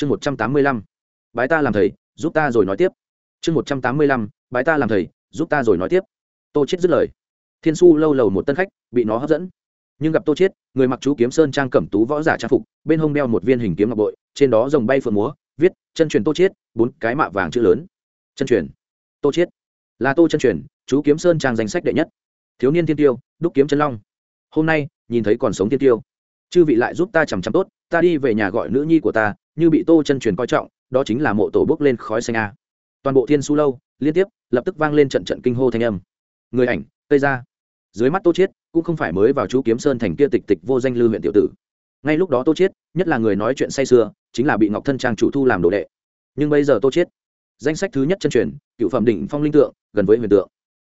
chương một trăm tám mươi lăm. Bái ta làm thầy, giúp ta rồi nói tiếp. Chương một trăm tám mươi lăm. Bái ta làm thầy, giúp ta rồi nói tiếp. Tô chết dứt lời. Thiên su lâu lầu một tân khách, bị nó hấp dẫn. Nhưng gặp tô chết người mặc chú kiếm sơn trang cẩm tú võ giả trang phục, bên hông đeo một viên hình kiếm ngọc bội, trên đó rồng bay phượng múa, viết, chân truyền tô chết bốn cái mạ vàng chữ lớn. Chân truyền. Tô chết là tô chân truyền, chú kiếm sơn trang danh sách đệ nhất. Thiếu niên thiên tiêu, đúc kiếm chân long. Hôm nay, nhìn thấy còn sống thiên tiêu. Chư vị lại giúp ta chằm chằm tốt, ta đi về nhà gọi nữ nhi của ta như bị tô chân truyền coi trọng, đó chính là mộ tổ bước lên khói xanh a. Toàn bộ thiên su lâu, liên tiếp, lập tức vang lên trận trận kinh hô thanh âm. Người ảnh, tây ra dưới mắt tô chiết, cũng không phải mới vào chú kiếm sơn thành kia tịch tịch vô danh lưu huyện tiểu tử. Ngay lúc đó tô chiết, nhất là người nói chuyện say sưa, chính là bị ngọc thân trang chủ thu làm đồ đệ. Nhưng bây giờ tô chiết, danh sách thứ nhất chân truyền, cựu phẩm đỉnh phong linh tượng, gần với huyền tượng.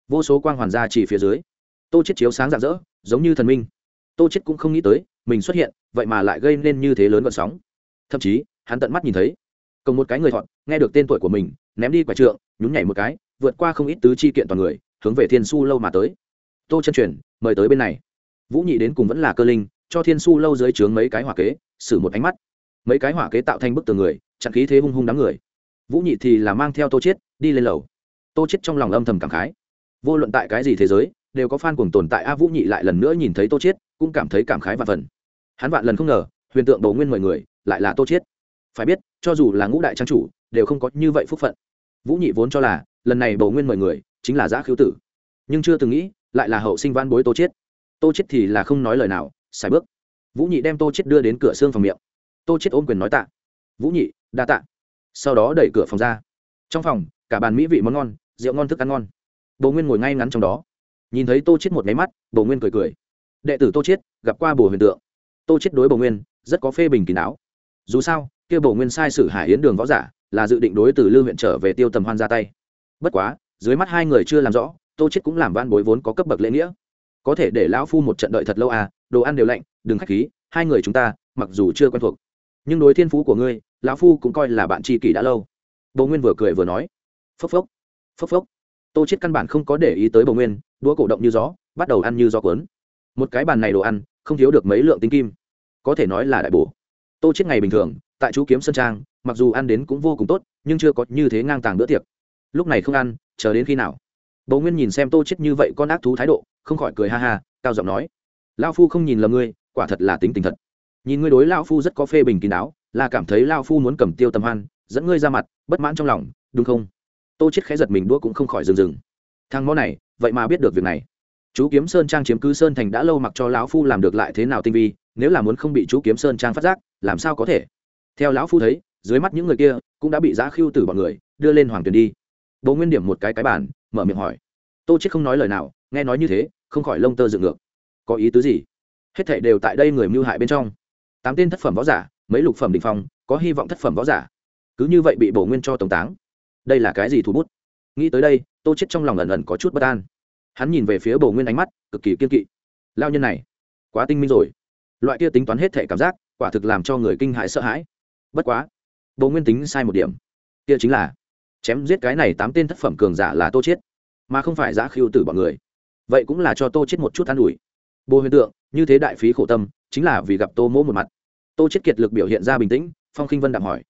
Vô số quang hoàn gia chỉ phía dưới. Tô chiết chiếu sáng rạng rỡ, giống như thần minh. Tô chiết cũng không nghĩ tới, mình xuất hiện, vậy mà lại gây nên như thế lớn vận sóng. Thậm chí hắn tận mắt nhìn thấy. Cùng một cái người thọn nghe được tên tuổi của mình, ném đi quả trượng, nhún nhảy một cái, vượt qua không ít tứ chi kiện toàn người, hướng về thiên su lâu mà tới. Tô chân truyền, mời tới bên này. Vũ nhị đến cùng vẫn là cơ linh, cho thiên su lâu dưới trướng mấy cái hỏa kế xử một ánh mắt. Mấy cái hỏa kế tạo thành bức tường người, chặn khí thế hung hung đám người. Vũ nhị thì là mang theo tô chiết, đi lên lầu. Tô chiết trong lòng âm thầm cảm khái. Vô luận tại cái gì thế giới, đều có fan cuồng tồn tại. A vũ nhị lại lần nữa nhìn thấy tô chiết, cũng cảm thấy cảm khái và phần. Hắn vạn lần không ngờ, huyền tượng bầu nguyên mời người, lại là tô chiết phải biết, cho dù là ngũ đại trang chủ, đều không có như vậy phúc phận. Vũ nhị vốn cho là, lần này bầu nguyên mời người, chính là giã khiếu tử. Nhưng chưa từng nghĩ, lại là hậu sinh văn bối tô chết tô chết thì là không nói lời nào xài bước. Vũ nhị đem tô chết đưa đến cửa xương phòng miệng. Tô chết ôm quyền nói tạ. Vũ nhị, đa tạ. Sau đó đẩy cửa phòng ra. Trong phòng, cả bàn mỹ vị món ngon, rượu ngon thức ăn ngon. Bầu nguyên ngồi ngay ngắn trong đó. Nhìn thấy tô chết một máy mắt, bầu nguyên cười cười. Đệ tử tô chết gặp qua bồ huyền tượng. Tô chết đối bầu nguyên, rất có phê bình kỳ não dù sao kia bồ nguyên sai sử hải yến đường võ giả là dự định đối từ lư huyện trở về tiêu tầm hoan ra tay. Bất quá, dưới mắt hai người chưa làm rõ, tô chết cũng làm van bối vốn có cấp bậc lễ nghĩa. Có thể để lão phu một trận đợi thật lâu à đồ ăn đều lạnh, đừng khách khí, hai người chúng ta, mặc dù chưa quen thuộc, nhưng đối thiên phú của ngươi, lão phu cũng coi là bạn tri kỷ đã lâu. Bồ nguyên vừa cười vừa nói, phốc phốc phốc phốc. Tô chết căn bản không có để ý tới bồ nguyên, đũa cổ động như gió, bắt đầu ăn như gió cuốn. Một cái bàn này đồ ăn, không thiếu được mấy lượng tinh kim. Có thể nói là đại bổ tô chết ngày bình thường, tại chú kiếm sơn trang, mặc dù ăn đến cũng vô cùng tốt, nhưng chưa có như thế ngang tàng bữa tiệc. Lúc này không ăn, chờ đến khi nào? Bầu nguyên nhìn xem tô chết như vậy con ác thú thái độ, không khỏi cười ha ha, cao giọng nói lao phu không nhìn lầm ngươi, quả thật là tính tình thật. Nhìn ngươi đối lao phu rất có phê bình kín đáo, là cảm thấy lao phu muốn cầm tiêu tầm hoan, dẫn ngươi ra mặt, bất mãn trong lòng, đúng không? Tô chết khẽ giật mình đũa cũng không khỏi dừng dừng thằng mõ này, vậy mà biết được việc này. Chú kiếm sơn trang chiếm cứ sơn thành đã lâu mặc cho lão phu làm được lại thế nào tinh vi, nếu là muốn không bị chú kiếm sơn trang phát giác làm sao có thể? Theo lão phu thấy, dưới mắt những người kia cũng đã bị giã khiêu tử bọn người, đưa lên hoàng tuyền đi. Bố nguyên điểm một cái cái bản mở miệng hỏi. Tô chết không nói lời nào, nghe nói như thế, không khỏi lông tơ dựng ngược. Có ý tứ gì? Hết thảy đều tại đây người mưu hại bên trong. Tám tên thất phẩm võ giả, mấy lục phẩm đỉnh phong, có hy vọng thất phẩm võ giả. Cứ như vậy bị bổ nguyên cho tổng táng. Đây là cái gì thủ bút? Nghĩ tới đây, tô chết trong lòng ẩn ẩn có chút bất an. Hắn nhìn về phía bổ nguyên ánh mắt cực kỳ kiên kỵ. Lao nhân này, quá tinh minh rồi. Loại kia tính toán hết thể cảm giác quả thực làm cho người kinh hãi sợ hãi. Bất quá bổ nguyên tính sai một điểm. Kia chính là, chém giết cái này tám tên thất phẩm cường giả là tô chết mà không phải giã khiêu tử bọn người. Vậy cũng là cho tô chết một chút an ủi. Bồ huyền tượng, như thế đại phí khổ tâm, chính là vì gặp tô mỗ một mặt. Tô chết kiệt lực biểu hiện ra bình tĩnh, phong khinh vân đạm hỏi.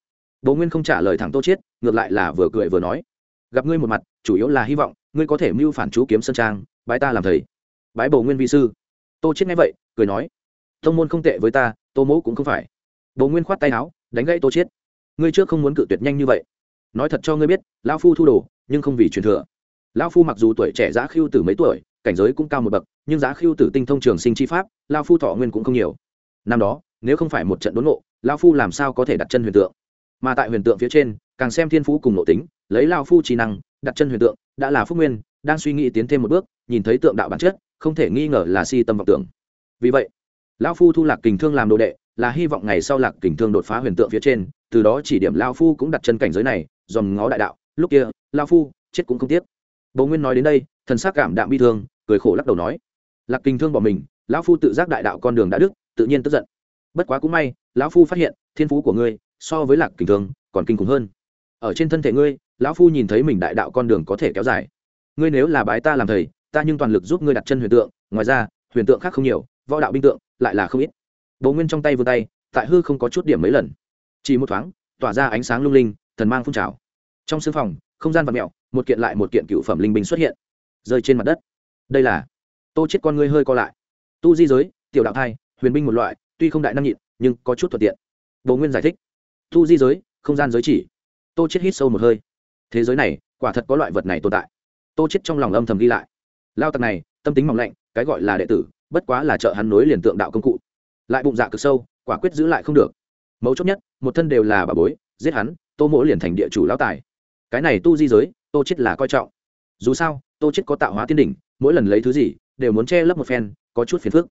Bồ nguyên không trả lời thẳng tô chết ngược lại là vừa cười vừa nói. Gặp ngươi một mặt, chủ yếu là hy vọng, ngươi có thể mưu phản chú kiếm sơn trang, bái ta làm thầy. Bái bồ nguyên vi sư. Tô chết nghe vậy, cười nói thông môn không tệ với ta, tô mỗ cũng không phải. Bồ nguyên khoát tay áo, đánh gãy tô chết. Ngươi trước không muốn cự tuyệt nhanh như vậy. Nói thật cho ngươi biết, lão phu thu đồ, nhưng không vì truyền thừa. Lão phu mặc dù tuổi trẻ giá khiêu tử mấy tuổi, cảnh giới cũng cao một bậc, nhưng giá khiêu tử tinh thông trường sinh chi pháp, lão phu thọ nguyên cũng không nhiều. Năm đó, nếu không phải một trận đốn ngộ, lão phu làm sao có thể đặt chân huyền tượng? Mà tại huyền tượng phía trên, càng xem thiên phú cùng nội tính, lấy lão phu trí năng, đặt chân huyền tượng, đã là phúc nguyên, đang suy nghĩ tiến thêm một bước, nhìn thấy tượng đạo bản chất, không thể nghi ngờ là si tâm vọng tưởng. Vì vậy lão phu thu lạc kình thương làm đồ đệ, là hy vọng ngày sau lạc kình thương đột phá huyền tượng phía trên, từ đó chỉ điểm lão phu cũng đặt chân cảnh giới này, dòm ngó đại đạo. Lúc kia, lão phu chết cũng không tiếc. Bố nguyên nói đến đây, thần sắc cảm đạm bi thương, cười khổ lắc đầu nói, lạc kình thương bỏ mình, lão phu tự giác đại đạo con đường đã đức, tự nhiên tức giận. Bất quá cũng may, lão phu phát hiện, thiên phú của ngươi, so với lạc kình thương, còn kinh khủng hơn. Ở trên thân thể ngươi, lão phu nhìn thấy mình đại đạo con đường có thể kéo dài. Ngươi nếu là bái ta làm thầy, ta nhưng toàn lực giúp ngươi đặt chân huyền tượng, ngoài ra, huyền tượng khác không nhiều, võ đạo binh tượng lại là không ít. Bầu nguyên trong tay vươn tay, tại hư không có chút điểm mấy lần. Chỉ một thoáng, tỏa ra ánh sáng lung linh, thần mang phun trào. Trong sưng phòng, không gian vật mẹo một kiện lại một kiện cựu phẩm linh binh xuất hiện, rơi trên mặt đất. Đây là, tô chết con ngươi hơi co lại. Tu di giới, tiểu đạo thai, huyền binh một loại, tuy không đại năng nhịn, nhưng có chút thuận tiện. Bầu nguyên giải thích. Tu di giới, không gian giới chỉ. Tô chết hít sâu một hơi. Thế giới này, quả thật có loại vật này tồn tại. Tô chết trong lòng âm thầm ghi lại. Lao tặc này, tâm tính mỏng lạnh, cái gọi là đệ tử bất quá là trợ hắn nối liền tượng đạo công cụ. Lại bụng dạ cực sâu, quả quyết giữ lại không được. Mấu chốt nhất, một thân đều là bà bối, giết hắn, tô mỗ liền thành địa chủ lão tài. Cái này tu di giới, tô chết là coi trọng. Dù sao, tô chết có tạo hóa tiên đỉnh, mỗi lần lấy thứ gì, đều muốn che lấp một phen, có chút phiền phức.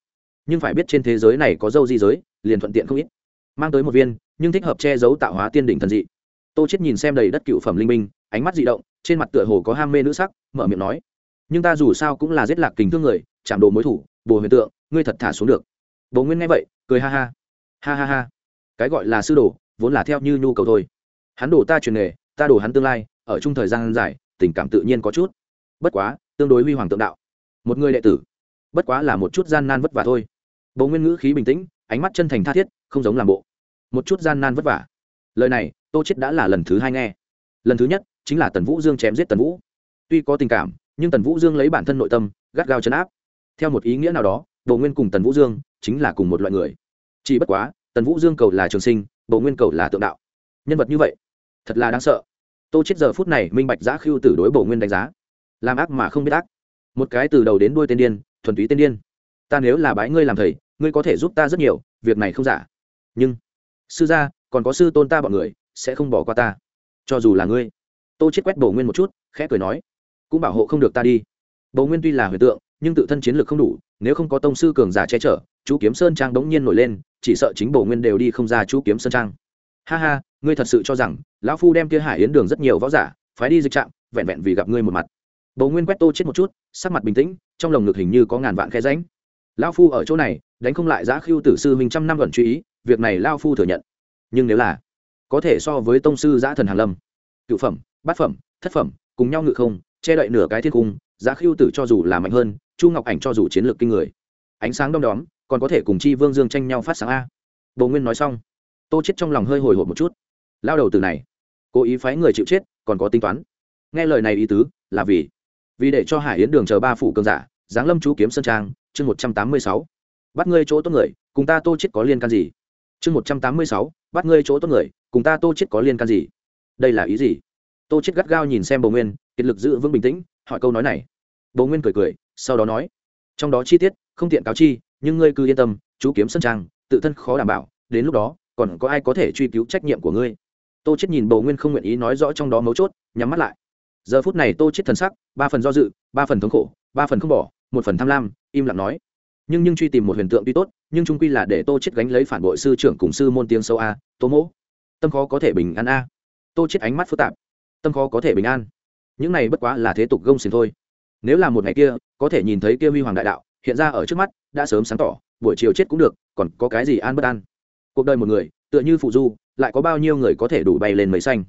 Nhưng phải biết trên thế giới này có dâu di giới, liền thuận tiện không ít. Mang tới một viên, nhưng thích hợp che giấu tạo hóa tiên đỉnh thần dị. Tô chết nhìn xem đầy đất cựu phẩm linh minh ánh mắt dị động, trên mặt tựa hồ có ham mê nữ sắc, mở miệng nói nhưng ta dù sao cũng là giết lạc kình thương người, chạm đồ mối thủ, bồ huyền tượng, ngươi thật thả xuống được. Bố nguyên nghe vậy, cười ha ha. Ha ha ha. Cái gọi là sư đồ, vốn là theo như nhu cầu thôi. Hắn đổ ta truyền nghề, ta đổ hắn tương lai, ở chung thời gian dài, tình cảm tự nhiên có chút. Bất quá, tương đối huy hoàng tượng đạo. Một người đệ tử. Bất quá là một chút gian nan vất vả thôi. Bố nguyên ngữ khí bình tĩnh, ánh mắt chân thành tha thiết, không giống làm bộ. Một chút gian nan vất vả. Lời này, tô chết đã là lần thứ hai nghe. Lần thứ nhất, chính là tần vũ dương chém giết tần vũ. Tuy có tình cảm nhưng tần vũ dương lấy bản thân nội tâm, gắt gao chấn áp. Theo một ý nghĩa nào đó bộ nguyên cùng tần vũ dương chính là cùng một loại người. Chỉ bất quá, tần vũ dương cầu là trường sinh bộ nguyên cầu là tượng đạo. Nhân vật như vậy, thật là đáng sợ. Tô chết giờ phút này minh bạch giã khưu tử đối bộ nguyên đánh giá. Làm ác mà không biết ác. Một cái từ đầu đến đuôi tên điên, thuần túy tên điên. Ta nếu là bái ngươi làm thầy, ngươi có thể giúp ta rất nhiều, việc này không giả. Nhưng, sư gia, còn có sư tôn ta bọn người, sẽ không bỏ qua ta. Cho dù là ngươi. Tô chết quét bổ nguyên một chút, khẽ cười nói cũng bảo hộ không được ta đi. Bổ nguyên tuy là huyền tượng, nhưng tự thân chiến lược không đủ, nếu không có tông sư cường giả che chở, chú kiếm sơn trang đống nhiên nổi lên, chỉ sợ chính bổ nguyên đều đi không ra chú kiếm sơn trang. Ha ha, ngươi thật sự cho rằng, lão phu đem kia hải yến đường rất nhiều võ giả, phái đi dịch trạm, vẹn vẹn vì gặp ngươi một mặt. Bổ nguyên quét tô chết một chút, sắc mặt bình tĩnh, trong lồng ngực hình như có ngàn vạn khe ránh lão phu ở chỗ này, đánh không lại giã khiêu tử sư mình trăm năm gần truy ý, việc này lao phu thừa nhận. Nhưng nếu là, có thể so với tông sư giã thần hàn lâm, cựu phẩm, bát phẩm, thất phẩm, cùng nhau ngự không che đậy nửa cái thiên cung, giá khiêu tử cho dù là mạnh hơn, chu ngọc ảnh cho dù chiến lược kinh người. Ánh sáng đom đóm, còn có thể cùng chi vương dương tranh nhau phát sáng a. Bầu nguyên nói xong, tô chết trong lòng hơi hồi hộp một chút. Lao đầu từ này, cố ý phái người chịu chết, còn có tính toán. Nghe lời này ý tứ, là vì vì để cho hải yến đường chờ ba phủ cường giả, giáng lâm chú kiếm sơn trang, chương một trăm tám mươi sáu. Bắt ngươi chỗ tốt người, cùng ta tô chết có liên can gì? Chương một trăm tám mươi sáu, bắt ngươi chỗ tốt người, cùng ta tô chết có liên can gì? Đây là ý gì? Tô chết gắt gao nhìn xem bầu nguyên kiệt lực giữ vững bình tĩnh, hỏi câu nói này. Bầu nguyên cười cười, sau đó nói, trong đó chi tiết, không tiện cáo chi, nhưng ngươi cứ yên tâm, chú kiếm sân trang, tự thân khó đảm bảo, đến lúc đó, còn có ai có thể truy cứu trách nhiệm của ngươi? Tô chết nhìn bầu nguyên không nguyện ý nói rõ trong đó mấu chốt, nhắm mắt lại. Giờ phút này tô chết thần sắc, ba phần do dự, ba phần thống khổ, ba phần không bỏ, một phần tham lam, im lặng nói, nhưng nhưng truy tìm một huyền tượng tuy tốt, nhưng trung quy là để tô chết gánh lấy phản bội sư trưởng cùng sư môn tiếng sâu a, tô mỗ, tâm khó có thể bình an a. Tô chết ánh mắt phức tạp, tâm khó có thể bình an những này bất quá là thế tục gông xiềng thôi. Nếu là một ngày kia, có thể nhìn thấy kia huy hoàng đại đạo, hiện ra ở trước mắt, đã sớm sáng tỏ, buổi chiều chết cũng được, còn có cái gì an bất an? Cuộc đời một người, tựa như phụ du, lại có bao nhiêu người có thể đủ bay lên mấy xanh?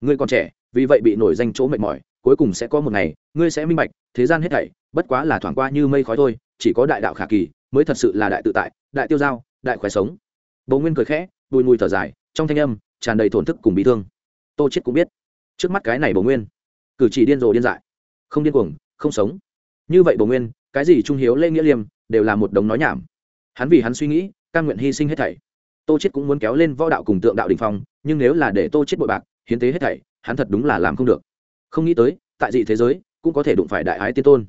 Ngươi còn trẻ, vì vậy bị nổi danh chỗ mệt mỏi, cuối cùng sẽ có một ngày, ngươi sẽ minh bạch, thế gian hết thảy, bất quá là thoảng qua như mây khói thôi, chỉ có đại đạo khả kỳ, mới thật sự là đại tự tại, đại tiêu giao đại khỏe sống. Bầu nguyên cười khẽ, bùi mùi thở dài, trong thanh âm tràn đầy thổn thức cùng bị thương. Tô chết cũng biết. Trước mắt cái này bầu nguyên cử chỉ điên rồ điên dại. Không điên cuồng, không sống. Như vậy bồ nguyên, cái gì trung hiếu, lê nghĩa liêm, đều là một đống nói nhảm. Hắn vì hắn suy nghĩ căn nguyện hy sinh hết thảy. Tô chết cũng muốn kéo lên võ đạo cùng tượng đạo đình phong, nhưng nếu là để tô chết bội bạc, hiến tế hết thảy, hắn thật đúng là làm không được. Không nghĩ tới, tại dị thế giới, cũng có thể đụng phải đại ái tiên tôn.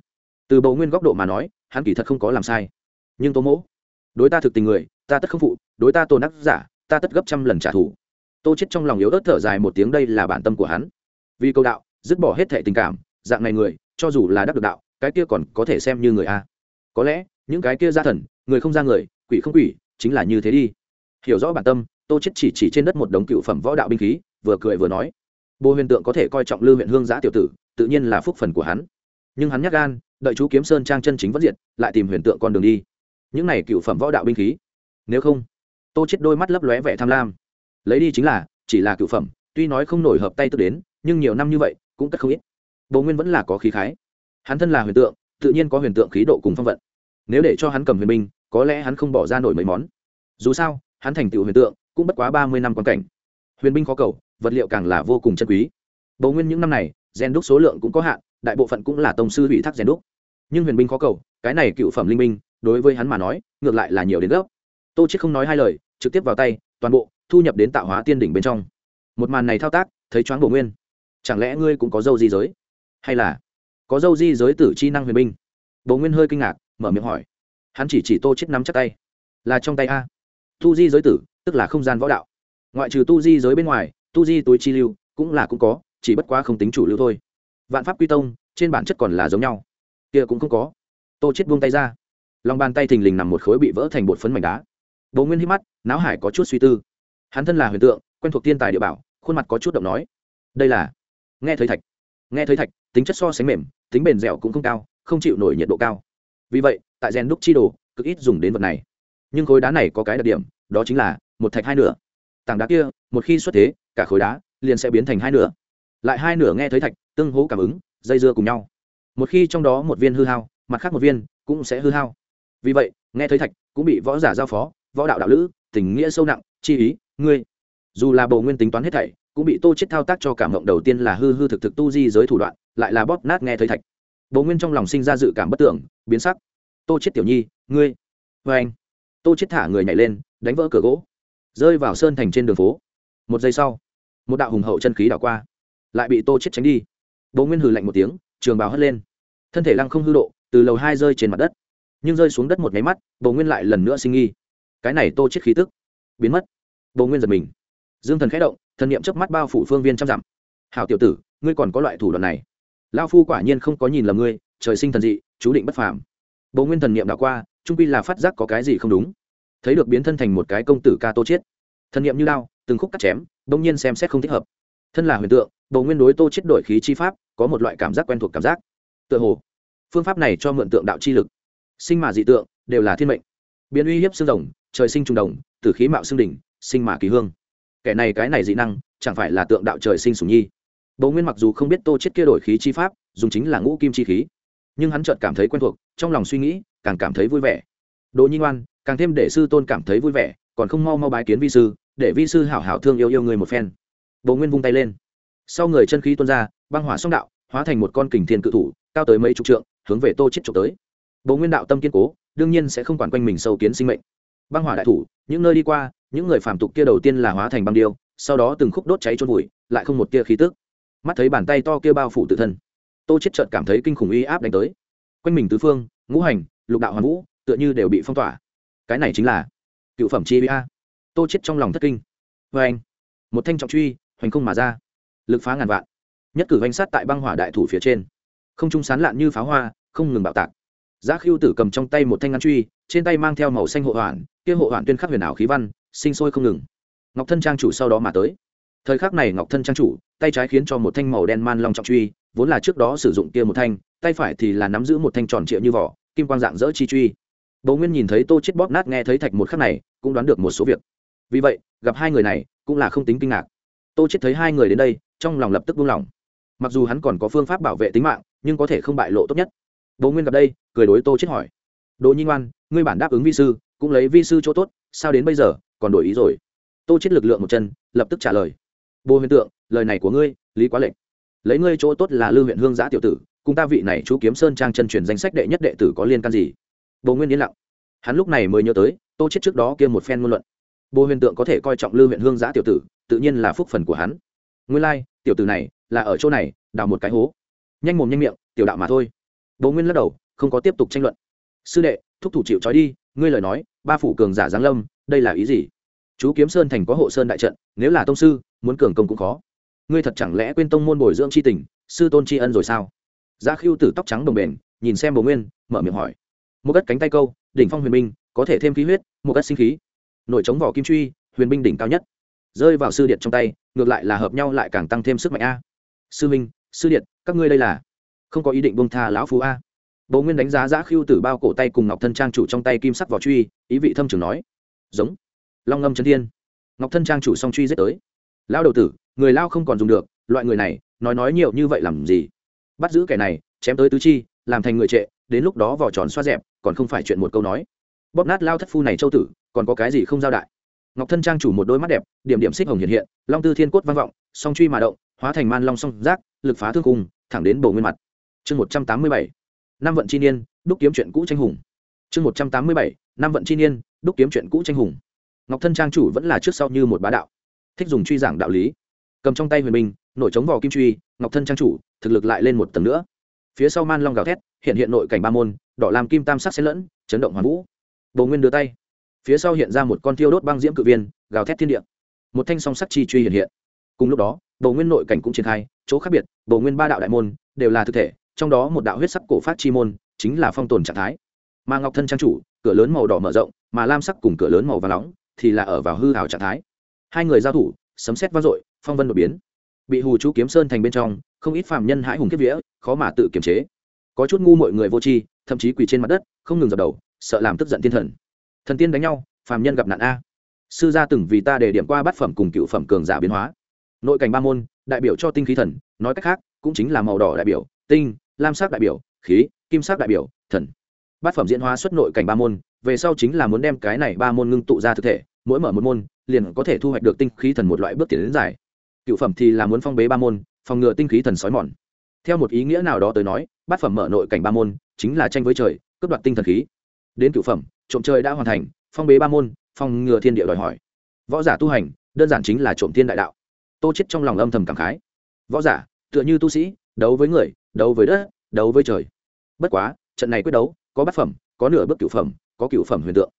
Từ bầu nguyên góc độ mà nói, hắn kỳ thật không có làm sai. Nhưng tô mỗ, đối ta thực tình người, ta tất không phụ, đối ta tôn ác giả, ta tất gấp trăm lần trả thù. Tô chết trong lòng yếu ớt thở dài một tiếng, đây là bản tâm của hắn. Vì câu đạo dứt bỏ hết thệ tình cảm, dạng này người, cho dù là đắc được đạo, cái kia còn có thể xem như người a. Có lẽ, những cái kia ra thần, người không ra người, quỷ không quỷ, chính là như thế đi. Hiểu rõ bản tâm, tô chết chỉ chỉ trên đất một đống cựu phẩm võ đạo binh khí, vừa cười vừa nói. Bồ huyền tượng có thể coi trọng lưu huyện hương giã tiểu tử, tự nhiên là phúc phần của hắn. Nhưng hắn nhắc gan, đợi chú kiếm sơn trang chân chính vẫn diệt, lại tìm huyền tượng con đường đi. Những này cựu phẩm võ đạo binh khí, nếu không, tô chết đôi mắt lấp lóe vẻ tham lam. Lấy đi chính là, chỉ là cựu phẩm, tuy nói không nổi hợp tay tức đến, nhưng nhiều năm như vậy cũng cất không ít. Bầu nguyên vẫn là có khí khái. Hắn thân là huyền tượng, tự nhiên có huyền tượng khí độ cùng phong vận. Nếu để cho hắn cầm huyền binh, có lẽ hắn không bỏ ra nổi mấy món. Dù sao, hắn thành tựu huyền tượng, cũng bất quá ba mươi năm quan cảnh. Huyền binh khó cầu, vật liệu càng là vô cùng chân quý. Bầu nguyên những năm này, rèn đúc số lượng cũng có hạn, đại bộ phận cũng là tông sư ủy thác rèn đúc. Nhưng huyền binh khó cầu, cái này cựu phẩm linh binh, đối với hắn mà nói, ngược lại là nhiều đến gốc tô chết không nói hai lời, trực tiếp vào tay, toàn bộ thu nhập đến tạo hóa tiên đỉnh bên trong. Một màn này thao tác, thấy choáng bổ nguyên chẳng lẽ ngươi cũng có dâu di giới? Hay là có dâu di giới tử chi năng huyền binh? Bố nguyên hơi kinh ngạc, mở miệng hỏi. Hắn chỉ chỉ tô chết nắm chắc tay. Là trong tay a. Tu di giới tử, tức là không gian võ đạo. Ngoại trừ tu di giới bên ngoài, tu di túi chi lưu cũng là cũng có, chỉ bất quá không tính chủ lưu thôi. Vạn pháp quy tông, trên bản chất còn là giống nhau. Kia cũng không có. Tô chết buông tay ra. Lòng bàn tay thình lình nằm một khối bị vỡ thành bột phấn mảnh đá. Bố nguyên hít mắt, não hải có chút suy tư. Hắn thân là huyền tượng, quen thuộc thiên tài địa bảo, khuôn mặt có chút động nói. Đây là nghe thấy thạch. Nghe thấy thạch, tính chất so sánh mềm, tính bền dẻo cũng không cao, không chịu nổi nhiệt độ cao. Vì vậy, tại rèn đúc chi đồ, cực ít dùng đến vật này. Nhưng khối đá này có cái đặc điểm, đó chính là một thạch hai nửa. Tảng đá kia, một khi xuất thế, cả khối đá liền sẽ biến thành hai nửa. Lại hai nửa nghe thấy thạch, tương hố cảm ứng, dây dưa cùng nhau. Một khi trong đó một viên hư hao, mặt khác một viên cũng sẽ hư hao. Vì vậy, nghe thấy thạch cũng bị võ giả giao phó, võ đạo đạo lữ, tình nghĩa sâu nặng, chi ý, ngươi. Dù là bầu nguyên tính toán hết thảy cũng bị tô chết thao tác cho cảm động đầu tiên là hư hư thực thực tu di giới thủ đoạn, lại là bóp nát nghe thấy thạch. Bầu nguyên trong lòng sinh ra dự cảm bất tưởng, biến sắc. Tô chết tiểu nhi, ngươi vê anh. Tô chết thả người nhảy lên, đánh vỡ cửa gỗ. Rơi vào sơn thành trên đường phố. Một giây sau, một đạo hùng hậu chân khí đảo qua. Lại bị tô chết tránh đi. Bầu nguyên hừ lạnh một tiếng, trường bào hất lên. Thân thể lăng không hư độ, từ lầu hai rơi trên mặt đất. Nhưng rơi xuống đất một máy mắt bầu nguyên lại lần nữa sinh nghi. Cái này tô chết khí tức, biến mất. Bầu nguyên giật mình. Dương thần khẽ động thần niệm chớp mắt bao phủ phương viên trăm dặm. Hảo tiểu tử, ngươi còn có loại thủ đoạn này. Lao phu quả nhiên không có nhìn lầm ngươi, trời sinh thần dị, chú định bất phàm. Bộ nguyên thần niệm đảo qua, trung pi là phát giác có cái gì không đúng. Thấy được biến thân thành một cái công tử ca tô chết. Thần niệm như lao, từng khúc cắt chém đông nhiên xem xét không thích hợp. Thân là huyền tượng bộ nguyên đối tô chết đổi khí chi pháp, có một loại cảm giác quen thuộc cảm giác. Tựa hồ, phương pháp này cho mượn tượng đạo chi lực. Sinh mà dị tượng, đều là thiên mệnh. Biến uy hiếp xương rồng, trời sinh trùng đồng, tử khí mạo xương đỉnh, sinh mà kỳ hương kẻ này cái này dị năng, chẳng phải là tượng đạo trời sinh sủng nhi. Bầu nguyên mặc dù không biết tô chết kia đổi khí chi pháp, dùng chính là ngũ kim chi khí, nhưng hắn chợt cảm thấy quen thuộc, trong lòng suy nghĩ, càng cảm thấy vui vẻ. Đỗ nhi ngoan, càng thêm để sư tôn cảm thấy vui vẻ, còn không mau mau bái kiến vi sư, để vi sư hảo hảo thương yêu yêu người một phen. Bầu nguyên vung tay lên. Sau người chân khí tuôn ra, băng hỏa song đạo, hóa thành một con kình thiên cự thủ, cao tới mấy chục trượng, hướng về tô chết trục tới. Bầu nguyên đạo tâm kiên cố, đương nhiên sẽ không quản quanh mình sâu kiến sinh mệnh băng hỏa đại thủ, những nơi đi qua, những người phàm tục kia đầu tiên là hóa thành băng điêu, sau đó từng khúc đốt cháy trôn vùi, lại không một tia khí tức. Mắt thấy bàn tay to kia bao phủ tự thân, tô chết chợt cảm thấy kinh khủng uy áp đánh tới. Quanh mình tứ phương, ngũ hành, lục đạo hoàn vũ, tựa như đều bị phong tỏa. Cái này chính là cựu phẩm chi a. Tô chết trong lòng thất kinh. Vê anh, một thanh trọng truy, hoành không mà ra. Lực phá ngàn vạn. Nhất cử hoành sát tại băng hỏa đại thủ phía trên. Không trung sán lạn như pháo hoa, không ngừng bạo tạc giá khiêu tử cầm trong tay một thanh ngắn truy, trên tay mang theo màu xanh hộ hoạn, kia hộ hoạn tuyên khắc huyền ảo khí văn, sinh sôi không ngừng. Ngọc thân trang chủ sau đó mà tới. Thời khắc này ngọc thân trang chủ, tay trái khiến cho một thanh màu đen man long trọng truy, vốn là trước đó sử dụng kia một thanh, tay phải thì là nắm giữ một thanh tròn trịa như vỏ, kim quang dạng dỡ chi truy. Bầu nguyên nhìn thấy tô chết bóp nát nghe thấy thạch một khắc này, cũng đoán được một số việc. Vì vậy, gặp hai người này, cũng là không tính kinh ngạc. Tô chết thấy hai người đến đây, trong lòng lập tức buông lỏng. Mặc dù hắn còn có phương pháp bảo vệ tính mạng, nhưng có thể không bại lộ tốt nhất bầu nguyên gặp đây, cười đối tô chết hỏi. Đỗ nhi ngoan, ngươi bản đáp ứng vi sư, cũng lấy vi sư chỗ tốt, sao đến bây giờ, còn đổi ý rồi? Tô chết lực lượng một chân, lập tức trả lời. Bồ huyền tượng, lời này của ngươi, lý quá lệnh lấy ngươi chỗ tốt là lư huyện hương giã tiểu tử, cùng ta vị này chú kiếm sơn trang chân truyền danh sách đệ nhất đệ tử có liên can gì? Bồ nguyên yên lặng. Hắn lúc này mới nhớ tới, tô chết trước đó kia một phen ngôn luận. Bồ huyền tượng có thể coi trọng lư huyện hương giã tiểu tử, tự nhiên là phúc phần của hắn. Nguyên lai, tiểu tử này, là ở chỗ này, đào một cái hố. Nhanh mồm nhanh miệng, tiểu đạo mà thôi. Bố nguyên lắc đầu, không có tiếp tục tranh luận. Sư đệ, thúc thủ chịu trói đi, ngươi lời nói, ba phủ cường giả giáng lâm, đây là ý gì? Chú kiếm sơn thành có hộ sơn đại trận, nếu là tông sư, muốn cường công cũng khó. Ngươi thật chẳng lẽ quên tông môn bồi dưỡng c h i tình, sư tôn tri ân rồi sao? Giá khiêu tử tóc trắng đồng bền, nhìn xem bồ nguyên, mở miệng hỏi. Một cất cánh tay câu, đỉnh phong huyền binh, có thể thêm khí huyết, một cất sinh khí. Nội chống vỏ kim truy, huyền binh đỉnh cao nhất. Rơi vào sư điện trong tay, ngược lại là hợp nhau lại càng tăng thêm sức mạnh a. Sư minh, sư điện, các ngươi đây là không có ý định bông tha lão phú a. Bố nguyên đánh giá giã khiêu tử bao cổ tay cùng ngọc thân trang chủ trong tay kim sắc vỏ truy, ý vị thâm trường nói, giống. Long ngâm trấn thiên. Ngọc thân trang chủ song truy giết tới. Lao đầu tử, người lao không còn dùng được, loại người này, nói nói nhiều như vậy làm gì? Bắt giữ kẻ này, chém tới tứ chi, làm thành người trệ, đến lúc đó vỏ tròn xoa dẹp, còn không phải chuyện một câu nói. Bóp nát lao thất phu này châu tử, còn có cái gì không giao đại? Ngọc thân trang chủ một đôi mắt đẹp, điểm điểm xích hồng hiện hiện, long tư thiên cốt vang vọng, song truy mà động, hóa thành man long song giác, lực phá thương cung thẳng đến bầu nguyên mặt chương một trăm tám mươi bảy năm vận chi niên, đúc kiếm chuyện cũ tranh hùng. Chương một trăm tám mươi bảy năm vận chi niên, đúc kiếm chuyện cũ tranh hùng. Ngọc thân trang chủ vẫn là trước sau như một bá đạo. Thích dùng truy giảng đạo lý. Cầm trong tay huyền minh nổi chống vỏ kim truy, ngọc thân trang chủ, thực lực lại lên một tầng nữa. Phía sau man long gào thét, hiện hiện nội cảnh ba môn, đỏ làm kim tam sắc xen lẫn, chấn động hoàn vũ. Bầu nguyên đưa tay. Phía sau hiện ra một con tiêu đốt băng diễm cự viên, gào thét thiên địa. Một thanh song sắc chi truy hiện hiện. Cùng lúc đó bầu nguyên nội cảnh cũng triển khai, chỗ khác biệt bầu nguyên ba đạo đại môn đều là thực thể trong đó một đạo huyết sắc cổ phát chi môn, chính là phong tồn trạng thái. Mà ngọc thân trang chủ, cửa lớn màu đỏ mở rộng, mà lam sắc cùng cửa lớn màu vàng nóng, thì là ở vào hư hảo trạng thái. Hai người giao thủ, sấm xét vang dội, phong vân đột biến. Bị hù chú kiếm sơn thành bên trong, không ít phàm nhân hãi hùng kiếp vía, khó mà tự kiềm chế. Có chút ngu mọi người vô tri, thậm chí quỳ trên mặt đất, không ngừng dập đầu, sợ làm tức giận thiên thần. Thần tiên đánh nhau, phàm nhân gặp nạn a. Sư gia từng vì ta để điểm qua bát phẩm cùng cựu phẩm cường giả biến hóa. Nội cảnh ba môn, đại biểu cho tinh khí thần, nói cách khác, cũng chính là màu đỏ đại biểu tinh, lam sắc đại biểu, khí, kim sắc đại biểu, thần. Bát phẩm diễn hóa xuất nội cảnh ba môn, về sau chính là muốn đem cái này ba môn ngưng tụ ra thực thể, mỗi mở một môn, liền có thể thu hoạch được tinh khí thần một loại bước tiến đến giải. Cựu phẩm thì là muốn phong bế ba môn, phòng ngừa tinh khí thần sói mòn. Theo một ý nghĩa nào đó tới nói, bát phẩm mở nội cảnh ba môn, chính là tranh với trời, cướp đoạt tinh thần khí. Đến cựu phẩm, trộm trời đã hoàn thành, phong bế ba môn, phòng ngừa thiên địa đòi hỏi. Võ giả tu hành, đơn giản chính là trộm thiên đại đạo. Tô chết trong lòng âm thầm cảm khái. Võ giả, tựa như tu sĩ, đấu với người đấu với đất, đấu với trời. Bất quá, trận này quyết đấu, có bát phẩm, có nửa bước cửu phẩm, có cửu phẩm huyền tượng.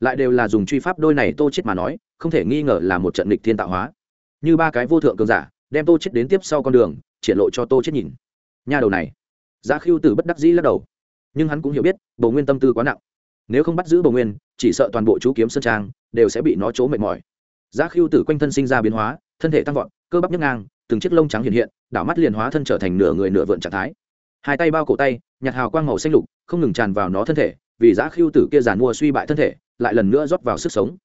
Lại đều là dùng truy pháp đôi này tô chết mà nói, không thể nghi ngờ là một trận nghịch thiên tạo hóa. Như ba cái vô thượng cường giả, đem tô chết đến tiếp sau con đường, triển lộ cho tô chết nhìn. Nha đầu này. Giá khiêu tử bất đắc dĩ lắc đầu. Nhưng hắn cũng hiểu biết bầu nguyên tâm tư quá nặng. Nếu không bắt giữ bầu nguyên, chỉ sợ toàn bộ chú kiếm sơn trang đều sẽ bị nó chỗ mệt mỏi. Giá khiêu tử quanh thân sinh ra biến hóa, thân thể tăng vọt, cơ bắp nhấc ngang từng chiếc lông trắng hiện hiện, đảo mắt liền hóa thân trở thành nửa người nửa vượn trạng thái. Hai tay bao cổ tay, nhạt hào quang màu xanh lục, không ngừng tràn vào nó thân thể, vì giá khiêu tử kia giàn mua suy bại thân thể, lại lần nữa rót vào sức sống.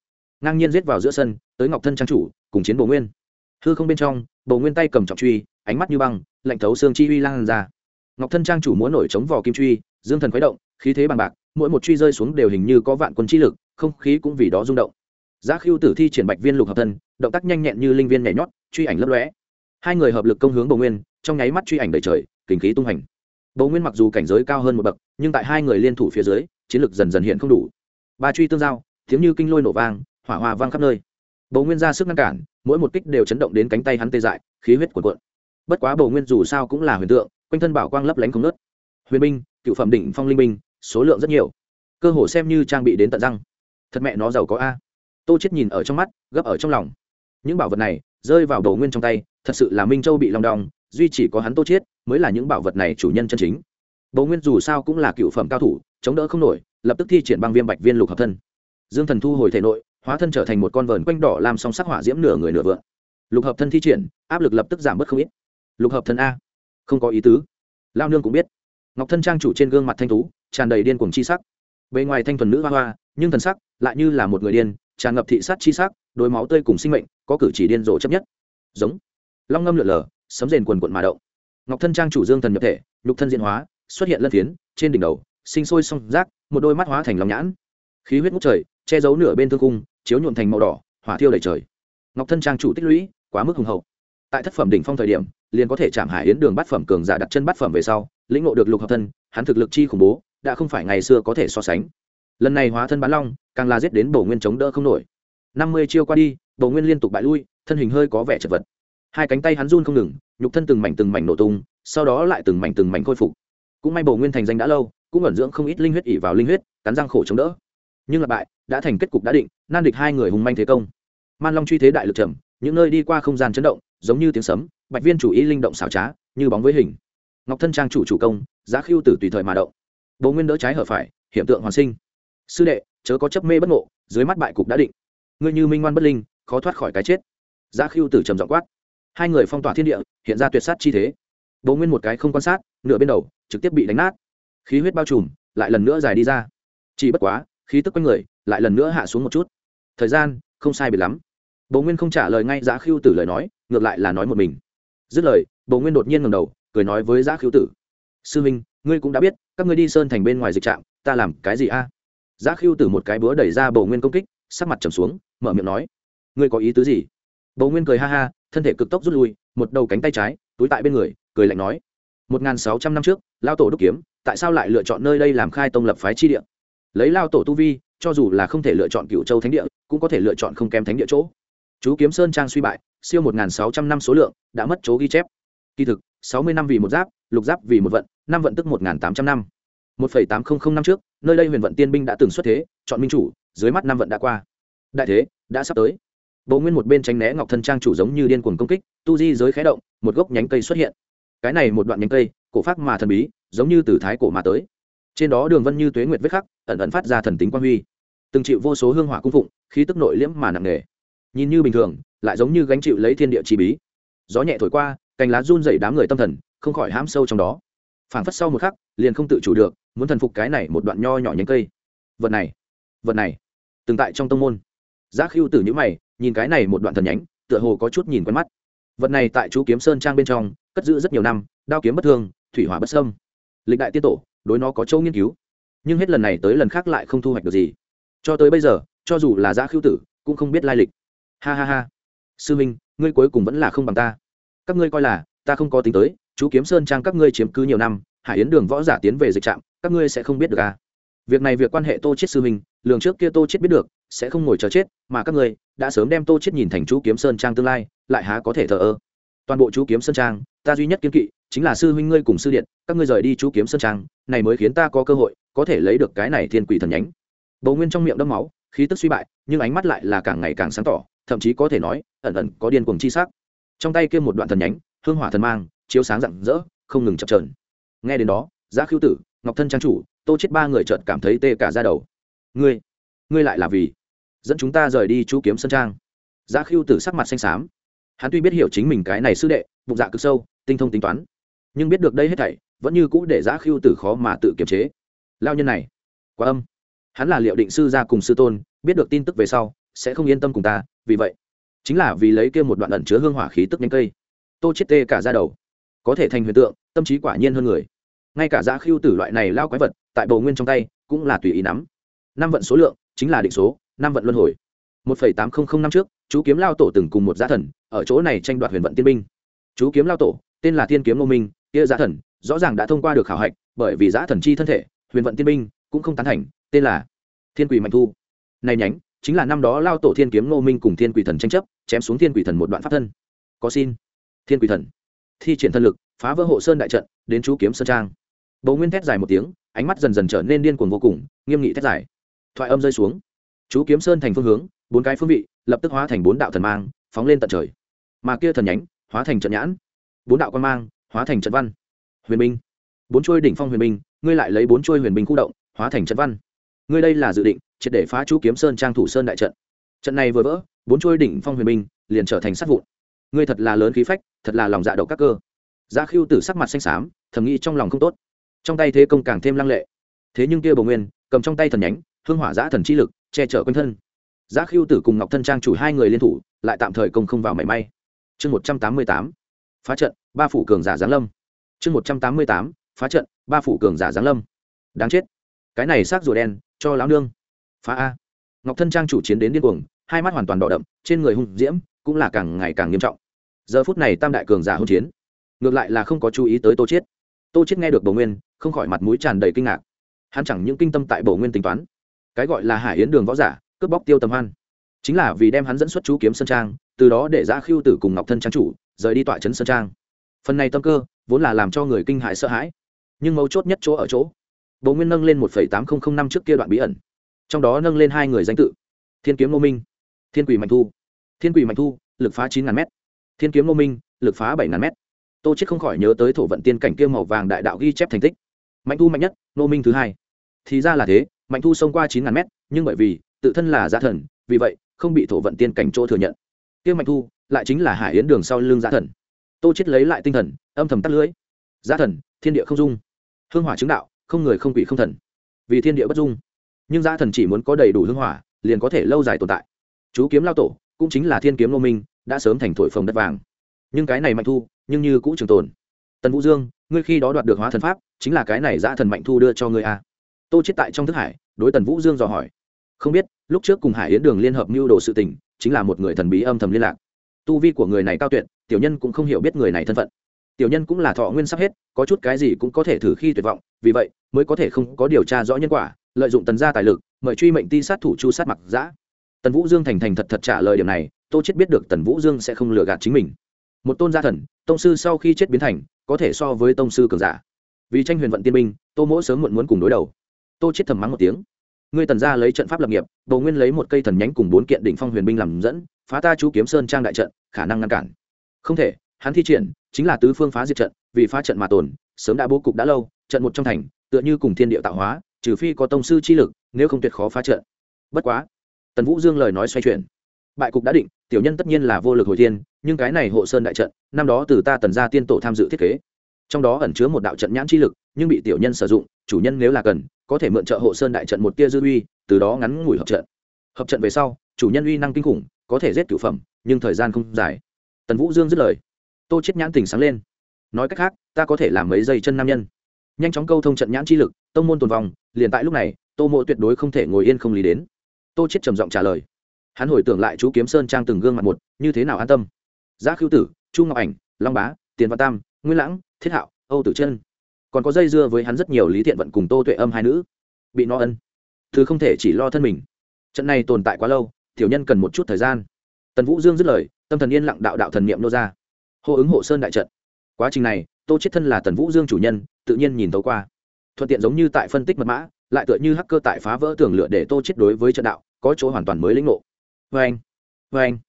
Ngang nhiên giết vào giữa sân, tới ngọc thân trang chủ, cùng chiến bầu nguyên. Hư không bên trong bầu nguyên tay cầm trọng truy, ánh mắt như băng, lạnh thấu xương chi uy lan ra. Ngọc thân trang chủ muốn nổi chống vỏ kim truy, dương thần khuấy động, khí thế bằng bạc, mỗi một truy rơi xuống đều hình như có vạn quân chi lực, không khí cũng vì đó rung động. Giá khiêu tử thi triển bạch viên lục hợp thân, động tác nhanh nhẹn như linh viên nhảy nhót, truy ảnh lấp lóe hai người hợp lực công hướng bầu nguyên, trong nháy mắt truy ảnh đầy trời, kinh khí tung hành. Bầu nguyên mặc dù cảnh giới cao hơn một bậc, nhưng tại hai người liên thủ phía dưới, chiến lực dần dần hiện không đủ. Ba truy tương giao, tiếng như kinh lôi nổ vang, hỏa hoa vang khắp nơi. Bầu nguyên ra sức ngăn cản, mỗi một kích đều chấn động đến cánh tay hắn tê dại, khí huyết cuộn cuộn. Bất quá bầu nguyên dù sao cũng là huyền tượng, quanh thân bảo quang lấp lánh không nớt huyền binh, cựu phẩm đỉnh phong linh binh, số lượng rất nhiều. Cơ hồ xem như trang bị đến tận răng. Thật mẹ nó giàu có a. Tô chết nhìn ở trong mắt, gấp ở trong lòng. Những bảo vật này rơi vào đồ nguyên trong tay, thật sự là minh châu bị lòng đong, duy chỉ có hắn tô chết mới là những bảo vật này chủ nhân chân chính. Đồ nguyên dù sao cũng là cựu phẩm cao thủ, chống đỡ không nổi, lập tức thi triển băng viêm bạch viên lục hợp thân. Dương thần thu hồi thể nội, hóa thân trở thành một con vờn quanh đỏ làm song sắc hỏa diễm nửa người nửa vượng lục hợp thân thi triển, áp lực lập tức giảm bớt không ít. Lục hợp thân a. Không có ý tứ. Lao nương cũng biết. Ngọc thân trang chủ trên gương mặt thanh tú, tràn đầy điên cuồng chi sắc. Bề ngoài thanh thuần nữ hoa hoa, nhưng thần sắc lại như là một người điên, tràn ngập thị sát chi sắc, đôi máu tươi cùng sinh mệnh có cử chỉ điên rồ chấp nhất. Giống. Long ngâm lượn lờ, sấm rền quần quận mà động. Ngọc thân trang chủ dương thần nhập thể, nhục thân diễn hóa, xuất hiện lân phiến, trên đỉnh đầu, sinh sôi song rác một đôi mắt hóa thành lòng nhãn. Khí huyết ngút trời, che giấu nửa bên thương cung chiếu nhuộn thành màu đỏ, hỏa thiêu đầy trời. Ngọc thân trang chủ tích lũy, quá mức hùng hậu. Tại thất phẩm đỉnh phong thời điểm, liền có thể chạm hải yến đường bát phẩm cường giả đặt chân bát phẩm về sau, lĩnh ngộ được lục hợp thân, hắn thực lực chi khủng bố, đã không phải ngày xưa có thể so sánh. Lần này hóa thân bán long, càng là giết đến bổ nguyên chống đỡ không nổi. Năm mươi chiêu qua đi bầu nguyên liên tục bại lui, thân hình hơi có vẻ chật vật. Hai cánh tay hắn run không ngừng, nhục thân từng mảnh từng mảnh nổ tung, sau đó lại từng mảnh từng mảnh khôi phục. Cũng may bầu nguyên thành danh đã lâu, cũng ẩn dưỡng không ít linh huyết ỉ vào linh huyết, cắn răng khổ chống đỡ. Nhưng là bại, đã thành kết cục đã định, nan địch hai người hùng manh thế công. Man long truy thế đại lực trầm, những nơi đi qua không gian chấn động, giống như tiếng sấm, bạch viên chủ ý linh động xảo trá, như bóng với hình. Ngọc thân trang chủ chủ công, giá khiêu tử tùy thời mà động. Bầu nguyên đỡ trái hở phải hiện tượng hoàn sinh. Sư đệ, chớ có chấp mê bất ngộ, dưới mắt bại cục đã định. Ngươi như minh ngoan bất linh khó thoát khỏi cái chết. Giá khiêu tử trầm giọng quát. Hai người phong tỏa thiên địa, hiện ra tuyệt sát chi thế. Bố nguyên một cái không quan sát, nửa bên đầu, trực tiếp bị đánh nát. Khí huyết bao trùm, lại lần nữa dài đi ra. Chỉ bất quá, khí tức quanh người, lại lần nữa hạ xuống một chút. Thời gian, không sai biệt lắm. Bố nguyên không trả lời ngay giá khiêu tử lời nói, ngược lại là nói một mình. Dứt lời bố nguyên đột nhiên ngầm đầu, cười nói với giá khiêu tử. Sư minh, ngươi cũng đã biết, các ngươi đi sơn thành bên ngoài dịch trạm, ta làm cái gì a? Giá khiêu tử một cái búa đẩy ra bầu nguyên công kích, sắc mặt trầm xuống, mở miệng nói ngươi có ý tứ gì? Bầu nguyên cười ha ha, thân thể cực tốc rút lui, một đầu cánh tay trái, túi tại bên người, cười lạnh nói, một n g h n sáu trăm năm trước, lao tổ đúc kiếm, tại sao lại lựa chọn nơi đây làm khai tông lập phái chi địa? Lấy lao tổ tu vi, cho dù là không thể lựa chọn cựu châu thánh địa, cũng có thể lựa chọn không kém thánh địa chỗ. Chú kiếm sơn trang suy bại, siêu một n g h n sáu trăm năm số lượng, đã mất chỗ ghi chép. Kỳ thực, sáu mươi năm vì một giáp, lục giáp vì một vận, năm vận tức một n g h n tám trăm năm. một phẩy tám trăm linh năm trước, nơi đây huyền vận tiên binh đã từng xuất thế, chọn minh chủ, dưới mắt năm vận đã qua. Đại thế, đã sắp tới bộ nguyên một bên tránh né ngọc thân trang chủ giống như điên cuồng công kích, tu di giới khé động, một gốc nhánh cây xuất hiện. Cái này một đoạn nhánh cây, cổ phác mà thần bí, giống như từ thái cổ mà tới. Trên đó đường vân như tuế nguyệt vết khắc, ẩn ẩn phát ra thần tính quang huy. Từng chịu vô số hương hỏa cung phụng, khí tức nội liễm mà nặng nề. Nhìn như bình thường, lại giống như gánh chịu lấy thiên địa chi bí. Gió nhẹ thổi qua, cành lá run dày đám người tâm thần, không khỏi hãm sâu trong đó. Phảng phất sau một khắc, liền không tự chủ được, muốn thần phục cái này một đoạn nho nhỏ nhánh cây. Vật này vật này, từng tại trong tông môn. Giác Hưu tử nhữ mày nhìn cái này một đoạn thần nhánh, tựa hồ có chút nhìn quen mắt. Vật này tại chú kiếm sơn trang bên trong, cất giữ rất nhiều năm, đao kiếm bất thương, thủy hỏa bất sâm lịch đại tiên tổ, đối nó có châu nghiên cứu. Nhưng hết lần này tới lần khác lại không thu hoạch được gì. Cho tới bây giờ, cho dù là giã khiêu tử, cũng không biết lai lịch. Ha ha ha. Sư minh, ngươi cuối cùng vẫn là không bằng ta. Các ngươi coi là, ta không có tính tới, chú kiếm sơn trang các ngươi chiếm cứ nhiều năm, hải yến đường võ giả tiến về dịch trạm, các ngươi sẽ không biết được à. việc này việc quan hệ tô chết sư minh, lường trước kia tô chết biết được sẽ không ngồi chờ chết, mà các ngươi đã sớm đem tô chết nhìn thành chú kiếm sơn trang tương lai, lại há có thể thờ ơ? Toàn bộ chú kiếm sơn trang, ta duy nhất kiên kỵ chính là sư huynh ngươi cùng sư điện, các ngươi rời đi chú kiếm sơn trang, này mới khiến ta có cơ hội có thể lấy được cái này thiên quỷ thần nhánh. Bầu nguyên trong miệng đâm máu, khí tức suy bại, nhưng ánh mắt lại là càng ngày càng sáng tỏ, thậm chí có thể nói, ẩn ẩn có điên cuồng chi sắc. Trong tay kia một đoạn thần nhánh, hương hỏa thần mang, chiếu sáng rạng rỡ, không ngừng chập chờn. Nghe đến đó, giá khiêu tử, ngọc thân trang chủ, tô chết ba người chợt cảm thấy tê cả da đầu. Ngươi ngươi lại là vì dẫn chúng ta rời đi chú kiếm sân trang. Giá khiêu tử sắc mặt xanh xám. Hắn tuy biết hiểu chính mình cái này sư đệ, bụng dạ cực sâu, tinh thông tính toán, nhưng biết được đây hết thảy, vẫn như cũ để giá khiêu tử khó mà tự kiềm chế. Lao nhân này, quá âm. Hắn là liệu định sư gia cùng sư tôn, biết được tin tức về sau, sẽ không yên tâm cùng ta, vì vậy, chính là vì lấy kia một đoạn ẩn chứa hương hỏa khí tức nhanh cây. Tô chết tê cả ra đầu. Có thể thành huyền tượng, tâm trí quả nhiên hơn người. Ngay cả giá khiêu tử loại này lao quái vật, tại bầu nguyên trong tay, cũng là tùy ý nắm. Năm vận số lượng chính là định số, năm vận luân hồi. Một phẩy tám không không năm trước, chú kiếm lao tổ từng cùng một giá thần, ở chỗ này tranh đoạt huyền vận tiên binh. Chú kiếm lao tổ, tên là thiên kiếm ngô minh, kia giá thần, rõ ràng đã thông qua được khảo hạch, bởi vì giá thần chi thân thể, huyền vận tiên binh cũng không tán thành, tên là thiên quỷ mạnh thu. Này nhánh, chính là năm đó lao tổ thiên kiếm ngô minh cùng thiên quỷ thần tranh chấp, chém xuống thiên quỷ thần một đoạn pháp thân. Có xin. Thiên quỷ thần. Thi triển thân lực, phá vỡ hộ sơn đại trận, đến chú kiếm sơn trang. Bầu nguyên thét dài một tiếng, ánh mắt dần dần trở nên điên cuồng vô cùng, nghiêm nghị thét dài thoại âm rơi xuống. Chú kiếm sơn thành phương hướng, bốn cái phương vị, lập tức hóa thành bốn đạo thần mang, phóng lên tận trời. Mà kia thần nhánh, hóa thành trận nhãn. Bốn đạo quan mang, hóa thành trận văn. Huyền binh. Bốn chuôi đỉnh phong huyền binh, ngươi lại lấy bốn chuôi huyền binh khu động, hóa thành trận văn. Ngươi đây là dự định, triệt để phá chú kiếm sơn trang thủ sơn đại trận. Trận này vừa vỡ, bốn chuôi đỉnh phong huyền binh, liền trở thành sát vụn. Ngươi thật là lớn khí phách, thật là lòng dạ độc các cơ. Giá khiêu tử sắc mặt xanh xám, thầm nghĩ trong lòng không tốt. Trong tay thế công càng thêm lăng lệ. Thế nhưng kia bồ nguyên, cầm trong tay thần nhánh hương hỏa giã thần chi lực, che chở quanh thân. Giã khiêu tử cùng ngọc thân trang chủ hai người liên thủ, lại tạm thời công không vào mảy may. Chương một trăm tám mươi tám, phá trận, ba phủ cường giả giáng lâm. Chương một trăm tám mươi tám, phá trận, ba phủ cường giả giáng lâm. Đáng chết. Cái này xác rùa đen, cho lão nương. Phá a. Ngọc thân trang chủ chiến đến điên cuồng, hai mắt hoàn toàn đỏ đậm, trên người hung diễm cũng là càng ngày càng nghiêm trọng. Giờ phút này tam đại cường giả hôn chiến, ngược lại là không có chú ý tới tô chiết. Tô chiết nghe được bầu nguyên, không khỏi mặt mũi tràn đầy kinh ngạc. Hắn chẳng những kinh tâm tại bầu nguyên tính toán cái gọi là hải yến đường võ giả, cướp bóc tiêu tầm hoan. Chính là vì đem hắn dẫn xuất chú kiếm sơn trang, từ đó để giã khiêu tử cùng ngọc thân trang chủ rời đi tọa trấn sơn trang. Phần này tâm cơ, vốn là làm cho người kinh hại sợ hãi. Nhưng mấu chốt nhất chỗ ở chỗ bố nguyên nâng lên một tám nghìn năm trước kia đoạn bí ẩn. Trong đó nâng lên hai người danh tự. Thiên kiếm ngô minh, thiên quỷ mạnh thu. Thiên quỷ mạnh thu, lực phá chín ngàn m thiên kiếm ngô minh, lực phá bảy ngàn m tô chết không khỏi nhớ tới thổ vận tiên cảnh kia màu vàng đại đạo ghi chép thành tích. Mạnh thu mạnh nhất, ngô minh thứ hai. Thì ra là thế mạnh thu xông qua chín ngàn mét, nhưng bởi vì tự thân là giá thần, vì vậy không bị thổ vận tiên cảnh chỗ thừa nhận. Kia mạnh thu lại chính là hải yến đường sau lưng giá thần. Tô chết lấy lại tinh thần, âm thầm tắt lưới. Giá thần, thiên địa không dung. Hương hỏa chứng đạo, không người không quỷ không thần. Vì thiên địa bất dung. Nhưng giá thần chỉ muốn có đầy đủ hương hỏa, liền có thể lâu dài tồn tại. Chú kiếm lao tổ, cũng chính là thiên kiếm lô minh, đã sớm thành thổi phồng đất vàng. Nhưng cái này mạnh thu, nhưng như cũ trường tồn. Tần vũ dương, ngươi khi đó đoạt được hóa thần pháp, chính là cái này giá thần mạnh thu đưa cho ngươi a à tô chết tại trong thức hải, đối tần vũ dương dò hỏi. Không biết, lúc trước cùng hải yến đường liên hợp mưu đồ sự tình, chính là một người thần bí âm thầm liên lạc. Tu vi của người này cao tuyệt, tiểu nhân cũng không hiểu biết người này thân phận. Tiểu nhân cũng là thọ nguyên sắp hết, có chút cái gì cũng có thể thử khi tuyệt vọng, vì vậy, mới có thể không có điều tra rõ nhân quả, lợi dụng tần gia tài lực, mời truy mệnh ti sát thủ chu sát mặc giã. Tần vũ dương thành thành thật thật trả lời điểm này, tô chết biết được tần vũ dương sẽ không lừa gạt chính mình. Một tôn gia thần, tông sư sau khi chết biến thành, có thể so với tông sư cường giả. Vì tranh huyền vận tiên minh tô mỗ sớm muộn muốn cùng đối đầu tô chết thầm mắng một tiếng. Ngươi tần gia lấy trận pháp lập nghiệp bầu nguyên lấy một cây thần nhánh cùng bốn kiện đỉnh phong huyền binh làm dẫn, phá ta chú kiếm sơn trang đại trận, khả năng ngăn cản. Không thể, hắn thi triển, chính là tứ phương phá diệt trận, vì phá trận mà tồn, sớm đã bố cục đã lâu, trận một trong thành, tựa như cùng thiên địa tạo hóa, trừ phi có tông sư chi lực, nếu không tuyệt khó phá trận. Bất quá, tần vũ dương lời nói xoay chuyển. Bại cục đã định, tiểu nhân tất nhiên là vô lực hồi thiên, nhưng cái này hộ sơn đại trận, năm đó từ ta tần gia tiên tổ tham dự thiết kế trong đó ẩn chứa một đạo trận nhãn chi lực, nhưng bị tiểu nhân sử dụng, chủ nhân nếu là cần, có thể mượn trợ hộ sơn đại trận một tia dư uy, từ đó ngắn ngủi hợp trận. Hợp trận về sau, chủ nhân uy năng kinh khủng, có thể giết cửu phẩm, nhưng thời gian không dài. Tần vũ dương dứt lời. Tô chết nhãn tình sáng lên. Nói cách khác, ta có thể làm mấy giây chân nam nhân. Nhanh chóng câu thông trận nhãn chi lực, tông môn tồn vong, liền tại lúc này, tô mộ tuyệt đối không thể ngồi yên không lý đến. Tô chết trầm giọng trả lời. Hắn hồi tưởng lại chú kiếm sơn trang từng gương mặt một, như thế nào an tâm. Giá khưu tử, chu ngọc ảnh, long bá, tiền văn tam, nguyên lãng thiết hạo, âu tử chân. Còn có dây dưa với hắn rất nhiều lý thiện vận cùng tô tuệ âm hai nữ. Bị no ân. Thứ không thể chỉ lo thân mình. Trận này tồn tại quá lâu, tiểu nhân cần một chút thời gian. Tần vũ dương dứt lời, tâm thần yên lặng đạo đạo thần niệm nô ra. Hô ứng hộ sơn đại trận. Quá trình này, tô chết thân là tần vũ dương chủ nhân, tự nhiên nhìn tấu qua. Thuận tiện giống như tại phân tích mật mã, lại tựa như hacker tại phá vỡ tường lửa để tô chết đối với trận đạo, có chỗ hoàn toàn mới lĩnh ngộ. Vê anh vê anh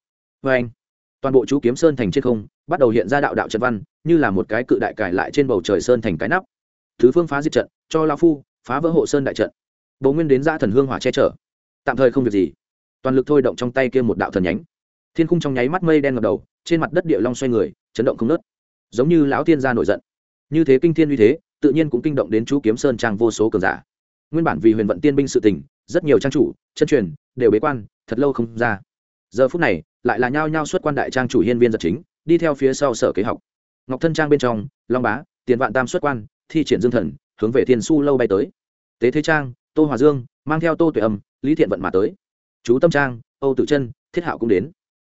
vê anh toàn bộ chú kiếm sơn thành trên không, bắt đầu hiện ra đạo đạo trận văn, như là một cái cự đại cải lại trên bầu trời sơn thành cái nắp. Thứ phương phá diệt trận, cho lao phu, phá vỡ hộ sơn đại trận. Bầu nguyên đến ra thần hương hỏa che chở. Tạm thời không việc gì. Toàn lực thôi động trong tay kia một đạo thần nhánh. Thiên khung trong nháy mắt mây đen ngập đầu, trên mặt đất địa long xoay người, chấn động không nớt giống như lão tiên gia nổi giận. Như thế kinh thiên uy thế, tự nhiên cũng kinh động đến chú kiếm sơn trang vô số cường giả. Nguyên bản vì huyền vận tiên binh sự tình, rất nhiều trang chủ, chân truyền, đều bế quan, thật lâu không ra giờ phút này lại là nhao nhao xuất quan đại trang chủ hiên viên giật chính, đi theo phía sau sở kế học. Ngọc thân trang bên trong, long bá, tiền vạn tam xuất quan, thi triển dương thần, hướng về thiên su lâu bay tới. Tế thế trang, tô hòa dương, mang theo tô tuệ âm, lý thiện vận mà tới. Chú tâm trang, âu tử chân, thiết hạo cũng đến.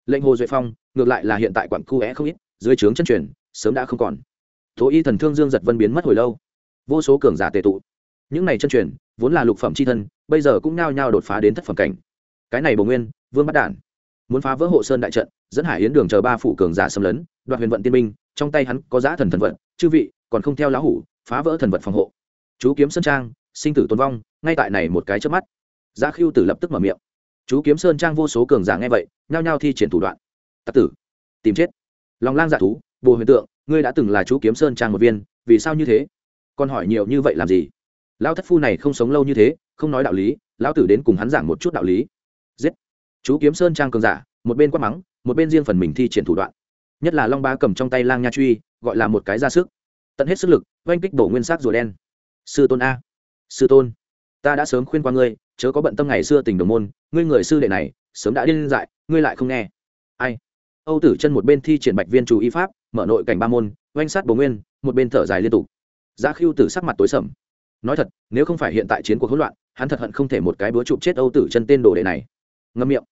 Lệnh hồ duệ phong, ngược lại là hiện tại quản khu é không ít, dưới trướng chân truyền, sớm đã không còn. Tố y thần thương dương giật vân biến mất hồi lâu. Vô số cường giả tề tụ. Những này chân truyền, vốn là lục phẩm c h i thân, bây giờ cũng nhao nhao đột phá đến thất phẩm cảnh. Cái này bồ nguyên, vương bắt đản muốn phá vỡ hộ sơn đại trận, dẫn hải yến đường chờ ba phủ cường giả xâm lấn, đoạt huyền vận tiên minh trong tay hắn có giá thần thần vận, chư vị, còn không theo lá hủ, phá vỡ thần vật phòng hộ. Chú kiếm sơn trang, sinh tử tồn vong, ngay tại này một cái trước mắt. Giá khiêu tử lập tức mở miệng. Chú kiếm sơn trang vô số cường giả nghe vậy, nhao nhao thi triển thủ đoạn. Tặc tử, tìm chết. Lòng lang giả thú bồ huyền tượng, ngươi đã từng là chú kiếm sơn trang một viên, vì sao như thế? Còn hỏi nhiều như vậy làm gì? Lão thất phu này không sống lâu như thế, không nói đạo lý, lão tử đến cùng hắn giảng một chút đạo lý. Giết chú kiếm sơn trang cường giả, một bên quát mắng, một bên riêng phần mình thi triển thủ đoạn. Nhất là long ba cầm trong tay lang nha truy, gọi là một cái ra sức. Tận hết sức lực, oanh kích bổ nguyên sát rùa đen. Sư tôn a. Sư tôn, ta đã sớm khuyên qua ngươi, chớ có bận tâm ngày xưa tình đồng môn, ngươi người sư đệ này, sớm đã điên dại, ngươi lại không nghe. Ai? Âu tử chân một bên thi triển bạch viên chủ y pháp, mở nội cảnh ba môn, oanh sát bổ nguyên, một bên thở dài liên tục. Giá khiêu tử sắc mặt tối sầm. Nói thật, nếu không phải hiện tại chiến cuộc hỗn loạn, hắn thật hận không thể một cái búa chụp chết âu tử chân tên đồ đệ này. Ngâm miệng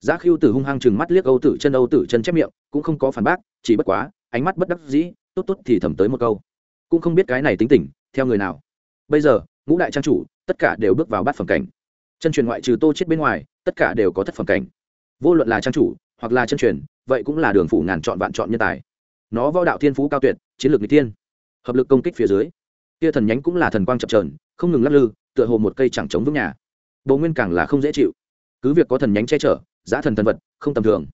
giá khiêu tử hung hăng chừng mắt liếc âu tử chân, âu tử chân chép miệng, cũng không có phản bác, chỉ bất quá, ánh mắt bất đắc dĩ, tốt tốt thì thầm tới một câu. Cũng không biết cái này tính tình, theo người nào. Bây giờ, ngũ đại trang chủ, tất cả đều bước vào bát phẩm cảnh. Chân truyền ngoại trừ tô chết bên ngoài, tất cả đều có thất phẩm cảnh. Vô luận là trang chủ, hoặc là chân truyền, vậy cũng là đường phủ ngàn chọn vạn chọn nhân tài. Nó võ đạo thiên phú cao tuyệt, chiến lược n tiên hợp lực công kích phía dưới kia thần nhánh cũng là thần quang chập trờn không ngừng lắc lư, tựa hồ một cây chẳng chống vững nhà. Bố nguyên càng là không dễ chịu. Cứ việc có thần nhánh che chở giá thần thần vật, không tầm thường.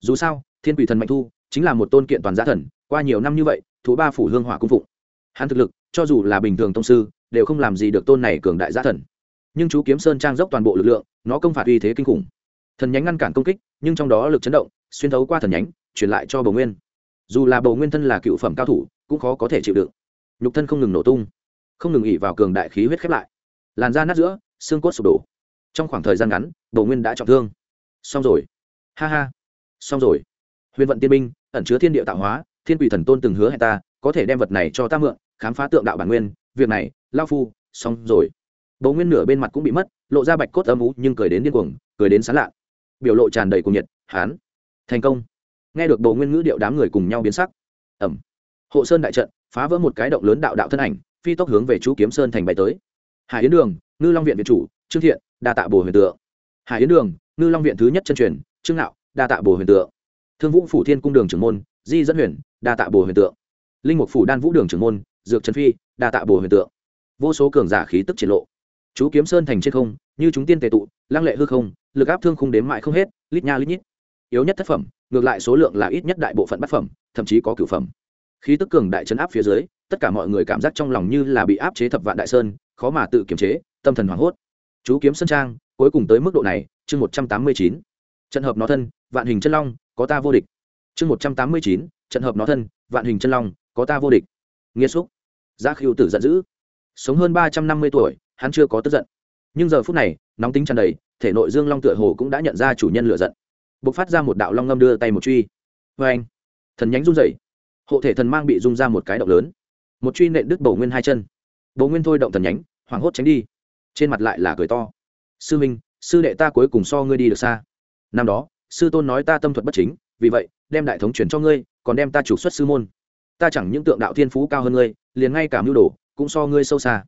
Dù sao, thiên quỷ thần mạnh thu, chính là một tôn kiện toàn giá thần, qua nhiều năm như vậy, thú ba phủ hương hỏa cung phụng. Hắn thực lực, cho dù là bình thường tông sư, đều không làm gì được tôn này cường đại giá thần. Nhưng chú kiếm sơn trang dốc toàn bộ lực lượng, nó công phạt uy thế kinh khủng. Thần nhánh ngăn cản công kích, nhưng trong đó lực chấn động, xuyên thấu qua thần nhánh, truyền lại cho bầu nguyên. Dù là bầu nguyên thân là cựu phẩm cao thủ, cũng khó có thể chịu đựng. Nhục thân không ngừng nổ tung, không ngừng ỉ vào cường đại khí huyết khép lại. Làn da nát giữa, xương cốt sụp đổ. Trong khoảng thời gian ngắn bầu nguyên đã trọng thương xong rồi. Ha ha. Xong rồi. Huyền vận tiên binh, ẩn chứa thiên địa tạo hóa, thiên quỷ thần tôn từng hứa hẹn ta, có thể đem vật này cho ta mượn, khám phá tượng đạo bản nguyên. Việc này, lao phu, xong rồi. Bầu nguyên nửa bên mặt cũng bị mất, lộ ra bạch cốt âm ú nhưng cười đến điên cuồng, cười đến sán lạ. Biểu lộ tràn đầy cuồng nhiệt, hán. Thành công. Nghe được bầu nguyên ngữ điệu đám người cùng nhau biến sắc. Ẩm. Hộ sơn đại trận, phá vỡ một cái động lớn đạo đạo thân ảnh, phi tốc hướng về chú kiếm sơn thành bay tới. Hải yến đường, ngư long viện viện chủ, trương thiện, đa tạ bồ huyền tượng. Hải yến đường ngư long viện thứ nhất chân truyền, trương nạo đa tạ bồ huyền tượng. Thương vũ phủ thiên cung đường trưởng môn, di dẫn huyền, đa tạ bồ huyền tượng. Linh mục phủ đan vũ đường trưởng môn, dược trần phi, đa tạ bồ huyền tượng. Vô số cường giả khí tức triển lộ. Chú kiếm sơn thành trên không, như chúng tiên tề tụ, lăng lệ hư không, lực áp thương khung đếm mại không hết, lít nha lít nhít. Yếu nhất thất phẩm, ngược lại số lượng là ít nhất đại bộ phận bát phẩm, thậm chí có cửu phẩm. Khí tức cường đại chấn áp phía dưới, tất cả mọi người cảm giác trong lòng như là bị áp chế thập vạn đại sơn, khó mà tự kiềm chế, tâm thần hoảng hốt. Chú kiếm sơn trang, cuối cùng tới mức độ này chương một trăm tám mươi chín, trận hợp nó thân, vạn hình chân long, có ta vô địch. Chương một trăm tám mươi chín, trận hợp nó thân, vạn hình chân long, có ta vô địch. Nghiêm xúc. Giác khiêu tử giận dữ. Sống hơn ba trăm năm mươi tuổi, hắn chưa có tức giận. Nhưng giờ phút này, nóng tính tràn đầy, thể nội dương long tựa hồ cũng đã nhận ra chủ nhân lựa giận. B ộ c phát ra một đạo long ngâm đưa tay một truy. Vê anh. Thần nhánh run dậy hộ thể thần mang bị rung ra một cái động lớn. Một truy nện đứt bầu nguyên hai chân. Bầu nguyên thôi động thần nhánh, hoảng hốt tránh đi. Trên mặt lại là cười to. Sư minh sư đệ ta cuối cùng so ngươi đi được xa. Năm đó, sư tôn nói ta tâm thuật bất chính, vì vậy, đem đại thống chuyển cho ngươi, còn đem ta trục xuất sư môn. Ta chẳng những tượng đạo thiên phú cao hơn ngươi, liền ngay cả mưu đồ, cũng so ngươi sâu xa.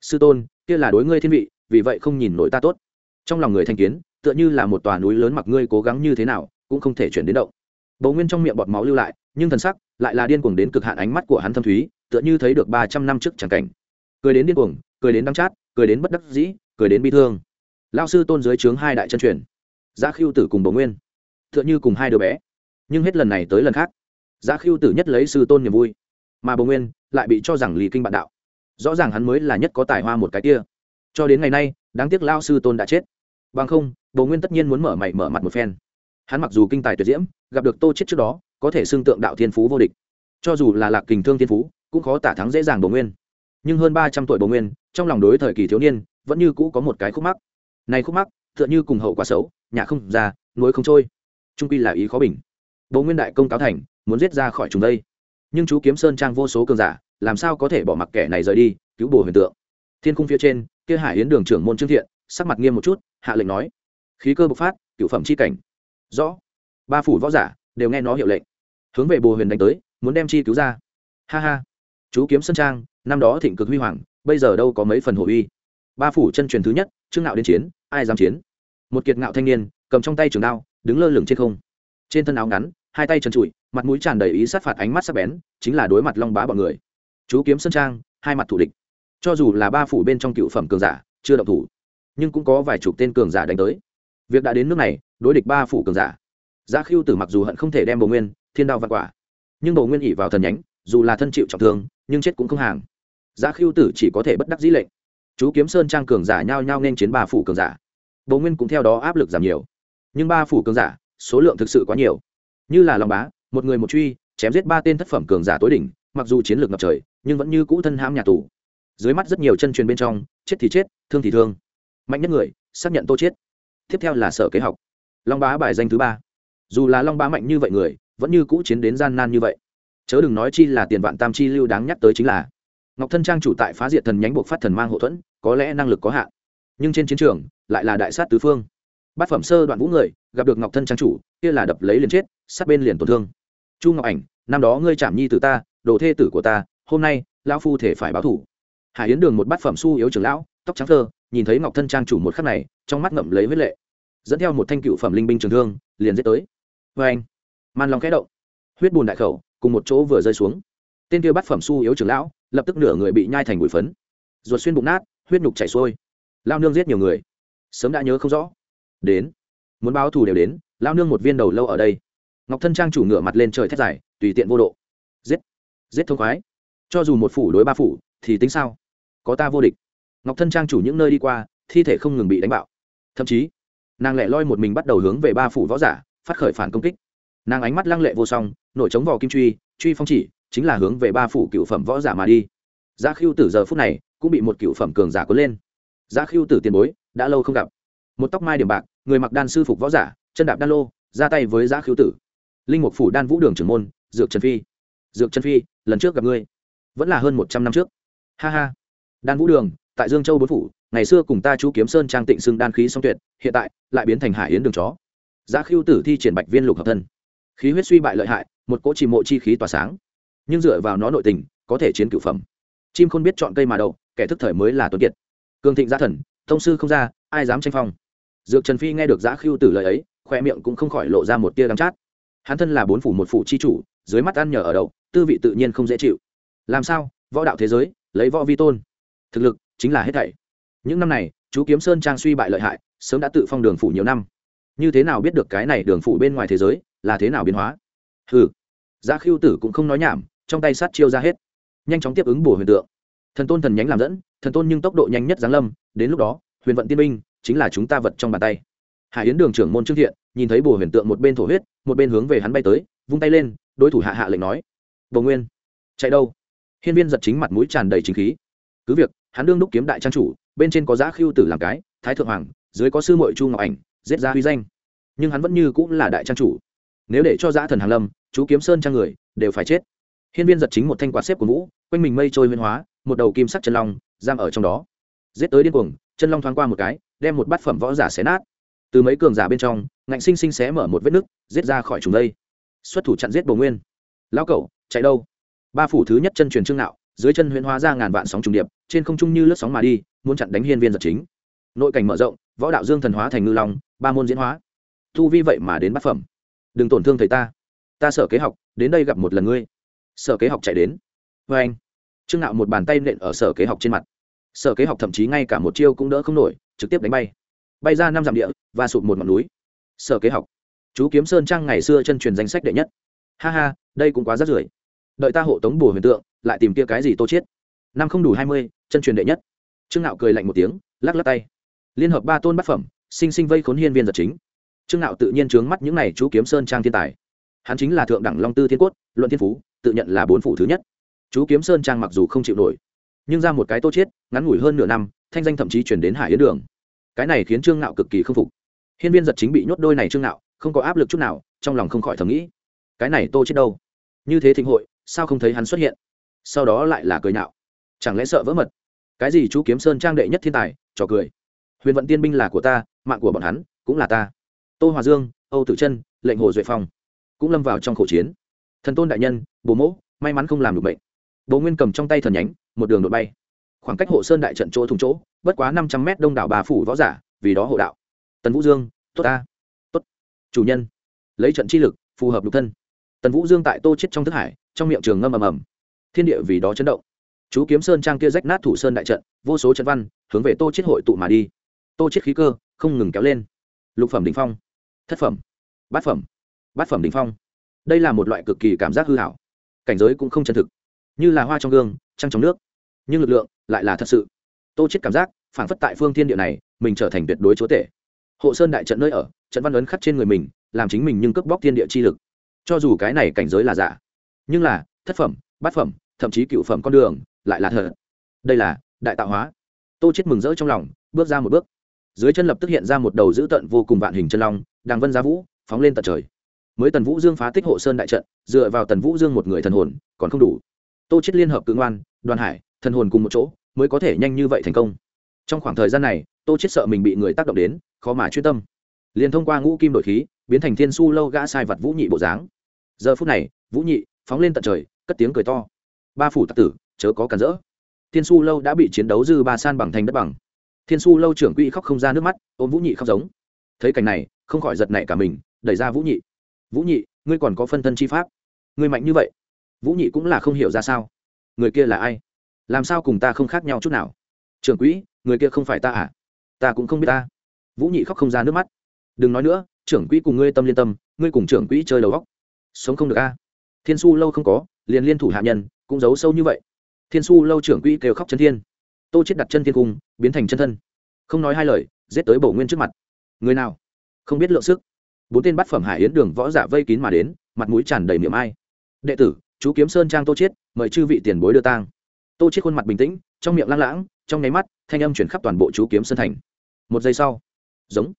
Sư tôn, kia là đối ngươi thiên vị, vì vậy không nhìn nổi ta tốt. Trong lòng người thanh kiến, tựa như là một tòa núi lớn mặc ngươi cố gắng như thế nào, cũng không thể chuyển đến động. Bầu nguyên trong miệng bọt máu lưu lại, nhưng thần sắc lại là điên cuồng đến cực hạn ánh mắt của hắn thâm thúy, tựa như thấy được ba trăm năm trước chẳng cảnh. Cười đến điên cuồng, cười đến đắng chát, cười đến bất đắc dĩ, cười đến bi thương lao sư tôn dưới trướng hai đại chân truyền. Giá khiêu tử cùng bầu nguyên. Tựa như cùng hai đứa bé. Nhưng hết lần này tới lần khác, giá khiêu tử nhất lấy sư tôn niềm vui. Mà bầu nguyên lại bị cho rằng lì kinh bạn đạo. Rõ ràng hắn mới là nhất có tài hoa một cái kia. Cho đến ngày nay, đáng tiếc lao sư tôn đã chết. Bằng không bầu nguyên tất nhiên muốn mở mày mở mặt một phen. Hắn mặc dù kinh tài tuyệt diễm, gặp được tô chết trước đó, có thể xưng tượng đạo thiên phú vô địch. Cho dù là lạc kình thương thiên phú, cũng khó tả thắng dễ dàng bầu nguyên. Nhưng hơn ba trăm tuổi bầu nguyên, trong lòng đối thời kỳ thiếu niên, vẫn như cũ có một cái khúc mắc này khúc mắc, tựa như cùng hậu quả xấu, nhà không ra, nuối không trôi. Trung quy là ý khó bình. Bố nguyên đại công cáo thành, muốn giết ra khỏi chúng đây. Nhưng chú kiếm sơn trang vô số cường giả, làm sao có thể bỏ mặc kẻ này rời đi, cứu bổ huyền tượng. Thiên cung phía trên, kia hải yến đường trưởng môn trương thiện, sắc mặt nghiêm một chút, hạ lệnh nói. Khí cơ bộc phát, cựu phẩm c h i cảnh. Rõ. Ba phủ võ giả, đều nghe nó hiệu lệnh. Hướng về bồ huyền đánh tới, muốn đem chi cứu ra. Ha ha. Chú kiếm sơn trang, năm đó thịnh cực huy hoàng, bây giờ đâu có mấy phần hồ uy ba phủ chân truyền thứ nhất, trương ngạo đến chiến, ai dám chiến? Một kiệt ngạo thanh niên, cầm trong tay trường đao, đứng lơ lửng trên không. Trên thân áo ngắn, hai tay trần trụi, mặt mũi tràn đầy ý sát phạt ánh mắt sắc bén, chính là đối mặt long bá bọn người. Chú kiếm sân trang, hai mặt thủ địch. Cho dù là ba phủ bên trong cựu phẩm cường giả, chưa động thủ, nhưng cũng có vài chục tên cường giả đánh tới. Việc đã đến nước này, đối địch ba phủ cường giả. Giá khiêu tử mặc dù hận không thể đem bầu nguyên, thiên đao vạn quả, nhưng bầu nguyên ỉ vào thần nhánh, dù là thân chịu trọng thương, nhưng chết cũng không hàng. Giá khiêu tử chỉ có thể bất đắc dĩ lệnh chú kiếm sơn trang cường giả nhao nhao nên chiến ba phủ cường giả. Bầu nguyên cũng theo đó áp lực giảm nhiều. Nhưng ba phủ cường giả, số lượng thực sự quá nhiều. Như là lòng bá, một người một truy, chém giết ba tên thất phẩm cường giả tối đỉnh, mặc dù chiến lược ngập trời, nhưng vẫn như cũ thân hãm nhà tù. Dưới mắt rất nhiều chân truyền bên trong, chết thì chết, thương thì thương. Mạnh nhất người, xác nhận tô chết. Tiếp theo là sở kế học. Long bá bài danh thứ ba. Dù là long bá mạnh như vậy người, vẫn như cũ chiến đến gian nan như vậy. Chớ đừng nói chi là tiền vạn tam chi lưu đáng nhắc tới chính là ngọc thân trang chủ tại phá diệt thần nhánh buộc phát thần mang hậu thuẫn, có lẽ năng lực có hạn. Nhưng trên chiến trường, lại là đại sát tứ phương. Bát phẩm sơ đoạn vũ người, gặp được ngọc thân trang chủ, kia là đập lấy liền chết, sát bên liền tổn thương. Chu ngọc ảnh, năm đó ngươi chạm nhi từ ta, đồ thê tử của ta, hôm nay, lão phu thể phải báo thủ. Hải yến đường một bát phẩm su yếu trưởng lão, tóc trắng thơ, nhìn thấy ngọc thân trang chủ một khắc này, trong mắt ngậm lấy huyết lệ. Dẫn theo một thanh cựu phẩm linh binh trường thương, liền giết tới. Vê anh man lòng khẽ động, huyết bùn đại khẩu, cùng một chỗ vừa rơi xuống. Tên kia bát phẩm su yếu trưởng lão lập tức nửa người bị nhai thành bụi phấn. Ruột xuyên bụng nát, huyết nhục chảy xuôi. Lao nương giết nhiều người. Sớm đã nhớ không rõ. Đến. Muốn báo thù đều đến, lao nương một viên đầu lâu ở đây. Ngọc thân trang chủ ngửa mặt lên trời thét dài, tùy tiện vô độ. Giết. Giết thông khoái. Cho dù một phủ đối ba phủ, thì tính sao? Có ta vô địch. Ngọc thân trang chủ những nơi đi qua, thi thể không ngừng bị đánh bạo. Thậm chí, nàng lẻ loi một mình bắt đầu hướng về ba phủ võ giả, phát khởi phản công kích. Nàng ánh mắt lăng lệ vô song, nổi trống vò kim truy truy phong chỉ chính là hướng về ba phủ cựu phẩm võ giả mà đi. Giá khiêu tử giờ phút này cũng bị một cựu phẩm cường giả cuốn lên. Giá khiêu tử tiền bối, đã lâu không gặp. Một tóc mai điểm bạc, người mặc đan sư phục võ giả, chân đạp đan lô, ra tay với giá khiêu tử. Linh mục phủ đan vũ đường trưởng môn, dược trần phi. Dược trần phi, lần trước gặp ngươi, vẫn là hơn một trăm năm trước. Ha ha. Đan vũ đường, tại dương châu bốn phủ, ngày xưa cùng ta chú kiếm sơn trang tịnh xưng đan khí song tuyệt, hiện tại lại biến thành hải yến đường chó. Giá khiêu tử thi triển bạch viên lục hợp thân. Khí huyết suy bại lợi hại, một cỗ trì mộ chi khí tỏa sáng nhưng dựa vào nó nội tình, có thể chiến cựu phẩm. Chim không biết chọn cây mà đậu, kẻ thức thời mới là tuấn kiệt. Cường thịnh gia thần, thông sư không ra, ai dám tranh phong? Dược trần phi nghe được giã khiêu tử lời ấy, khoe miệng cũng không khỏi lộ ra một tia đắng chát. Hắn thân là bốn phủ một phủ chi chủ, dưới mắt ăn nhờ ở đậu, tư vị tự nhiên không dễ chịu. Làm sao? Võ đạo thế giới, lấy võ vi tôn. Thực lực chính là hết thảy. Những năm này, chú kiếm sơn trang suy bại lợi hại, sớm đã tự phong đường phủ nhiều năm. Như thế nào biết được cái này đường phủ bên ngoài thế giới là thế nào biến hóa? Ừ giá khiêu tử cũng không nói nhảm trong tay sát chiêu ra hết. Nhanh chóng tiếp ứng bổ huyền tượng. Thần tôn thần nhánh làm dẫn, thần tôn nhưng tốc độ nhanh nhất giáng lâm, đến lúc đó, huyền vận tiên minh chính là chúng ta vật trong bàn tay. Hải yến đường trưởng môn trương thiện, nhìn thấy bổ huyền tượng một bên thổ huyết, một bên hướng về hắn bay tới, vung tay lên, đối thủ hạ hạ lệnh nói bồ nguyên, chạy đâu? Hiên viên giật chính mặt mũi tràn đầy chính khí. Cứ việc, hắn đương đúc kiếm đại trang chủ, bên trên có giá khiêu tử làm cái, thái thượng hoàng, dưới có sư mội chu ngọc ảnh, giết ra huy danh. Nhưng hắn vẫn như cũng là đại trang chủ. Nếu để cho giã thần hàn lâm, chú kiếm sơn trang người, đều phải chết hiên viên giật chính một thanh quạt xếp của vũ quanh mình mây trôi huyên hóa, một đầu kim sắc chân long giam ở trong đó. Giết tới điên cuồng, chân long thoáng qua một cái, đem một bát phẩm võ giả xé nát. Từ mấy cường giả bên trong, ngạnh sinh sinh xé mở một vết nứt, giết ra khỏi chúng đây. Xuất thủ chặn giết bồ nguyên. Lão cẩu, chạy đâu? Ba phủ thứ nhất chân truyền trương nạo, dưới chân huyễn hóa ra ngàn vạn sóng trùng điệp, trên không trung như lướt sóng mà đi, muốn chặn đánh hiên viên giật chính. Nội cảnh mở rộng, võ đạo dương thần hóa thành ngư long, ba môn diễn hóa. Thu vi vậy mà đến bát phẩm. Đừng tổn thương thầy ta. Ta sở kế học, đến đây gặp một lần ngươi sở kế học chạy đến. Vê anh, trương nạo một bàn tay nện ở sở kế học trên mặt. Sở kế học thậm chí ngay cả một chiêu cũng đỡ không nổi, trực tiếp đánh bay. Bay ra năm dặm địa và sụp một ngọn núi. Sở kế học, chú kiếm sơn trang ngày xưa chân truyền danh sách đệ nhất. Ha ha, đây cũng quá rắt rưởi. Đợi ta hộ tống bùa huyền tượng, lại tìm kia cái gì tô chết. Năm không đủ hai mươi, chân truyền đệ nhất. Trương nạo cười lạnh một tiếng, lắc lắc tay. Liên hợp ba tôn bát phẩm, sinh sinh vây khốn hiên viên giật chính. Trương nạo tự nhiên trướng mắt những này chú kiếm sơn trang thiên tài hắn chính là thượng đẳng long tư thiên cốt, luận thiên phú, tự nhận là bốn phủ thứ nhất. Chú kiếm sơn trang mặc dù không chịu nổi, nhưng ra một cái tô chết, ngắn ngủi hơn nửa năm, thanh danh thậm chí chuyển đến hải yến đường. Cái này khiến trương nạo cực kỳ khâm phục. Hiên viên giật chính bị nhốt đôi này trương nạo không có áp lực chút nào, trong lòng không khỏi thầm nghĩ, cái này tô chết đâu? Như thế thịnh hội, sao không thấy hắn xuất hiện? Sau đó lại là cười nạo chẳng lẽ sợ vỡ mật? Cái gì chú kiếm sơn trang đệ nhất thiên tài, trò cười. Huyền vận tiên binh là của ta, mạng của bọn hắn cũng là ta. Tô hòa dương, âu tử chân, lệnh hồ duệ phong cũng lâm vào trong khẩu chiến. Thần tôn đại nhân bố mẫu may mắn không làm được bệnh bố nguyên cầm trong tay thần nhánh, một đường đội bay. Khoảng cách hộ sơn đại trận chỗ thùng chỗ, bất quá năm trăm mét đông đảo bà phủ võ giả, vì đó hộ đạo. Tần vũ dương, tốt ta. Tốt. Chủ nhân. Lấy trận chi lực, phù hợp lục thân. Tần vũ dương tại tô chết trong thức hải, trong miệng trường ngâm ầm ầm. Thiên địa vì đó chấn động. Chú kiếm sơn trang kia rách nát thủ sơn đại trận, vô số trận văn, hướng về tô chết hội tụ mà đi. Tô chết khí cơ, không ngừng kéo lên. Lục phẩm đỉnh phong. Thất phẩm. Bát phẩm bát phẩm đỉnh phong. Đây là một loại cực kỳ cảm giác hư hảo. Cảnh giới cũng không chân thực. Như là hoa trong gương, trăng trong nước. Nhưng lực lượng lại là thật sự. Tô chết cảm giác phản phất tại phương thiên địa này, mình trở thành tuyệt đối chúa tể. Hộ sơn đại trận nơi ở, trận văn ấn khắc trên người mình, làm chính mình nhưng cướp bóc thiên địa chi lực. Cho dù cái này cảnh giới là giả, nhưng là, thất phẩm, bát phẩm, thậm chí cựu phẩm con đường, lại là thật. Đây là đại tạo hóa. Tô chết mừng rỡ trong lòng, bước ra một bước. Dưới chân lập tức hiện ra một đầu dữ tận vô cùng vạn hình chân long, đang vân giá vũ, phóng lên tận trời mới tần vũ dương phá tích hộ sơn đại trận, dựa vào tần vũ dương một người thần hồn, còn không đủ. Tô chết liên hợp cự ngoan, đoàn hải, thần hồn cùng một chỗ, mới có thể nhanh như vậy thành công. Trong khoảng thời gian này, tô chết sợ mình bị người tác động đến, khó mà chuyên tâm. Liền thông qua ngũ kim đội khí, biến thành thiên su lâu gã sai vật vũ nhị bộ dáng. Giờ phút này, vũ nhị phóng lên tận trời, cất tiếng cười to. Ba phủ tặc tử, chớ có cản rỡ. Thiên su lâu đã bị chiến đấu dư ba san bằng thành đất bằng. Thiên su lâu trưởng quỹ khóc không ra nước mắt, ôm vũ nhị khóc giống. Thấy cảnh này, không khỏi giật nảy cả mình, đẩy ra vũ nhị vũ nhị, ngươi còn có phân thân chi pháp. Ngươi mạnh như vậy, vũ nhị cũng là không hiểu ra sao. Người kia là ai? Làm sao cùng ta không khác nhau chút nào? Trưởng quỹ, người kia không phải ta à? Ta cũng không biết ta. Vũ nhị khóc không ra nước mắt. Đừng nói nữa, trưởng quỹ cùng ngươi tâm liên tâm, ngươi cùng trưởng quỹ chơi đầu góc sống không được a. Thiên su lâu không có, liền liên thủ hạ nhân, cũng giấu sâu như vậy. Thiên su lâu trưởng quỹ kêu khóc chân thiên. Tô chết đặt chân thiên cung, biến thành chân thân. Không nói hai lời, giết tới bổ nguyên trước mặt. Người nào? Không biết lượng sức bốn tên bắt phẩm hải yến đường võ giả vây kín mà đến, mặt mũi tràn đầy miệng ai. Đệ tử, chú kiếm sơn trang tô chiết, mời chư vị tiền bối đưa tang. Tô chiết khuôn mặt bình tĩnh, trong miệng lăng lãng, trong nháy mắt, thanh âm chuyển khắp toàn bộ chú kiếm sơn thành. Một giây sau, giống,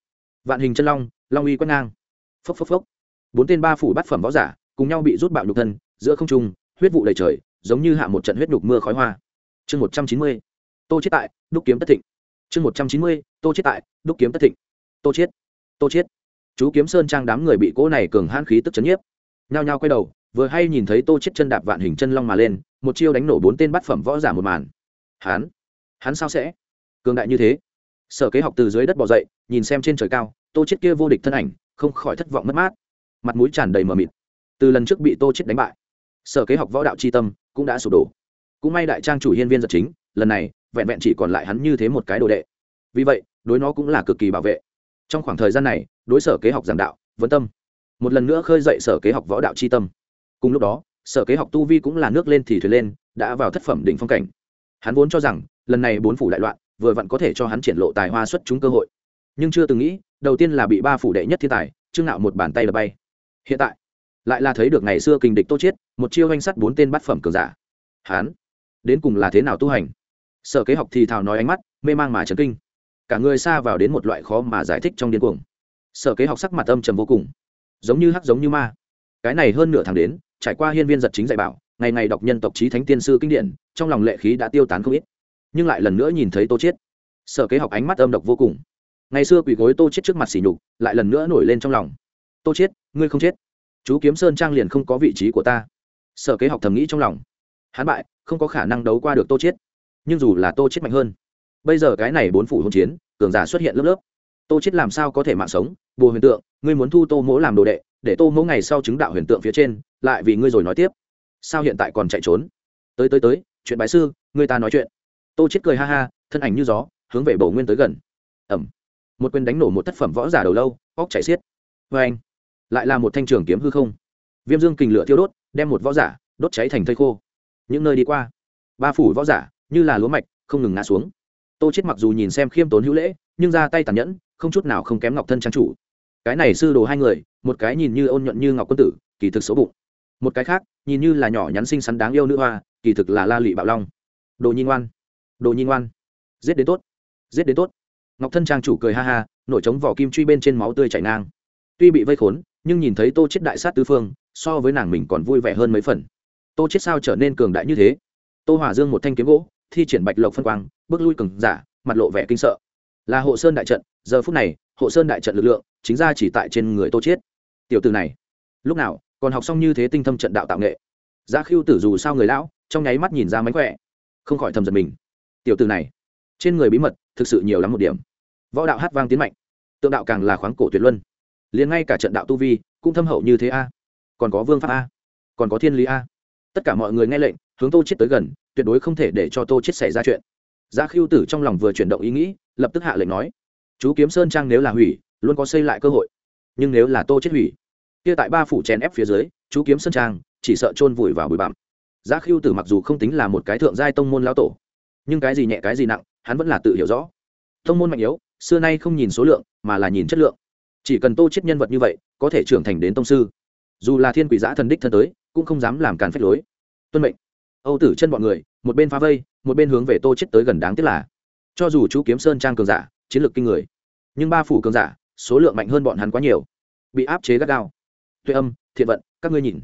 vạn hình chân long long uy quét ngang. Phốc phốc phốc. Bốn tên ba phủ bát phẩm võ giả, cùng nhau bị rút bạo nhục thân, giữa không trung, huyết vụ đầy trời, giống như hạ một trận huyết nhục mưa khói hoa. Chương một trăm chín mươi, tô chết tại, đúc kiếm tất thịnh. Chương một trăm chín mươi, tô chết tại, đúc kiếm tất thịnh. Tô chết tô chết chú kiếm sơn trang đám người bị cỗ này cường hãn khí tức chấn nhiếp. Nhao nhao quay đầu, vừa hay nhìn thấy tô chết chân đạp vạn hình chân long mà lên, một chiêu đánh nổ bốn tên bát phẩm võ giả một màn. Hắn hắn sao sẽ? Cường đại như thế? Sở kế học từ dưới đất bò dậy, nhìn xem trên trời cao, tô chết kia vô địch thân ảnh, không khỏi thất vọng mất mát. Mặt mũi tràn đầy mờ mịt. Từ lần trước bị tô chết đánh bại, sở kế học võ đạo c h i tâm cũng đã sụp đổ. Cũng may đại trang chủ hiên viên giật chính, lần này vẹn vẹn chỉ còn lại hắn như thế một cái đồ đệ. Vì vậy, đối nó cũng là cực kỳ bảo vệ trong khoảng thời gian này, đối sở kế học giảng đạo vấn tâm một lần nữa khơi dậy sở kế học võ đạo c h i tâm. Cùng lúc đó, sở kế học tu vi cũng là nước lên thì thuyền lên, đã vào thất phẩm đỉnh phong cảnh. Hắn vốn cho rằng, lần này bốn phủ đại loạn, vừa vặn có thể cho hắn triển lộ tài hoa xuất chúng cơ hội. Nhưng chưa từng nghĩ, đầu tiên là bị ba phủ đệ nhất thiên tài, trương nạo một bàn tay đập bay. Hiện tại, lại là thấy được ngày xưa kình địch tô chiết, một chiêu danh sắt bốn tên bát phẩm cường giả. Hán đến cùng là thế nào tu hành? Sở kế học thì thào nói ánh mắt, mê mang mà chấn kinh cả người xa vào đến một loại khó mà giải thích trong điên cuồng. Sở kế học sắc mặt âm trầm vô cùng. Giống như hắc giống như ma. Cái này hơn nửa tháng đến, trải qua hiên viên giật chính dạy bảo, ngày ngày đọc nhân tộc trí thánh tiên sư kinh điển, trong lòng lệ khí đã tiêu tán không ít. Nhưng lại lần nữa nhìn thấy tô chiết. Sở kế học ánh mắt âm độc vô cùng. Ngày xưa quỳ gối tô chiết trước mặt xỉ nhục, lại lần nữa nổi lên trong lòng. Tô chiết, ngươi không chết. Chú kiếm sơn trang liền không có vị trí của ta. Sở kế học thầm nghĩ trong lòng. Hắn bại, không có khả năng đấu qua được tô chết nhưng dù là tô chết mạnh hơn bây giờ cái này bốn phủ hôn chiến, cường giả xuất hiện lớp lớp. Tô chết làm sao có thể mạng sống? Bùa huyền tượng, ngươi muốn thu tô mỗ làm đồ đệ, để tô mỗ ngày sau chứng đạo huyền tượng phía trên, lại vì ngươi rồi nói tiếp. Sao hiện tại còn chạy trốn? Tới tới tới, chuyện bái sư người ta nói chuyện. Tô chết cười ha ha, thân ảnh như gió, hướng về bầu nguyên tới gần. Ẩm một quyền đánh nổ một tác phẩm võ giả đầu lâu, óc chảy xiết. Vê anh, lại là một thanh trường kiếm hư không. Viêm dương kình lửa thiêu đốt, đem một võ giả đốt cháy thành thây khô. Những nơi đi qua, ba phủ võ giả như là lúa mạch, không ngừng ngã xuống tô chết mặc dù nhìn xem khiêm tốn hữu lễ, nhưng ra tay tàn nhẫn, không chút nào không kém ngọc thân trang chủ. Cái này sư đồ hai người, một cái nhìn như ôn nhuận như ngọc quân tử, kỳ thực xấu bụng. Một cái khác, nhìn như là nhỏ nhắn xinh xắn đáng yêu nữ hoa, kỳ thực là la lị bạo long. Đồ nhi ngoan. Đồ nhi ngoan. Giết đến tốt. Giết đến tốt. Ngọc thân trang chủ cười ha ha, nổi trống vỏ kim truy bên trên máu tươi chảy ngang. Tuy bị vây khốn, nhưng nhìn thấy tô chết đại sát tứ phương, so với nàng mình còn vui vẻ hơn mấy phần. Tô chết sao trở nên cường đại như thế? Tô hỏa dương một thanh kiếm gỗ, thi triển bạch lộc phân quang bước lui cường giả, mặt lộ vẻ kinh sợ. Là hộ sơn đại trận, giờ phút này, hộ sơn đại trận lực lượng chính ra chỉ tại trên người tô chiết. Tiểu tử này, lúc nào còn học xong như thế tinh thâm trận đạo tạo nghệ? Giá khiêu tử dù sao người lão, trong nháy mắt nhìn ra mánh khỏe, không khỏi thầm giật mình. Tiểu tử này, trên người bí mật thực sự nhiều lắm một điểm. Võ đạo hát vang tiến mạnh, tượng đạo càng là khoáng cổ tuyệt luân. Liền ngay cả trận đạo tu vi cũng thâm hậu như thế a. Còn có vương pháp a, còn có thiên lý a. Tất cả mọi người nghe lệnh, hướng tô chết tới gần, tuyệt đối không thể để cho tô chết xảy ra chuyện giá khiêu tử trong lòng vừa chuyển động ý nghĩ, lập tức hạ lệnh nói, chú kiếm sơn trang nếu là hủy, luôn có xây lại cơ hội. Nhưng nếu là tô chết hủy, kia tại ba phủ chèn ép phía dưới, chú kiếm sơn trang chỉ sợ chôn vùi vào bụi bặm. Giá khiêu tử mặc dù không tính là một cái thượng giai tông môn lão tổ, nhưng cái gì nhẹ cái gì nặng, hắn vẫn là tự hiểu rõ. Tông môn mạnh yếu, xưa nay không nhìn số lượng, mà là nhìn chất lượng. Chỉ cần tô chết nhân vật như vậy, có thể trưởng thành đến tông sư. Dù là thiên quỷ giã thần đích thân tới, cũng không dám làm càn phép lối. Tuân mệnh âu tử chân bọn người, một bên phá vây, một bên hướng về tô chết tới gần đáng tiếc là, cho dù chú kiếm sơn trang cường giả, chiến lược kinh người, nhưng ba phủ cường giả, số lượng mạnh hơn bọn hắn quá nhiều, bị áp chế gắt gao. Tuệ âm, thiện vận, các ngươi nhìn.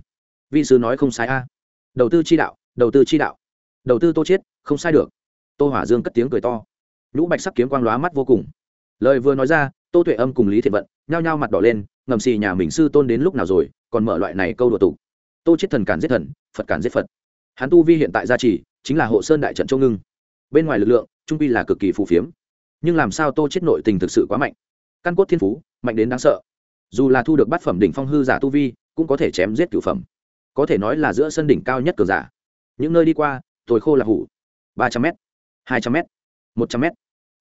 Vị sứ nói không sai a. Đầu tư chi đạo, đầu tư chi đạo. Đầu tư tô chết, không sai được. Tô hỏa dương cất tiếng cười to. Lũ bạch sắc kiếm quang lóa mắt vô cùng. Lời vừa nói ra, tô tuệ âm cùng lý thiện vận nhao nhao mặt đỏ lên, ngầm xì nhà mình sư tôn đến lúc nào rồi, còn mở loại này câu đùa tục tô chết thần cản giết thần, phật cản giết phật hắn tu vi hiện tại gia trì, chính là hộ sơn đại trận châu ngưng. Bên ngoài lực lượng, trung pi là cực kỳ phù phiếm. Nhưng làm sao tô chết nội tình thực sự quá mạnh? Căn cốt thiên phú, mạnh đến đáng sợ. Dù là thu được bát phẩm đỉnh phong hư giả tu vi, cũng có thể chém giết cửu phẩm. Có thể nói là giữa sân đỉnh cao nhất cường giả. Những nơi đi qua, tồi khô là hủ. Ba trăm m hai trăm m một trăm m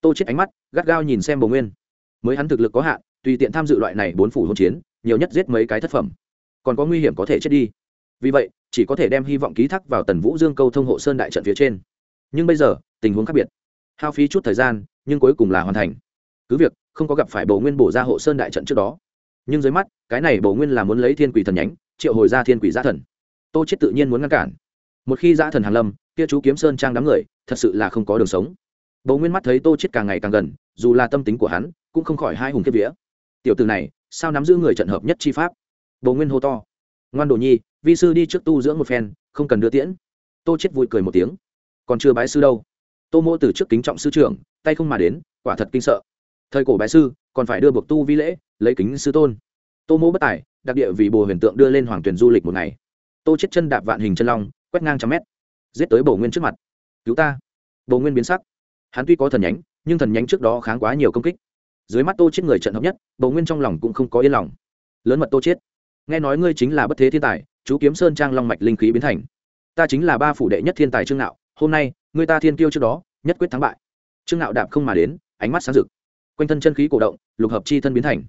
tô chết ánh mắt, gắt gao nhìn xem bồ nguyên. Mới hắn thực lực có hạn, tùy tiện tham dự loại này bốn phủ hỗn chiến, nhiều nhất giết mấy cái thất phẩm. Còn có nguy hiểm có thể chết đi. Vì vậy chỉ có thể đem hy vọng ký thác vào tần vũ dương câu thông hộ sơn đại trận phía trên. Nhưng bây giờ, tình huống khác biệt. Hao phí chút thời gian, nhưng cuối cùng là hoàn thành. Cứ việc, không có gặp phải bầu nguyên bổ ra hộ sơn đại trận trước đó. Nhưng dưới mắt, cái này bầu nguyên là muốn lấy thiên quỷ thần nhánh, triệu hồi ra thiên quỷ giã thần. Tô chết tự nhiên muốn ngăn cản. Một khi giã thần hàn lâm, kia chú kiếm sơn trang đám người, thật sự là không có đường sống. Bầu nguyên mắt thấy tô chết càng ngày càng gần, dù là tâm tính của hắn, cũng không khỏi hai hùng kiếp vía. Tiểu từ này, sao nắm giữ người trận hợp nhất chi pháp? Bầu nguyên hô to ngoan đồ nhi, vi sư đi trước tu dưỡng một phen, không cần đưa tiễn. Tô chết vui cười một tiếng. Còn chưa bái sư đâu. Tô mô từ trước kính trọng sư trưởng, tay không mà đến, quả thật kinh sợ. Thời cổ bái sư, còn phải đưa buộc tu vi lễ, lấy kính sư tôn. Tô mô bất tài, đặc địa vì bồ huyền tượng đưa lên hoàng tuyển du lịch một ngày. Tô chết chân đạp vạn hình chân long, quét ngang trăm mét. Giết tới bồ nguyên trước mặt. Cứu ta. Bồ nguyên biến sắc. Hắn tuy có thần nhánh, nhưng thần nhánh trước đó kháng quá nhiều công kích. Dưới mắt tô chết người trận hợp nhất bồ nguyên trong lòng cũng không có yên lòng. Lớn mật tô chết nghe nói ngươi chính là bất thế thiên tài, chú kiếm sơn trang long mạch linh khí biến thành. Ta chính là ba phủ đệ nhất thiên tài trương nạo hôm nay, ngươi ta thiên kiêu trước đó, nhất quyết thắng bại. Trương nạo đạp không mà đến, ánh mắt sáng rực. Quanh thân chân khí cổ động, lục hợp chi thân biến thành.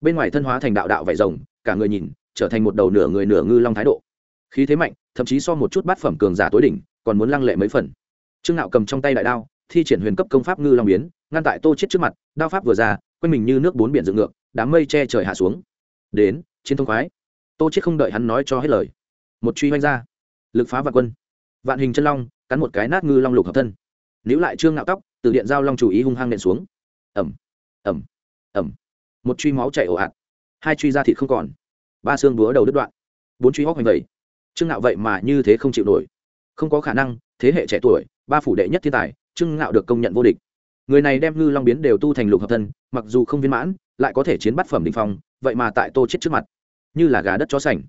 Bên ngoài thân hóa thành đạo đạo vải rồng, cả người nhìn, trở thành một đầu nửa người nửa ngư long thái độ. Khí thế mạnh, thậm chí so một chút bát phẩm cường giả tối đỉnh, còn muốn lăng lệ mấy phần. Trương nạo cầm trong tay đại đao, thi triển huyền cấp công pháp ngư long biến, ngăn tại tô chết trước mặt, đao pháp vừa ra, quanh mình như nước bốn biển dựng ngược, đám mây che trời hạ xuống. Đến, chiến thông khoái tô chết không đợi hắn nói cho hết lời. Một truy hoanh ra. Lực phá vạn quân. Vạn hình chân long, cắn một cái nát ngư long lục hợp thân. Níu lại trương ngạo tóc, từ điện giao long chủ ý hung hăng nện xuống. Ẩm ẩm ẩm một truy máu chảy ồ ạt. Hai truy ra thịt không còn. Ba xương búa đầu đứt đoạn. Bốn truy hóc hoành vẩy. Trương ngạo vậy mà như thế không chịu nổi. Không có khả năng, thế hệ trẻ tuổi, ba phủ đệ nhất thiên tài, trương ngạo được công nhận vô địch. Người này đem ngư long biến đều tu thành lục hợp thân, mặc dù không viên mãn, lại có thể chiến bắt phẩm đình phong, vậy mà tại tô chết trước mặt như là gà đất chó sành.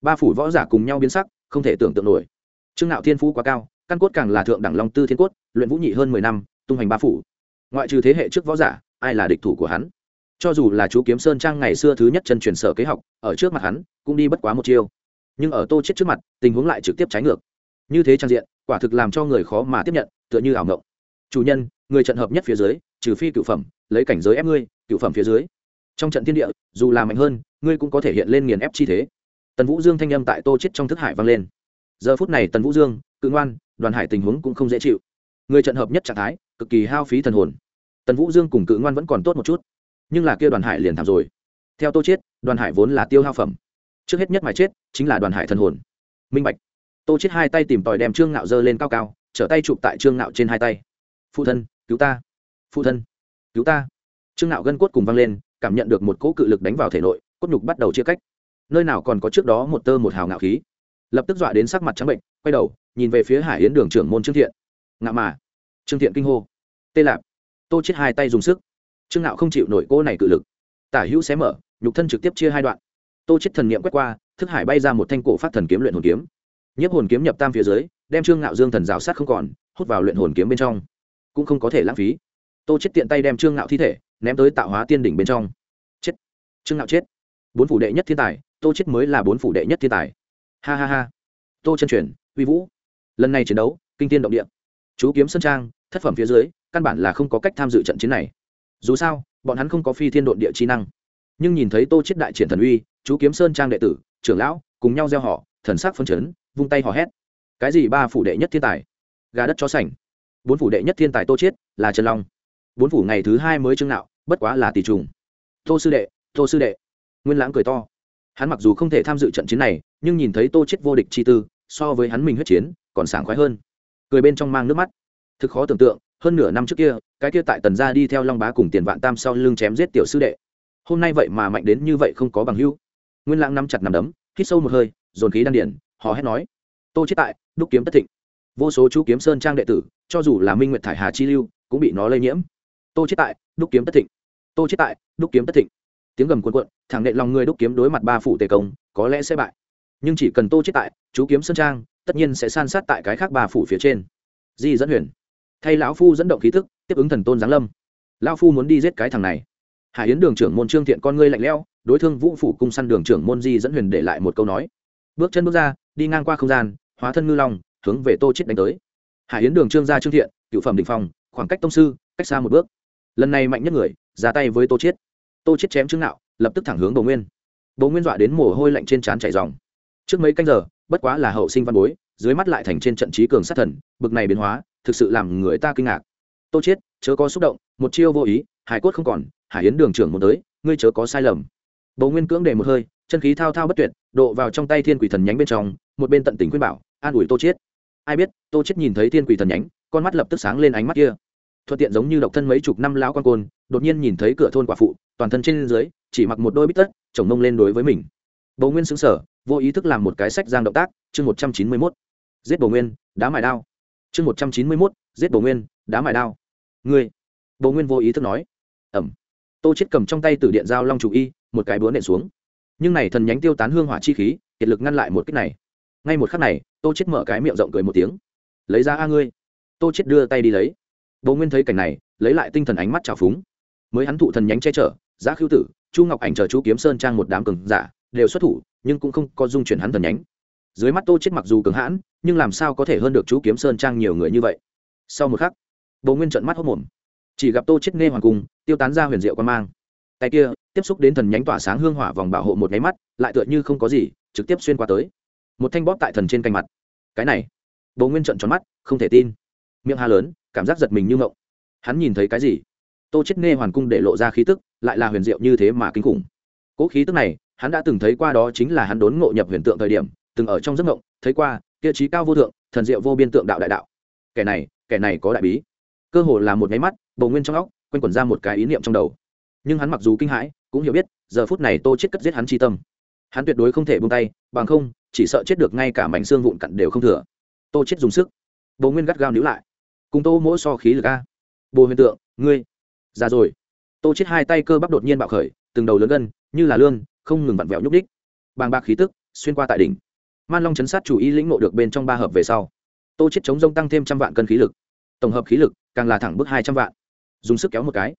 Ba phủ võ giả cùng nhau biến sắc, không thể tưởng tượng nổi. Trương nạo thiên phú quá cao, căn cốt càng là thượng đẳng long tư thiên cốt, luyện vũ nhị hơn mười năm, tung hành ba phủ. Ngoại trừ thế hệ trước võ giả, ai là địch thủ của hắn? Cho dù là chú kiếm sơn trang ngày xưa thứ nhất chân truyền sở kế học, ở trước mặt hắn, cũng đi bất quá một chiêu. Nhưng ở tô chết trước mặt, tình huống lại trực tiếp trái ngược. Như thế trang diện, quả thực làm cho người khó mà tiếp nhận, tựa như ảo ngộng. Chủ nhân, người trận hợp nhất phía dưới, trừ phi cựu phẩm, lấy cảnh giới ép ngươi, cựu phẩm phía dưới trong trận thiên địa, dù là mạnh hơn, ngươi cũng có thể hiện lên nghiền ép chi thế. Tần vũ dương thanh âm tại tô chết trong thức hải vang lên. Giờ phút này tần vũ dương, cự ngoan, đoàn hải tình huống cũng không dễ chịu. Người trận hợp nhất trạng thái, cực kỳ hao phí thần hồn. Tần vũ dương cùng cự ngoan vẫn còn tốt một chút, nhưng là kia đoàn hải liền thảm rồi. Theo tô chết, đoàn hải vốn là tiêu hao phẩm. Trước hết nhất mà chết, chính là đoàn hải thần hồn. Minh bạch. Tô chết hai tay tìm tòi đem trương ngạo dơ lên cao cao, trở tay chụp tại trương ngạo trên hai tay. Phụ thân, cứu ta. Phụ thân, cứu ta. Trương ngạo gân cốt cùng văng lên cảm nhận được một cỗ cự lực đánh vào thể nội, cốt nhục bắt đầu chia cách. Nơi nào còn có trước đó một tơ một hào ngạo khí. Lập tức dọa đến sắc mặt trắng bệnh, quay đầu, nhìn về phía hải yến đường trưởng môn trương thiện. Ngạo mà. Trương thiện kinh hô. Tê lạp. Tô chết hai tay dùng sức. Trương ngạo không chịu nổi cô này cự lực. Tả hữu xé mở, nhục thân trực tiếp chia hai đoạn. Tô chết thần niệm quét qua, thức hải bay ra một thanh cổ phát thần kiếm luyện hồn kiếm. Nhiếp hồn kiếm nhập tam phía dưới, đem trương ngạo dương thần rào sát không còn, hút vào luyện hồn kiếm bên trong. Cũng không có thể lãng phí. Tô chết tiện tay đem trương ngạo thi thể ném tới tạo hóa tiên đỉnh bên trong. Chết. Trương ngạo chết. Bốn phủ đệ nhất thiên tài, tô chết mới là bốn phủ đệ nhất thiên tài. Ha ha ha. Tô chân truyền, uy vũ. Lần này chiến đấu, kinh tiên động địa. Chú kiếm sơn trang, thất phẩm phía dưới, căn bản là không có cách tham dự trận chiến này. Dù sao, bọn hắn không có phi thiên độn địa chi năng. Nhưng nhìn thấy tô chết đại triển thần uy, chú kiếm sơn trang đệ tử, trưởng lão, cùng nhau gieo họ, thần sắc phân chấn, vung tay hò hét. Cái gì ba phủ đệ nhất thiên tài? Gà đất chó sành. Bốn phủ đệ nhất thiên tài tô chết là trần long. Bốn phủ ngày thứ hai mới trương nạo bất quá là tỷ trùng. Tô sư đệ, tô sư đệ. Nguyên lãng cười to. Hắn mặc dù không thể tham dự trận chiến này, nhưng nhìn thấy tô chết vô địch chi tư, so với hắn mình huyết chiến, còn sảng khoái hơn. Cười bên trong mang nước mắt. Thực khó tưởng tượng, hơn nửa năm trước kia, cái kia tại tần gia đi theo long bá cùng tiền vạn tam sau lưng chém giết tiểu sư đệ. Hôm nay vậy mà mạnh đến như vậy không có bằng hữu. Nguyên lãng nắm chặt nằm đấm, hít sâu một hơi, dồn khí đan điển họ hét nói. Tô chết tại, đúc kiếm tất thịnh. Vô số chú kiếm sơn trang đệ tử, cho dù là minh nguyệt thải hà chi lưu, cũng bị nó lây nhiễm. Tô chết tại, đúc kiếm tất thịnh tô chết tại, đúc kiếm tất thịnh. Tiếng gầm cuộn cuộn, thẳng nệ lòng người đúc kiếm đối mặt ba phủ tề công, có lẽ sẽ bại. Nhưng chỉ cần tô chết tại, chú kiếm sơn trang, tất nhiên sẽ san sát tại cái khác ba phủ phía trên. Di dẫn huyền. Thay lão phu dẫn động khí thức, tiếp ứng thần tôn giáng lâm. Lão phu muốn đi giết cái thằng này. Hải yến đường trưởng môn trương thiện con ngươi lạnh lẽo, đối thương vũ phủ cung săn đường trưởng môn di dẫn huyền để lại một câu nói. Bước chân bước ra, đi ngang qua không gian, hóa thân ngư long, hướng về tô chết đánh tới. Hải yến đường trương gia trương thiện, cựu phẩm đỉnh phong, khoảng cách tông sư, cách xa một bước. Lần này mạnh nhất người ra tay với tô chết tô chết chém trương nạo, lập tức thẳng hướng bầu nguyên. Bầu nguyên dọa đến mồ hôi lạnh trên trán chảy ròng. Trước mấy canh giờ, bất quá là hậu sinh văn bối, dưới mắt lại thành trên trận trí cường sát thần, bực này biến hóa, thực sự làm người ta kinh ngạc. Tô chết chớ có xúc động, một chiêu vô ý, hải cốt không còn, hải yến đường trưởng muốn tới, ngươi chớ có sai lầm. Bầu nguyên cưỡng để một hơi, chân khí thao thao bất tuyệt, độ vào trong tay thiên quỷ thần nhánh bên trong, một bên tận tình khuyên bảo, an ủi tô chết ai biết, tô chết nhìn thấy thiên quỷ thần nhánh, con mắt lập tức sáng lên ánh mắt kia. Thuận tiện giống như độc thân mấy chục năm lão quan côn đột nhiên nhìn thấy cửa thôn quả phụ, toàn thân trên dưới, chỉ mặc một đôi bít tất, chồng mông lên đối với mình. Bầu nguyên xứng sở vô ý thức làm một cái sách giang động tác, chương một trăm chín mươi mốt. Giết bầu nguyên, đá mài đao. Chương một trăm chín mươi mốt, giết bầu nguyên, đá mài đao. Ngươi. Bầu nguyên vô ý thức nói. Ẩm. Tô chết cầm trong tay từ điện dao long chủ y, một cái búa nện xuống. Nhưng này thần nhánh tiêu tán hương hỏa chi khí, kiệt lực ngăn lại một cách này. Ngay một khắc này, tô chết mở cái miệng rộng cười một tiếng. Lấy ra a ngươi. Tô chết đưa tay đi lấy. Bố nguyên thấy cảnh này, lấy lại tinh thần ánh mắt trào phúng mới hắn thụ thần nhánh che chở, giá khưu tử, chu ngọc ảnh chờ chú kiếm sơn trang một đám cường giả, đều xuất thủ, nhưng cũng không có dung chuyển hắn thần nhánh. Dưới mắt tô chết mặc dù cường hãn, nhưng làm sao có thể hơn được chú kiếm sơn trang nhiều người như vậy? Sau một khắc bầu nguyên trận mắt hốc mồm. Chỉ gặp tô chết nghe hoàng cung, tiêu tán ra huyền diệu quan mang. Tay kia, tiếp xúc đến thần nhánh tỏa sáng hương hỏa vòng bảo hộ một nháy mắt, lại tựa như không có gì, trực tiếp xuyên qua tới. Một thanh bóp tại thần trên canh mặt. Cái này bầu nguyên trận tròn mắt, không thể tin. Miệng hà lớn, cảm giác giật mình như ngộng. Hắn nhìn thấy cái gì? Tô chết nghe hoàn cung để lộ ra khí tức, lại là huyền diệu như thế mà kinh khủng. Cỗ khí tức này, hắn đã từng thấy qua đó chính là hắn đốn ngộ nhập huyền tượng thời điểm, từng ở trong giấc ngộng thấy qua, kia trí cao vô thượng, thần diệu vô biên tượng đạo đại đạo. Kẻ này kẻ này có đại bí. Cơ hồ là một nháy mắt, bầu nguyên trong óc, quanh quẩn ra một cái ý niệm trong đầu. Nhưng hắn mặc dù kinh hãi, cũng hiểu biết, giờ phút này tô chết cất giết hắn chi tâm. Hắn tuyệt đối không thể buông tay, bằng không, chỉ sợ chết được ngay cả mảnh xương vụn cặn đều không thừa. Tô chết dùng sức. Bầu nguyên gắt gao níu lại. Cùng tô mỗi so khí lực a. Bồ huyền tượng, ngươi ra rồi. Tô chết hai tay cơ bắp đột nhiên bạo khởi, từng đầu lớn gân, như là lương không ngừng vặn vẹo nhúc đích bàng bạc khí tức, xuyên qua tại đỉnh. Man long chấn sát chủ ý lĩnh ngộ được bên trong ba hợp về sau. Tô chết chống rông tăng thêm trăm vạn cân khí lực. Tổng hợp khí lực, càng là thẳng bước hai trăm vạn. Dùng sức kéo một cái.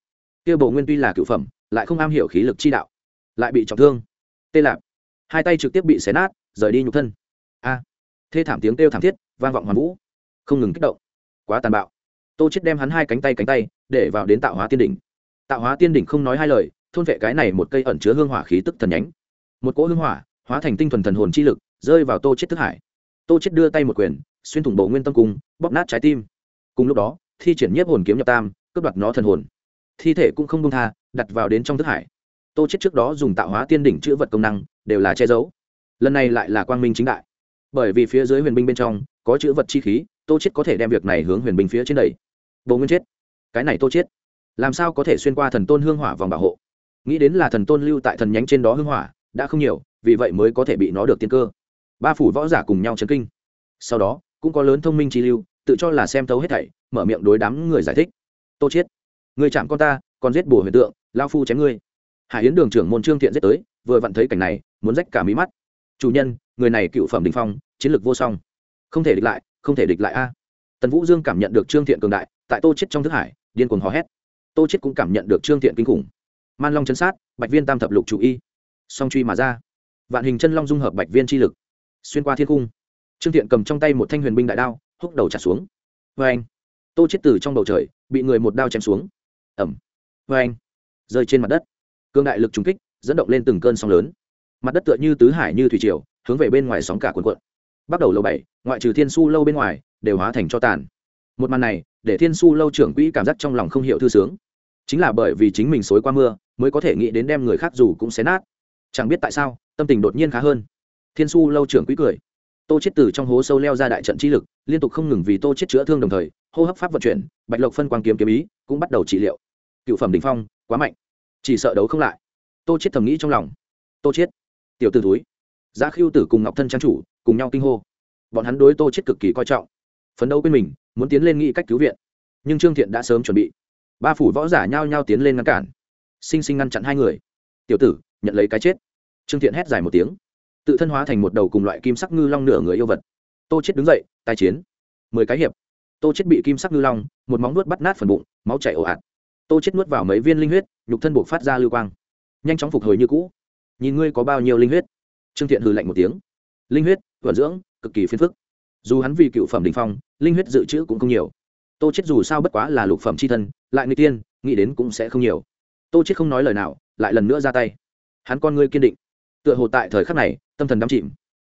Kia bộ nguyên tuy là cựu phẩm, lại không am hiểu khí lực chi đạo. Lại bị trọng thương. Tê lạp. Hai tay trực tiếp bị xé nát, rời đi nhục thân. A. Thê thảm tiếng kêu thảm thiết, vang vọng hoàn vũ. Không ngừng kích động. Quá tàn bạo tô chết đem hắn hai cánh tay cánh tay, để vào đến tạo hóa tiên đỉnh. Tạo hóa tiên đỉnh không nói hai lời, thôn vệ cái này một cây ẩn chứa hương hỏa khí tức thần nhánh. Một cỗ hương hỏa, hóa thành tinh thuần thần hồn chi lực, rơi vào tô chết thức hải. Tô chết đưa tay một quyền, xuyên thủng bộ nguyên tâm cung, bóp nát trái tim. Cùng lúc đó, thi triển nhiếp hồn kiếm nhập tam, cướp đoạt nó thần hồn. Thi thể cũng không buông tha, đặt vào đến trong thức hải. Tô chết trước đó dùng tạo hóa tiên đỉnh chữa vật công năng, đều là che giấu. Lần này lại là quang minh chính đại. Bởi vì phía dưới huyền binh bên trong, có chữ vật chi khí, tô chết có thể đem việc này hướng huyền binh phía trên đẩy bồ nguyên chết. Cái này tô chết. Làm sao có thể xuyên qua thần tôn hương hỏa vòng bảo hộ? Nghĩ đến là thần tôn lưu tại thần nhánh trên đó hương hỏa, đã không nhiều, vì vậy mới có thể bị nó được tiên cơ. Ba phủ võ giả cùng nhau chấn kinh. Sau đó, cũng có lớn thông minh chi lưu, tự cho là xem thấu hết thảy, mở miệng đối đám người giải thích. Tô chết. Người chạm con ta, còn giết bùa huyền tượng, lao phu chém ngươi. Hải yến đường trưởng môn trương thiện giết tới, vừa vặn thấy cảnh này, muốn rách cả mí mắt. Chủ nhân, người này cựu phẩm đình phong, chiến lược vô song. Không thể địch lại, không thể địch lại a tần vũ dương cảm nhận được trương thiện cường đại, tại tô chết trong thức hải, điên cuồng hò hét. Tô chết cũng cảm nhận được trương thiện kinh khủng. Man long chấn sát, bạch viên tam thập lục chủ y. Song truy mà ra. Vạn hình chân long dung hợp bạch viên chi lực. Xuyên qua thiên cung, trương thiện cầm trong tay một thanh huyền binh đại đao, húc đầu trả xuống. Vê anh, tô chết từ trong bầu trời, bị người một đao chém xuống. Ẩm. Vê anh, rơi trên mặt đất. Cương đại lực trùng kích, dẫn động lên từng cơn sóng lớn. Mặt đất tựa như tứ hải như thủy triều, hướng về bên ngoài sóng cả cuồn cuộn. Bắt đầu lầu bảy, ngoại trừ thiên su lâu bên ngoài đều hóa thành cho tàn. Một màn này, để thiên su lâu trưởng quỹ cảm giác trong lòng không hiểu thư sướng. Chính là bởi vì chính mình xối qua mưa, mới có thể nghĩ đến đem người khác dù cũng xé nát. Chẳng biết tại sao, tâm tình đột nhiên khá hơn. Thiên su lâu trưởng quỹ cười. Tô chết từ trong hố sâu leo ra đại trận chi lực, liên tục không ngừng vì tô chết chữa thương đồng thời, hô hấp pháp vận chuyển, bạch lộc phân quang kiếm kiếm ý, cũng bắt đầu trị liệu. Cựu phẩm đỉnh phong, quá mạnh. Chỉ sợ đấu không lại. Tô chết thầm nghĩ trong lòng. Tô chết tiểu tử túi giá khiêu tử cùng ngọc thân trang chủ, cùng nhau kinh hô. Bọn hắn đối tô chết cực kỳ coi trọng phấn đấu bên mình, muốn tiến lên nghĩ cách cứu viện. Nhưng trương thiện đã sớm chuẩn bị. Ba phủ võ giả nhao nhao tiến lên ngăn cản. Sinh sinh ngăn chặn hai người. Tiểu tử, nhận lấy cái chết. Trương thiện hét dài một tiếng. Tự thân hóa thành một đầu cùng loại kim sắc ngư long nửa người yêu vật. Tô chết đứng dậy tai chiến. Mười cái hiệp. Tô chết bị kim sắc ngư long, một móng nuốt bắt nát phần bụng, máu chảy ồ ạt. Tô chết nuốt vào mấy viên linh huyết, nhục thân buộc phát ra lưu quang. Nhanh chóng phục hồi như cũ. Nhìn ngươi có bao nhiêu linh huyết? Trương thiện hừ lạnh một tiếng. Linh huyết, vận dưỡng, cực kỳ phiền phức dù hắn vì cựu phẩm đình phong, linh huyết dự trữ cũng không nhiều. Tô chết dù sao bất quá là lục phẩm c h i thân, lại người tiên, nghĩ đến cũng sẽ không nhiều. Tô chết không nói lời nào, lại lần nữa ra tay. Hắn con ngươi kiên định. Tựa hồ tại thời khắc này, tâm thần đắm chìm.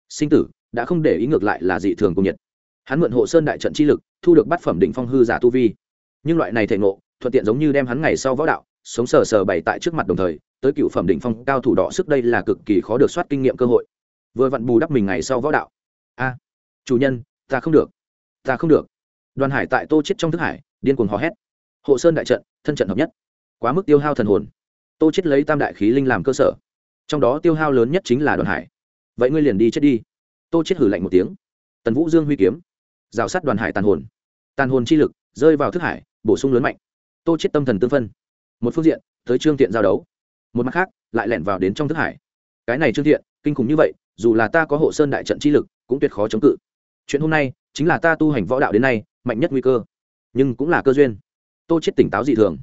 Sinh tử, đã không để ý ngược lại là dị thường cùng nhiệt. Hắn mượn hộ sơn đại trận chi lực, thu được bát phẩm đỉnh phong hư giả tu vi. Nhưng loại này thể ngộ, thuận tiện giống như đem hắn ngày sau võ đạo, sống sờ sờ bày tại trước mặt đồng thời, tới cựu phẩm đỉnh phong cao thủ đỏ sức đây là cực kỳ khó được soát kinh nghiệm cơ hội. Vừa vặn bù đắp mình ngày sau võ đạo. A chủ nhân, ta không được, ta không được. Đoàn hải tại tô chết trong thức hải, điên cuồng hò hét. Hộ sơn đại trận, thân trận hợp nhất. Quá mức tiêu hao thần hồn. Tô chết lấy tam đại khí linh làm cơ sở. Trong đó tiêu hao lớn nhất chính là đoàn hải. Vậy ngươi liền đi chết đi. Tô chết hử lạnh một tiếng. Tần vũ dương huy kiếm. Rào sát đoàn hải tàn hồn. Tàn hồn chi lực rơi vào thức hải, bổ sung lớn mạnh. Tô chết tâm thần tương phân. Một phương diện, tới trương tiện giao đấu. Một mặt khác, lại lẻn vào đến trong thức hải. Cái này trương thiện kinh khủng như vậy, dù là ta có hộ sơn đại trận chi lực, cũng tuyệt khó chống cự chuyện hôm nay chính là ta tu hành võ đạo đến nay mạnh nhất nguy cơ, nhưng cũng là cơ duyên. Tô chết tỉnh táo dị thường.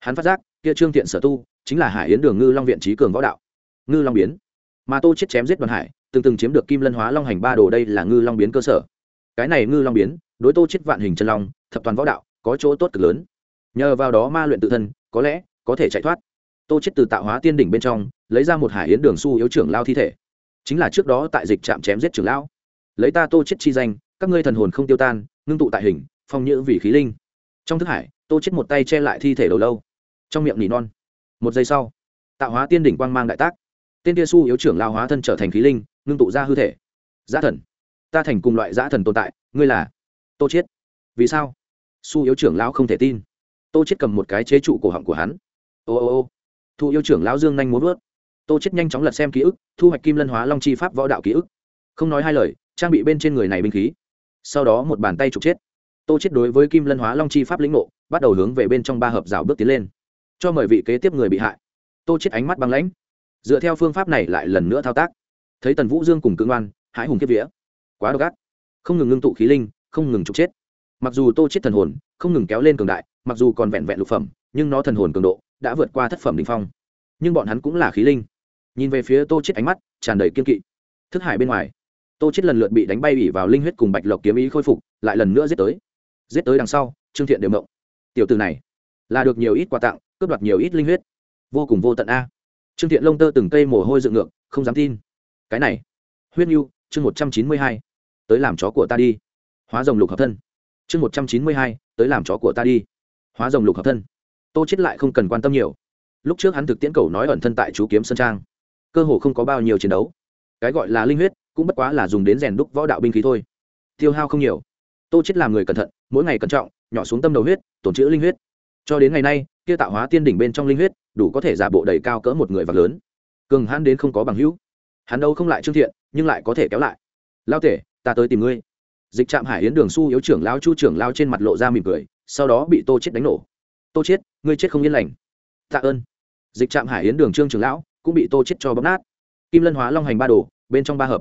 Hắn phát giác, kia trương thiện sở tu chính là hải yến đường ngư long viện trí cường võ đạo. Ngư long biến. Mà tô chết chém giết đoàn hải, từng từng chiếm được kim lân hóa long hành ba đồ đây là ngư long biến cơ sở. Cái này ngư long biến, đối tô chết vạn hình chân long, thập toàn võ đạo, có chỗ tốt cực lớn. Nhờ vào đó ma luyện tự thân, có lẽ có thể chạy thoát. Tô chết từ tạo hóa tiên đỉnh bên trong, lấy ra một hải yến đường su yếu trưởng lao thi thể. Chính là trước đó tại dịch trạm chém giết trưởng lão lấy ta tô chết chi danh, các ngươi thần hồn không tiêu tan, ngưng tụ tại hình, phong nhữ vì khí linh. Trong thức hải, tô chết một tay che lại thi thể đầu lâu, trong miệng nỉ non. Một giây sau, tạo hóa tiên đỉnh quang mang đại tác. Tên kia su yếu trưởng lao hóa thân trở thành khí linh, ngưng tụ ra hư thể. Giã thần. Ta thành cùng loại giã thần tồn tại, ngươi là tô chết. Vì sao? Su yếu trưởng lão không thể tin. Tô chết cầm một cái chế trụ cổ họng của hắn. Ô ô ô. Thu yêu trưởng lão dương nhanh muốn vớt. Tô chết nhanh chóng lật xem ký ức, thu hoạch kim lân hóa long chi pháp võ đạo ký ức. Không nói hai lời trang bị bên trên người này binh khí. Sau đó một bàn tay trục chết. Tô chết đối với kim lân hóa long chi pháp lĩnh ngộ, bắt đầu hướng về bên trong ba hợp rào bước tiến lên. Cho mời vị kế tiếp người bị hại. Tô chết ánh mắt băng lãnh. Dựa theo phương pháp này lại lần nữa thao tác. Thấy tần vũ dương cùng cưỡng oan hãi hùng kiếp vía. Quá độc ác. Không ngừng ngưng tụ khí linh, không ngừng trục chết. Mặc dù tô chết thần hồn, không ngừng kéo lên cường đại, mặc dù còn vẹn vẹn lục phẩm, nhưng nó thần hồn cường độ đã vượt qua thất phẩm đỉnh phong. Nhưng bọn hắn cũng là khí linh. Nhìn về phía tô chết ánh mắt tràn đầy kiên kỵ. Thức hải bên ngoài tô chết lần lượt bị đánh bay ủy vào linh huyết cùng bạch lộc kiếm ý khôi phục, lại lần nữa giết tới. Giết tới đằng sau, trương thiện đều mộng tiểu từ này, là được nhiều ít quà tặng, cướp đoạt nhiều ít linh huyết. Vô cùng vô tận a. Trương thiện lông tơ từng cây mồ hôi dựng ngược, không dám tin. Cái này, huyết nhu, chương một trăm chín mươi hai, tới làm chó của ta đi. Hóa rồng lục hợp thân. Chương một trăm chín mươi hai, tới làm chó của ta đi. Hóa rồng lục hợp thân. Tô chết lại không cần quan tâm nhiều. Lúc trước hắn thực tiễn cầu nói ẩn thân tại chú kiếm sơn trang. Cơ hồ không có bao nhiêu chiến đấu. Cái gọi là linh huyết cũng bất quá là dùng đến rèn đúc võ đạo binh khí thôi. Tiêu hao không nhiều. Tô chết làm người cẩn thận, mỗi ngày cẩn trọng, nhỏ xuống tâm đầu huyết, tổn chữ linh huyết. Cho đến ngày nay, kia tạo hóa tiên đỉnh bên trong linh huyết, đủ có thể giả bộ đầy cao cỡ một người và lớn. Cường hãn đến không có bằng hữu. Hắn đâu không lại trương thiện, nhưng lại có thể kéo lại. Lao tể, ta tới tìm ngươi. Dịch trạm hải yến đường su yếu trưởng lao chu trưởng lao trên mặt lộ ra mỉm cười, sau đó bị tô chết đánh nổ. Tô chết ngươi chết không yên lành. Tạ ơn. Dịch trạm hải yến đường trương trưởng lão cũng bị tô chết cho bóp nát. Kim lân hóa long hành ba đồ, bên trong ba hợp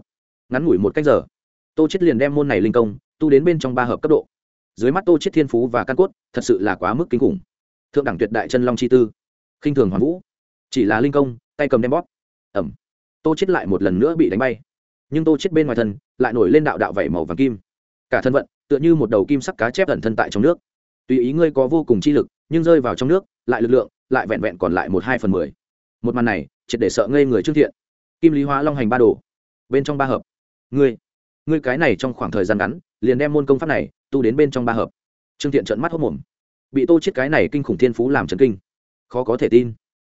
ngắn ngủi một cách giờ. Tô chết liền đem môn này linh công, tu đến bên trong ba hợp cấp độ. Dưới mắt tô chết thiên phú và căn cốt, thật sự là quá mức kinh khủng. Thượng đẳng tuyệt đại chân long chi tư. Khinh thường hoàn vũ. Chỉ là linh công, tay cầm đem bóp. Ẩm. Tô chết lại một lần nữa bị đánh bay. Nhưng tô chết bên ngoài thân, lại nổi lên đạo đạo vảy màu vàng kim. Cả thân vận, tựa như một đầu kim sắc cá chép ẩn thân tại trong nước. Tùy ý ngươi có vô cùng chi lực, nhưng rơi vào trong nước, lại lực lượng, lại vẹn vẹn còn lại một hai phần mười. Một màn này, triệt để sợ ngây người trước thiện. Kim lý hóa long hành ba đồ. Bên trong ba hợp ngươi ngươi cái này trong khoảng thời gian ngắn, liền đem môn công pháp này tu đến bên trong ba hợp. Trương thiện trợn mắt hốc mồm. Bị tô chết cái này kinh khủng thiên phú làm trần kinh. Khó có thể tin.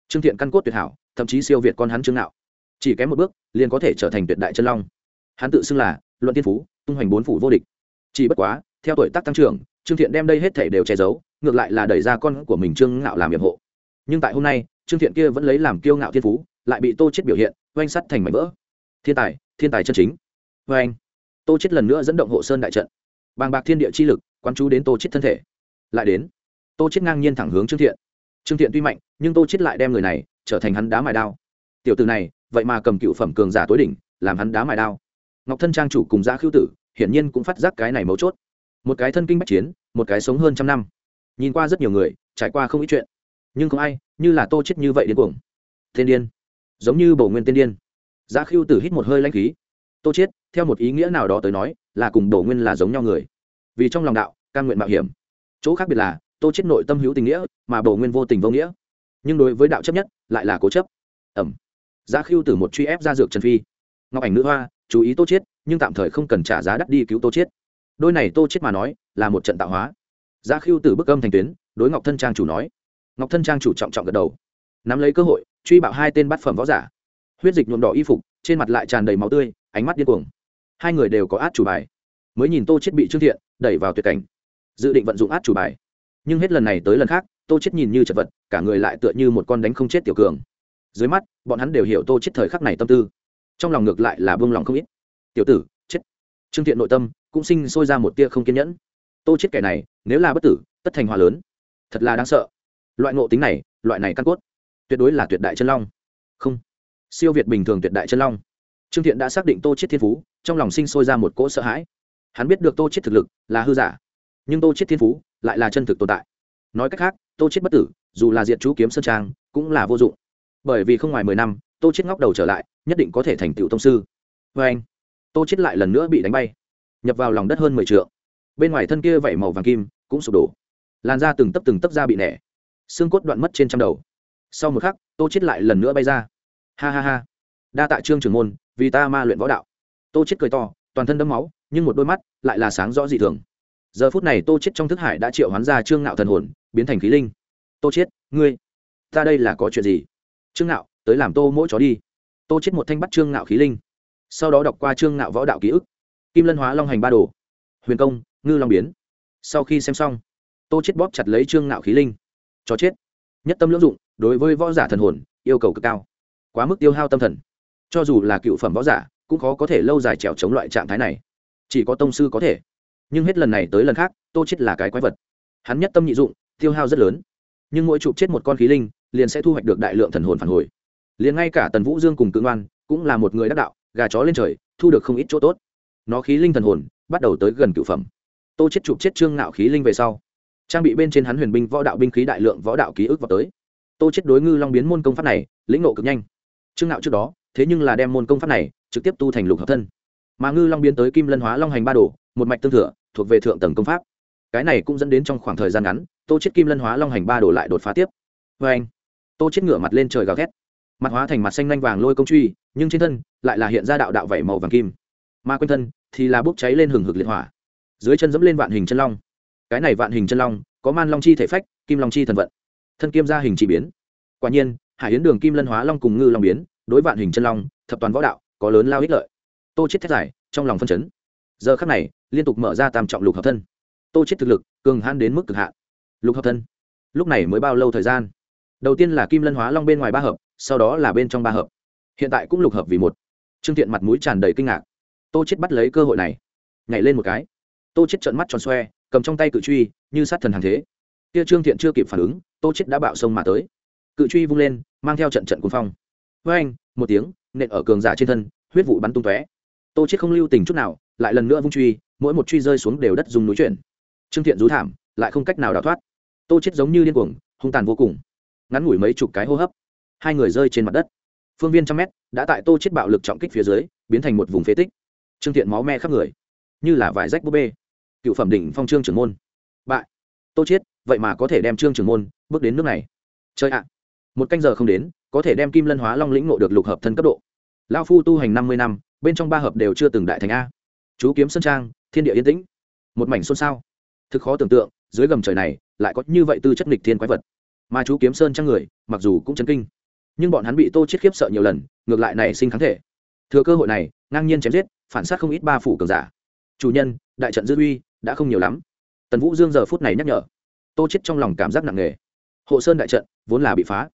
Trương thiện căn cốt tuyệt hảo, thậm chí siêu việt con hắn trương nạo chỉ kém một bước, liền có thể trở thành tuyệt đại chân long. Hắn tự xưng là luận thiên phú, tung hoành bốn phủ vô địch. Chỉ bất quá, theo tuổi tác tăng trưởng, trương thiện đem đây hết thể đều che giấu, ngược lại là đẩy ra con của mình trương ngạo làm nhiệm hộ. Nhưng tại hôm nay, trương thiện kia vẫn lấy làm kiêu ngạo thiên phú, lại bị tô chết biểu hiện, oanh sắt thành mảnh vỡ. Thiên tài thiên tài chân chính oanh tô chết lần nữa dẫn động hộ sơn đại trận. Bàng bạc thiên địa chi lực, quán chú đến tô chết thân thể. Lại đến, tô chết ngang nhiên thẳng hướng trương thiện. Trương thiện tuy mạnh, nhưng tô chết lại đem người này trở thành hắn đá mài đao. Tiểu tử này, vậy mà cầm cựu phẩm cường giả tối đỉnh, làm hắn đá mài đao. Ngọc thân trang chủ cùng giã khưu tử, hiển nhiên cũng phát giác cái này mấu chốt. Một cái thân kinh bách chiến, một cái sống hơn trăm năm. Nhìn qua rất nhiều người, trải qua không ít chuyện. Nhưng không ai, như là tô chết như vậy điên cuồng. Thiên điên. Giống như bổ nguyên tiên điên. Giá Khưu tử hít một hơi lãnh khí. Tô chết theo một ý nghĩa nào đó tới nói, là cùng Đổ nguyên là giống nhau người. Vì trong lòng đạo, cam nguyện mạo hiểm. Chỗ khác biệt là, tô chết nội tâm hữu tình nghĩa, mà Đổ nguyên vô tình vô nghĩa. Nhưng đối với đạo chấp nhất, lại là cố chấp. Ẩm. Giá khiêu tử một truy ép ra dược trần phi. Ngọc ảnh nữ hoa, chú ý tô chết, nhưng tạm thời không cần trả giá đắt đi cứu tô chết. Đôi này tô chết mà nói, là một trận tạo hóa. Giá khiêu tử bức âm thành tuyến, đối ngọc thân trang chủ nói. Ngọc thân trang chủ trọng trọng gật đầu. Nắm lấy cơ hội, truy bạo hai tên bát phẩm võ giả. Huyết dịch nhuộm đỏ y phục, trên mặt lại tràn đầy máu tươi, ánh mắt điên cuồng hai người đều có át chủ bài. Mới nhìn tô chết bị trương thiện đẩy vào tuyệt cảnh. Dự định vận dụng át chủ bài. Nhưng hết lần này tới lần khác, tô chết nhìn như chật vật, cả người lại tựa như một con đánh không chết tiểu cường. Dưới mắt, bọn hắn đều hiểu tô chết thời khắc này tâm tư. Trong lòng ngược lại là buông lòng không ít. Tiểu tử, chết. Trương thiện nội tâm cũng sinh sôi ra một tia không kiên nhẫn. Tô chết kẻ này, nếu là bất tử, tất thành hòa lớn. Thật là đáng sợ. Loại ngộ tính này, loại này căn cốt, tuyệt đối là tuyệt đại chân long. Không. Siêu việt bình thường tuyệt đại chân long. Trương thiện đã xác định tô chết thiên phú trong lòng sinh sôi ra một cỗ sợ hãi. Hắn biết được tô chết thực lực là hư giả, nhưng tô chết thiên phú lại là chân thực tồn tại. Nói cách khác, tô chết bất tử, dù là diệt chú kiếm sơn trang, cũng là vô dụng. Bởi vì không ngoài mười năm, tô chết ngóc đầu trở lại, nhất định có thể thành tựu tông sư. Vê anh, tô chết lại lần nữa bị đánh bay, nhập vào lòng đất hơn mười trượng. Bên ngoài thân kia vảy màu vàng kim cũng sụp đổ. Làn da từng tấp từng tấp ra bị nẻ, xương cốt đoạn mất trên trăm đầu. Sau một khắc, tô chết lại lần nữa bay ra. Ha ha ha. Đa tạ trương trưởng môn, vì ta ma luyện võ đạo tô chết cười to, toàn thân đẫm máu, nhưng một đôi mắt lại là sáng rõ dị thường. Giờ phút này tô chết trong thức hải đã triệu hoán ra trương ngạo thần hồn, biến thành khí linh. Tô chết, ngươi, ta đây là có chuyện gì? Trương ngạo, tới làm tô mỗi chó đi. Tô chết một thanh bắt trương ngạo khí linh. Sau đó đọc qua trương ngạo võ đạo ký ức. Kim lân hóa long hành ba đồ. Huyền công, ngư long biến. Sau khi xem xong, tô chết bóp chặt lấy trương ngạo khí linh. Chó chết. Nhất tâm lưỡng dụng, đối với võ giả thần hồn, yêu cầu cực cao. Quá mức tiêu hao tâm thần. Cho dù là cựu phẩm võ giả cũng khó có thể lâu dài trèo chống loại trạng thái này. Chỉ có tông sư có thể. Nhưng hết lần này tới lần khác, tô chết là cái quái vật. Hắn nhất tâm nhị dụng, tiêu hao rất lớn. Nhưng mỗi chụp chết một con khí linh, liền sẽ thu hoạch được đại lượng thần hồn phản hồi. Liền ngay cả tần vũ dương cùng cương đoan cũng là một người đắc đạo, gà chó lên trời, thu được không ít chỗ tốt. Nó khí linh thần hồn, bắt đầu tới gần cựu phẩm. Tô chết chụp chết trương ngạo khí linh về sau, trang bị bên trên hắn huyền binh võ đạo binh khí đại lượng võ đạo ký ức vào tới. Tô chết đối ngư long biến môn công pháp này, lĩnh nộ cực nhanh. Trương ngạo trước đó, thế nhưng là đem môn công pháp này trực tiếp tu thành lục hợp thân. Mà ngư long biến tới kim lân hóa long hành ba đồ, một mạch tương thừa, thuộc về thượng tầng công pháp. Cái này cũng dẫn đến trong khoảng thời gian ngắn, tô chết kim lân hóa long hành ba đồ lại đột phá tiếp. Vê anh, tô chết ngửa mặt lên trời gào thét. Mặt hóa thành mặt xanh lanh vàng lôi công truy, nhưng trên thân lại là hiện ra đạo đạo vẩy màu vàng kim. Mà quanh thân thì là bốc cháy lên hừng hực liệt hỏa. Dưới chân dẫm lên vạn hình chân long. Cái này vạn hình chân long có man long chi thể phách, kim long chi thần vận. Thân kim gia hình chỉ biến. Quả nhiên, hải yến đường kim lân hóa long cùng ngư long biến, đối vạn hình chân long, thập toàn võ đạo có lớn lao ích lợi. Tô chết thét giải trong lòng phân chấn. Giờ khắc này, liên tục mở ra tam trọng lục hợp thân. Tô chết thực lực, cường hãn đến mức cực hạn. Lục hợp thân. Lúc này mới bao lâu thời gian? Đầu tiên là kim lân hóa long bên ngoài ba hợp, sau đó là bên trong ba hợp. Hiện tại cũng lục hợp vì một. Trương thiện mặt mũi tràn đầy kinh ngạc. Tô chết bắt lấy cơ hội này. Nhảy lên một cái. Tô chết trợn mắt tròn xoe, cầm trong tay cự truy, như sát thần hàng thế. Kia trương thiện chưa kịp phản ứng, tô chết đã bạo sông mà tới. Cự truy vung lên, mang theo trận trận cuồng phong. Với anh một tiếng nện ở cường giả trên thân, huyết vụ bắn tung tóe. Tô chết không lưu tình chút nào, lại lần nữa vung truy, mỗi một truy rơi xuống đều đất dùng núi chuyển. Trương thiện rú thảm, lại không cách nào đào thoát. Tô chết giống như điên cuồng, hung tàn vô cùng. Ngắn ngủi mấy chục cái hô hấp, hai người rơi trên mặt đất. Phương viên trăm mét, đã tại tô chết bạo lực trọng kích phía dưới, biến thành một vùng phế tích. Trương thiện máu me khắp người, như là vải rách búp bê. Cựu phẩm đỉnh phong trương trưởng môn. Bại. Tô chết vậy mà có thể đem trương trưởng môn bước đến nước này. Chơi ạ. Một canh giờ không đến, có thể đem kim lân hóa long lĩnh ngộ được lục hợp thân cấp độ lao phu tu hành năm mươi năm, bên trong ba hợp đều chưa từng đại thành a. Chú kiếm sơn trang, thiên địa yên tĩnh. Một mảnh xôn xao. Thực khó tưởng tượng, dưới gầm trời này, lại có như vậy tư chất nghịch thiên quái vật. Mà chú kiếm sơn trang người, mặc dù cũng chấn kinh. Nhưng bọn hắn bị tô chết khiếp sợ nhiều lần, ngược lại này sinh kháng thể. Thừa cơ hội này, ngang nhiên chém giết, phản sát không ít ba phủ cường giả. Chủ nhân, đại trận dư uy, đã không nhiều lắm. Tần vũ dương giờ phút này nhắc nhở. Tô chết trong lòng cảm giác nặng nề. Hộ sơn đại trận, vốn là bị phá.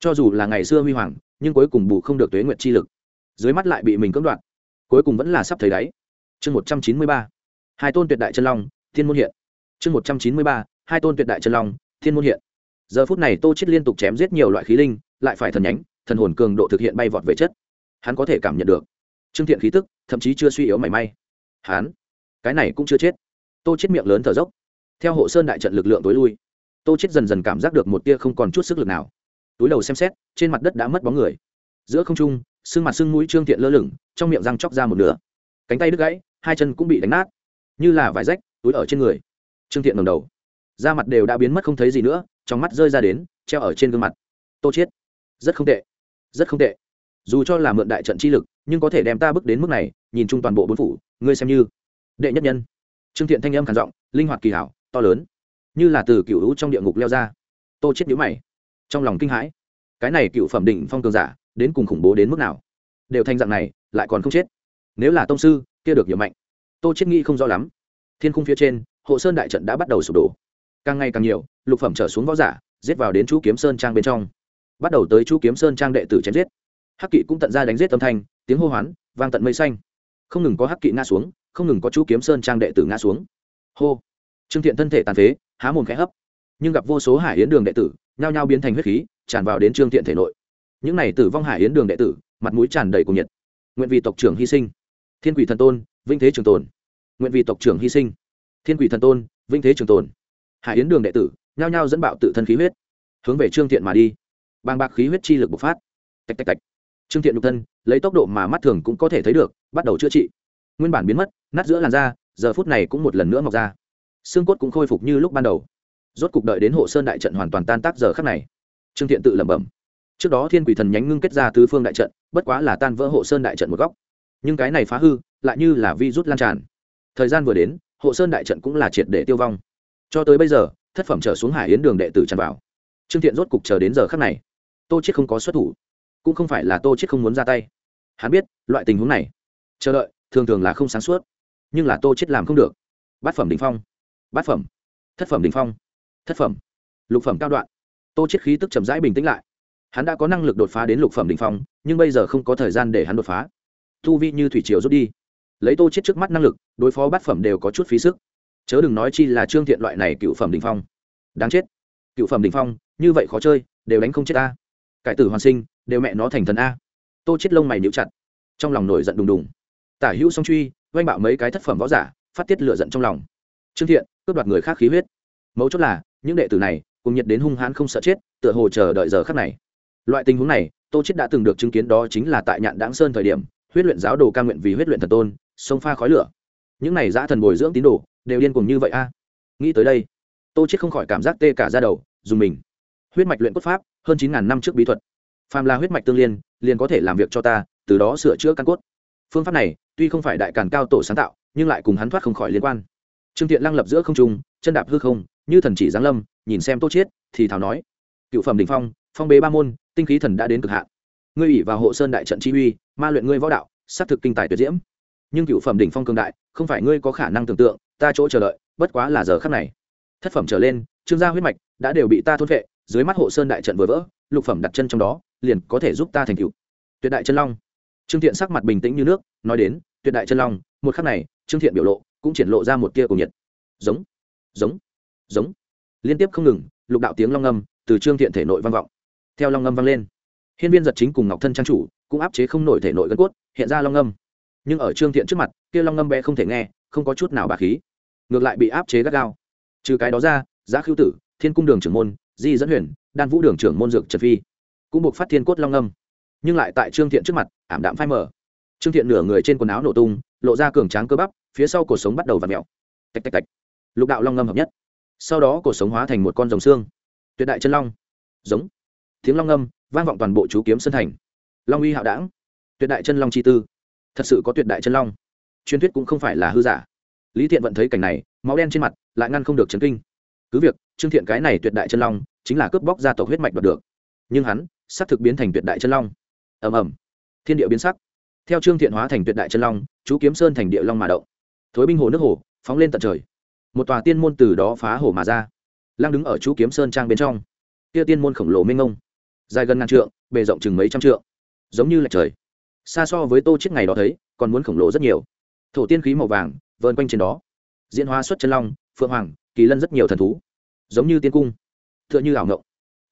Cho dù là ngày xưa huy hoàng, nhưng cuối cùng bù không được tuế nguyện chi lực dưới mắt lại bị mình cưỡng đoạt. Cuối cùng vẫn là sắp thấy đáy. Chương một trăm chín mươi ba, hai tôn tuyệt đại chân long, thiên môn hiện. Chương một trăm chín mươi ba, hai tôn tuyệt đại chân long, thiên môn hiện. Giờ phút này tô chết liên tục chém giết nhiều loại khí linh, lại phải thần nhánh, thần hồn cường độ thực hiện bay vọt về chất. Hắn có thể cảm nhận được. Trương thiện khí tức, thậm chí chưa suy yếu mảy may. Hắn, cái này cũng chưa chết. Tô chết miệng lớn thở dốc. Theo hộ sơn đại trận lực lượng tối lui, tô chết dần dần cảm giác được một tia không còn chút sức lực nào. Túi đầu xem xét, trên mặt đất đã mất bóng người. Giữa không trung xương mặt xương mũi trương thiện lơ lửng, trong miệng răng chóc ra một nửa. Cánh tay đứt gãy, hai chân cũng bị đánh nát. Như là vải rách, túi ở trên người. Trương thiện ngầm đầu. Da mặt đều đã biến mất không thấy gì nữa, trong mắt rơi ra đến, treo ở trên gương mặt. Tô chết. Rất không tệ. Rất không tệ. Dù cho là mượn đại trận chi lực, nhưng có thể đem ta bước đến mức này, nhìn chung toàn bộ bốn phủ, ngươi xem như đệ nhất nhân. Trương thiện thanh âm khản giọng, linh hoạt kỳ hảo, to lớn. Như là từ cựu hữu trong địa ngục leo ra. Tô chết nhíu mày. Trong lòng kinh hãi. Cái này cựu phẩm định phong cường giả đến cùng khủng bố đến mức nào. Đều thành dạng này, lại còn không chết. Nếu là tông sư, kia được nhiều mạnh. Tô chết nghĩ không rõ lắm. Thiên khung phía trên, hộ sơn đại trận đã bắt đầu sụp đổ. Càng ngày càng nhiều, lục phẩm trở xuống võ giả, giết vào đến chú kiếm sơn trang bên trong. Bắt đầu tới chú kiếm sơn trang đệ tử chém giết. Hắc kỵ cũng tận ra đánh giết âm thanh, tiếng hô hoán, vang tận mây xanh. Không ngừng có hắc kỵ ngã xuống, không ngừng có chú kiếm sơn trang đệ tử ngã xuống. Hô! Trương thiện thân thể tàn phế, há mồm khẽ hấp. Nhưng gặp vô số hải yến đường đệ tử, nhao nhao biến thành huyết khí, tràn vào đến trương thiện thể nội những này tử vong hải yến đường đệ tử, mặt mũi tràn đầy cuồng nhiệt. Nguyện vì tộc trưởng hy sinh. Thiên quỷ thần tôn vinh thế trường tồn. Nguyện vì tộc trưởng hy sinh. Thiên quỷ thần tôn vinh thế trường tồn. Hải yến đường đệ tử, nhao nhao dẫn bạo tự thân khí huyết. Hướng về trương thiện mà đi. Bàng bạc khí huyết chi lực bộc phát. Tạch tạch tạch. Trương thiện nhục thân, lấy tốc độ mà mắt thường cũng có thể thấy được, bắt đầu chữa trị. Nguyên bản biến mất, nát giữa làn da, giờ phút này cũng một lần nữa mọc ra. Xương cốt cũng khôi phục như lúc ban đầu. Rốt cục đợi đến hộ sơn đại trận hoàn toàn tan tác giờ khắc này. Trương thiện tự lẩm bẩm trước đó thiên quỷ thần nhánh ngưng kết ra tứ phương đại trận, bất quá là tan vỡ hộ sơn đại trận một góc. Nhưng cái này phá hư, lại như là vi rút lan tràn. Thời gian vừa đến, hộ sơn đại trận cũng là triệt để tiêu vong. Cho tới bây giờ, thất phẩm trở xuống hải yến đường đệ tử tràn vào. Trương thiện rốt cục chờ đến giờ khắc này. Tô chết không có xuất thủ. Cũng không phải là tô chết không muốn ra tay. Hắn biết, loại tình huống này, chờ đợi, thường thường là không sáng suốt. Nhưng là tô chết làm không được. Bát phẩm đỉnh phong. Bát phẩm. Thất phẩm đỉnh phong. Thất phẩm. Lục phẩm cao đoạn. Tô chết khí tức chậm rãi bình tĩnh lại hắn đã có năng lực đột phá đến lục phẩm đỉnh phong, nhưng bây giờ không có thời gian để hắn đột phá. Thu vi như thủy triều rút đi. Lấy tô chết trước mắt năng lực, đối phó bát phẩm đều có chút phí sức. Chớ đừng nói chi là trương thiện loại này cựu phẩm đỉnh phong. Đáng chết. Cựu phẩm đỉnh phong, như vậy khó chơi, đều đánh không chết ta. Cải tử hoàn sinh, đều mẹ nó thành thần a. Tô chết lông mày níu chặt. Trong lòng nổi giận đùng đùng. Tả hữu song truy, oanh bạo mấy cái thất phẩm võ giả, phát tiết lửa giận trong lòng. Trương thiện, cướp đoạt người khác khí huyết. Mấu chốt là, những đệ tử này, cùng nhiệt đến hung hãn không sợ chết, tựa hồ chờ đợi giờ khắc này loại tình huống này, tô chết đã từng được chứng kiến đó chính là tại nhạn đáng sơn thời điểm, huyết luyện giáo đồ ca nguyện vì huyết luyện thần tôn, sông pha khói lửa. Những này giã thần bồi dưỡng tín đồ, đều điên cùng như vậy a. Nghĩ tới đây, tô chết không khỏi cảm giác tê cả ra đầu, dùng mình. Huyết mạch luyện cốt pháp, hơn chín ngàn năm trước bí thuật. Phàm là huyết mạch tương liên, liền có thể làm việc cho ta, từ đó sửa chữa căn cốt. Phương pháp này, tuy không phải đại càn cao tổ sáng tạo, nhưng lại cùng hắn thoát không khỏi liên quan. Trương thiện lăng lập giữa không trung, chân đạp hư không, như thần chỉ giáng lâm, nhìn xem tô chiết, thì thảo nói, cựu phẩm đỉnh phong phong bế ba môn tinh khí thần đã đến cực hạn. Ngươi ủy vào hộ sơn đại trận chi uy, ma luyện ngươi võ đạo, sát thực kinh tài tuyệt diễm. Nhưng cựu phẩm đỉnh phong cường đại, không phải ngươi có khả năng tưởng tượng, ta chỗ chờ đợi, bất quá là giờ khắc này. Thất phẩm trở lên, trương gia huyết mạch đã đều bị ta thôn vệ dưới mắt hộ sơn đại trận vừa vỡ, lục phẩm đặt chân trong đó, liền có thể giúp ta thành cựu tuyệt đại chân long. Trương thiện sắc mặt bình tĩnh như nước, nói đến, tuyệt đại chân long, một khắc này, trương thiện biểu lộ cũng triển lộ ra một tia cùng nhiệt. Giống giống giống. Liên tiếp không ngừng, lục đạo tiếng long ngâm từ trương thiện thể nội vang vọng theo long âm vang lên. Hiên viên giật chính cùng ngọc thân trang chủ cũng áp chế không nổi thể nội gân cốt hiện ra long âm, nhưng ở trương thiện trước mặt kia long âm bé không thể nghe không có chút nào bà khí. Ngược lại bị áp chế gắt gao. Trừ cái đó ra giá khưu tử thiên cung đường trưởng môn di dẫn huyền đan vũ đường trưởng môn dược trật phi cũng buộc phát thiên cốt long âm, nhưng lại tại trương thiện trước mặt ảm đạm phai mở trương thiện nửa người trên quần áo nổ tung lộ ra cường tráng cơ bắp phía sau cuộc sống bắt đầu v ặ mẹo tạch tạch tạch. Lục đạo long ngâm hợp nhất. Sau đó cuộc sống hóa thành một con rồng xương. Tuyệt đại chân long. Giống tiếng long ngâm, vang vọng toàn bộ chú kiếm sân thành. Long uy hạo đảng tuyệt đại chân long chi tư. Thật sự có tuyệt đại chân long. Truyền thuyết cũng không phải là hư giả. Lý thiện vẫn thấy cảnh này, máu đen trên mặt, lại ngăn không được chấn kinh. Cứ việc, trương thiện cái này tuyệt đại chân long, chính là cướp bóc gia tộc huyết mạch đoạt được. Nhưng hắn sắp thực biến thành tuyệt đại chân long. Ầm ầm. Thiên địa biến sắc. Theo trương thiện hóa thành tuyệt đại chân long, chú kiếm sơn thành địa long mà động. Thối binh hồ nước hồ, phóng lên tận trời. Một tòa tiên môn từ đó phá hồ mà ra. Lăng đứng ở chú kiếm sơn trang bên trong. Kia tiên môn khổng lồ mênh ông dài gần ngàn trượng, bề rộng chừng mấy trăm trượng. Giống như là trời. Xa so với tô chiếc ngày đó thấy, còn muốn khổng lồ rất nhiều. Thổ tiên khí màu vàng, vờn quanh trên đó. Diễn hóa xuất chân long, phượng hoàng, kỳ lân rất nhiều thần thú. Giống như tiên cung. T h ư ợ n h ư ảo ngộng.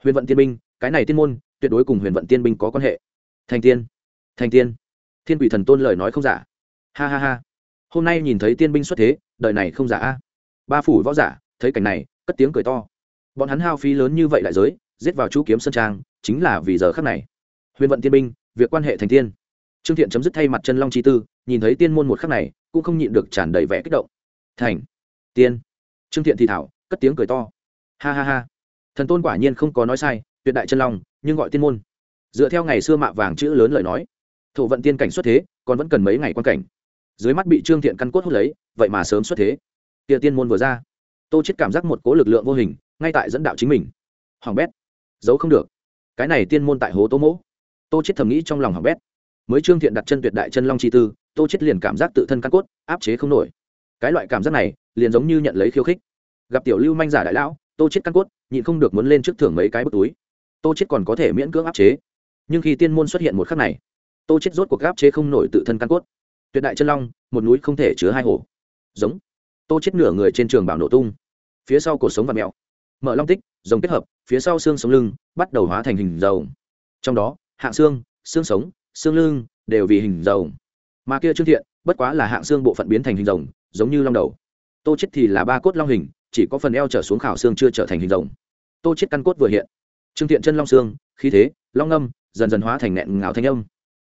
Huyền vận tiên binh, cái này tiên môn, tuyệt đối cùng huyền vận tiên binh có quan hệ. Thành tiên. Thành tiên. Thiên quỷ thần tôn lời nói không giả. Ha ha ha. Hôm nay nhìn thấy tiên binh xuất thế, đời này không giả a. Ba phủ võ giả, thấy cảnh này, cất tiếng cười to. Bọn hắn hao phí lớn như vậy đại giới, giết vào chú kiếm sơn trang chính là vì giờ khắc này. Huyền vận tiên binh, việc quan hệ thành tiên. Trương thiện chấm dứt thay mặt chân long chi tư, nhìn thấy tiên môn một khắc này, cũng không nhịn được tràn đầy vẻ kích động. Thành, tiên. Trương thiện thì thảo, cất tiếng cười to. Ha ha ha. Thần tôn quả nhiên không có nói sai, tuyệt đại chân long, nhưng gọi tiên môn. Dựa theo ngày xưa mạ vàng chữ lớn lời nói, thổ vận tiên cảnh xuất thế, còn vẫn cần mấy ngày quan cảnh. Dưới mắt bị trương thiện căn cốt hút lấy, vậy mà sớm xuất thế. Tia tiên môn vừa ra, tô chết cảm giác một cố lực lượng vô hình, ngay tại dẫn đạo chính mình. Hoàng bét, giấu không được cái này tiên môn tại hố tô mỗ. Tô chết thầm nghĩ trong lòng hỏng bét. Mới trương thiện đặt chân tuyệt đại chân long chi tư, tô chết liền cảm giác tự thân căn cốt, áp chế không nổi. Cái loại cảm giác này, liền giống như nhận lấy khiêu khích. Gặp tiểu lưu manh giả đại lão, tô chết căn cốt, nhịn không được muốn lên trước thưởng mấy cái bức túi. Tô chết còn có thể miễn cưỡng áp chế. Nhưng khi tiên môn xuất hiện một khắc này, tô chết rốt cuộc áp chế không nổi tự thân căn cốt. Tuyệt đại chân long, một núi không thể chứa hai hồ. giống. Tô chết nửa người trên trường bảo nổ tung. Phía sau cổ sống và mèo mở long tích, rồng kết hợp, phía sau xương sống lưng bắt đầu hóa thành hình dầu trong đó, hạng xương xương sống, xương lưng đều vì hình rồng. Mà kia trương thiện, bất quá là hạng xương bộ phận biến thành hình rồng, giống như long đầu. Tô chết thì là ba cốt long hình, chỉ có phần eo trở xuống khảo xương chưa trở thành hình rồng. Tô chết căn cốt vừa hiện. Trương thiện chân long xương, khí thế, long âm dần dần hóa thành nẹn ngào thanh âm.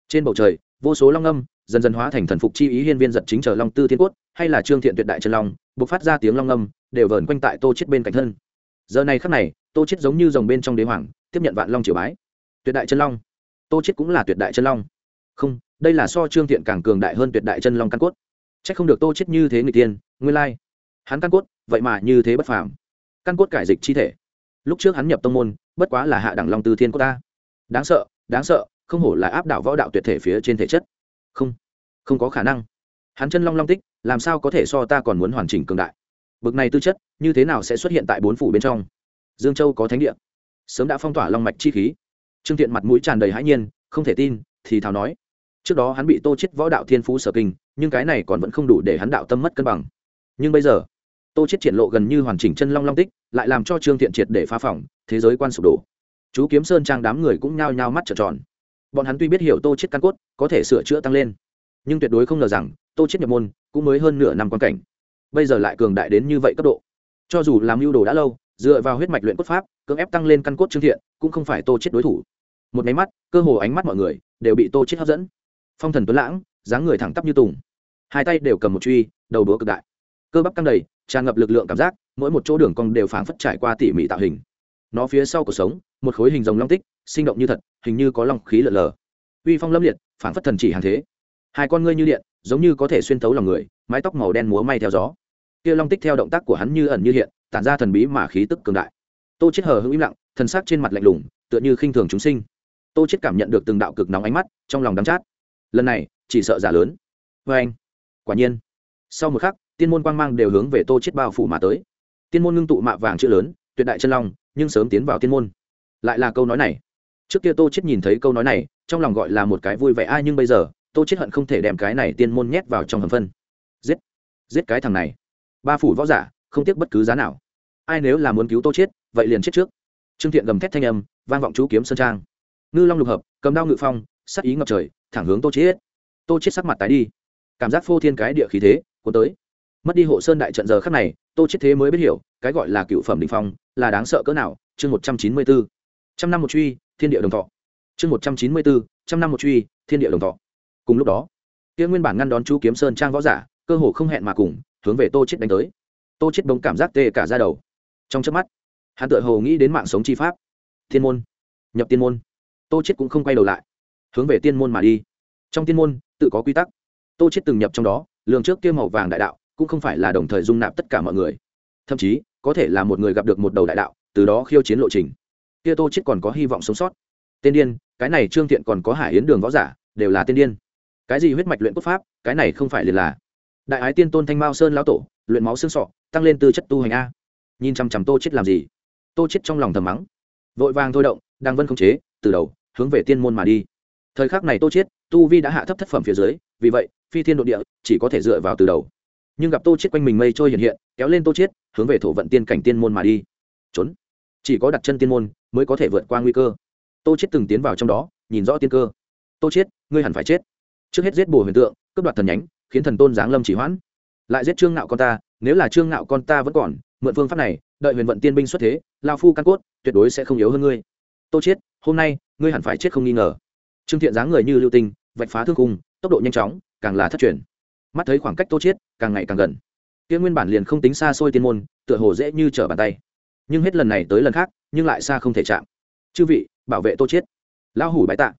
Trên bầu trời, vô số long âm dần dần hóa thành thần phục chi ý hiên viên giật chính chờ long tư thiên cốt, hay là trương thiện tuyệt đại chân long buộc phát ra tiếng long âm đều vờn quanh tại tô chết bên cạnh thân giờ này khắc này, tô chết giống như dòng bên trong đế hoàng, tiếp nhận vạn long triều bái. Tuyệt đại chân long. Tô chết cũng là tuyệt đại chân long. Không, đây là so trương thiện càng cường đại hơn tuyệt đại chân long căn cốt. Chắc không được tô chết như thế người tiên, nguyên lai. Hắn căn cốt, vậy mà như thế bất phàm. Căn cốt cải dịch chi thể. Lúc trước hắn nhập tông môn, bất quá là hạ đẳng long tư thiên cốt ta đáng sợ đáng sợ, không hổ là áp đảo võ đạo tuyệt thể phía trên thể chất. Không không có khả năng. Hắn chân long long tích, làm sao có thể so ta còn muốn hoàn chỉnh cường đại? Bực này tư chất, như thế nào sẽ xuất hiện tại bốn phủ bên trong? Dương châu có thánh địa. Sớm đã phong tỏa long mạch chi khí. Trương thiện mặt mũi tràn đầy hãi nhiên, không thể tin, thì thào nói. Trước đó hắn bị tô chết võ đạo thiên phú sở kinh, nhưng cái này còn vẫn không đủ để hắn đạo tâm mất cân bằng. Nhưng bây giờ, tô chết triển lộ gần như hoàn chỉnh chân long long tích, lại làm cho trương thiện triệt để phá phỏng, thế giới quan sụp đổ. Chú kiếm sơn trang đám người cũng nhao nhao mắt trợn tròn. Bọn hắn tuy biết hiểu tô chết căn cốt, có thể sửa chữa tăng lên, nhưng tuyệt đối không ngờ rằng, tô chết nhập môn cũng mới hơn nửa năm quan cảnh bây giờ lại cường đại đến như vậy cấp độ. Cho dù làm mưu đồ đã lâu, dựa vào huyết mạch luyện cốt pháp, cưỡng ép tăng lên căn cốt trương thiện, cũng không phải tô chết đối thủ. Một máy mắt, cơ hồ ánh mắt mọi người đều bị tô chết hấp dẫn. Phong thần tuấn lãng, dáng người thẳng tắp như tùng. Hai tay đều cầm một truy, đầu đũa cực đại. Cơ bắp căng đầy, tràn ngập lực lượng cảm giác, mỗi một chỗ đường cong đều phảng phất trải qua tỉ mỉ tạo hình. Nó phía sau cuộc sống, một khối hình rồng long tích, sinh động như thật, hình như có long khí lở lờ uy phong lâm liệt, phảng phất thần chỉ hàng thế hai con ngươi như điện, giống như có thể xuyên thấu lòng người, mái tóc màu đen múa may theo gió. Kia long tích theo động tác của hắn như ẩn như hiện, tản ra thần bí mà khí tức cường đại. Tô chết hờ hững im lặng, thần sắc trên mặt lạnh lùng, tựa như khinh thường chúng sinh. Tô chết cảm nhận được từng đạo cực nóng ánh mắt, trong lòng đắm chát. Lần này, chỉ sợ giả lớn. Vê anh, quả nhiên. Sau một khắc, tiên môn quang mang đều hướng về tô chết bao phủ mà tới. Tiên môn ngưng tụ mạ vàng chữ lớn, tuyệt đại chân long, nhưng sớm tiến vào tiên môn. Lại là câu nói này. Trước kia tô chết nhìn thấy câu nói này, trong lòng gọi là một cái vui vẻ, ai nhưng bây giờ? Tô chết hận không thể đem cái này tiên môn nhét vào trong hầm phân. Giết giết cái thằng này. Ba phủ võ giả, không tiếc bất cứ giá nào. Ai nếu là muốn cứu tô chết, vậy liền chết trước. Trương thiện gầm thét thanh âm, vang vọng chú kiếm sơn trang. Ngư long lục hợp, cầm đao ngự phong sắc ý ngập trời, thẳng hướng tô chết. Tô chết sắc mặt tái đi. Cảm giác phô thiên cái địa khí thế, cuốn tới. Mất đi hộ sơn đại trận giờ khắc này, tô chết thế mới biết hiểu, cái gọi là cựu phẩm đình phong, là đáng sợ cỡ nào, chương một trăm chín mươi bốn trăm năm một truy, thiên địa đồng thọ. Chương một trăm chín mươi bốn trăm năm một truy, thiên địa đồng thọ cùng lúc đó, kia nguyên bản ngăn đón chú kiếm sơn trang võ giả, cơ hồ không hẹn mà cùng, hướng về tô chết đánh tới. Tô chết bỗng cảm giác tê cả ra đầu. Trong chớp mắt, hắn tựa hồ nghĩ đến mạng sống chi pháp. Thiên môn, nhập tiên môn. Tô chết cũng không quay đầu lại, hướng về tiên môn mà đi. Trong tiên môn, tự có quy tắc. Tô chết từng nhập trong đó, lường trước kia màu vàng đại đạo, cũng không phải là đồng thời dung nạp tất cả mọi người. Thậm chí, có thể là một người gặp được một đầu đại đạo, từ đó khiêu chiến lộ trình. Kia tô chết còn có hy vọng sống sót. Tên điên, cái này trương thiện còn có hải yến đường võ giả, đều là tên điên cái gì huyết mạch luyện cốt pháp, cái này không phải liền là. Đại ái tiên tôn thanh mao sơn lão tổ, luyện máu xương sọ, tăng lên tư chất tu hành a. Nhìn chằm chằm tô chết làm gì? Tô chết trong lòng thầm mắng. Vội vàng thôi động đang vân không chế, từ đầu, hướng về tiên môn mà đi. Thời khắc này tô chết, tu vi đã hạ thấp thất phẩm phía dưới, vì vậy, phi thiên độ địa, chỉ có thể dựa vào từ đầu. Nhưng gặp tô chết quanh mình mây trôi hiện hiện, kéo lên tô chết, hướng về thổ vận tiên cảnh tiên môn mà đi. Trốn. Chỉ có đặt chân tiên môn, mới có thể vượt qua nguy cơ. Tô chết từng tiến vào trong đó, nhìn rõ tiên cơ. Tô chết, ngươi hẳn phải chết trước hết giết bồ huyền tượng, cướp đoạt thần nhánh, khiến thần tôn giáng lâm chỉ hoãn. Lại giết trương nạo con ta, nếu là trương nạo con ta vẫn còn, mượn phương pháp này, đợi huyền vận tiên binh xuất thế, lao phu căn cốt, tuyệt đối sẽ không yếu hơn ngươi. Tô chết, hôm nay, ngươi hẳn phải chết không nghi ngờ. Trương thiện dáng người như lưu tinh, vạch phá thương cung tốc độ nhanh chóng, càng là thất truyền. Mắt thấy khoảng cách tô chết, càng ngày càng gần. Kia nguyên bản liền không tính xa xôi tiên môn, tựa hồ dễ như trở bàn tay. Nhưng hết lần này tới lần khác, nhưng lại xa không thể chạm. Chư vị, bảo vệ tô chết. Lão hủ bái tạ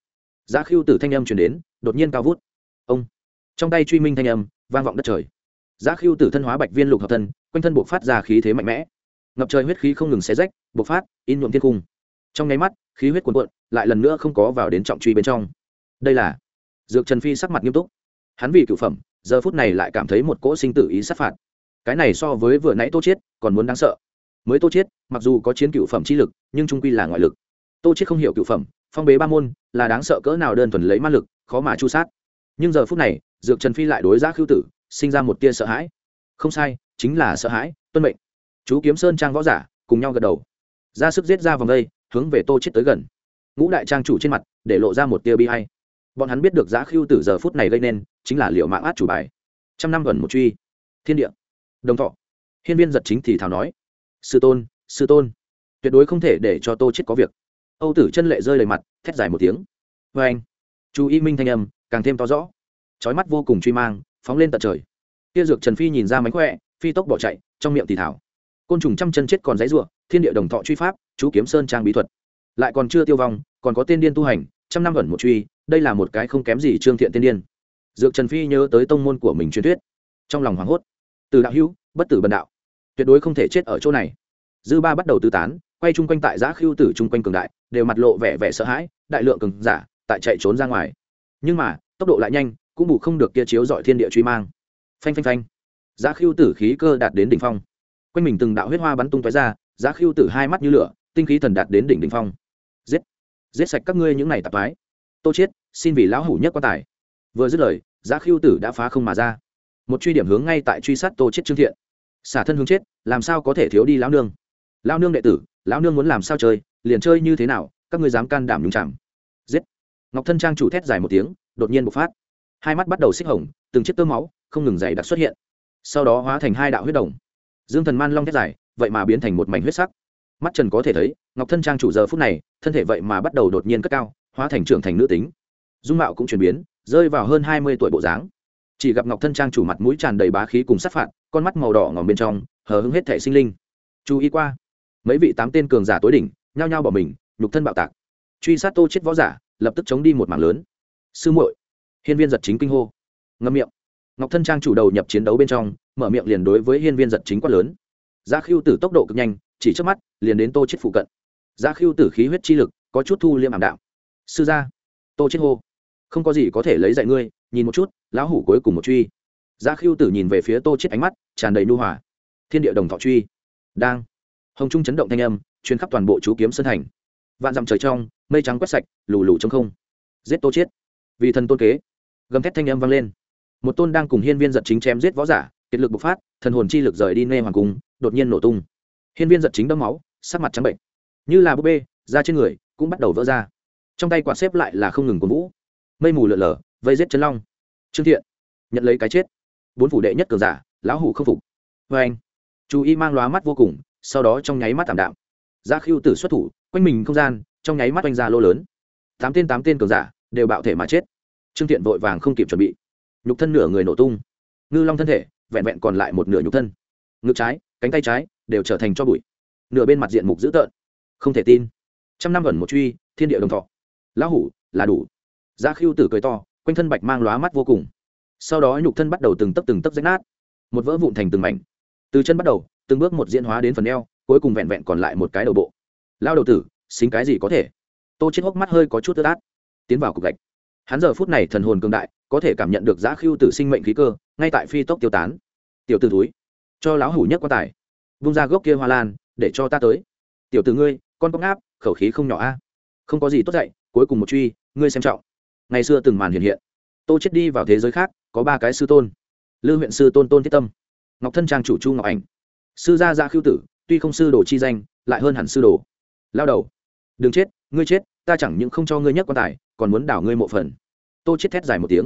giá khiêu tử thanh âm truyền đến, đột nhiên cao vút. Ông. Trong tay truy minh thanh âm, vang vọng đất trời. Giá khiêu tử thân hóa bạch viên lục hợp thân, quanh thân buộc phát ra khí thế mạnh mẽ. Ngập trời huyết khí không ngừng xé rách buộc phát, in nhuộm thiên cung. Trong nháy mắt, khí huyết cuồn cuộn, lại lần nữa không có vào đến trọng truy bên trong. Đây là dược trần phi sắc mặt nghiêm túc. Hắn vì cựu phẩm, giờ phút này lại cảm thấy một cỗ sinh tử ý sát phạt. Cái này so với vừa nãy tô chiết, còn muốn đáng sợ. Mới tô chiết, mặc dù có chiến cựu phẩm chi lực, nhưng trung quy là ngoại lực. Tô chiết không hiểu cựu phẩm phong bế ba môn, là đáng sợ cỡ nào đơn thuần lấy ma lực, khó mà chu sát. Nhưng giờ phút này, dược trần phi lại đối giá khưu tử, sinh ra một tia sợ hãi. Không sai, chính là sợ hãi, tuân mệnh. Chú kiếm sơn trang võ giả, cùng nhau gật đầu. Ra sức giết ra vòng đây, hướng về tô chết tới gần. Ngũ đại trang chủ trên mặt, để lộ ra một tia bi hay bọn hắn biết được giá Khưu tử giờ phút này gây nên, chính là liệu mạng át chủ bài. Trăm năm gần một truy. Thiên địa. Đồng thọ. Hiên viên giật chính thì thảo nói. Sư tôn sư tôn. Tuyệt đối không thể để cho tô chết có việc âu tử chân lệ rơi đầy mặt thét dài một tiếng. Vê anh chú y minh thanh âm càng thêm to rõ. Trói mắt vô cùng truy mang phóng lên tận trời. Kia dược trần phi nhìn ra mánh khỏe phi tốc bỏ chạy trong miệng thì thảo. Côn trùng trăm chân chết còn giấy rủa, thiên địa đồng thọ truy pháp chú kiếm sơn trang bí thuật. Lại còn chưa tiêu vong còn có tiên điên tu hành trăm năm gần một truy đây là một cái không kém gì trương thiện tiên điên. Dược trần phi nhớ tới tông môn của mình truyền thuyết. Trong lòng hoảng hốt từ đạo hữu bất tử bần đạo tuyệt đối không thể chết ở chỗ này. Dư ba bắt đầu tứ tán quay chung quanh tại giã khiêu tử chung quanh cường đại, đều mặt lộ vẻ vẻ sợ hãi, đại lượng cường giả tại chạy trốn ra ngoài. Nhưng mà, tốc độ lại nhanh, cũng bù không được kia chiếu dọi thiên địa truy mang. Phanh phanh phanh. Giã khiêu tử khí cơ đạt đến đỉnh phong. Quanh mình từng đạo huyết hoa bắn tung tói ra, giã khiêu tử hai mắt như lửa, tinh khí thần đạt đến đỉnh đỉnh phong. Giết. Giết sạch các ngươi những này tạp mái tô chiết xin vì lão hủ nhất quan tài. Vừa dứt lời, giã khiêu tử đã phá không mà ra. Một truy điểm hướng ngay tại truy sát tô chết trương thiện. Xả thân hướng chết, làm sao có thể thiếu đi lão nương? Lão nương đệ tử lão nương muốn làm sao chơi, liền chơi như thế nào, các ngươi dám can đảm nhúng chạm giết. Ngọc thân trang chủ thét dài một tiếng, đột nhiên bộc phát. Hai mắt bắt đầu xích hồng, từng chiếc tơ máu, không ngừng dày đặc xuất hiện. Sau đó hóa thành hai đạo huyết đồng. Dương thần man long thét dài, vậy mà biến thành một mảnh huyết sắc. Mắt trần có thể thấy, ngọc thân trang chủ giờ phút này, thân thể vậy mà bắt đầu đột nhiên cất cao, hóa thành trưởng thành nữ tính. Dung mạo cũng chuyển biến, rơi vào hơn hai mươi tuổi bộ dáng. Chỉ gặp ngọc thân trang chủ mặt mũi tràn đầy bá khí cùng sát phạt, con mắt màu đỏ ngòm bên trong, hờ hững hết thể sinh linh. Chú ý qua mấy vị tám tên cường giả tối đỉnh, nhao nhao bỏ mình, nhục thân bạo tạc. Truy sát tô chết võ giả, lập tức chống đi một mảng lớn. Sư muội, hiên viên giật chính kinh hô. Ngâm miệng. Ngọc thân trang chủ đầu nhập chiến đấu bên trong, mở miệng liền đối với hiên viên giật chính quát lớn. Giá khiêu tử tốc độ cực nhanh, chỉ trước mắt, liền đến tô chết phụ cận. Giá khiêu tử khí huyết chi lực, có chút thu liêm ảm đạm. Sư gia, tô chết hô. Không có gì có thể lấy dạy ngươi, nhìn một chút, lão hủ cuối cùng một truy. Giá khiêu tử nhìn về phía tô chết ánh mắt, tràn đầy nu hòa. Thiên địa đồng thọ truy. Đang hồng trung chấn động thanh âm chuyến khắp toàn bộ chú kiếm sân thành. Vạn dặm trời trong, mây trắng quét sạch, lù lù trong không. Giết tô chết. Vì thần tôn kế. Gầm thét thanh âm vang lên. Một tôn đang cùng hiên viên giật chính chém giết võ giả, kiệt lực bộc phát, thần hồn chi lực rời đi nê hoàng cung, đột nhiên nổ tung. Hiên viên giật chính đẫm máu, sắc mặt trắng bệnh. Như là búp bê, da trên người cũng bắt đầu vỡ ra. Trong tay quạt xếp lại là không ngừng cổ vũ. Mây mù lượn lờ, vây giết chân long. Trương thiện, nhận lấy cái chết. Bốn phủ đệ nhất cường giả, lão hủ không phục. Vê anh. Chú ý mang lóa mắt vô cùng sau đó trong nháy mắt tạm đạm. Giá khiêu tử xuất thủ, quanh mình không gian, trong nháy mắt oanh ra lô lớn. Tám tên tám tên cường giả đều bạo thể mà chết. Trương thiện vội vàng không kịp chuẩn bị. Nhục thân nửa người nổ tung. Ngư long thân thể, vẹn vẹn còn lại một nửa nhục thân. Ngực trái, cánh tay trái đều trở thành cho bụi. Nửa bên mặt diện mục dữ tợn. Không thể tin. Trăm năm ẩn một truy, thiên địa đồng thọ. Lão hủ, là đủ. Giá khiêu tử cười to, quanh thân bạch mang lóa mắt vô cùng. Sau đó nhục thân bắt đầu từng tấc từng tấc rách nát. Một vỡ vụn thành từng mảnh. Từ chân bắt đầu từng bước một diễn hóa đến phần eo cuối cùng vẹn vẹn còn lại một cái đầu bộ. Lao đầu tử xính cái gì có thể? Tô chết hốc mắt hơi có chút tơ tát, tiến vào cục gạch. Hắn giờ phút này thần hồn cường đại có thể cảm nhận được giã khưu tử sinh mệnh khí cơ ngay tại phi tốc tiêu tán. Tiểu t ử túi cho lão hủ nhất quan tài. Vung ra gốc kia hoa lan để cho ta tới. Tiểu t ử ngươi con cóc áp khẩu khí không nhỏ a. Không có gì tốt dậy cuối cùng một truy ngươi xem trọng. Ngày xưa từng màn hiện hiện. Tô chết đi vào thế giới khác có ba cái sư tôn. Lư huyện sư tôn tôn thiết tâm. Ngọc thân trang chủ chu ngọc ảnh sư gia gia Khưu tử, tuy không sư đồ chi danh, lại hơn hẳn sư đồ. Lao đầu, đừng chết, ngươi chết, ta chẳng những không cho ngươi nhất quan tài, còn muốn đảo ngươi mộ phần. Tô chết thét dài một tiếng.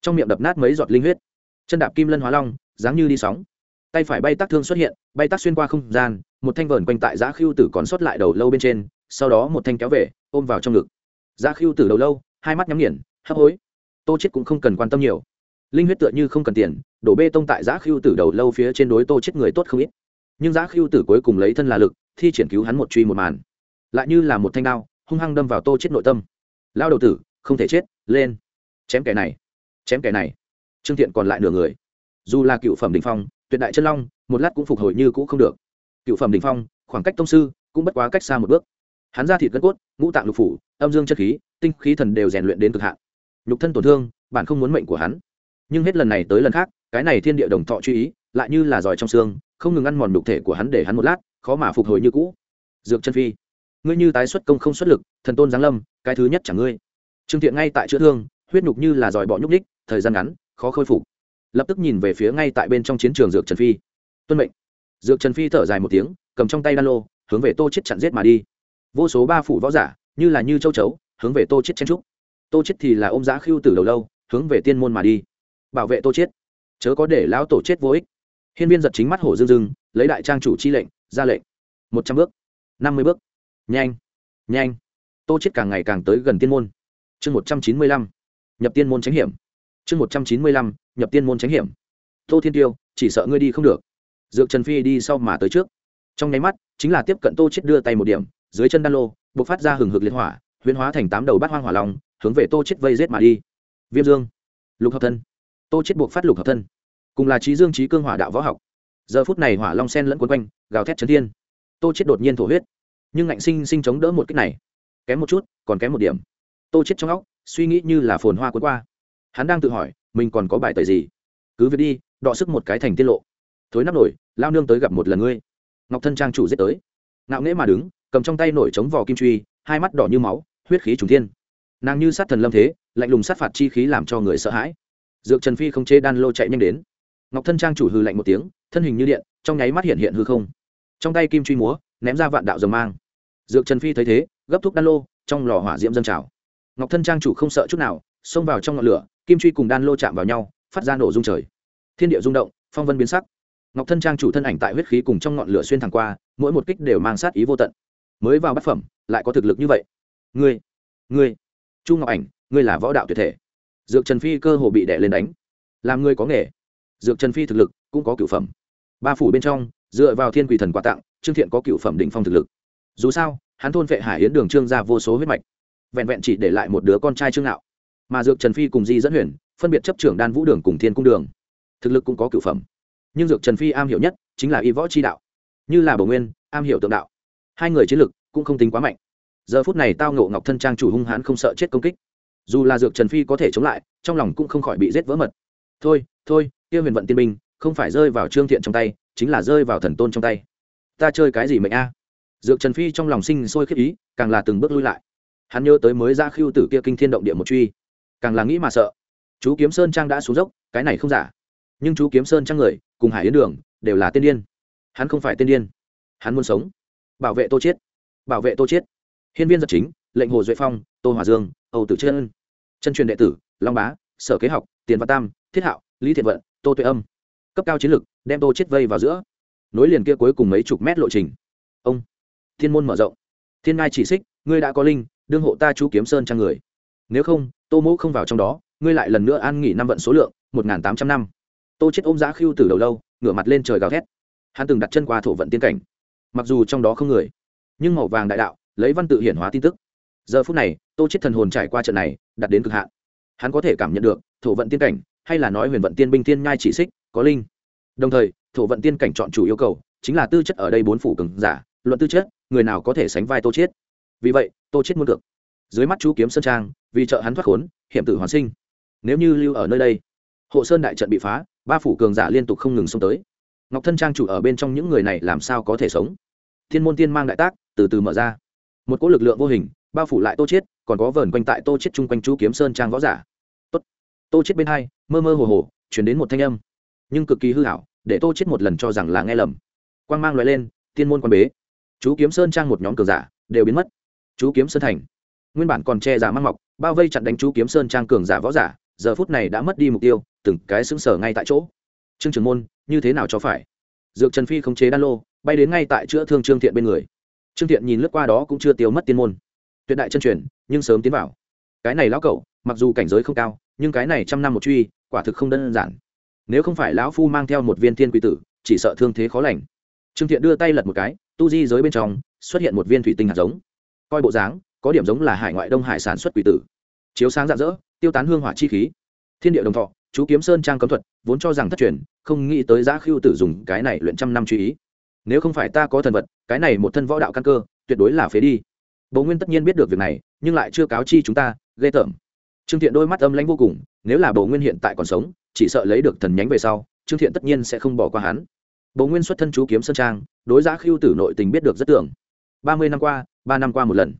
Trong miệng đập nát mấy giọt linh huyết. Chân đạp kim lân hóa long, dáng như đi sóng. Tay phải bay tác thương xuất hiện, bay tác xuyên qua không gian, một thanh vờn quanh tại giã Khưu tử còn sót lại đầu lâu bên trên, sau đó một thanh kéo về, ôm vào trong ngực. Giã Khưu tử đầu lâu, hai mắt nhắm nghiền, hấp hối. Tô chết cũng không cần quan tâm nhiều. Linh huyết tựa như không cần tiền, đổ bê tông tại giã Khưu tử đầu lâu phía trên đối tô chết người tốt không ít nhưng giã khiêu tử cuối cùng lấy thân là lực, thi triển cứu hắn một truy một màn. Lại như là một thanh đao, hung hăng đâm vào tô chết nội tâm. Lao đầu tử, không thể chết, lên. Chém kẻ này, chém kẻ này. Trương thiện còn lại nửa người. Dù là cựu phẩm đình phong, tuyệt đại chân long, một lát cũng phục hồi như cũ không được. Cựu phẩm đình phong, khoảng cách tông sư cũng bất quá cách xa một bước. Hắn ra thịt gân cốt, ngũ tạng lục phủ, âm dương chất khí, tinh khí thần đều rèn luyện đến cực hạn. Nhục thân tổn thương bạn không muốn mệnh của hắn. Nhưng hết lần này tới lần khác, cái này thiên địa đồng thọ truy ý, lại như là giỏi trong xương không ngừng ăn mòn nhục thể của hắn để hắn một lát, khó mà phục hồi như cũ. Dược chân phi, ngươi như tái xuất công không xuất lực, thần tôn giáng lâm, cái thứ nhất chẳng ngươi. Trương thiện ngay tại chữa thương, huyết nhục như là dòi bọ nhúc ních thời gian ngắn, khó khôi phục. Lập tức nhìn về phía ngay tại bên trong chiến trường dược trần phi. Tuân mệnh. Dược trần phi thở dài một tiếng, cầm trong tay đan lô, hướng về tô chết chặn giết mà đi. Vô số ba phủ võ giả, như là như châu chấu, hướng về tô chết chen trúc tô chết thì là ôm giã khiêu từ đầu lâu, hướng về tiên môn mà đi. Bảo vệ tô chết chớ có để lão tổ chết vô ích hiên viên giật chính mắt hổ dương dưng lấy đại trang chủ chi lệnh, ra lệnh. Một trăm bước. Năm mươi bước. Nhanh. Nhanh. Tô chết càng ngày càng tới gần tiên môn. Chương một trăm chín mươi lăm. Nhập tiên môn tránh hiểm. Chương một trăm chín mươi lăm. Nhập tiên môn tránh hiểm. Tô thiên tiêu, chỉ sợ ngươi đi không được. Dược trần phi đi sau mà tới trước. Trong nháy mắt, chính là tiếp cận tô chết đưa tay một điểm, dưới chân đan lô b ộ c phát ra hừng hực liệt hỏa, huyễn hóa thành tám đầu bát hoang hỏa long, hướng về tô chết vây rết mà đi. Viêm dương. Lục hợp thân. Tô chết buộc phát lục hợp thân cùng là trí dương trí cương hỏa đạo võ học. Giờ phút này hỏa long sen lẫn quấn quanh, gào thét chấn thiên. Tô chết đột nhiên thổ huyết. Nhưng ngạnh sinh sinh chống đỡ một kích này, kém một chút, còn kém một điểm. Tô chết trong óc suy nghĩ như là phồn hoa cuốn qua. Hắn đang tự hỏi, mình còn có bài tẩy gì? Cứ việc đi, đọ sức một cái thành tiết lộ. Thối nắp nổi, lao nương tới gặp một lần ngươi. Ngọc thân trang chủ giết tới. Ngạo nghễ mà đứng, cầm trong tay nổi chống vò kim truy, hai mắt đỏ như máu, huyết khí trùng thiên. Nàng như sát thần lâm thế, lạnh lùng sát phạt chi khí làm cho người sợ hãi. Dược trần phi không chế đan lô chạy nhanh đến ngọc thân trang chủ hư lạnh một tiếng, thân hình như điện, trong nháy mắt hiện hiện hư không. Trong tay kim truy múa, ném ra vạn đạo dầm mang. Dược trần phi thấy thế, gấp thúc đan lô, trong lò hỏa diễm dân trào. Ngọc thân trang chủ không sợ chút nào, xông vào trong ngọn lửa, kim truy cùng đan lô chạm vào nhau, phát ra nổ rung trời. Thiên địa rung động, phong vân biến sắc. Ngọc thân trang chủ thân ảnh tại huyết khí cùng trong ngọn lửa xuyên thẳng qua, mỗi một kích đều mang sát ý vô tận. Mới vào bát phẩm, lại có thực lực như vậy. Ngươi ngươi, chu ngọc ảnh, ngươi là võ đạo tuyệt thể. Dược trần phi cơ hồ bị đẻ lên đánh. Làm ngươi có nghề dược trần phi thực lực cũng có cửu phẩm. Ba phủ bên trong, dựa vào thiên quỷ thần quà tặng, trương thiện có cửu phẩm đỉnh phong thực lực. Dù sao, hắn thôn vệ hải yến đường trương ra vô số huyết mạch, vẹn vẹn chỉ để lại một đứa con trai trương nạo. Mà dược trần phi cùng di dẫn huyền, phân biệt chấp trưởng đan vũ đường cùng thiên cung đường. Thực lực cũng có cửu phẩm. Nhưng dược trần phi am hiểu nhất chính là y võ chi đạo. Như là bổ nguyên, am hiểu tượng đạo. Hai người chiến lực cũng không tính quá mạnh. Giờ phút này tao ngộ ngọc thân trang chủ hung hãn không sợ chết công kích. Dù là dược trần phi có thể chống lại, trong lòng cũng không khỏi bị rết vỡ mật. Thôi thôi kia huyền vận tiên binh, không phải rơi vào trương thiện trong tay, chính là rơi vào thần tôn trong tay. Ta chơi cái gì mệnh a? Dược trần phi trong lòng sinh sôi khiếp ý, càng là từng bước lui lại. Hắn nhớ tới mới ra khiêu tử kia kinh thiên động địa một truy. Càng là nghĩ mà sợ. Chú kiếm sơn trang đã xuống dốc, cái này không giả. Nhưng chú kiếm sơn trang người, cùng hải yến đường, đều là tiên điên. Hắn không phải tiên điên. Hắn muốn sống. Bảo vệ tô chiết. Bảo vệ tô chiết. Hiên viên giật chính, lệnh hồ duệ phong, tô hòa dương, âu tử chân. Chân truyền đệ tử, long bá, sở kế học, tiền văn tam, thiết hạo, lý thiện vận tô tuệ âm. Cấp cao chiến lực, đem tô chiết vây vào giữa. Nối liền kia cuối cùng mấy chục mét lộ trình. Ông, thiên môn mở rộng. Thiên ngai chỉ xích, ngươi đã có linh, đương hộ ta chú kiếm sơn trang người. Nếu không, tô mẫu không vào trong đó, ngươi lại lần nữa an nghỉ năm vận số lượng, một n g h n tám trăm năm. Tô chết ôm giã khiêu từ đầu lâu, ngửa mặt lên trời gào thét. Hắn từng đặt chân qua thổ vận tiên cảnh. Mặc dù trong đó không người, nhưng màu vàng đại đạo, lấy văn tự hiển hóa tin tức. Giờ phút này, tô chết thần hồn trải qua trận này đặt đến cực hạn. Hắn có thể cảm nhận được, thổ vận tiên cảnh hay là nói huyền vận tiên binh tiên nhai chỉ xích, có linh. Đồng thời, thổ vận tiên cảnh chọn chủ yêu cầu, chính là tư chất ở đây bốn phủ cường giả, luận tư chất, người nào có thể sánh vai tô chết vì vậy, tô chết muốn được. Dưới mắt chú kiếm sơn trang, vì trợ hắn thoát khốn, hiểm tử hoàn sinh. Nếu như lưu ở nơi đây, hộ sơn đại trận bị phá, ba phủ cường giả liên tục không ngừng xông tới. Ngọc thân trang chủ ở bên trong những người này làm sao có thể sống? Thiên môn tiên mang đại tác, từ từ mở ra. Một cỗ lực lượng vô hình, bao phủ lại tô chết còn có vờn quanh tại tô chết chung quanh chú kiếm sơn trang võ giả tô chết bên hai, mơ mơ hồ hồ, chuyển đến một thanh âm. Nhưng cực kỳ hư hảo, để tô chết một lần cho rằng là nghe lầm. Quang mang loại lên, tiên môn quan bế. Chú kiếm sơn trang một nhóm cường giả, đều biến mất. Chú kiếm sơn thành. Nguyên bản còn che giả mang mọc, bao vây chặn đánh chú kiếm sơn trang cường giả võ giả, giờ phút này đã mất đi mục tiêu, từng cái xứng sở ngay tại chỗ. Trương trường môn, như thế nào cho phải? Dược trần phi không chế đan lô, bay đến ngay tại chữa thương trương thiện bên người. Trương thiện nhìn lướt qua đó cũng chưa tiêu mất tiên môn. Tuyệt đại chân truyền, nhưng sớm tiến vào. Cái này lão cậu mặc dù cảnh giới không cao nhưng cái này trăm năm một truy, quả thực không đơn giản. Nếu không phải lão phu mang theo một viên thiên quỷ tử, chỉ sợ thương thế khó lành. Trương thiện đưa tay lật một cái, tu di giới bên trong, xuất hiện một viên thủy tinh hạt giống. Coi bộ dáng, có điểm giống là hải ngoại đông hải sản xuất quỷ tử. Chiếu sáng rạng rỡ, tiêu tán hương hỏa chi khí. Thiên địa đồng thọ, chú kiếm sơn trang cấm thuật, vốn cho rằng thất truyền, không nghĩ tới giã khiêu tử dùng cái này luyện trăm năm truy ý. Nếu không phải ta có thần vật, cái này một thân võ đạo căn cơ, tuyệt đối là phế đi. Bố nguyên tất nhiên biết được việc này, nhưng lại chưa cáo chi chúng ta, ghê tởm trương thiện đôi mắt âm lãnh vô cùng, nếu là bố nguyên hiện tại còn sống, chỉ sợ lấy được thần nhánh về sau, trương thiện tất nhiên sẽ không bỏ qua hắn. Bố nguyên xuất thân chú kiếm sơn trang, đối giã khiêu tử nội tình biết được rất tưởng. Ba mươi năm qua, ba năm qua một lần.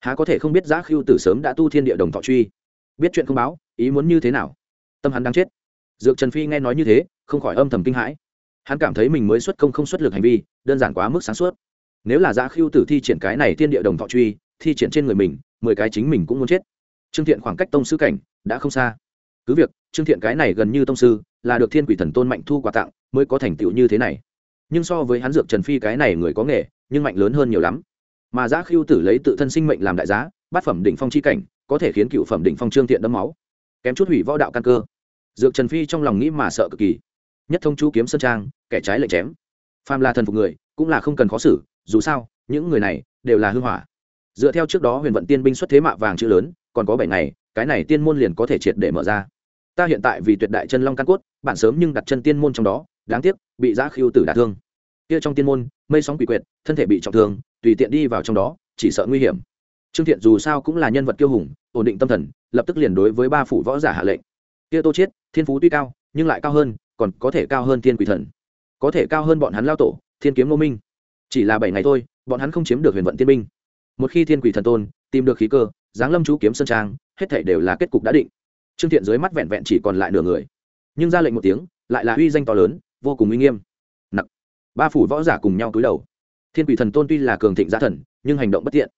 Há có thể không biết giã khiêu tử sớm đã tu thiên địa đồng thọ truy. Biết chuyện không báo, ý muốn như thế nào? Tâm hắn đang chết. Dược trần phi nghe nói như thế, không khỏi âm thầm kinh hãi. Hắn cảm thấy mình mới xuất công không xuất lực hành vi, đơn giản quá mức sáng suốt. Nếu là giã khiêu tử thi triển cái này thiên địa đồng thọ truy, thi triển trên người mình, mười cái chính mình cũng muốn chết trương thiện khoảng cách tông sư cảnh đã không xa. Cứ việc, trương thiện cái này gần như tông sư, là được thiên quỷ thần tôn mạnh thu quà tặng, mới có thành tựu như thế này. Nhưng so với hắn dược trần phi cái này người có nghề, nhưng mạnh lớn hơn nhiều lắm. Mà giá khiêu tử lấy tự thân sinh mệnh làm đại giá, bát phẩm đỉnh phong chi cảnh, có thể khiến cựu phẩm đỉnh phong trương thiện đấm máu. Kém chút hủy võ đạo căn cơ. Dược trần phi trong lòng nghĩ mà sợ cực kỳ. Nhất thông chú kiếm sơn trang, kẻ trái lệnh chém. Phàm là thần phục người, cũng là không cần khó xử, dù sao, những người này đều là hư hỏa dựa theo trước đó huyền vận tiên binh xuất thế mạ vàng chữ lớn, còn có bảy ngày, cái này tiên môn liền có thể triệt để mở ra. Ta hiện tại vì tuyệt đại chân long căn cốt bạn sớm nhưng đặt chân tiên môn trong đó, đáng tiếc, bị giã khiêu tử đả thương. Kia trong tiên môn, mây sóng quỷ quyệt, thân thể bị trọng thương, tùy tiện đi vào trong đó, chỉ sợ nguy hiểm. Trương thiện dù sao cũng là nhân vật kiêu hùng, ổn định tâm thần, lập tức liền đối với ba phủ võ giả hạ lệnh. Kia tô chiết, thiên phú tuy cao, nhưng lại cao hơn, còn có thể cao hơn thiên quỷ thần. Có thể cao hơn bọn hắn lao tổ, thiên kiếm ngô minh. Chỉ là bảy ngày thôi, bọn hắn không chiếm được huyền vận tiên binh một khi thiên quỷ thần tôn tìm được khí cơ, giáng lâm chú kiếm sơn trang, hết thảy đều là kết cục đã định. Trương thiện dưới mắt vẹn vẹn chỉ còn lại nửa người. Nhưng ra lệnh một tiếng, lại là uy danh to lớn, vô cùng uy nghiêm. Nặng. Ba phủ võ giả cùng nhau cúi đầu. Thiên quỷ thần tôn tuy là cường thịnh gia thần, nhưng hành động bất tiện.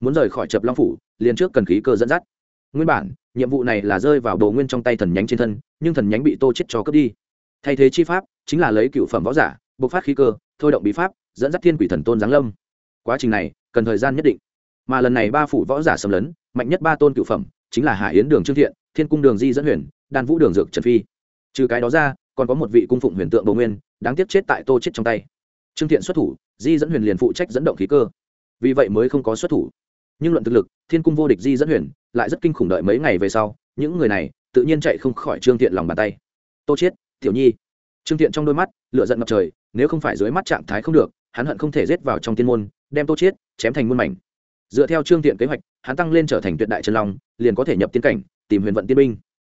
Muốn rời khỏi chập long phủ, liền trước cần khí cơ dẫn dắt. Nguyên bản, nhiệm vụ này là rơi vào đồ nguyên trong tay thần nhánh trên thân, nhưng thần nhánh bị tô chết cho cướp đi. Thay thế chi pháp, chính là lấy cựu phẩm võ giả, bộc phát khí cơ, thôi động bí pháp, dẫn dắt thiên quỷ thần tôn giáng lâm. Quá trình này, cần thời gian nhất định mà lần này ba phủ võ giả xâm lấn, mạnh nhất ba tôn cựu phẩm chính là hải yến đường trương thiện, thiên cung đường di dẫn huyền, đan vũ đường dược trần phi. Trừ cái đó ra, còn có một vị cung phụng huyền tượng bầu nguyên, đáng tiếc chết tại tô chết trong tay. Trương thiện xuất thủ, di dẫn huyền liền phụ trách dẫn động khí cơ. Vì vậy mới không có xuất thủ. Nhưng luận thực lực, thiên cung vô địch di dẫn huyền lại rất kinh khủng đợi mấy ngày về sau, những người này tự nhiên chạy không khỏi trương thiện lòng bàn tay. Tô chết, tiểu nhi. Trương thiện trong đôi mắt, lửa giận ngập trời, nếu không phải dưới mắt trạng thái không được, hắn hận không thể rết vào trong tiên môn, đem tô chết chém thành muôn mảnh dựa theo trương thiện kế hoạch, hắn tăng lên trở thành tuyệt đại chân long, liền có thể nhập tiên cảnh, tìm huyền vận tiên binh.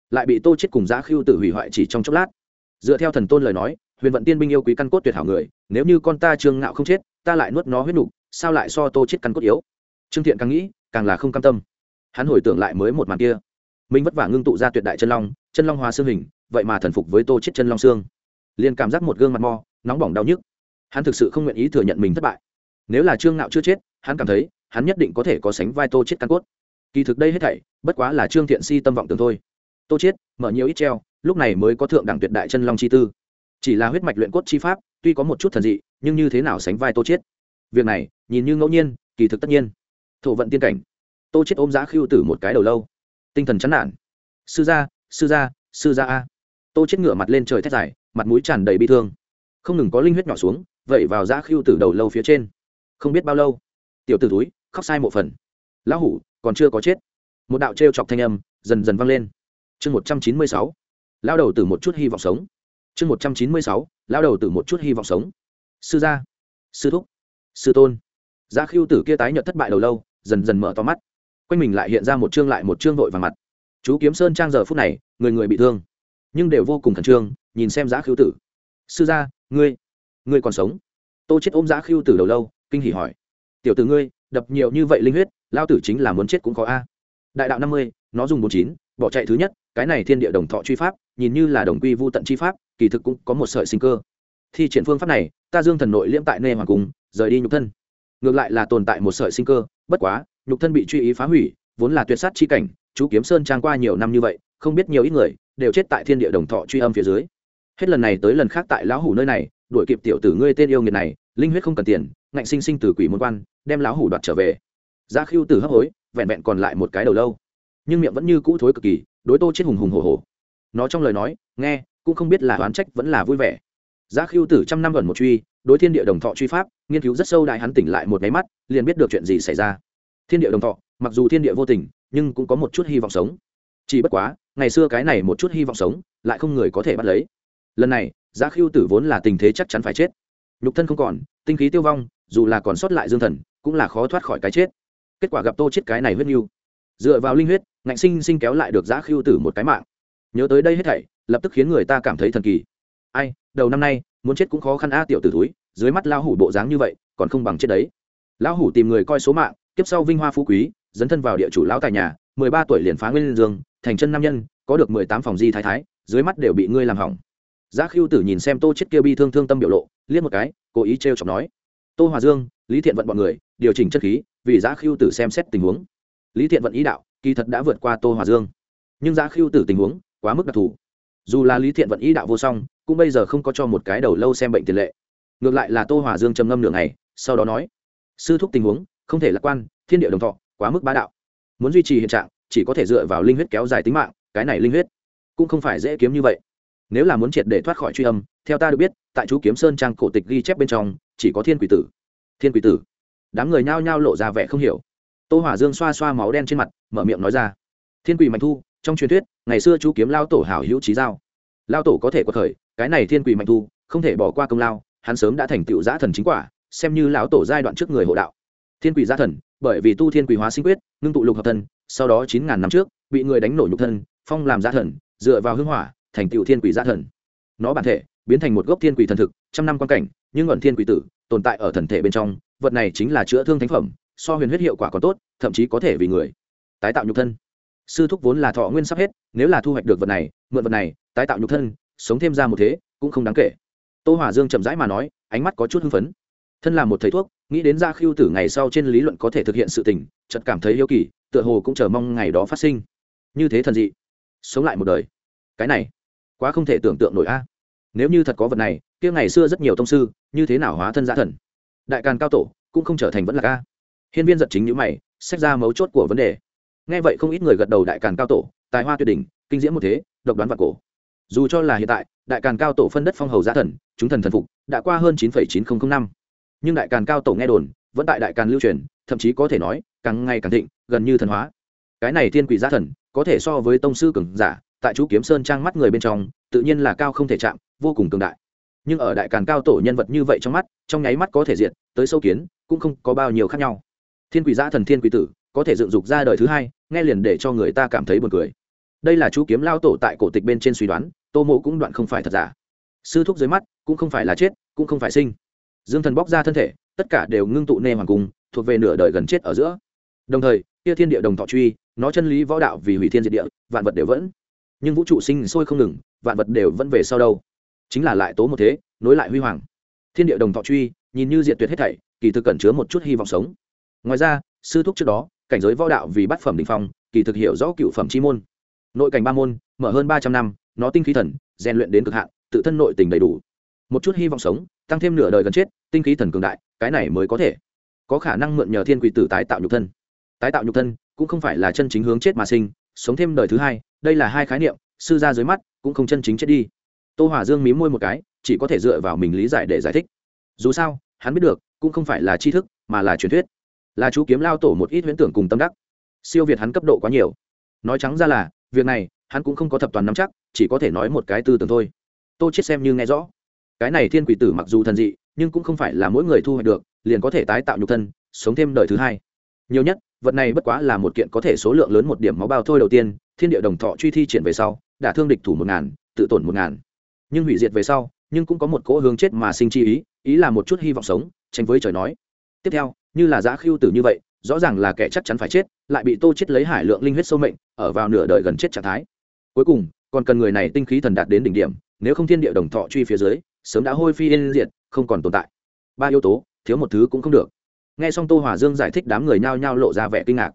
Lại bị tô chết cùng giã khiêu tự hủy hoại chỉ trong chốc lát. Dựa theo thần tôn lời nói, huyền vận tiên binh yêu quý căn cốt tuyệt hảo người, nếu như con ta trương ngạo không chết, ta lại nuốt nó huyết nục, sao lại so tô chết căn cốt yếu? Trương thiện càng nghĩ, càng là không cam tâm. Hắn hồi tưởng lại mới một màn kia. Mình vất vả ngưng tụ ra tuyệt đại chân long chân long hóa xương hình, vậy mà thần phục với tô chết chân long xương. Liền cảm giác một gương mặt mo nóng bỏng đau nhức. Hắn thực sự không nguyện ý thừa nhận mình thất bại. Nếu là trương ngạo chưa chết, hắn cảm thấy hắn nhất định có thể có sánh vai tô chết căn cốt. Kỳ thực đây hết thảy, bất quá là trương thiện si tâm vọng tưởng thôi. Tô chết mở nhiều ít treo, lúc này mới có thượng đẳng tuyệt đại chân long chi tư. Chỉ là huyết mạch luyện cốt chi pháp, tuy có một chút thần dị, nhưng như thế nào sánh vai tô chết việc này, nhìn như ngẫu nhiên, kỳ thực tất nhiên. Thổ vận tiên cảnh. Tô chết ôm giá khiêu tử một cái đầu lâu. Tinh thần chán nản. Sư gia sư gia sư gia a. Tô chết ngửa mặt lên trời thét dài, mặt mũi tràn đầy bi thương. Không ngừng có linh huyết nhỏ xuống vậy vào giá khiêu tử đầu lâu phía trên. Không biết bao lâu, tiểu tử túi khóc sai một phần. Lão hủ, còn chưa có chết. Một đạo trêu chọc thanh âm dần dần vang lên. Chương một trăm chín mươi sáu. Lao đầu từ một chút hy vọng sống. Chương một trăm chín mươi sáu. Lao đầu từ một chút hy vọng sống. Sư gia. Sư thúc. Sư tôn. Giá khiêu tử kia tái nhợt thất bại đầu lâu, dần dần mở to mắt. Quanh mình lại hiện ra một chương lại một chương vội vàng mặt. Chú kiếm sơn trang giờ phút này, người người bị thương, nhưng đều vô cùng khẩn trương, nhìn xem giá khiêu tử. Sư gia, ngươi ngươi còn sống? Tô chết ôm giá khiêu tử đầu lâu, kinh hỉ hỏi. Tiểu tử ngươi đập nhiều như vậy linh huyết, lao tử chính là muốn chết cũng có a. Đại đạo năm mươi, nó dùng bốn chín, bỏ chạy thứ nhất, cái này thiên địa đồng thọ truy pháp, nhìn như là đồng quy vô tận chi pháp, kỳ thực cũng có một sợi sinh cơ. Thi triển phương pháp này, ta dương thần nội liễm tại nê hoàng cung, rời đi nhục thân. Ngược lại là tồn tại một sợi sinh cơ, bất quá, nhục thân bị truy ý phá hủy, vốn là tuyệt sát chi cảnh, chú kiếm sơn trang qua nhiều năm như vậy, không biết nhiều ít người, đều chết tại thiên địa đồng thọ truy âm phía dưới. Hết lần này tới lần khác tại lão hủ nơi này, đuổi kịp tiểu tử ngươi tên yêu nghiệt này, linh huyết không cần tiền ngạnh sinh sinh từ quỷ môn quan, đem lão hủ đoạt trở về. Giá khiêu tử hấp hối, vẹn vẹn còn lại một cái đầu lâu. Nhưng miệng vẫn như cũ thối cực kỳ, đối tô chết hùng hùng hổ hổ. Nó trong lời nói, nghe, cũng không biết là oán trách vẫn là vui vẻ. Giá khiêu tử trăm năm gần một truy, đối thiên địa đồng thọ truy pháp, nghiên cứu rất sâu đại hắn tỉnh lại một cái mắt, liền biết được chuyện gì xảy ra. Thiên địa đồng thọ, mặc dù thiên địa vô tình, nhưng cũng có một chút hy vọng sống. Chỉ bất quá, ngày xưa cái này một chút hy vọng sống, lại không người có thể bắt lấy. Lần này, giá khiêu tử vốn là tình thế chắc chắn phải chết. Nhục thân không còn, tinh khí tiêu vong dù là còn sót lại dương thần, cũng là khó thoát khỏi cái chết. Kết quả gặp tô chết cái này huyết nhu. Dựa vào linh huyết, ngạnh sinh sinh kéo lại được giá khiêu tử một cái mạng. Nhớ tới đây hết thảy, lập tức khiến người ta cảm thấy thần kỳ. Ai, đầu năm nay, muốn chết cũng khó khăn a, tiểu tử túi dưới mắt lao hủ bộ dáng như vậy, còn không bằng chết đấy. Lão hủ tìm người coi số mạng, kiếp sau vinh hoa phú quý, dấn thân vào địa chủ lão tài nhà, mười ba tuổi liền phá nguyên dương, thành chân nam nhân, có được mười tám phòng di thái thái, dưới mắt đều bị ngươi làm hỏng. Giá khiêu tử nhìn xem tô chết kia bi thương thương tâm biểu lộ, liếc một cái, cố ý trêu chọc nói tô hòa dương, lý thiện vận bọn người, điều chỉnh chất khí, vì giá khiêu tử xem xét tình huống. Lý thiện vận ý đạo, kỳ thật đã vượt qua tô hòa dương. Nhưng giá khiêu tử tình huống, quá mức đặc thù. Dù là lý thiện vận ý đạo vô song, cũng bây giờ không có cho một cái đầu lâu xem bệnh tiền lệ. Ngược lại là tô hòa dương trầm ngâm nửa ngày, sau đó nói, sư thúc tình huống, không thể lạc quan, thiên địa đồng thọ, quá mức bá đạo. Muốn duy trì hiện trạng, chỉ có thể dựa vào linh huyết kéo dài tính mạng, cái này linh huyết cũng không phải dễ kiếm như vậy nếu là muốn triệt để thoát khỏi truy âm, theo ta được biết, tại chú kiếm sơn trang cổ tịch ghi chép bên trong, chỉ có thiên quỷ tử. Thiên quỷ tử. Đám người nhao nhao lộ ra vẻ không hiểu. Tô hỏa dương xoa xoa máu đen trên mặt, mở miệng nói ra. Thiên quỷ mạnh thu, trong truyền thuyết, ngày xưa chú kiếm lao tổ hảo hữu trí giao. Lao tổ có thể có thời cái này thiên quỷ mạnh thu, không thể bỏ qua công lao, hắn sớm đã thành tựu giã thần chính quả, xem như lão tổ giai đoạn trước người hộ đạo. Thiên quỷ giã thần, bởi vì tu thiên quỷ hóa sinh quyết, ngưng tụ lục hợp thân, sau đó chín ngàn năm trước, bị người đánh nổ nhục thân, phong làm giã thần, dựa vào hưng hỏa thành tựu thiên quỷ giã thần. Nó bản thể biến thành một gốc thiên quỷ thần thực, trăm năm quan cảnh, nhưng ẩn thiên quỷ tử, tồn tại ở thần thể bên trong, vật này chính là chữa thương thánh phẩm, so huyền huyết hiệu quả còn tốt, thậm chí có thể vì người tái tạo nhục thân. Sư thúc vốn là thọ nguyên sắp hết, nếu là thu hoạch được vật này, mượn vật này, tái tạo nhục thân, sống thêm ra một thế, cũng không đáng kể. Tô hỏa dương chậm rãi mà nói, ánh mắt có chút hưng phấn. Thân là một thầy thuốc, nghĩ đến ra khiêu tử ngày sau trên lý luận có thể thực hiện sự tình, chợt cảm thấy yêu kỳ, tựa hồ cũng chờ mong ngày đó phát sinh. Như thế thần dị, sống lại một đời. Cái này quá không thể tưởng tượng nổi a. À. Nếu như thật có vật này, kia ngày xưa rất nhiều tông sư, như thế nào hóa thân giả thần? Đại càn cao tổ cũng không trở thành vẫn là ca. Hiên viên giật chính những mày xét ra mấu chốt của vấn đề. Nghe vậy không ít người gật đầu đại càn cao tổ, tài hoa tuyệt đỉnh, kinh diễm một thế, độc đoán vạn cổ. Dù cho là hiện tại, đại càn cao tổ phân đất phong hầu giả thần, chúng thần thần phục, đã qua hơn chín chín nghìn năm. Nhưng đại càn cao tổ nghe đồn, vẫn tại đại càn lưu truyền, thậm chí có thể nói, càng ngày càng thịnh, gần như thần hóa. Cái này thiên quỷ giả thần, có thể so với tông sư cường giả tại chú kiếm sơn trang mắt người bên trong, tự nhiên là cao không thể chạm, vô cùng cường đại. Nhưng ở đại càn cao tổ nhân vật như vậy trong mắt, trong nháy mắt có thể diện tới sâu kiến, cũng không có bao nhiêu khác nhau. Thiên quỷ gia thần thiên quỷ tử, có thể dựng dục ra đời thứ hai, nghe liền để cho người ta cảm thấy buồn cười. Đây là chú kiếm lao tổ tại cổ tịch bên trên suy đoán, tô mộ cũng đoạn không phải thật giả. Sư thúc dưới mắt, cũng không phải là chết, cũng không phải sinh. Dương thần bóc ra thân thể, tất cả đều ngưng tụ nê hoàng cung, thuộc về nửa đời gần chết ở giữa. Đồng thời, kia thiên địa đồng thọ truy, nó chân lý võ đạo vì hủy thiên diệt địa, vạn vật đều vẫn nhưng vũ trụ sinh sôi không ngừng, vạn vật đều vẫn về sau đâu. Chính là lại tố một thế, nối lại huy hoàng. Thiên địa đồng thọ truy, nhìn như diệt tuyệt hết thảy, kỳ thực cẩn chứa một chút hy vọng sống. Ngoài ra, sư thúc trước đó, cảnh giới võ đạo vì bát phẩm đình phong, kỳ thực hiểu rõ cựu phẩm chi môn. Nội cảnh ba môn, mở hơn ba trăm năm, nó tinh khí thần, rèn luyện đến cực hạn, tự thân nội tình đầy đủ. Một chút hy vọng sống, tăng thêm nửa đời gần chết, tinh khí thần cường đại, cái này mới có thể. Có khả năng mượn nhờ thiên quỷ tử tái tạo nhục thân. Tái tạo nhục thân cũng không phải là chân chính hướng chết mà sinh, sống thêm đời thứ hai đây là hai khái niệm, sư ra dưới mắt cũng không chân chính chết đi. Tô hỏa dương mí môi một cái, chỉ có thể dựa vào mình lý giải để giải thích. Dù sao, hắn biết được, cũng không phải là tri thức, mà là truyền thuyết. Là chú kiếm lao tổ một ít huyễn tưởng cùng tâm đắc. Siêu việt hắn cấp độ quá nhiều. Nói trắng ra là, việc này, hắn cũng không có thập toàn nắm chắc, chỉ có thể nói một cái tư tưởng thôi. Tô chết xem như nghe rõ. Cái này thiên quỷ tử mặc dù thần dị, nhưng cũng không phải là mỗi người thu hoạch được, liền có thể tái tạo nhục thân, sống thêm đời thứ hai. Nhiều nhất vật này bất quá là một kiện có thể số lượng lớn một điểm máu bao thôi đầu tiên, thiên địa đồng thọ truy thi triển về sau đã thương địch thủ một ngàn, tự tổn một ngàn. Nhưng hủy diệt về sau, nhưng cũng có một cỗ hướng chết mà sinh chi ý ý là một chút hy vọng sống, tranh với trời nói. Tiếp theo, như là giã khiêu tử như vậy, rõ ràng là kẻ chắc chắn phải chết, lại bị tô chết lấy hải lượng linh huyết sâu mệnh, ở vào nửa đời gần chết trạng thái. Cuối cùng, còn cần người này tinh khí thần đạt đến đỉnh điểm, nếu không thiên địa đồng thọ truy phía dưới, sớm đã hôi phi yên diệt, không còn tồn tại. Ba yếu tố, thiếu một thứ cũng không được nghe xong tô hòa dương giải thích đám người nhao nhao lộ ra vẻ kinh ngạc.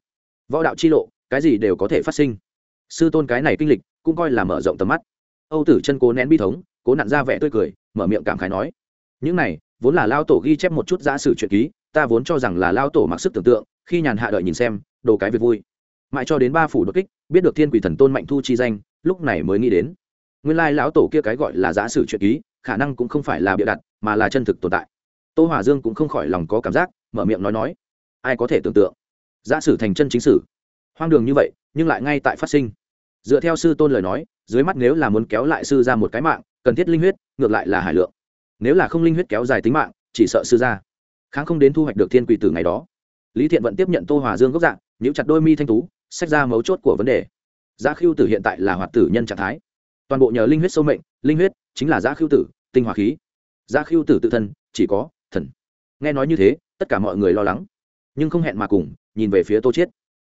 Võ đạo chi lộ, cái gì đều có thể phát sinh. Sư tôn cái này kinh lịch, cũng coi là mở rộng tầm mắt. Âu tử chân cố nén bi thống, cố nặn ra vẻ tươi cười, mở miệng cảm khái nói. Những này, vốn là lao tổ ghi chép một chút giả sử chuyện ký, ta vốn cho rằng là lao tổ mặc sức tưởng tượng, khi nhàn hạ đợi nhìn xem, đồ cái việc vui. Mãi cho đến ba phủ đột kích, biết được thiên quỷ thần tôn mạnh thu chi danh, lúc này mới nghĩ đến. Nguyên lai lão tổ kia cái gọi là giả sử chuyện ký, khả năng cũng không phải là bịa đặt, mà là chân thực tồn tại. Tô hòa dương cũng không khỏi lòng có cảm giác mở miệng nói nói. Ai có thể tưởng tượng? Giả sử thành chân chính sử. Hoang đường như vậy, nhưng lại ngay tại phát sinh. Dựa theo sư tôn lời nói, dưới mắt nếu là muốn kéo lại sư ra một cái mạng, cần thiết linh huyết, ngược lại là hải lượng. Nếu là không linh huyết kéo dài tính mạng, chỉ sợ sư ra kháng không đến thu hoạch được thiên quỷ tử ngày đó. Lý thiện vẫn tiếp nhận tô hòa dương gốc dạng, nhíu chặt đôi mi thanh tú sách ra mấu chốt của vấn đề. Giá khiêu tử hiện tại là hoạt tử nhân trạng thái. Toàn bộ nhờ linh huyết sâu mệnh, linh huyết chính là giá khiêu tử, tinh hòa khí. Giá khiêu tử tự thân, chỉ có nghe nói như thế, tất cả mọi người lo lắng. Nhưng không hẹn mà cùng, nhìn về phía tô chiết.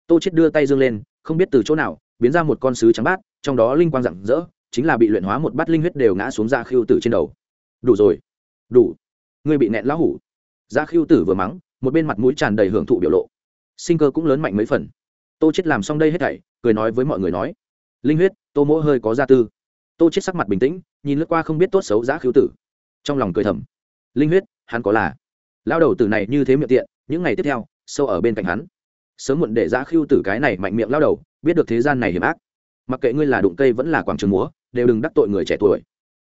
Tô chiết đưa tay dương lên, không biết từ chỗ nào, biến ra một con sứ trắng bát, trong đó linh quang rạng rỡ, chính là bị luyện hóa một bát linh huyết đều ngã xuống dạ ra khiêu tử trên đầu. Đủ rồi. Đủ. Ngươi bị nẹn lão hủ. Dạ ra khiêu tử vừa mắng, một bên mặt mũi tràn đầy hưởng thụ biểu lộ. Sinh cơ cũng lớn mạnh mấy phần. Tô chết làm xong đây hết thảy, cười nói với mọi người nói, linh huyết, tô mỗ hơi có gia tư. Tô chết sắc mặt bình tĩnh, nhìn lướt qua không biết tốt xấu dạ giá khiêu tử. Trong lòng cười thầm, linh huyết, hắn có là lao đầu tử này như thế miệng tiện, những ngày tiếp theo, sâu ở bên cạnh hắn. Sớm muộn để giã khiêu tử cái này mạnh miệng lao đầu, biết được thế gian này hiểm ác. Mặc kệ ngươi là đụng cây vẫn là quảng trường múa, đều đừng đắc tội người trẻ tuổi.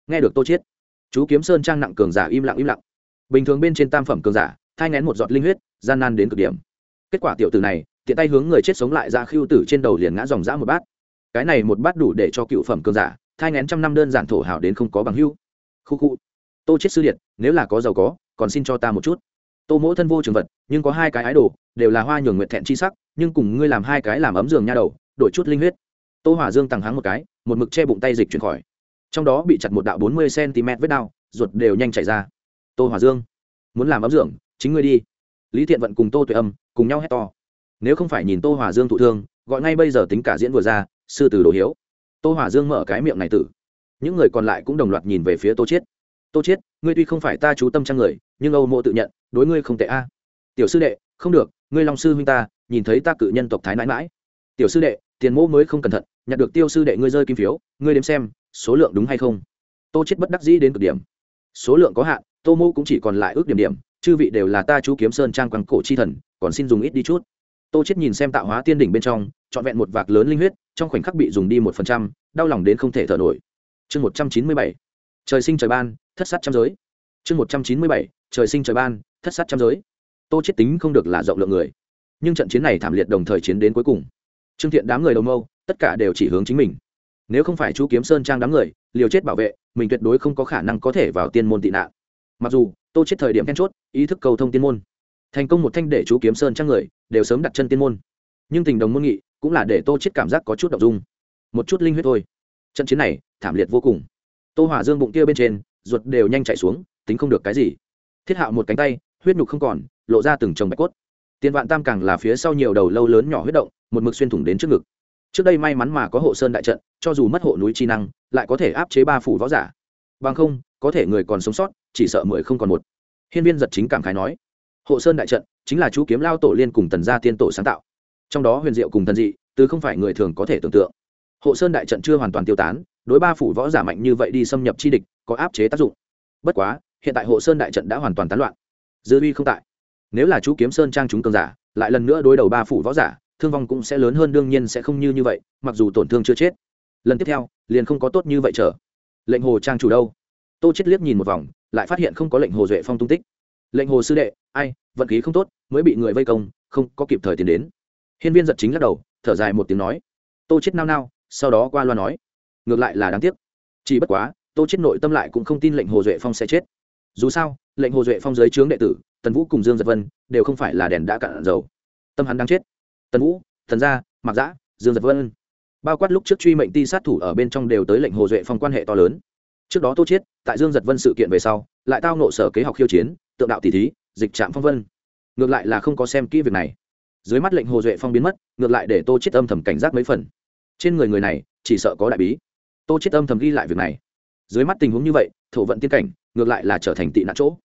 Nghe được tô chiết, chú kiếm sơn trang nặng cường giả im lặng im lặng. Bình thường bên trên tam phẩm cường giả, thai ngén một giọt linh huyết, gian nan đến cực điểm. Kết quả tiểu tử này, tiện tay hướng người chết sống lại ra khiêu tử trên đầu liền ngã dòng dã một bát. Cái này một bát đủ để cho cựu phẩm cường giả, thai ngén trăm năm đơn giản thổ hảo đến không có bằng hưu. Khu khu. Tô chết sư điện, nếu là có giàu có còn xin cho ta một chút. Tô mỗ thân vô trường vật, nhưng có hai cái ái đồ, đều là hoa nhường nguyện thẹn chi sắc, nhưng cùng ngươi làm hai cái làm ấm giường nha đầu, đổi chút linh huyết. Tô hỏa dương tăng háng một cái, một mực che bụng tay dịch chuyển khỏi. Trong đó bị chặt một đạo bốn mươi cm vết đao ruột đều nhanh chảy ra. Tô hỏa dương, muốn làm ấm dưỡng chính ngươi đi. Lý thiện vận cùng tô tuệ âm cùng nhau hét to. Nếu không phải nhìn tô hỏa dương thụ thương, gọi ngay bây giờ tính cả diễn vừa ra, sư tử đồ hiếu. Tô hỏa dương mở cái miệng này tử. Những người còn lại cũng đồng loạt nhìn về phía tô chiết tô chiết, ngươi tuy không phải ta chú tâm trang người, nhưng âu mộ tự nhận, đối ngươi không tệ a. Tiểu sư đệ, không được, ngươi long sư huynh ta, nhìn thấy ta cự nhân tộc thái nãi mãi. Tiểu sư đệ, tiền mô mới không cẩn thận, nhặt được tiêu sư đệ ngươi rơi kim phiếu, ngươi đếm xem, số lượng đúng hay không? Tô chết bất đắc dĩ đến cực điểm. Số lượng có hạn, tô mô cũng chỉ còn lại ước điểm điểm, chư vị đều là ta chú kiếm sơn trang quang cổ chi thần, còn xin dùng ít đi chút. Tô chết nhìn xem tạo hóa tiên đỉnh bên trong, trọn vẹn một vạc lớn linh huyết, trong khoảnh khắc bị dùng đi một phần trăm, đau lòng đến không thể thở nổi. Chương một trăm chín mươi bảy. Trời sinh trời ban thất sát trăm giới. Chương một trăm chín mươi bảy, trời sinh trời ban, thất sát trăm giới. Tô chết tính không được là rộng lượng người. Nhưng trận chiến này thảm liệt đồng thời chiến đến cuối cùng. Trương thiện đám người đầu mâu, tất cả đều chỉ hướng chính mình. Nếu không phải chú kiếm sơn trang đám người, liều chết bảo vệ, mình tuyệt đối không có khả năng có thể vào tiên môn tị nạn. Mặc dù, tô chết thời điểm then chốt, ý thức cầu thông tiên môn. Thành công một thanh để chú kiếm sơn trang người, đều sớm đặt chân tiên môn. Nhưng tình đồng môn nghị, cũng là để tô chết cảm giác có chút đ dung. Một chút linh huyết thôi. Trận chiến này, thảm liệt vô cùng. Tô hỏa dương bụng kia bên trên ruột đều nhanh chạy xuống, tính không được cái gì. Thiết hạo một cánh tay, huyết nhục không còn, lộ ra từng chồng bạch cốt. Tiền vạn tam càng là phía sau nhiều đầu lâu lớn nhỏ huyết động, một mực xuyên thủng đến trước ngực. Trước đây may mắn mà có hộ sơn đại trận, cho dù mất hộ núi chi năng, lại có thể áp chế ba phủ võ giả. Bằng không, có thể người còn sống sót, chỉ sợ mười không còn một. Hiên viên giật chính cảm khái nói, hộ sơn đại trận chính là chú kiếm lao tổ liên cùng tần gia tiên tổ sáng tạo. Trong đó huyền diệu cùng thần dị, từ không phải người thường có thể tưởng tượng. Hộ sơn đại trận chưa hoàn toàn tiêu tán, đối ba phủ võ giả mạnh như vậy đi xâm nhập chi địch có áp chế tác dụng. Bất quá, hiện tại hộ sơn đại trận đã hoàn toàn tán loạn. Dư uy không tại. Nếu là chú kiếm sơn trang chúng cường giả, lại lần nữa đối đầu ba phủ võ giả, thương vong cũng sẽ lớn hơn, đương nhiên sẽ không như như vậy, mặc dù tổn thương chưa chết. Lần tiếp theo, liền không có tốt như vậy trở. Lệnh hồ trang chủ đâu? Tô chết liếc nhìn một vòng, lại phát hiện không có lệnh hồ duệ phong tung tích. Lệnh hồ sư đệ, ai, vận khí không tốt, mới bị người vây công, không có kịp thời tiến đến. Hiên viên giật chính lắc đầu, thở dài một tiếng nói. Tô chết nao nao, sau đó qua loa nói. Ngược lại là đáng tiếc. Chỉ bất quá tô chết nội tâm lại cũng không tin lệnh hồ duệ phong sẽ chết. Dù sao, lệnh hồ duệ phong giới trướng đệ tử, tần vũ cùng dương giật vân, đều không phải là đèn đã cạn dầu. Tâm hắn đang chết. Tần vũ, thần gia mặc giã dương giật vân. Bao quát lúc trước truy mệnh ti sát thủ ở bên trong đều tới lệnh hồ duệ phong quan hệ to lớn. Trước đó tô chiết tại dương giật vân sự kiện về sau, lại tao nộ sở kế học khiêu chiến, tượng đạo tỷ thí, dịch trạm phong vân. Ngược lại là không có xem kỹ việc này. Dưới mắt lệnh hồ duệ phong biến mất, ngược lại để tô chiết âm thầm cảnh giác mấy phần. Trên người người này, chỉ sợ có đại bí. Tô chiết âm thầm ghi lại việc này dưới mắt tình huống như vậy, thổ vận tiên cảnh, ngược lại là trở thành tị nạn chỗ.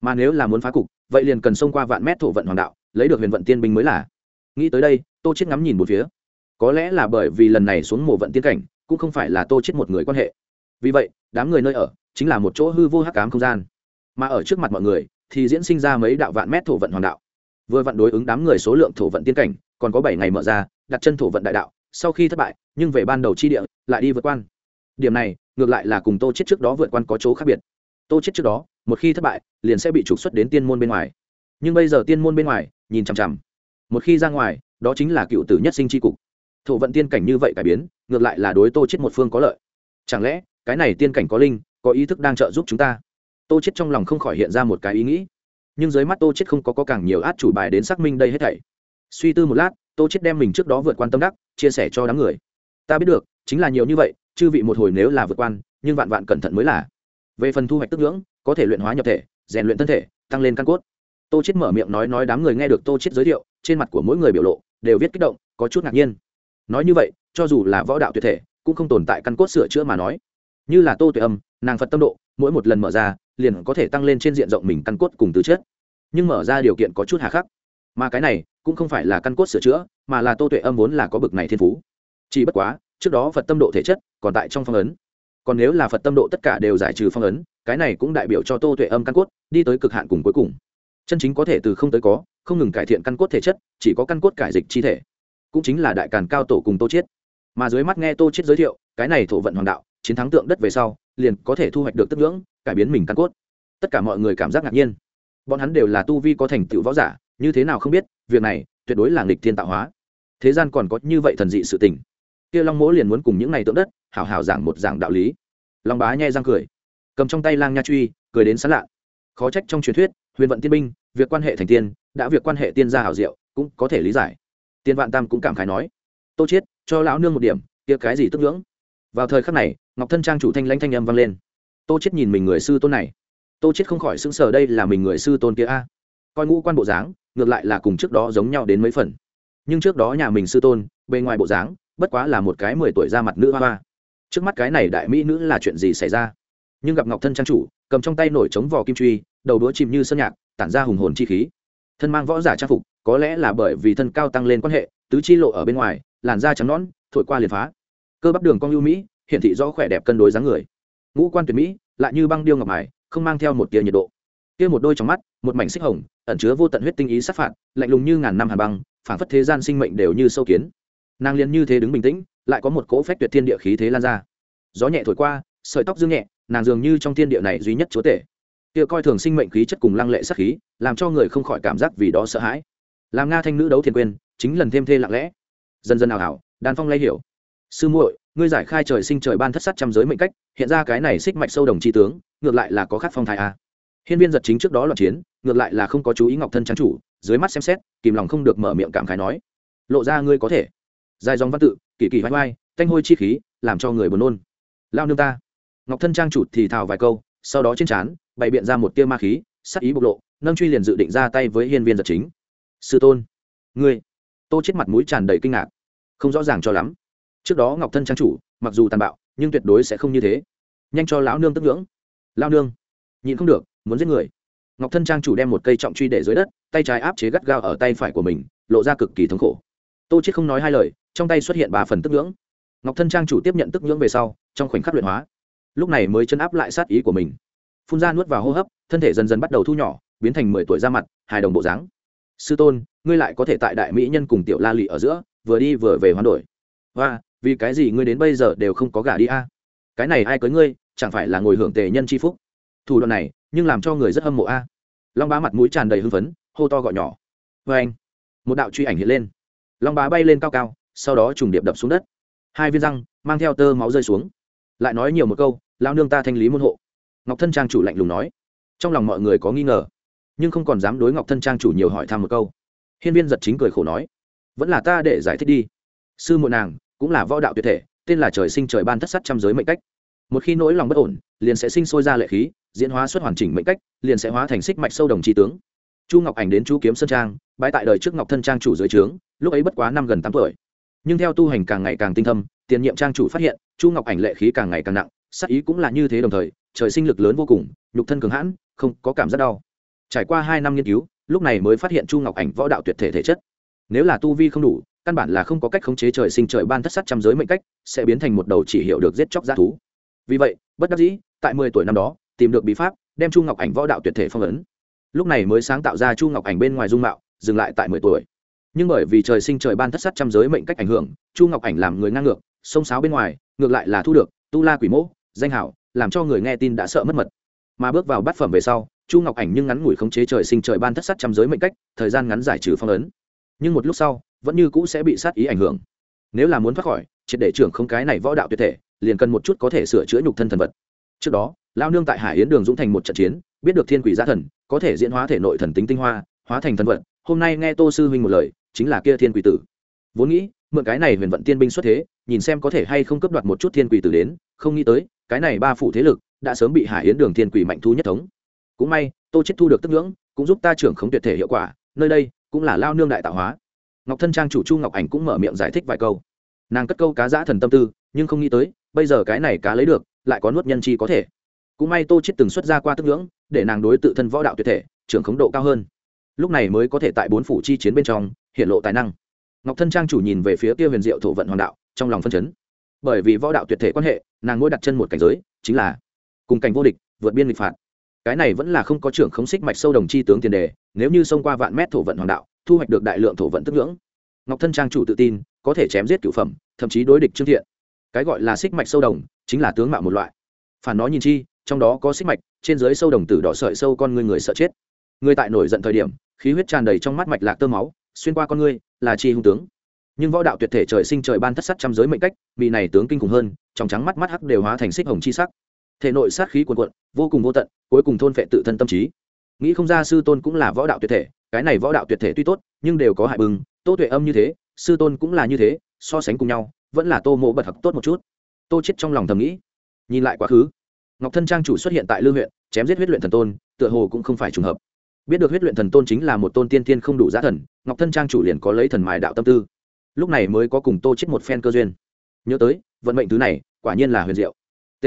Mà nếu là muốn phá cục, vậy liền cần xông qua vạn mét thổ vận hoàng đạo, lấy được huyền vận tiên binh mới là. Nghĩ tới đây, tô chết ngắm nhìn một phía. Có lẽ là bởi vì lần này xuống mộ vận tiên cảnh, cũng không phải là tô chết một người quan hệ. Vì vậy, đám người nơi ở chính là một chỗ hư vô hắc ám không gian. Mà ở trước mặt mọi người, thì diễn sinh ra mấy đạo vạn mét thổ vận hoàng đạo. Vừa vặn đối ứng đám người số lượng thổ vận tiên cảnh, còn có bảy ngày mở ra, đặt chân thổ vận đại đạo, sau khi thất bại, nhưng về ban đầu chi địa, lại đi vượt quan điểm này ngược lại là cùng tô chết trước đó vượt qua có chỗ khác biệt. Tô chết trước đó một khi thất bại liền sẽ bị trục xuất đến tiên môn bên ngoài. Nhưng bây giờ tiên môn bên ngoài nhìn chằm chằm. Một khi ra ngoài đó chính là cựu tử nhất sinh tri cục. Thổ vận tiên cảnh như vậy cải biến ngược lại là đối tô chết một phương có lợi. Chẳng lẽ cái này tiên cảnh có linh có ý thức đang trợ giúp chúng ta? Tô chết trong lòng không khỏi hiện ra một cái ý nghĩ. Nhưng dưới mắt tô chết không có, có càng nhiều át chủ bài đến xác minh đây hết thảy. Suy tư một lát tô chết đem mình trước đó vượt quan tâm đắc chia sẻ cho đám người. Ta biết được chính là nhiều như vậy chư vị một hồi nếu là vượt quan, nhưng vạn vạn cẩn thận mới là. Về phần thu hoạch tức ngưỡng, có thể luyện hóa nhập thể, rèn luyện thân thể, tăng lên căn cốt. Tô chết mở miệng nói nói đám người nghe được tô chết giới thiệu, trên mặt của mỗi người biểu lộ đều viết kích động, có chút ngạc nhiên. Nói như vậy, cho dù là võ đạo tuyệt thể, cũng không tồn tại căn cốt sửa chữa mà nói. Như là tô tuệ âm, nàng phật tâm độ, mỗi một lần mở ra, liền có thể tăng lên trên diện rộng mình căn cốt cùng từ chết nhưng mở ra điều kiện có chút hà khắc. Mà cái này, cũng không phải là căn cốt sửa chữa, mà là tô tuệ âm vốn là có bực này thiên phú. Chỉ bất quá trước đó phật tâm độ thể chất, còn tại trong phong ấn. Còn nếu là phật tâm độ tất cả đều giải trừ phong ấn, cái này cũng đại biểu cho tô tuệ âm căn cốt, đi tới cực hạn cùng cuối cùng. Chân chính có thể từ không tới có, không ngừng cải thiện căn cốt thể chất, chỉ có căn cốt cải dịch chi thể. Cũng chính là đại càn cao tổ cùng tô chiết. Mà dưới mắt nghe tô chiết giới thiệu, cái này thổ vận hoàng đạo, chiến thắng tượng đất về sau, liền có thể thu hoạch được tức ngưỡng, cải biến mình căn cốt. Tất cả mọi người cảm giác ngạc nhiên. Bọn hắn đều là tu vi có thành tựu võ giả, như thế nào không biết, việc này tuyệt đối là nghịch thiên tạo hóa. Thế gian còn có như vậy thần dị sự tình kia long mỗ liền muốn cùng những này tượng đất hảo hảo giảng một giảng đạo lý. Long bá nhai răng cười, cầm trong tay lang nha truy, cười đến sán lạ. Khó trách trong truyền thuyết, huyền vận tiên binh, việc quan hệ thành tiên, đã việc quan hệ tiên gia hảo diệu, cũng có thể lý giải. Tiên vạn tam cũng cảm khái nói, tô chiết cho lão nương một điểm, kia cái gì tức ngưỡng? Vào thời khắc này, ngọc thân trang chủ thanh lãnh thanh âm vang lên. Tô chiết nhìn mình người sư tôn này. Tô chiết không khỏi sững sờ đây là mình người sư tôn kia a. Coi ngũ quan bộ dáng, ngược lại là cùng trước đó giống nhau đến mấy phần. Nhưng trước đó nhà mình sư tôn, bề ngoài bộ dáng bất quá là một cái mười tuổi ra mặt nữ hoa hoa. Trước mắt cái này đại mỹ nữ là chuyện gì xảy ra? Nhưng gặp ngọc thân trang chủ, cầm trong tay nổi chống vỏ kim truy, đầu đũa chìm như sơn nhạc, tản ra hùng hồn chi khí. Thân mang võ giả trang phục, có lẽ là bởi vì thân cao tăng lên quan hệ, tứ chi lộ ở bên ngoài, làn da trắng nõn, thổi qua liền phá. Cơ bắp đường cong ưu mỹ, hiển thị rõ khỏe đẹp cân đối dáng người. Ngũ quan tuyệt mỹ, lại như băng điêu ngọc mài, không mang theo một tia nhiệt độ. Kia một đôi trong mắt, một mảnh xích hồng, ẩn chứa vô tận huyết tinh ý sát phạt, lạnh lùng như ngàn năm hàn băng, phảng phất thế gian sinh mệnh đều như sâu kiến nàng liền như thế đứng bình tĩnh lại có một cỗ phách tuyệt thiên địa khí thế lan ra. Gió nhẹ thổi qua sợi tóc dương nhẹ nàng dường như trong thiên địa này duy nhất chúa tể. Kia coi thường sinh mệnh khí chất cùng lăng lệ sắc khí làm cho người không khỏi cảm giác vì đó sợ hãi. Làm nga thanh nữ đấu thiền quyền, chính lần thêm thê lặng lẽ. Dần dần ảo ảo đàn phong lay hiểu. Sư muội ngươi giải khai trời sinh trời ban thất sát trăm giới mệnh cách hiện ra cái này xích mạch sâu đồng chi tướng ngược lại là có khát phong thái a hiên viên giật chính trước đó loạn chiến ngược lại là không có chú ý ngọc thân trang chủ dưới mắt xem xét kìm lòng không được mở miệng cảm khái nói lộ ra ngươi có thể dài dòng văn tự, kỳ kỳ vai vai, thanh hôi chi khí, làm cho người buồn nôn. Lao nương ta. Ngọc thân trang chủ thì thào vài câu, sau đó trên trán, bày biện ra một tia ma khí, sắc ý bộc lộ, nâng truy liền dự định ra tay với hiên viên giật chính. Sư tôn. Ngươi. Tô chết mặt mũi tràn đầy kinh ngạc. Không rõ ràng cho lắm. Trước đó ngọc thân trang chủ, mặc dù tàn bạo, nhưng tuyệt đối sẽ không như thế. Nhanh cho lão nương tức ngưỡng. Lao nương. Nhịn không được, muốn giết người. Ngọc thân trang chủ đem một cây trọng truy để dưới đất, tay trái áp chế gắt gao ở tay phải của mình, lộ ra cực kỳ thống khổ. Tô chết không nói hai lời trong tay xuất hiện ba phần tức ngưỡng. Ngọc thân trang chủ tiếp nhận tức ngưỡng về sau, trong khoảnh khắc luyện hóa. Lúc này mới chân áp lại sát ý của mình. Phun ra nuốt vào hô hấp, thân thể dần dần bắt đầu thu nhỏ, biến thành mười tuổi ra mặt, hài đồng bộ dáng. Sư tôn, ngươi lại có thể tại đại mỹ nhân cùng tiểu la lị ở giữa, vừa đi vừa về hoán đổi. Và vì cái gì ngươi đến bây giờ đều không có gả đi a? Cái này ai cưới ngươi, chẳng phải là ngồi hưởng tề nhân c h i phúc? Thủ đoạn này, nhưng làm cho người rất hâm mộ a. Long bá mặt mũi tràn đầy hưng phấn, hô to gọi nhỏ. Vê anh. Một đạo truy ảnh hiện lên. Long bá bay lên cao cao sau đó trùng điệp đập xuống đất. Hai viên răng mang theo tơ máu rơi xuống. Lại nói nhiều một câu lao nương ta thanh lý môn hộ. Ngọc thân trang chủ lạnh lùng nói. Trong lòng mọi người có nghi ngờ, nhưng không còn dám đối ngọc thân trang chủ nhiều hỏi thăm một câu. Hiên viên giật chính cười khổ nói, vẫn là ta để giải thích đi. Sư muội nàng cũng là võ đạo tuyệt thể, tên là trời sinh trời ban thất sắt trăm giới mệnh cách. Một khi nỗi lòng bất ổn, liền sẽ sinh sôi ra lệ khí, diễn hóa xuất hoàn chỉnh mệnh cách, liền sẽ hóa thành xích mạch sâu đồng trí tướng. Chu ngọc ảnh đến chú kiếm sơn trang bãi tại đời trước ngọc thân trang chủ dưới trướng, lúc ấy bất quá năm gần tám tuổi nhưng theo tu hành càng ngày càng tinh thâm, tiền nhiệm trang chủ phát hiện, chu ngọc ảnh lệ khí càng ngày càng nặng, sắc ý cũng là như thế đồng thời, trời sinh lực lớn vô cùng, nhục thân cường hãn, không có cảm giác đau. Trải qua hai năm nghiên cứu, lúc này mới phát hiện chu ngọc ảnh võ đạo tuyệt thể thể chất. Nếu là tu vi không đủ, căn bản là không có cách khống chế trời sinh trời ban thất sát trăm giới mệnh cách, sẽ biến thành một đầu chỉ hiệu được giết chóc g thú. Vì vậy, bất đắc dĩ, tại mười tuổi năm đó, tìm được bí pháp, đem chu ngọc ảnh võ đạo tuyệt thể phong ấn. Lúc này mới sáng tạo ra chu ngọc ảnh bên ngoài dung mạo, dừng lại tại mười tuổi nhưng bởi vì trời sinh trời ban thất sát trăm giới mệnh cách ảnh hưởng, chu ngọc ảnh làm người ngang ngược, sông sáo bên ngoài, ngược lại là thu được, tu la quỷ mẫu danh hảo, làm cho người nghe tin đã sợ mất mật. Mà bước vào bát phẩm về sau, chu ngọc ảnh nhưng ngắn ngủi khống chế trời sinh trời ban thất sát trăm giới mệnh cách, thời gian ngắn giải trừ phong ấn. Nhưng một lúc sau, vẫn như cũ sẽ bị sát ý ảnh hưởng. Nếu là muốn thoát khỏi, triệt để trưởng không cái này võ đạo tuyệt thể, liền cần một chút có thể sửa chữa nhục thân thần vật. Trước đó, lao nương tại hải yến đường dũng thành một trận chiến, biết được thiên quỷ gia thần, có thể diễn hóa thể nội thần tính tinh hoa, hóa thành thần vật hôm nay nghe tô sư huynh một lời, chính là kia thiên quỷ tử. Vốn nghĩ, mượn cái này huyền vận tiên binh xuất thế, nhìn xem có thể hay không cấp đoạt một chút thiên quỷ tử đến, không nghĩ tới, cái này ba phủ thế lực đã sớm bị hải yến đường thiên quỷ mạnh thu nhất thống. Cũng may, tô chết thu được tức ngưỡng, cũng giúp ta trưởng khống tuyệt thể hiệu quả, nơi đây cũng là lao nương đại tạo hóa. Ngọc thân trang chủ chu ngọc ảnh cũng mở miệng giải thích vài câu. Nàng cất câu cá giã thần tâm tư, nhưng không nghĩ tới, bây giờ cái này cá lấy được, lại có nuốt nhân chi có thể. Cũng may tô chết từng xuất ra qua tức ngưỡng, để nàng đối tự thân võ đạo tuyệt thể, trưởng khống độ cao hơn lúc này mới có thể tại bốn phủ chi chiến bên trong hiện lộ tài năng. Ngọc thân trang chủ nhìn về phía kia huyền diệu thổ vận hoàng đạo, trong lòng phân chấn. Bởi vì võ đạo tuyệt thể quan hệ, nàng ngôi đặt chân một cảnh giới, chính là cùng cảnh vô địch, vượt biên nghịch phạt. Cái này vẫn là không có trưởng khống xích mạch sâu đồng chi tướng tiền đề, nếu như xông qua vạn mét thổ vận hoàng đạo, thu hoạch được đại lượng thổ vận tức ngưỡng. Ngọc thân trang chủ tự tin, có thể chém giết cửu phẩm, thậm chí đối địch trương thiện. Cái gọi là xích mạch sâu đồng, chính là tướng mạo một loại. Phản nói nhìn chi, trong đó có xích mạch, trên dưới sâu đồng tử đỏ sợi sâu con người người sợ chết. Người tại nổi giận thời điểm khí huyết tràn đầy trong mắt mạch lạc tơ máu, xuyên qua con ngươi, là chi hung tướng. Nhưng võ đạo tuyệt thể trời sinh trời ban thất sắt trăm giới mệnh cách bị này tướng kinh khủng hơn, trong trắng mắt mắt hắc đều hóa thành xích hồng chi sắc. Thể nội sát khí cuồn cuộn, vô cùng vô tận, cuối cùng thôn phệ tự thân tâm trí. Nghĩ không ra sư tôn cũng là võ đạo tuyệt thể, cái này võ đạo tuyệt thể tuy tốt, nhưng đều có hại bừng, tô tuệ âm như thế, sư tôn cũng là như thế, so sánh cùng nhau, vẫn là tô mộ bật học tốt một chút. Tô chết trong lòng thầm nghĩ. Nhìn lại quá khứ. Ngọc thân trang chủ xuất hiện tại lư huyện, chém giết huyết luyện thần tôn, tựa hồ cũng không phải trùng hợp biết được huyết luyện thần tôn chính là một tôn tiên tiên không đủ giá thần, ngọc thân trang chủ liền có lấy thần mài đạo tâm tư. Lúc này mới có cùng tô chết một phen cơ duyên. Nhớ tới, vận mệnh thứ này, quả nhiên là huyền diệu. T.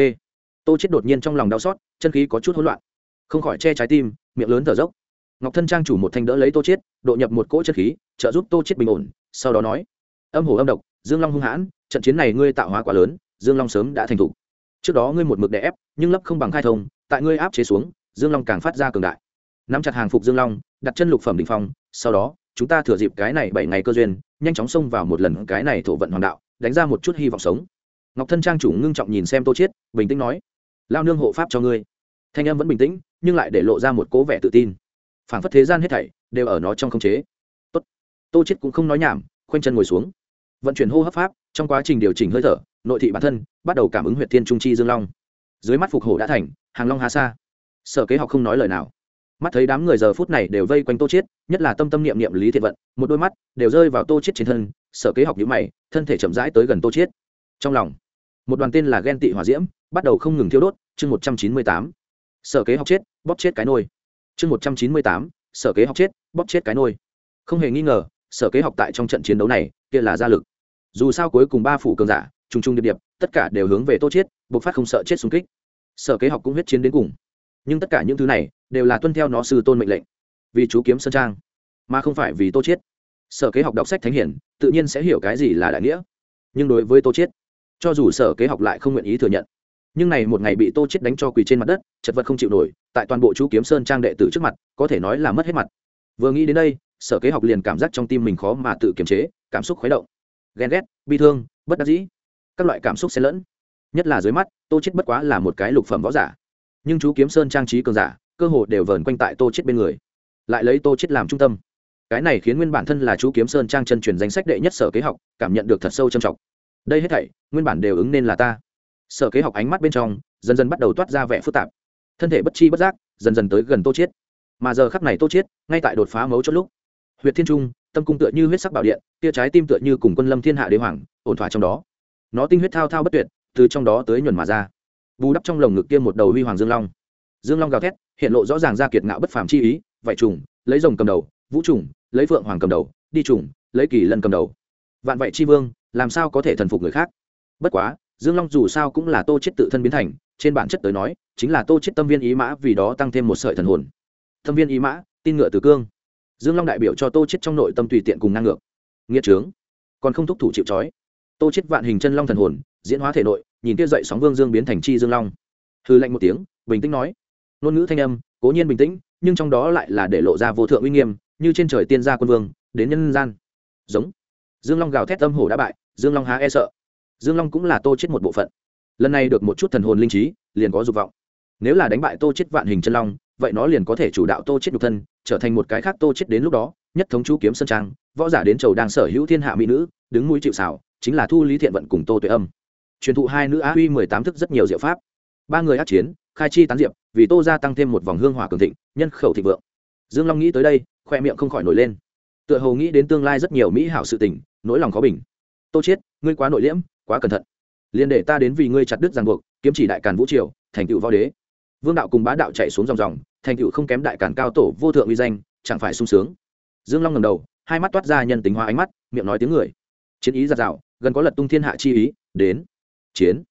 Tô chết đột nhiên trong lòng đau xót, chân khí có chút hỗn loạn. Không khỏi che trái tim, miệng lớn thở dốc. Ngọc thân trang chủ một thanh đỡ lấy tô chết độ nhập một cỗ chân khí, trợ giúp tô chết bình ổn, sau đó nói, âm hồ âm độc, dương long hung hãn, trận chiến này ngươi tạo hóa quá lớn, dương long sớm đã thành thủ. Trước đó ngươi một mực đè ép, nhưng lấp không bằng khai thông, tại ngươi áp chế xuống, dương long càng phát ra cường đại nắm chặt hàng phục dương long, đặt chân lục phẩm đỉnh phong, sau đó, chúng ta thừa dịp cái này bảy ngày cơ duyên, nhanh chóng xông vào một lần cái này thổ vận hoàng đạo, đánh ra một chút hy vọng sống. Ngọc thân trang chủ ngưng trọng nhìn xem tô chiết, bình tĩnh nói, lao nương hộ pháp cho ngươi. Thanh âm vẫn bình tĩnh, nhưng lại để lộ ra một cố vẻ tự tin. Phảng phất thế gian hết thảy đều ở nó trong không chế. Tốt. Tô chiết cũng không nói nhảm, khoanh chân ngồi xuống. Vận chuyển hô hấp pháp, trong quá trình điều chỉnh hơi thở, nội thị bản thân bắt đầu cảm ứng huyệt thiên trung chi dương long. Dưới mắt phục hổ đã thành, hàng long hà xa sở kế học không nói lời nào mắt thấy đám người giờ phút này đều vây quanh tô chiết, nhất là tâm tâm niệm niệm lý thiện vận, một đôi mắt đều rơi vào tô chiết trên thân sở kế học nhíu mày, thân thể chậm rãi tới gần tô chiết. Trong lòng, một đoàn tên là ghen tị hỏa diễm bắt đầu không ngừng thiêu đốt, chương một trăm chín mươi tám sở kế học chết, bóp chết cái nôi. Chương một trăm chín mươi tám sở kế học chết, bóp chết cái nôi. Không hề nghi ngờ sở kế học tại trong trận chiến đấu này, kia là gia lực. Dù sao cuối cùng ba phủ cường giả, trùng trùng điệp điệp, tất cả đều hướng về tô chiết, bộc phát không sợ chết xung kích. Sở kế học cũng huyết chiến đến cùng nhưng tất cả những thứ này đều là tuân theo nó sư tôn mệnh lệnh, vì chú kiếm sơn trang, mà không phải vì tô chiết. Sở kế học đọc sách thánh hiển, tự nhiên sẽ hiểu cái gì là đại nghĩa. Nhưng đối với tô chiết, cho dù sở kế học lại không nguyện ý thừa nhận, nhưng này một ngày bị tô chiết đánh cho quỳ trên mặt đất, chật vật không chịu nổi, tại toàn bộ chú kiếm sơn trang đệ tử trước mặt, có thể nói là mất hết mặt. Vừa nghĩ đến đây, sở kế học liền cảm giác trong tim mình khó mà tự kiềm chế, cảm xúc khuấy động. Ghen ghét, bi thương, bất đắc dĩ, các loại cảm xúc xen lẫn. Nhất là dưới mắt, tô chết bất quá là một cái lục phẩm võ giả nhưng chú kiếm sơn trang trí cường giả cơ hồ đều vờn quanh tại tô chết bên người. Lại lấy tô chết làm trung tâm. Cái này khiến nguyên bản thân là chú kiếm sơn trang chân truyền danh sách đệ nhất sở kế học cảm nhận được thật sâu trầm trọng. Đây hết thảy nguyên bản đều ứng nên là ta. Sở kế học ánh mắt bên trong dần dần bắt đầu toát ra vẻ phức tạp. Thân thể bất chi bất giác dần dần tới gần tô chết, mà giờ khắc này tô chết, ngay tại đột phá mấu chốt lúc. Huyệt thiên trung tâm cung tựa như huyết sắc bảo điện tia trái tim tựa như cùng quân lâm thiên hạ đế hoàng ổn thỏa trong đó. Nó tinh huyết thao thao bất tuyệt từ trong đó tới nhuần mà ra bù đắp trong lồng ngực kia một đầu huy hoàng dương long. Dương long gào thét, hiện lộ rõ ràng ra kiệt ngạo bất phàm chi ý vải trùng, lấy rồng cầm đầu, vũ trùng, lấy phượng hoàng cầm đầu, đi trùng, lấy kỳ lân cầm đầu. Vạn vậy chi vương, làm sao có thể thần phục người khác? Bất quá, dương long dù sao cũng là tô chết tự thân biến thành, trên bản chất tới nói, chính là tô chết tâm viên ý mã vì đó tăng thêm một sợi thần hồn. Tâm viên ý mã, tin ngựa từ cương. Dương long đại biểu cho tô chết trong nội tâm tùy tiện cùng năng ngược. Nghĩa trướng. Còn không thúc thủ chịu trói. Tô chết vạn hình chân long thần hồn diễn hóa thể nội, nhìn kia dậy sóng vương dương biến thành chi dương long. Hư lạnh một tiếng, bình tĩnh nói. Ngôn ngữ thanh âm, cố nhiên bình tĩnh, nhưng trong đó lại là để lộ ra vô thượng uy nghiêm, như trên trời tiên gia quân vương, đến nhân gian. Giống. Dương long gào thét âm hổ đã bại, dương long há e sợ. Dương long cũng là tô chết một bộ phận. Lần này được một chút thần hồn linh trí, liền có dục vọng. Nếu là đánh bại tô chết vạn hình chân long, vậy nó liền có thể chủ đạo tô chết nhục thân, trở thành một cái khác tô chết đến lúc đó, nhất thống chú kiếm sơn trang, võ giả đến chầu đang sở hữu thiên hạ mỹ nữ, đứng mũi chịu xảo chính là thu lý thiện vận cùng tô tuệ âm truyền thụ hai nữ á huy mười tám thức rất nhiều diệu pháp. Ba người ác chiến, khai chi tán diệp, vì tô gia tăng thêm một vòng hương hỏa cường thịnh, nhân khẩu thịnh vượng. Dương long nghĩ tới đây, khoe miệng không khỏi nổi lên. Tựa hồ nghĩ đến tương lai rất nhiều mỹ hảo sự tình, nỗi lòng khó bình. Tô chết, ngươi quá nội liễm, quá cẩn thận. Liền để ta đến vì ngươi chặt đứt ràng buộc, kiếm chỉ đại càn vũ triều, thành tựu võ đế. Vương đạo cùng bá đạo chạy xuống dòng dòng, thành tựu không kém đại càn cao tổ vô thượng uy danh, chẳng phải sung sướng. Dương long ngẩng đầu, hai mắt toát ra nhân tính hóa ánh mắt, miệng nói tiếng người. Chiến ý giạt rào, gần có lật tung thiên hạ chi ý, đến chiến.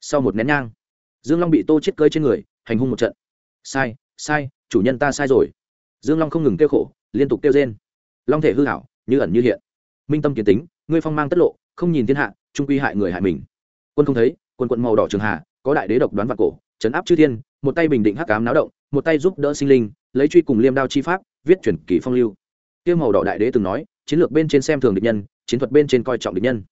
Sau một nén nhang, dương long bị tô chết cơi trên người, hành hung một trận. Sai sai, chủ nhân ta sai rồi. Dương long không ngừng kêu khổ, liên tục kêu rên. Long thể hư hảo, như ẩn như hiện. Minh tâm kiến tính, ngươi phong mang tất lộ, không nhìn thiên hạ, trung quy hại người hại mình. Quân không thấy, quân quận màu đỏ trường hạ, có đại đế độc đoán vạn cổ chấn áp chư thiên, một tay bình định hắc ám náo động, một tay giúp đỡ sinh linh, lấy truy cùng liêm đao chi pháp, viết chuyển kỳ phong lưu. Tiêu màu đỏ đại đế từng nói, chiến lược bên trên xem thường địch nhân, chiến thuật bên trên coi trọng địch nhân.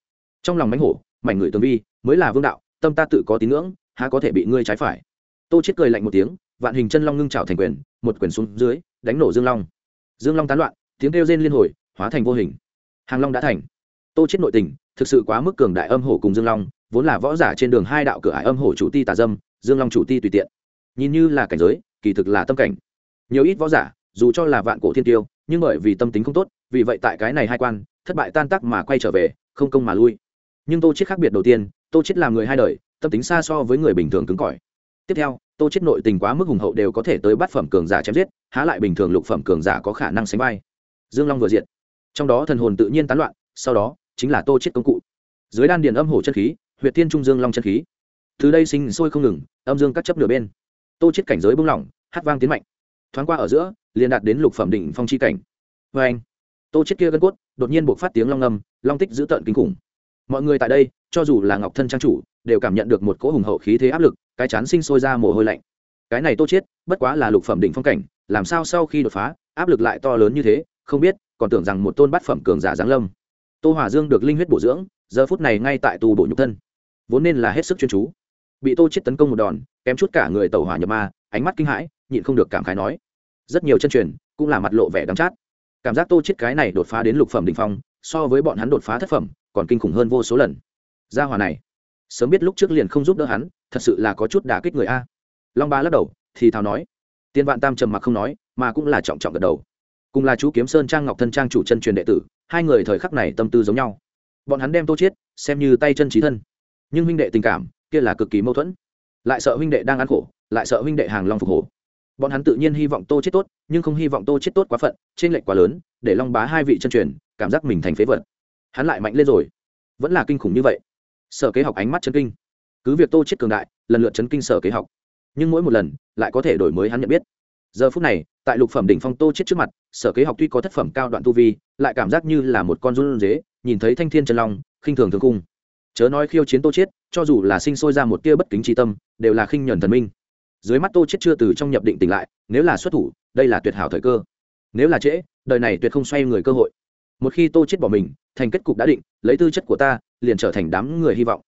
Trong lòng mánh hổ mảnh người tường vi, mới là vương đạo, tâm ta tự có tín ngưỡng, há có thể bị ngươi trái phải. Tô chết cười lạnh một tiếng, vạn hình chân long ngưng trào thành quyền, một quyền xuống dưới, đánh nổ dương long. Dương long tán loạn, tiếng kêu rên liên hồi, hóa thành vô hình. Hàng long đã thành. Tô chết nội tình, thực sự quá mức cường đại âm hổ cùng dương long, vốn là võ giả trên đường hai đạo cửa ải âm hổ chủ ti tà dâm, dương long chủ ti tùy tiện. Nhìn như là cảnh giới, kỳ thực là tâm cảnh. Nhiều ít võ giả, dù cho là vạn cổ thiên tiêu, nhưng bởi vì tâm tính không tốt, vì vậy tại cái này hai quan, thất bại tan tác mà quay trở về, không công mà lui nhưng tô chết khác biệt đầu tiên tô chết là người hai đời tâm tính xa so với người bình thường cứng cỏi. Tiếp theo tô chết nội tình quá mức hùng hậu đều có thể tới bắt phẩm cường giả chém giết há lại bình thường lục phẩm cường giả có khả năng sánh vai. Dương long vừa diện trong đó thần hồn tự nhiên tán loạn sau đó chính là tô chết công cụ. Dưới đan điền âm hổ chân khí huyệt thiên trung dương long chân khí. Từ đây sinh sôi không ngừng âm dương các chấp nửa bên. Tô chết cảnh giới bung lỏng hát vang tiến mạnh. Thoáng qua ở giữa liền đạt đến lục phẩm đỉnh phong chi cảnh. Vê anh tô chết kia gân cốt đột nhiên buộc phát tiếng long âm, long tích giữ tợn kinh khủng mọi người tại đây, cho dù là ngọc thân trang chủ, đều cảm nhận được một cỗ hùng hậu khí thế áp lực, cái chán sinh sôi ra mồ hôi lạnh. Cái này tô chết, bất quá là lục phẩm đỉnh phong cảnh, làm sao sau khi đột phá, áp lực lại to lớn như thế, không biết, còn tưởng rằng một tôn bát phẩm cường giả giáng lâm. Tô hòa dương được linh huyết bổ dưỡng, giờ phút này ngay tại tù bổ nhục thân. Vốn nên là hết sức chuyên chú. Bị tô chết tấn công một đòn, kém chút cả người tẩu hỏa nhập ma, ánh mắt kinh hãi, nhịn không được cảm khái nói. Rất nhiều chân truyền, cũng là mặt lộ vẻ đắng chát. Cảm giác tô chết cái này đột phá đến lục phẩm đỉnh phong, so với bọn hắn đột phá thất phẩm còn kinh khủng hơn vô số lần. Gia hỏa này, sớm biết lúc trước liền không giúp đỡ hắn, thật sự là có chút đả kích người a. Long ba lắc đầu, thì thào nói, tiên vạn tam trầm mặc không nói, mà cũng là trọng trọng gật đầu. Cùng là chú kiếm sơn trang ngọc thân trang chủ chân truyền đệ tử, hai người thời khắc này tâm tư giống nhau. Bọn hắn đem tô chiết xem như tay chân trí thân. Nhưng huynh đệ tình cảm, kia là cực kỳ mâu thuẫn. Lại sợ huynh đệ đang ăn khổ, lại sợ huynh đệ hàng long phục hổ. Bọn hắn tự nhiên hy vọng tô chết tốt, nhưng không hy vọng tô chết tốt quá phận trên lệnh quá lớn, để long bá hai vị chân truyền, cảm giác mình thành phế vật hắn lại mạnh lên rồi. Vẫn là kinh khủng như vậy. Sở kế học ánh mắt chân kinh. Cứ việc tô chết cường đại, lần lượt chấn kinh sở kế học. Nhưng mỗi một lần, lại có thể đổi mới hắn nhận biết. Giờ phút này, tại lục phẩm đỉnh phong tô chết trước mặt, sở kế học tuy có thất phẩm cao đoạn tu vi, lại cảm giác như là một con run dế, nhìn thấy thanh thiên chân long, khinh thường thường cung chớ nói khiêu chiến tô chết cho dù là sinh sôi ra một tia bất kính tri tâm, đều là khinh nhẫn thần minh. Dưới mắt tô chết chưa từ trong nhập định tỉnh lại, nếu là xuất thủ, đây là tuyệt hảo thời cơ. Nếu là trễ, đời này tuyệt không xoay người cơ hội một khi tô chết bỏ mình, thành kết cục đã định, lấy tư chất của ta, liền trở thành đám người hy vọng.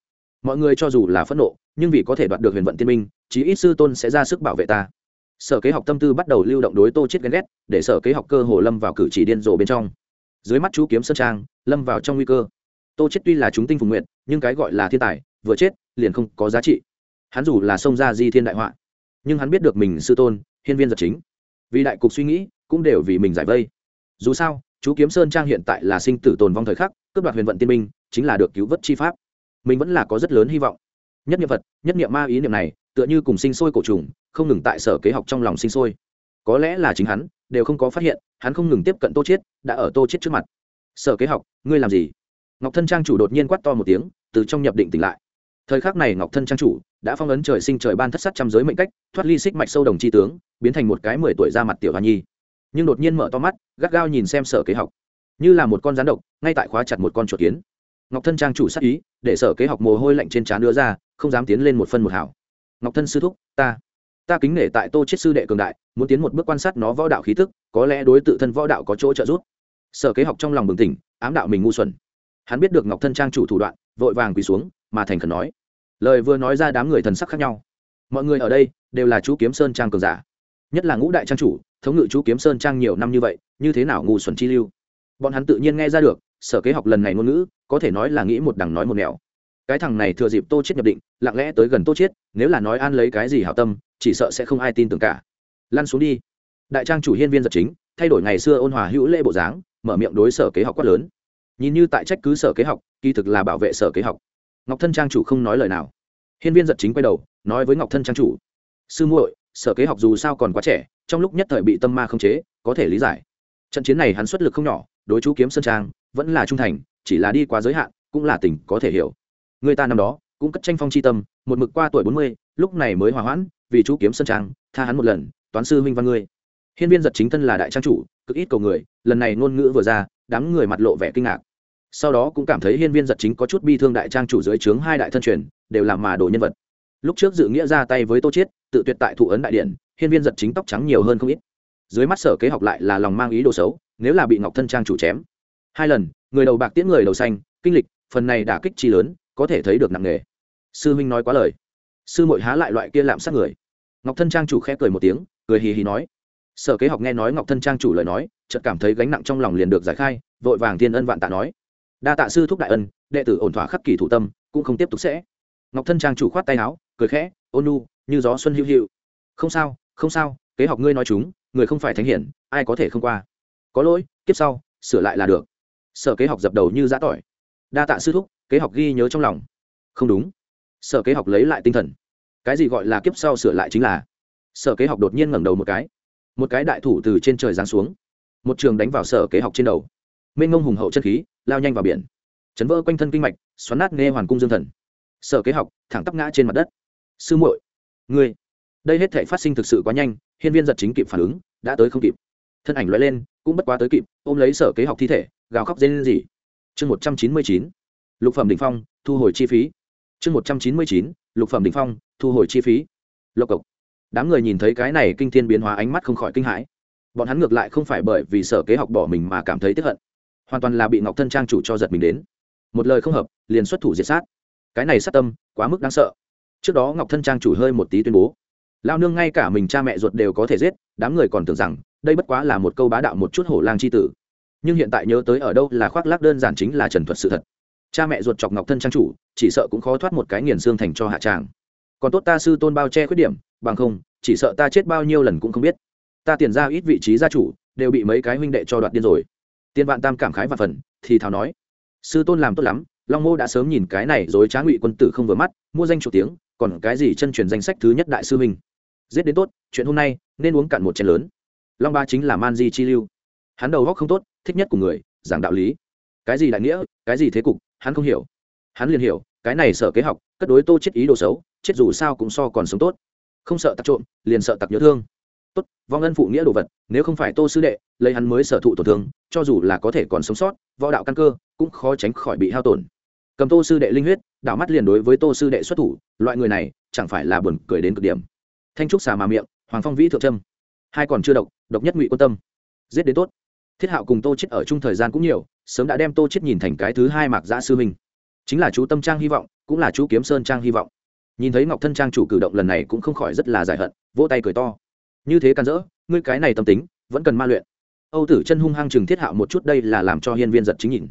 Mọi người cho dù là phẫn nộ, nhưng vì có thể đoạt được huyền vận tiên minh, chí ít sư tôn sẽ ra sức bảo vệ ta. Sở kế học tâm tư bắt đầu lưu động đối tô chết ghen ghét, để sở kế học cơ hồ lâm vào cử chỉ điên rồ bên trong. Dưới mắt chú kiếm sơn trang, lâm vào trong nguy cơ. Tô chết tuy là chúng tinh phùng nguyện nhưng cái gọi là thiên tài, vừa chết, liền không có giá trị. Hắn dù là xông ra di thiên đại họa, nhưng hắn biết được mình sư tôn, hiên viên giật chính. Vì đại cục suy nghĩ, cũng đều vì mình giải vây. Dù sao chú kiếm sơn trang hiện tại là sinh tử tồn vong thời khắc, cướp đoạt huyền vận tiên minh chính là được cứu vớt chi pháp. Mình vẫn là có rất lớn hy vọng. Nhất niệm vật nhất niệm ma ý niệm này, tựa như cùng sinh sôi cổ trùng, không ngừng tại sở kế học trong lòng sinh sôi. Có lẽ là chính hắn, đều không có phát hiện, hắn không ngừng tiếp cận tô chiết, đã ở tô chiết trước mặt. Sở kế học, ngươi làm gì? Ngọc thân trang chủ đột nhiên quát to một tiếng, từ trong nhập định tỉnh lại. Thời khắc này ngọc thân trang chủ đã phong ấn trời sinh trời ban thất sát trăm giới mệnh cách, thoát ly xích mạch sâu đồng chi tướng, biến thành một cái mười tuổi ra mặt tiểu hoa nhi nhưng đột nhiên mở to mắt, gắt gao nhìn xem sở kế học. Như là một con rắn độc, ngay tại khóa chặt một con chuột kiến. Ngọc thân trang chủ sát ý, để sở kế học mồ hôi lạnh trên trán đưa ra, không dám tiến lên một phân một hảo. Ngọc thân sư thúc, ta ta kính nể tại tô chết sư đệ cường đại, muốn tiến một bước quan sát nó võ đạo khí tức, có lẽ đối tự thân võ đạo có chỗ trợ giúp. Sở kế học trong lòng bừng tỉnh, ám đạo mình ngu xuẩn. Hắn biết được ngọc thân trang chủ thủ đoạn, vội vàng quỳ xuống, mà thành khẩn nói. Lời vừa nói ra đám người thần sắc khác nhau. Mọi người ở đây đều là chú kiếm sơn trang cường giả nhất là ngũ đại trang chủ, thống ngự chú kiếm sơn trang nhiều năm như vậy, như thế nào ngu xuẩn chi lưu? Bọn hắn tự nhiên nghe ra được, sở kế học lần này ngôn ngữ, có thể nói là nghĩ một đằng nói một nẻo. Cái thằng này thừa dịp tô chết nhập định, lặng lẽ tới gần tô chết nếu là nói an lấy cái gì hảo tâm, chỉ sợ sẽ không ai tin tưởng cả. Lăn xuống đi. Đại trang chủ hiên viên giật chính, thay đổi ngày xưa ôn hòa hữu lễ bộ dáng, mở miệng đối sở kế học quát lớn. Nhìn như tại trách cứ sở kế học, kỳ thực là bảo vệ sở kế học. Ngọc thân trang chủ không nói lời nào. Hiên viên giật chính quay đầu, nói với ngọc thân trang chủ. Sư muội sở kế học dù sao còn quá trẻ, trong lúc nhất thời bị tâm ma không chế, có thể lý giải. Trận chiến này hắn xuất lực không nhỏ, đối chú kiếm sơn trang, vẫn là trung thành, chỉ là đi quá giới hạn, cũng là tình có thể hiểu. Người ta năm đó, cũng cất tranh phong c h i tâm, một mực qua tuổi bốn mươi, lúc này mới hòa hoãn, vì chú kiếm sơn trang, tha hắn một lần, toán sư minh văn ngươi. Hiên viên giật chính thân là đại trang chủ, cực ít cầu người, lần này ngôn ngữ vừa ra, đám người mặt lộ vẻ kinh ngạc. Sau đó cũng cảm thấy hiên viên giật chính có chút bi thương đại trang chủ dưới trướng hai đại thân truyền, đều làm mà đồ nhân vật lúc trước dự nghĩa ra tay với tô chiết, tự tuyệt tại thụ ấn đại điện, hiên viên giật chính tóc trắng nhiều hơn không ít. Dưới mắt sở kế học lại là lòng mang ý đồ xấu, nếu là bị ngọc thân trang chủ chém. Hai lần, người đầu bạc tiễn người đầu xanh, kinh lịch, phần này đả kích chi lớn, có thể thấy được nặng nghề sư huynh nói quá lời. Sư muội há lại loại kia lạm sát người. Ngọc thân trang chủ khẽ cười một tiếng, cười hì hì nói. Sở kế học nghe nói ngọc thân trang chủ lời nói, chợt cảm thấy gánh nặng trong lòng liền được giải khai, vội vàng thiên ân vạn tạ nói. Đa tạ sư thúc đại ân, đệ tử ổn thỏa khắc kỳ thủ tâm, cũng không tiếp tục sẽ. Ngọc thân trang chủ khoát tay áo cười khẽ, ôn nu, như gió xuân hữu hữu. Không sao không sao, kế học ngươi nói chúng, người không phải thánh hiển, ai có thể không qua. Có lỗi, kiếp sau, sửa lại là được. Sở kế học dập đầu như giã tỏi. Đa tạ sư thúc, kế học ghi nhớ trong lòng. Không đúng. Sở kế học lấy lại tinh thần. Cái gì gọi là kiếp sau sửa lại chính là? Sở kế học đột nhiên ngẩng đầu một cái. Một cái đại thủ từ trên trời giáng xuống. Một trường đánh vào sở kế học trên đầu. Mênh ngông hùng hậu chân khí, lao nhanh vào biển. Chấn vỡ quanh thân kinh mạch, xoắn nát nghe hoàn cung dương thần. Sở kế học, thẳng tắp ngã trên mặt đất sư muội, ngươi, đây hết thể phát sinh thực sự quá nhanh, hiên viên giật chính kịp phản ứng, đã tới không kịp. Thân ảnh loại lên, cũng bất quá tới kịp, ôm lấy sở kế học thi thể, gào khóc dây lên gì chương một trăm chín mươi chín, lục phẩm đình phong, thu hồi chi phí. Chương một trăm chín mươi chín, lục phẩm đình phong, thu hồi chi phí. Lộc cộc. Đám người nhìn thấy cái này kinh thiên biến hóa ánh mắt không khỏi kinh hãi. Bọn hắn ngược lại không phải bởi vì sở kế học bỏ mình mà cảm thấy tiếp hận, hoàn toàn là bị ngọc thân trang chủ cho giật mình đến. Một lời không hợp, liền xuất thủ diệt sát. Cái này sát tâm, quá mức đáng sợ trước đó ngọc thân trang chủ hơi một tí tuyên bố lao nương ngay cả mình cha mẹ ruột đều có thể giết, đám người còn tưởng rằng đây bất quá là một câu bá đạo một chút hổ lang c h i tử. Nhưng hiện tại nhớ tới ở đâu là khoác lác đơn giản chính là trần thuật sự thật. Cha mẹ ruột chọc ngọc thân trang chủ, chỉ sợ cũng khó thoát một cái nghiền xương thành cho hạ tràng. Còn tốt ta sư tôn bao che khuyết điểm, bằng không, chỉ sợ ta chết bao nhiêu lần cũng không biết. Ta tiền ra ít vị trí gia chủ, đều bị mấy cái huynh đệ cho đoạt điên rồi. Tiên vạn tam cảm khái và phần, thì thào nói, sư tôn làm tốt lắm, long mô đã sớm nhìn cái này rồi trá ngụy quân tử không vừa mắt, mua danh chủ tiếng còn cái gì chân truyền danh sách thứ nhất đại sư huynh? Giết đến tốt, chuyện hôm nay, nên uống cạn một chén lớn. Long ba chính là man di chi lưu. Hắn đầu góc không tốt, thích nhất của người, giảng đạo lý. Cái gì đại nghĩa, cái gì thế cục, hắn không hiểu. Hắn liền hiểu, cái này sợ kế học, cất đối tô chết ý đồ xấu, chết dù sao cũng so còn sống tốt. Không sợ tặc trộm, liền sợ tặc nhớ thương. Tốt, vong ân phụ nghĩa đồ vật, nếu không phải tô sư đệ, lấy hắn mới sở thụ tổn thương, cho dù là có thể còn sống sót, võ đạo căn cơ, cũng khó tránh khỏi bị hao tổn. Cầm tô sư đệ linh huyết đảo mắt liền đối với tô sư đệ xuất thủ, loại người này chẳng phải là buồn cười đến cực điểm. Thanh trúc xà mà miệng, hoàng phong vĩ thượng trâm. Hai còn chưa độc độc nhất ngụy quan tâm. Giết đến tốt. Thiết hạo cùng tô chết ở chung thời gian cũng nhiều, sớm đã đem tô chết nhìn thành cái thứ hai mạc giã sư minh chính là chú tâm trang hy vọng, cũng là chú kiếm sơn trang hy vọng. Nhìn thấy ngọc thân trang chủ cử động lần này cũng không khỏi rất là giải hận, vỗ tay cười to. Như thế can dỡ, ngươi cái này tâm tính, vẫn cần ma luyện. Âu tử chân hung hăng chừng thiết hạo một chút, đây là làm cho hiên viên giật chính nhìn.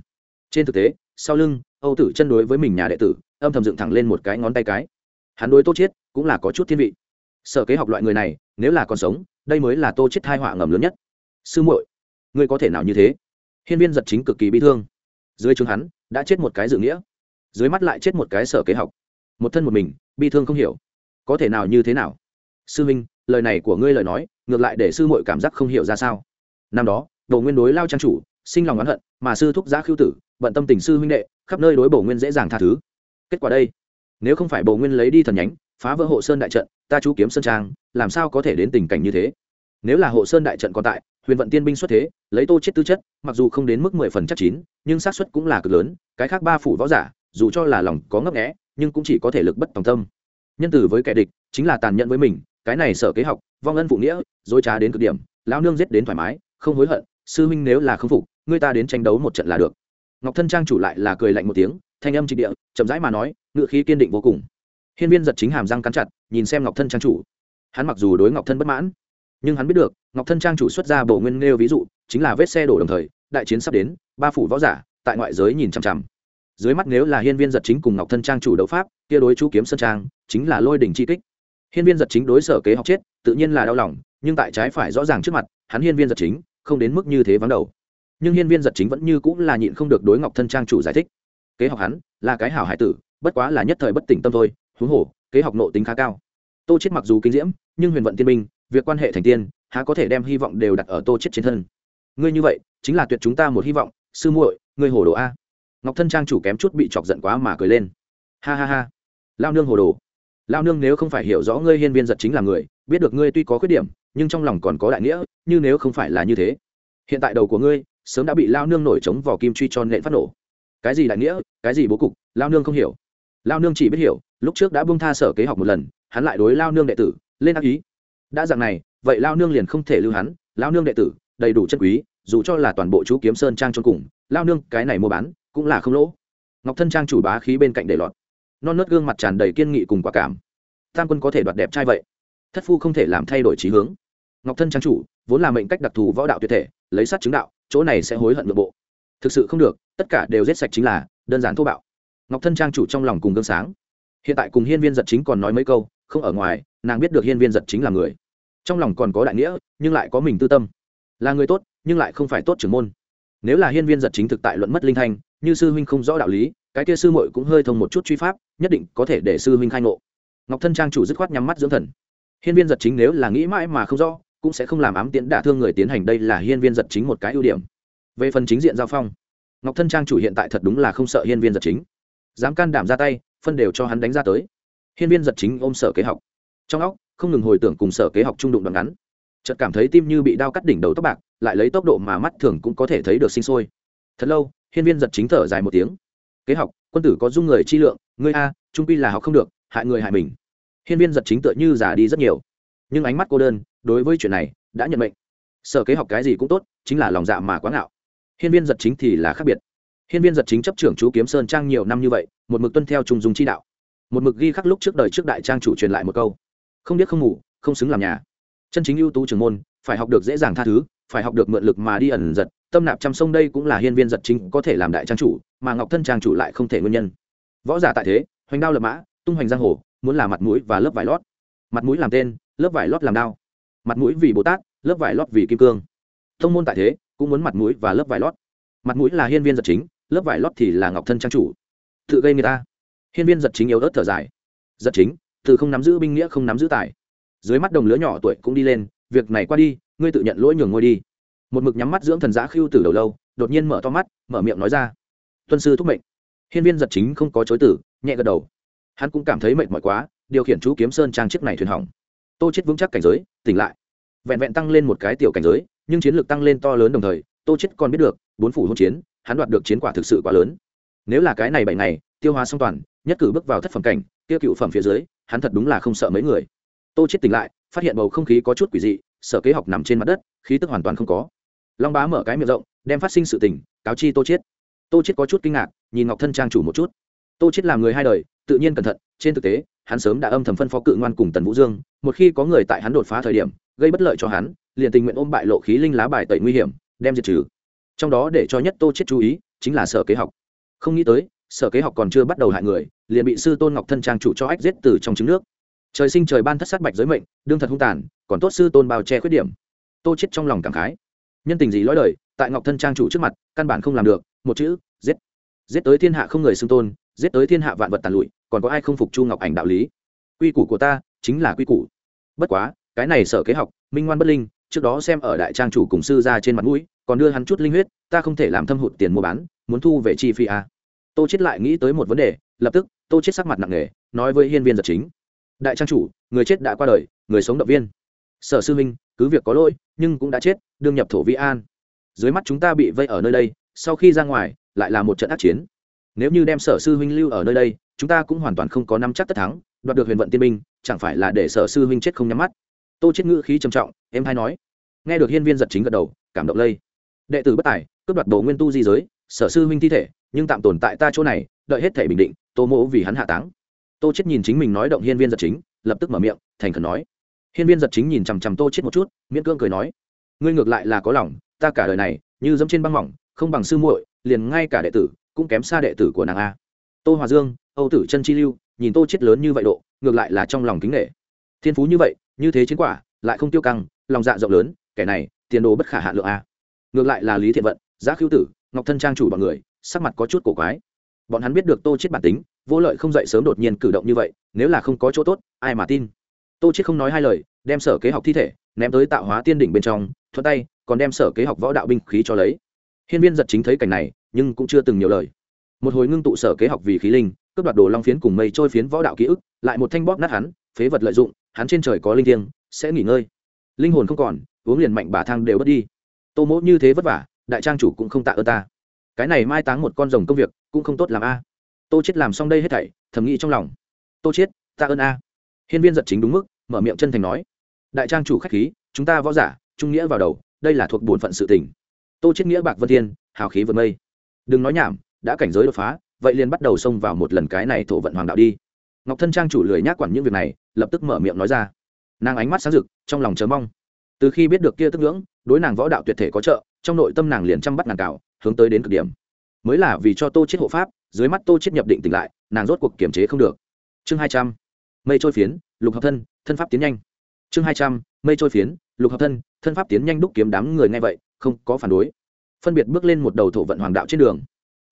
Trên thực tế, sau lưng âu tử chân đối với mình nhà đệ tử, âm thầm dựng thẳng lên một cái ngón tay cái. Hắn đối tô chiết cũng là có chút thiên vị. Sở kế học loại người này, nếu là còn sống, đây mới là tô chiết tai họa ngầm lớn nhất. Sư muội, ngươi có thể nào như thế? Hiên viên giật chính cực kỳ bi thương. Dưới chúng hắn, đã chết một cái dự nghĩa. Dưới mắt lại chết một cái sở kế học. Một thân một mình, bi thương không hiểu. Có thể nào như thế nào? Sư minh, lời này của ngươi lời nói, ngược lại để sư muội cảm giác không hiểu ra sao. Năm đó, đồ nguyên đối lao trang chủ sinh lòng oán hận, mà sư thúc giã khiêu tử, bận tâm tình sư huynh đệ, khắp nơi đối bổ nguyên dễ dàng tha thứ. Kết quả đây, nếu không phải bổ nguyên lấy đi thần nhánh, phá vỡ hộ sơn đại trận, ta chú kiếm sơn trang, làm sao có thể đến tình cảnh như thế? Nếu là hộ sơn đại trận còn tại, huyền vận tiên binh xuất thế, lấy tô chết tư chất, mặc dù không đến mức mười phần chắc chín, nhưng xác suất cũng là cực lớn, cái khác ba phủ võ giả, dù cho là lòng có ngấp nghẽ nhưng cũng chỉ có thể lực bất tòng tâm. Nhân tử với kẻ địch, chính là tàn nhẫn với mình, cái này sở kế học, vong ân phụ nghĩa, dối trá đến cực điểm, lão nương giết đến thoải mái, không hối hận, sư huynh nếu là không phục Ngươi ta đến tranh đấu một trận là được. Ngọc thân trang chủ lại là cười lạnh một tiếng, thanh âm trịch địa, chậm rãi mà nói ngự khí kiên định vô cùng. Hiên viên giật chính hàm răng cắn chặt, nhìn xem ngọc thân trang chủ. Hắn mặc dù đối ngọc thân bất mãn, nhưng hắn biết được, ngọc thân trang chủ xuất ra bộ nguyên nêu ví dụ, chính là vết xe đổ đồng thời, đại chiến sắp đến, ba phủ võ giả, tại ngoại giới nhìn chằm chằm. Dưới mắt nếu là hiên viên giật chính cùng ngọc thân trang chủ đấu pháp, kia đối chú kiếm sơn trang, chính là lôi đỉnh chi kích. Hiên viên giật chính đối sở kế học chết, tự nhiên là đau lòng, nhưng tại trái phải rõ ràng trước mặt, hắn hiên viên giật chính, không đến mức như thế vắng đầu nhưng hiên viên giật chính vẫn như cũng là nhịn không được đối ngọc thân trang chủ giải thích. Kế học hắn là cái hảo hải tử, bất quá là nhất thời bất tỉnh tâm thôi, huống hồ, kế học nộ tính khá cao. Tô chết mặc dù kinh diễm, nhưng huyền vận tiên minh việc quan hệ thành tiên, há có thể đem hy vọng đều đặt ở tô chết trên thân. Ngươi như vậy, chính là tuyệt chúng ta một hy vọng, sư muội, ngươi hồ đồ a. Ngọc thân trang chủ kém chút bị chọc giận quá mà cười lên. Ha ha ha. Lao nương hồ đồ. Lao nương nếu không phải hiểu rõ ngươi hiên viên giật chính là người, biết được ngươi tuy có khuyết điểm, nhưng trong lòng còn có đại nghĩa, như nếu không phải là như thế. Hiện tại đầu của ngươi sớm đã bị lao nương nổi trống vỏ kim truy cho nện phát nổ. Cái gì đại nghĩa, cái gì bố cục, lao nương không hiểu. Lao nương chỉ biết hiểu, lúc trước đã bung tha sở kế học một lần, hắn lại đối lao nương đệ tử lên ác ý. Đã dạng này, vậy lao nương liền không thể lưu hắn, lao nương đệ tử, đầy đủ chân quý, dù cho là toàn bộ chú kiếm sơn trang cho cùng, lao nương cái này mua bán cũng là không lỗ. Ngọc thân trang chủ bá khí bên cạnh để lọt. Non nớt gương mặt tràn đầy kiên nghị cùng quả cảm. Tam quân có thể đoạt đẹp trai vậy? Thất phu không thể làm thay đổi trí hướng. Ngọc thân trang chủ, vốn là mệnh cách đặc thù võ đạo tuyệt thể lấy sát chứng đạo, chỗ này sẽ hối hận nội bộ. Thực sự không được, tất cả đều giết sạch chính là đơn giản thô bạo. Ngọc thân trang chủ trong lòng cùng gương sáng. Hiện tại cùng hiên viên giật chính còn nói mấy câu, không ở ngoài, nàng biết được hiên viên giật chính là người. Trong lòng còn có đại nghĩa, nhưng lại có mình tư tâm. Là người tốt, nhưng lại không phải tốt trưởng môn. Nếu là hiên viên giật chính thực tại luận mất linh thanh, như sư huynh không rõ đạo lý, cái kia sư muội cũng hơi thông một chút truy pháp, nhất định có thể để sư huynh khai ngộ. Ngọc thân trang chủ dứt khoát nhắm mắt dưỡng thần. Hiên viên giật chính nếu là nghĩ mãi mà không rõ cũng sẽ không làm ám tiễn đả thương người tiến hành. Đây là hiên viên giật chính một cái ưu điểm. Về phần chính diện giao phong, ngọc thân trang chủ hiện tại thật đúng là không sợ hiên viên giật chính. Dám can đảm ra tay, phân đều cho hắn đánh ra tới. Hiên viên giật chính ôm sở kế học. Trong óc, không ngừng hồi tưởng cùng sở kế học trung đụng đoạn ngắn. Chợt cảm thấy tim như bị đao cắt đỉnh đầu tóc bạc, lại lấy tốc độ mà mắt thường cũng có thể thấy được sinh sôi. Thật lâu, hiên viên giật chính thở dài một tiếng. Kế học, quân tử có dung người chi lượng, ngươi a, trung pi là học không được, hại người hại mình. Hiên viên giật chính tựa như già đi rất nhiều. Nhưng ánh mắt cô đơn đối với chuyện này, đã nhận mệnh. Sở kế học cái gì cũng tốt, chính là lòng dạ mà quá ngạo. Hiên viên giật chính thì là khác biệt. Hiên viên giật chính chấp trưởng chú kiếm sơn trang nhiều năm như vậy, một mực tuân theo trung dung chi đạo. Một mực ghi khắc lúc trước đời trước đại trang chủ truyền lại một câu. Không biết không ngủ, không xứng làm nhà. Chân chính ưu tú trưởng môn, phải học được dễ dàng tha thứ, phải học được mượn lực mà đi ẩn giật, tâm nạp trăm sông đây cũng là hiên viên giật chính có thể làm đại trang chủ, mà ngọc thân trang chủ lại không thể nguyên nhân. Võ giả tại thế, hoành đao lập mã, tung hoành giang hồ, muốn là mặt mũi và lớp vải lót. Mặt mũi làm tên, lớp vải lót làm đao mặt mũi vì bồ tát, lớp vải lót vì kim cương. Thông môn tại thế, cũng muốn mặt mũi và lớp vải lót. Mặt mũi là hiên viên giật chính, lớp vải lót thì là ngọc thân trang chủ. Tự gây người ta. Hiên viên giật chính yếu ớt thở dài. Giật chính, từ không nắm giữ binh nghĩa không nắm giữ tài. Dưới mắt đồng lứa nhỏ tuổi cũng đi lên, việc này qua đi, ngươi tự nhận lỗi nhường ngôi đi. Một mực nhắm mắt dưỡng thần giã khiêu từ đầu lâu, đột nhiên mở to mắt, mở miệng nói ra. Tuân sư thúc mệnh. Hiên viên giật chính không có chối tử nhẹ gật đầu. Hắn cũng cảm thấy mệt mỏi quá, điều khiển chú kiếm sơn trang chiếc này thuyền hỏng tô chết vững chắc cảnh giới, tỉnh lại. Vẹn vẹn tăng lên một cái tiểu cảnh giới, nhưng chiến lược tăng lên to lớn đồng thời, tô chết còn biết được, bốn phủ hôn chiến, hắn đoạt được chiến quả thực sự quá lớn. Nếu là cái này bảy ngày, tiêu hóa xong toàn, nhất cử bước vào thất phẩm cảnh, tiêu cựu phẩm phía dưới, hắn thật đúng là không sợ mấy người. Tô chết tỉnh lại, phát hiện bầu không khí có chút quỷ dị, sở kế học nằm trên mặt đất, khí tức hoàn toàn không có. Long bá mở cái miệng rộng, đem phát sinh sự tình, cáo chi tô chết. Tô chết có chút kinh ngạc, nhìn ngọc thân trang chủ một chút tô chết làm người hai đời, tự nhiên cẩn thận, trên thực tế, hắn sớm đã âm thầm phân phó cự ngoan cùng tần vũ dương, một khi có người tại hắn đột phá thời điểm, gây bất lợi cho hắn, liền tình nguyện ôm bại lộ khí linh lá bài tẩy nguy hiểm, đem diệt trừ. Trong đó để cho nhất tô chết chú ý, chính là sở kế học. Không nghĩ tới, sở kế học còn chưa bắt đầu hại người, liền bị sư tôn ngọc thân trang chủ cho ách giết từ trong trứng nước. Trời sinh trời ban thất sát bạch giới mệnh, đương thật hung tàn, còn tốt sư tôn bao che khuyết điểm. Tô chết trong lòng cảm khái. Nhân tình gì lõi đời, tại ngọc thân trang chủ trước mặt, căn bản không làm được, một chữ, giết. Giết tới thiên hạ không người xưng tôn giết tới thiên hạ vạn vật tàn lụi, còn có ai không phục chu ngọc ảnh đạo lý? Quy củ của ta chính là quy củ. Bất quá, cái này sở kế học, minh ngoan bất linh, trước đó xem ở đại trang chủ cùng sư ra trên mặt mũi, còn đưa hắn chút linh huyết, ta không thể làm thâm hụt tiền mua bán, muốn thu về chi phí à. tô chết lại nghĩ tới một vấn đề, lập tức, tô chết sắc mặt nặng nề, nói với hiên viên giật chính. Đại trang chủ, người chết đã qua đời, người sống động viên. Sở sư minh cứ việc có lỗi, nhưng cũng đã chết, đương nhập thổ vĩ an. Dưới mắt chúng ta bị vây ở nơi đây, sau khi ra ngoài, lại là một trận ác chiến nếu như đem sở sư huynh lưu ở nơi đây, chúng ta cũng hoàn toàn không có nắm chắc tất thắng, đoạt được huyền vận tiên minh chẳng phải là để sở sư huynh chết không nhắm mắt? Tô chết ngữ khí trầm trọng, em hay nói. Nghe được hiên viên giật chính gật đầu, cảm động lây. Đệ tử bất tài, cướp đoạt đồ nguyên tu di giới, sở sư huynh thi thể, nhưng tạm tồn tại ta chỗ này, đợi hết thể bình định, tô mỗ vì hắn hạ táng. Tô chết nhìn chính mình nói động hiên viên giật chính, lập tức mở miệng, thành khẩn nói. Hiên viên giật chính nhìn chằm chằm tô chết một chút, miễn cương cười nói. Ngươi ngược lại là có lòng, ta cả đời này, như dẫm trên băng mỏng, không bằng sư muội, liền ngay cả đệ tử cũng kém xa đệ tử của nàng a. Tô hòa dương, âu tử chân chi lưu, nhìn tô chết lớn như vậy độ, ngược lại là trong lòng kính nghệ thiên phú như vậy, như thế chiến quả, lại không tiêu căng, lòng dạ rộng lớn, kẻ này, tiền đồ bất khả hạ lượng a. Ngược lại là lý thiện vận, giá khiêu tử, ngọc thân trang chủ bọn người, sắc mặt có chút cổ quái. Bọn hắn biết được tô chết bản tính, vô lợi không dậy sớm đột nhiên cử động như vậy, nếu là không có chỗ tốt, ai mà tin? Tô chết không nói hai lời, đem sở kế học thi thể, ném tới tạo hóa tiên đỉnh bên trong, thuận tay, còn đem sở kế học võ đạo binh khí cho lấy. Hiên viên giật chính thấy cảnh này nhưng cũng chưa từng nhiều lời. Một hồi ngưng tụ sở kế học vì khí linh, cướp đoạt đồ long phiến cùng mây trôi phiến võ đạo ký ức, lại một thanh bóp nát hắn, phế vật lợi dụng, hắn trên trời có linh thiêng, sẽ nghỉ ngơi. Linh hồn không còn, uống liền mạnh bà thang đều bớt đi. Tô mỗ như thế vất vả, đại trang chủ cũng không tạ ơn ta. Cái này mai táng một con rồng công việc, cũng không tốt làm a. Tô chết làm xong đây hết thảy, thầm nghĩ trong lòng. Tô chết tạ ơn a. Hiên viên giật chính đúng mức, mở miệng chân thành nói. Đại trang chủ khách khí, chúng ta võ giả, trung nghĩa vào đầu, đây là thuộc bổn phận sự tình. Tô chết nghĩa bạc vân thiên, hào khí vượt mây đừng nói nhảm, đã cảnh giới đột phá, vậy liền bắt đầu xông vào một lần cái này thổ vận hoàng đạo đi. Ngọc thân trang chủ lười nhác quản những việc này, lập tức mở miệng nói ra. Nàng ánh mắt sáng rực, trong lòng chờ mong. Từ khi biết được kia tức ngưỡng, đối nàng võ đạo tuyệt thể có trợ, trong nội tâm nàng liền chăm bắt nàng cào hướng tới đến cực điểm. Mới là vì cho tô chết hộ pháp, dưới mắt tô chết nhập định tỉnh lại, nàng rốt cuộc kiềm chế không được. Chương hai trăm, mây trôi phiến, lục hợp thân thân pháp tiến nhanh. Chương hai trăm, mây trôi phiến, lục hợp thân thân pháp tiến nhanh đúc kiếm đám người nghe vậy, không có phản đối phân biệt bước lên một đầu thổ vận hoàng đạo trên đường.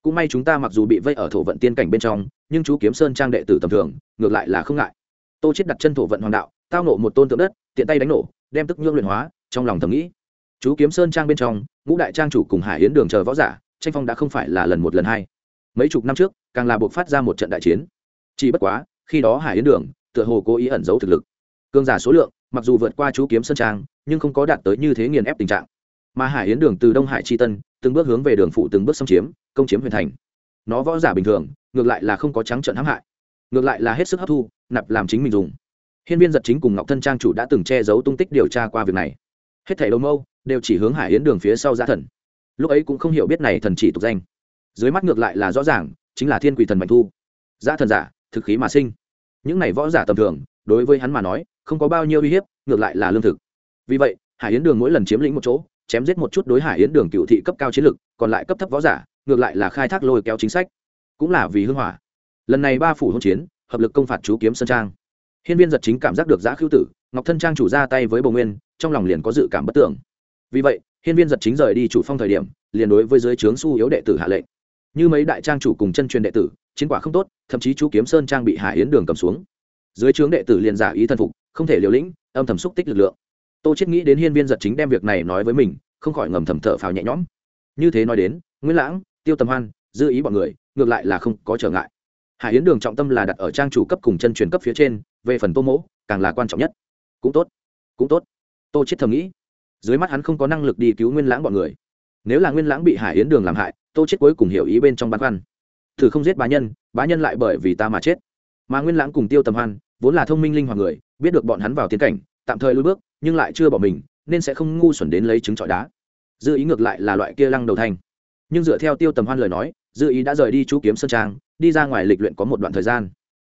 Cũng may chúng ta mặc dù bị vây ở thổ vận tiên cảnh bên trong, nhưng chú kiếm sơn trang đệ tử tầm thường, ngược lại là không ngại. Tô chết đặt chân thổ vận hoàng đạo, tao nộ một tôn tượng đất, tiện tay đánh nổ, đem tức nhương luyện hóa, trong lòng thầm nghĩ. Chú kiếm sơn trang bên trong, ngũ đại trang chủ cùng hải yến đường chờ võ giả, tranh phong đã không phải là lần một lần hai. Mấy chục năm trước, càng là buộc phát ra một trận đại chiến. Chỉ bất quá, khi đó hải yến đường, tựa hồ cố ý ẩn giấu thực lực. Cương giả số lượng, mặc dù vượt qua chú kiếm sơn trang, nhưng không có đạt tới như thế nghiền ép tình trạng mà hải yến đường từ đông hải tri tân, từng bước hướng về đường phụ từng bước xâm chiếm, công chiếm huyền thành. Nó võ giả bình thường, ngược lại là không có trắng trợn hãm hại. Ngược lại là hết sức hấp thu, nạp làm chính mình dùng. Hiên viên giật chính cùng ngọc thân trang chủ đã từng che giấu tung tích điều tra qua việc này. Hết thảy đầu mâu, đều chỉ hướng hải yến đường phía sau gia thần. Lúc ấy cũng không hiểu biết này thần chỉ tục danh. Dưới mắt ngược lại là rõ ràng, chính là thiên quỷ thần mạnh thu. Gia thần giả, thực khí mà sinh. Những này võ giả tầm thường, đối với hắn mà nói, không có bao nhiêu uy hiếp, ngược lại là lương thực. Vì vậy, hải yến đường mỗi lần chiếm lĩnh một chỗ chém giết một chút đối hải yến đường cựu thị cấp cao chiến lực còn lại cấp thấp võ giả, ngược lại là khai thác lôi kéo chính sách. Cũng là vì hưng hỏa. Lần này ba phủ hôn chiến, hợp lực công phạt chú kiếm sơn trang. Hiên viên giật chính cảm giác được giã khưu tử, ngọc thân trang chủ ra tay với bồ nguyên, trong lòng liền có dự cảm bất tưởng. Vì vậy, hiên viên giật chính rời đi chủ phong thời điểm, liền đối với dưới trướng su yếu đệ tử hạ lệnh. Như mấy đại trang chủ cùng chân truyền đệ tử, chiến quả không tốt, thậm chí chú kiếm sơn trang bị hải yến đường cầm xuống. Dưới trướng đệ tử liền giả ý thân phục, không thể liều lĩnh, âm thầm xúc tích lực lượng tô chết nghĩ đến hiên viên giật chính đem việc này nói với mình, không khỏi ngầm thầm thở phào nhẹ nhõm. Như thế nói đến, nguyễn lãng, tiêu tầm hoan, dư ý bọn người, ngược lại là không có trở ngại. Hải yến đường trọng tâm là đặt ở trang chủ cấp cùng chân truyền cấp phía trên, về phần tô mỗ, càng là quan trọng nhất. Cũng tốt cũng tốt. Tô chết thầm nghĩ. Dưới mắt hắn không có năng lực đi cứu nguyên lãng bọn người. Nếu là nguyên lãng bị hải yến đường làm hại, tô chết cuối cùng hiểu ý bên trong băn khoăn. Thử không giết bá nhân bá nhân lại bởi vì ta mà chết. Mà nguyên lãng cùng tiêu tầm hoan, vốn là thông minh linh hoạt người, biết được bọn hắn vào tiến cảnh tạm thời lùi bước, nhưng lại chưa bỏ mình, nên sẽ không ngu xuẩn đến lấy trứng trọi đá. Dư ý ngược lại là loại kia lăng đầu thành. Nhưng dựa theo tiêu tầm hoan lời nói, dư ý đã rời đi chú kiếm sơn trang, đi ra ngoài lịch luyện có một đoạn thời gian.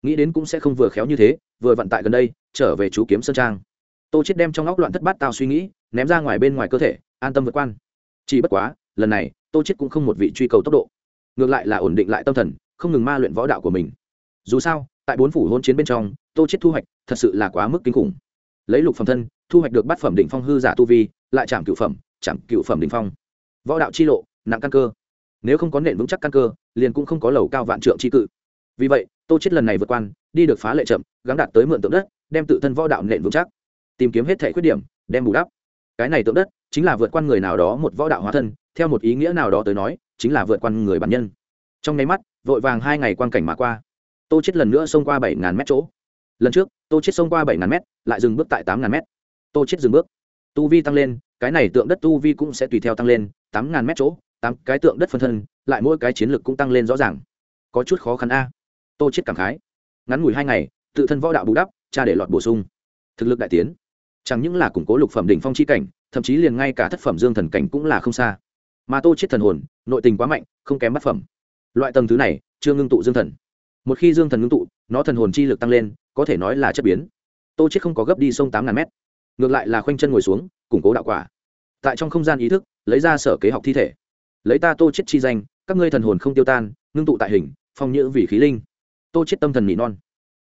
Nghĩ đến cũng sẽ không vừa khéo như thế, vừa vận tại gần đây, trở về chú kiếm sơn trang. Tô chết đem trong óc loạn thất bát tao suy nghĩ, ném ra ngoài bên ngoài cơ thể, an tâm vượt quan chỉ bất quá, lần này, tô chết cũng không một vị truy cầu tốc độ. Ngược lại là ổn định lại tâm thần, không ngừng ma luyện võ đạo của mình. Dù sao, tại bốn phủ hôn chiến bên trong, tô chết thu hoạch thật sự là quá mức kinh khủng lấy lục phẩm thân, thu hoạch được bát phẩm đỉnh phong hư giả tu vi, lại chạm cựu phẩm, chạm cựu phẩm đỉnh phong. Võ đạo chi lộ, nặng căn cơ. Nếu không có nền vững chắc căn cơ, liền cũng không có lầu cao vạn trượng chi cự. Vì vậy, tô chết lần này vượt quan, đi được phá lệ chậm, gắng đạt tới mượn tượng đất, đem tự thân võ đạo nền vững chắc. Tìm kiếm hết thể khuyết điểm, đem bù đắp. Cái này tượng đất, chính là vượt quan người nào đó một võ đạo hóa thân, theo một ý nghĩa nào đó tới nói, chính là vượt quan người bản nhân. Trong nháy mắt, vội vàng hai ngày quan cảnh mà qua. Tô chết lần nữa xông qua bảy ngàn mét chỗ lần trước, tô chết xông qua bảy ngàn mét, lại dừng bước tại tám ngàn mét. Tô chết dừng bước. Tu vi tăng lên, cái này tượng đất tu vi cũng sẽ tùy theo tăng lên, tám ngàn mét chỗ, tám cái tượng đất phân thân, lại mỗi cái chiến lược cũng tăng lên rõ ràng. Có chút khó khăn a. Tô chết cảm khái. Ngắn ngủi hai ngày, tự thân võ đạo bù đắp, cha để lọt bổ sung. Thực lực đại tiến. Chẳng những là củng cố lục phẩm đỉnh phong chi cảnh, thậm chí liền ngay cả thất phẩm dương thần cảnh cũng là không xa. Mà tô chết thần hồn, nội tình quá mạnh, không kém bát phẩm. Loại tầng thứ này, chưa ngưng tụ dương thần. Một khi dương thần ngưng tụ, nó thần hồn chi lực tăng lên có thể nói là chất biến. Tô chết không có gấp đi sông tám ngàn mét, ngược lại là khoanh chân ngồi xuống, củng cố đạo quả. Tại trong không gian ý thức, lấy ra sở kế học thi thể. Lấy ta tô chết chi danh, các ngươi thần hồn không tiêu tan, ngưng tụ tại hình, phong nhữ vì khí linh. Tô chết tâm thần nỉ non.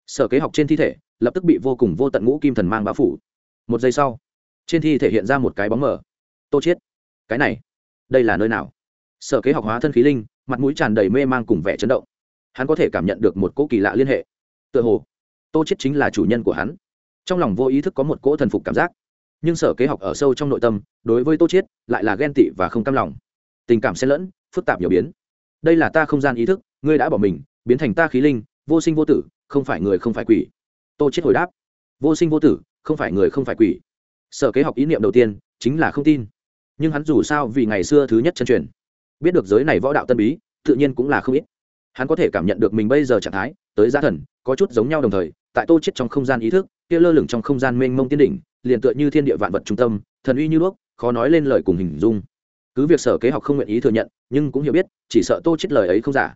Sở kế học trên thi thể, lập tức bị vô cùng vô tận ngũ kim thần mang bá phủ. Một giây sau, trên thi thể hiện ra một cái bóng mờ. Tô chết, cái này, đây là nơi nào? Sở kế học hóa thân khí linh, mặt mũi tràn đầy mê mang cùng vẻ chấn động. Hắn có thể cảm nhận được một cỗ kỳ lạ liên hệ. Tựa hồ tô chết chính là chủ nhân của hắn. Trong lòng vô ý thức có một cỗ thần phục cảm giác. Nhưng sở kế học ở sâu trong nội tâm, đối với tô chết lại là ghen tị và không cam lòng. Tình cảm xen lẫn, phức tạp nhiều biến. Đây là ta không gian ý thức, ngươi đã bỏ mình, biến thành ta khí linh, vô sinh vô tử, không phải người không phải quỷ. Tô chết hồi đáp. Vô sinh vô tử, không phải người không phải quỷ. Sở kế học ý niệm đầu tiên, chính là không tin. Nhưng hắn dù sao vì ngày xưa thứ nhất chân truyền, biết được giới này võ đạo tân bí, tự nhiên cũng là không ít. Hắn có thể cảm nhận được mình bây giờ trạng thái tới gia thần, có chút giống nhau đồng thời, tại tô chết trong không gian ý thức, kia lơ lửng trong không gian mênh mông tiên đỉnh, liền tựa như thiên địa vạn vật trung tâm, thần uy như đuốc, khó nói lên lời cùng hình dung. Cứ việc sở kế học không nguyện ý thừa nhận, nhưng cũng hiểu biết, chỉ sợ tô chết lời ấy không giả.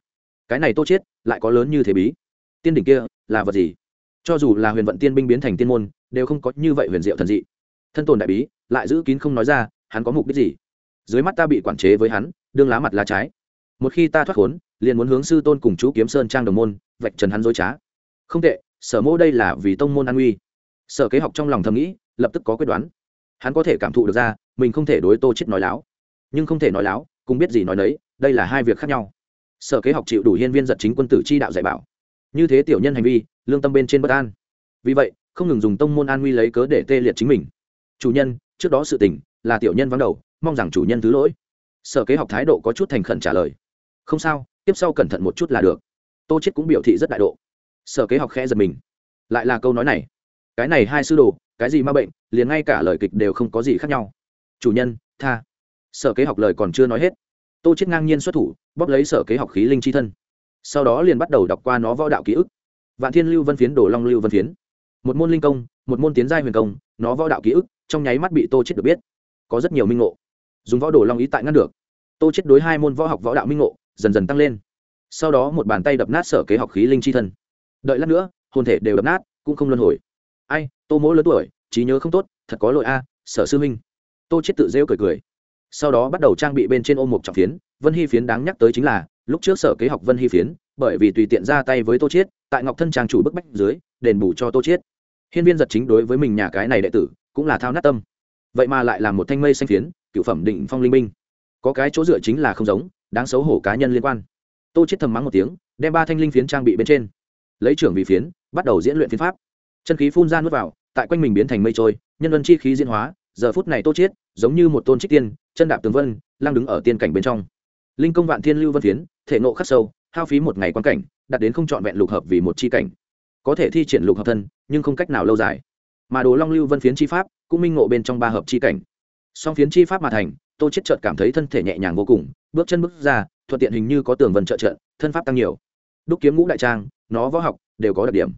Cái này tô chết, lại có lớn như thế bí. Tiên đỉnh kia, là vật gì? Cho dù là huyền vận tiên binh biến thành tiên môn, đều không có như vậy huyền diệu thần dị. Thân tồn đại bí, lại giữ kín không nói ra, hắn có mục đích gì? Dưới mắt ta bị quản chế với hắn, đương lá mặt lá trái một khi ta thoát khốn, liền muốn hướng sư tôn cùng chú kiếm sơn trang đồng môn, vạch trần hắn dối trá. Không tệ, sở mô đây là vì tông môn an uy sở kế học trong lòng thầm nghĩ, lập tức có quyết đoán. Hắn có thể cảm thụ được ra, mình không thể đối tô chết nói láo. Nhưng không thể nói láo cũng biết gì nói nấy, đây là hai việc khác nhau. Sở kế học chịu đủ hiên viên giật chính quân tử chi đạo dạy bảo. Như thế tiểu nhân hành vi, lương tâm bên trên bất an. Vì vậy, không ngừng dùng tông môn an nguy lấy cớ để tê liệt chính mình. Chủ nhân, trước đó sự tình, là tiểu nhân vắng đầu, mong rằng chủ nhân thứ lỗi. Sở kế học thái độ có chút thành khẩn trả lời không sao, tiếp sau cẩn thận một chút là được. Tô chết cũng biểu thị rất đại độ. Sở kế học khẽ giật mình. Lại là câu nói này. Cái này hai sư đồ, cái gì ma bệnh, liền ngay cả lời kịch đều không có gì khác nhau. Chủ nhân, tha. Sở kế học lời còn chưa nói hết. Tô chết ngang nhiên xuất thủ, bóp lấy sở kế học khí linh chi thân. Sau đó liền bắt đầu đọc qua nó võ đạo ký ức. Vạn thiên lưu vân phiến đổ long lưu vân phiến. Một môn linh công, một môn tiến giai huyền công, nó võ đạo ký ức, trong nháy mắt bị tô chết được biết. Có rất nhiều minh ngộ. Dùng võ đồ long ý tại ngăn được. Tô chết đối hai môn võ học võ đạo minh ngộ dần dần tăng lên. Sau đó một bàn tay đập nát sở kế học khí linh chi thân. Đợi lát nữa, hồn thể đều đập nát, cũng không luân hồi. Ai, tô mỗ lớn tuổi, trí nhớ không tốt, thật có lỗi a, sở sư minh tô chết tự rêu cười cười. Sau đó bắt đầu trang bị bên trên ôm một trọng phiến, vân hy phiến đáng nhắc tới chính là, lúc trước sở kế học vân hy phiến, bởi vì tùy tiện ra tay với tô chiết tại ngọc thân trang chủ bức bách dưới, đền bù cho tô chiết hiên viên giật chính đối với mình nhà cái này đệ tử, cũng là thao nát tâm. Vậy mà lại là một thanh mây xanh phiến, cựu phẩm định phong linh minh có cái chỗ dựa chính là không giống đáng xấu hổ cá nhân liên quan. Tô chiết thầm mắng một tiếng, đem ba thanh linh phiến trang bị bên trên. Lấy trưởng vị phiến, bắt đầu diễn luyện phiến pháp. Chân khí phun ra nuốt vào, tại quanh mình biến thành mây trôi, nhân luân chi khí diễn hóa, giờ phút này tô chiết, giống như một tôn trích tiên, chân đạp tường vân lang đứng ở tiên cảnh bên trong. Linh công vạn thiên lưu vân phiến, thể nộ khắc sâu, hao phí một ngày quan cảnh, đạt đến không trọn vẹn lục hợp vì một chi cảnh. Có thể thi triển lục hợp thân, nhưng không cách nào lâu dài. Mà đồ long lưu vân phiến chi pháp, cũng minh ngộ bên trong ba hợp chi cảnh song phiến chi pháp mà thành, tô chết chợt cảm thấy thân thể nhẹ nhàng vô cùng, bước chân bước ra, thuận tiện hình như có tường vân trợ trận thân pháp tăng nhiều. Đúc kiếm ngũ đại trang, nó võ học đều có đặc điểm.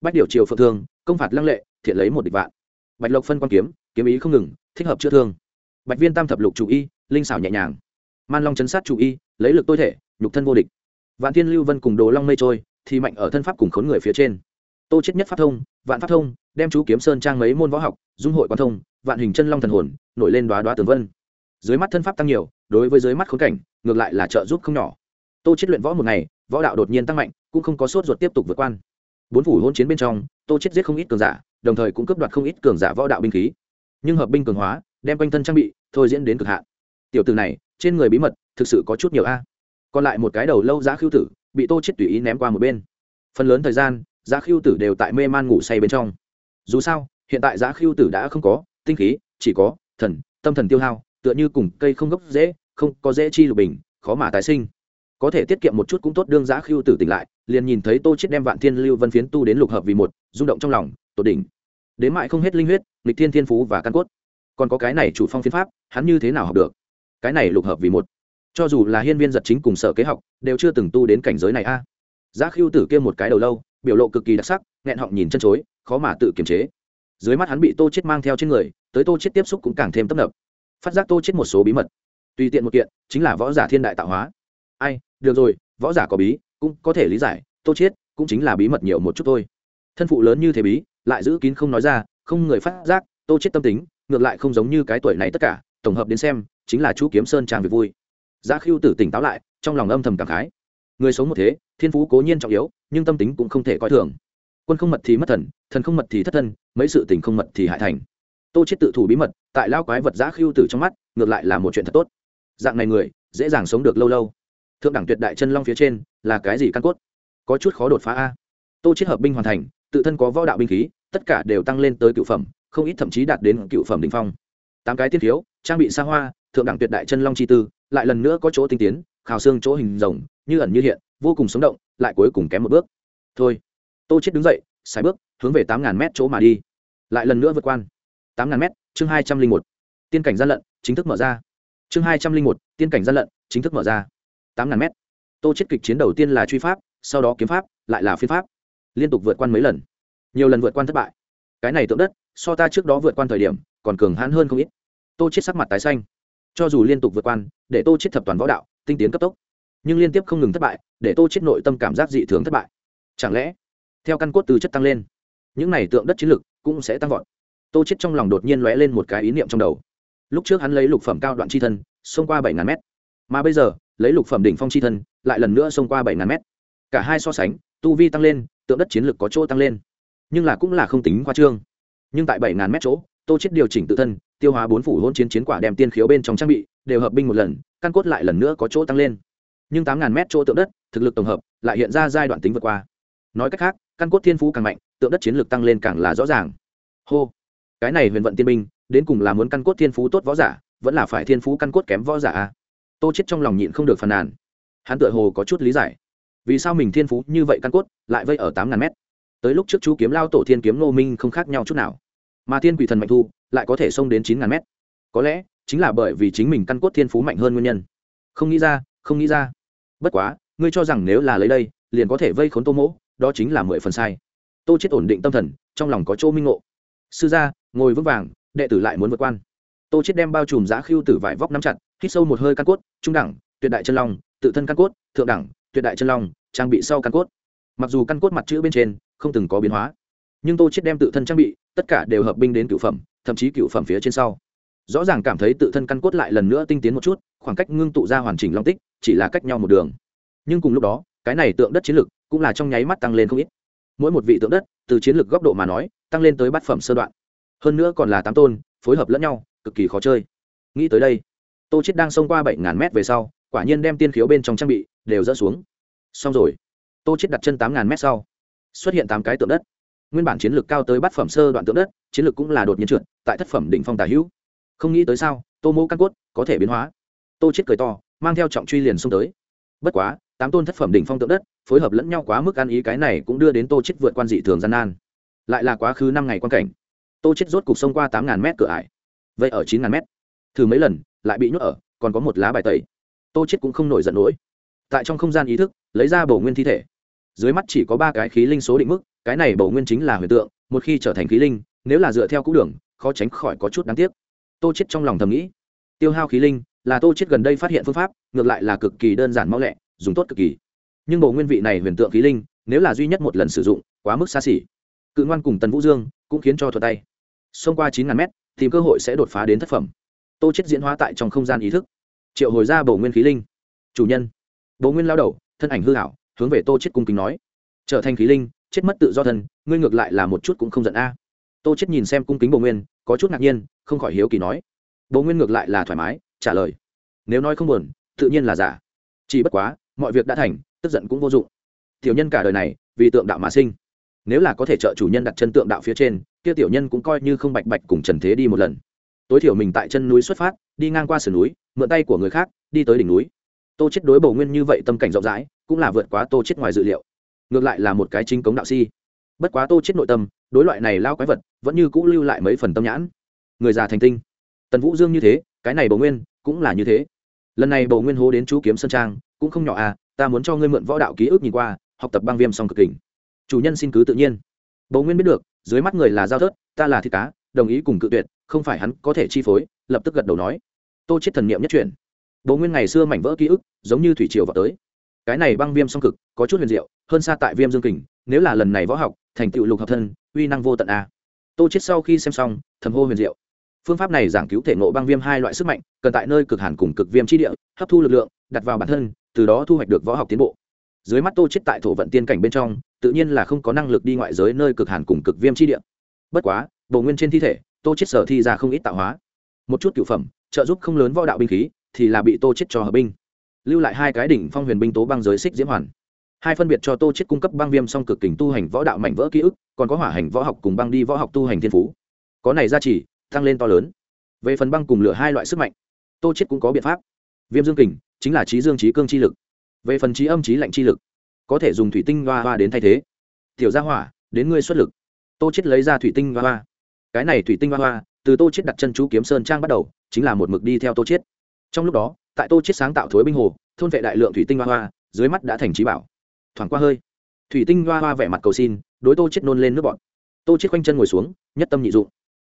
Bách điều triều phượng thương, công phạt lăng lệ, thiện lấy một địch vạn. Bạch lộc phân quan kiếm kiếm ý không ngừng, thích hợp chữa thương. Bạch viên tam thập lục chủ y, linh xảo nhẹ nhàng. Man long chấn sát chủ y, lấy lực tôi thể, nhục thân vô địch. Vạn thiên lưu vân cùng đồ long mây trôi, thì mạnh ở thân pháp cùng khốn người phía trên. Tô chết nhất pháp thông, vạn pháp thông, đem chú kiếm sơn trang mấy môn võ học, dung hội quan thông vạn hình chân long thần hồn, nổi lên đoá đoá tường vân. Dưới mắt thân pháp tăng nhiều, đối với dưới mắt khốn cảnh, ngược lại là trợ giúp không nhỏ. Tô chết luyện võ một ngày, võ đạo đột nhiên tăng mạnh, cũng không có sốt ruột tiếp tục vượt quan bốn phủ hôn chiến bên trong, tô chết giết không ít cường giả, đồng thời cũng cướp đoạt không ít cường giả võ đạo binh khí. Nhưng hợp binh cường hóa, đem quanh thân trang bị, thôi diễn đến cực hạn. Tiểu tử này, trên người bí mật, thực sự có chút nhiều a. Còn lại một cái đầu lâu giá khiêu tử, bị tô chết tùy ý ném qua một bên. Phần lớn thời gian giá khiêu tử đều tại mê man ngủ say bên trong. Dù sao, hiện tại giá khiêu tử đã không có tinh khí, chỉ có thần, tâm thần tiêu hao, tựa như cùng cây không gốc dễ không có dễ chi lục bình, khó mà tái sinh. Có thể tiết kiệm một chút cũng tốt, đương giá khiêu tử tỉnh lại, liền nhìn thấy tô chết đem vạn thiên lưu vân phiến tu đến lục hợp vì một, rung động trong lòng, tột đỉnh. Đến mại không hết linh huyết lịch thiên thiên phú và căn cốt. Còn có cái này chủ phong phiến pháp, hắn như thế nào học được? Cái này lục hợp vì một. Cho dù là hiên viên giật chính cùng sở kế học, đều chưa từng tu đến cảnh giới này a. À. giá khiêu tử kia một cái đầu lâu, biểu lộ cực kỳ đặc sắc, nghẹn họng nhìn chân chối, khó mà tự kiềm chế dưới mắt hắn bị tô chết mang theo trên người, tới tô chết tiếp xúc cũng càng thêm tấp nập. Phát giác tô chết một số bí mật. Tùy tiện một kiện, chính là võ giả thiên đại tạo hóa. Ai, được rồi, võ giả có bí, cũng có thể lý giải, tô chết cũng chính là bí mật nhiều một chút thôi. Thân phụ lớn như thế bí, lại giữ kín không nói ra, không người phát giác, tô chết tâm tính, ngược lại không giống như cái tuổi này tất cả, tổng hợp đến xem, chính là chú kiếm sơn tràng việc vui. Giá khiêu tử tỉnh táo lại, trong lòng âm thầm cảm khái. Người sống một thế, thiên phú cố nhiên trọng yếu, nhưng tâm tính cũng không thể coi thường quân không mật thì mất thần thần không mật thì thất thân, mấy sự tình không mật thì hại thành. Tô chết tự thủ bí mật, tại lao quái vật giã khiêu tử trong mắt, ngược lại là một chuyện thật tốt. Dạng này người, dễ dàng sống được lâu lâu. Thượng đẳng tuyệt đại chân long phía trên, là cái gì căn cốt? Có chút khó đột phá a. Tô chết hợp binh hoàn thành, tự thân có võ đạo binh khí, tất cả đều tăng lên tới cựu phẩm, không ít thậm chí đạt đến cựu phẩm đỉnh phong. Tám cái tiết thiếu trang bị xa hoa, thượng đẳng tuyệt đại chân long chi tư, lại lần nữa có chỗ tinh tiến, khảo xương chỗ hình rồng, như ẩn như hiện, vô cùng sống động, lại cuối cùng kém một bước. Thôi tô chết đứng dậy, sải bước, hướng về tám ngàn mét chỗ mà đi. Lại lần nữa vượt quan tám ngàn mét, chương hai trăm linh một. Tiên cảnh gian lận, chính thức mở ra. Chương hai trăm linh một, tiên cảnh gian lận, chính thức mở ra. Tám ngàn mét. tô chết kịch chiến đầu tiên là truy pháp, sau đó kiếm pháp, lại là phiên pháp. Liên tục vượt qua mấy lần. Nhiều lần vượt qua thất bại. Cái này tượng đất, so ta trước đó vượt qua thời điểm, còn cường hãn hơn không ít. Tô chết sắc mặt tái xanh. Cho dù liên tục vượt qua, để tô chết thập toàn võ đạo, tinh tiến cấp tốc, nhưng liên tiếp không ngừng thất bại, để tô chết nội tâm cảm giác dị thường thất bại. Chẳng lẽ theo căn cốt từ chất tăng lên. Những này tượng đất chiến lực cũng sẽ tăng vọt. Tô chết trong lòng đột nhiên lóe lên một cái ý niệm trong đầu. Lúc trước hắn lấy lục phẩm cao đoạn chi thân, xông qua bảy ngàn mét. Mà bây giờ, lấy lục phẩm đỉnh phong chi thân, lại lần nữa xông qua bảy ngàn mét. Cả hai so sánh, tu vi tăng lên, tượng đất chiến lực có chỗ tăng lên. Nhưng là cũng là không tính khoa trương. Nhưng tại bảy ngàn mét chỗ, tô chết điều chỉnh tự thân, tiêu hóa bốn phủ hôn chiến chiến quả đem tiên khiếu bên trong trang bị đều hợp binh một lần, căn cốt lại lần nữa có chỗ tăng lên. Nhưng tám ngàn mét chỗ tượng đất, thực lực tổng hợp lại hiện ra giai đoạn tính vượt qua. Nói cách khác căn cốt thiên phú càng mạnh tượng đất chiến lược tăng lên càng là rõ ràng. Hô cái này huyền vận tiên minh, đến cùng là muốn căn cốt thiên phú tốt võ giả vẫn là phải thiên phú căn cốt kém võ giả a? Tô chết trong lòng nhịn không được phàn nàn. Hắn tựa hồ có chút lý giải. Vì sao mình thiên phú như vậy căn cốt lại vây ở tám ngàn mét? Tới lúc trước chú kiếm lao tổ thiên kiếm nô minh không khác nhau chút nào. Mà thiên quỷ thần mạnh thu lại có thể xông đến chín ngàn mét. Có lẽ chính là bởi vì chính mình căn cốt thiên phú mạnh hơn nguyên nhân. Không nghĩ ra không nghĩ ra. Bất quá ngươi cho rằng nếu là lấy đây liền có thể vây khốn tô mỗ đó chính là mười phần sai. Tô chết ổn định tâm thần, trong lòng có chỗ minh ngộ. Sư gia, ngồi vững vàng, đệ tử lại muốn vượt quan. Tô chết đem bao trùm giá khiêu tử vải vóc nắm chặt, hít sâu một hơi căn cốt, trung đẳng, tuyệt đại chân long, tự thân căn cốt, thượng đẳng, tuyệt đại chân long, trang bị sau căn cốt. Mặc dù căn cốt mặt chữ bên trên không từng có biến hóa, nhưng tô chết đem tự thân trang bị, tất cả đều hợp binh đến cựu phẩm, thậm chí cựu phẩm phía trên sau. Rõ ràng cảm thấy tự thân căn cốt lại lần nữa tinh tiến một chút, khoảng cách ngưng tụ ra hoàn chỉnh long tích chỉ là cách nhau một đường. Nhưng cùng lúc đó, cái này tượng đất chiến lực cũng là trong nháy mắt tăng lên không ít. Mỗi một vị tượng đất, từ chiến lược góc độ mà nói, tăng lên tới bát phẩm sơ đoạn. Hơn nữa còn là tám tôn, phối hợp lẫn nhau, cực kỳ khó chơi. Nghĩ tới đây, tô chết đang xông qua bảy ngàn mét về sau, quả nhiên đem tiên khiếu bên trong trang bị đều dỡ xuống. Xong rồi, tô chết đặt chân tám ngàn mét sau, xuất hiện tám cái tượng đất. Nguyên bản chiến lược cao tới bát phẩm sơ đoạn tượng đất, chiến lược cũng là đột nhiên trượt, tại thất phẩm đỉnh phong tả hữu. Không nghĩ tới sao, tô mô căn cốt có thể biến hóa. Tô chết cười to, mang theo trọng truy liền xông tới. Bất quá tám tôn thất phẩm đỉnh phong tượng đất, phối hợp lẫn nhau quá mức ăn ý, cái này cũng đưa đến tô chết vượt quan dị thường gian nan. Lại là quá khứ năm ngày quan cảnh. Tô chết rốt cục sông qua tám ngàn mét cửa ải. Vậy ở chín ngàn mét, thử mấy lần, lại bị nhốt ở, còn có một lá bài tẩy. Tô chết cũng không nổi giận nổi tại trong không gian ý thức, lấy ra bổ nguyên thi thể. Dưới mắt chỉ có ba cái khí linh số định mức, cái này bổ nguyên chính là huyền tượng, một khi trở thành khí linh, nếu là dựa theo cũ đường, khó tránh khỏi có chút đáng tiếc. Tô chết trong lòng thầm nghĩ, tiêu hao khí linh, là tô chết gần đây phát hiện phương pháp, ngược lại là cực kỳ đơn giản mau lẹ dùng tốt cực kỳ. Nhưng bộ nguyên vị này huyền tượng khí linh, nếu là duy nhất một lần sử dụng, quá mức xa xỉ. Cự ngoan cùng tần vũ dương cũng khiến cho thuật tay. Xông qua chín ngàn mét, tìm cơ hội sẽ đột phá đến thất phẩm. Tô chết diễn hóa tại trong không gian ý thức. Triệu hồi ra bộ nguyên khí linh. Chủ nhân. Bộ nguyên lao đầu, thân ảnh hư hảo hướng về tô chết cung kính nói. Trở thành khí linh, chết mất tự do thân, ngươi ngược lại là một chút cũng không giận a. Tô chết nhìn xem cung kính bộ nguyên, có chút ngạc nhiên, không khỏi hiếu kỳ nói. Bộ nguyên ngược lại là thoải mái, trả lời. Nếu nói không buồn, tự nhiên là giả. Chỉ bất quá mọi việc đã thành, tức giận cũng vô dụng. Tiểu nhân cả đời này, vì tượng đạo mà sinh. Nếu là có thể trợ chủ nhân đặt chân tượng đạo phía trên, kia tiểu nhân cũng coi như không bạch bạch cùng trần thế đi một lần. Tối thiểu mình tại chân núi xuất phát, đi ngang qua sườn núi, mượn tay của người khác, đi tới đỉnh núi. Tô chết đối bầu nguyên như vậy tâm cảnh rộng rãi, cũng là vượt quá tô chết ngoài dự liệu. Ngược lại là một cái chính cống đạo si. Bất quá tô chết nội tâm, đối loại này lao quái vật, vẫn như cũ lưu lại mấy phần tâm nhãn. Người già thành tinh. Tần vũ dương như thế, cái này bầu nguyên, cũng là như thế. Lần này bầu nguyên hố đến chú kiếm sơn trang cũng không nhỏ à ta muốn cho ngươi mượn võ đạo ký ức nhìn qua, học tập băng viêm song cực kình. Chủ nhân xin cứ tự nhiên. Bầu nguyên biết được, dưới mắt người là giao thớt, ta là thịt cá, đồng ý cùng cự tuyệt, không phải hắn có thể chi phối, lập tức gật đầu nói. Tô chết thần niệm nhất chuyển. Bầu nguyên ngày xưa mảnh vỡ ký ức, giống như thủy triều vào tới. Cái này băng viêm song cực, có chút huyền diệu, hơn xa tại viêm dương kình, nếu là lần này võ học, thành tựu lục hợp thân, uy năng vô tận a tô chết sau khi xem xong, thầm hô huyền diệu. Phương pháp này giảng cứu thể ngộ băng viêm hai loại sức mạnh, cần tại nơi cực hàn cùng cực viêm chi địa, hấp thu lực lượng, đặt vào bản thân từ đó thu hoạch được võ học tiến bộ. Dưới mắt tô chết tại thổ vận tiên cảnh bên trong, tự nhiên là không có năng lực đi ngoại giới nơi cực hàn cùng cực viêm chi địa. Bất quá bổ nguyên trên thi thể, tô chết sở thi ra không ít tạo hóa. Một chút cửu phẩm, trợ giúp không lớn võ đạo binh khí, thì là bị tô chết cho hợp binh. Lưu lại hai cái đỉnh phong huyền binh tố băng giới xích diễm hoàn. Hai phân biệt cho tô chết cung cấp băng viêm song cực kình tu hành võ đạo mảnh vỡ ký ức, còn có hỏa hành võ học cùng băng đi võ học tu hành thiên phú. Có này gia trì tăng lên to lớn. Về phần băng cùng lửa hai loại sức mạnh, tô chết cũng có biện pháp. Viêm dương kình chính là trí dương trí cương chi lực. Về phần trí âm trí lạnh chi lực, có thể dùng thủy tinh hoa hoa đến thay thế. Tiểu gia hỏa, đến ngươi xuất lực. Tô chết lấy ra thủy tinh hoa hoa. Cái này thủy tinh hoa hoa, từ tô chết đặt chân chú kiếm sơn trang bắt đầu, chính là một mực đi theo tô chiết. Trong lúc đó, tại tô chiết sáng tạo thối binh hồ, thôn vệ đại lượng thủy tinh hoa hoa, dưới mắt đã thành trí bảo. Thoảng qua hơi, thủy tinh hoa hoa vẻ mặt cầu xin, đối tô chiết nôn lên nước bọt. Tô chiết quanh chân ngồi xuống, nhất tâm nhị dụng.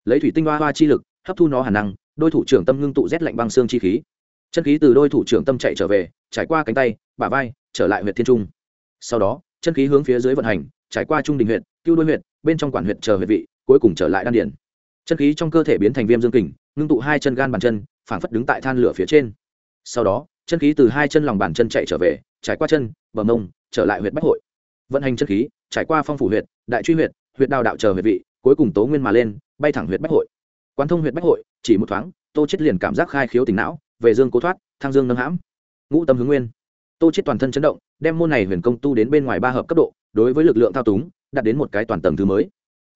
Lấy thủy tinh hoa hoa chi lực, hấp thu nó hàn năng, đôi thủ trưởng tâm ngưng tụ rét lạnh băng xương chi khí chân khí từ đôi thủ trưởng tâm chạy trở về, trải qua cánh tay, bả vai, trở lại huyện thiên trung. Sau đó, chân khí hướng phía dưới vận hành, trải qua trung đình huyện cưu đôi huyện bên trong quản huyện chờ huyện vị, cuối cùng trở lại đan điển chân khí trong cơ thể biến thành viêm dương kình, ngưng tụ hai chân gan bàn chân, phảng phất đứng tại than lửa phía trên. Sau đó, chân khí từ hai chân lòng bàn chân chạy trở về, trải qua chân, bờ mông, trở lại huyện bách hội. Vận hành chân khí, trải qua phong phủ huyện đại truy huyện huyện đào đạo chờ huyện vị, cuối cùng tố nguyên mà lên, bay thẳng huyện bách hội. Quán thông huyện bách hội, chỉ một thoáng, tô chết liền cảm giác khai khiếu tỉnh não về dương cố thoát thang dương nâng hãm. Ngũ tâm hướng nguyên. Tô chết toàn thân chấn động, đem môn này huyền công tu đến bên ngoài ba hợp cấp độ, đối với lực lượng thao túng, đạt đến một cái toàn tầng thứ mới.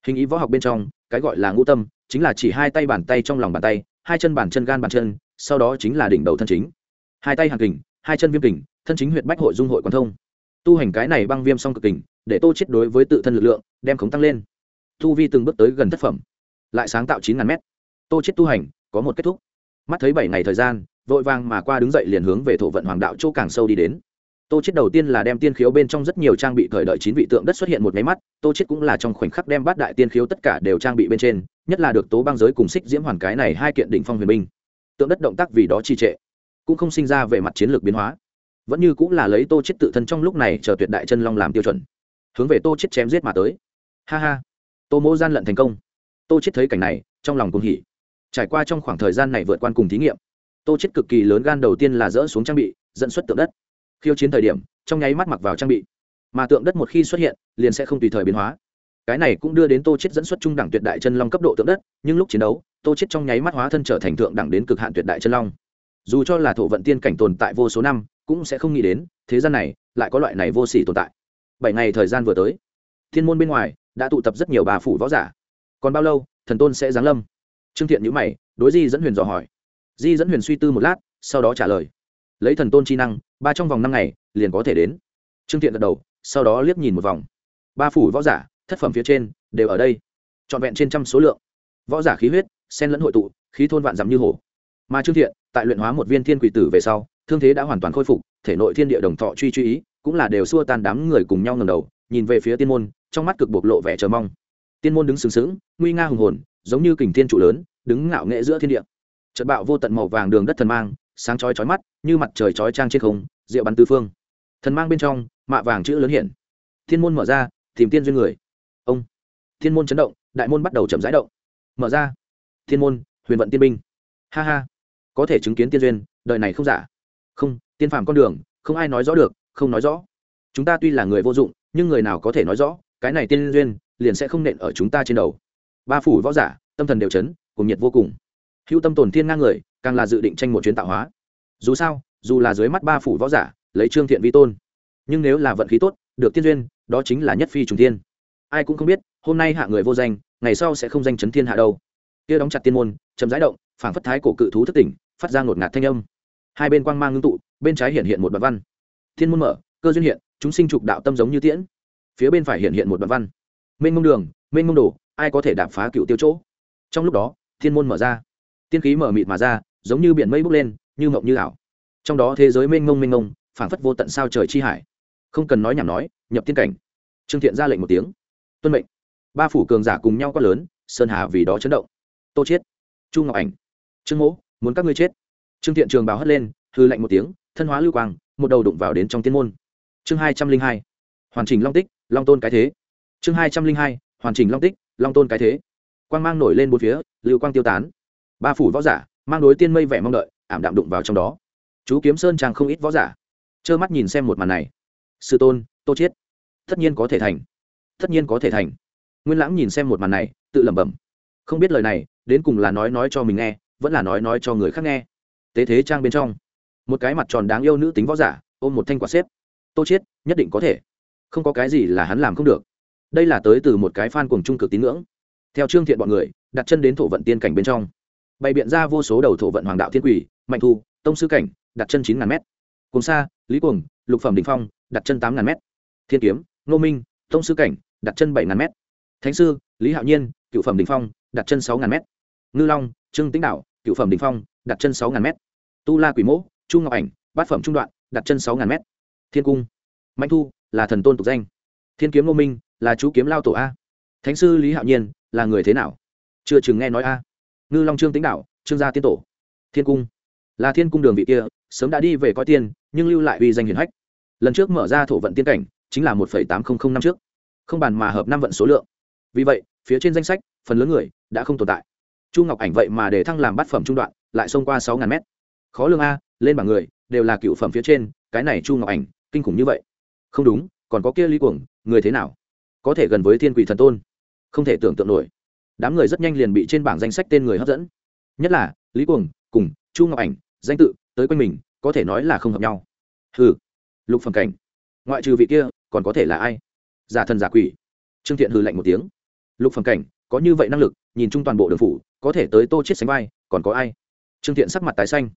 Hình ý võ học bên trong, cái gọi là ngũ tâm, chính là chỉ hai tay bàn tay trong lòng bàn tay, hai chân bàn chân gan bàn chân, sau đó chính là đỉnh đầu thân chính. Hai tay hàng kình, hai chân viêm kình, thân chính huyện bách hội dung hội quán thông. Tu hành cái này băng viêm song cực kình, để tô chết đối với tự thân lực lượng, đem khống tăng lên. Tu vi từng bước tới gần thất phẩm, lại sáng tạo chín ngàn mét. Tô chết tu hành, có một kết thúc. Mắt thấy bảy ngày thời gian vội vàng mà qua đứng dậy liền hướng về thổ vận hoàng đạo chỗ càng sâu đi đến. Tô chết đầu tiên là đem tiên khiếu bên trong rất nhiều trang bị thời đợi chín vị tượng đất xuất hiện một máy mắt, tô chết cũng là trong khoảnh khắc đem bát đại tiên khiếu tất cả đều trang bị bên trên, nhất là được tố băng giới cùng xích diễm hoàn cái này hai kiện đỉnh phong huyền binh. Tượng đất động tác vì đó trì trệ, cũng không sinh ra về mặt chiến lược biến hóa. Vẫn như cũng là lấy tô chết tự thân trong lúc này chờ tuyệt đại chân long làm tiêu chuẩn, hướng về tô chết chém giết mà tới. Ha ha, tô mỗ gian lận thành công. Tô chết thấy cảnh này, trong lòng cũng hỉ. Trải qua trong khoảng thời gian này vượt qua cùng thí nghiệm tô chết cực kỳ lớn gan đầu tiên là dỡ xuống trang bị, dẫn xuất tượng đất. Khiêu chiến thời điểm, trong nháy mắt mặc vào trang bị. Mà tượng đất một khi xuất hiện, liền sẽ không tùy thời biến hóa. Cái này cũng đưa đến tô chết dẫn xuất trung đẳng tuyệt đại chân long cấp độ tượng đất, nhưng lúc chiến đấu, tô chết trong nháy mắt hóa thân trở thành thượng đẳng đến cực hạn tuyệt đại chân long. Dù cho là thổ vận tiên cảnh tồn tại vô số năm, cũng sẽ không nghĩ đến, thế gian này lại có loại này vô sỉ tồn tại. Bảy ngày thời gian vừa tới, thiên môn bên ngoài đã tụ tập rất nhiều bà phủ võ giả. Còn bao lâu, thần tôn sẽ giáng lâm? Trương thiện nhữ mày, đối di dẫn huyền dò hỏi di dẫn huyền suy tư một lát, sau đó trả lời. Lấy thần tôn chi năng, ba trong vòng năm ngày, liền có thể đến. Trương thiện gật đầu, sau đó liếc nhìn một vòng. Ba phủ võ giả, thất phẩm phía trên, đều ở đây. Trọn vẹn trên trăm số lượng. Võ giả khí huyết, sen lẫn hội tụ, khí thôn vạn dặm như hổ mà trương thiện, tại luyện hóa một viên thiên quỷ tử về sau, thương thế đã hoàn toàn khôi phục, thể nội thiên địa đồng thọ truy truy ý, cũng là đều xua tan đám người cùng nhau ngầm đầu, nhìn về phía tiên môn, trong mắt cực bộc lộ vẻ chờ mong. Tiên môn đứng sừng sững, nguy nga hùng hồn, giống như kình thiên trụ lớn, đứng ngạo nghệ giữa thiên địa trận bạo vô tận màu vàng đường đất thần mang, sáng chói chói mắt, như mặt trời chói trang trên không, rượu bắn tứ phương. Thần mang bên trong, mạ vàng chữ lớn hiện. Thiên môn mở ra, tìm tiên duyên người. Ông. Thiên môn chấn động, đại môn bắt đầu chậm rãi động. Mở ra. Thiên môn, huyền vận tiên binh. Ha ha. Có thể chứng kiến tiên duyên, đời này không giả. Không, tiên phàm con đường, không ai nói rõ được, không nói rõ. Chúng ta tuy là người vô dụng, nhưng người nào có thể nói rõ, cái này tiên duyên, liền sẽ không nện ở chúng ta trên đầu. Ba phủ võ giả, tâm thần đều chấn cùng nhiệt vô cùng hữu tâm tổn thiên ngang người, càng là dự định tranh một chuyến tạo hóa. Dù sao, dù là dưới mắt ba phủ võ giả, lấy trương thiện vi tôn, nhưng nếu là vận khí tốt, được tiên duyên, đó chính là nhất phi trùng thiên. ai cũng không biết, hôm nay hạ người vô danh, ngày sau sẽ không danh chấn thiên hạ đâu. Kia đóng chặt tiên môn chấm rãi động, phảng phất thái cổ cự thú thất tỉnh, phát ra ngột ngạt thanh âm. Hai bên quang mang ngưng tụ, bên trái hiện hiện một đoạn văn. Thiên môn mở, cơ duyên hiện, chúng sinh trục đạo tâm giống như tiễn. Phía bên phải hiện hiện một đoạn văn. Mênh mông đường, mênh mông đồ, ai có thể đạp phá cựu tiêu chỗ? Trong lúc đó, thiên môn mở ra tiên khí mở mịt mà ra, giống như biển mây bốc lên, như mộng như ảo. Trong đó thế giới mênh mông mênh mông, phảng phất vô tận sao trời chi hải. Không cần nói nhảm nói, nhập tiên cảnh. Trương thiện ra lệnh một tiếng. Tuân mệnh. Ba phủ cường giả cùng nhau quát lớn, sơn hà vì đó chấn động. Tô chiết chu ngọc ảnh. Trương mỗ, muốn các ngươi chết. Trương thiện trường báo hất lên, hư lệnh một tiếng, thân hóa lưu quang, một đầu đụng vào đến trong tiên môn. Chương hai trăm linh hai. Hoàn chỉnh long tích, long tôn cái thế. Chương hai trăm linh hai. Hoàn chỉnh long tích, long tôn cái thế. Quang mang nổi lên bốn phía, lưu quang tiêu tán ba phủ võ giả, mang đối tiên mây vẻ mong đợi, ảm đạm đụng vào trong đó. Chú kiếm sơn trang không ít võ giả. Trơ mắt nhìn xem một màn này. Sư tôn, tô chiết tất nhiên có thể thành. Tất nhiên có thể thành. Nguyên lãng nhìn xem một màn này, tự lẩm bẩm. Không biết lời này, đến cùng là nói nói cho mình nghe, vẫn là nói nói cho người khác nghe. Tế thế trang bên trong, một cái mặt tròn đáng yêu nữ tính võ giả, ôm một thanh quả xếp. Tô chiết nhất định có thể. Không có cái gì là hắn làm không được. Đây là tới từ một cái fan cuồng trung cực tín ngưỡng. Theo trương thiện bọn người, đặt chân đến thổ vận tiên cảnh bên trong bày biện ra vô số đầu thổ vận hoàng đạo thiên quỷ, mạnh thu, tông sư cảnh, đặt chân chín ngàn m cùng xa lý cuồng, lục phẩm đình phong, đặt chân tám ngàn m thiên kiếm nô minh, tông sư cảnh, đặt chân bảy ngàn m thánh sư, lý hạo nhiên, cựu phẩm đình phong, đặt chân sáu ngàn m ngư long, trương tĩnh đạo, cựu phẩm đình phong, đặt chân sáu ngàn m tu la quỷ mỗ, chu ngọc ảnh, bát phẩm trung đoạn, đặt chân sáu ngàn m thiên cung, mạnh thu, là thần tôn tục danh. Thiên kiếm ngô minh, là chú kiếm lao tổ a. Thánh sư lý hạo nhiên, là người thế nào? Chưa chừng nghe nói a ngư long trương Tĩnh đạo trương gia tiên tổ. Thiên cung. Là thiên cung đường vị kia, sớm đã đi về coi tiên, nhưng lưu lại uy danh hiển hách. Lần trước mở ra thổ vận tiên cảnh, chính là một tám nghìn năm trước. Không bàn mà hợp năm vận số lượng. Vì vậy, phía trên danh sách, phần lớn người, đã không tồn tại. Chu ngọc ảnh vậy mà để thăng làm bát phẩm trung đoạn, lại xông qua sáu ngàn mét. Khó lương a, lên bảng người, đều là cựu phẩm phía trên, cái này chu ngọc ảnh, kinh khủng như vậy. Không đúng, còn có kia lý cuồng, người thế nào? Có thể gần với thiên quỷ thần tôn. Không thể tưởng tượng nổi đám người rất nhanh liền bị trên bảng danh sách tên người hấp dẫn. Nhất là, lý cuồng, cùng chu ngọc ảnh, danh tự, tới quanh mình, có thể nói là không hợp nhau. Hừ, lục phẩm cảnh. Ngoại trừ vị kia, còn có thể là ai? Giả thần giả quỷ. Trương thiện hừ lạnh một tiếng. Lục phẩm cảnh, có như vậy năng lực, nhìn chung toàn bộ đường phủ, có thể tới tô chết sánh vai, còn có ai? Trương thiện sắc mặt tái xanh.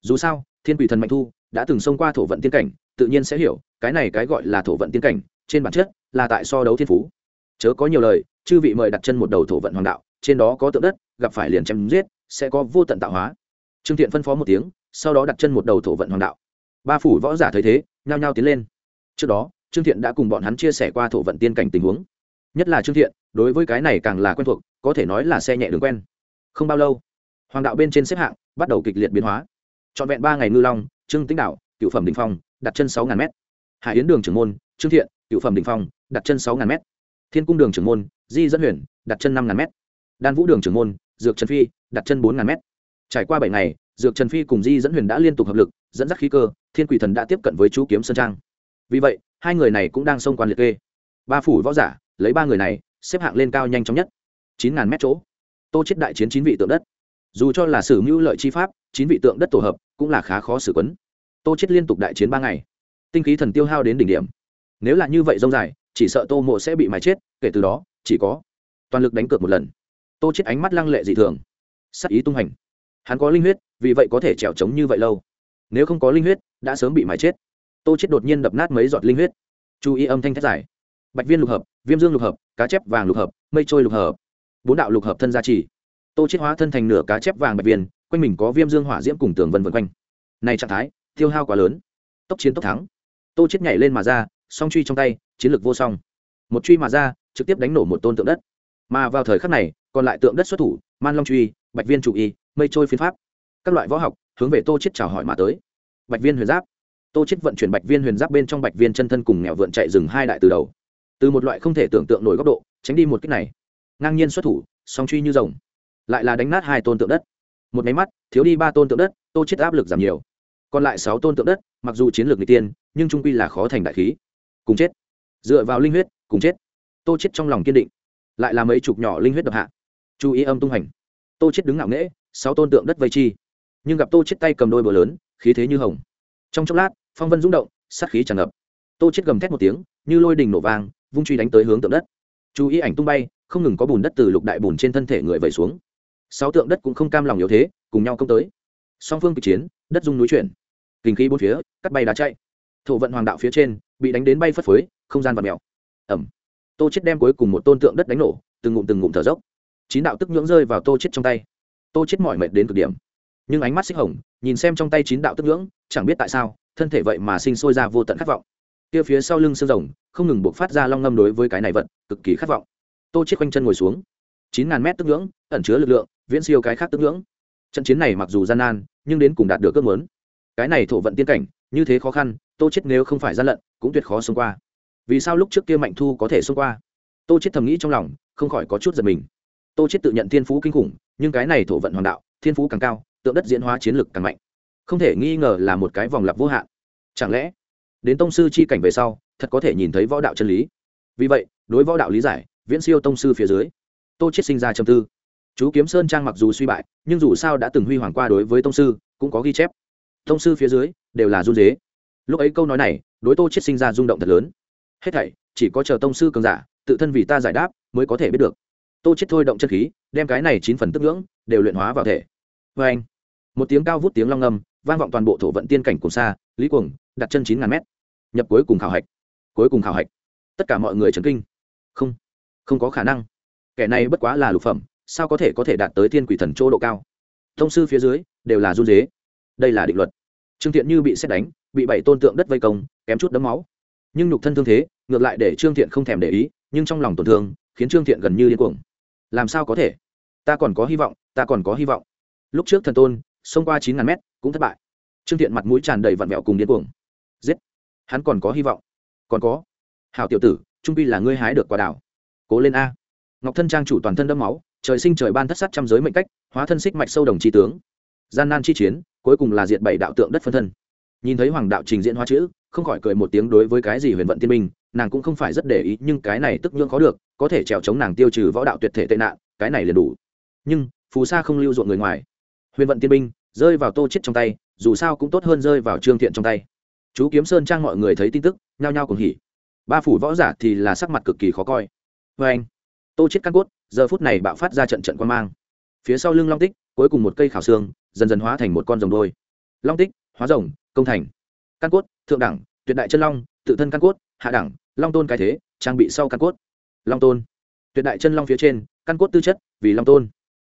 Dù sao, thiên quỷ thần mạnh thu, đã từng xông qua thổ vận tiên cảnh, tự nhiên sẽ hiểu, cái này cái gọi là thổ vận tiên cảnh, trên bản chất, là tại so đấu thiên phú chớ có nhiều lời, chư vị mời đặt chân một đầu thổ vận hoàng đạo, trên đó có tượng đất, gặp phải liền chém giết, sẽ có vô tận tạo hóa. Trương thiện phân phó một tiếng, sau đó đặt chân một đầu thổ vận hoàng đạo. Ba phủ võ giả thấy thế, nhao nhao tiến lên. Trước đó, trương thiện đã cùng bọn hắn chia sẻ qua thổ vận tiên cảnh tình huống. Nhất là trương thiện, đối với cái này càng là quen thuộc, có thể nói là xe nhẹ đường quen. Không bao lâu, hoàng đạo bên trên xếp hạng bắt đầu kịch liệt biến hóa. Trọn vẹn ba ngày ngư long, trương tĩnh đạo, cựu phẩm đình phong, đặt chân sáu ngàn m hải yến đường trưởng môn, trương thiện, cựu phẩm đình phong, đặt chân sáu ngàn m thiên cung đường trưởng môn, di dẫn huyền, đặt chân năm ngàn m đan vũ đường trưởng môn, dược trần phi, đặt chân bốn ngàn m trải qua bảy ngày, dược trần phi cùng di dẫn huyền đã liên tục hợp lực, dẫn dắt khí cơ, thiên quỷ thần đã tiếp cận với chú kiếm sơn trang. Vì vậy, hai người này cũng đang xông quan liệt kê. Ba phủ võ giả, lấy ba người này, xếp hạng lên cao nhanh chóng nhất. Chín ngàn mét chỗ. Tô chết đại chiến chín vị tượng đất. Dù cho là sử mưu lợi chi pháp, chín vị tượng đất tổ hợp cũng là khá khó xử quấn. Tô chết liên tục đại chiến ba ngày. Tinh khí thần tiêu hao đến đỉnh điểm. Nếu là như vậy rông dài chỉ sợ tô mộ sẽ bị mái chết, kể từ đó, chỉ có toàn lực đánh cược một lần. Tô chết ánh mắt lăng lệ dị thường. Sắc ý tung hành. Hắn có linh huyết, vì vậy có thể trèo trống như vậy lâu. Nếu không có linh huyết, đã sớm bị mái chết. Tô chết đột nhiên đập nát mấy giọt linh huyết. Chú ý âm thanh thét giải bạch viên lục hợp, viêm dương lục hợp, cá chép vàng lục hợp, mây trôi lục hợp. Bốn đạo lục hợp thân gia trì. Tô chết hóa thân thành nửa cá chép vàng bạch viên, quanh mình có viêm dương hỏa diễm cùng tường vân vân quanh. Này trạng thái, tiêu hao quá lớn. Tốc chiến tốc thắng. Tô chết nhảy lên mà ra, song truy trong tay chiến lược vô song. Một truy mà ra, trực tiếp đánh nổ một tôn tượng đất. Mà vào thời khắc này, còn lại tượng đất xuất thủ, man long truy, bạch viên chủ y, mây trôi phiến pháp. Các loại võ học, hướng về tô chết chào hỏi mà tới. Bạch viên huyền giáp. Tô chết vận chuyển bạch viên huyền giáp bên trong bạch viên chân thân cùng nghèo vượn chạy rừng hai đại từ đầu. Từ một loại không thể tưởng tượng nổi góc độ, tránh đi một cách này. Ngang nhiên xuất thủ, song truy như rồng. Lại là đánh nát hai tôn tượng đất. Một máy mắt, thiếu đi ba tôn tượng đất, tô chết áp lực giảm nhiều. Còn lại sáu tôn tượng đất, mặc dù chiến lược n tiên, nhưng trung quy là khó thành đại khí. Cùng chết dựa vào linh huyết, cùng chết. Tô chết trong lòng kiên định, lại là mấy chục nhỏ linh huyết đập hạ. Chú ý âm tung hành. Tô chết đứng ngạo nghễ, sáu tôn tượng đất vây chi. Nhưng gặp tô chết tay cầm đôi bờ lớn, khí thế như hồng. Trong chốc lát, phong vân rung động, sát khí tràn ngập. Tô chết gầm thét một tiếng, như lôi đình nổ vang, vung truy đánh tới hướng tượng đất. Chú ý ảnh tung bay, không ngừng có bùn đất từ lục đại bùn trên thân thể người vẩy xuống. Sáu tượng đất cũng không cam lòng yếu thế, cùng nhau công tới. Song phương kịch chiến, đất dung núi chuyển. Kinh khí bốn phía, cắt bay đá chạy. Thổ vận hoàng đạo phía trên, bị đánh đến bay phất phới không gian và mèo. Ẩm. Tô chết đem cuối cùng một tôn tượng đất đánh nổ, từng ngụm từng ngụm thở dốc. Chín đạo tức nhưỡng rơi vào tô chết trong tay. Tô chết mỏi mệt đến cực điểm. Nhưng ánh mắt xích hồng, nhìn xem trong tay chín đạo tức nhưỡng, chẳng biết tại sao, thân thể vậy mà sinh sôi ra vô tận khát vọng. Kia phía sau lưng xương rồng, không ngừng buộc phát ra long ngâm đối với cái này vận cực kỳ khát vọng. Tô chết quanh chân ngồi xuống. Chín ngàn mét tức nhưỡng, ẩn chứa lực lượng, viễn siêu cái khác tức nhưỡng. Trận chiến này mặc dù gian nan, nhưng đến cùng đạt được ước muốn. Cái này thổ vận tiên cảnh, như thế khó khăn, tô chết nếu không phải gian lận, cũng tuyệt khó xông qua vì sao lúc trước kia mạnh thu có thể xông qua? Tô chết thầm nghĩ trong lòng, không khỏi có chút giật mình. Tô chết tự nhận thiên phú kinh khủng, nhưng cái này thổ vận hoàng đạo, thiên phú càng cao, tượng đất diễn hóa chiến lực càng mạnh. Không thể nghi ngờ là một cái vòng lặp vô hạn. Chẳng lẽ, đến tông sư chi cảnh về sau, thật có thể nhìn thấy võ đạo chân lý? Vì vậy, đối võ đạo lý giải, viễn siêu tông sư phía dưới, tô chết sinh ra trầm tư. Chú kiếm sơn trang mặc dù suy bại, nhưng dù sao đã từng huy hoàng qua đối với tông sư, cũng có ghi chép. Tông sư phía dưới, đều là run dế lúc ấy câu nói này, đối tô chết sinh ra rung động thật lớn hết thảy, chỉ có chờ tông sư cường giả, tự thân vì ta giải đáp, mới có thể biết được. Tô chết thôi động chân khí, đem cái này chín phần tức ngưỡng đều luyện hóa vào thể. Vê anh, một tiếng cao vút tiếng long ngâm vang vọng toàn bộ thổ vận tiên cảnh cùng xa, lý cuồng, đặt chân chín ngàn mét. Nhập cuối cùng khảo hạch. Cuối cùng khảo hạch. Tất cả mọi người chấn kinh. Không không có khả năng. Kẻ này bất quá là lục phẩm, sao có thể có thể đạt tới thiên quỷ thần chỗ độ cao? Thông sư phía dưới, đều là run dế đây là định luật. Trương thiện như bị xét đánh, bị bảy tôn tượng đất vây công, kém chút đấm máu. Nhưng nhục thân thương thế ngược lại để trương thiện không thèm để ý, nhưng trong lòng tổn thương, khiến trương thiện gần như điên cuồng. Làm sao có thể? Ta còn có hy vọng, ta còn có hy vọng. Lúc trước thần tôn, xông qua chín ngàn mét, cũng thất bại. Trương thiện mặt mũi tràn đầy vặn vẹo cùng điên cuồng. Giết! Hắn còn có hy vọng. Còn có. Hảo tiểu tử, trung pi là ngươi hái được quả đảo cố lên a. Ngọc thân trang chủ toàn thân đẫm máu, trời sinh trời ban thất sát trăm giới mệnh cách, hóa thân xích mạch sâu đồng tri tướng. Gian nan chi chiến, cuối cùng là diệt bảy đạo tượng đất phân thân. Nhìn thấy hoàng đạo trình diễn hóa chữ, không khỏi cười một tiếng đối với cái gì huyền vận tiên minh nàng cũng không phải rất để ý, nhưng cái này tức nhưỡng khó được, có thể trèo chống nàng tiêu trừ võ đạo tuyệt thể tệ nạn, cái này liền đủ. Nhưng, phù sa không lưu ruộng người ngoài. Huyền vận tiên binh, rơi vào tô chết trong tay, dù sao cũng tốt hơn rơi vào trương thiện trong tay. Chú kiếm sơn trang mọi người thấy tin tức, nhao nhao cùng hỉ. Ba phủ võ giả thì là sắc mặt cực kỳ khó coi. Vê anh, tô chết căn cốt, giờ phút này bạo phát ra trận trận quan mang. Phía sau lưng long tích, cuối cùng một cây khảo xương, dần dần hóa thành một con rồng đôi. Long tích, hóa rồng, công thành. Căn cốt, thượng đẳng, tuyệt đại chân long, tự thân căn cốt, hạ đẳng long tôn cái thế, trang bị sau căn cốt. Long tôn. Tuyệt đại chân long phía trên, căn cốt tư chất, vì long tôn.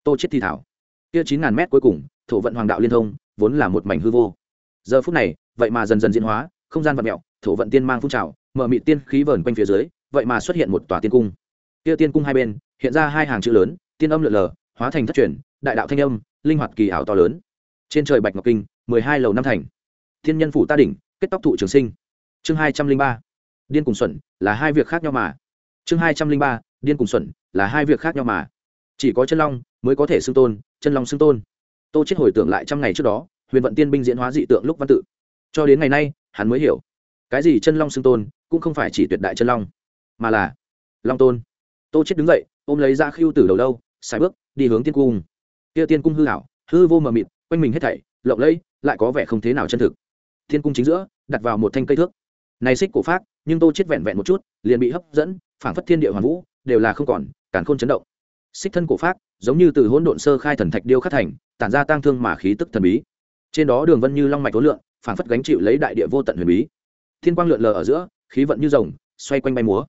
Tô chết thi thảo. Kia chín ngàn mét cuối cùng, thổ vận hoàng đạo liên thông, vốn là một mảnh hư vô. Giờ phút này, vậy mà dần dần diễn hóa, không gian vật mẹo, thổ vận tiên mang phun trào, mở mị tiên khí vờn quanh phía dưới, vậy mà xuất hiện một tòa tiên cung. Kia tiên cung hai bên, hiện ra hai hàng chữ lớn, tiên âm lượn lờ, hóa thành thất truyền, đại đạo thanh âm, linh hoạt kỳ ảo to lớn. Trên trời bạch ngọc kinh, mười hai lầu năm thành. Thiên nhân phủ ta đỉnh, kết tóc thụ trường sinh. Chương hai trăm linh ba điên cùng xuẩn là hai việc khác nhau mà. Chương hai trăm linh ba, điên cùng xuẩn là hai việc khác nhau mà. Chỉ có chân long mới có thể xưng tôn, chân long xưng tôn. Tô chết hồi tưởng lại trăm ngày trước đó, huyền vận tiên binh diễn hóa dị tượng lúc văn tự. Cho đến ngày nay, hắn mới hiểu. Cái gì chân long xưng tôn cũng không phải chỉ tuyệt đại chân long, mà là long tôn. Tô chết đứng dậy, ôm lấy dạ ra khiêu từ đầu lâu xài bước, đi hướng tiên cung. Kia tiên cung hư hảo hư vô mờ mịt, quanh mình hết thảy, lộng lẫy, lại có vẻ không thế nào chân thực. Thiên cung chính giữa, đặt vào một thanh cây thước này xích cổ phát, nhưng tô chết vẹn vẹn một chút, liền bị hấp dẫn, phảng phất thiên địa hoàn vũ, đều là không còn cản khôn chấn động. Xích thân cổ phát, giống như từ hỗn độn sơ khai thần thạch điêu khắc thành, tản ra tang thương mà khí tức thần bí. Trên đó đường vân như long mạch tối lượng, phảng phất gánh chịu lấy đại địa vô tận huyền bí. Thiên quang lượn lờ ở giữa, khí vận như rồng, xoay quanh bay múa.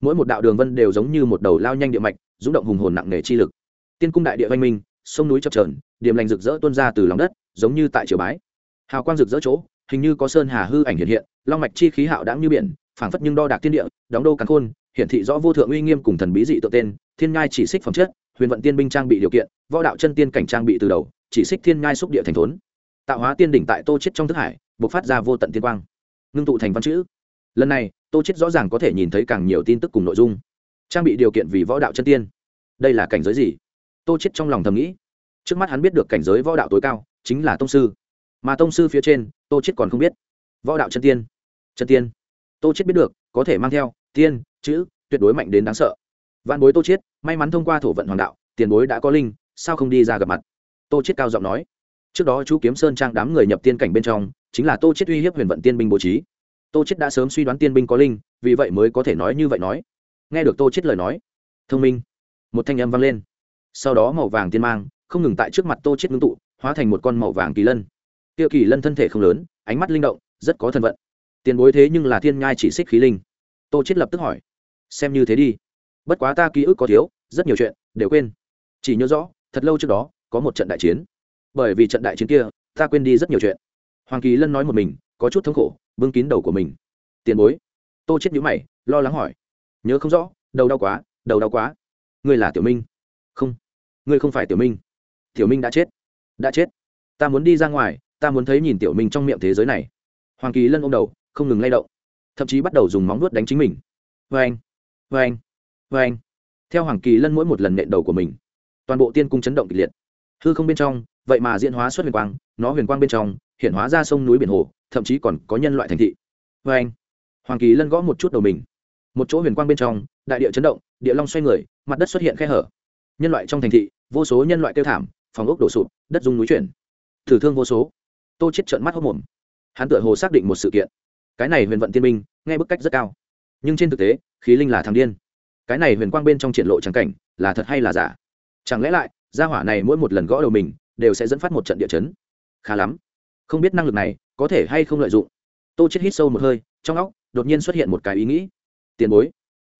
Mỗi một đạo đường vân đều giống như một đầu lao nhanh địa mạch, rung động hùng hồn nặng nề chi lực. Tiên cung đại địa văn minh, sông núi chập trờn điểm lành rực rỡ tuôn ra từ lòng đất, giống như tại triều bái. Hào quang rực rỡ chỗ hình như có sơn hà hư ảnh hiện hiện, long mạch chi khí hạo đãng như biển, phảng phất nhưng đo đạc thiên địa, đóng đô cắn khôn, hiển thị rõ vô thượng uy nghiêm cùng thần bí dị tự tên, thiên ngai chỉ xích phẩm chất, huyền vận tiên binh trang bị điều kiện, võ đạo chân tiên cảnh trang bị từ đầu, chỉ xích thiên ngai xúc địa thành thốn. Tạo hóa tiên đỉnh tại tô chết trong thức hải, bộc phát ra vô tận tiên quang. Ngưng tụ thành văn chữ. Lần này, tô chết rõ ràng có thể nhìn thấy càng nhiều tin tức cùng nội dung. Trang bị điều kiện vì võ đạo chân tiên. Đây là cảnh giới gì? Tô chết trong lòng thầm nghĩ. Trước mắt hắn biết được cảnh giới võ đạo tối cao chính là tông sư. Mà tông sư phía trên tô chết còn không biết. Võ đạo chân tiên. Chân tiên. Tô chết biết được, có thể mang theo, tiên, chữ, tuyệt đối mạnh đến đáng sợ. Vạn bối tô chết, may mắn thông qua thổ vận hoàng đạo, tiền bối đã có linh, sao không đi ra gặp mặt? Tô chết cao giọng nói. Trước đó chú kiếm sơn trang đám người nhập tiên cảnh bên trong, chính là tô chết uy hiếp huyền vận tiên binh bố trí. Tô chết đã sớm suy đoán tiên binh có linh, vì vậy mới có thể nói như vậy nói. Nghe được tô chết lời nói, thông minh. Một thanh âm vang lên. Sau đó màu vàng tiên mang, không ngừng tại trước mặt tô chết ngưng tụ, hóa thành một con màu vàng kỳ lân tiêu kỳ lân thân thể không lớn, ánh mắt linh động, rất có thần vận. Tiền bối thế nhưng là thiên nhai chỉ xích khí linh. Tô chết lập tức hỏi. Xem như thế đi. Bất quá ta ký ức có thiếu, rất nhiều chuyện, đều quên. Chỉ nhớ rõ, thật lâu trước đó, có một trận đại chiến. Bởi vì trận đại chiến kia, ta quên đi rất nhiều chuyện. Hoàng kỳ lân nói một mình, có chút thống khổ, bưng kín đầu của mình. Tiền bối. Tô chết nhíu mày, lo lắng hỏi. Nhớ không rõ, đầu đau quá, đầu đau quá. Ngươi là tiểu minh. Không. Ngươi không phải tiểu minh. Tiểu minh đã chết. Đã chết. Ta muốn đi ra ngoài ta muốn thấy nhìn tiểu minh trong miệng thế giới này. Hoàng kỳ lân ôm đầu, không ngừng lay động, thậm chí bắt đầu dùng móng nuốt đánh chính mình. Vê anh vê anh vê anh. Theo hoàng kỳ lân mỗi một lần nện đầu của mình, toàn bộ tiên cung chấn động kịch liệt. Hư không bên trong, vậy mà diễn hóa xuất huyền quang, nó huyền quang bên trong, hiện hóa ra sông núi biển hồ, thậm chí còn có nhân loại thành thị. Vê anh, hoàng kỳ lân gõ một chút đầu mình. Một chỗ huyền quang bên trong, đại địa chấn động, địa long xoay người, mặt đất xuất hiện khe hở. Nhân loại trong thành thị, vô số nhân loại kêu thảm, phòng ốc đổ sụp, đất dung núi chuyển. Thử thương vô số tô chết trợn mắt hốc mồm. Hắn tựa hồ xác định một sự kiện. Cái này huyền vận tiên minh, nghe bức cách rất cao. Nhưng trên thực tế, khí linh là thằng điên. Cái này huyền quang bên trong triển lộ trắng cảnh, là thật hay là giả? Chẳng lẽ lại, gia hỏa này mỗi một lần gõ đầu mình, đều sẽ dẫn phát một trận địa chấn? Khá lắm. Không biết năng lực này, có thể hay không lợi dụng. Tô chết hít sâu một hơi, trong óc, đột nhiên xuất hiện một cái ý nghĩ. Tiền bối,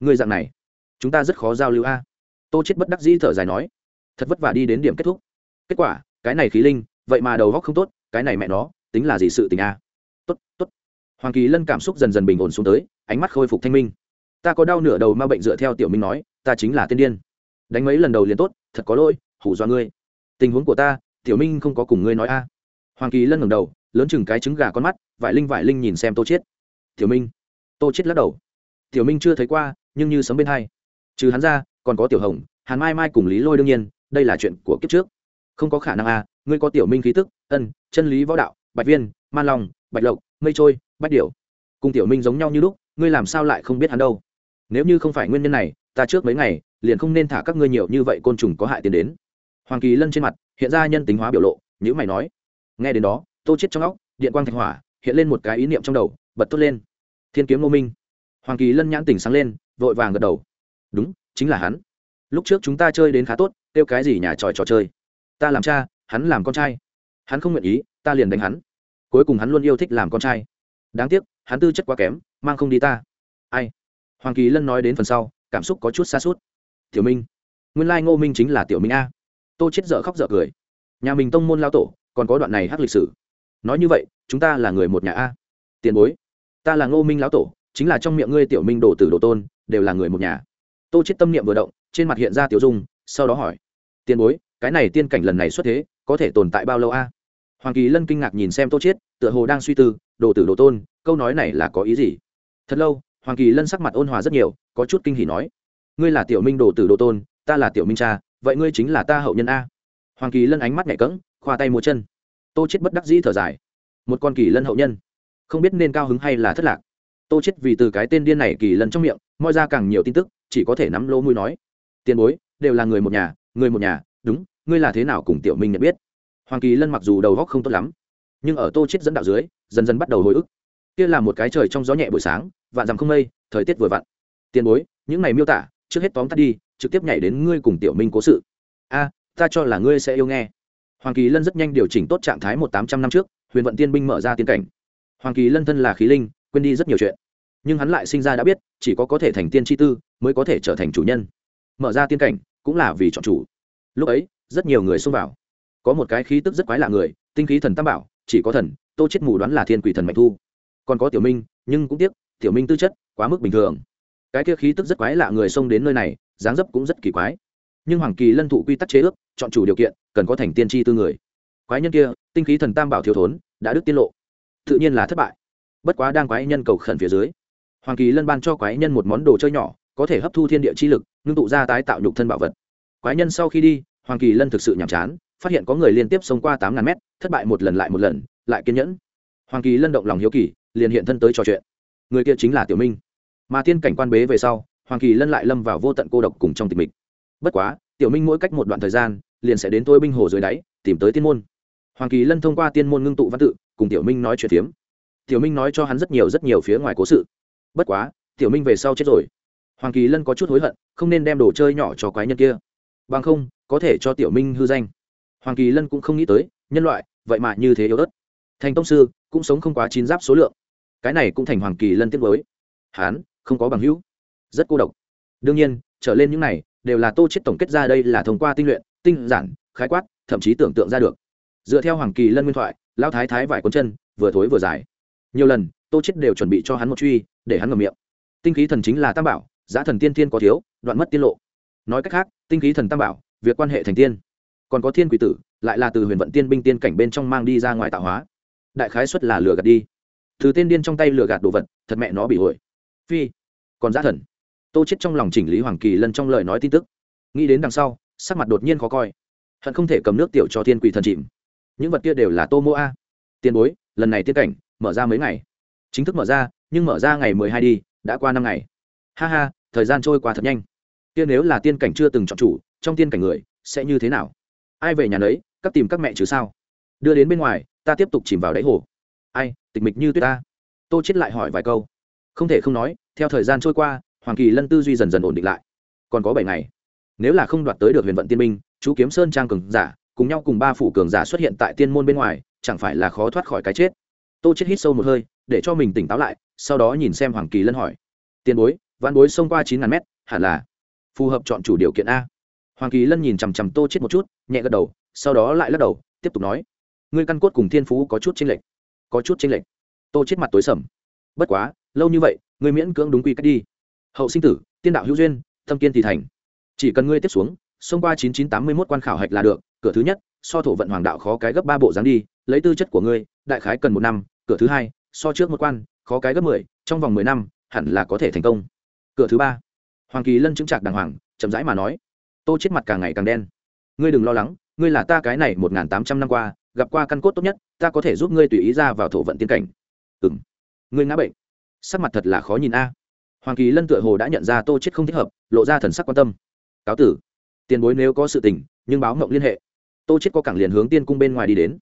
người dạng này, chúng ta rất khó giao lưu a. Tô chết bất đắc dĩ thở dài nói. Thật vất vả đi đến điểm kết thúc. Kết quả, cái này khí linh, vậy mà đầu góc không tốt cái này mẹ nó, tính là gì sự tình a? Tốt tốt. Hoàng kỳ lân cảm xúc dần dần bình ổn xuống tới, ánh mắt khôi phục thanh minh. Ta có đau nửa đầu ma bệnh dựa theo tiểu minh nói, ta chính là tiên điên. Đánh mấy lần đầu liền tốt, thật có lỗi hủ do ngươi. Tình huống của ta, tiểu minh không có cùng ngươi nói a. Hoàng kỳ lân ngẩng đầu, lớn chừng cái trứng gà con mắt, vải linh vải linh nhìn xem tô chết tiểu minh. Tô chết lắc đầu. Tiểu minh chưa thấy qua, nhưng như sấm bên hai. Trừ hắn ra, còn có tiểu hồng, hàn mai mai cùng lý lôi đương nhiên, đây là chuyện của kiếp trước. Không có khả năng a ngươi có tiểu minh khí tức, ân, chân lý võ đạo, bạch viên, man long, bạch lộc, mây trôi, bách điểu. Cùng tiểu minh giống nhau như lúc, ngươi làm sao lại không biết hắn đâu? Nếu như không phải nguyên nhân này, ta trước mấy ngày, liền không nên thả các ngươi nhiều như vậy côn trùng có hại tiến đến. Hoàng kỳ lân trên mặt, hiện ra nhân tính hóa biểu lộ nhữ mày nói. Nghe đến đó, tô chết trong óc, điện quang thạch hỏa, hiện lên một cái ý niệm trong đầu, bật tốt lên. Thiên kiếm ngô minh. Hoàng kỳ lân nhãn tỉnh sáng lên, vội vàng gật đầu. Đúng, chính là hắn. Lúc trước chúng ta chơi đến khá tốt, kêu cái gì nhà tròi trò chơi? Ta làm cha hắn làm con trai. Hắn không nguyện ý, ta liền đánh hắn. Cuối cùng hắn luôn yêu thích làm con trai. Đáng tiếc, hắn tư chất quá kém, mang không đi ta. Ai? Hoàng kỳ lân nói đến phần sau, cảm xúc có chút xa suốt. Tiểu minh. Nguyên lai ngô minh chính là tiểu minh a. Tô chết dở khóc dở cười. Nhà mình tông môn lao tổ, còn có đoạn này hát lịch sử. Nói như vậy, chúng ta là người một nhà a. Tiền bối. Ta là ngô minh lão tổ, chính là trong miệng ngươi tiểu minh đồ tử đồ tôn, đều là người một nhà. Tô chết tâm niệm vừa động, trên mặt hiện ra tiểu dung, sau đó hỏi. Tiền bối, cái này tiên cảnh lần này xuất thế có thể tồn tại bao lâu a? Hoàng kỳ lân kinh ngạc nhìn xem tô chiết, tựa hồ đang suy tư, đồ tử đồ tôn, câu nói này là có ý gì? Thật lâu, hoàng kỳ lân sắc mặt ôn hòa rất nhiều, có chút kinh hỉ nói, ngươi là tiểu minh đồ tử đồ tôn, ta là tiểu minh cha, vậy ngươi chính là ta hậu nhân a? Hoàng kỳ lân ánh mắt nhẹ cẫng, khoa tay múa chân. Tô chết bất đắc dĩ thở dài, một con kỳ lân hậu nhân, không biết nên cao hứng hay là thất lạc. Tô chết vì từ cái tên điên này kỳ lân trong miệng, moi ra càng nhiều tin tức, chỉ có thể nắm lỗ mũi nói, tiền bối, đều là người một nhà, người một nhà, đúng ngươi là thế nào cùng tiểu minh nhận biết? Hoàng kỳ lân mặc dù đầu góc không tốt lắm, nhưng ở tô chết dẫn đạo dưới, dần dần bắt đầu hồi ức. Kia là một cái trời trong gió nhẹ buổi sáng, vạn dặm không mây, thời tiết vừa vặn. Tiền bối, những này miêu tả, trước hết tóm tắt đi, trực tiếp nhảy đến ngươi cùng tiểu minh cố sự. A, ta cho là ngươi sẽ yêu nghe. Hoàng kỳ lân rất nhanh điều chỉnh tốt trạng thái một tám trăm năm trước, huyền vận tiên binh mở ra tiên cảnh. Hoàng kỳ lân thân là khí linh, quên đi rất nhiều chuyện. Nhưng hắn lại sinh ra đã biết, chỉ có có thể thành tiên tri tư, mới có thể trở thành chủ nhân. Mở ra tiên cảnh, cũng là vì chọn chủ lúc ấy, rất nhiều người xông vào. Có một cái khí tức rất quái lạ người, tinh khí thần tam bảo, chỉ có thần, tô chết mù đoán là thiên quỷ thần mạnh thu. Còn có tiểu minh, nhưng cũng tiếc, tiểu minh tư chất quá mức bình thường. Cái kia khí tức rất quái lạ người xông đến nơi này, dáng dấp cũng rất kỳ quái. Nhưng hoàng kỳ lân thụ quy tắc chế ước, chọn chủ điều kiện, cần có thành tiên tri tư người. Quái nhân kia, tinh khí thần tam bảo thiếu thốn, đã đức tiết lộ. Tự nhiên là thất bại. Bất quá đang quái nhân cầu khẩn phía dưới, hoàng kỳ lân ban cho quái nhân một món đồ chơi nhỏ, có thể hấp thu thiên địa chi lực, ngưng tụ ra tái tạo nhục thân bảo vật quái nhân sau khi đi, hoàng kỳ lân thực sự nhàm chán, phát hiện có người liên tiếp xông qua tám ngàn mét, thất bại một lần lại một lần, lại kiên nhẫn. Hoàng kỳ lân động lòng hiếu kỳ, liền hiện thân tới trò chuyện. Người kia chính là tiểu minh. Mà tiên cảnh quan bế về sau, hoàng kỳ lân lại lâm vào vô tận cô độc cùng trong tịch mịch. Bất quá, tiểu minh mỗi cách một đoạn thời gian, liền sẽ đến tôi binh hồ dưới đáy, tìm tới tiên môn. Hoàng kỳ lân thông qua tiên môn ngưng tụ văn tự, cùng tiểu minh nói chuyện phiếm. Tiểu minh nói cho hắn rất nhiều rất nhiều phía ngoài cố sự. Bất quá, tiểu minh về sau chết rồi. Hoàng kỳ lân có chút hối hận, không nên đem đồ chơi nhỏ cho quái nhân kia bằng không, có thể cho tiểu minh hư danh. Hoàng kỳ lân cũng không nghĩ tới, nhân loại, vậy mà như thế yếu ớt. Thành tông sư, cũng sống không quá chín giáp số lượng. Cái này cũng thành hoàng kỳ lân tiết với hán, không có bằng hữu. Rất cô độc. Đương nhiên, trở lên những này, đều là tô chết tổng kết ra đây là thông qua tinh luyện, tinh giản, khái quát, thậm chí tưởng tượng ra được. Dựa theo hoàng kỳ lân nguyên thoại lao thái thái vải cuốn chân, vừa thối vừa dài. Nhiều lần, tô chết đều chuẩn bị cho hắn một truy, để hắn ngậm miệng. Tinh khí thần chính là tam bảo, giá thần tiên tiên có thiếu, đoạn mất tiên lộ nói cách khác, tinh khí thần tam bảo, việc quan hệ thành tiên. Còn có thiên quỷ tử, lại là từ huyền vận tiên binh tiên cảnh bên trong mang đi ra ngoài tạo hóa. Đại khái xuất là lừa gạt đi. Từ tên điên trong tay lừa gạt đồ vật, thật mẹ nó bị hội phi, còn giá thần. Tô chết trong lòng chỉnh lý hoàng kỳ lân trong lời nói tin tức. Nghĩ đến đằng sau, sắc mặt đột nhiên khó coi. Hận không thể cầm nước tiểu cho thiên quỷ thần chìm. Những vật kia đều là tô mô a. Tiền bối, lần này tiên cảnh, mở ra mấy ngày? Chính thức mở ra, nhưng mở ra ngày mười hai đi, đã qua năm ngày. Ha ha, thời gian trôi qua thật nhanh kia nếu là tiên cảnh chưa từng chọn chủ, trong tiên cảnh người, sẽ như thế nào? Ai về nhà nấy, các tìm các mẹ chứ sao? Đưa đến bên ngoài, ta tiếp tục chìm vào đáy hồ. Ai, tịch mịch như tuyết ta. Tô chết lại hỏi vài câu. Không thể không nói, theo thời gian trôi qua, hoàng kỳ lân tư duy dần dần ổn định lại. Còn có bảy ngày. Nếu là không đoạt tới được huyền vận tiên minh, chú kiếm sơn trang cường giả, cùng nhau cùng ba phủ cường giả xuất hiện tại tiên môn bên ngoài, chẳng phải là khó thoát khỏi cái chết? Tô chết hít sâu một hơi, để cho mình tỉnh táo lại, sau đó nhìn xem hoàng kỳ lân hỏi. Tiền bối văn bối xông qua chín ngàn mét, hẳn là phù hợp chọn chủ điều kiện a. Hoàng kỳ lân nhìn chằm chằm tô chết một chút, nhẹ gật đầu, sau đó lại lắc đầu, tiếp tục nói. Ngươi căn cốt cùng thiên phú có chút chênh lệch. Có chút chênh lệch. Tô chết mặt tối sầm. Bất quá, lâu như vậy, ngươi miễn cưỡng đúng quy cách đi. Hậu sinh tử, tiên đạo hữu duyên tâm kiên thì thành. Chỉ cần ngươi tiếp xuống, xông qua 9981 quan khảo hạch là được, cửa thứ nhất, so thổ vận hoàng đạo khó cái gấp ba bộ dáng đi, lấy tư chất của ngươi, đại khái cần một năm, cửa thứ hai, so trước một quan, khó cái gấp mười, trong vòng mười năm, hẳn là có thể thành công. Cửa thứ ba hoàng kỳ lân chứng chạc đàng hoàng, chậm rãi mà nói, tô chết mặt càng ngày càng đen. Ngươi đừng lo lắng, ngươi là ta cái này một n tám trăm năm qua, gặp qua căn cốt tốt nhất, ta có thể giúp ngươi tùy ý ra vào thổ vận tiên cảnh. Ừng ngươi ngã bệnh. Sắc mặt thật là khó nhìn a. Hoàng kỳ lân tựa hồ đã nhận ra tô chết không thích hợp, lộ ra thần sắc quan tâm. Cáo tử, tiền bối nếu có sự tình, nhưng báo mộng liên hệ. Tô chết có cảng liền hướng tiên cung bên ngoài đi đến.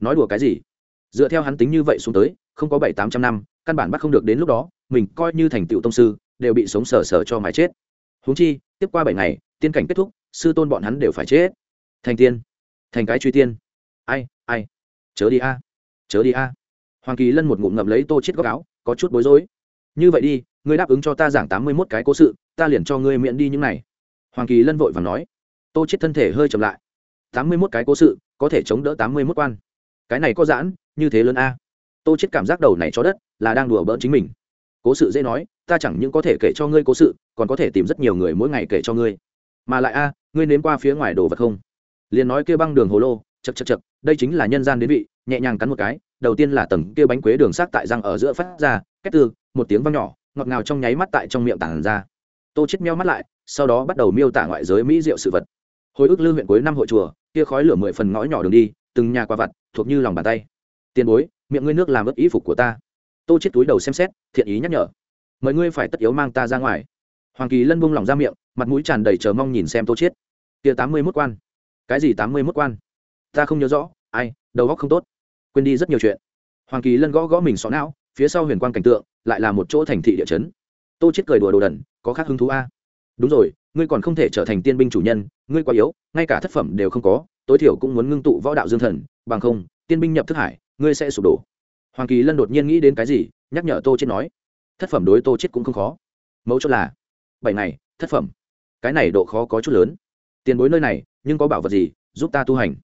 Nói đùa cái gì? Dựa theo hắn tính như vậy xuống tới, không có bảy tám trăm năm, căn bản bắt không được đến lúc đó, mình coi như thành tựu tông sư đều bị sống sờ sờ cho mái chết. Huống chi, tiếp qua bảy ngày, tiên cảnh kết thúc, sư tôn bọn hắn đều phải chết. Thành tiên. Thành cái truy tiên. Ai ai? Chớ đi a. Chớ đi a. Hoàng kỳ lân một ngụm ngậm lấy tô chết góc áo, có chút bối rối. Như vậy đi, ngươi đáp ứng cho ta giảng tám mươi mốt cái cố sự, ta liền cho ngươi miễn đi những này. Hoàng kỳ lân vội và nói. Tô chết thân thể hơi chậm lại. tám mươi mốt cái cố sự, có thể chống đỡ tám mươi mốt quan. Cái này có giãn, như thế lớn a. Tô chết cảm giác đầu này cho đất, là đang đùa bỡn chính mình. Cố sự dễ nói ta chẳng những có thể kể cho ngươi cố sự, còn có thể tìm rất nhiều người mỗi ngày kể cho ngươi. Mà lại a, ngươi nếm qua phía ngoài đồ vật không? Liền nói kia băng đường hồ lô, chật chật chật, đây chính là nhân gian đến vị, nhẹ nhàng cắn một cái, đầu tiên là tầng kia bánh quế đường sắc tại răng ở giữa phát ra cách từ một tiếng vang nhỏ, ngọt ngào trong nháy mắt tại trong miệng tản ra. Tô chết meo mắt lại, sau đó bắt đầu miêu tả ngoại giới mỹ diệu sự vật. Hồi ức lưu huyện cuối năm hội chùa, kia khói lửa mười phần ngõ nhỏ đường đi, từng nhà qua vặt, thuộc như lòng bàn tay. Tiền bối, miệng ngươi nước làm ướt ý phục của ta. Tô chết túi đầu xem xét, thiện ý nhắc nhở mời ngươi phải tất yếu mang ta ra ngoài. Hoàng kỳ lân bung lỏng ra miệng, mặt mũi tràn đầy chờ mong nhìn xem tô chết kia tám mươi mốt quan. Cái gì tám mươi mốt quan? Ta không nhớ rõ, ai, đầu óc không tốt. Quên đi rất nhiều chuyện. Hoàng kỳ lân gõ gõ mình xó não, phía sau huyền quan cảnh tượng, lại là một chỗ thành thị địa chấn. Tô chết cười đùa đồ đần, có khác hứng thú a. Đúng rồi, ngươi còn không thể trở thành tiên binh chủ nhân, ngươi quá yếu, ngay cả thất phẩm đều không có, tối thiểu cũng muốn ngưng tụ võ đạo dương thần, bằng không, tiên binh nhập thức hải, ngươi sẽ sụp đổ. Hoàng kỳ lân đột nhiên nghĩ đến cái gì, nhắc nhở tô chết nói thất phẩm đối tô chết cũng không khó. Mẫu chốt là, bảy ngày, thất phẩm. Cái này độ khó có chút lớn. Tiền bối nơi này, nhưng có bảo vật gì giúp ta tu hành?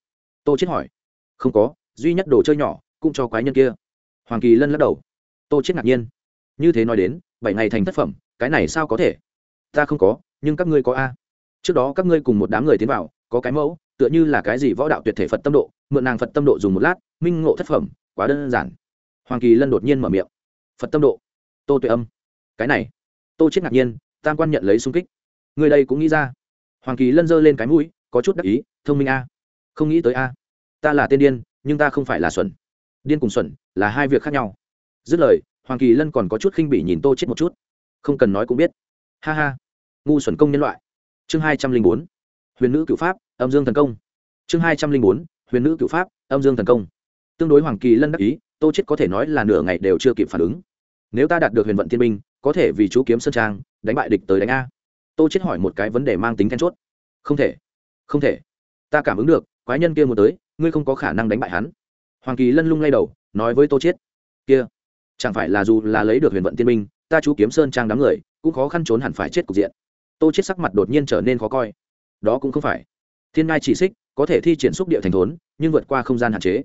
Tô chết hỏi. Không có, duy nhất đồ chơi nhỏ, cũng cho quái nhân kia. Hoàng kỳ lân lắc đầu. Tô chết ngạc nhiên. Như thế nói đến, bảy ngày thành thất phẩm, cái này sao có thể? Ta không có, nhưng các ngươi có a. Trước đó các ngươi cùng một đám người tiến vào, có cái mẫu, tựa như là cái gì võ đạo tuyệt thể phật tâm độ, mượn nàng phật tâm độ dùng một lát, minh ngộ thất phẩm, quá đơn giản. Hoàng kỳ lân đột nhiên mở miệng. Phật tâm độ? Tô tuệ âm. Cái này. Tô chết ngạc nhiên, tam quan nhận lấy sung kích. Người đây cũng nghĩ ra. Hoàng kỳ lân giơ lên cái mũi, có chút đắc ý, thông minh a. Không nghĩ tới a. Ta là tên điên, nhưng ta không phải là xuẩn. Điên cùng xuẩn là hai việc khác nhau. Dứt lời, hoàng kỳ lân còn có chút khinh bỉ nhìn tô chết một chút. Không cần nói cũng biết. Ha ha. Ngu xuẩn công nhân loại. Chương hai trăm linh bốn. Huyền nữ cựu pháp, âm dương thần công. Chương hai trăm linh bốn. Huyền nữ cựu pháp, âm dương thần công. Tương đối hoàng kỳ lân đắc ý, tô chết có thể nói là nửa ngày đều chưa kịp phản ứng nếu ta đạt được huyền vận thiên binh, có thể vì chú kiếm sơn trang, đánh bại địch tới đánh a. Tô chết hỏi một cái vấn đề mang tính then chốt. Không thể không thể. Ta cảm ứng được, quái nhân kia muốn tới, ngươi không có khả năng đánh bại hắn. Hoàng kỳ lân lung lay đầu, nói với tô chết kia, chẳng phải là dù là lấy được huyền vận tiên minh ta chú kiếm sơn trang đám người, cũng khó khăn trốn hẳn phải chết cục diện. Tô chết sắc mặt đột nhiên trở nên khó coi. Đó cũng không phải. Thiên ngai chỉ xích, có thể thi triển xúc địa thành thốn, nhưng vượt qua không gian hạn chế.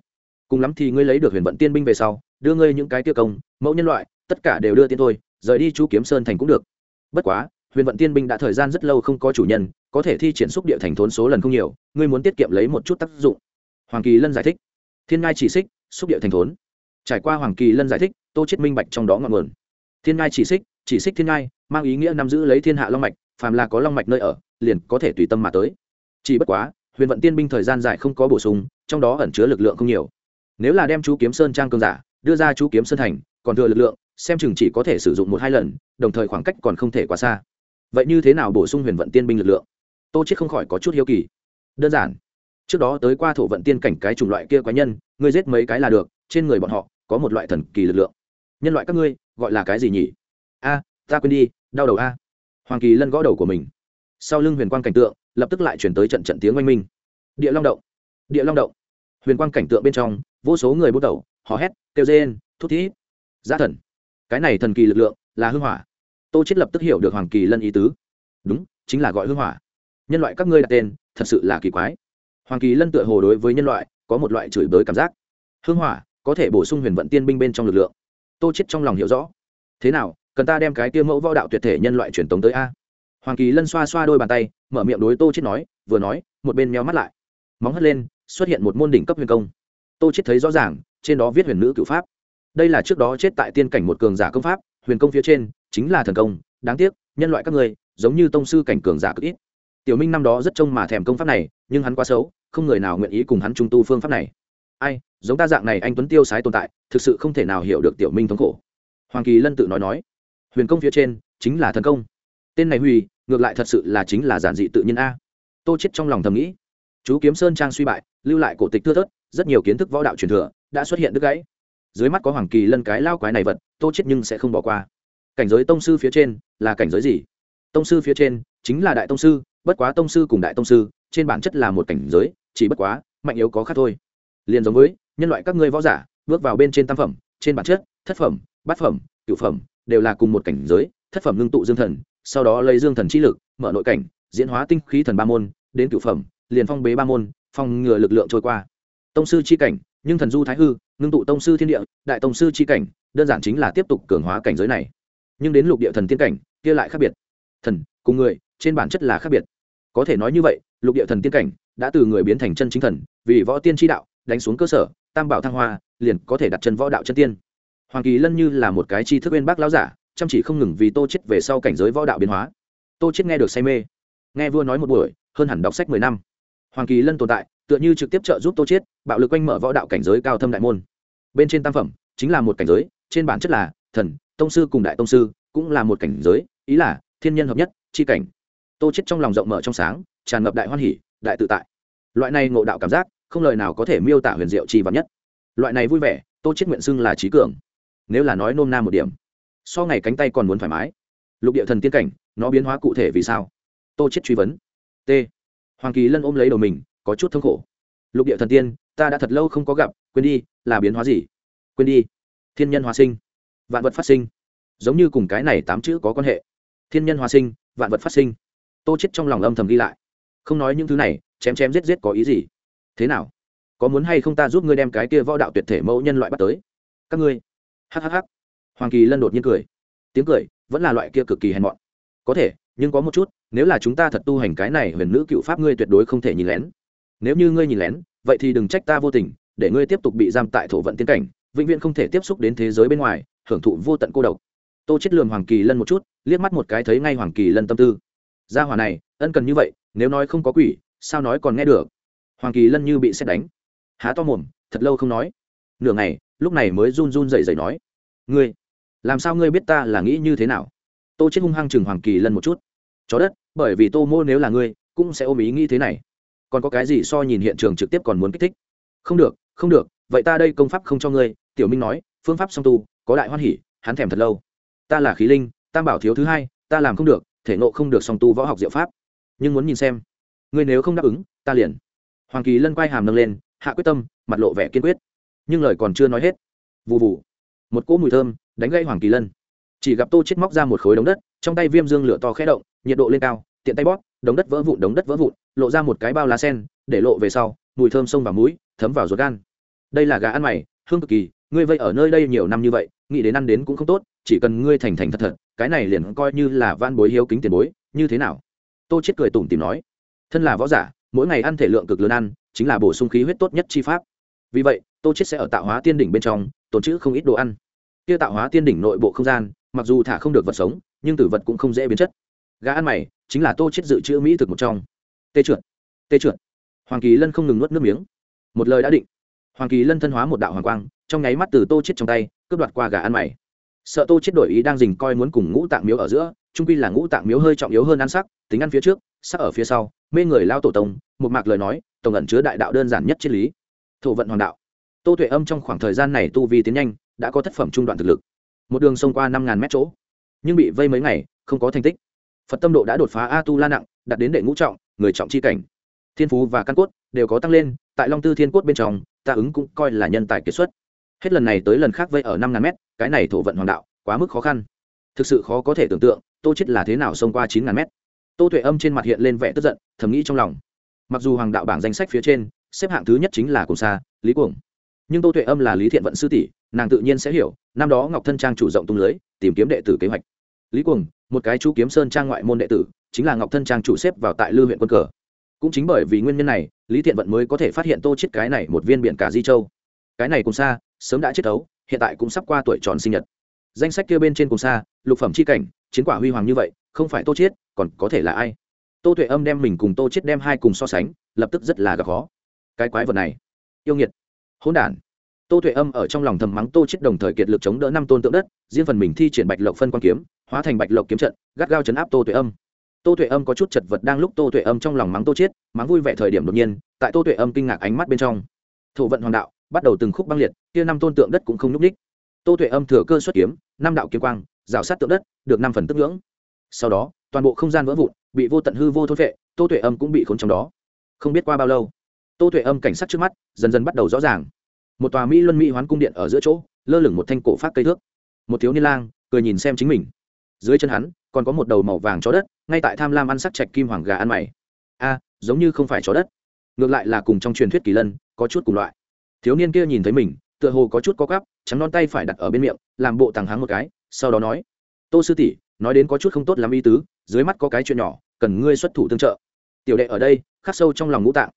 Cùng lắm thì ngươi lấy được huyền vận tiên binh về sau, đưa ngươi những cái tiêu công, mẫu nhân loại tất cả đều đưa tiên thôi, rời đi chú kiếm sơn thành cũng được. Bất quá, huyền vận tiên binh đã thời gian rất lâu không có chủ nhân, có thể thi triển xúc địa thành thốn số lần không nhiều, ngươi muốn tiết kiệm lấy một chút tác dụng. Hoàng kỳ lân giải thích. Thiên ngai chỉ xích, xúc địa thành thốn. Trải qua hoàng kỳ lân giải thích, tô chết minh bạch trong đó ngọn nguồn. Thiên ngai chỉ xích chỉ xích thiên ngai, mang ý nghĩa nắm giữ lấy thiên hạ long mạch, phàm là có long mạch nơi ở, liền có thể tùy tâm mà tới. Chỉ bất quá, huyền vận tiên binh thời gian dài không có bổ sung, trong đó ẩn chứa lực lượng không nhiều. Nếu là đem chú kiếm sơn trang cường giả đưa ra chú kiếm sơn thành, còn thừa lực lượng xem chừng chỉ có thể sử dụng một hai lần, đồng thời khoảng cách còn không thể quá xa. Vậy như thế nào bổ sung huyền vận tiên binh lực lượng? Tô chết không khỏi có chút hiếu kỳ. Đơn giản. Trước đó tới qua thổ vận tiên cảnh cái chủng loại kia quái nhân, ngươi giết mấy cái là được, trên người bọn họ có một loại thần kỳ lực lượng. Nhân loại các ngươi, gọi là cái gì nhỉ? A, ta quên đi, đau đầu a. Hoàng kỳ lân gõ đầu của mình. Sau lưng huyền quang cảnh tượng, lập tức lại chuyển tới trận trận tiếng oanh minh. Địa long động. Địa long động. Huyền quang cảnh tượng bên trong, vô số người bút đầu, hò hét, kêu rên, thút thít. Giá thần cái này thần kỳ lực lượng là hưng hỏa. Tô chết lập tức hiểu được hoàng kỳ lân ý tứ. Đúng, chính là gọi hưng hỏa. Nhân loại các ngươi đặt tên, thật sự là kỳ quái. Hoàng kỳ lân tựa hồ đối với nhân loại có một loại chửi bới cảm giác. Hương hỏa có thể bổ sung huyền vận tiên binh bên trong lực lượng. Tô chết trong lòng hiểu rõ. Thế nào, cần ta đem cái tiêu mẫu võ đạo tuyệt thể nhân loại truyền tống tới a? Hoàng kỳ lân xoa xoa đôi bàn tay, mở miệng đối tô chết nói, vừa nói, một bên meo mắt lại. Móng hất lên, xuất hiện một môn đỉnh cấp huyền công. Tô chết thấy rõ ràng, trên đó viết huyền nữ cửu pháp đây là trước đó chết tại tiên cảnh một cường giả công pháp, huyền công phía trên, chính là thần công. Đáng tiếc, nhân loại các ngươi, giống như tông sư cảnh cường giả cực ít. Tiểu minh năm đó rất trông mà thèm công pháp này, nhưng hắn quá xấu, không người nào nguyện ý cùng hắn trung tu phương pháp này. Ai, giống ta dạng này anh tuấn tiêu sái tồn tại, thực sự không thể nào hiểu được tiểu minh thống khổ. Hoàng kỳ lân tự nói nói, huyền công phía trên, chính là thần công. Tên này huy, ngược lại thật sự là chính là giản dị tự nhiên a. Tô chết trong lòng thầm nghĩ. Chú kiếm sơn trang suy bại, lưu lại cổ tịch thưa thớt, rất nhiều kiến thức võ đạo truyền thừa, đã xuất hiện đứt gãy dưới mắt có hoàng kỳ lân cái lao quái này vật, tô chết nhưng sẽ không bỏ qua. Cảnh giới tông sư phía trên là cảnh giới gì? Tông sư phía trên chính là đại tông sư, bất quá tông sư cùng đại tông sư trên bản chất là một cảnh giới, chỉ bất quá, mạnh yếu có khác thôi. Liền giống với nhân loại các ngươi võ giả, bước vào bên trên tam phẩm, trên bản chất, thất phẩm, bát phẩm, cửu phẩm, đều là cùng một cảnh giới, thất phẩm ngưng tụ dương thần, sau đó lấy dương thần chi lực, mở nội cảnh, diễn hóa tinh khí thần ba môn, đến cửu phẩm, liền phong bế ba môn phong ngừa lực lượng trôi qua. Tông sư chi cảnh, nhưng thần du thái hư ngưng tụ tông sư thiên địa, đại tông sư chi cảnh, đơn giản chính là tiếp tục cường hóa cảnh giới này. Nhưng đến lục địa thần tiên cảnh, kia lại khác biệt. Thần, cùng người, trên bản chất là khác biệt. Có thể nói như vậy, lục địa thần tiên cảnh đã từ người biến thành chân chính thần, vì võ tiên tri đạo, đánh xuống cơ sở, tam bảo thăng hoa, liền có thể đặt chân võ đạo chân tiên. Hoàng kỳ lân như là một cái tri thức bên bác lão giả, chăm chỉ không ngừng vì tô chết về sau cảnh giới võ đạo biến hóa. Tô chết nghe được say mê. Nghe vua nói một buổi, hơn hẳn đọc sách mười năm. Hoàng kỳ lân tồn tại tựa như trực tiếp trợ giúp tô chết bạo lực quanh mở võ đạo cảnh giới cao thâm đại môn. Bên trên tam phẩm, chính là một cảnh giới, trên bản chất là thần, tông sư cùng đại tông sư, cũng là một cảnh giới, ý là thiên nhân hợp nhất, chi cảnh. Tô chết trong lòng rộng mở trong sáng, tràn ngập đại hoan hỉ, đại tự tại. Loại này ngộ đạo cảm giác, không lời nào có thể miêu tả huyền diệu chi vật nhất. Loại này vui vẻ, tô chết nguyện xưng là trí cường. Nếu là nói nôm na một điểm, so ngày cánh tay còn muốn thoải mái. Lục địa thần tiên cảnh, nó biến hóa cụ thể vì sao? Tô chết truy vấn. T. Hoàng kỳ lân ôm lấy đầu mình có chút thống khổ. Lục địa thần tiên, ta đã thật lâu không có gặp, quên đi, là biến hóa gì? Quên đi. Thiên nhân hóa sinh, vạn vật phát sinh. Giống như cùng cái này tám chữ có quan hệ. Thiên nhân hóa sinh, vạn vật phát sinh. Tô chết trong lòng âm thầm ghi lại. Không nói những thứ này, chém chém giết giết có ý gì? Thế nào? Có muốn hay không ta giúp ngươi đem cái kia võ đạo tuyệt thể mẫu nhân loại bắt tới? Các ngươi. Hhh hoàng kỳ lân đột nhiên cười. Tiếng cười, vẫn là loại kia cực kỳ hèn mọn. Có thể, nhưng có một chút, nếu là chúng ta thật tu hành cái này huyền nữ cựu pháp ngươi tuyệt đối không thể nhìn lén nếu như ngươi nhìn lén, vậy thì đừng trách ta vô tình, để ngươi tiếp tục bị giam tại thổ vận tiến cảnh, vĩnh viễn không thể tiếp xúc đến thế giới bên ngoài, hưởng thụ vô tận cô độc. Tô chết lường hoàng kỳ lân một chút, liếc mắt một cái thấy ngay hoàng kỳ lân tâm tư. Gia hỏa này, ân cần như vậy, nếu nói không có quỷ, sao nói còn nghe được? Hoàng kỳ lân như bị xét đánh. Há to mồm, thật lâu không nói. Nửa ngày, lúc này mới run run dậy dậy nói. Ngươi, làm sao ngươi biết ta là nghĩ như thế nào? Tô chết hung hăng chừng hoàng kỳ lân một chút. Chó đất, bởi vì tô mô nếu là ngươi, cũng sẽ ôm ý nghĩ thế này còn có cái gì so nhìn hiện trường trực tiếp còn muốn kích thích? Không được không được, vậy ta đây công pháp không cho ngươi, tiểu minh nói, phương pháp song tu, có đại hoan hỉ, hắn thèm thật lâu. Ta là khí linh, tam bảo thiếu thứ hai, ta làm không được, thể nộ không được song tu võ học diệu pháp. Nhưng muốn nhìn xem, ngươi nếu không đáp ứng, ta liền. Hoàng kỳ lân quay hàm nâng lên, hạ quyết tâm, mặt lộ vẻ kiên quyết. Nhưng lời còn chưa nói hết. Vụ vụ một cỗ mùi thơm, đánh gây hoàng kỳ lân. Chỉ gặp tô chết móc ra một khối đống đất, trong tay viêm dương lửa to khẽ động, nhiệt độ lên cao, tiện tay bóp đống đất vỡ vụn, đống đất vỡ vụn, lộ ra một cái bao lá sen, để lộ về sau, mùi thơm sông vào mũi thấm vào ruột gan. Đây là gà ăn mày, hương cực kỳ, ngươi vây ở nơi đây nhiều năm như vậy, nghĩ đến ăn đến cũng không tốt, chỉ cần ngươi thành thành thật thật, cái này liền coi như là van bối hiếu kính tiền bối, như thế nào? Tô chết cười tủm tìm nói. Thân là võ giả, mỗi ngày ăn thể lượng cực lớn ăn, chính là bổ sung khí huyết tốt nhất chi pháp. Vì vậy, tô chết sẽ ở tạo hóa tiên đỉnh bên trong, tồn trữ không ít đồ ăn. Kia tạo hóa tiên đỉnh nội bộ không gian, mặc dù thả không được vật sống, nhưng tử vật cũng không dễ biến chất gà ăn mày, chính là tô chết dự trữ mỹ thực một trong. Tê trượt tê trượt. Hoàng kỳ lân không ngừng nuốt nước miếng. Một lời đã định. Hoàng kỳ lân thân hóa một đạo hoàng quang, trong nháy mắt từ tô chết trong tay, cướp đoạt qua gà ăn mày. Sợ tô chết đổi ý đang dình coi muốn cùng ngũ tạng miếu ở giữa trung quy là ngũ tạng miếu hơi trọng yếu hơn ăn sắc, tính ăn phía trước, sắc ở phía sau, mê người lao tổ tông, một mạc lời nói, tổng ẩn chứa đại đạo đơn giản nhất triết lý. Thổ vận hoàng đạo. Tô tuệ âm trong khoảng thời gian này tu vi tiến nhanh, đã có thất phẩm trung đoạn thực lực. Một đường sông qua năm ngàn mét chỗ, nhưng bị vây mấy ngày, không có thành tích phật tâm độ đã đột phá a tu la nặng đặt đến đệ ngũ trọng, người trọng chi cảnh. Thiên phú và căn cốt đều có tăng lên, tại long tư thiên cốt bên trong, ta ứng cũng coi là nhân tài kiệt xuất. Hết lần này tới lần khác vây ở năm ngàn mét, cái này thổ vận hoàng đạo, quá mức khó khăn. Thực sự khó có thể tưởng tượng, tô chết là thế nào xông qua chín ngàn mét. Tô tuệ âm trên mặt hiện lên vẻ tức giận, thầm nghĩ trong lòng. Mặc dù hoàng đạo bảng danh sách phía trên, xếp hạng thứ nhất chính là cùng xa lý cuồng. Nhưng tô tuệ âm là lý thiện vận sư tỷ, nàng tự nhiên sẽ hiểu, năm đó ngọc thân trang chủ rộng tung lưới, tìm kiếm đệ tử kế hoạch lý cuồng, một cái chú kiếm sơn trang ngoại môn đệ tử, chính là ngọc thân trang chủ xếp vào tại Lư huyện quân cờ. Cũng chính bởi vì nguyên nhân này, lý thiện vận mới có thể phát hiện tô chết cái này một viên biển cả di châu. Cái này cùng xa, sớm đã chết ấu hiện tại cũng sắp qua tuổi tròn sinh nhật. Danh sách kia bên trên cùng xa, lục phẩm c h i cảnh, chiến quả huy hoàng như vậy, không phải tô chết còn có thể là ai? Tô tuệ âm đem mình cùng tô chết đem hai cùng so sánh, lập tức rất là gặp khó. Cái quái vật này, yêu nghiệt, hỗn đản. Tô tuệ âm ở trong lòng thầm mắng tô chết đồng thời kiệt lực chống đỡ năm tôn tượng đất, riêng phần mình thi triển bạch lộc phân quan kiếm hóa thành bạch lộc kiếm trận, gắt gao chấn áp tô tuệ âm. Tô tuệ âm có chút chật vật đang lúc tô tuệ âm trong lòng mắng tô chết mắng vui vẻ thời điểm đột nhiên, tại tô tuệ âm kinh ngạc ánh mắt bên trong, thổ vận hoàng đạo, bắt đầu từng khúc băng liệt, kia năm tôn tượng đất cũng không nhúc ních tô tuệ âm thừa cơ xuất kiếm, năm đạo kiếm quang, rào sát tượng đất, được năm phần tức ngưỡng. Sau đó, toàn bộ không gian vỡ vụn, bị vô tận hư vô thôn vệ tô tuệ âm cũng bị khốn trong đó. Không biết qua bao lâu, tô tuệ âm cảnh sát trước mắt, dần dần bắt đầu rõ ràng. Một tòa mỹ luân mỹ hoán cung điện ở giữa chỗ, lơ lửng một thanh cổ phát cây thước. Một thiếu niên lang, cười nhìn xem chính mình dưới chân hắn, còn có một đầu màu vàng chó đất, ngay tại tham lam ăn sắc chạch kim hoàng gà ăn mày. A, giống như không phải chó đất. Ngược lại là cùng trong truyền thuyết kỳ lân, có chút cùng loại. Thiếu niên kia nhìn thấy mình, tựa hồ có chút có gắp, trắng non tay phải đặt ở bên miệng, làm bộ tàng háng một cái, sau đó nói, tô sư tỷ, nói đến có chút không tốt lắm ý tứ, dưới mắt có cái chuyện nhỏ, cần ngươi xuất thủ tương trợ. Tiểu đệ ở đây, khắc sâu trong lòng ngũ tạng.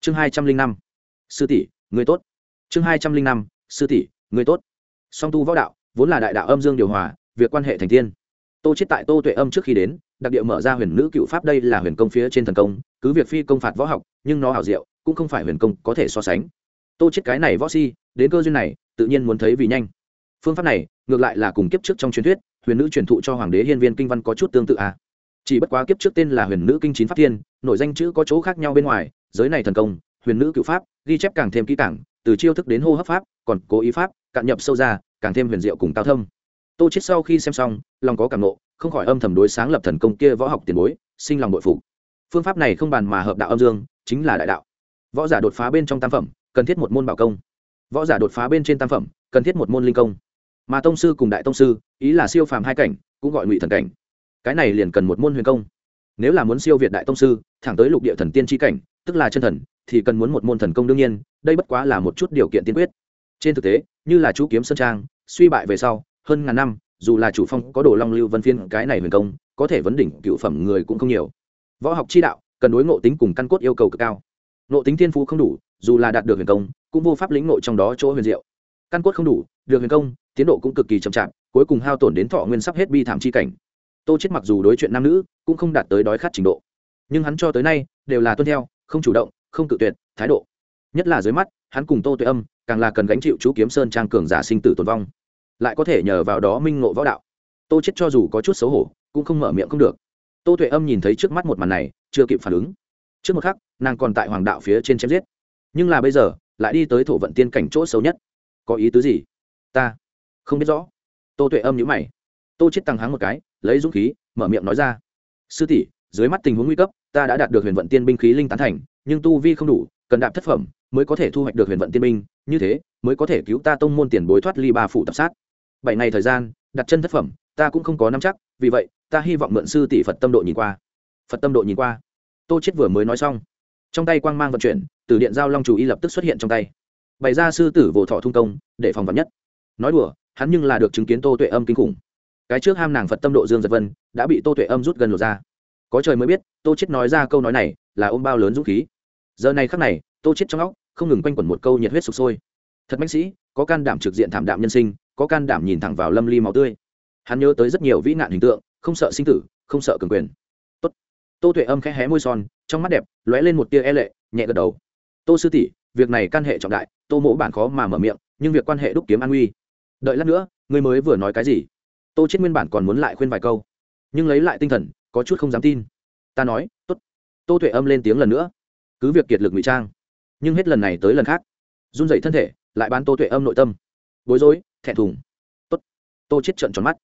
Chương hai trăm linh năm. Sư tỷ, người tốt. Chương hai trăm linh năm. Sư tỷ, người tốt. Song tu võ đạo, vốn là đại đạo âm dương điều hòa, việc quan hệ thành tiên tô chết tại tô tuệ âm trước khi đến, đặc địa mở ra huyền nữ cựu pháp đây là huyền công phía trên thần công, cứ việc phi công phạt võ học, nhưng nó hảo diệu, cũng không phải huyền công có thể so sánh. Tô chết cái này võ si, đến cơ duyên này, tự nhiên muốn thấy vì nhanh. Phương pháp này, ngược lại là cùng kiếp trước trong truyền thuyết, huyền nữ truyền thụ cho hoàng đế hiên viên kinh văn có chút tương tự à. Chỉ bất quá kiếp trước tên là huyền nữ kinh chín pháp thiên, nội danh chữ có chỗ khác nhau bên ngoài, giới này thần công, huyền nữ cựu pháp, ghi chép càng thêm kỹ càng, từ chiêu thức đến hô hấp pháp, còn cố ý pháp, cạn nhập sâu ra, càng thêm huyền diệu cùng cao thâm tô chết sau khi xem xong, lòng có cảm nộ, không khỏi âm thầm đối sáng lập thần công kia võ học tiền bối, sinh lòng bội phục. Phương pháp này không bàn mà hợp đạo âm dương, chính là đại đạo. Võ giả đột phá bên trong tam phẩm, cần thiết một môn bảo công. Võ giả đột phá bên trên tam phẩm, cần thiết một môn linh công. Mà tông sư cùng đại tông sư, ý là siêu phàm hai cảnh, cũng gọi ngụy thần cảnh. Cái này liền cần một môn huyền công. Nếu là muốn siêu việt đại tông sư, thẳng tới lục địa thần tiên tri cảnh, tức là chân thần, thì cần muốn một môn thần công đương nhiên, đây bất quá là một chút điều kiện tiên quyết. Trên thực tế, như là chú kiếm sơn trang, suy bại về sau hơn ngàn năm, dù là chủ phong có đồ long lưu vân phiên cái này huyền công, có thể vấn đỉnh cựu phẩm người cũng không nhiều. Võ học chi đạo, cần đối ngộ tính cùng căn cốt yêu cầu cực cao. Ngộ tính thiên phú không đủ, dù là đạt được huyền công, cũng vô pháp lĩnh ngộ trong đó chỗ huyền diệu. Căn cốt không đủ, được huyền công, tiến độ cũng cực kỳ chậm chạp, cuối cùng hao tổn đến thọ nguyên sắp hết bi thảm chi cảnh. Tô chết mặc dù đối chuyện nam nữ, cũng không đạt tới đói khát trình độ. Nhưng hắn cho tới nay, đều là tuân theo, không chủ động, không tự tuyệt, thái độ. Nhất là dưới mắt, hắn cùng tô tuệ âm, càng là cần gánh chịu chú kiếm sơn trang cường giả sinh tử tồn vong lại có thể nhờ vào đó minh ngộ võ đạo. Tô chết cho dù có chút xấu hổ, cũng không mở miệng không được. Tô tuệ âm nhìn thấy trước mắt một màn này, chưa kịp phản ứng. Trước một khắc, nàng còn tại hoàng đạo phía trên chém giết. Nhưng là bây giờ, lại đi tới thổ vận tiên cảnh chỗ xấu nhất. Có ý tứ gì? Ta không biết rõ. Tô tuệ âm nhữ mày. Tô chết tăng háng một cái, lấy dũng khí, mở miệng nói ra. Sư tỷ, dưới mắt tình huống nguy cấp, ta đã đạt được huyền vận tiên binh khí linh tán thành, nhưng tu vi không đủ, cần đạp thất phẩm mới có thể thu hoạch được huyền vận tiên binh, như thế mới có thể cứu ta tông môn tiền bối thoát ly ba phụ tập sát bảy ngày thời gian, đặt chân thất phẩm, ta cũng không có nắm chắc, vì vậy, ta hy vọng mượn sư tỷ phật tâm độ nhìn qua. Phật tâm độ nhìn qua. Tô chết vừa mới nói xong, trong tay quang mang vận chuyển, từ điện giao long chủ y lập tức xuất hiện trong tay. Bày ra sư tử vồ thọ thung công, để phòng vật nhất. Nói đùa, hắn nhưng là được chứng kiến tô tuệ âm kinh khủng. Cái trước ham nàng phật tâm độ dương giật vân, đã bị tô tuệ âm rút gần lột ra. Có trời mới biết, tô chết nói ra câu nói này, là ôm bao lớn dũng khí. Giờ này khắc này, tô chết trong óc, không ngừng quanh quẩn một câu nhiệt huyết sục sôi. Thật bác sĩ, có can đảm trực diện thảm đạm nhân sinh có can đảm nhìn thẳng vào lâm ly máu tươi. Hắn nhớ tới rất nhiều vĩ nạn hình tượng, không sợ sinh tử, không sợ cường quyền. Tốt. Tô tuệ âm khẽ hé môi son, trong mắt đẹp, lóe lên một tia e lệ, nhẹ gật đầu. Tô sư tỷ, việc này can hệ trọng đại, tô mỗ bản khó mà mở miệng, nhưng việc quan hệ đúc kiếm an nguy. Đợi lát nữa, ngươi mới vừa nói cái gì? Tô chết nguyên bản còn muốn lại khuyên vài câu, nhưng lấy lại tinh thần, có chút không dám tin. Ta nói, tốt. Tô tuệ âm lên tiếng lần nữa. Cứ việc kiệt lực ngụy trang, nhưng hết lần này tới lần khác, run dậy thân thể, lại bán tô tuệ âm nội tâm. Bối rối thẹn thùng. Tốt. Tô chết trợn tròn mắt.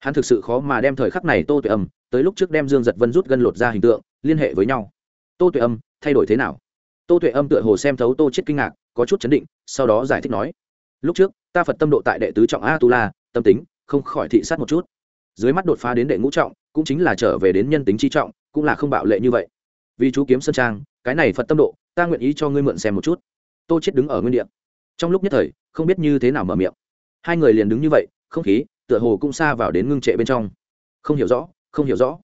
Hắn thực sự khó mà đem thời khắc này tô tuệ âm, tới lúc trước đem dương giật vân rút gân lột ra hình tượng, liên hệ với nhau. Tô tuệ âm, thay đổi thế nào? Tô tuệ âm tựa hồ xem thấu tô chết kinh ngạc, có chút chấn định, sau đó giải thích nói. Lúc trước, ta phật tâm độ tại đệ tứ trọng a tu la tâm tính, không khỏi thị sát một chút. Dưới mắt đột phá đến đệ ngũ trọng, cũng chính là trở về đến nhân tính chi trọng, cũng là không bạo lệ như vậy. Vì chú kiếm sơn trang, cái này phật tâm độ, ta nguyện ý cho ngươi mượn xem một chút. Tô chết đứng ở nguyên địa. Trong lúc nhất thời, không biết như thế nào mở miệng hai người liền đứng như vậy không khí tựa hồ cũng xa vào đến ngưng trệ bên trong. Không hiểu rõ không hiểu rõ.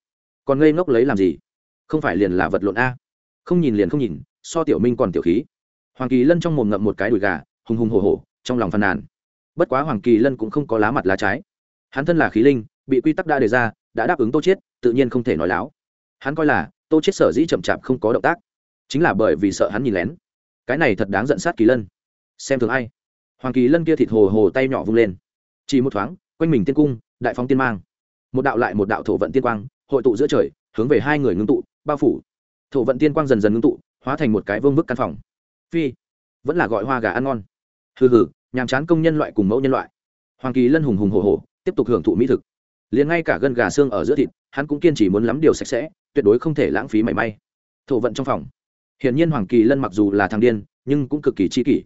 Còn ngây ngốc lấy làm gì? Không phải liền là vật lộn a. Không nhìn liền không nhìn so tiểu minh còn tiểu khí. Hoàng kỳ lân trong mồm ngậm một cái đùi gà hùng hùng hồ hồ, trong lòng phàn nàn. Bất quá hoàng kỳ lân cũng không có lá mặt lá trái. Hắn thân là khí linh bị quy tắc đã đề ra đã đáp ứng tô chết, tự nhiên không thể nói láo. Hắn coi là tô chết sở dĩ chậm chạp không có động tác. Chính là bởi vì sợ hắn nhìn lén. Cái này thật đáng giận sát kỳ lân. Xem thường ai? Hoàng kỳ lân kia thịt hồ hồ tay nhỏ vung lên. Chỉ một thoáng, quanh mình tiên cung, đại phóng tiên mang. Một đạo lại một đạo thổ vận tiên quang, hội tụ giữa trời, hướng về hai người ngưng tụ, bao phủ. Thổ vận tiên quang dần dần ngưng tụ, hóa thành một cái vương vức căn phòng. Phi, vẫn là gọi hoa gà ăn ngon. Hừ hừ, nhàm chán công nhân loại cùng mẫu nhân loại. Hoàng kỳ lân hùng hùng hồ hồ tiếp tục hưởng thụ mỹ thực. Liền ngay cả gân gà xương ở giữa thịt, hắn cũng kiên trì muốn lắm điều sạch sẽ, tuyệt đối không thể lãng phí mảy may. Thổ vận trong phòng. Hiển nhiên hoàng kỳ lân mặc dù là thằng điên, nhưng cũng cực kỳ chi kỷ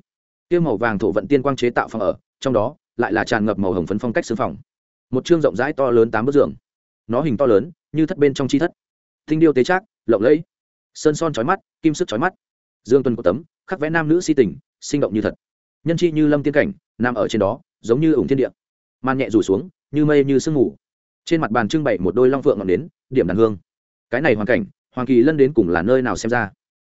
tiêu màu vàng thổ vận tiên quang chế tạo phòng ở, trong đó lại là tràn ngập màu hồng phấn phong cách xương phòng. Một chương rộng rãi to lớn tám bức giường. Nó hình to lớn, như thất bên trong chi thất. Thinh điêu tế trác, lộng lẫy. Sơn son trói mắt, kim sức trói mắt. Dương tuần của tấm, khắc vẽ nam nữ si tình, sinh động như thật. Nhân chi như lâm tiên cảnh, nằm ở trên đó, giống như ủng thiên địa. Man nhẹ rủ xuống, như mây như sương mù. Trên mặt bàn trưng bày một đôi long phượng ngọn đến điểm đàn hương. Cái này hoàn cảnh, hoàng kỳ lân đến cùng là nơi nào xem ra?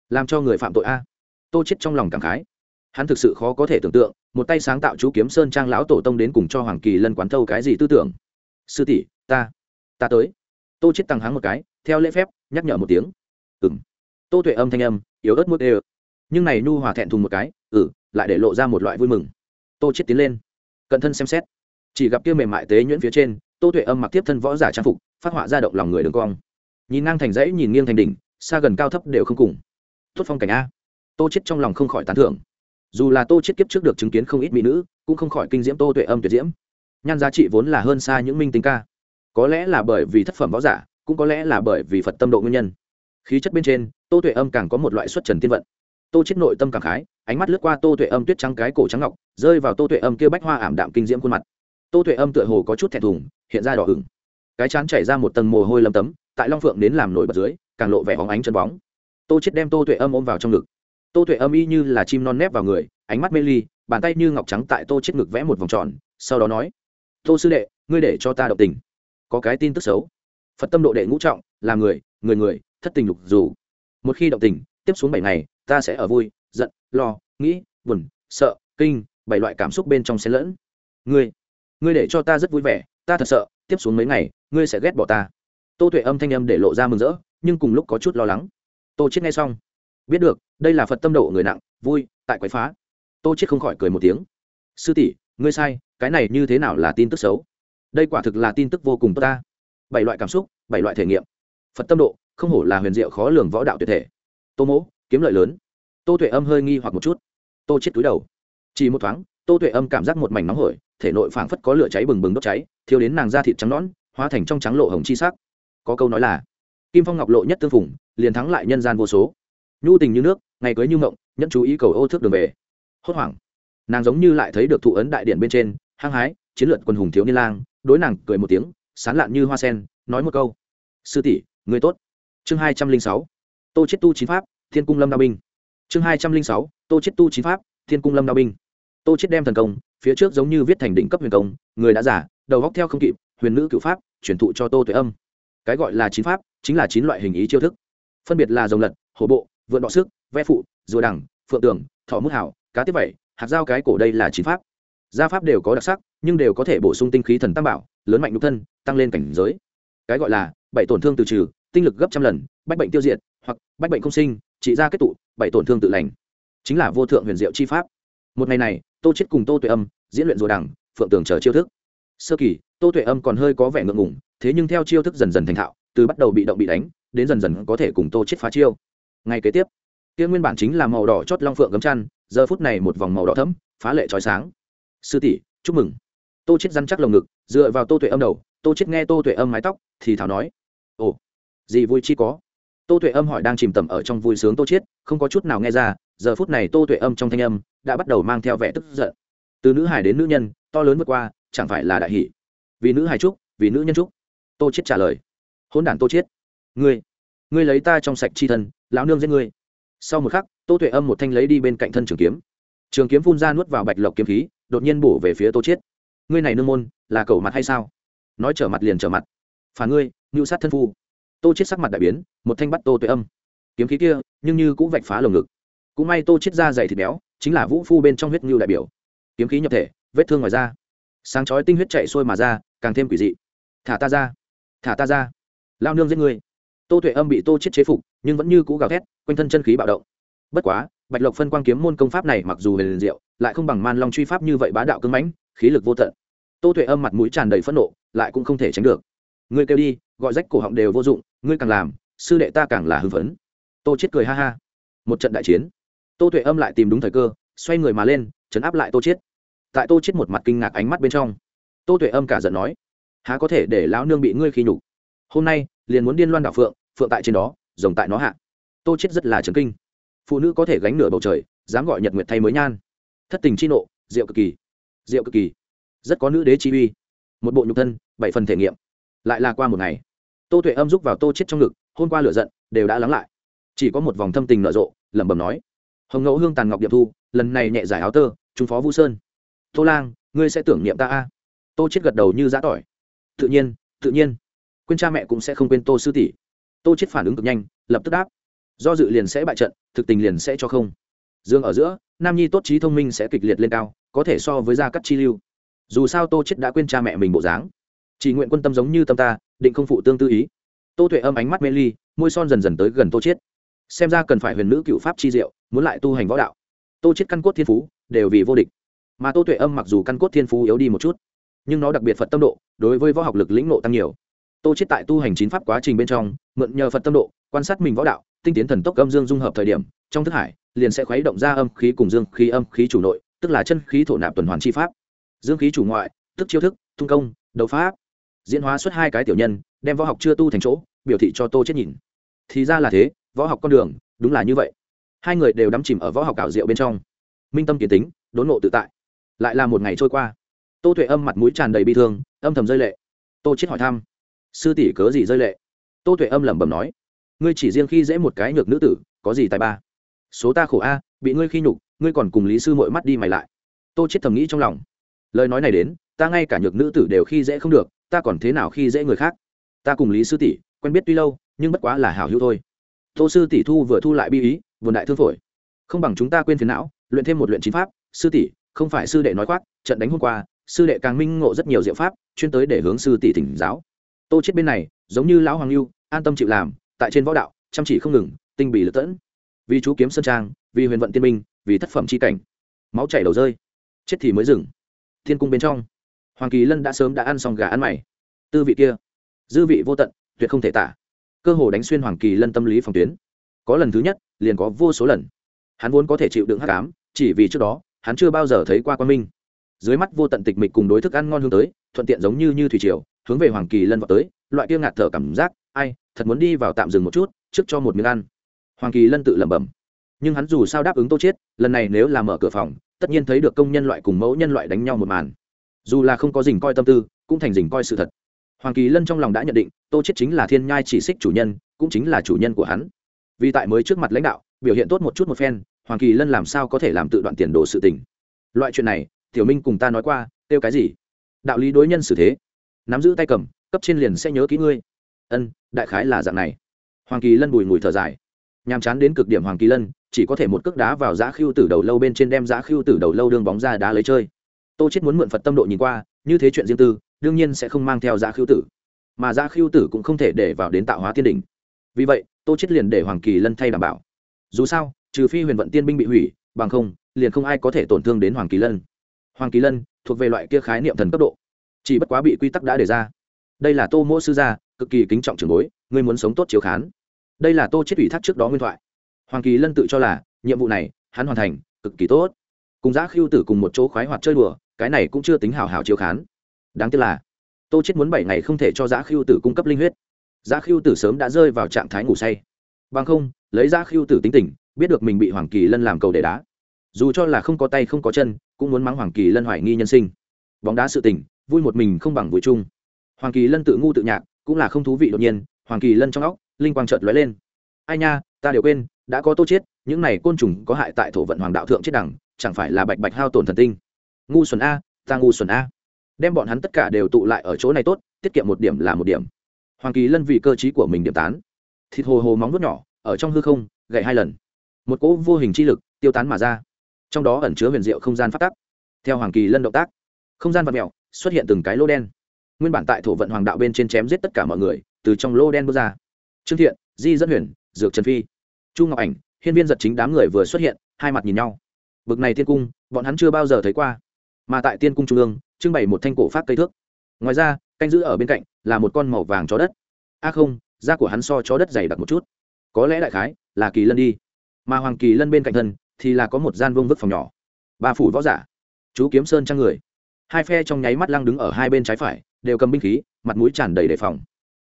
Làm cho người phạm tội a? Tô chết trong lòng cảm khái hắn thực sự khó có thể tưởng tượng, một tay sáng tạo chú kiếm sơn trang lão tổ tông đến cùng cho hoàng kỳ lân quán thâu cái gì tư tưởng. Sư tỷ, ta ta tới. Tô chết tăng háng một cái, theo lễ phép, nhắc nhở một tiếng. Ừng tô tuệ âm thanh âm, yếu ớt mút ê nhưng này nhu hòa thẹn thùng một cái ừ lại để lộ ra một loại vui mừng. Tô chết tiến lên, cẩn thân xem xét. Chỉ gặp kia mềm mại tế nhuyễn phía trên, tô tuệ âm mặc tiếp thân võ giả trang phục, phát họa ra động lòng người đường cong. Nhìn ngang thành dãy, nhìn nghiêng thành đỉnh, xa gần cao thấp đều không cùng. Tốt phong cảnh a. Tô chết trong lòng không khỏi tán thưởng dù là tô chết kiếp trước được chứng kiến không ít mỹ nữ, cũng không khỏi kinh diễm tô tuệ âm tuyệt diễm. Nhan giá trị vốn là hơn xa những minh tính ca. Có lẽ là bởi vì thất phẩm võ giả, cũng có lẽ là bởi vì phật tâm độ nguyên nhân. Khí chất bên trên, tô tuệ âm càng có một loại xuất trần tiên vận. Tô chết nội tâm cảm khái, ánh mắt lướt qua tô tuệ âm tuyết trắng cái cổ trắng ngọc, rơi vào tô tuệ âm kia bách hoa ảm đạm kinh diễm khuôn mặt. Tô tuệ âm tựa hồ có chút thẹn thùng, hiện ra đỏ hửng cái chán chảy ra một tầng mồ hôi lấm tấm, tại long phượng đến làm nổi bật dưới, càng lộ vẻ hóng ánh chân bóng. Tô chết đem tô tuệ âm ôm vào trong ngực tô tuệ âm y như là chim non nép vào người, ánh mắt mê ly, bàn tay như ngọc trắng tại tô chết ngực vẽ một vòng tròn, sau đó nói, tô sư đệ, ngươi để cho ta động tình. Có cái tin tức xấu. Phật tâm độ đệ ngũ trọng, là người người người, thất tình lục dù. Một khi động tình, tiếp xuống bảy ngày, ta sẽ ở vui, giận, lo, nghĩ, buồn, sợ, kinh, bảy loại cảm xúc bên trong xen lẫn. Ngươi ngươi để cho ta rất vui vẻ, ta thật sợ, tiếp xuống mấy ngày, ngươi sẽ ghét bỏ ta. Tô tuệ âm thanh âm để lộ ra mừng rỡ, nhưng cùng lúc có chút lo lắng. Tô chết nghe xong biết được, đây là phật tâm độ người nặng, vui, tại quái phá. Tô chết không khỏi cười một tiếng. Sư tỷ, ngươi sai, cái này như thế nào là tin tức xấu? Đây quả thực là tin tức vô cùng tốt ta. Bảy loại cảm xúc, bảy loại thể nghiệm. Phật tâm độ, không hổ là huyền diệu khó lường võ đạo tuyệt thể. Tô mỗ, kiếm lợi lớn. Tô tuệ âm hơi nghi hoặc một chút. Tô chết túi đầu. Chỉ một thoáng, tô tuệ âm cảm giác một mảnh nóng hổi, thể nội phảng phất có lửa cháy bừng bừng đốt cháy thiếu đến nàng da thịt trắng nõn, hóa thành trong trắng lộ hồng chi sắc. Có câu nói là, kim phong ngọc lộ nhất tương phùng, liền thắng lại nhân gian vô số nhu tình như nước, ngày cưới như mộng, nhẫn chú ý cầu ô thước đường về. Hốt hoảng. Nàng giống như lại thấy được thụ ấn đại điện bên trên, hăng hái, chiến lược quân hùng thiếu niên lang, đối nàng cười một tiếng, sán lạn như hoa sen, nói một câu. Sư tỷ, người tốt. Chương hai trăm linh sáu. Tô chết tu chín pháp, thiên cung lâm đao binh. Chương hai trăm linh sáu. Tô chết tu chín pháp, thiên cung lâm đao binh. Tô chết đem thần công, phía trước giống như viết thành đỉnh cấp huyền công, người đã giả, đầu góc theo không kịp, huyền nữ cựu pháp chuyển thụ cho tô tuệ âm. Cái gọi là chín pháp, chính là chín loại hình ý chiêu thức. Phân biệt là dòng lật, hổ bộ vượn đọ sức, ve phụ, rùa đằng, phượng tường thọ mút hảo cá tiếp vẩy hạt dao cái cổ đây là chín pháp. Gia pháp đều có đặc sắc, nhưng đều có thể bổ sung tinh khí thần tam bảo, lớn mạnh nhục thân, tăng lên cảnh giới. Cái gọi là bảy tổn thương từ trừ, tinh lực gấp trăm lần, bách bệnh tiêu diệt, hoặc bách bệnh không sinh, trị ra kết tụ, bảy tổn thương tự lành. Chính là vô thượng huyền diệu chi pháp. Một ngày này, tô chết cùng tô tuệ âm diễn luyện rùa đằng, phượng tường chờ chiêu thức. Sơ kỳ, tô tuệ âm còn hơi có vẻ ngượng ngùng, thế nhưng theo chiêu thức dần dần thành thạo, từ bắt đầu bị động bị đánh, đến dần dần có thể cùng tô chết phá chiêu ngay kế tiếp, kia nguyên bản chính là màu đỏ chót long phượng gấm chăn, giờ phút này một vòng màu đỏ thẫm, phá lệ trói sáng. Sư tỷ, chúc mừng. Tô chết răn chắc lồng ngực, dựa vào tô tuệ âm đầu, tô chết nghe tô tuệ âm mái tóc, thì thảo nói, ồ, gì vui chi có? Tô tuệ âm hỏi đang chìm tầm ở trong vui sướng tô chết, không có chút nào nghe ra, giờ phút này tô tuệ âm trong thanh âm đã bắt đầu mang theo vẻ tức giận. Từ nữ hải đến nữ nhân, to lớn vượt qua, chẳng phải là đại hỷ. Vì nữ hải trúc vì nữ nhân trúc tô chết trả lời hôn đản tô chết, ngươi ngươi lấy ta trong sạch chi thân, lão nương giết ngươi. Sau một khắc, tô tuệ âm một thanh lấy đi bên cạnh thân trường kiếm. Trường kiếm phun ra nuốt vào bạch lộc kiếm khí, đột nhiên bổ về phía tô chiết. Ngươi này nương môn, là cầu mặt hay sao? Nói trở mặt liền trở mặt. Phản ngươi ngưu sát thân phu. Tô chiết sắc mặt đại biến, một thanh bắt tô tuệ âm. Kiếm khí kia, nhưng như cũng vạch phá lồng ngực. Cũng may tô chiết ra dày thịt béo, chính là vũ phu bên trong huyết ngưu đại biểu. Kiếm khí nhập thể, vết thương ngoài da. Sáng chói tinh huyết chạy xuôi mà ra, càng thêm quỷ dị. Thả ta ra. Thả ta ra. Lao nương giết ngươi tô tuệ âm bị tô chết chế phục, nhưng vẫn như cũ gào thét, quanh thân chân khí bạo động. Bất quá, bạch lộc phân quang kiếm môn công pháp này mặc dù huyền diệu, lại không bằng man long truy pháp như vậy bá đạo cứng mãnh, khí lực vô tận. Tô tuệ âm mặt mũi tràn đầy phẫn nộ, lại cũng không thể tránh được. Ngươi kêu đi, gọi rách cổ họng đều vô dụng, ngươi càng làm, sư đệ ta càng là hưng phấn. Tô chết cười ha ha. Một trận đại chiến, tô tuệ âm lại tìm đúng thời cơ, xoay người mà lên chấn áp lại tô chết tại tô chết một mặt kinh ngạc ánh mắt bên trong, tô tuệ âm cả giận nói, há có thể để lão nương bị ngươi khi nhục? Hôm nay, liền muốn điên loan đảo phượng phượng tại trên đó, rồng tại nó hạ. Tô chết rất là chấn kinh. Phụ nữ có thể gánh nửa bầu trời, dám gọi nhật nguyệt thay mới nhan. Thất tình chi nộ, diệu cực kỳ. Diệu cực kỳ. Rất có nữ đế chi uy. Một bộ nhục thân, bảy phần thể nghiệm. Lại là qua một ngày, tô tuệ âm giúp vào tô chết trong ngực, hôn qua lửa giận, đều đã lắng lại. Chỉ có một vòng thâm tình nở rộ, lẩm bẩm nói, hồng ngẫu hương tàn ngọc điệp thu, lần này nhẹ giải áo tơ trung phó vu sơn. Tô lang, ngươi sẽ tưởng niệm ta a? Tô chết gật đầu như giã tỏi. Tự nhiên tự nhiên. Quên cha mẹ cũng sẽ không quên tô sư tỷ tô chết phản ứng cực nhanh, lập tức đáp. Do dự liền sẽ bại trận, thực tình liền sẽ cho không. Dương ở giữa, nam nhi tốt trí thông minh sẽ kịch liệt lên cao, có thể so với gia cắt chi lưu. Dù sao tô chết đã quên cha mẹ mình bộ dáng. Chỉ nguyện quân tâm giống như tâm ta, định không phụ tương tư ý. Tô tuệ âm ánh mắt mê ly, môi son dần dần tới gần tô chết xem ra cần phải huyền nữ cựu pháp chi diệu, muốn lại tu hành võ đạo. Tô chết căn cốt thiên phú, đều vì vô địch. Mà tô tuệ âm mặc dù căn cốt thiên phú yếu đi một chút, nhưng nó đặc biệt phật tâm độ, đối với võ học lực lĩnh nộ tăng nhiều tô chết tại tu hành chín pháp quá trình bên trong, mượn nhờ phật tâm độ, quan sát mình võ đạo, tinh tiến thần tốc âm dương dung hợp thời điểm, trong thức hải, liền sẽ khuấy động ra âm khí cùng dương khí âm khí chủ nội, tức là chân khí thổ nạp tuần hoàn chi pháp. Dương khí chủ ngoại, tức chiêu thức, tung công, đấu pháp. Diễn hóa xuất hai cái tiểu nhân, đem võ học chưa tu thành chỗ, biểu thị cho tô chết nhìn. Thì ra là thế, võ học con đường, đúng là như vậy. Hai người đều đắm chìm ở võ học ảo diệu bên trong. Minh tâm kiến tính, đốn ngộ tự tại. Lại là một ngày trôi qua. Tô tuệ âm mặt mũi tràn đầy bi thương, âm thầm rơi lệ. Tô chết hỏi thăm sư tỷ cớ gì rơi lệ? Tô tuệ âm lẩm bẩm nói, ngươi chỉ riêng khi dễ một cái nhược nữ tử, có gì tài ba? Số ta khổ a, bị ngươi khi nhục, ngươi còn cùng lý sư mội mắt đi mày lại. Tô chết thầm nghĩ trong lòng. Lời nói này đến, ta ngay cả nhược nữ tử đều khi dễ không được, ta còn thế nào khi dễ người khác? Ta cùng lý sư tỷ, quen biết tuy lâu, nhưng bất quá là hảo hữu thôi. Tô sư tỷ thu vừa thu lại bi ý vườn đại thương phổi. Không bằng chúng ta quên phiền não, luyện thêm một luyện chính pháp, sư tỷ, không phải sư đệ nói khoác, trận đánh hôm qua, sư đệ càng minh ngộ rất nhiều diệu pháp, chuyên tới để hướng sư tỷ thỉnh giáo tô chết bên này, giống như lão hoàng lưu an tâm chịu làm, tại trên võ đạo, chăm chỉ không ngừng, tinh bì lực tẫn. Vì chú kiếm sơn trang, vì huyền vận tiên minh, vì thất phẩm c h i cảnh. Máu chảy đầu rơi, chết thì mới dừng. Thiên cung bên trong, hoàng kỳ lân đã sớm đã ăn xong gà ăn mày. Tư vị kia, dư vị vô tận, tuyệt không thể tả. Cơ hồ đánh xuyên hoàng kỳ lân tâm lý phòng tuyến. Có lần thứ nhất, liền có vô số lần. Hắn vốn có thể chịu đựng hát cám chỉ vì trước đó, hắn chưa bao giờ thấy qua quan minh. Dưới mắt vô tận tịch mịch cùng đối thức ăn ngon hướng tới thuận tiện giống như như thủy triều, hướng về hoàng kỳ lân vào tới, loại kia ngạt thở cảm giác, ai, thật muốn đi vào tạm dừng một chút, trước cho một miếng ăn. Hoàng kỳ lân tự lẩm bẩm. Nhưng hắn dù sao đáp ứng tô chết lần này nếu là mở cửa phòng, tất nhiên thấy được công nhân loại cùng mẫu nhân loại đánh nhau một màn. Dù là không có dình coi tâm tư, cũng thành dình coi sự thật. Hoàng kỳ lân trong lòng đã nhận định, tô chết chính là thiên nhai chỉ xích chủ nhân, cũng chính là chủ nhân của hắn. Vì tại mới trước mặt lãnh đạo, biểu hiện tốt một chút một phen, hoàng kỳ lân làm sao có thể làm tự đoạn tiền đồ sự tình. Loại chuyện này, tiểu minh cùng ta nói qua, kêu cái gì? Đạo lý đối nhân xử thế. Nắm giữ tay cầm, cấp trên liền sẽ nhớ kỹ ngươi. Ân, đại khái là dạng này. Hoàng kỳ lân bùi ngùi thở dài. Nhàm chán đến cực điểm hoàng kỳ lân, chỉ có thể một cước đá vào giã khiêu tử đầu lâu bên trên đem giã khiêu tử đầu lâu đương bóng ra đá lấy chơi. Tô chết muốn mượn phật tâm độ nhìn qua, như thế chuyện riêng tư, đương nhiên sẽ không mang theo giã khiêu tử. Mà giã khiêu tử cũng không thể để vào đến tạo hóa tiên đỉnh. Vì vậy, tô chết liền để hoàng kỳ lân thay đảm bảo. Dù sao, trừ phi huyền vận tiên binh bị hủy, bằng không, liền không ai có thể tổn thương đến hoàng kỳ lân. Hoàng kỳ lân thuộc về loại kia khái niệm thần cấp độ. Chỉ bất quá bị quy tắc đã đề ra. Đây là tô mỗ sư gia, cực kỳ kính trọng trường bối, ngươi muốn sống tốt chiếu khán. Đây là tô chết ủy thác trước đó nguyên thoại. Hoàng kỳ lân tự cho là, nhiệm vụ này, hắn hoàn thành, cực kỳ tốt. Cùng giã khiêu tử cùng một chỗ khoái hoạt chơi đùa, cái này cũng chưa tính hào hào chiếu khán. Đáng tiếc là, tô chết muốn bảy ngày không thể cho giã khiêu tử cung cấp linh huyết. Giã khiêu tử sớm đã rơi vào trạng thái ngủ say. Bằng không, lấy giã khiêu tử tính tình, biết được mình bị hoàng kỳ lân làm cầu để đá dù cho là không có tay không có chân, cũng muốn mắng hoàng kỳ lân hoài nghi nhân sinh. Bóng đá sự tình, vui một mình không bằng vui chung. Hoàng kỳ lân tự ngu tự nhạc, cũng là không thú vị đột nhiên, hoàng kỳ lân trong óc, linh quang chợt lóe lên. Ai nha, ta đều quên, đã có tô chết, những này côn trùng có hại tại thổ vận hoàng đạo thượng chết đẳng chẳng phải là bạch bạch hao tổn thần tinh. Ngu xuẩn a, ta ngu xuẩn a. Đem bọn hắn tất cả đều tụ lại ở chỗ này tốt, tiết kiệm một điểm là một điểm. Hoàng kỳ lân vì cơ t của mình điểm tán. Thịt hồ hồ móng vuốt nhỏ, ở trong hư không gậy hai lần. Một cỗ vô hình chi lực tiêu tán mà ra trong đó ẩn chứa huyền diệu không gian phát tắc. Theo hoàng kỳ lân động tác, không gian vật mèo xuất hiện từng cái lô đen. Nguyên bản tại thổ vận hoàng đạo bên trên chém giết tất cả mọi người, từ trong lô đen bước ra. Trương thiện, di dẫn huyền, dược trần phi, chu ngọc ảnh, hiên viên giật chính đám người vừa xuất hiện, hai mặt nhìn nhau. Bực này tiên cung, bọn hắn chưa bao giờ thấy qua. Mà tại tiên cung trung ương, trưng bày một thanh cổ phát cây thước. Ngoài ra, canh giữ ở bên cạnh là một con màu vàng chó đất. A à không, da của hắn so chó đất dày đặc một chút. Có lẽ đại khái là kỳ lân đi. Mà hoàng kỳ lân bên cạnh thân thì là có một gian vương vức phòng nhỏ. Ba phủ võ giả, chú kiếm sơn trang người. Hai phe trong nháy mắt lăng đứng ở hai bên trái phải, đều cầm binh khí, mặt mũi tràn đầy đề phòng.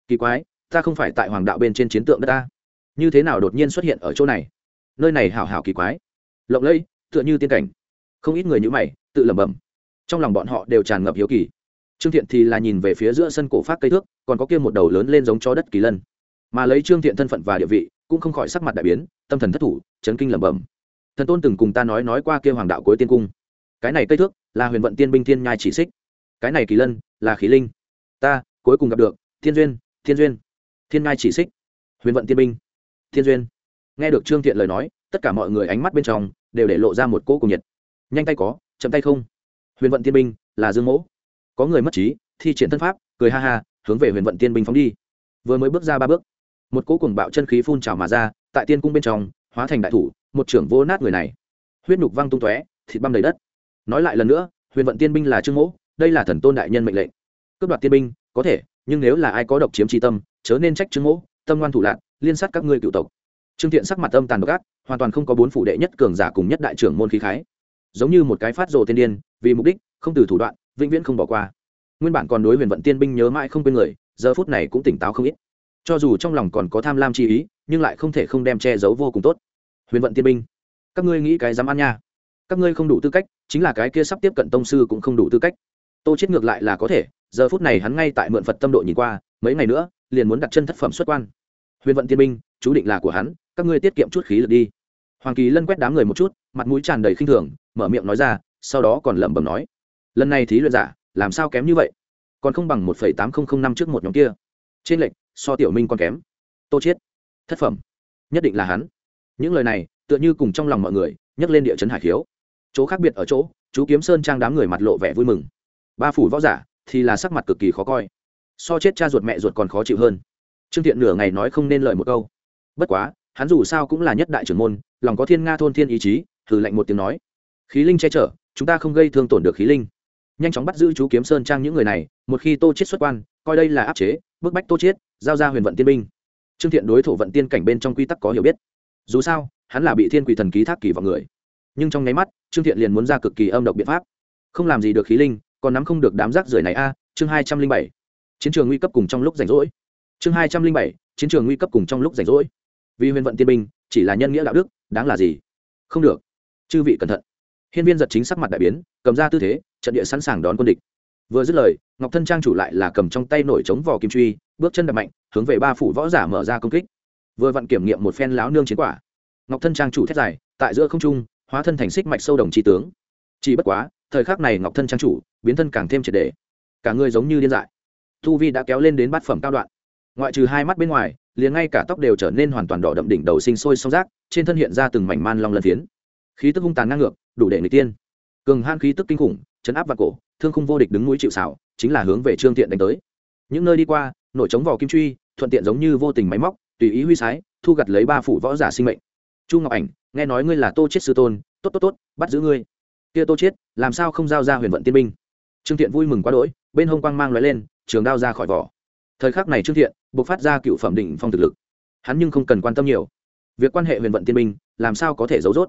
Kỳ quái, ta không phải tại hoàng đạo bên trên chiến tượng đất ta. Như thế nào đột nhiên xuất hiện ở chỗ này? Nơi này hảo hảo kỳ quái. Lộng lẫy, tựa như tiên cảnh. Không ít người như mày, tự lẩm bẩm. Trong lòng bọn họ đều tràn ngập hiếu kỳ. Trương thiện thì là nhìn về phía giữa sân cổ phát cây thước, còn có kia một đầu lớn lên giống chó đất kỳ lân. Mà lấy trương thiện thân phận và địa vị, cũng không khỏi sắc mặt đại biến, tâm thần thất thủ, chấn kinh lẩm bẩm thần tôn từng cùng ta nói nói qua kia hoàng đạo cuối tiên cung. Cái này cây thước, là huyền vận tiên binh thiên nhai chỉ xích. Cái này kỳ lân, là khí linh. Ta, cuối cùng gặp được, thiên duyên thiên duyên. Thiên nhai chỉ xích, huyền vận tiên binh, thiên duyên. Nghe được trương thiện lời nói, tất cả mọi người ánh mắt bên trong đều để lộ ra một cỗ cùng nhiệt. Nhanh tay có, chậm tay không. Huyền vận tiên binh, là dương mỗ. Có người mất trí, thi triển thân pháp, cười ha ha, hướng về huyền vận tiên binh phóng đi. Vừa mới bước ra ba bước, một cỗ cùng bạo chân khí phun trào mà ra, tại tiên cung bên trong, hóa thành đại thủ một trưởng vô nát người này. Huyết nhục văng tung tóe, thịt băm đầy đất. Nói lại lần nữa, huyền vận tiên binh là trương mỗ, đây là thần tôn đại nhân mệnh lệnh. Cướp đoạt tiên binh, có thể, nhưng nếu là ai có độc chiếm tri tâm, chớ nên trách trương mỗ, tâm ngoan thủ lạc liên sát các ngươi cựu tộc. Trương thiện sắc mặt âm tàn độc ác, hoàn toàn không có bốn phủ đệ nhất cường giả cùng nhất đại trưởng môn khí khái. Giống như một cái phát rồ tiên điên, vì mục đích, không từ thủ đoạn, vĩnh viễn không bỏ qua. Nguyên bản còn đối huyền vận tiên binh nhớ mãi không quên người, giờ phút này cũng tỉnh táo không ít. Cho dù trong lòng còn có tham lam chi ý, nhưng lại không thể không đem che giấu vô cùng tốt huyền vận tiên binh. Các ngươi nghĩ cái dám ăn nha. Các ngươi không đủ tư cách, chính là cái kia sắp tiếp cận tông sư cũng không đủ tư cách. Tô chết ngược lại là có thể, giờ phút này hắn ngay tại mượn phật tâm độ nhìn qua, mấy ngày nữa, liền muốn đặt chân thất phẩm xuất quan. Huyền vận tiên binh, chú định là của hắn, các ngươi tiết kiệm chút khí lực đi. Hoàng kỳ lân quét đám người một chút, mặt mũi tràn đầy khinh thường, mở miệng nói ra, sau đó còn lẩm bẩm nói, lần này thí luyện giả, làm sao kém như vậy? Còn không bằng một tám nghìn năm trước một nhóm kia. Trên lệnh so tiểu minh còn kém. Tô chiết thất phẩm. Nhất định là hắn những lời này, tựa như cùng trong lòng mọi người, nhấc lên địa chấn hải khiếu. Chỗ khác biệt ở chỗ, chú kiếm sơn trang đám người mặt lộ vẻ vui mừng. Ba phủ võ giả thì là sắc mặt cực kỳ khó coi. So chết cha ruột mẹ ruột còn khó chịu hơn. Trương thiện nửa ngày nói không nên lời một câu. Bất quá, hắn dù sao cũng là nhất đại trưởng môn, lòng có thiên nga thôn thiên ý chí thử lạnh một tiếng nói. Khí linh che chở, chúng ta không gây thương tổn được khí linh. Nhanh chóng bắt giữ chú kiếm sơn trang những người này, một khi tô chết xuất quan, coi đây là áp chế, bức bách tô chết giao ra huyền vận tiên binh. Trương thiện đối thủ vận tiên cảnh bên trong quy tắc có hiểu biết dù sao, hắn là bị thiên quỷ thần ký thác kỳ vào người. Nhưng trong nháy mắt, trương thiện liền muốn ra cực kỳ âm độc biện pháp. Không làm gì được khí linh, còn nắm không được đám rác rưởi này a, chương hai trăm linh bảy. Chiến trường nguy cấp cùng trong lúc rảnh rỗi. Chương hai trăm linh bảy, chiến trường nguy cấp cùng trong lúc rảnh rỗi. Vì huyền vận tiên binh, chỉ là nhân nghĩa đạo đức, đáng là gì? Không được. Chư vị cẩn thận. Hiên viên giật chính sắc mặt đại biến, cầm ra tư thế, trận địa sẵn sàng đón quân địch. Vừa dứt lời, ngọc thân trang chủ lại là cầm trong tay nổi trống vò kim truy, bước chân đập mạnh, hướng về ba phủ võ giả mở ra công kích vừa vặn kiểm nghiệm một phen láo nương chiến quả. Ngọc thân trang chủ thét dài, tại giữa không trung, hóa thân thành xích mạch sâu đồng tri tướng. Chỉ bất quá, thời khắc này ngọc thân trang chủ, biến thân càng thêm triệt đề cả người giống như điên dại. Thu vi đã kéo lên đến bát phẩm cao đoạn. Ngoại trừ hai mắt bên ngoài, liền ngay cả tóc đều trở nên hoàn toàn đỏ đậm đỉnh đầu sinh sôi song rác trên thân hiện ra từng mảnh man long lân phiến. Khí tức hung tàn ngang ngược, đủ để người tiên. Cường han khí tức kinh khủng, chấn áp và cổ, thương khung vô địch đứng núi chịu xảo chính là hướng về trương tiện đánh tới. Những nơi đi qua nổi trống vỏ kim truy, thuận tiện giống như vô tình máy móc tùy ý huy sái, thu gặt lấy ba phủ võ giả sinh mệnh. Chu ngọc ảnh, nghe nói ngươi là tô chết sư tôn, tốt tốt tốt, bắt giữ ngươi. Kia tô chết làm sao không giao ra huyền vận tiên binh? Trương thiện vui mừng quá đỗi, bên hông quang mang lóe lên, trường đao ra khỏi vỏ. Thời khắc này trương thiện, buộc phát ra cựu phẩm đỉnh phong thực lực. Hắn nhưng không cần quan tâm nhiều. Việc quan hệ huyền vận tiên binh, làm sao có thể giấu rốt?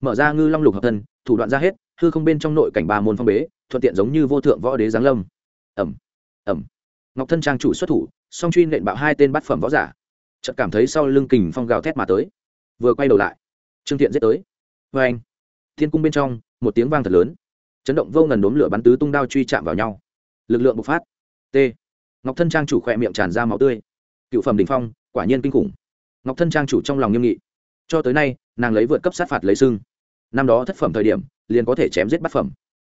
Mở ra ngư long lục hợp thân, thủ đoạn ra hết, hư không bên trong nội cảnh ba môn phong bế, thuận tiện giống như vô thượng võ đế giáng lâm. Ẩm ẩm. Ngọc thân trang chủ xuất thủ, song truy nện bạo hai tên bát phẩm võ giả chợt cảm thấy sau lưng kình phong gào thét mà tới. Vừa quay đầu lại, trương thiện giết tới. Vê anh, thiên cung bên trong, một tiếng vang thật lớn. Chấn động vô ngần đốm lửa bắn tứ tung đao truy chạm vào nhau. Lực lượng bộc phát. T. Ngọc thân trang chủ khỏe miệng tràn ra máu tươi. Cựu phẩm đình phong, quả nhiên kinh khủng. Ngọc thân trang chủ trong lòng nghiêm nghị. Cho tới nay, nàng lấy vượt cấp sát phạt lấy xưng năm đó thất phẩm thời điểm, liền có thể chém giết bát phẩm.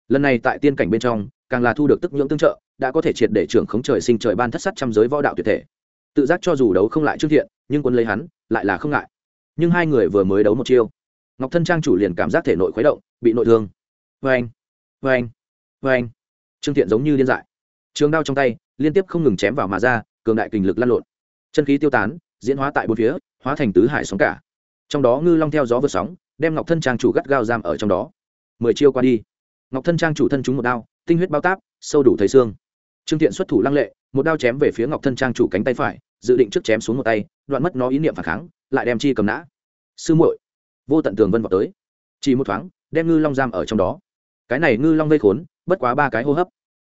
Lần này tại tiên cảnh bên trong, càng là thu được tức nhưỡng tương trợ, đã có thể triệt để trưởng khống trời sinh trời ban thất sát trăm giới võ đạo tuyệt thể tự giác cho dù đấu không lại trương thiện, nhưng quân lấy hắn, lại là không ngại. Nhưng hai người vừa mới đấu một chiêu, ngọc thân trang chủ liền cảm giác thể nội khuấy động, bị nội thương. Vê anh vê anh vê anh trương thiện giống như điên dại. Trường đao trong tay, liên tiếp không ngừng chém vào mà ra, cường đại kình lực lăn lộn. Chân khí tiêu tán, diễn hóa tại bốn phía, hóa thành tứ hải sóng cả. Trong đó ngư long theo gió vượt sóng, đem ngọc thân trang chủ gắt gao giam ở trong đó. Mười chiêu qua đi, ngọc thân trang chủ thân chúng một đao, tinh huyết bao táp, sâu đủ thấy xương trương thiện xuất thủ lăng lệ, một đao chém về phía ngọc thân trang chủ cánh tay phải, dự định trước chém xuống một tay, đoạn mất nó ý niệm phản kháng, lại đem chi cầm nã. Sư muội, vô tận tường vân vào tới. Chỉ một thoáng, đem ngư long giam ở trong đó. Cái này ngư long vây khốn, bất quá ba cái hô hấp,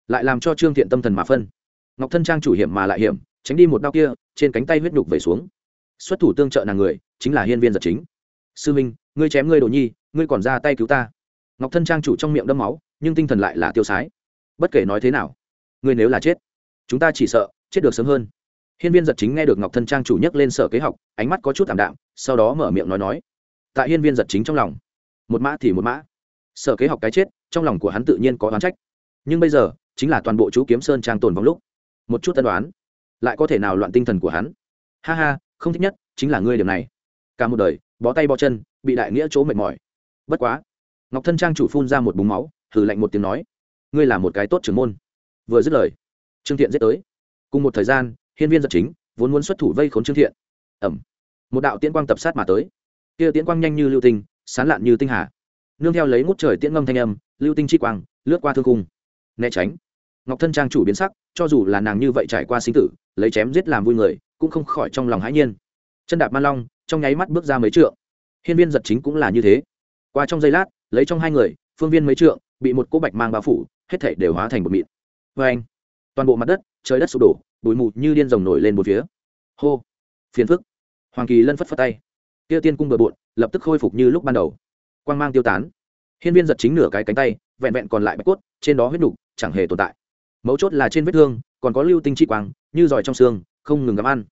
lại làm cho trương thiện tâm thần mà phân. Ngọc thân trang chủ hiểm mà lại hiểm, tránh đi một đao kia, trên cánh tay huyết nhục về xuống. Xuất thủ tương trợ nàng người, chính là hiên viên giật chính. Sư minh, ngươi chém ngươi đồ nhi, ngươi còn ra tay cứu ta. Ngọc thân trang chủ trong miệng đâm máu, nhưng tinh thần lại là tiêu sái. Bất kể nói thế nào ngươi nếu là chết, chúng ta chỉ sợ chết được sớm hơn. Hiên viên giật chính nghe được ngọc thân trang chủ nhắc lên sở kế học, ánh mắt có chút thảm đạm, sau đó mở miệng nói nói. Tại hiên viên giật chính trong lòng, một mã thì một mã. Sở kế học cái chết, trong lòng của hắn tự nhiên có oán trách. Nhưng bây giờ, chính là toàn bộ chú kiếm sơn trang tồn vong lúc. Một chút tân đoán lại có thể nào loạn tinh thần của hắn? Ha ha, không thích nhất, chính là ngươi điểm này. Cả một đời, bó tay bó chân, bị đại nghĩa chỗ mệt mỏi. Bất quá, ngọc thân trang chủ phun ra một búng máu thử lạnh một tiếng nói. Ngươi là một cái tốt trưởng môn vừa dứt lời, trương thiện giết tới. Cùng một thời gian, hiên viên giật chính, vốn muốn xuất thủ vây khốn trương thiện. Ẩm. Một đạo tiễn quang tập sát mà tới. Kia tiễn quang nhanh như lưu tinh, sán lạn như tinh hà. Nương theo lấy ngút trời tiễn ngâm thanh âm, lưu tinh chi quang, lướt qua thương cung né tránh. Ngọc thân trang chủ biến sắc, cho dù là nàng như vậy trải qua sinh tử, lấy chém giết làm vui người, cũng không khỏi trong lòng hãi nhiên. Chân đạp man long, trong nháy mắt bước ra mấy trượng. Hiên viên giật chính cũng là như thế. Qua trong giây lát, lấy trong hai người, phương viên mấy trượng, bị một cỗ bạch mang bao phủ, hết thể đều hóa thành một mịn vê anh. Toàn bộ mặt đất, trời đất sụp đổ, bụi mù như điên rồng nổi lên một phía. Hô. Phiền phức. Hoàng kỳ lân phất phất tay. Kia tiên cung bờ bộn, lập tức khôi phục như lúc ban đầu. Quang mang tiêu tán. Hiên viên giật chính nửa cái cánh tay, vẹn vẹn còn lại bạch cốt, trên đó huyết nục, chẳng hề tồn tại. Mấu chốt là trên vết thương, còn có lưu tinh chi quang, như giỏi trong xương, không ngừng gắm ăn.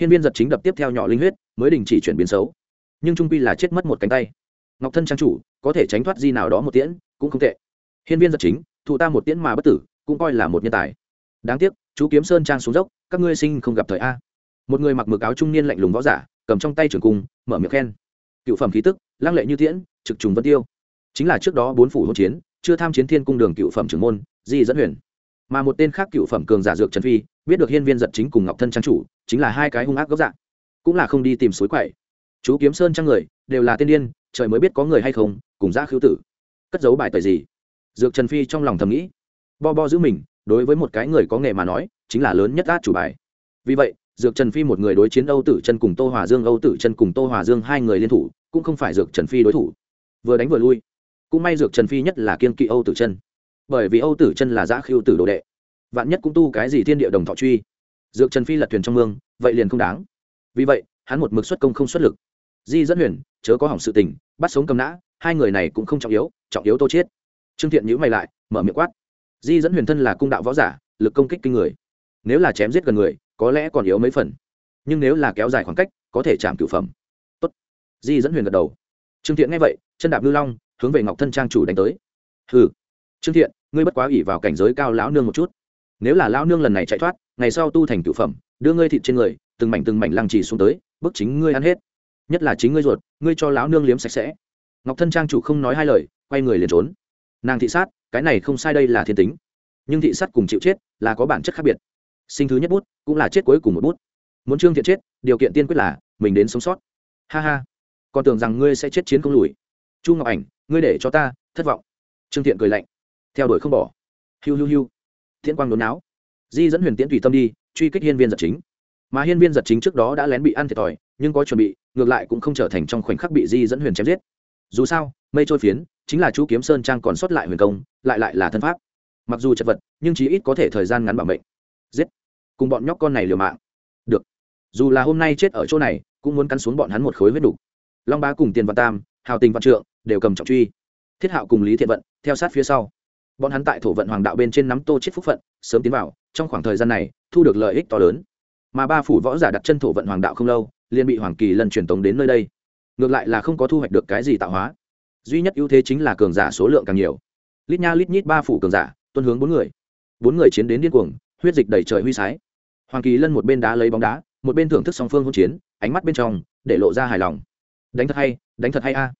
Hiên viên giật chính đập tiếp theo nhỏ linh huyết, mới đình chỉ chuyển biến xấu. Nhưng trung quy là chết mất một cánh tay. Ngọc thân trang chủ, có thể tránh thoát di nào đó một tiễn, cũng không tệ. Hiên viên giật chính, thụ ta một tiễn mà bất tử cũng coi là một nhân tài. Đáng tiếc, chú kiếm sơn trang xuống dốc, các ngươi sinh không gặp thời a. Một người mặc mực áo trung niên lạnh lùng võ giả, cầm trong tay trường cung, mở miệng khen. Cựu phẩm khí tức, lăng lệ như tiễn, trực trùng vân tiêu. Chính là trước đó bốn phủ hỗn chiến, chưa tham chiến thiên cung đường cựu phẩm trưởng môn, di dẫn huyền. Mà một tên khác cựu phẩm cường giả dược trần phi, biết được hiên viên giật chính cùng ngọc thân trang chủ, chính là hai cái hung ác gốc dạng. Cũng là không đi tìm suối quậy. Chú kiếm sơn trang người, đều là tên điên, trời mới biết có người hay không, cùng ra khiếu tử. Cất giấu bài tời gì? Dược trần phi trong lòng thầm nghĩ bo bo giữ mình, đối với một cái người có nghề mà nói, chính là lớn nhất át chủ bài. Vì vậy, dược trần phi một người đối chiến âu tử chân cùng tô hòa dương, âu tử chân cùng tô hòa dương hai người liên thủ, cũng không phải dược trần phi đối thủ. Vừa đánh vừa lui. Cũng may dược trần phi nhất là kiên kỵ âu tử chân. Bởi vì âu tử chân là giã khiêu tử đồ đệ. Vạn nhất cũng tu cái gì thiên địa đồng thọ truy. Dược trần phi lật thuyền trong mương, vậy liền không đáng. Vì vậy, hắn một mực xuất công không xuất lực. Di dẫn huyền, chớ có hỏng sự tình, bắt sống cầm nã, hai người này cũng không trọng yếu trọng yếu tô chết. Trương thiện nhữ mày lại, mở miệng quát di dẫn huyền thân là cung đạo võ giả, lực công kích kinh người. Nếu là chém giết gần người, có lẽ còn yếu mấy phần. Nhưng nếu là kéo dài khoảng cách, có thể chạm cửu phẩm. Tốt. di dẫn huyền gật đầu. Trương thiện nghe vậy, chân đạp lưu long, hướng về ngọc thân trang chủ đánh tới. Hừ. Trương thiện, ngươi bất quá ủy vào cảnh giới cao lão nương một chút. Nếu là lão nương lần này chạy thoát, ngày sau tu thành cửu phẩm, đưa ngươi thịt trên người, từng mảnh từng mảnh lăng trì xuống tới, bức chính ngươi ăn hết. Nhất là chính ngươi ruột, ngươi cho lão nương liếm sạch sẽ. Ngọc thân trang chủ không nói hai lời, quay người liền trốn. Nàng thị sát cái này không sai đây là thiên tính. Nhưng thị sát cùng chịu chết là có bản chất khác biệt. Sinh thứ nhất bút cũng là chết cuối cùng một bút. Muốn trương thiện chết, điều kiện tiên quyết là mình đến sống sót. Ha ha. Còn tưởng rằng ngươi sẽ chết chiến không lùi. Chu ngọc ảnh, ngươi để cho ta thất vọng. Trương thiện cười lạnh. Theo đuổi không bỏ. Hiu hiu hiu. Thiên quang đốn não di dẫn huyền tiễn tùy tâm đi, truy kích hiên viên giật chính. Mà hiên viên giật chính trước đó đã lén bị ăn thiệt thòi, nhưng có chuẩn bị, ngược lại cũng không trở thành trong khoảnh khắc bị di dẫn huyền chém giết. Dù sao mây trôi phiến, chính là chú kiếm sơn trang còn sót lại huyền công, lại lại là thân pháp. Mặc dù chật vật, nhưng chí ít có thể thời gian ngắn bảo mệnh. Giết! Cùng bọn nhóc con này liều mạng. Được. Dù là hôm nay chết ở chỗ này, cũng muốn cắn xuống bọn hắn một khối huyết đủ. long bá cùng tiền văn tam, hào tình văn trượng, đều cầm trọng truy. Thiết hạo cùng lý thiện vận, theo sát phía sau. Bọn hắn tại thổ vận hoàng đạo bên trên nắm tô chết phúc phận, sớm tiến vào, trong khoảng thời gian này, thu được lợi ích to lớn. Mà ba phủ võ giả đặt chân thổ vận hoàng đạo không lâu, liền bị hoàng kỳ lần truyền tống đến nơi đây. Ngược lại là không có thu hoạch được cái gì tạo hóa duy nhất ưu thế chính là cường giả số lượng càng nhiều. Lít nha lít nhít ba phủ cường giả, tuân hướng bốn người. Bốn người chiến đến điên cuồng, huyết dịch đầy trời huy sái. Hoàng kỳ lân một bên đá lấy bóng đá, một bên thưởng thức song phương hỗn chiến, ánh mắt bên trong để lộ ra hài lòng. Đánh thật hay, đánh thật hay a.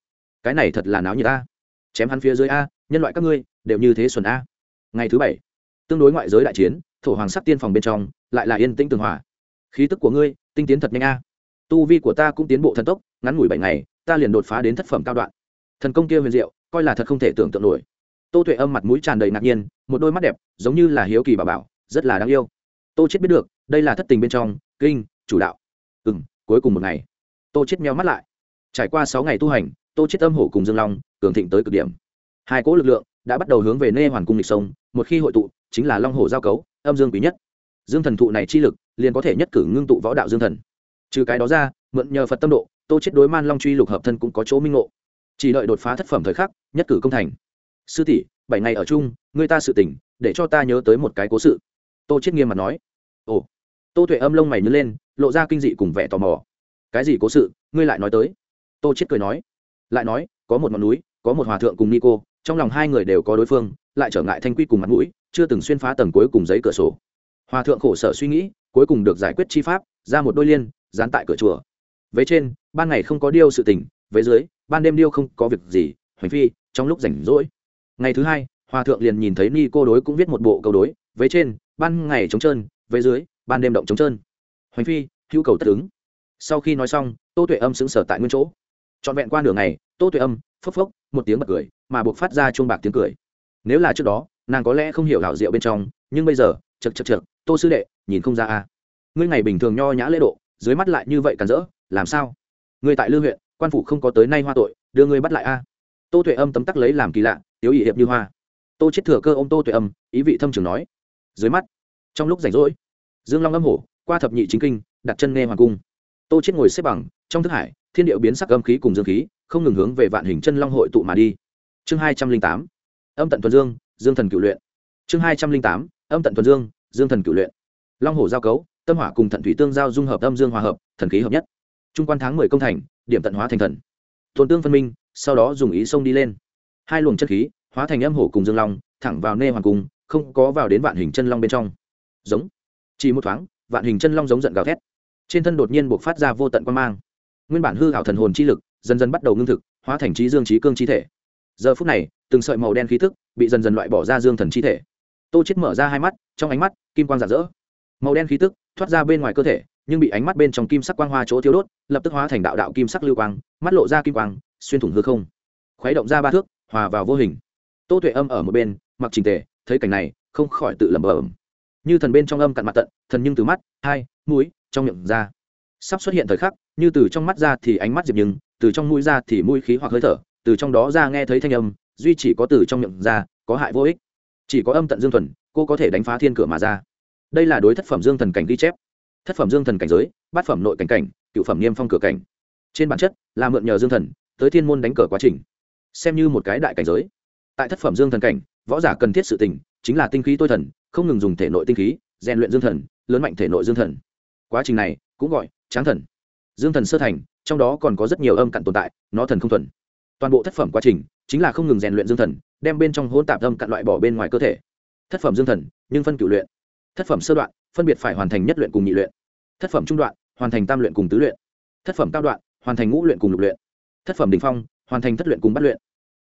Cái này thật là náo nhiệt a. Chém hắn phía dưới a, nhân loại các ngươi, đều như thế xuẩn a. Ngày thứ bảy, tương đối ngoại giới đại chiến, thổ hoàng sắc tiên phòng bên trong, lại là yên tĩnh tường hòa. Khí tức của ngươi, tinh tiến thật nhanh a. Tu vi của ta cũng tiến bộ thần tốc, ngắn ngủi bảy ngày, ta liền đột phá đến thất phẩm cao đoạn thần công kia huyền diệu, coi là thật không thể tưởng tượng nổi. Tô tuệ âm mặt mũi tràn đầy ngạc nhiên, một đôi mắt đẹp, giống như là hiếu kỳ bà bảo, rất là đáng yêu. Tô chết biết được, đây là thất tình bên trong, kinh, chủ đạo. Ừ m cuối cùng một ngày. Tô chết meo mắt lại. Trải qua sáu ngày tu hành, tô chết âm hổ cùng dương long, cường thịnh tới cực điểm. Hai cỗ lực lượng đã bắt đầu hướng về nê hoàn cung lịch sông, một khi hội tụ, chính là long hổ giao cấu, âm dương quý nhất. Dương thần thụ này chi lực, liền có thể nhất cử ngưng tụ võ đạo dương thần. Trừ cái đó ra, mượn nhờ phật tâm độ, tô chết đối man long truy lục hợp thân cũng có chỗ minh ngộ chỉ đợi đột phá thất phẩm thời khắc, nhất cử công thành. Sư tỷ, bảy ngày ở chung người ta sự tỉnh, để cho ta nhớ tới một cái cố sự. Tô chết nghiêm mặt nói. Ồ. Tô tuệ âm lông mày nhớ lên, lộ ra kinh dị cùng vẻ tò mò. Cái gì cố sự, ngươi lại nói tới? Tô chết cười nói. Lại nói, có một ngọn núi, có một hòa thượng cùng nico, trong lòng hai người đều có đối phương, lại trở ngại thanh quy cùng mặt mũi, chưa từng xuyên phá tầng cuối cùng giấy cửa sổ. Hòa thượng khổ sở suy nghĩ, cuối cùng được giải quyết chi pháp, ra một đôi liên, dán tại cửa chùa. Vế trên, ban ngày không có điêu sự tình vế dưới ban đêm điêu không có việc gì, hoành phi, trong lúc rảnh rỗi. Ngày thứ hai, hòa thượng liền nhìn thấy ni cô đối cũng viết một bộ câu đối, vế trên, ban ngày trống trơn, vế dưới, ban đêm động trống trơn. Hoành phi, hữu cầu tất ứng. Sau khi nói xong, tô tuệ âm xứng sở tại nguyên chỗ. Trọn vẹn qua nửa ngày, tô tuệ âm phốc phốc, một tiếng bật cười, mà buộc phát ra chuông bạc tiếng cười. Nếu là trước đó, nàng có lẽ không hiểu hảo diệu bên trong, nhưng bây giờ chật chật chật tô sư đệ, nhìn không ra a. Ngươi ngày bình thường nho nhã lễ độ, dưới mắt lại như vậy cản rỡ, làm sao? Ngươi tại lưu huyện quan phủ không có tới nay hoa tội, đưa ngươi bắt lại a. Tô tuệ âm tấm tắc lấy làm kỳ lạ, tiếu ỵ hiệp như hoa. Tô chết thừa cơ ô m tô tuệ âm, ý vị thâm trường nói. Dưới mắt, trong lúc rảnh rỗi, dương long âm hổ, qua thập nhị chính kinh, đặt chân nghe hoàng cung. Tô chết ngồi xếp bằng, trong thức hải, thiên điệu biến sắc âm khí cùng dương khí, không ngừng hướng về vạn hình chân long hội tụ mà đi. Chương hai trăm linh tám, âm tận thuần dương dương thần cựu luyện. Chương hai trăm linh tám, âm tận thuần dương dương thần cựu luyện. Long hổ giao cấu, tâm hỏa cùng thận thủy tương giao dung hợp âm dương hòa hợp, thần khí hợp nhất. Trung quan tháng mười công thành điểm tận hóa thành thần. Thôn tương phân minh, sau đó dùng ý xông đi lên. Hai luồng chất khí, hóa thành âm hổ cùng dương long, thẳng vào nê hoàng cung, không có vào đến vạn hình chân long bên trong. Giống. Chỉ một thoáng, vạn hình chân long giống giận gào thét. Trên thân đột nhiên buộc phát ra vô tận quan mang. Nguyên bản hư hảo thần hồn chi lực, dần dần bắt đầu ngưng thực, hóa thành trí dương trí cương chi thể. Giờ phút này, từng sợi màu đen khí thức bị dần dần loại bỏ ra dương thần chi thể. Tô chết mở ra hai mắt, trong ánh mắt, kim quang rạng rỡ. Màu đen khí tức thoát ra bên ngoài cơ thể nhưng bị ánh mắt bên trong kim sắc quang hoa chỗ thiếu đốt, lập tức hóa thành đạo đạo kim sắc lưu quang, mắt lộ ra kim quang, xuyên thủng hư không. Khuấy động ra ba thước, hòa vào vô hình. Tô tuệ âm ở một bên, mặc trình tề, thấy cảnh này, không khỏi tự lẩm bẩm. Như thần bên trong âm cặn mặt tận, thần nhưng từ mắt, hai, mũi, trong miệng ra. Sắp xuất hiện thời khắc, như từ trong mắt ra thì ánh mắt diệp nhưng, từ trong mũi ra thì mũi khí hoặc hơi thở, từ trong đó ra nghe thấy thanh âm, duy chỉ có từ trong miệng ra, có hại vô ích. Chỉ có âm tận dương thuần, cô có thể đánh phá thiên cửa mà ra. Đây là đối thất phẩm dương thần cảnh ghi chép thất phẩm dương thần cảnh giới, bát phẩm nội cảnh cảnh, cựu phẩm niêm phong cửa cảnh. Trên bản chất, là mượn nhờ dương thần, tới thiên môn đánh cờ quá trình. Xem như một cái đại cảnh giới. Tại thất phẩm dương thần cảnh, võ giả cần thiết sự tình, chính là tinh khí tôi thần, không ngừng dùng thể nội tinh khí, rèn luyện dương thần, lớn mạnh thể nội dương thần. Quá trình này, cũng gọi tráng thần. Dương thần sơ thành, trong đó còn có rất nhiều âm cặn tồn tại, nó thần không thuần. Toàn bộ thất phẩm quá trình, chính là không ngừng rèn luyện dương thần, đem bên trong hỗn tạp âm cặn loại bỏ bên ngoài cơ thể. Thất phẩm dương thần, nhưng phân cửu luyện. Thất phẩm sơ đoạn phân biệt phải hoàn thành nhất luyện cùng nhị luyện. Thất phẩm trung đoạn, hoàn thành tam luyện cùng tứ luyện. Thất phẩm cao đoạn, hoàn thành ngũ luyện cùng lục luyện. Thất phẩm đình phong, hoàn thành thất luyện cùng bắt luyện.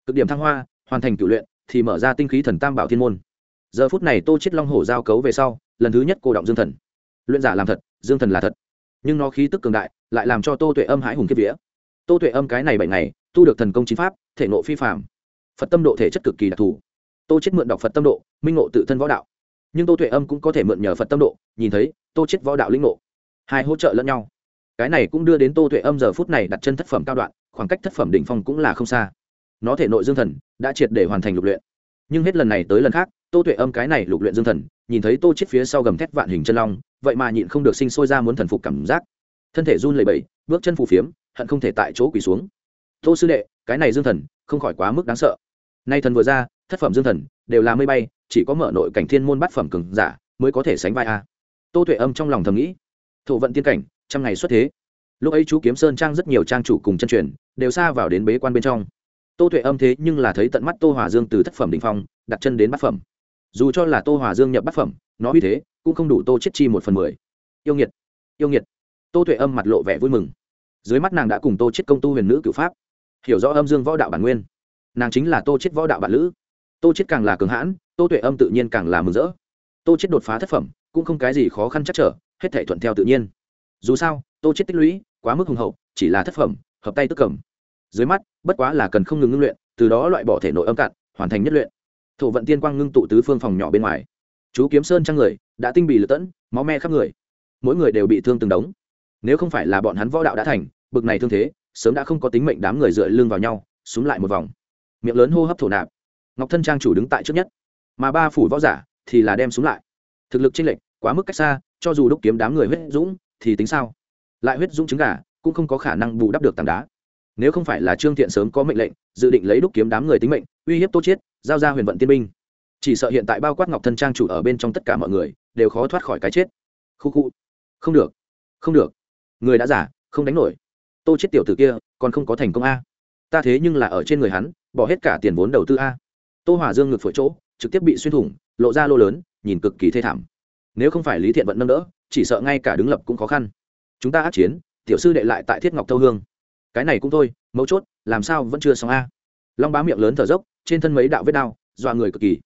Cực điểm thăng hoa, hoàn thành cửu luyện, thì mở ra tinh khí thần tam bảo thiên môn. Giờ phút này tô chết long hổ giao cấu về sau, lần thứ nhất cô động dương thần. Luyện giả làm thật, dương thần là thật. Nhưng nó khí tức cường đại, lại làm cho tô tuệ âm hãi hùng kiếp vía. Tô tuệ âm cái này bảy ngày, tu được thần công chính pháp, thể nộ phi phạm phật tâm độ thể chất cực kỳ đặc thù. Tô chết mượn đọc phật tâm độ, minh ngộ tự thân võ đạo nhưng tô tuệ âm cũng có thể mượn nhờ phật tâm độ, nhìn thấy, tô chết võ đạo linh ngộ. Hai hỗ trợ lẫn nhau. Cái này cũng đưa đến tô tuệ âm giờ phút này đặt chân thất phẩm cao đoạn, khoảng cách thất phẩm đỉnh phong cũng là không xa. Nó thể nội dương thần, đã triệt để hoàn thành lục luyện. Nhưng hết lần này tới lần khác, tô tuệ âm cái này lục luyện dương thần, nhìn thấy tô chết phía sau gầm thét vạn hình chân long, vậy mà nhịn không được sinh sôi ra muốn thần phục cảm giác. Thân thể run lẩy bẩy, bước chân phù phiếm, hận không thể tại chỗ quỳ xuống. Tô sư đệ, cái này dương thần, không khỏi quá mức đáng sợ. Nay thần vừa ra, thất phẩm dương thần, đều là mây bay chỉ có mở nội cảnh thiên môn bát phẩm cường giả mới có thể sánh vai a. Tô tuệ âm trong lòng thầm nghĩ, thổ vận tiên cảnh, trăm ngày xuất thế. Lúc ấy chú kiếm sơn trang rất nhiều trang chủ cùng chân truyền đều xa vào đến bế quan bên trong. Tô tuệ âm thế nhưng là thấy tận mắt tô hòa dương từ thất phẩm đình phong, đặt chân đến bát phẩm. Dù cho là tô hòa dương nhập bát phẩm, nó uy thế cũng không đủ tô chết chi một phần mười. Yêu nghiệt yêu nghiệt. Tô tuệ âm mặt lộ vẻ vui mừng. Dưới mắt nàng đã cùng tô chết công tu huyền nữ cửu pháp, hiểu rõ âm dương võ đạo bản nguyên. Nàng chính là tô chết võ đạo bản lữ tô chết càng là cường hãn, tô tuệ âm tự nhiên càng là mừng rỡ. Tô chết đột phá thất phẩm, cũng không cái gì khó khăn chắc trở, hết thể thuận theo tự nhiên. Dù sao, tô chết tích lũy, quá mức hùng hậu, chỉ là thất phẩm, hợp tay tức cầm. Dưới mắt, bất quá là cần không ngừng ngưng luyện, từ đó loại bỏ thể nội âm cạn, hoàn thành nhất luyện. Thổ vận tiên quang ngưng tụ tứ phương phòng nhỏ bên ngoài. Chú kiếm sơn trang người, đã tinh bị lựa tẫn, máu me khắp người. Mỗi người đều bị thương từng đống. Nếu không phải là bọn hắn võ đạo đã thành, bực này thương thế, sớm đã không có tính mệnh đám người dựa lưng vào nhau xúm lại một vòng. Miệng lớn hô hấp thổ nạp ngọc thân trang chủ đứng tại trước nhất. Mà ba phủ võ giả thì là đem xuống lại. Thực lực chênh lệch, quá mức cách xa, cho dù đúc kiếm đám người huyết dũng thì tính sao? Lại huyết dũng trứng gà cũng không có khả năng bù đắp được tảng đá. Nếu không phải là trương thiện sớm có mệnh lệnh, dự định lấy đúc kiếm đám người tính mệnh, uy hiếp tô chiết, giao ra huyền vận tiên binh. Chỉ sợ hiện tại bao quát ngọc thân trang chủ ở bên trong tất cả mọi người đều khó thoát khỏi cái chết. Khu khu. Không được. Không được. Người đã giả, không đánh nổi. Tô chết tiểu tử kia còn không có thành công a. Ta thế nhưng là ở trên người hắn, bỏ hết cả tiền vốn đầu tư a tô hòa dương ngực phổi chỗ, trực tiếp bị xuyên thủng, lộ ra lô lớn, nhìn cực kỳ thê thảm. Nếu không phải lý thiện vận nâng đỡ, chỉ sợ ngay cả đứng lập cũng khó khăn. Chúng ta át chiến, tiểu sư đệ lại tại thiết ngọc thâu hương. Cái này cũng thôi, mấu chốt, làm sao vẫn chưa xong a? Long bá miệng lớn thở dốc, trên thân mấy đạo vết đao dọa người cực kỳ.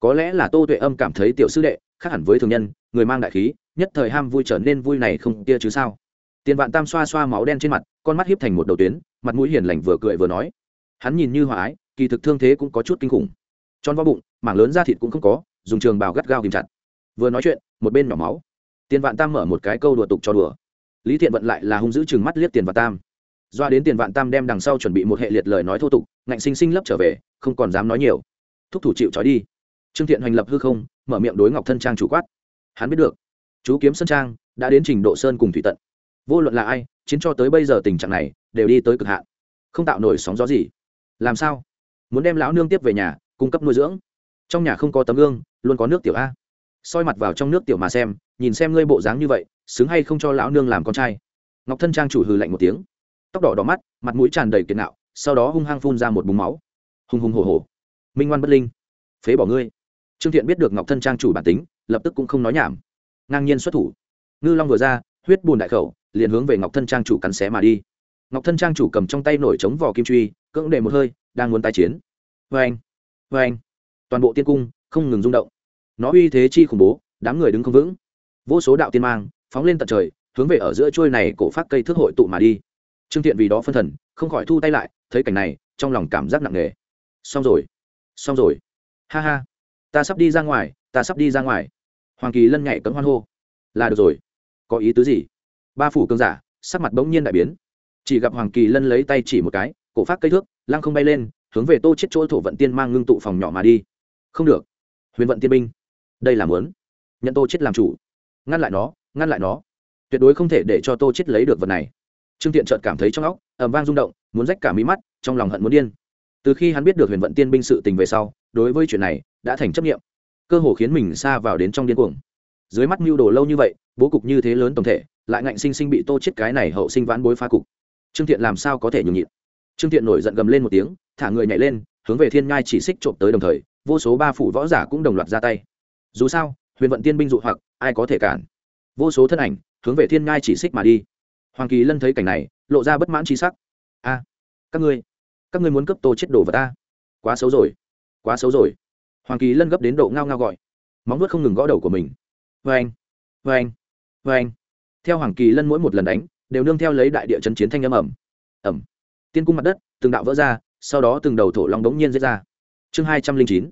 Có lẽ là tô tuệ âm cảm thấy tiểu sư đệ, khác hẳn với thường nhân, người mang đại khí, nhất thời ham vui trở nên vui này không kia chứ sao. Tiền vạn tam xoa xoa máu đen trên mặt, con mắt hiếp thành một đầu tuyến, mặt mũi hiền lành vừa cười vừa nói. Hắn nhìn như hòa ái, kỳ thực thương thế cũng có chút kinh khủng tròn vo bụng, mảng lớn da thịt cũng không có, dùng trường bào gắt gao kìm chặt. Vừa nói chuyện, một bên nhỏ máu. Tiền vạn tam mở một cái câu đùa tục cho đùa. Lý thiện vận lại là hung dữ chừng mắt liếc tiền vạn tam. Doa đến tiền vạn tam đem đằng sau chuẩn bị một hệ liệt lời nói thô tục, ngạnh sinh sinh lấp trở về, không còn dám nói nhiều. Thúc thủ chịu trói đi. Trương thiện hoành lập hư không, mở miệng đối ngọc thân trang chủ quát. Hắn biết được, chú kiếm sơn trang đã đến trình độ sơn cùng thủy tận. Vô luận là ai, chiến cho tới bây giờ tình trạng này đều đi tới cực hạn. Không tạo nổi sóng gió gì. Làm sao? Muốn đem lão nương tiếp về nhà cung cấp nuôi dưỡng. Trong nhà không có tấm gương, luôn có nước tiểu a. Soi mặt vào trong nước tiểu mà xem, nhìn xem ngươi bộ dáng như vậy, xứng hay không cho lão nương làm con trai. Ngọc thân trang chủ hừ lạnh một tiếng. Tóc đỏ đỏ mắt, mặt mũi tràn đầy kiệt nạo, sau đó hung hăng phun ra một búng máu. Hùng hùng hổ hổ. Minh ngoan bất linh. Phế bỏ ngươi. Trương thiện biết được ngọc thân trang chủ bản tính, lập tức cũng không nói nhảm. Ngang nhiên xuất thủ. Ngư long vừa ra, huyết bùn đại khẩu, liền hướng về ngọc thân trang chủ cắn xé mà đi. Ngọc thân trang chủ cầm trong tay nổi trống vỏ kim truy, cưỡng để một hơi, đang muốn tái chiến. Vê anh vê anh, toàn bộ tiên cung không ngừng rung động. Nó uy thế chi khủng bố, đám người đứng không vững. Vô số đạo tiên mang phóng lên tận trời, hướng về ở giữa trôi này cổ phát cây thước hội tụ mà đi. Trương thiện vì đó phân thần, không khỏi thu tay lại, thấy cảnh này, trong lòng cảm giác nặng nề. Xong rồi xong rồi. Ha ha, ta sắp đi ra ngoài, ta sắp đi ra ngoài. Hoàng kỳ lân nhảy cấm hoan hô. Là được rồi. Có ý tứ gì? Ba phủ cương giả, sắc mặt bỗng nhiên đại biến. Chỉ gặp hoàng kỳ lân lấy tay chỉ một cái, cổ phát cây thước, lăng không bay lên hướng về tô chết chỗ thổ vận tiên mang ngưng tụ phòng nhỏ mà đi. Không được. Huyền vận tiên binh. Đây là muốn nhận tô chết làm chủ. Ngăn lại nó, ngăn lại nó. Tuyệt đối không thể để cho tô chết lấy được vật này. Trương thiện chợt cảm thấy trong óc, ầm vang rung động, muốn rách cả mí mắt, trong lòng hận muốn điên. Từ khi hắn biết được huyền vận tiên binh sự tình về sau, đối với chuyện này, đã thành chấp nghiệm cơ hồ khiến mình xa vào đến trong điên cuồng. Dưới mắt mưu đồ lâu như vậy, bố cục như thế lớn tổng thể, lại ngạnh sinh sinh bị tô chết cái này hậu sinh vãn bối phá cục. Trương thiện làm sao có thể nhường nhịn? Trương thiện nổi giận gầm lên một tiếng thả người nhảy lên, hướng về thiên ngai chỉ xích trộm tới đồng thời, vô số ba phủ võ giả cũng đồng loạt ra tay. Dù sao, huyền vận tiên binh dụ hoặc, ai có thể cản? Vô số thân ảnh, hướng về thiên ngai chỉ xích mà đi. Hoàng kỳ lân thấy cảnh này, lộ ra bất mãn trí sắc. A, các ngươi các ngươi muốn cấp tô chết đồ vào ta? Quá xấu rồi, quá xấu rồi. Hoàng kỳ lân gấp đến độ ngao ngao gọi. Móng vuốt không ngừng gõ đầu của mình. Vê anh vê anh vê anh theo hoàng kỳ lân mỗi một lần đánh, đều nương theo lấy đại địa chấn chiến thanh âm ẩm ẩm tiên cung mặt đất, từng đạo vỡ ra sau đó từng đầu thổ long đống nhiên giết ra. Chương hai trăm linh chín,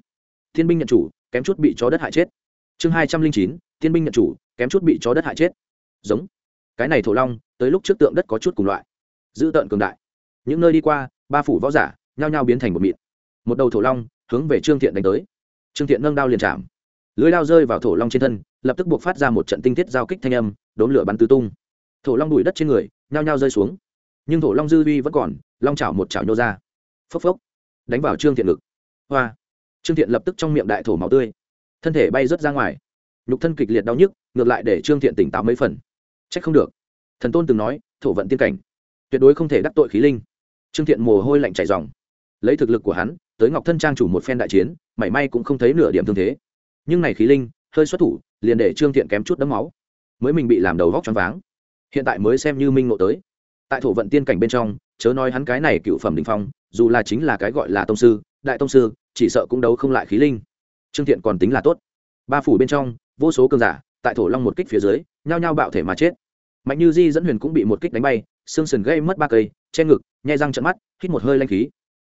thiên binh nhận chủ, kém chút bị chó đất hại chết. Chương hai trăm linh chín, thiên binh nhận chủ, kém chút bị chó đất hại chết. Giống. Cái này thổ long, tới lúc trước tượng đất có chút cùng loại. Dữ tợn cường đại. Những nơi đi qua, ba phủ võ giả, nhao nhao biến thành một mịn. Một đầu thổ long, hướng về trương thiện đánh tới. Trương thiện nâng đao liền chạm. Lưới đao rơi vào thổ long trên thân, lập tức buộc phát ra một trận tinh thiết giao kích thanh âm, đốn lửa bắn tứ tung. Thổ long đùi đất trên người, nhao nhao rơi xuống. Nhưng thổ long dư vi vẫn còn, long chảo một chảo nhô ra phốc phốc, đánh vào trương thiện ngực. Hoa! Trương thiện lập tức trong miệng đại thổ máu tươi, thân thể bay rớt ra ngoài. Nhục thân kịch liệt đau nhức, ngược lại để trương thiện tỉnh táo mấy phần. C h ắ c không được. Thần tôn từng nói, thổ vận tiên cảnh, tuyệt đối không thể đắc tội khí linh. Trương thiện mồ hôi lạnh chảy dòng lấy thực lực của hắn, tới ngọc thân trang chủ một phen đại chiến, mảy may cũng không thấy nửa điểm thương thế. Nhưng này khí linh, hơi xuất thủ, liền để trương thiện kém chút đấm máu. Mới mình bị làm đầu vóc choáng váng. Hiện tại mới xem như minh ngộ tới. Tại thổ vận tiên cảnh bên trong, chớ nói hắn cái này cựu phẩm đình phong dù là chính là cái gọi là tông sư, đại tông sư, chỉ sợ cũng đấu không lại khí linh. Trương thiện còn tính là tốt. Ba phủ bên trong, vô số cường giả, tại thổ long một kích phía dưới, nhao nhao bạo thể mà chết. Mạnh như di dẫn huyền cũng bị một kích đánh bay, xương sườn gây mất ba cây, che ngực, nhai răng trận mắt, hít một hơi lanh khí.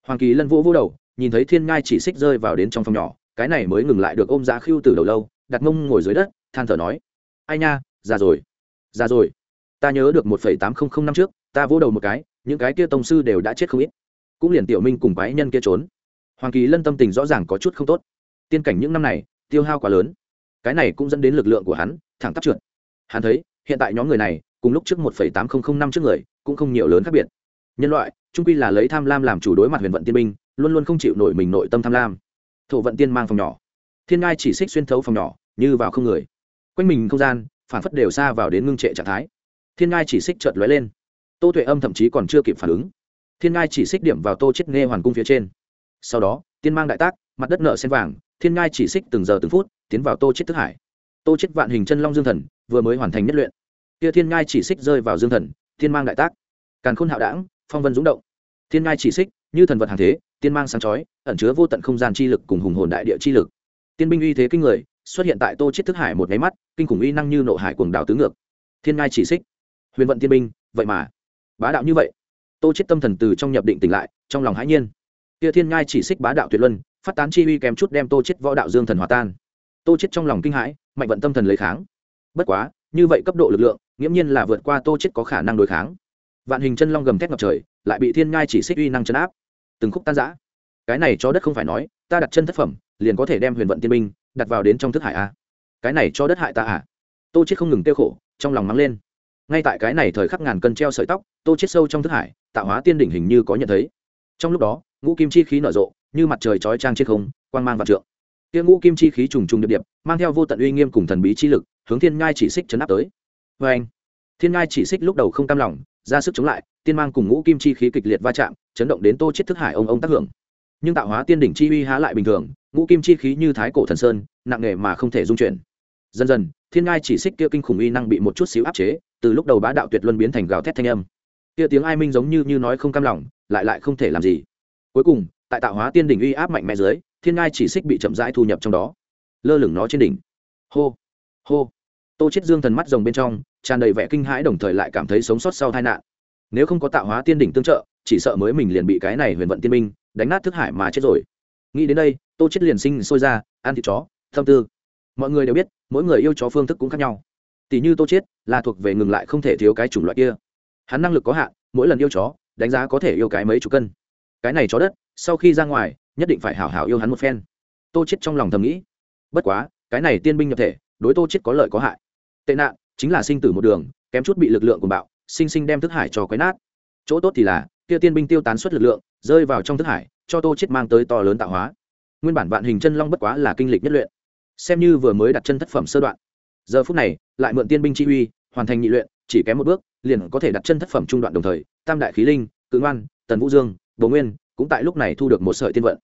Hoàng kỳ lân vỗ vỗ đầu, nhìn thấy thiên ngai chỉ xích rơi vào đến trong phòng nhỏ, cái này mới ngừng lại được ôm giá khiêu từ đầu lâu, đặt mông ngồi dưới đất, than thở nói, ai nha, già rồi già rồi. Ta nhớ được một phẩy tám không không năm trước, ta vỗ đầu một cái, những cái kia tông sư đều đã chết không ít cũng liền tiểu minh cùng quái nhân kia trốn. Hoàng kỳ lân tâm tình rõ ràng có chút không tốt. Tiên cảnh những năm này, tiêu hao quá lớn. Cái này cũng dẫn đến lực lượng của hắn thẳng tắp trượt. Hắn thấy, hiện tại nhóm người này, cùng lúc trước một phẩy tám không không năm trước người, cũng không nhiều lớn khác biệt. Nhân loại trung quy là lấy tham lam làm chủ đối mặt huyền vận tiên binh, luôn luôn không chịu nổi mình nội tâm tham lam. Thổ vận tiên mang phòng nhỏ. Thiên ngai chỉ xích xuyên thấu phòng nhỏ, như vào không người. Quanh mình không gian phản phất đều xa vào đến ngưng trệ trạng thái. Thiên ngai chỉ xích chợt lóe lên. Tô tuệ âm thậm chí còn chưa kịp phản ứng thiên ngai chỉ xích điểm vào tô chết nghe hoàn cung phía trên. Sau đó, tiên mang đại tác, mặt đất nợ sen vàng, thiên ngai chỉ xích từng giờ từng phút tiến vào tô chết thức hải. Tô chết vạn hình chân long dương thần, vừa mới hoàn thành nhất luyện. Kia thiên ngai chỉ xích rơi vào dương thần thiên mang đại tác. Càn khôn hạo đảng, phong vân dũng động. Thiên ngai chỉ xích, như thần vật hàng thế, tiên mang sáng chói, ẩn chứa vô tận không gian chi lực cùng hùng hồn đại địa chi lực. Tiên binh uy thế kinh người, xuất hiện tại tô chết thức hải một nháy mắt, kinh khủng uy năng như nộ hải cuồng đảo tứ ngược. Thiên ngai chỉ xích. Huyền vận tiên binh, vậy mà. Bá đạo như vậy tô chết tâm thần từ trong nhập định tỉnh lại, trong lòng hãi nhiên. Kia thiên ngai chỉ xích bá đạo tuyệt luân, phát tán chi uy kém chút đem tô chết võ đạo dương thần hòa tan. Tô chết trong lòng kinh hãi, mạnh vận tâm thần lấy kháng. Bất quá, như vậy cấp độ lực lượng, nghiễm nhiên là vượt qua tô chết có khả năng đối kháng. Vạn hình chân long gầm thét ngập trời, lại bị thiên ngai chỉ xích uy năng chấn áp. Từng khúc tan rã. Cái này cho đất không phải nói, ta đặt chân thất phẩm, liền có thể đem huyền vận tiên minh đặt vào đến trong thức hải a. Cái này cho đất hại ta à? Tô chết không ngừng tiêu khổ, trong lòng mắng lên ngay tại cái này thời khắc ngàn cân treo sợi tóc, tô chết sâu trong thức hải, tạo hóa tiên đỉnh hình như có nhận thấy. Trong lúc đó, ngũ kim chi khí nở rộ, như mặt trời chói trang trên không, quang mang vạn trượng. Kia ngũ kim chi khí trùng trùng điệp điệp, mang theo vô tận uy nghiêm cùng thần bí chi lực, hướng thiên ngai chỉ xích chấn áp tới. Vê anh, thiên ngai chỉ xích lúc đầu không cam lòng, ra sức chống lại, tiên mang cùng ngũ kim chi khí kịch liệt va chạm, chấn động đến tô chết thức hải ông ông tác hưởng. Nhưng tạo hóa tiên đỉnh chi uy há lại bình thường, ngũ kim chi khí như thái cổ thần sơn, nặng nề mà không thể dung chuyển. Dần dần, thiên ngai chỉ xích kia kinh khủng uy năng bị một chút xíu áp chế từ lúc đầu bá đạo tuyệt luân biến thành gào thét thanh âm. Kia tiếng ai minh giống như như nói không cam lòng, lại lại không thể làm gì. Cuối cùng, tại tạo hóa tiên đỉnh uy áp mạnh mẽ dưới, thiên ngai chỉ xích bị chậm rãi thu nhập trong đó. Lơ lửng nó trên đỉnh. Hô hô. Tô chết dương thần mắt rồng bên trong, tràn đầy vẻ kinh hãi đồng thời lại cảm thấy sống sót sau tai nạn. Nếu không có tạo hóa tiên đỉnh tương trợ, chỉ sợ mới mình liền bị cái này huyền vận tiên minh đánh nát thức hải mà chết rồi. Nghĩ đến đây, tô chết liền sinh sôi ra, ăn thịt chó thâm tư. Mọi người đều biết, mỗi người yêu chó phương thức cũng khác nhau tỷ như tô chết là thuộc về ngừng lại không thể thiếu cái chủng loại kia. Hắn năng lực có hạn, mỗi lần yêu chó, đánh giá có thể yêu cái mấy chục cân. Cái này chó đất, sau khi ra ngoài, nhất định phải hảo hảo yêu hắn một phen. Tô chết trong lòng thầm nghĩ. Bất quá, cái này tiên binh nhập thể, đối tô chết có lợi có hại. Tệ nạn, chính là sinh tử một đường, kém chút bị lực lượng của bạo, sinh sinh đem thức hải cho quấy nát. Chỗ tốt thì là, kia tiên binh tiêu tán suất lực lượng, rơi vào trong thức hải, cho tô chết mang tới to lớn tạo hóa. Nguyên bản vạn hình chân long bất quá là kinh lịch nhất luyện. Xem như vừa mới đặt chân thất phẩm sơ đoạn giờ phút này, lại mượn tiên binh chi uy, hoàn thành nhị luyện, chỉ kém một bước, liền có thể đặt chân thất phẩm trung đoạn đồng thời, tam đại khí linh, cự ngoan, tần vũ dương, bồ nguyên cũng tại lúc này thu được một sợi tiên vận.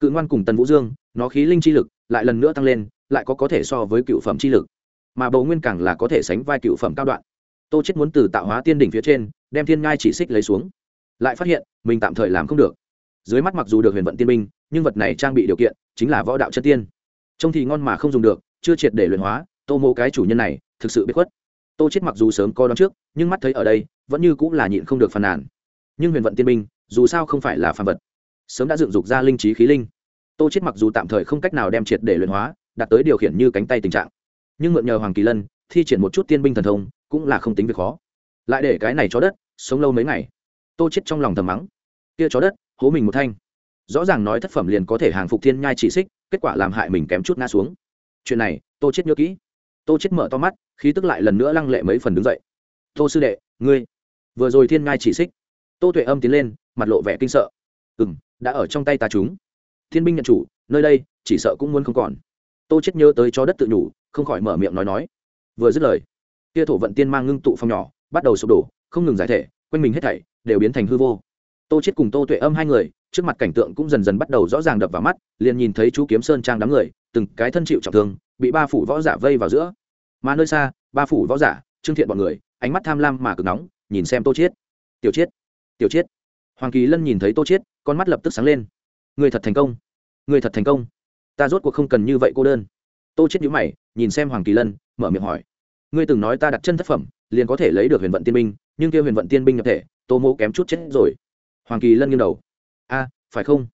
Cự ngoan cùng tần vũ dương, nó khí linh chi lực lại lần nữa tăng lên, lại có có thể so với cựu phẩm chi lực. Mà bầu nguyên càng là có thể sánh vai cựu phẩm cao đoạn. Tô chết muốn từ tạo hóa tiên đỉnh phía trên, đem thiên ngai chỉ xích lấy xuống. Lại phát hiện, mình tạm thời làm không được. Dưới mắt mặc dù được huyền vận tiên binh, nhưng vật này trang bị điều kiện chính là võ đạo chân tiên. Trông thì ngon mà không dùng được, chưa triệt để luyện hóa tô mô cái chủ nhân này thực sự biết khuất. Tô chết mặc dù sớm có đón trước, nhưng mắt thấy ở đây, vẫn như cũng là nhịn không được phàn nàn. Nhưng huyền vận tiên binh, dù sao không phải là phàm vật, sớm đã dựng dục ra linh trí khí linh. Tô chết mặc dù tạm thời không cách nào đem triệt để luyện hóa, đạt tới điều khiển như cánh tay tình trạng. Nhưng mượn nhờ hoàng kỳ lân, thi triển một chút tiên binh thần thông, cũng là không tính việc khó. Lại để cái này chó đất, sống lâu mấy ngày. Tô chết trong lòng thầm mắng. Kia chó đất, hố mình một thanh. Rõ ràng nói thất phẩm liền có thể hàng phục thiên nhai chỉ xích, kết quả làm hại mình kém chút ngã xuống. Chuyện này, tô chết nhớ kỹ tô chết mở to mắt, khí tức lại lần nữa lăng lệ mấy phần đứng dậy. Tô sư đệ, ngươi. Vừa rồi thiên ngai chỉ xích. Tô tuệ âm tiến lên, mặt lộ vẻ kinh sợ. Ừ m đã ở trong tay ta chúng. Thiên binh nhận chủ, nơi đây, chỉ sợ cũng muốn không còn. Tô chết nhớ tới cho đất tự nhủ, không khỏi mở miệng nói nói. Vừa dứt lời, kia thổ vận tiên mang ngưng tụ phong nhỏ, bắt đầu sụp đổ, không ngừng giải thể, quanh mình hết thảy đều biến thành hư vô. Tô chết cùng tô tuệ âm hai người, trước mặt cảnh tượng cũng dần dần bắt đầu rõ ràng đập vào mắt, liền nhìn thấy chú kiếm sơn trang đám người, từng cái thân chịu trọng thương bị ba phủ võ giả vây vào giữa. Mà nơi xa, ba phủ võ giả, trương thiện bọn người, ánh mắt tham lam mà cực nóng, nhìn xem tô chiết. Tiểu chiết tiểu chiết. Hoàng kỳ lân nhìn thấy tô chiết, con mắt lập tức sáng lên. Người thật thành công, người thật thành công. Ta rốt cuộc không cần như vậy cô đơn. Tô chiết nhíu mày, nhìn xem hoàng kỳ lân, mở miệng hỏi. Ngươi từng nói ta đặt chân thất phẩm, liền có thể lấy được huyền vận tiên binh, nhưng kia huyền vận tiên binh nhập thể, tô mô kém chút chết rồi. Hoàng kỳ lân nghiêng đầu. A, phải không?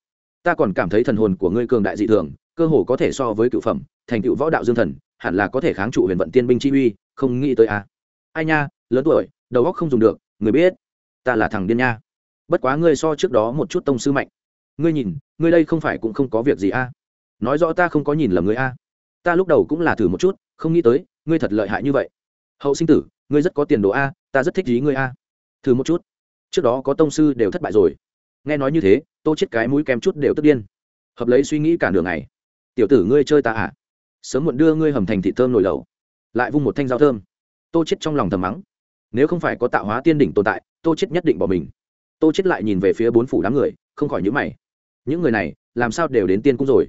Ta còn cảm thấy thần hồn của ngươi cường đại dị thường, cơ hồ có thể so với cựu phẩm thành tựu võ đạo dương thần, hẳn là có thể kháng trụ huyền vận tiên binh chi uy, không nghĩ tới a ai nha, lớn tuổi, đầu óc không dùng được, người biết. Ta là thằng điên nha. Bất quá ngươi so trước đó một chút tông sư mạnh. Ngươi nhìn, ngươi đây không phải cũng không có việc gì a nói rõ ta không có nhìn lầm ngươi a ta lúc đầu cũng là thử một chút, không nghĩ tới, ngươi thật lợi hại như vậy. Hậu sinh tử, ngươi rất có tiền đồ a ta rất thích ý ngươi a thử một chút. Trước đó có tông sư đều thất bại rồi. Nghe nói như thế, tô chết cái mũi kém chút đều tức điên. Hợp lấy suy nghĩ cả đường này tiểu tử ngươi chơi ta à? Sớm muộn đưa ngươi hầm thành thị thơm nổi lẩu, lại vung một thanh dao thơm. Tô chết trong lòng thầm mắng, nếu không phải có tạo hóa tiên đỉnh tồn tại, tô chết nhất định bỏ mình. Tô chết lại nhìn về phía bốn phủ đám người, không khỏi nhíu mày. Những người này, làm sao đều đến tiên cung rồi?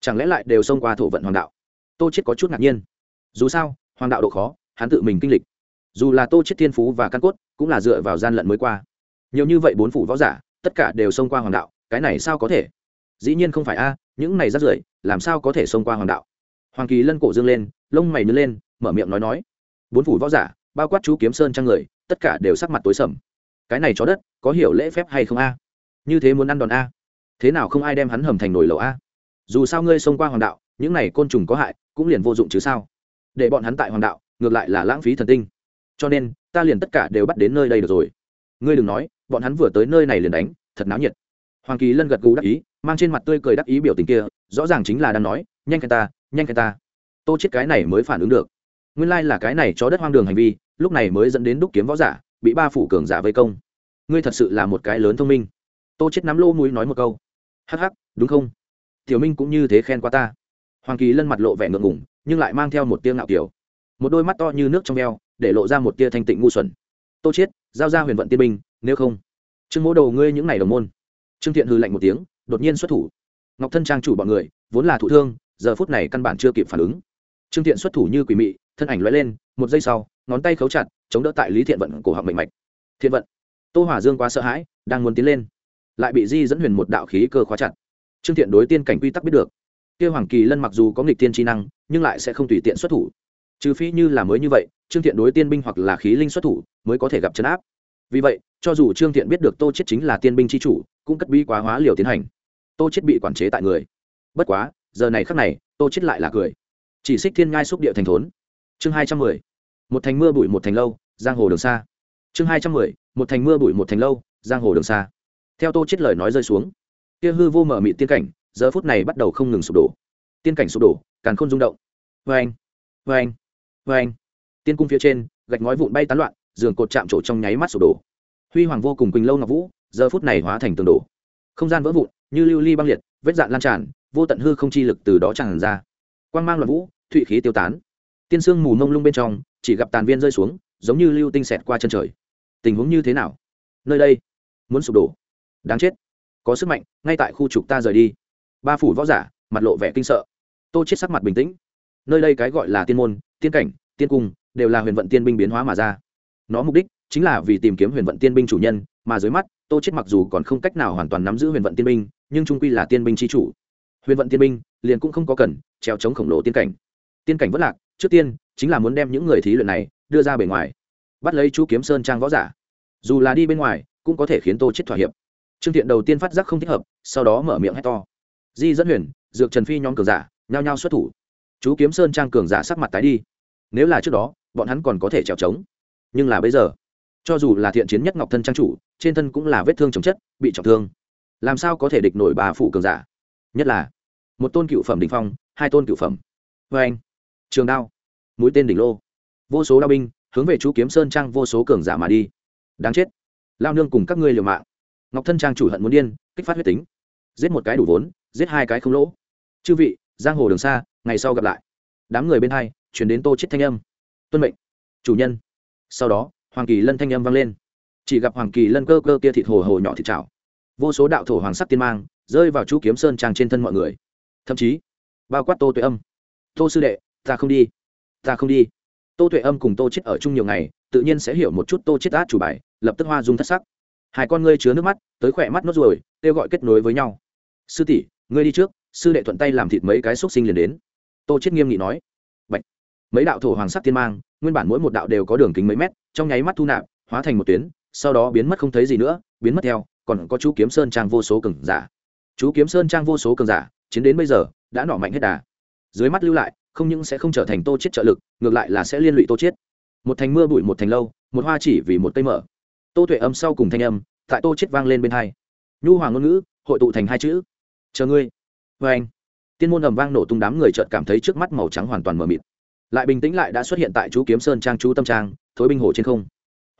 Chẳng lẽ lại đều xông qua thổ vận hoàng đạo? Tô chết có chút ngạc nhiên. Dù sao, hoàng đạo độ khó, hắn tự mình kinh lịch. Dù là tô chết thiên phú và căn cốt, cũng là dựa vào gian lận mới qua. Nhiều như vậy bốn phủ võ giả, tất cả đều xông qua hoàng đạo, cái này sao có thể? Dĩ nhiên không phải a, những này rất rưởi, làm sao có thể xông qua hoàng đạo? Hoàng kỳ lân cổ dương lên, lông mày nứt lên, mở miệng nói nói. Bốn phủ võ giả, bao quát chú kiếm sơn trang người, tất cả đều sắc mặt tối sầm. Cái này chó đất, có hiểu lễ phép hay không a? Như thế muốn ăn đòn a? Thế nào không ai đem hắn hầm thành nồi lẩu a? Dù sao ngươi xông qua hoàng đạo, những này côn trùng có hại, cũng liền vô dụng chứ sao? Để bọn hắn tại hoàng đạo, ngược lại là lãng phí thần tinh. Cho nên, ta liền tất cả đều bắt đến nơi đây được rồi. Ngươi đừng nói, bọn hắn vừa tới nơi này liền đánh, thật náo nhiệt. Hoàng kỳ lân gật gù đắc ý, mang trên mặt tươi cười đắc ý biểu tình kia, rõ ràng chính là đang nói, nhanh khen ta nhanh cái ta. Tô chết cái này mới phản ứng được. Nguyên lai là cái này cho đất hoang đường hành vi, lúc này mới dẫn đến đúc kiếm võ giả, bị ba phủ cường giả vây công. Ngươi thật sự là một cái lớn thông minh. Tô chết nắm lô mũi nói một câu. Hắc hắc, đúng không? Tiểu minh cũng như thế khen qua ta. Hoàng kỳ lân mặt lộ vẻ ngượng ngùng, nhưng lại mang theo một tia ngạo kiểu một đôi mắt to như nước trong veo để lộ ra một tia thanh tịnh ngu xuẩn. Tô chết, giao ra huyền vận tiên binh, nếu không. Trương mỗ đầu ngươi những này đồng môn. Trương thiện hư lạnh một tiếng, đột nhiên xuất thủ. Ngọc thân trang chủ bọn người, vốn là thụ thương giờ phút này căn bản chưa kịp phản ứng. Trương thiện xuất thủ như quỷ mị, thân ảnh loay lên, một giây sau, ngón tay khấu chặt, chống đỡ tại lý thiện vận cổ họng mạnh mạch. Thiện vận, tô hỏa dương quá sợ hãi, đang muốn tiến lên. Lại bị di dẫn huyền một đạo khí cơ khóa chặt. Trương thiện đối tiên cảnh quy tắc biết được. Kia hoàng kỳ lân mặc dù có nghịch tiên tri năng, nhưng lại sẽ không tùy tiện xuất thủ. Trừ phi như là mới như vậy, trương thiện đối tiên binh hoặc là khí linh xuất thủ, mới có thể gặp chấn áp. Vì vậy, cho dù trương thiện biết được tô chết chính là tiên binh c h i chủ, cũng cất bi quá hóa liều tiến hành. Tô chết bị quản chế tại người. Bất quá giờ này khắc này, tô chết lại là cười. Chỉ xích thiên ngai xúc địa thành thốn. Chương hai trăm mười. Một thành mưa bụi một thành lâu, giang hồ đường xa. Chương hai trăm mười. Một thành mưa bụi một thành lâu, giang hồ đường xa. Theo tô chết lời nói rơi xuống, kia hư vô mở mị tiên cảnh, giờ phút này bắt đầu không ngừng sụp đổ. Tiên cảnh sụp đổ càng không rung động. Vê anh vê anh vê anh tiên cung phía trên, gạch ngói vụn bay tán loạn, giường cột chạm trổ trong nháy mắt sụp đổ. Huy hoàng vô cùng quỳnh lâu ngọc vũ, giờ phút này hóa thành tường đổ. Không gian vỡ vụn, như lưu ly băng liệt, vết dạn lan tràn vô tận hư không chi lực từ đó tràn ra. Quang mang loạn vũ, thụy khí tiêu tán. Tiên sương mù mông lung bên trong, chỉ gặp tàn viên rơi xuống, giống như lưu tinh xẹt qua chân trời. Tình huống như thế nào? Nơi đây, muốn sụp đổ. Đáng chết. Có sức mạnh, ngay tại khu trục ta rời đi. Ba phủ võ giả, mặt lộ vẻ kinh sợ. Tô chết sắc mặt bình tĩnh. Nơi đây cái gọi là tiên môn, tiên cảnh, tiên cung, đều là huyền vận tiên binh biến hóa mà ra. Nó mục đích chính là vì tìm kiếm huyền vận tiên binh chủ nhân, mà dưới mắt, tô chết mặc dù còn không cách nào hoàn toàn nắm giữ huyền vận tiên binh, nhưng trung quy là tiên binh chi chủ huyền vận tiên binh liền cũng không có cần treo chống khổng lồ tiên cảnh. Tiên cảnh vất lạc, trước tiên chính là muốn đem những người thí luyện này đưa ra bề ngoài. Bắt lấy chú kiếm sơn trang võ giả. Dù là đi bên ngoài, cũng có thể khiến tô chết thỏa hiệp. Trương thiện đầu tiên phát giác không thích hợp, sau đó mở miệng hét to. Di dẫn huyền, dược trần phi nhóm cường giả, nhao nhao xuất thủ. Chú kiếm sơn trang cường giả sắc mặt tái đi. Nếu là trước đó, bọn hắn còn có thể trèo trống nhưng là bây giờ, cho dù là thiện chiến nhất ngọc thân trang chủ, trên thân cũng là vết thương chồng chất, bị trọng thương. Làm sao có thể địch nổi bà phụ cường giả? Nhất là, một tôn cựu phẩm đ ỉ n h phong, hai tôn cựu phẩm. Vê anh, trường đao, mũi tên đỉnh lô. Vô số đao binh, hướng về chú kiếm sơn trang vô số cường giả mà đi. Đáng chết. Lao nương cùng các ngươi liều mạng. Ngọc thân trang chủ hận muốn điên, kích phát huyết tính. Giết một cái đủ vốn, giết hai cái không lỗ. Chư vị, giang hồ đường xa, ngày sau gặp lại. Đám người bên hai chuyển đến tô chết thanh âm. Tuân mệnh. Chủ nhân. Sau đó, hoàng kỳ lân thanh âm vang lên. Chỉ gặp hoàng kỳ lân cơ cơ kia thịt hồ hồ nhỏ thịt chảo. Vô số đạo thổ hoàng sắc tiên mang rơi vào chú kiếm sơn trang trên thân mọi người. Thậm chí, bao quát tô tuệ âm. Tô sư đệ, ta không đi. Ta không đi. Tô tuệ âm cùng tô chết ở chung nhiều ngày, tự nhiên sẽ hiểu một chút tô chết át chủ bài, lập tức hoa dung thất sắc. Hai con ngươi chứa nước mắt, tới khỏe mắt nốt ruồi, kêu gọi kết nối với nhau. Sư tỷ, ngươi đi trước, sư đệ thuận tay làm thịt mấy cái xúc sinh liền đến. Tô chết nghiêm nghị nói. Bạch. mấy đạo thổ hoàng sắc tiên mang, nguyên bản mỗi một đạo đều có đường kính mấy mét, trong nháy mắt thu nạp, hóa thành một tuyến, sau đó biến mất không thấy gì nữa, biến mất theo, còn có chú kiếm sơn trang vô số cường giả chú kiếm sơn trang vô số cường giả, chiến đến bây giờ, đã nỏ mạnh hết đà. Dưới mắt lưu lại, không những sẽ không trở thành tô chết trợ lực, ngược lại là sẽ liên lụy tô chết. Một thành mưa bụi một thành lâu, một hoa chỉ vì một cây mở. Tô tuệ âm sau cùng thanh âm, tại tô chết vang lên bên hai. Nhu hoàng ngôn ngữ, hội tụ thành hai chữ. Chờ ngươi. Vê anh. Tiên môn ầm vang nổ tung đám người chợt cảm thấy trước mắt màu trắng hoàn toàn mờ mịt. Lại bình tĩnh lại đã xuất hiện tại chú kiếm sơn trang chú tâm trang, thối binh hồ trên không.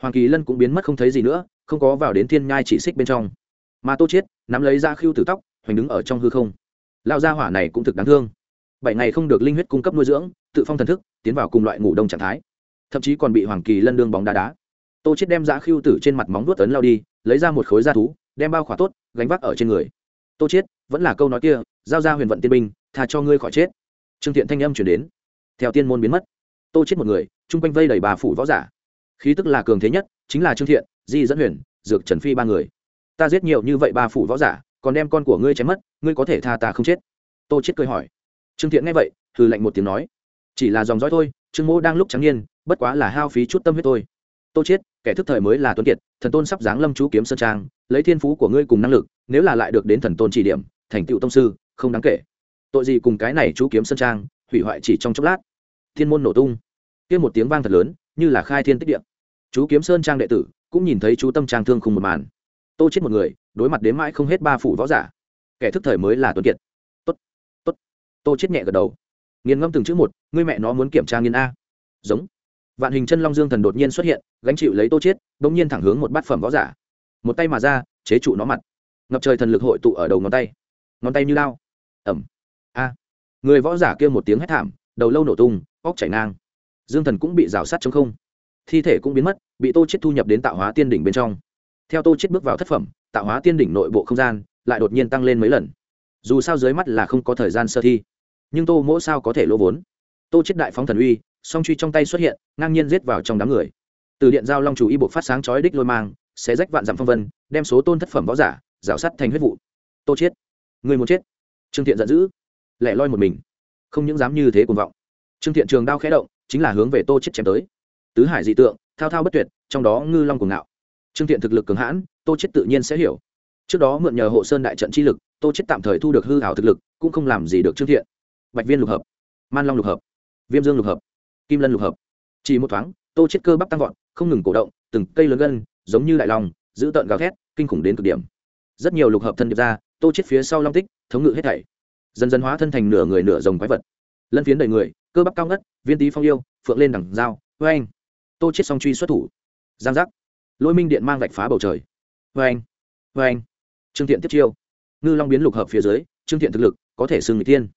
Hoàng kỳ lân cũng biến mất không thấy gì nữa, không có vào đến thiên nhai chỉ xích bên trong mà tô chiết nắm lấy ra khiêu tử tóc, hoành đứng ở trong hư không. Lao gia hỏa này cũng thực đáng thương. Bảy ngày không được linh huyết cung cấp nuôi dưỡng, tự phong thần thức, tiến vào cùng loại ngủ đông trạng thái. Thậm chí còn bị hoàng kỳ lân đương bóng đá đá. Tô chết đem giã khiêu tử trên mặt móng vuốt tấn lao đi, lấy ra một khối da thú, đem bao khỏa tốt, gánh vác ở trên người. Tô chết vẫn là câu nói kia, giao ra huyền vận tiên binh, tha cho ngươi khỏi chết. Trương thiện thanh âm chuyển đến. Theo tiên môn biến mất. Tô chết một người, chung quanh vây đầy bà phủ võ giả. Khí tức là cường thế nhất, chính là trương thiện, di dẫn huyền, dược trần phi ba người ta giết nhiều như vậy ba phủ võ giả còn đem con của ngươi chém mất ngươi có thể tha ta không chết? Tô chết cười hỏi. Trương thiện nghe vậy hừ lạnh một tiếng nói. Chỉ là dòng dõi thôi trương mô đang lúc trắng nhiên, bất quá là hao phí chút tâm huyết thôi. Tô chết kẻ thức thời mới là tuấn kiệt thần tôn sắp giáng lâm chú kiếm sơn trang lấy thiên phú của ngươi cùng năng lực nếu là lại được đến thần tôn chỉ điểm thành tựu tông sư không đáng kể. Tội gì cùng cái này chú kiếm sơn trang hủy hoại chỉ trong chốc lát. Thiên môn nổ tung. Kia một tiếng vang thật lớn như là khai thiên tích địa. Chú kiếm sơn trang đệ tử cũng nhìn thấy chú tâm trang thương khung một màn tô chết một người, đối mặt đến mãi không hết ba phủ võ giả. Kẻ thức thời mới là tuấn kiệt. Tốt tốt. Tô chết nhẹ gật đầu. Nghiền ngâm từng chữ một, ngươi mẹ nó muốn kiểm tra nghiên a. Giống. Vạn hình chân long dương thần đột nhiên xuất hiện, gánh chịu lấy tô chết, bỗng nhiên thẳng hướng một bát phẩm võ giả. Một tay mà ra, chế trụ nó mặt. Ngập trời thần lực hội tụ ở đầu ngón tay. Ngón tay như lao. Ẩm. A. Người võ giả kêu một tiếng hét thảm, đầu lâu nổ tung, óc chảy ngang. Dương thần cũng bị rào sát trong không. Thi thể cũng biến mất, bị tô chết thu nhập đến tạo hóa tiên đỉnh bên trong theo tô chết bước vào thất phẩm, tạo hóa tiên đỉnh nội bộ không gian lại đột nhiên tăng lên mấy lần. Dù sao dưới mắt là không có thời gian sơ thi, nhưng tô mỗi sao có thể lỗ vốn? Tô chết đại phóng thần uy, song truy trong tay xuất hiện, ngang nhiên giết vào trong đám người. Từ điện giao long chủ y bộ phát sáng chói đích lôi mang, sẽ rách vạn dặm phong vân, đem số tôn thất phẩm võ giả rào sắt thành huyết vụ. Tô chết người muốn chết? Trương thiện giận dữ, lẻ loi một mình, không những dám như thế cuồng vọng. Trương thiện trường đao khẽ động, chính là hướng về tô chết chém tới. Tứ hải dị tượng, thao thao bất tuyệt, trong đó ngư long cuồng ngạo trương thiện thực lực cường hãn, tô chết tự nhiên sẽ hiểu. Trước đó mượn nhờ hộ sơn đại trận chi lực, tô chết tạm thời thu được hư hảo thực lực, cũng không làm gì được trương thiện. Bạch viên lục hợp, man long lục hợp, viêm dương lục hợp, kim lân lục hợp. Chỉ một thoáng, tô chết cơ bắp tăng vọt, không ngừng cổ động, từng cây lớn gân, giống như đại long, giữ tợn gào thét, kinh khủng đến cực điểm. Rất nhiều lục hợp thân điệp ra, tô chết phía sau long tích, thống ngự hết thảy. Dần dần hóa thân thành nửa người nửa rồng quái vật. Lân phiến đầy người, cơ bắp cao ngất, viên tý phong yêu, phượng lên đằng dao vê anh tô chết song truy xuất thủ. Giang giác lôi minh điện mang vạch phá bầu trời. Vê anh vê anh. Trương thiện tiếp chiêu. Ngư long biến lục hợp phía dưới, trương thiện thực lực có thể xưng người tiên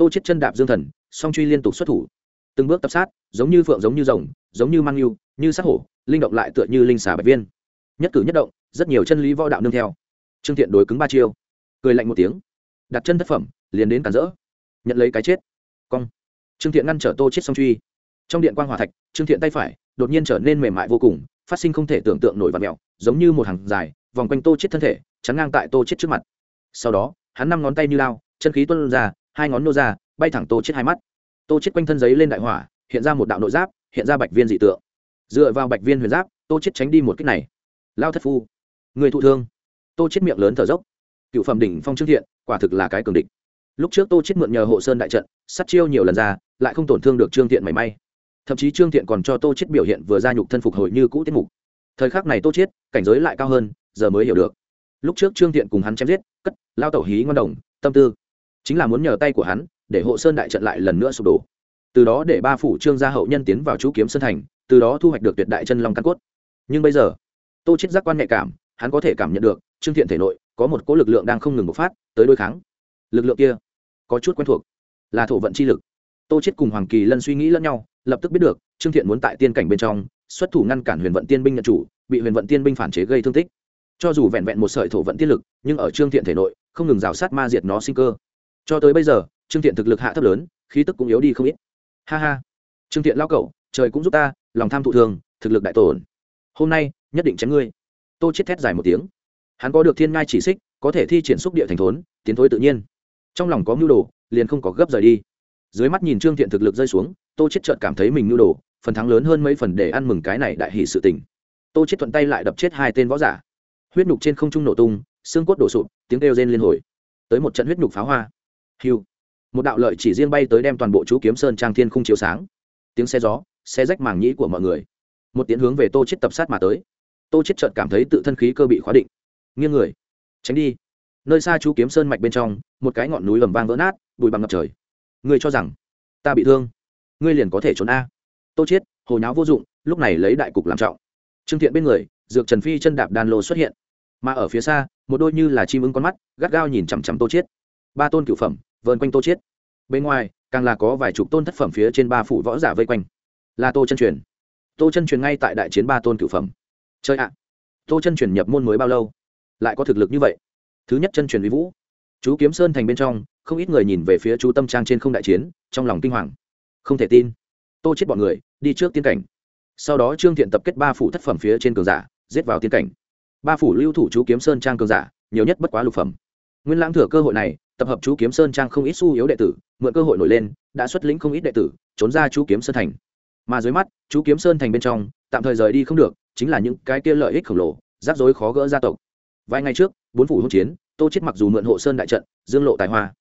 tô chết chân đạp dương thần, song truy liên tục xuất thủ. Từng bước tập sát, giống như phượng, giống như rồng, giống như mang yêu, như sát hổ, linh động lại tựa như linh xà bạch viên. Nhất cử nhất động, rất nhiều chân lý võ đạo nương theo. Trương thiện đối cứng ba chiêu. Cười lạnh một tiếng. Đặt chân thất phẩm, liền đến cản rỡ. Nhận lấy cái chết. Cong. Trương thiện ngăn trở tô chết song truy. Trong điện quan hòa thạch, trương thiện tay phải, đột nhiên trở nên mềm mại vô cùng phát sinh không thể tưởng tượng nổi vật mèo, giống như một hàng dài, vòng quanh tô chết thân thể, chắn ngang tại tô chết trước mặt. Sau đó, hắn năm ngón tay như lao, chân khí tuôn ra, hai ngón nô ra, bay thẳng tô chết hai mắt. Tô chết quanh thân giấy lên đại hỏa, hiện ra một đạo nội giáp, hiện ra bạch viên dị tượng. Dựa vào bạch viên huyền giáp, tô chết tránh đi một kích này. Lao thất phu, người thụ thương. Tô chết miệng lớn thở dốc. Cựu phẩm đỉnh phong trương thiện, quả thực là cái cường địch. Lúc trước tô chết mượn nhờ hộ sơn đại trận, sát chiêu nhiều lần ra, lại không tổn thương được trương thiện mảy may thậm chí trương thiện còn cho tô chết biểu hiện vừa ra nhục thân phục hồi như cũ tiết mục thời khắc này tô chết cảnh giới lại cao hơn giờ mới hiểu được lúc trước trương thiện cùng hắn chém giết cất lao tẩu hí ngon đồng tâm tư chính là muốn nhờ tay của hắn để hộ sơn đại trận lại lần nữa sụp đổ từ đó để ba phủ trương gia hậu nhân tiến vào chú kiếm sơn thành từ đó thu hoạch được tuyệt đại chân long căn cốt nhưng bây giờ tô chết giác quan nhạy cảm hắn có thể cảm nhận được trương thiện thể nội có một cỗ lực lượng đang không ngừng bộc phát tới đối kháng lực lượng kia có chút quen thuộc là thổ vận chi lực tô chết cùng hoàng kỳ lân suy nghĩ lẫn nhau lập tức biết được, trương thiện muốn tại tiên cảnh bên trong, xuất thủ ngăn cản huyền vận tiên binh nhận chủ, bị huyền vận tiên binh phản chế gây thương tích. Cho dù vẹn vẹn một sợi thổ vận tiết lực, nhưng ở trương thiện thể nội, không ngừng rào sát ma diệt nó sinh cơ. Cho tới bây giờ, trương thiện thực lực hạ thấp lớn, khí tức cũng yếu đi không ít. Ha ha. Trương thiện lao cậu trời cũng giúp ta, lòng tham thụ thường, thực lực đại tổn. Hôm nay, nhất định chém ngươi. Tô chết thét dài một tiếng. Hắn có được thiên ngai chỉ xích, có thể thi triển xúc địa thành thốn, tiến thối tự nhiên. Trong lòng có mưu đồ, liền không có gấp rời đi. Dưới mắt nhìn trương thiện thực lực rơi xuống tô chết chợt cảm thấy mình nhu đồ, phần thắng lớn hơn mấy phần để ăn mừng cái này đại hỷ sự tình. Tô chết thuận tay lại đập chết hai tên võ giả. Huyết nhục trên không trung nổ tung, xương cốt đổ sụp, tiếng kêu rên liên hồi. Tới một trận huyết nhục pháo hoa. Hiu. Một đạo lợi chỉ riêng bay tới đem toàn bộ chú kiếm sơn trang thiên khung chiếu sáng. Tiếng xe gió, xe rách màng nhĩ của mọi người. Một tiến hướng về tô chết tập sát mà tới. Tô chết chợt cảm thấy tự thân khí cơ bị khóa định. Nghiêng người. Tránh đi. Nơi xa chú kiếm sơn mạch bên trong, một cái ngọn núi lầm vang vỡ nát, bụi bằng ngập trời. Người cho rằng, ta bị thương ngươi liền có thể trốn a. Tô chết hồ nháo vô dụng, lúc này lấy đại cục làm trọng. Trương thiện bên người, dược trần phi chân đạp đan lô xuất hiện. Mà ở phía xa, một đôi như là chim ưng con mắt, gắt gao nhìn chằm chằm tô chết ba tôn cửu phẩm, vờn quanh tô chết bên ngoài, càng là có vài chục tôn thất phẩm phía trên ba phủ võ giả vây quanh. Là tô chân truyền. Tô chân truyền ngay tại đại chiến ba tôn cửu phẩm. Chơi ạ. Tô chân truyền nhập môn mới bao lâu? Lại có thực lực như vậy. Thứ nhất chân truyền uy vũ. Chú kiếm sơn thành bên trong, không ít người nhìn về phía chú tâm trang trên không đại chiến, trong lòng kinh hoàng không thể tin. Tô chết bọn người, đi trước tiên cảnh. Sau đó trương thiện tập kết ba phủ thất phẩm phía trên cường giả, giết vào tiên cảnh. Ba phủ lưu thủ chú kiếm sơn trang cường giả, nhiều nhất bất quá lục phẩm. Nguyên lãng thừa cơ hội này, tập hợp chú kiếm sơn trang không ít su yếu đệ tử, mượn cơ hội nổi lên, đã xuất lĩnh không ít đệ tử, trốn ra chú kiếm sơn thành. Mà dưới mắt, chú kiếm sơn thành bên trong, tạm thời rời đi không được, chính là những cái kia lợi ích khổng lồ, rắc rối khó gỡ gia tộc. Vài ngày trước, bốn phủ hỗn chiến, tô chết mặc dù mượn hộ sơn đại trận, dương lộ tài hoa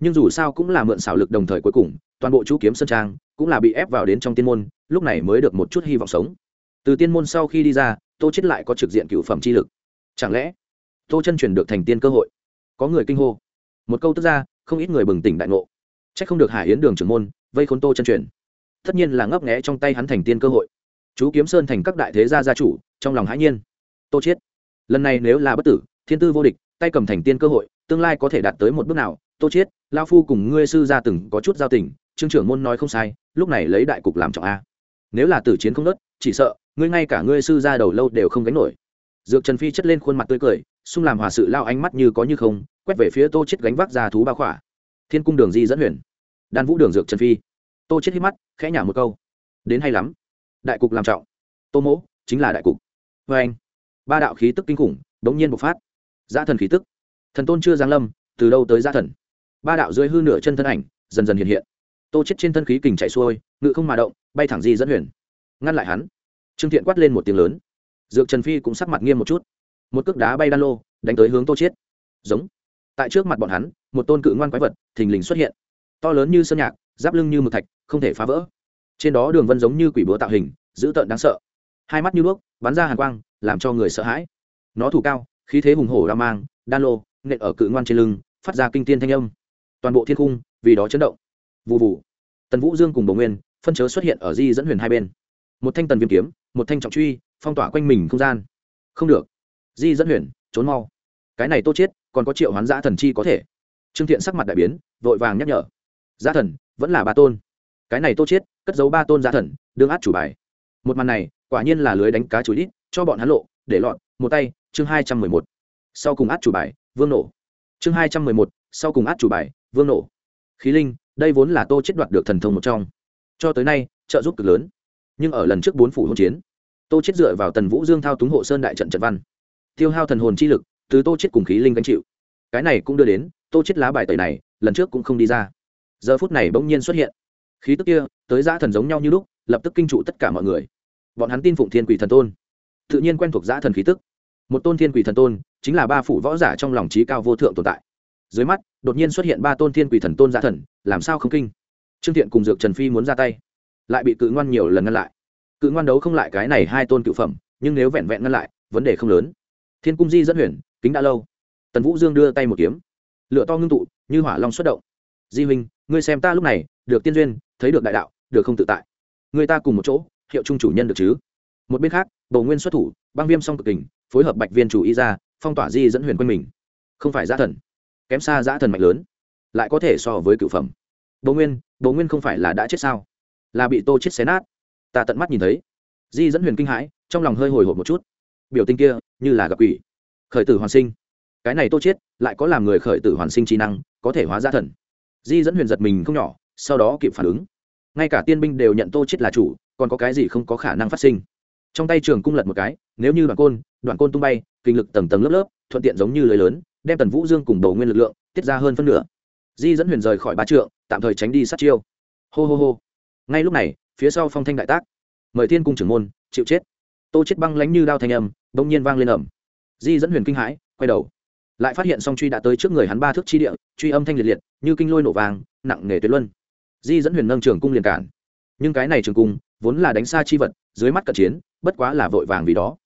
nhưng dù sao cũng là mượn xảo lực đồng thời cuối cùng, toàn bộ chú kiếm sơn trang cũng là bị ép vào đến trong tiên môn, lúc này mới được một chút hy vọng sống. Từ tiên môn sau khi đi ra, tô chết lại có trực diện cựu phẩm chi lực. Chẳng lẽ tô chân truyền được thành tiên cơ hội? Có người kinh hô. Một câu tức ra, không ít người bừng tỉnh đại ngộ. Chắc không được hải yến đường trưởng môn, vây khốn tô chân truyền. Tất nhiên là ngấp nghé trong tay hắn thành tiên cơ hội. Chú kiếm sơn thành các đại thế gia gia chủ, trong lòng hãi nhiên. Tô chết, lần này nếu là bất tử, thiên tư vô địch, tay cầm thành tiên cơ hội, tương lai có thể đạt tới một bước nào tô chết lao phu cùng ngươi sư gia từng có chút giao tình, trương trưởng môn nói không sai, lúc này lấy đại cục làm trọng a. Nếu là tử chiến không nớt, chỉ sợ, ngươi ngay cả ngươi sư gia đầu lâu đều không gánh nổi. Dược trần phi chất lên khuôn mặt tươi cười, xung làm hòa sự lao ánh mắt như có như không, quét về phía tô chết gánh vác ra thú ba khỏa. Thiên cung đường di dẫn huyền. Đan vũ đường dược trần phi. Tô chết hít mắt, khẽ nhả một câu. Đến hay lắm. Đại cục làm trọng. Tô mỗ, chính là đại cục. Vê anh, ba đạo khí tức kinh khủng, đống nhiên bộc phát. Gia thần khí tức. Thần tôn chưa giáng lâm, từ đâu tới gia thần? Ba đạo dưới hư nửa chân thân ảnh dần dần hiện hiện. Tô chết trên thân khí kình chạy xuôi, ngự không mà động, bay thẳng di dẫn huyền. Ngăn lại hắn. Trương thiện quát lên một tiếng lớn. Dược trần phi cũng sắc mặt nghiêm một chút. Một cước đá bay đan lô, đánh tới hướng tô chết. Giống. Tại trước mặt bọn hắn, một tôn cự ngoan quái vật, thình lình xuất hiện. To lớn như sơn nhạc, giáp lưng như mực thạch, không thể phá vỡ. Trên đó đường vân giống như quỷ búa tạo hình, dữ tợn đáng sợ. Hai mắt như đuốc, bắn ra hàn quang, làm cho người sợ hãi. Nó thủ cao, khí thế hùng hổ ra mang, đan lô, nện ở cự ngoan trên lưng, phát ra kinh tiên thanh âm toàn bộ thiên cung vì đó chấn động. Vụ vụ tần vũ dương cùng bầu nguyên phân chớ xuất hiện ở di dẫn huyền hai bên. Một thanh tần viêm kiếm, một thanh trọng truy, phong tỏa quanh mình không gian. Không được. Di dẫn huyền, trốn mau. Cái này tô chết, còn có triệu hoán giã thần chi có thể. Trương thiện sắc mặt đại biến, vội vàng nhắc nhở. Giã thần, vẫn là ba tôn. Cái này tô chết, cất giấu ba tôn giã thần, đương át chủ bài. Một màn này, quả nhiên là lưới đánh cá chủ ít cho bọn hắn lộ, để lọt, một tay, chương hai trăm mười một. Sau cùng át chủ bài, vương nổ. Chương hai trăm mười một, sau cùng át chủ bài vương nổ. Khí linh, đây vốn là tô chết đoạt được thần thông một trong. Cho tới nay, trợ giúp cực lớn. Nhưng ở lần trước bốn phủ hỗn chiến, tô chết dựa vào tần vũ dương thao túng hộ sơn đại trận trận văn. Tiêu hao thần hồn chi lực, từ tô chết cùng khí linh gánh chịu. Cái này cũng đưa đến, tô chết lá bài tẩy này, lần trước cũng không đi ra. Giờ phút này bỗng nhiên xuất hiện. Khí tức kia, tới giã thần giống nhau như lúc, lập tức kinh trụ tất cả mọi người. Bọn hắn tin phụng thiên quỷ thần tôn. Tự nhiên quen thuộc giã thần khí tức. Một tôn thiên quỷ thần tôn, chính là ba phủ võ giả trong lòng trí cao vô thượng tồn tại dưới mắt, đột nhiên xuất hiện ba tôn thiên quỷ thần tôn giả thần, làm sao không kinh? Trương thiện cùng dược trần phi muốn ra tay, lại bị cự ngoan nhiều lần ngăn lại. Cự ngoan đấu không lại cái này hai tôn cự phẩm, nhưng nếu vẹn vẹn ngăn lại, vấn đề không lớn. Thiên cung di dẫn huyền, kính đã lâu. Tần vũ dương đưa tay một kiếm. Lựa to ngưng tụ, như hỏa long xuất động. Di huynh, ngươi xem ta lúc này, được tiên duyên, thấy được đại đạo, được không tự tại? Người ta cùng một chỗ, hiệu trung chủ nhân được chứ? Một bên khác, bầu nguyên xuất thủ, băng viêm song cực kình, phối hợp bạch viên chủ y ra, phong tỏa di dẫn huyền quanh mình. Không phải gia thần kém xa giã thần mạnh lớn, lại có thể so với cựu phẩm. Bố nguyên bố nguyên không phải là đã chết sao? Là bị tô chết xé nát. Ta tận mắt nhìn thấy. Di dẫn huyền kinh hãi, trong lòng hơi hồi hộp một chút. Biểu tình kia, như là gặp quỷ. Khởi tử hoàn sinh. Cái này tô chết, lại có làm người khởi tử hoàn sinh trí năng, có thể hóa ra thần. Di dẫn huyền giật mình không nhỏ, sau đó kịp phản ứng. Ngay cả tiên binh đều nhận tô chết là chủ, còn có cái gì không có khả năng phát sinh? Trong tay trường cung lật một cái, nếu như đoạn côn đoạn côn tung bay, kinh lực tầng tầng lớp lớp, thuận tiện giống như lưới lớn đem tần vũ dương cùng đầu nguyên lực lượng tiết ra hơn phân nửa. Di dẫn huyền rời khỏi ba trượng, tạm thời tránh đi sát chiêu. Hô hô hô. Ngay lúc này, phía sau phong thanh đại tác. Mời thiên cung trưởng môn, chịu chết. Tô chết băng lánh như đao thanh âm, bỗng nhiên vang lên ẩm di dẫn huyền kinh hãi, quay đầu. Lại phát hiện song truy đã tới trước người hắn ba thước chi địa, truy âm thanh liệt liệt, như kinh lôi nổ vàng, nặng nề tuyệt luân. Di dẫn huyền nâng trường cung liền cản. Nhưng cái này trường cung, vốn là đánh xa chi vật, dưới mắt cận chiến, bất quá là vội vàng vì đó.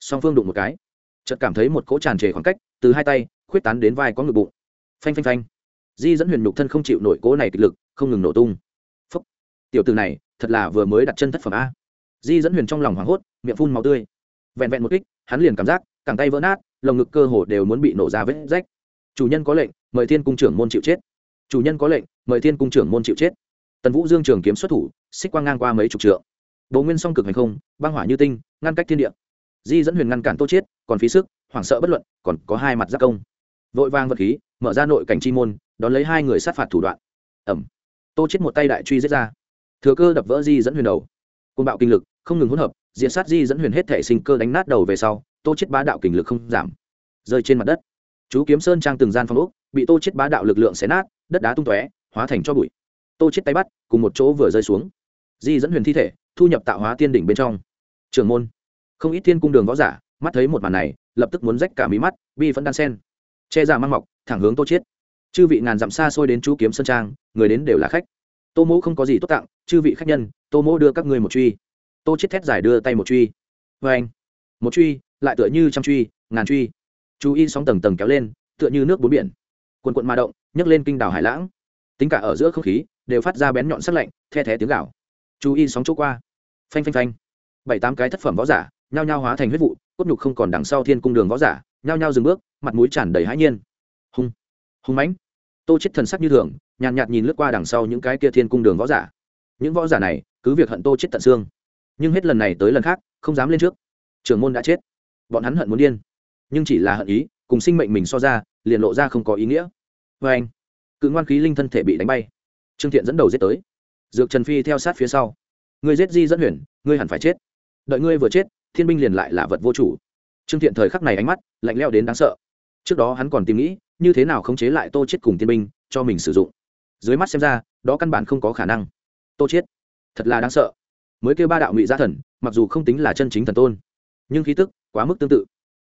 Song phương đụng một cái. Chợt cảm thấy một cỗ tràn trề khoảng cách, từ hai tay khuyết tán đến vai có ngực bụng. Phanh phanh phanh. Di dẫn huyền nhục thân không chịu nổi cố này kịch lực, không ngừng nổ tung. Phúc. Tiểu từ này, thật là vừa mới đặt chân thất phẩm a. Di dẫn huyền trong lòng hoảng hốt, miệng phun màu tươi. Vẹn vẹn một kích, hắn liền cảm giác, cẳng tay vỡ nát, lồng ngực cơ hồ đều muốn bị nổ ra vết rách. Chủ nhân có lệnh, mời thiên cung trưởng môn chịu chết. Chủ nhân có lệnh, mời thiên cung trưởng môn chịu chết. Tần vũ dương trường kiếm xuất thủ, xích quang ngang qua mấy chục trượng. Bố nguyên song cực hành không, băng hỏa như tinh, ngăn cách thiên địa. Di dẫn huyền ngăn cản tô chết, còn phí sức, hoảng sợ bất luận, còn có hai mặt giác công vội vang vật khí, mở ra nội cảnh chi môn, đón lấy hai người sát phạt thủ đoạn. Ẩm. Tô chết một tay đại truy giết ra. Thừa cơ đập vỡ di dẫn huyền đầu. Côn bạo kinh lực, không ngừng hỗn hợp, diện sát di dẫn huyền hết thể sinh cơ đánh nát đầu về sau, tô chết bá đạo kinh lực không giảm. Rơi trên mặt đất. Chú kiếm sơn trang từng gian phong ốc, bị tô chết bá đạo lực lượng xé nát, đất đá tung tóe, hóa thành cho bụi. Tô chết tay bắt, cùng một chỗ vừa rơi xuống. Di dẫn huyền thi thể, thu nhập tạo hóa tiên đỉnh bên trong. Trường môn. Không ít thiên cung đường võ giả, mắt thấy một màn này, lập tức muốn rách cả mí mắt, bi vẫn đan sen che ra mang mọc, thẳng hướng tô chiết. Chư vị ngàn dặm xa xôi đến chú kiếm sơn trang, người đến đều là khách. Tô mỗ không có gì tốt tặng, chư vị khách nhân, tô mỗ đưa các ngươi một truy. Tô chiết thét giải đưa tay một truy. Vê anh. Một truy, lại tựa như trăm truy, ngàn truy. Chú y sóng tầng tầng kéo lên, tựa như nước bốn biển. Quần quận ma động, nhấc lên kinh đảo hải lãng. Tính cả ở giữa không khí, đều phát ra bén nhọn sắc lạnh, the thé tiếng gạo chú y sóng chỗ qua. Phanh phanh phanh. Bảy tám cái thất phẩm võ giả, nhao nhao hóa thành huyết vụ, cốt nhục không còn đằng sau thiên cung đường võ giả nhao nhao dừng bước, mặt mũi tràn đầy hãi nhiên. Hung hung mãnh. Tô chết thần sắc như thường, nhàn nhạt nhìn lướt qua đằng sau những cái kia thiên cung đường võ giả. Những võ giả này, cứ việc hận tô chết tận xương, nhưng hết lần này tới lần khác, không dám lên trước. Trưởng môn đã chết. Bọn hắn hận muốn điên. Nhưng chỉ là hận ý, cùng sinh mệnh mình so ra, liền lộ ra không có ý nghĩa. Vê anh, cự ngoan khí linh thân thể bị đánh bay. Trương thiện dẫn đầu giết tới. Dược trần phi theo sát phía sau. Ngươi giết di dẫn huyền, ngươi hẳn phải chết. Đợi ngươi vừa chết, thiên binh liền lại là vật vô chủ trương thiện thời khắc này ánh mắt lạnh leo đến đáng sợ. Trước đó hắn còn tìm nghĩ, như thế nào khống chế lại tô chết cùng tiên binh cho mình sử dụng. Dưới mắt xem ra, đó căn bản không có khả năng. Tô chết thật là đáng sợ. Mới kêu ba đạo ngụy gia thần, mặc dù không tính là chân chính thần tôn, nhưng khí tức quá mức tương tự.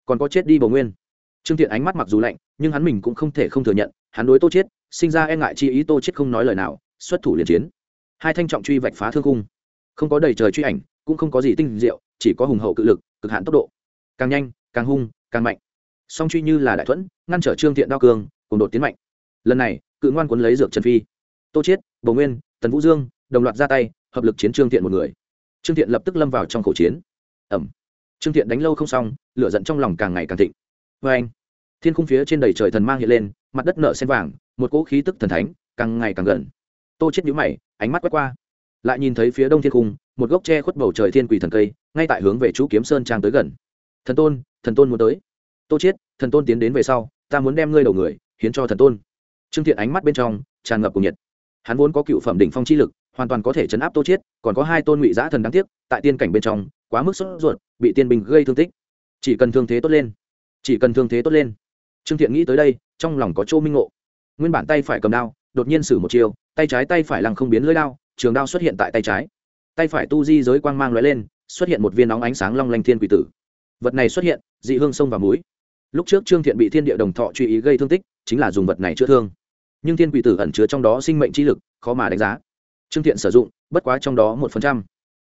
Còn có chết đi bầu nguyên. Trương thiện ánh mắt mặc dù lạnh, nhưng hắn mình cũng không thể không thừa nhận, hắn đối tô chết sinh ra e ngại chi ý tô chết không nói lời nào, xuất thủ liền chiến. Hai thanh trọng truy vạch phá thương cung không có đầy trời truy ảnh, cũng không có gì tinh diệu, chỉ có hùng hậu cự lực, cực hạn tốc độ càng nhanh, càng hung, càng mạnh. Song truy như là đại thuẫn, ngăn trở trương thiện đao cường, cùng đột tiến mạnh. Lần này, cự ngoan cuốn lấy dược trần phi. Tô chiết bầu nguyên, tần vũ dương, đồng loạt ra tay, hợp lực chiến trương thiện một người. Trương thiện lập tức lâm vào trong khẩu chiến. Ẩm trương thiện đánh lâu không xong, lửa giận trong lòng càng ngày càng thịnh. Vê anh, thiên khung phía trên đầy trời thần mang hiện lên, mặt đất nợ sen vàng, một cỗ khí tức thần thánh, càng ngày càng gần. Tô chết nhíu mày, ánh mắt quét qua. Lại nhìn thấy phía đông thiên cung một gốc tre khuất bầu trời thiên quỷ thần cây, ngay tại hướng về chú kiếm sơn trang tới gần thần tôn thần tôn muốn tới. Tô chết thần tôn tiến đến về sau, ta muốn đem ngươi đầu người hiến cho thần tôn. Trương thiện ánh mắt bên trong tràn ngập cùng nhiệt. Hắn vốn có cựu phẩm đỉnh phong chi lực, hoàn toàn có thể chấn áp tô chết còn có hai tôn ngụy giã thần đáng tiếc, tại tiên cảnh bên trong, quá mức sốt ruột, bị tiên binh gây thương tích. Chỉ cần thương thế tốt lên, chỉ cần thương thế tốt lên. Trương thiện nghĩ tới đây, trong lòng có chỗ minh ngộ. Nguyên bản tay phải cầm đao, đột nhiên xử một chiều tay trái tay phải lăng không biến lưỡi đao, trường đao xuất hiện tại tay trái. Tay phải tu di giới quang mang lóe lên, xuất hiện một viên nóng ánh sáng long lanh thiên quỷ tử vật này xuất hiện, dị hương sông và muối. Lúc trước trương thiện bị thiên địa đồng thọ truy ý gây thương tích, chính là dùng vật này chữa thương. Nhưng thiên quỷ tử ẩn chứa trong đó sinh mệnh trí lực, khó mà đánh giá. Trương thiện sử dụng, bất quá trong đó một phần trăm.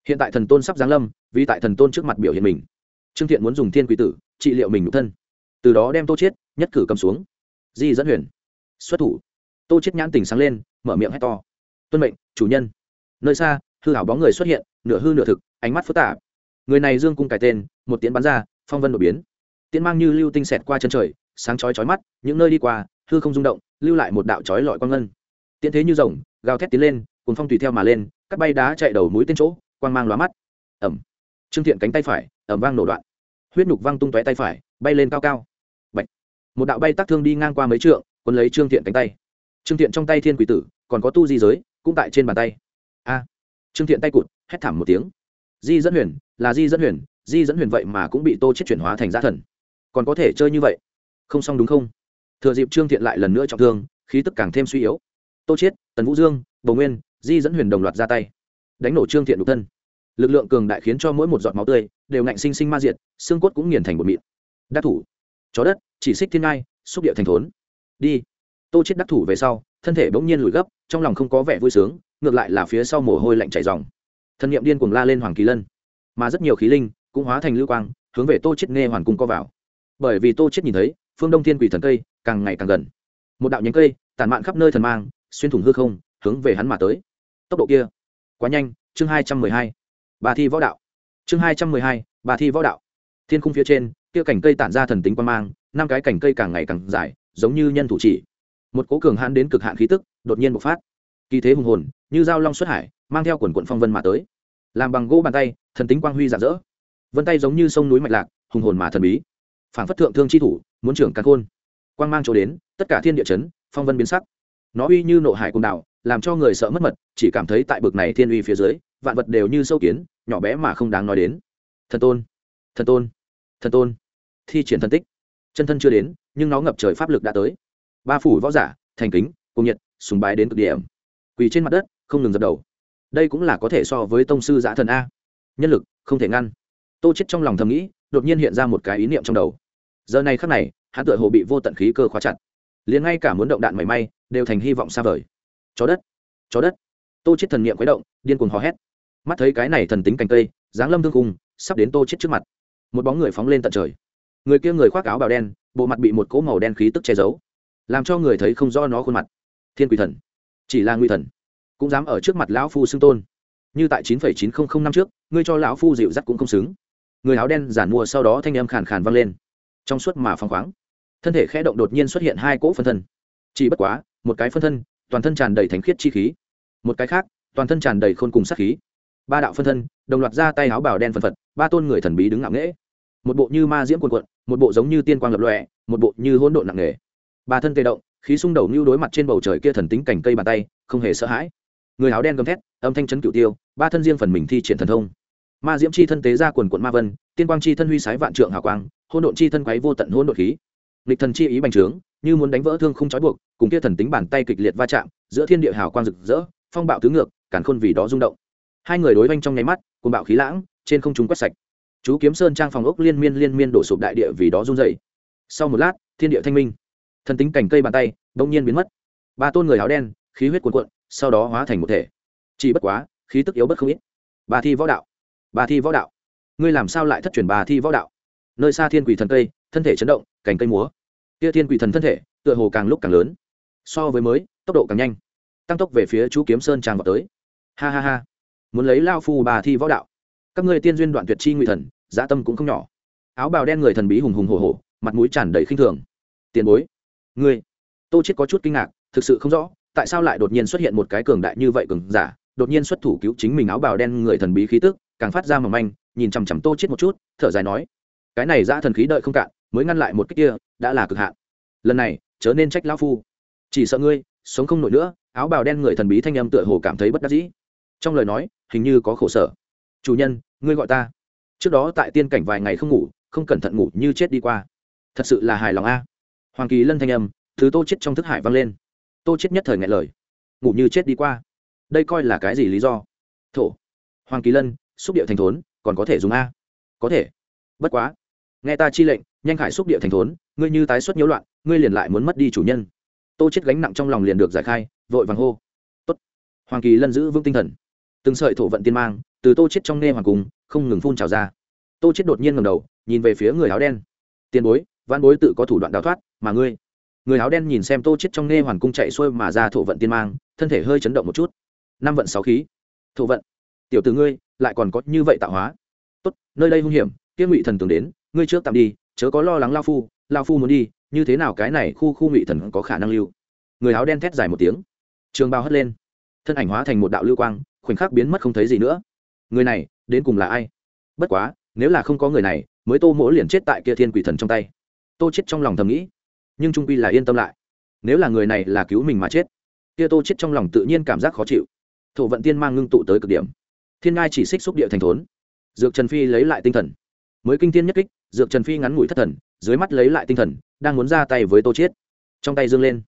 Hiện tại thần tôn sắp giáng lâm, vì tại thần tôn trước mặt biểu hiện mình. Trương thiện muốn dùng thiên quỷ tử trị liệu mình nhục thân. Từ đó đem tô chết nhất cử cầm xuống. Di dẫn huyền. Xuất thủ. Tô chết nhãn tình sáng lên, mở miệng hét to. Tuân mệnh, chủ nhân. Nơi xa, hư hảo bóng người xuất hiện, nửa hư nửa thực, ánh mắt phức tạp người này dương cung cải tên một tiến bắn ra phong vân đột biến. Tiến mang như lưu tinh xẹt qua chân trời sáng chói chói mắt những nơi đi qua hư không rung động lưu lại một đạo chói lọi quang ngân. Tiến thế như rồng gào thét tiến lên cùng phong tùy theo mà lên cắt bay đá chạy đầu mũi tên chỗ quang mang lóa mắt. Ẩm. Trương thiện cánh tay phải ẩm vang nổ đoạn. Huyết nhục văng tung tóe tay phải bay lên cao cao. Bạch, một đạo bay tác thương đi ngang qua mấy trượng quân lấy trương thiện cánh tay. Trương thiện trong tay thiên quỷ tử còn có tu di giới cũng tại trên bàn tay. A. Trương thiện tay cụt hét thảm một tiếng. Di dẫn huyền là di dẫn huyền, di dẫn huyền vậy mà cũng bị tô chết chuyển hóa thành giá thần. Còn có thể chơi như vậy? Không xong đúng không? Thừa dịp trương thiện lại lần nữa trọng thương, khí tức càng thêm suy yếu. Tô chết, tần vũ dương bầu nguyên, di dẫn huyền đồng loạt ra tay. Đánh nổ trương thiện đục thân. Lực lượng cường đại khiến cho mỗi một giọt máu tươi đều ngạnh sinh sinh ma diệt, xương cốt cũng nghiền thành bột mịn. Đắc thủ. Chó đất, chỉ xích thiên ngai, xúc địa thành thốn. Đi. Tô chết đắc thủ về sau, thân thể bỗng nhiên lùi gấp, trong lòng không có vẻ vui sướng, ngược lại là phía sau mồ hôi lạnh chảy ròng. Thân niệm điên cuồng la lên hoàng kỳ lân mà rất nhiều khí linh cũng hóa thành lưu quang, hướng về tô chết nghe hoàn cung co vào. Bởi vì tô chết nhìn thấy, phương đông thiên quỷ thần cây càng ngày càng gần. Một đạo nhánh cây tàn mạn khắp nơi thần mang, xuyên thủng hư không, hướng về hắn mà tới. Tốc độ kia quá nhanh, chương hai trăm mười hai, bà thi võ đạo. Chương hai trăm mười hai, bà thi võ đạo. Thiên khung phía trên, kia cảnh cây tản ra thần tính quan mang, năm cái cảnh cây càng ngày càng dài, giống như nhân thủ chỉ. Một cố cường hãn đến cực hạn khí tức đột nhiên bộc phát. Kỳ thế hùng hồn, như dao long xuất hải, mang theo quần quận phong vân mà tới làm bằng gỗ bàn tay thần tính quang huy rạng rỡ. Vân tay giống như sông núi mạch lạc hùng hồn mà thần bí. Phản phất thượng thương chi thủ muốn trưởng căn khôn. Quang mang chỗ đến tất cả thiên địa chấn phong vân biến sắc. Nó uy như nộ hải cùng đảo, làm cho người sợ mất mật chỉ cảm thấy tại bực này thiên uy phía dưới vạn vật đều như sâu kiến nhỏ bé mà không đáng nói đến. Thần tôn thần tôn thần tôn. Thi triển thần tích. Chân thân chưa đến nhưng nó ngập trời pháp lực đã tới. Ba phủ võ giả thành kính cùng nhiệt sùng bái đến cực điểm. Quỳ trên mặt đất không ngừng dập đầu đây cũng là có thể so với tông sư giã thần a. Nhân lực, không thể ngăn. Tô chết trong lòng thầm nghĩ, đột nhiên hiện ra một cái ý niệm trong đầu. Giờ này khắc này, hắn tựa hồ bị vô tận khí cơ khóa chặt. Liền ngay cả muốn động đạn mảy may, đều thành hy vọng xa vời. Chó đất chó đất. Tô chết thần niệm quấy động, điên cuồng hò hét. Mắt thấy cái này thần tính cành cây, dáng lâm thương cung sắp đến tô chết trước mặt. Một bóng người phóng lên tận trời. Người kia người khoác áo bào đen, bộ mặt bị một cỗ màu đen khí tức che giấu, làm cho người thấy không rõ nó khuôn mặt. Thiên quỷ thần. Chỉ là nguy thần cũng dám ở trước mặt lão phu xưng tôn. Như tại chín phẩy chín không không năm trước, ngươi cho lão phu dịu dắt cũng không xứng. Người áo đen giản mua sau đó thanh âm khàn khàn vang lên. Trong suốt mà phăng khoáng, thân thể khẽ động đột nhiên xuất hiện hai cỗ phân thân. Chỉ bất quá, một cái phân thân, toàn thân tràn đầy thánh khiết chi khí. Một cái khác, toàn thân tràn đầy khôn cùng sát khí. Ba đạo phân thân, đồng loạt ra tay áo bào đen phân phật, ba tôn người thần bí đứng ngạo nghễ. Một bộ như ma diễm quần quận một bộ giống như tiên quang lập lọe một bộ như hỗn độn nặng nề. Ba thân tê động, khí xung đầu như đối mặt trên bầu trời kia thần tính cành cây bàn tay, không hề sợ hãi người áo đen gầm thét, âm thanh chấn cửu tiêu, ba thân riêng phần mình thi triển thần thông. Ma diễm chi thân tế ra quần quận ma vân, tiên quang chi thân huy sái vạn trượng hào quang hôn độn chi thân quấy vô tận hôn độn khí. Lực thần chi ý bành trướng, như muốn đánh vỡ thương không trói buộc, cùng kia thần tính bàn tay kịch liệt va chạm, giữa thiên địa hào quang rực rỡ, phong bạo tứ ngược cản khôn vì đó rung động. Hai người đối vanh trong nháy mắt cùng bạo khí lãng, trên không trung quét sạch. Chú kiếm sơn trang phòng ốc liên miên liên miên đổ sụp đại địa vì đó run dậy. Sau một lát, thiên địa thanh minh. Thần tính cảnh cây bàn tay bỗng nhiên biến mất. Ba tôn người áo đen khí huyết cuồn cuộn sau đó hóa thành một thể. Chỉ bất quá khí tức yếu bất không ít. Bà thi võ đạo bà thi võ đạo. Ngươi làm sao lại thất truyền bà thi võ đạo? Nơi xa thiên quỷ thần cây thân thể chấn động cành cây múa. Kia thiên quỷ thần thân thể tựa hồ càng lúc càng lớn. So với mới tốc độ càng nhanh. Tăng tốc về phía chú kiếm sơn tràng vào tới. Ha ha ha. Muốn lấy lao phu bà thi võ đạo. Các ngươi tiên duyên đoạn tuyệt chi ngụy thần dã tâm cũng không nhỏ. Áo bào đen người thần bí hùng hùng hổ hổ, mặt mũi tràn đầy khinh thường. Tiền bối ngươi tô chết có chút kinh ngạc thực sự không rõ tại sao lại đột nhiên xuất hiện một cái cường đại như vậy cường giả, đột nhiên xuất thủ cứu chính mình áo bào đen người thần bí khí tức, càng phát ra mầm manh, nhìn chằm chằm tô chết một chút, thở dài nói, cái này ra thần khí đợi không cạn, mới ngăn lại một cái kia, đã là cực hạn. Lần này, chớ nên trách lão phu. Chỉ sợ ngươi, sống không nổi nữa, áo bào đen người thần bí thanh âm tựa hồ cảm thấy bất đắc dĩ. Trong lời nói, hình như có khổ sở. Chủ nhân, ngươi gọi ta. Trước đó tại tiên cảnh vài ngày không ngủ, không cẩn thận ngủ như chết đi qua. Thật sự là hài lòng a. Hoàng kỳ lân thanh âm, thứ tô chết trong thức hải vang lên tô chết nhất thời ngại lời. Ngủ như chết đi qua. Đây coi là cái gì lý do? Thổ. Hoàng kỳ lân, xúc địa thành thốn, còn có thể dùng a. Có thể. Bất quá. Nghe ta chi lệnh, nhanh khải xúc địa thành thốn, ngươi như tái xuất nhiễu loạn, ngươi liền lại muốn mất đi chủ nhân. Tô chết gánh nặng trong lòng liền được giải khai, vội vàng hô. Tốt. Hoàng kỳ lân giữ vững tinh thần. Từng sợi thổ vận tiên mang, từ tô chết trong nghe hoàng cung, không ngừng phun trào ra. Tô chết đột nhiên ngẩng đầu, nhìn về phía người áo đen. Tiền bối văn bối tự có thủ đoạn đào thoát, mà ngươi? Người áo đen nhìn xem tô chết trong nghe hoàn cung chạy xuôi mà ra thổ vận tiên mang, thân thể hơi chấn động một chút. Năm vận sáu khí. Thổ vận. Tiểu tử ngươi, lại còn có như vậy tạo hóa. Tốt, nơi đây hung hiểm, kia ngụy thần tưởng đến, ngươi trước tạm đi, chớ có lo lắng lao phu lao phu muốn đi, như thế nào cái này khu khu ngụy thần có khả năng lưu. Người áo đen thét dài một tiếng. Trường bao hất lên. Thân ảnh hóa thành một đạo lưu quang, khoảnh khắc biến mất không thấy gì nữa. Người này, đến cùng là ai? Bất quá, nếu là không có người này, mới tô mỗ liền chết tại kia thiên quỷ thần trong tay. Tô chết trong lòng thầm nghĩ nhưng trung quy là yên tâm lại. Nếu là người này là cứu mình mà chết, kia tô chết trong lòng tự nhiên cảm giác khó chịu. Thổ vận tiên mang ngưng tụ tới cực điểm. Thiên ngai chỉ xích xúc địa thành thốn. Dược trần phi lấy lại tinh thần. Mới kinh thiên nhất kích, dược trần phi ngắn ngủi thất thần, dưới mắt lấy lại tinh thần, đang muốn ra tay với tô chết. Trong tay dương lên.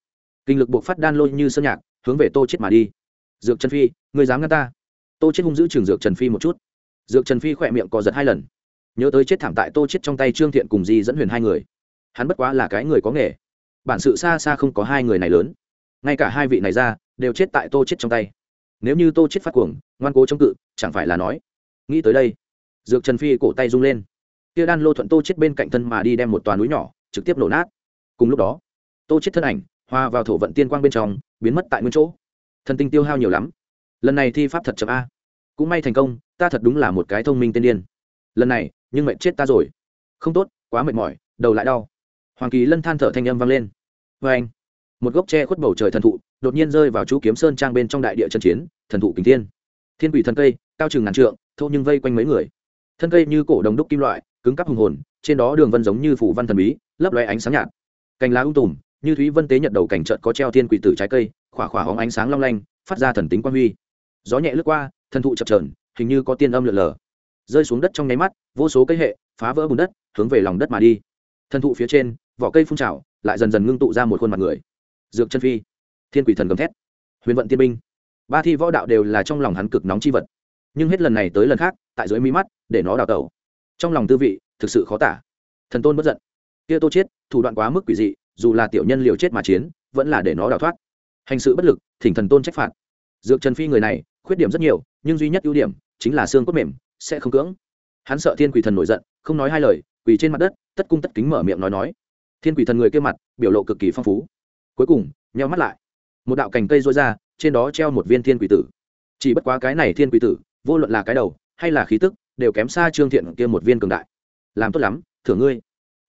Kinh lực buộc phát đan lôi như sơn nhạc, hướng về tô chết mà đi. Dược trần phi người dám ngăn ta? Tô chết hung giữ trường dược trần phi một chút. Dược trần phi khỏe miệng co giật hai lần. Nhớ tới chết thảm tại tô chết trong tay trương thiện cùng di dẫn huyền hai người. Hắn bất quá là cái người có nghề bản sự xa xa không có hai người này lớn. Ngay cả hai vị này ra, đều chết tại tô chết trong tay. Nếu như tô chết phát cuồng, ngoan cố chống cự, chẳng phải là nói. Nghĩ tới đây, dược trần phi cổ tay rung lên. Kia đan lô thuận tô chết bên cạnh thân mà đi đem một toàn núi nhỏ, trực tiếp nổ nát. Cùng lúc đó, tô chết thân ảnh hòa vào thổ vận tiên quang bên trong, biến mất tại nguyên chỗ. Thần tinh tiêu hao nhiều lắm. Lần này thi pháp thật chậm a. Cũng may thành công, ta thật đúng là một cái thông minh tiên điên. Lần này, nhưng mệt chết ta rồi. Không tốt, quá mệt mỏi, đầu lại đau hoàng kỳ lân than thở thanh âm vang lên. Vê anh, một gốc tre khuất bầu trời thần thụ đột nhiên rơi vào chú kiếm sơn trang bên trong đại địa trần chiến, thần thụ kính thiên. Thiên quỷ thân cây, cao chừng ngàn trượng, thô nhưng vây quanh mấy người. Thân cây như cổ đồng đúc kim loại, cứng cắp hùng hồn, trên đó đường vân giống như phủ văn thần bí, lấp loe ánh sáng nhạt. Cành lá ung tùm, như thúy vân tế nhật đầu cảnh trận có treo thiên quỷ tử trái cây, khỏa khỏa hóng ánh sáng long lanh, phát ra thần tính quan huy. Gió nhẹ lướt qua, thần thụ chập trờn hình như có tiên âm lượn lờ. Rơi xuống đất trong nháy mắt, vô số cây hệ, phá vỡ bùn đất, hướng về lòng đất mà đi. Thần thụ phía trên vỏ cây phun trào, lại dần dần ngưng tụ ra một khuôn mặt người. Dược chân phi, thiên quỷ thần gầm thét, huyền vận tiên binh. Ba thi võ đạo đều là trong lòng hắn cực nóng chi vật. Nhưng hết lần này tới lần khác, tại dưới mi mắt, để nó đào tẩu. Trong lòng tư vị, thực sự khó tả. Thần tôn bất giận. Kia tô chết, thủ đoạn quá mức quỷ dị, dù là tiểu nhân liều chết mà chiến, vẫn là để nó đào thoát. Hành sự bất lực, thỉnh thần tôn trách phạt. Dược trần phi người này, khuyết điểm rất nhiều, nhưng duy nhất ưu điểm, chính là xương cốt mềm, sẽ không cưỡng. Hắn sợ thiên quỷ thần nổi giận, không nói hai lời, quỳ trên mặt đất, tất cung tất kính mở miệng nói nói thiên quỷ thần người kia mặt, biểu lộ cực kỳ phong phú. Cuối cùng nhau mắt lại. Một đạo cành cây rối ra, trên đó treo một viên thiên quỷ tử. Chỉ bất quá cái này thiên quỷ tử, vô luận là cái đầu, hay là khí tức, đều kém xa trương thiện kia một viên cường đại. Làm tốt lắm, thưởng ngươi.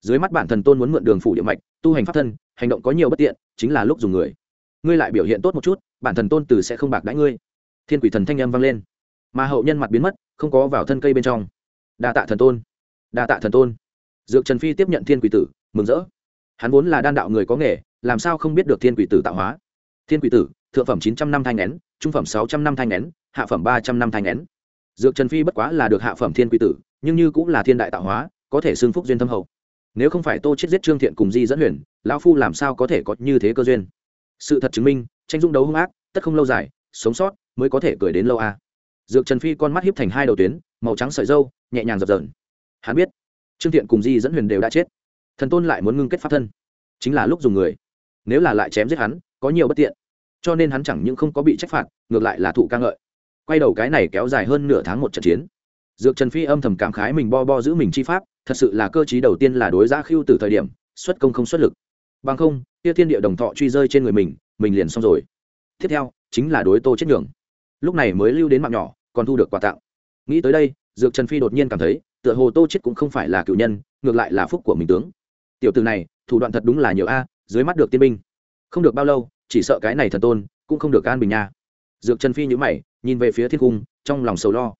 Dưới mắt bản thần tôn muốn mượn đường phủ địa mạch, tu hành pháp thân, hành động có nhiều bất tiện, chính là lúc dùng người. Ngươi lại biểu hiện tốt một chút, bản thần tôn từ sẽ không bạc đãi ngươi. Thiên quỷ thần thanh âm vang lên. Mà hậu nhân mặt biến mất, không có vào thân cây bên trong. Đa tạ thần tôn. Đa tạ thần tôn. Dược trần phi tiếp nhận thiên quỷ tử, mừng rỡ hắn vốn là đan đạo người có nghề, làm sao không biết được thiên quỷ tử tạo hóa? Thiên quỷ tử, thượng phẩm chín trăm năm thanh nén, trung phẩm sáu trăm năm thanh nén, hạ phẩm ba trăm năm thanh nén. Dược trần phi bất quá là được hạ phẩm thiên quỷ tử, nhưng như cũng là thiên đại tạo hóa, có thể xưng phúc duyên thâm hậu. Nếu không phải tô chết giết trương thiện cùng di dẫn huyền, lão phu làm sao có thể có như thế cơ duyên? Sự thật chứng minh, tranh dung đấu hung ác, tất không lâu dài, sống sót mới có thể cười đến lâu a. Dược trần phi con mắt hiếp thành hai đầu tuyến, màu trắng sợi dâu nhẹ nhàng dập dờn. Hắn biết, trương thiện cùng di dẫn huyền đều đã chết thần tôn lại muốn ngưng kết pháp thân. Chính là lúc dùng người. Nếu là lại chém giết hắn, có nhiều bất tiện. Cho nên hắn chẳng những không có bị trách phạt, ngược lại là thụ ca ngợi. Quay đầu cái này kéo dài hơn nửa tháng một trận chiến. Dược trần phi âm thầm cảm khái mình bo bo giữ mình chi pháp, thật sự là cơ chí đầu tiên là đối giá khiêu từ thời điểm, xuất công không xuất lực. Bằng không, kia thiên địa đồng thọ truy rơi trên người mình mình liền xong rồi. Tiếp theo, chính là đối tô chết nhường. Lúc này mới lưu đến mạng nhỏ, còn thu được quà tặng. Nghĩ tới đây, dược trần phi đột nhiên cảm thấy, tựa hồ tô chết cũng không phải là cựu nhân, ngược lại là phúc của mình tướng tiểu từ này, thủ đoạn thật đúng là nhiều a, dưới mắt được tiên binh. Không được bao lâu, chỉ sợ cái này thần tôn cũng không được an bình nha. Dược trần phi nhữ mày, nhìn về phía thiên cung, trong lòng sầu lo.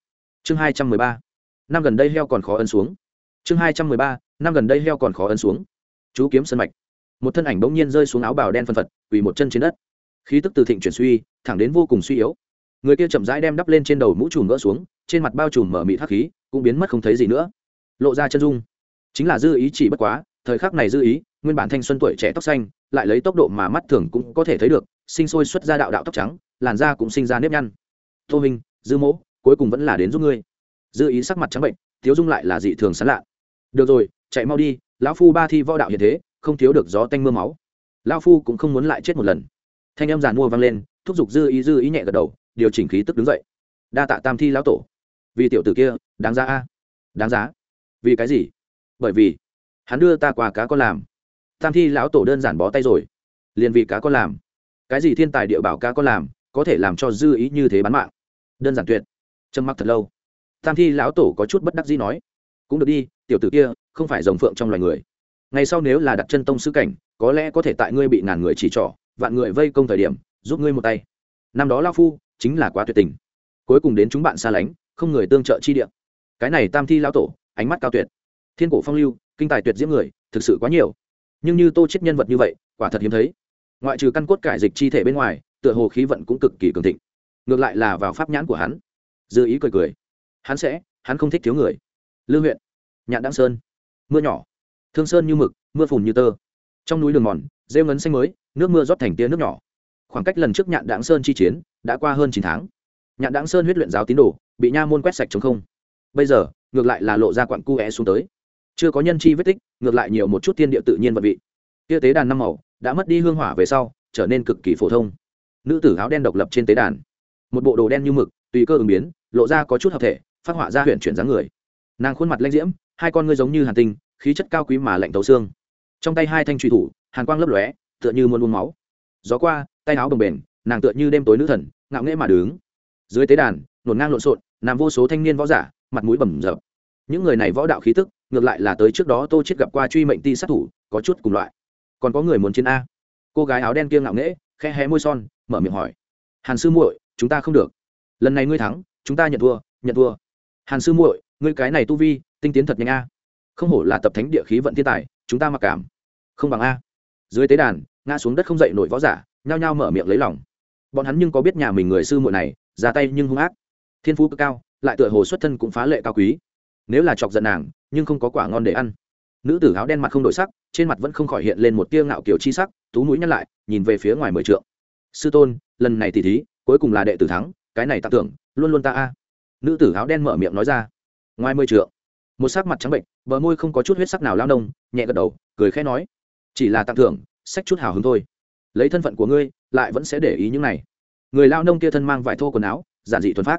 Chương hai trăm mười ba, năm gần đây heo còn khó ấn xuống. Chương hai trăm mười ba, năm gần đây heo còn khó ấn xuống. Chú kiếm sân mạch. Một thân ảnh bỗng nhiên rơi xuống áo bào đen phân phật, quỳ một chân trên đất. Khí tức từ thịnh chuyển suy, thẳng đến vô cùng suy yếu. Người kia chậm rãi đem đắp lên trên đầu mũ trùm gỡ xuống, trên mặt bao trùm mở mị thác khí, cũng biến mất không thấy gì nữa. Lộ ra chân dung. Chính là dư ý chỉ bất quá thời khắc này dư ý, nguyên bản thanh xuân tuổi trẻ tóc xanh, lại lấy tốc độ mà mắt thường cũng có thể thấy được, sinh sôi xuất ra đạo đạo tóc trắng, làn da cũng sinh ra nếp nhăn. Tô minh, dư mỗ, cuối cùng vẫn là đến giúp ngươi. Dư ý sắc mặt trắng bệnh, thiếu dung lại là dị thường sán lạ. Được rồi, chạy mau đi, lão phu ba thi võ đạo hiện thế, không thiếu được gió tanh mưa máu. Lão phu cũng không muốn lại chết một lần. Thanh em giàn mua vang lên, thúc giục dư ý dư ý nhẹ gật đầu, điều chỉnh khí tức đứng dậy. Đa tạ tam thi lão tổ. Vì tiểu tử kia, đáng giá a. Đáng giá. Vì cái gì? Bởi vì hắn đưa ta qua cá con làm. Tam thi lão tổ đơn giản bó tay rồi. Liền vì cá con làm. Cái gì thiên tài địa bảo cá con làm, có thể làm cho dư ý như thế bán mạng. Đơn giản tuyệt. Trầm mặc thật lâu. Tam thi lão tổ có chút bất đắc dĩ nói. Cũng được đi, tiểu tử kia, không phải rồng phượng trong loài người. Ngày sau nếu là đặt chân tông sư cảnh, có lẽ có thể tại ngươi bị ngàn người chỉ trỏ, vạn người vây công thời điểm, giúp ngươi một tay. Năm đó lao phu, chính là quá tuyệt tình. Cuối cùng đến chúng bạn xa lánh, không người tương trợ chi địa. Cái này tam thi lão tổ, ánh mắt cao tuyệt. Thiên cổ phong lưu kinh tài tuyệt diễm người, thực sự quá nhiều. Nhưng như tô chết nhân vật như vậy, quả thật hiếm thấy. Ngoại trừ căn cốt cải dịch chi thể bên ngoài, tựa hồ khí vận cũng cực kỳ cường thịnh. Ngược lại là vào pháp nhãn của hắn. Dư ý cười cười. Hắn sẽ, hắn không thích thiếu người. Lưu huyện nhạn đăng sơn, mưa nhỏ. Thương sơn như mực, mưa phùn như tơ. Trong núi đường mòn, rêu ngấn xanh mới, nước mưa rót thành tia nước nhỏ. Khoảng cách lần trước nhạn đáng sơn chi chiến, đã qua hơn chín tháng. Nhạn đáng sơn huyết luyện giáo tín đồ, bị nha môn quét sạch chống không. Bây giờ, ngược lại là lộ ra quặn cu é xuống tới chưa có nhân chi vết tích, ngược lại nhiều một chút tiên địa tự nhiên vật vị. Kia tế đàn năm màu, đã mất đi hương hỏa về sau, trở nên cực kỳ phổ thông. Nữ tử áo đen độc lập trên tế đàn. Một bộ đồ đen như mực, tùy cơ ứng biến, lộ ra có chút hợp thể, phát họa ra huyện chuyển dáng người. Nàng khuôn mặt lanh diễm, hai con ngươi giống như hàn tinh, khí chất cao quý mà lạnh tấu xương. Trong tay hai thanh truy thủ, hàn quang lấp lóe, tựa như muốn uống máu. Gió qua, tay áo bồng bềnh, nàng tựa như đêm tối nữ thần, ngạo nghễ mà đứng. Dưới tế đàn, nổn ngang lộn xộn nằm vô số thanh niên võ giả, mặt mũi bầm rợp những người này võ đạo khí tức ngược lại là tới trước đó tô chết gặp qua truy mệnh ti sát thủ, có chút cùng loại. Còn có người muốn chiến a. Cô gái áo đen kia ngạo nghễ, khẽ hé môi son, mở miệng hỏi. Hàn sư muội, chúng ta không được. Lần này ngươi thắng, chúng ta nhận thua nhận thua. Hàn sư muội, ngươi cái này tu vi, tinh tiến thật nhanh a. Không hổ là tập thánh địa khí vận thiên tài, chúng ta mặc cảm. Không bằng a. Dưới tế đàn, ngã xuống đất không dậy nổi võ giả, nhao nhao mở miệng lấy lòng. Bọn hắn nhưng có biết nhà mình người sư muội này, ra tay nhưng hung ác. Thiên phú cực cao, lại tựa hồ xuất thân cũng phá lệ cao quý nếu là chọc giận nàng, nhưng không có quả ngon để ăn. Nữ tử áo đen mặt không đổi sắc, trên mặt vẫn không khỏi hiện lên một tia ngạo kiểu chi sắc, tú mũi nhăn lại, nhìn về phía ngoài mười trượng. Sư tôn, lần này tỷ thí, cuối cùng là đệ tử thắng, cái này tặng tưởng luôn luôn ta a. Nữ tử áo đen mở miệng nói ra. Ngoài mười trượng, một sắc mặt trắng bệnh, bờ môi không có chút huyết sắc nào lao nông, nhẹ gật đầu, cười khẽ nói. Chỉ là tặng thưởng sách chút hào hứng thôi. Lấy thân phận của ngươi, lại vẫn sẽ để ý những này. Người lao nông kia thân mang vải thô quần áo, giản dị thuần phát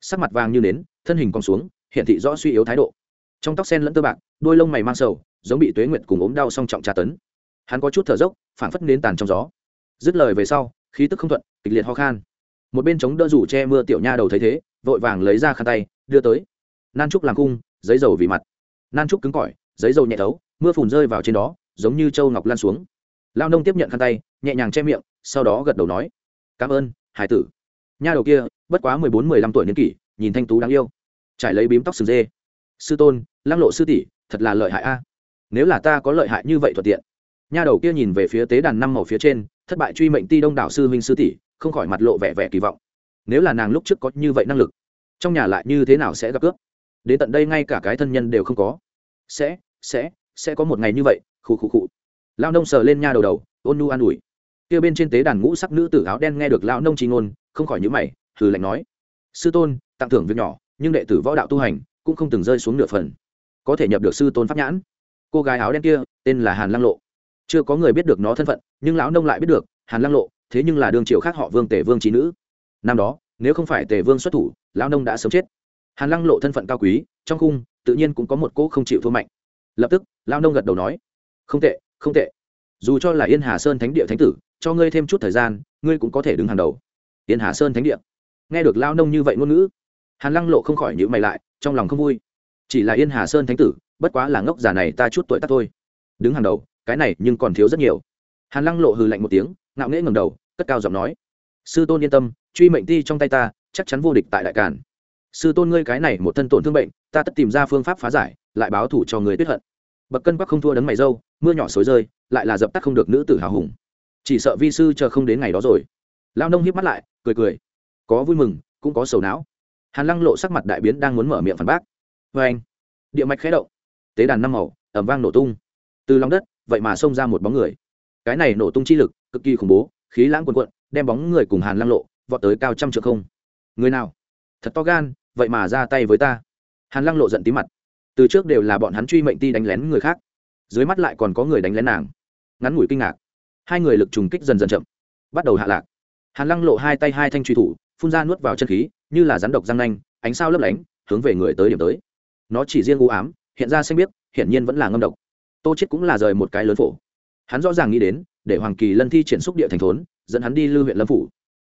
sắc mặt vàng như nến, thân hình còn xuống hiện thị rõ suy yếu thái độ. Trong tóc sen lẫn tơ bạc, đôi lông mày mang sầu, giống bị tuế nguyệt cùng ốm đau song trọng tra tấn. Hắn có chút thở dốc, phảng phất nến tàn trong gió. Dứt lời về sau, khí tức không thuận, kịch liệt ho khan. Một bên chống đỡ rủ che mưa tiểu nha đầu thấy thế, vội vàng lấy ra khăn tay, đưa tới. Nan trúc làm cung, giấy dầu vì mặt. Nan trúc cứng cỏi, giấy dầu nhẹ thấu, mưa phùn rơi vào trên đó, giống như châu ngọc lan xuống. Lao nông tiếp nhận khăn tay, nhẹ nhàng che miệng, sau đó gật đầu nói, cảm ơn, hải tử. Nha đầu kia, bất quá mười bốn, mười lăm tuổi niên kỷ, nhìn thanh tú đáng yêu trải lấy bím tóc sừng dê. Sư tôn, lăng lộ sư tỷ, thật là lợi hại a. Nếu là ta có lợi hại như vậy thuận tiện. Nha đầu kia nhìn về phía tế đàn năm màu phía trên, thất bại truy mệnh ti đông đảo sư huynh sư tỷ, không khỏi mặt lộ vẻ vẻ kỳ vọng. Nếu là nàng lúc trước có như vậy năng lực, trong nhà lại như thế nào sẽ gặp cướp? Đến tận đây ngay cả cái thân nhân đều không có. Sẽ sẽ sẽ có một ngày như vậy, khụ khụ khụ. Lao nông sờ lên nha đầu đầu, ôn nu an ủi. Kia bên trên tế đàn ngũ sắc nữ tử áo đen nghe được lão nông trí ngôn, không khỏi nhữ mày, hừ lạnh nói. Sư tôn, tặng thưởng việc nhỏ nhưng đệ tử võ đạo tu hành cũng không từng rơi xuống nửa phần. Có thể nhập được sư tôn pháp nhãn. Cô gái áo đen kia, tên là hàn lăng lộ. Chưa có người biết được nó thân phận, nhưng lão nông lại biết được, hàn lăng lộ, thế nhưng là đương triều khác họ vương tề vương trí nữ. Năm đó, nếu không phải tề vương xuất thủ, lão nông đã sớm chết. Hàn lăng lộ thân phận cao quý, trong khung tự nhiên cũng có một cỗ không chịu thua mạnh. Lập tức, lão nông gật đầu nói, không tệ không tệ. Dù cho là yên hà sơn thánh địa thánh tử, cho ngươi thêm chút thời gian, ngươi cũng có thể đứng hàng đầu. Yên hà sơn thánh địa. Nghe được lao nông như vậy ngôn ngữ hàn lăng lộ không khỏi nhữ mày lại, trong lòng không vui. Chỉ là yên hà sơn thánh tử, bất quá là ngốc già này ta chút tuổi tác thôi. Đứng hàng đầu, cái này nhưng còn thiếu rất nhiều. Hàn lăng lộ hừ lạnh một tiếng, ngạo nghễ ngầm đầu, cất cao giọng nói. Sư tôn yên tâm, truy mệnh ti trong tay ta, chắc chắn vô địch tại đại cản sư tôn ngươi cái này một thân tổn thương bệnh, ta tất tìm ra phương pháp phá giải, lại báo thủ cho người tuyết hận. Bậc cân bắc không thua đấng mày dâu, mưa nhỏ xối rơi, lại là dập tắt không được nữ tử hào hùng. Chỉ sợ vi sư chờ không đến ngày đó rồi. Lao nông hiếp mắt lại, cười cười. Có vui mừng, cũng có sầu não hàn lăng lộ sắc mặt đại biến đang muốn mở miệng phản bác. Vê anh. Địa mạch khé động. Tế đàn năm màu ẩm vang nổ tung. Từ lòng đất, vậy mà xông ra một bóng người. Cái này nổ tung chi lực, cực kỳ khủng bố, khí lãng quần quận đem bóng người cùng hàn lăng lộ vọt tới cao trăm trượng không. Người nào? Thật to gan, vậy mà ra tay với ta. Hàn lăng lộ giận tí mặt. Từ trước đều là bọn hắn truy mệnh ti đánh lén người khác. Dưới mắt lại còn có người đánh lén nàng. Ngắn ngủi kinh ngạc. Hai người lực trùng kích dần dần chậm. Bắt đầu hạ lạc. Hàn lăng lộ hai tay hai thanh truy thủ, phun ra nuốt vào chân khí như là rắn độc răng nanh, ánh sao lấp lánh, hướng về người tới điểm tới. Nó chỉ riêng u ám, hiện ra xanh biếc, hiển nhiên vẫn là ngâm độc. Tô chết cũng là rời một cái lớn phổ. Hắn rõ ràng nghĩ đến, để hoàng kỳ lân thi triển xúc địa thành thốn, dẫn hắn đi lưu huyện lâm phủ.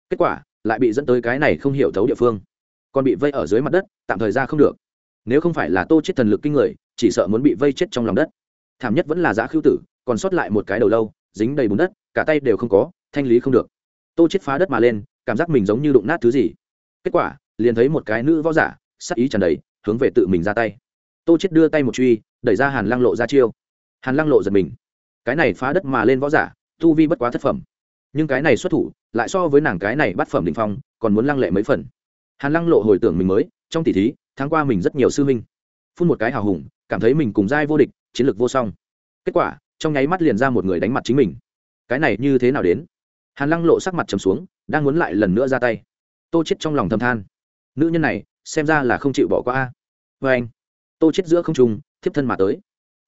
Kết quả, lại bị dẫn tới cái này không hiểu thấu địa phương. Còn bị vây ở dưới mặt đất, tạm thời ra không được. Nếu không phải là tô chết thần lực kinh người, chỉ sợ muốn bị vây chết trong lòng đất. Thảm nhất vẫn là giã khưu tử, còn sót lại một cái đầu lâu, dính đầy bùn đất, cả tay đều không có, thanh lý không được. Tô chết phá đất mà lên, cảm giác mình giống như đụng nát thứ gì kết quả, liền thấy một cái nữ võ giả, sắc ý tràn đầy, hướng về tự mình ra tay. Tô chết đưa tay một truy, đẩy ra hàn lăng lộ ra chiêu. Hàn lăng lộ giật mình. Cái này phá đất mà lên võ giả, tu vi bất quá thất phẩm. Nhưng cái này xuất thủ, lại so với nàng cái này bắt phẩm đình phong, còn muốn lăng lệ mấy phần. Hàn lăng lộ hồi tưởng mình mới, trong tỷ thí, tháng qua mình rất nhiều sư huynh. Phun một cái hào hùng, cảm thấy mình cùng giai vô địch, chiến lược vô song. Kết quả, trong nháy mắt liền ra một người đánh mặt chính mình. Cái này như thế nào đến? Hàn lăng lộ sắc mặt trầm xuống, đang muốn lại lần nữa ra tay tô chết trong lòng thầm than. Nữ nhân này, xem ra là không chịu bỏ qua a. Vê anh, tô chết giữa không trung, thiếp thân mà tới.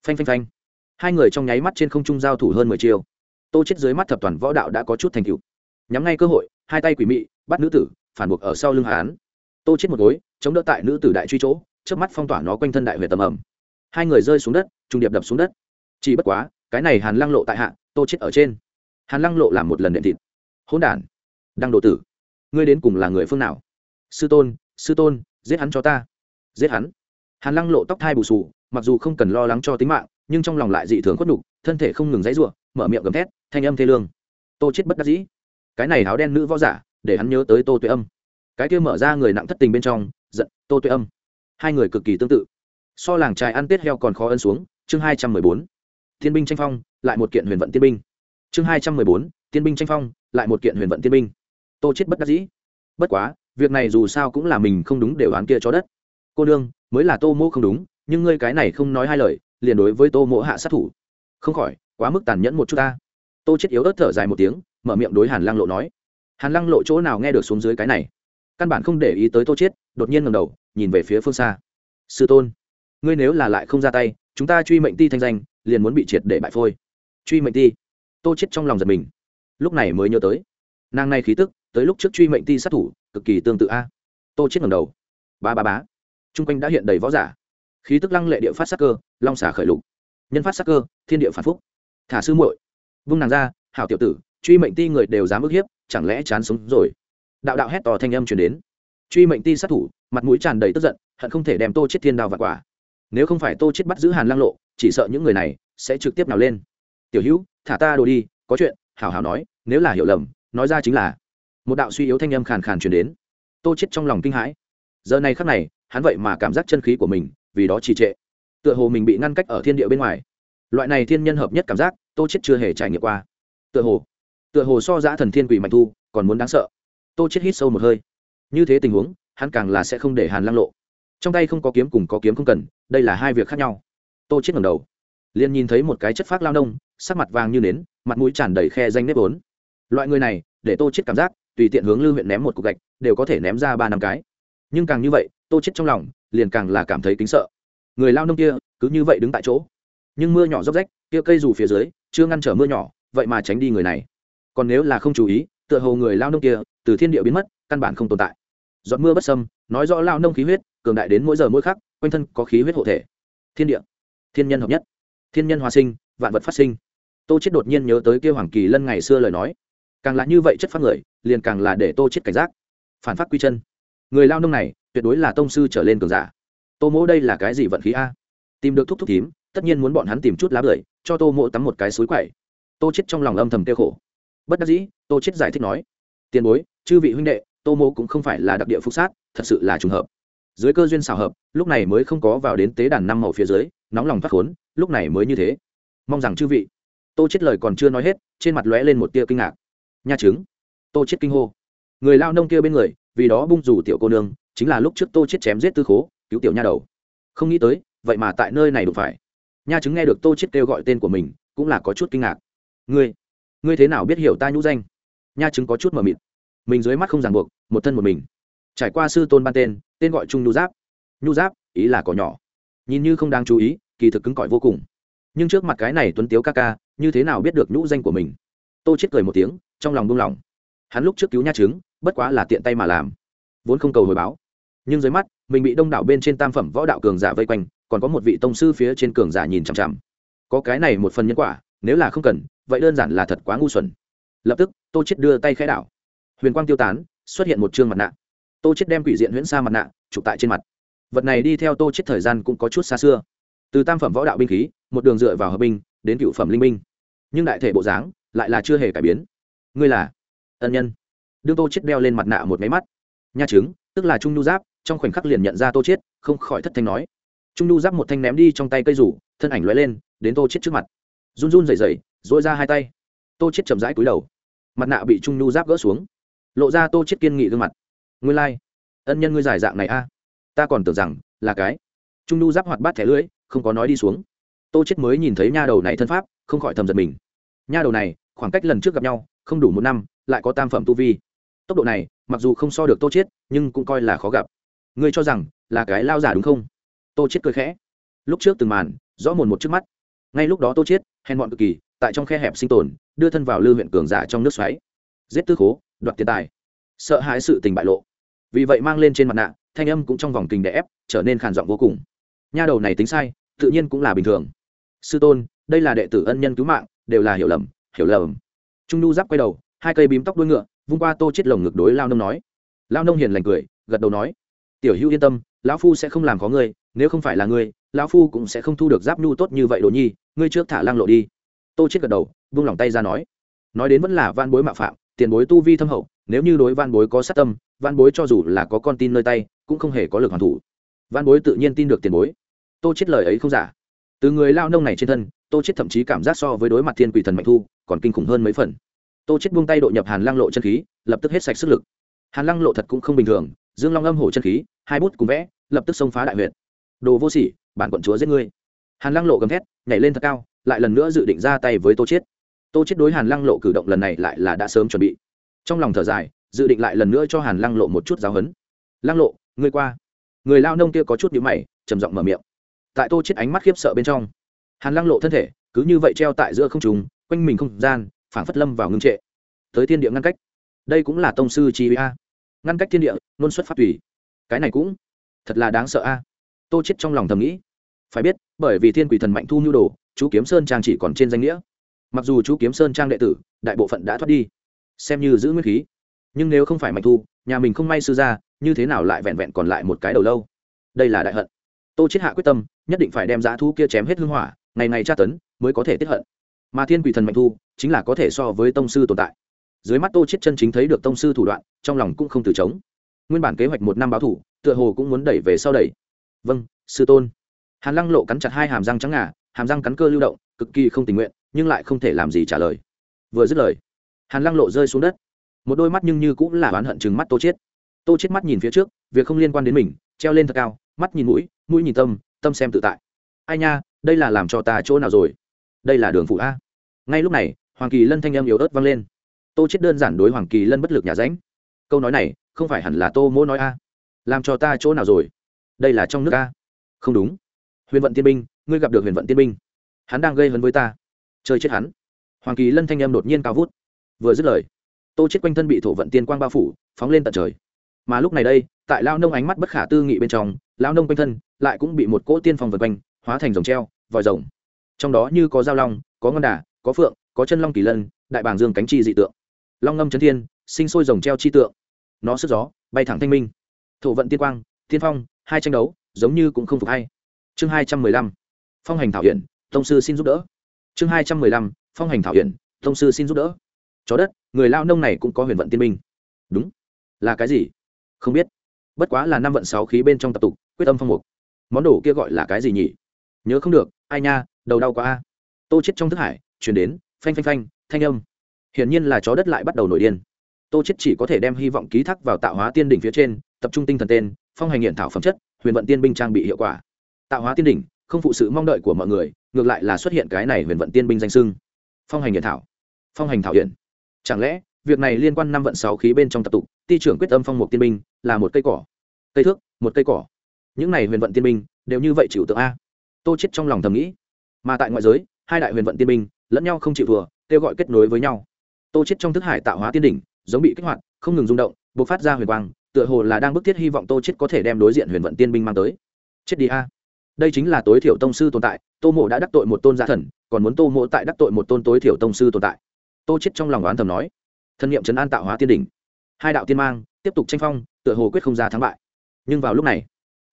Phanh phanh phanh. Hai người trong nháy mắt trên không trung giao thủ hơn mười chiều tô chết dưới mắt thập toàn võ đạo đã có chút thành tựu. Nhắm ngay cơ hội, hai tay quỷ mị, bắt nữ tử, phản buộc ở sau lưng hán tô chết một gối, chống đỡ tại nữ tử đại truy chỗ trước mắt phong tỏa nó quanh thân đại huyệt tầm ẩm hai người rơi xuống đất trung điệp đập xuống đất. Chỉ bất quá, cái này hàn lăng lộ tại hạ, tô chết ở trên. Hàn lăng lộ làm một lần đệm thịt. Hỗn đản. Đăng độ tử ngươi đến cùng là người phương nào? Sư tôn sư tôn, giết hắn cho ta. Giết hắn. Hàn lăng lộ tóc thai bù sù mặc dù không cần lo lắng cho tính mạng, nhưng trong lòng lại dị thường khuất nhục, thân thể không ngừng dãy ruộng mở miệng gầm thét, thanh âm thê lương. Tô chết bất đắc dĩ. Cái này áo đen nữ võ giả, để hắn nhớ tới tô tuệ âm. Cái kia mở ra người nặng thất tình bên trong, giận, tô tuệ âm. Hai người cực kỳ tương tự. So làng trai ăn tết heo còn khó ân xuống, chương hai trăm mười bốn. Thiên binh tranh phong, lại một kiện huyền vận tiên binh. Chương hai trăm mười bốn tiên binh tranh phong, lại một kiện huyền vận tiên binh tô chết bất đắc dĩ. Bất quá, việc này dù sao cũng là mình không đúng đều án kia cho đất. Cô đương mới là tô mỗ không đúng, nhưng ngươi cái này không nói hai lời, liền đối với tô mỗ hạ sát thủ. Không khỏi, quá mức tàn nhẫn một chút ta. Tô chết yếu ớt thở dài một tiếng, mở miệng đối hàn lăng lộ nói. Hàn lăng lộ chỗ nào nghe được xuống dưới cái này? Căn bản không để ý tới tô chết, đột nhiên ngầm đầu, nhìn về phía phương xa. Sư tôn, ngươi nếu là lại không ra tay, chúng ta truy mệnh ti thanh danh, liền muốn bị triệt để bại phôi. Truy mệnh ti. Tô chết trong lòng giật mình. Lúc này mới nhớ tới. Nàng này khí tức tới lúc trước truy mệnh ti sát thủ, cực kỳ tương tự a. Tô chết ngầm đầu. Ba ba bá trung quanh đã hiện đầy võ giả. Khí tức lăng lệ địa phát sắc cơ, long xả khởi lục. Nhân phát sắc cơ, thiên địa phản phúc. Thả sư muội. Vung nàng ra, hảo tiểu tử, truy mệnh ti người đều dám ức hiếp, chẳng lẽ chán sống rồi? Đạo đạo hét to thanh âm truyền đến. Truy mệnh ti sát thủ, mặt mũi tràn đầy tức giận, hận không thể đem tô chết thiên đao vặt quả. Nếu không phải tô chết bắt giữ hàn lang lộ, chỉ sợ những người này sẽ trực tiếp nào lên. Tiểu hữu, thả ta đồ đi, có chuyện, hảo hảo nói, nếu là hiểu lầm, nói ra chính là một đạo suy yếu thanh âm khàn khàn truyền đến. Tô chết trong lòng kinh hãi. Giờ này khắc này, hắn vậy mà cảm giác chân khí của mình, vì đó trì trệ. Tựa hồ mình bị ngăn cách ở thiên địa bên ngoài. Loại này thiên nhân hợp nhất cảm giác, tô chết chưa hề trải nghiệm qua. Tựa hồ tựa hồ so giã thần thiên quỷ mạnh thu, còn muốn đáng sợ. Tô chết hít sâu một hơi. Như thế tình huống, hắn càng là sẽ không để hàn lăng lộ. Trong tay không có kiếm cùng có kiếm không cần, đây là hai việc khác nhau. Tô chết ngẩng đầu. Liền nhìn thấy một cái chất phác lao nông, sắc mặt vàng như nến, mặt mũi tràn đầy khe danh nếp vốn. Loại người này, để tô chết cảm giác tùy tiện hướng lưu huyện ném một cục gạch, đều có thể ném ra ba năm cái. Nhưng càng như vậy, tô chết trong lòng liền càng là cảm thấy kính sợ. Người lao nông kia, cứ như vậy đứng tại chỗ. Nhưng mưa nhỏ róc rách, kia cây dù phía dưới, chưa ngăn trở mưa nhỏ, vậy mà tránh đi người này. Còn nếu là không chú ý, tựa hồ người lao nông kia, từ thiên địa biến mất, căn bản không tồn tại. Giọt mưa bất sâm nói rõ lao nông khí huyết, cường đại đến mỗi giờ mỗi khắc, quanh thân có khí huyết hộ thể. Thiên địa, thiên nhân hợp nhất. Thiên nhân hòa sinh, vạn vật phát sinh. Tô chết đột nhiên nhớ tới kia hoàng kỳ lân ngày xưa lời nói càng là như vậy chất phát người, liền càng là để tô chết cảnh giác. Phản phát quy chân. Người lao nông này, tuyệt đối là tông sư trở lên cường giả. Tô mỗ đây là cái gì vận khí a? Tìm được thuốc thúc thím tất nhiên muốn bọn hắn tìm chút lá bưởi, cho tô mỗ tắm một cái suối quậy tô chết trong lòng âm thầm tiêu khổ. Bất đắc dĩ, tô chết giải thích nói, tiền bối, chư vị huynh đệ, tô mỗ cũng không phải là đặc địa phúc sát, thật sự là trùng hợp. Dưới cơ duyên xảo hợp, lúc này mới không có vào đến tế đàn năm màu phía dưới, nóng lòng phát khốn, lúc này mới như thế. Mong rằng chư vị. Tô chết lời còn chưa nói hết, trên mặt lóe lên một tia kinh ngạc nha trứng, tô chết kinh hô. Người lao nông kia bên người vì đó bung rủ tiểu cô nương chính là lúc trước tô chết chém giết tư khố cứu tiểu nha đầu. Không nghĩ tới vậy mà tại nơi này đụng phải. Nha chứng nghe được tô chết kêu gọi tên của mình cũng là có chút kinh ngạc. Ngươi ngươi thế nào biết hiểu ta nhũ danh? Nha chứng có chút mờ mịt. Mình dưới mắt không ràng buộc một thân một mình. Trải qua sư tôn ban tên tên gọi chung nhu giáp. Nhu giáp ý là cỏ nhỏ. Nhìn như không đáng chú ý kỳ thực cứng cỏi vô cùng. Nhưng trước mặt cái này tuấn tiếu ca ca như thế nào biết được nhũ danh của mình? Tô chết cười một tiếng trong lòng buông lỏng. Hắn lúc trước cứu nha trứng, bất quá là tiện tay mà làm. Vốn không cầu hồi báo. Nhưng dưới mắt, mình bị đông đảo bên trên tam phẩm võ đạo cường giả vây quanh, còn có một vị tông sư phía trên cường giả nhìn chằm chằm. Có cái này một phần nhân quả, nếu là không cần, vậy đơn giản là thật quá ngu xuẩn. Lập tức, tô chết đưa tay khẽ đảo. Huyền quang tiêu tán, xuất hiện một trương mặt nạ. Tô chết đem quỷ diện huyễn sa mặt nạ chụp tại trên mặt. Vật này đi theo tô chết thời gian cũng có chút xa xưa. Từ tam phẩm võ đạo binh khí, một đường dựa vào hợp binh, đến cựu phẩm linh binh. Nhưng đại thể bộ dáng lại là chưa hề cải biến ngươi là ân nhân. Đương tô chết đeo lên mặt nạ một máy mắt. Nha trứng, tức là trung nhu giáp, trong khoảnh khắc liền nhận ra tô chết không khỏi thất thanh nói. Trung nhu giáp một thanh ném đi trong tay cây rủ, thân ảnh lóe lên, đến tô chết trước mặt. Run run rẩy rẩy dỗi ra hai tay. Tô chết chậm rãi cúi đầu. Mặt nạ bị trung nhu giáp gỡ xuống. Lộ ra tô chết kiên nghị gương mặt. Ngươi lai、like. ân nhân ngươi giải dạng này a? Ta còn tưởng rằng là cái. Trung nhu giáp hoạt bát thẻ lưỡi, không có nói đi xuống. Tô chết mới nhìn thấy nha đầu này thân pháp, không khỏi thầm giật mình. Nha đầu này, khoảng cách lần trước gặp nhau không đủ một năm, lại có tam phẩm tu vi. Tốc độ này, mặc dù không so được tô chết nhưng cũng coi là khó gặp. Ngươi cho rằng là cái lao giả đúng không? Tô chết cười khẽ. Lúc trước từng màn, rõ mồn một trước mắt. Ngay lúc đó tô chết hèn mọn cực kỳ, tại trong khe hẹp sinh tồn, đưa thân vào lưu huyện cường giả trong nước xoáy. Giết tư khố, đoạt tiền tài. Sợ hãi sự tình bại lộ. Vì vậy mang lên trên mặt nạ, thanh âm cũng trong vòng kình đè ép, trở nên khàn giọng vô cùng. Nha đầu này tính sai, tự nhiên cũng là bình thường. Sư tôn, đây là đệ tử ân nhân cứu mạng, đều là hiểu lầm hiểu lầm trung nhu giáp quay đầu, hai cây bím tóc đuôi ngựa, vung qua tô chết lồng ngực đối lao nông nói. Lao nông hiền lành cười, gật đầu nói. Tiểu hữu yên tâm, lão phu sẽ không làm có ngươi, nếu không phải là ngươi, lão phu cũng sẽ không thu được giáp nhu tốt như vậy đồ nhi, ngươi trước thả lang lộ đi. Tô chết gật đầu, vung lòng tay ra nói. Nói đến vẫn là van bối mạo phạm, tiền bối tu vi thâm hậu, nếu như đối van bối có sát tâm, van bối cho dù là có con tin nơi tay, cũng không hề có lực hoàn thủ. Van bối tự nhiên tin được tiền bối. Tô chết lời ấy không giả. Từ người lao nông này trên thân tô chết thậm chí cảm giác so với đối mặt thiên quỷ thần mạnh thu, còn kinh khủng hơn mấy phần. Tô chết buông tay độ nhập hàn lăng lộ chân khí, lập tức hết sạch sức lực. Hàn lăng lộ thật cũng không bình thường, dương long âm hổ chân khí, hai bút cùng vẽ, lập tức xông phá đại huyện đồ vô sỉ, bản quận chúa giết ngươi. Hàn lăng lộ gầm thét, nhảy lên thật cao, lại lần nữa dự định ra tay với tô chết tô chết đối hàn lăng lộ cử động lần này lại là đã sớm chuẩn bị. Trong lòng thở dài, dự định lại lần nữa cho hàn lăng lộ một chút giáo hấn lăng lộ, ngươi qua. Người lao nông kia có chút nhíu mày, trầm giọng mở miệng. Tại tô chết ánh mắt khiếp sợ bên trong hàn lăng lộ thân thể, cứ như vậy treo tại giữa không trung, quanh mình không gian, phảng phất lâm vào ngưng trệ. Tới thiên địa ngăn cách. Đây cũng là tông sư chi a. Ngăn cách thiên địa, luôn xuất phát tùy. Cái này cũng thật là đáng sợ a. Tô chết trong lòng thầm nghĩ. Phải biết, bởi vì thiên quỷ thần mạnh thu nhu đồ, chú kiếm sơn trang chỉ còn trên danh nghĩa. Mặc dù chú kiếm sơn trang đệ tử, đại bộ phận đã thoát đi, xem như giữ nguyên khí. Nhưng nếu không phải mạnh thu, nhà mình không may sư ra như thế nào lại vẹn vẹn còn lại một cái đầu lâu? Đây là đại hận. Tô chết hạ quyết tâm, nhất định phải đem giá thu kia chém hết hương hỏa ngày ngày tra tấn mới có thể tiết hận. Mà thiên quỷ thần mạnh thu chính là có thể so với tông sư tồn tại. Dưới mắt tô chết chân chính thấy được tông sư thủ đoạn, trong lòng cũng không từ chống nguyên bản kế hoạch một năm báo thủ, tựa hồ cũng muốn đẩy về sau đẩy. Vâng sư tôn. Hàn lăng lộ cắn chặt hai hàm răng trắng ngà, hàm răng cắn cơ lưu động, cực kỳ không tình nguyện, nhưng lại không thể làm gì trả lời. Vừa dứt lời, hàn lăng lộ rơi xuống đất. Một đôi mắt nhưng như cũng là oán hận chừng mắt tô chết tô chết mắt nhìn phía trước, việc không liên quan đến mình, treo lên thật cao, mắt nhìn mũi mũi nhìn tâm tâm xem tự tại. Ai nha đây là làm cho ta chỗ nào rồi? Đây là đường phụ a. Ngay lúc này, hoàng kỳ lân thanh âm yếu ớt vang lên. Tô chết đơn giản đối hoàng kỳ lân bất lực nhà ránh câu nói này, không phải hẳn là tô mỗ nói a. Làm cho ta chỗ nào rồi? Đây là trong nước a. Không đúng. Huyền vận tiên binh, ngươi gặp được huyền vận tiên binh. Hắn đang gây hấn với ta. Chơi chết hắn. Hoàng kỳ lân thanh âm đột nhiên cao vút. Vừa dứt lời, tô chết quanh thân bị thổ vận tiên quang bao phủ, phóng lên tận trời. Mà lúc này đây, tại lao nông ánh mắt bất khả tư nghị bên trong, lao nông quanh thân lại cũng bị một cỗ tiên phong vật quanh hóa thành rồng treo, vòi rồng. Trong đó như có giao long, có ngân đà, có phượng, có chân long kỳ lân, đại bàng dương cánh chi dị tượng. Long ngâm chấn thiên, sinh sôi rồng treo chi tượng. Nó sức gió, bay thẳng thanh minh. Thổ vận tiên quang, tiên phong, hai tranh đấu, giống như cũng không phục hay. Chương hai trăm mười lăm, phong hành thảo hiển, tông sư xin giúp đỡ. Chương hai trăm mười lăm, phong hành thảo hiển, tông sư xin giúp đỡ. Chó đất, người lao nông này cũng có huyền vận tiên minh. Đúng. Là cái gì? Không biết. Bất quá là năm vận sáu khí bên trong tập tục, quyết tâm phong mục. Món đồ kia gọi là cái gì nhỉ? Nhớ không được, ai nha, đầu đau quá a. Tô chết trong thức hải, chuyển đến, phanh phanh phanh, thanh âm. Hiển nhiên là chó đất lại bắt đầu nổi điên. Tô chết chỉ có thể đem hy vọng ký thác vào tạo hóa tiên đỉnh phía trên, tập trung tinh thần tên, phong hành hiện thảo phẩm chất, huyền vận tiên binh trang bị hiệu quả. Tạo hóa tiên đỉnh, không phụ sự mong đợi của mọi người, ngược lại là xuất hiện cái này huyền vận tiên binh danh sưng phong hành hiện thảo. Phong hành thảo hiện. Chẳng lẽ, việc này liên quan năm vận sáu khí bên trong tập tục, ti trưởng quyết âm phong một tiên binh, là một cây cỏ. Cây thước, một cây cỏ. Những này huyền vận tiên binh, đều như vậy chịu tượng a tô chết trong lòng thầm nghĩ. Mà tại ngoại giới, hai đại huyền vận tiên binh, lẫn nhau không chịu thừa kêu gọi kết nối với nhau. Tô chết trong thức hải tạo hóa tiên đỉnh, giống bị kích hoạt, không ngừng rung động, bộc phát ra huyền quang, tựa hồ là đang bức thiết hy vọng tô chết có thể đem đối diện huyền vận tiên binh mang tới. Chết đi a. Đây chính là tối thiểu tông sư tồn tại, tô mộ đã đắc tội một tôn gia thần, còn muốn tô mộ tại đắc tội một tôn tối thiểu tông sư tồn tại. Tô chết trong lòng oán thầm nói. Thân nhiệm trấn an tạo hóa tiên đỉnh. Hai đạo tiên mang, tiếp tục tranh phong, tựa hồ quyết không ra thắng bại. Nhưng vào lúc này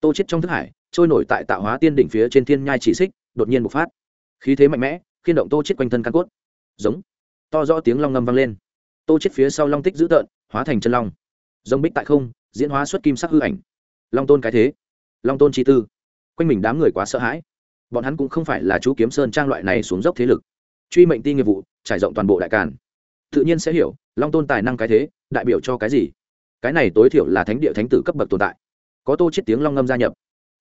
tô chết trong thức hải, trôi nổi tại tạo hóa tiên đỉnh phía trên thiên nhai chỉ xích, đột nhiên bộc phát. Khí thế mạnh mẽ khiên động tô chết quanh thân căn cốt. Giống. To rõ tiếng long ngâm vang lên. Tô chết phía sau long tích dữ tợn, hóa thành chân long. Giống bích tại không, diễn hóa xuất kim sắc hư ảnh. Long tôn cái thế. Long tôn chi tư. Quanh mình đám người quá sợ hãi. Bọn hắn cũng không phải là chú kiếm sơn trang loại này xuống dốc thế lực. Truy mệnh ti nghiệp vụ, trải rộng toàn bộ đại càn. Tự nhiên sẽ hiểu, long tôn tài năng cái thế, đại biểu cho cái gì? Cái này tối thiểu là thánh địa thánh tử cấp bậc tồn tại có tô chết tiếng long ngâm gia nhập.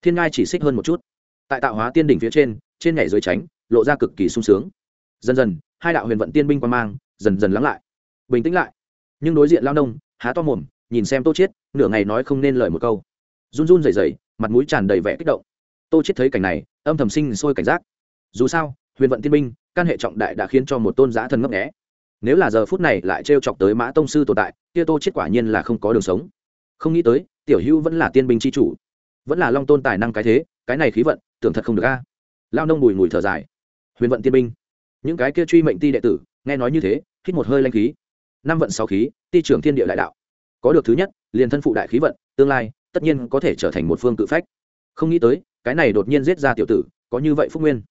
Thiên ngai chỉ xích hơn một chút. Tại tạo hóa tiên đỉnh phía trên trên nhảy dưới tránh, lộ ra cực kỳ sung sướng. Dần dần, hai đạo huyền vận tiên binh quan mang dần dần lắng lại. Bình tĩnh lại. Nhưng đối diện lao nông, há to mồm, nhìn xem tô chết, nửa ngày nói không nên lời một câu. Run run rẩy rẩy, mặt mũi tràn đầy vẻ kích động. Tô chết thấy cảnh này, âm thầm sinh sôi cảnh giác. Dù sao, huyền vận tiên binh căn hệ trọng đại đã khiến cho một tôn giả thần ngấp nghé. Nếu là giờ phút này lại trêu chọc tới mã tông sư tồn tại, kia tô chết quả nhiên là không có đường sống không nghĩ tới, tiểu hữu vẫn là tiên binh chi chủ. Vẫn là long tôn tài năng cái thế, cái này khí vận, tưởng thật không được a. Lao nông bùi ngùi thở dài. Huyền vận tiên binh. Những cái kia truy mệnh ti đệ tử, nghe nói như thế, hít một hơi lanh khí. Năm vận sáu khí, ti trưởng thiên địa đại đạo. Có được thứ nhất, liền thân phụ đại khí vận, tương lai, tất nhiên có thể trở thành một phương cự phách. Không nghĩ tới, cái này đột nhiên giết ra tiểu tử, có như vậy phúc nguyên.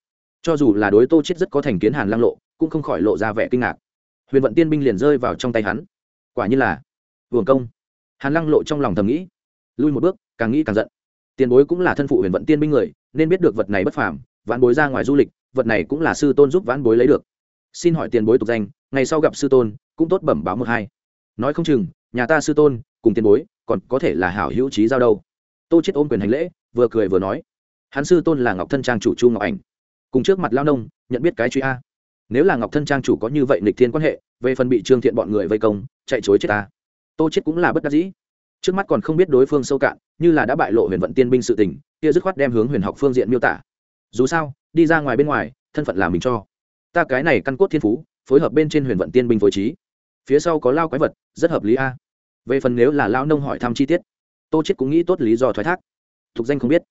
Cho dù là đối tô chết rất có thành kiến hàn lang lộ, cũng không khỏi lộ ra vẻ kinh ngạc. Huyền vận tiên binh liền rơi vào trong tay hắn. Quả như là, hưởng công hàn lăng lộ trong lòng thầm nghĩ. Lui một bước, càng nghĩ càng giận. Tiền bối cũng là thân phụ huyền vận tiên binh người, nên biết được vật này bất phàm, vãn bối ra ngoài du lịch, vật này cũng là sư tôn giúp vãn bối lấy được. Xin hỏi tiền bối tục danh, ngày sau gặp sư tôn, cũng tốt bẩm báo một hai. Nói không chừng, nhà ta sư tôn, cùng tiền bối, còn có thể là hảo hữu trí giao đâu. Tô chết ôm quyền hành lễ, vừa cười vừa nói. Hắn sư tôn là ngọc thân trang chủ chu ngọc ảnh. Cùng trước mặt lao nông, nhận biết cái truy a. Nếu là ngọc thân trang chủ có như vậy nịch thiên quan hệ, về phần bị trương thiện bọn người vây công, chạy chối chết ta tô chết cũng là bất đắc dĩ. Trước mắt còn không biết đối phương sâu cạn, như là đã bại lộ huyền vận tiên binh sự tình, kia dứt khoát đem hướng huyền học phương diện miêu tả. Dù sao, đi ra ngoài bên ngoài, thân phận là mình cho. Ta cái này căn cốt thiên phú, phối hợp bên trên huyền vận tiên binh phối trí. Phía sau có lao quái vật, rất hợp lý a. Về phần nếu là lao nông hỏi thăm chi tiết, tô chết cũng nghĩ tốt lý do thoái thác. Thuộc danh không biết.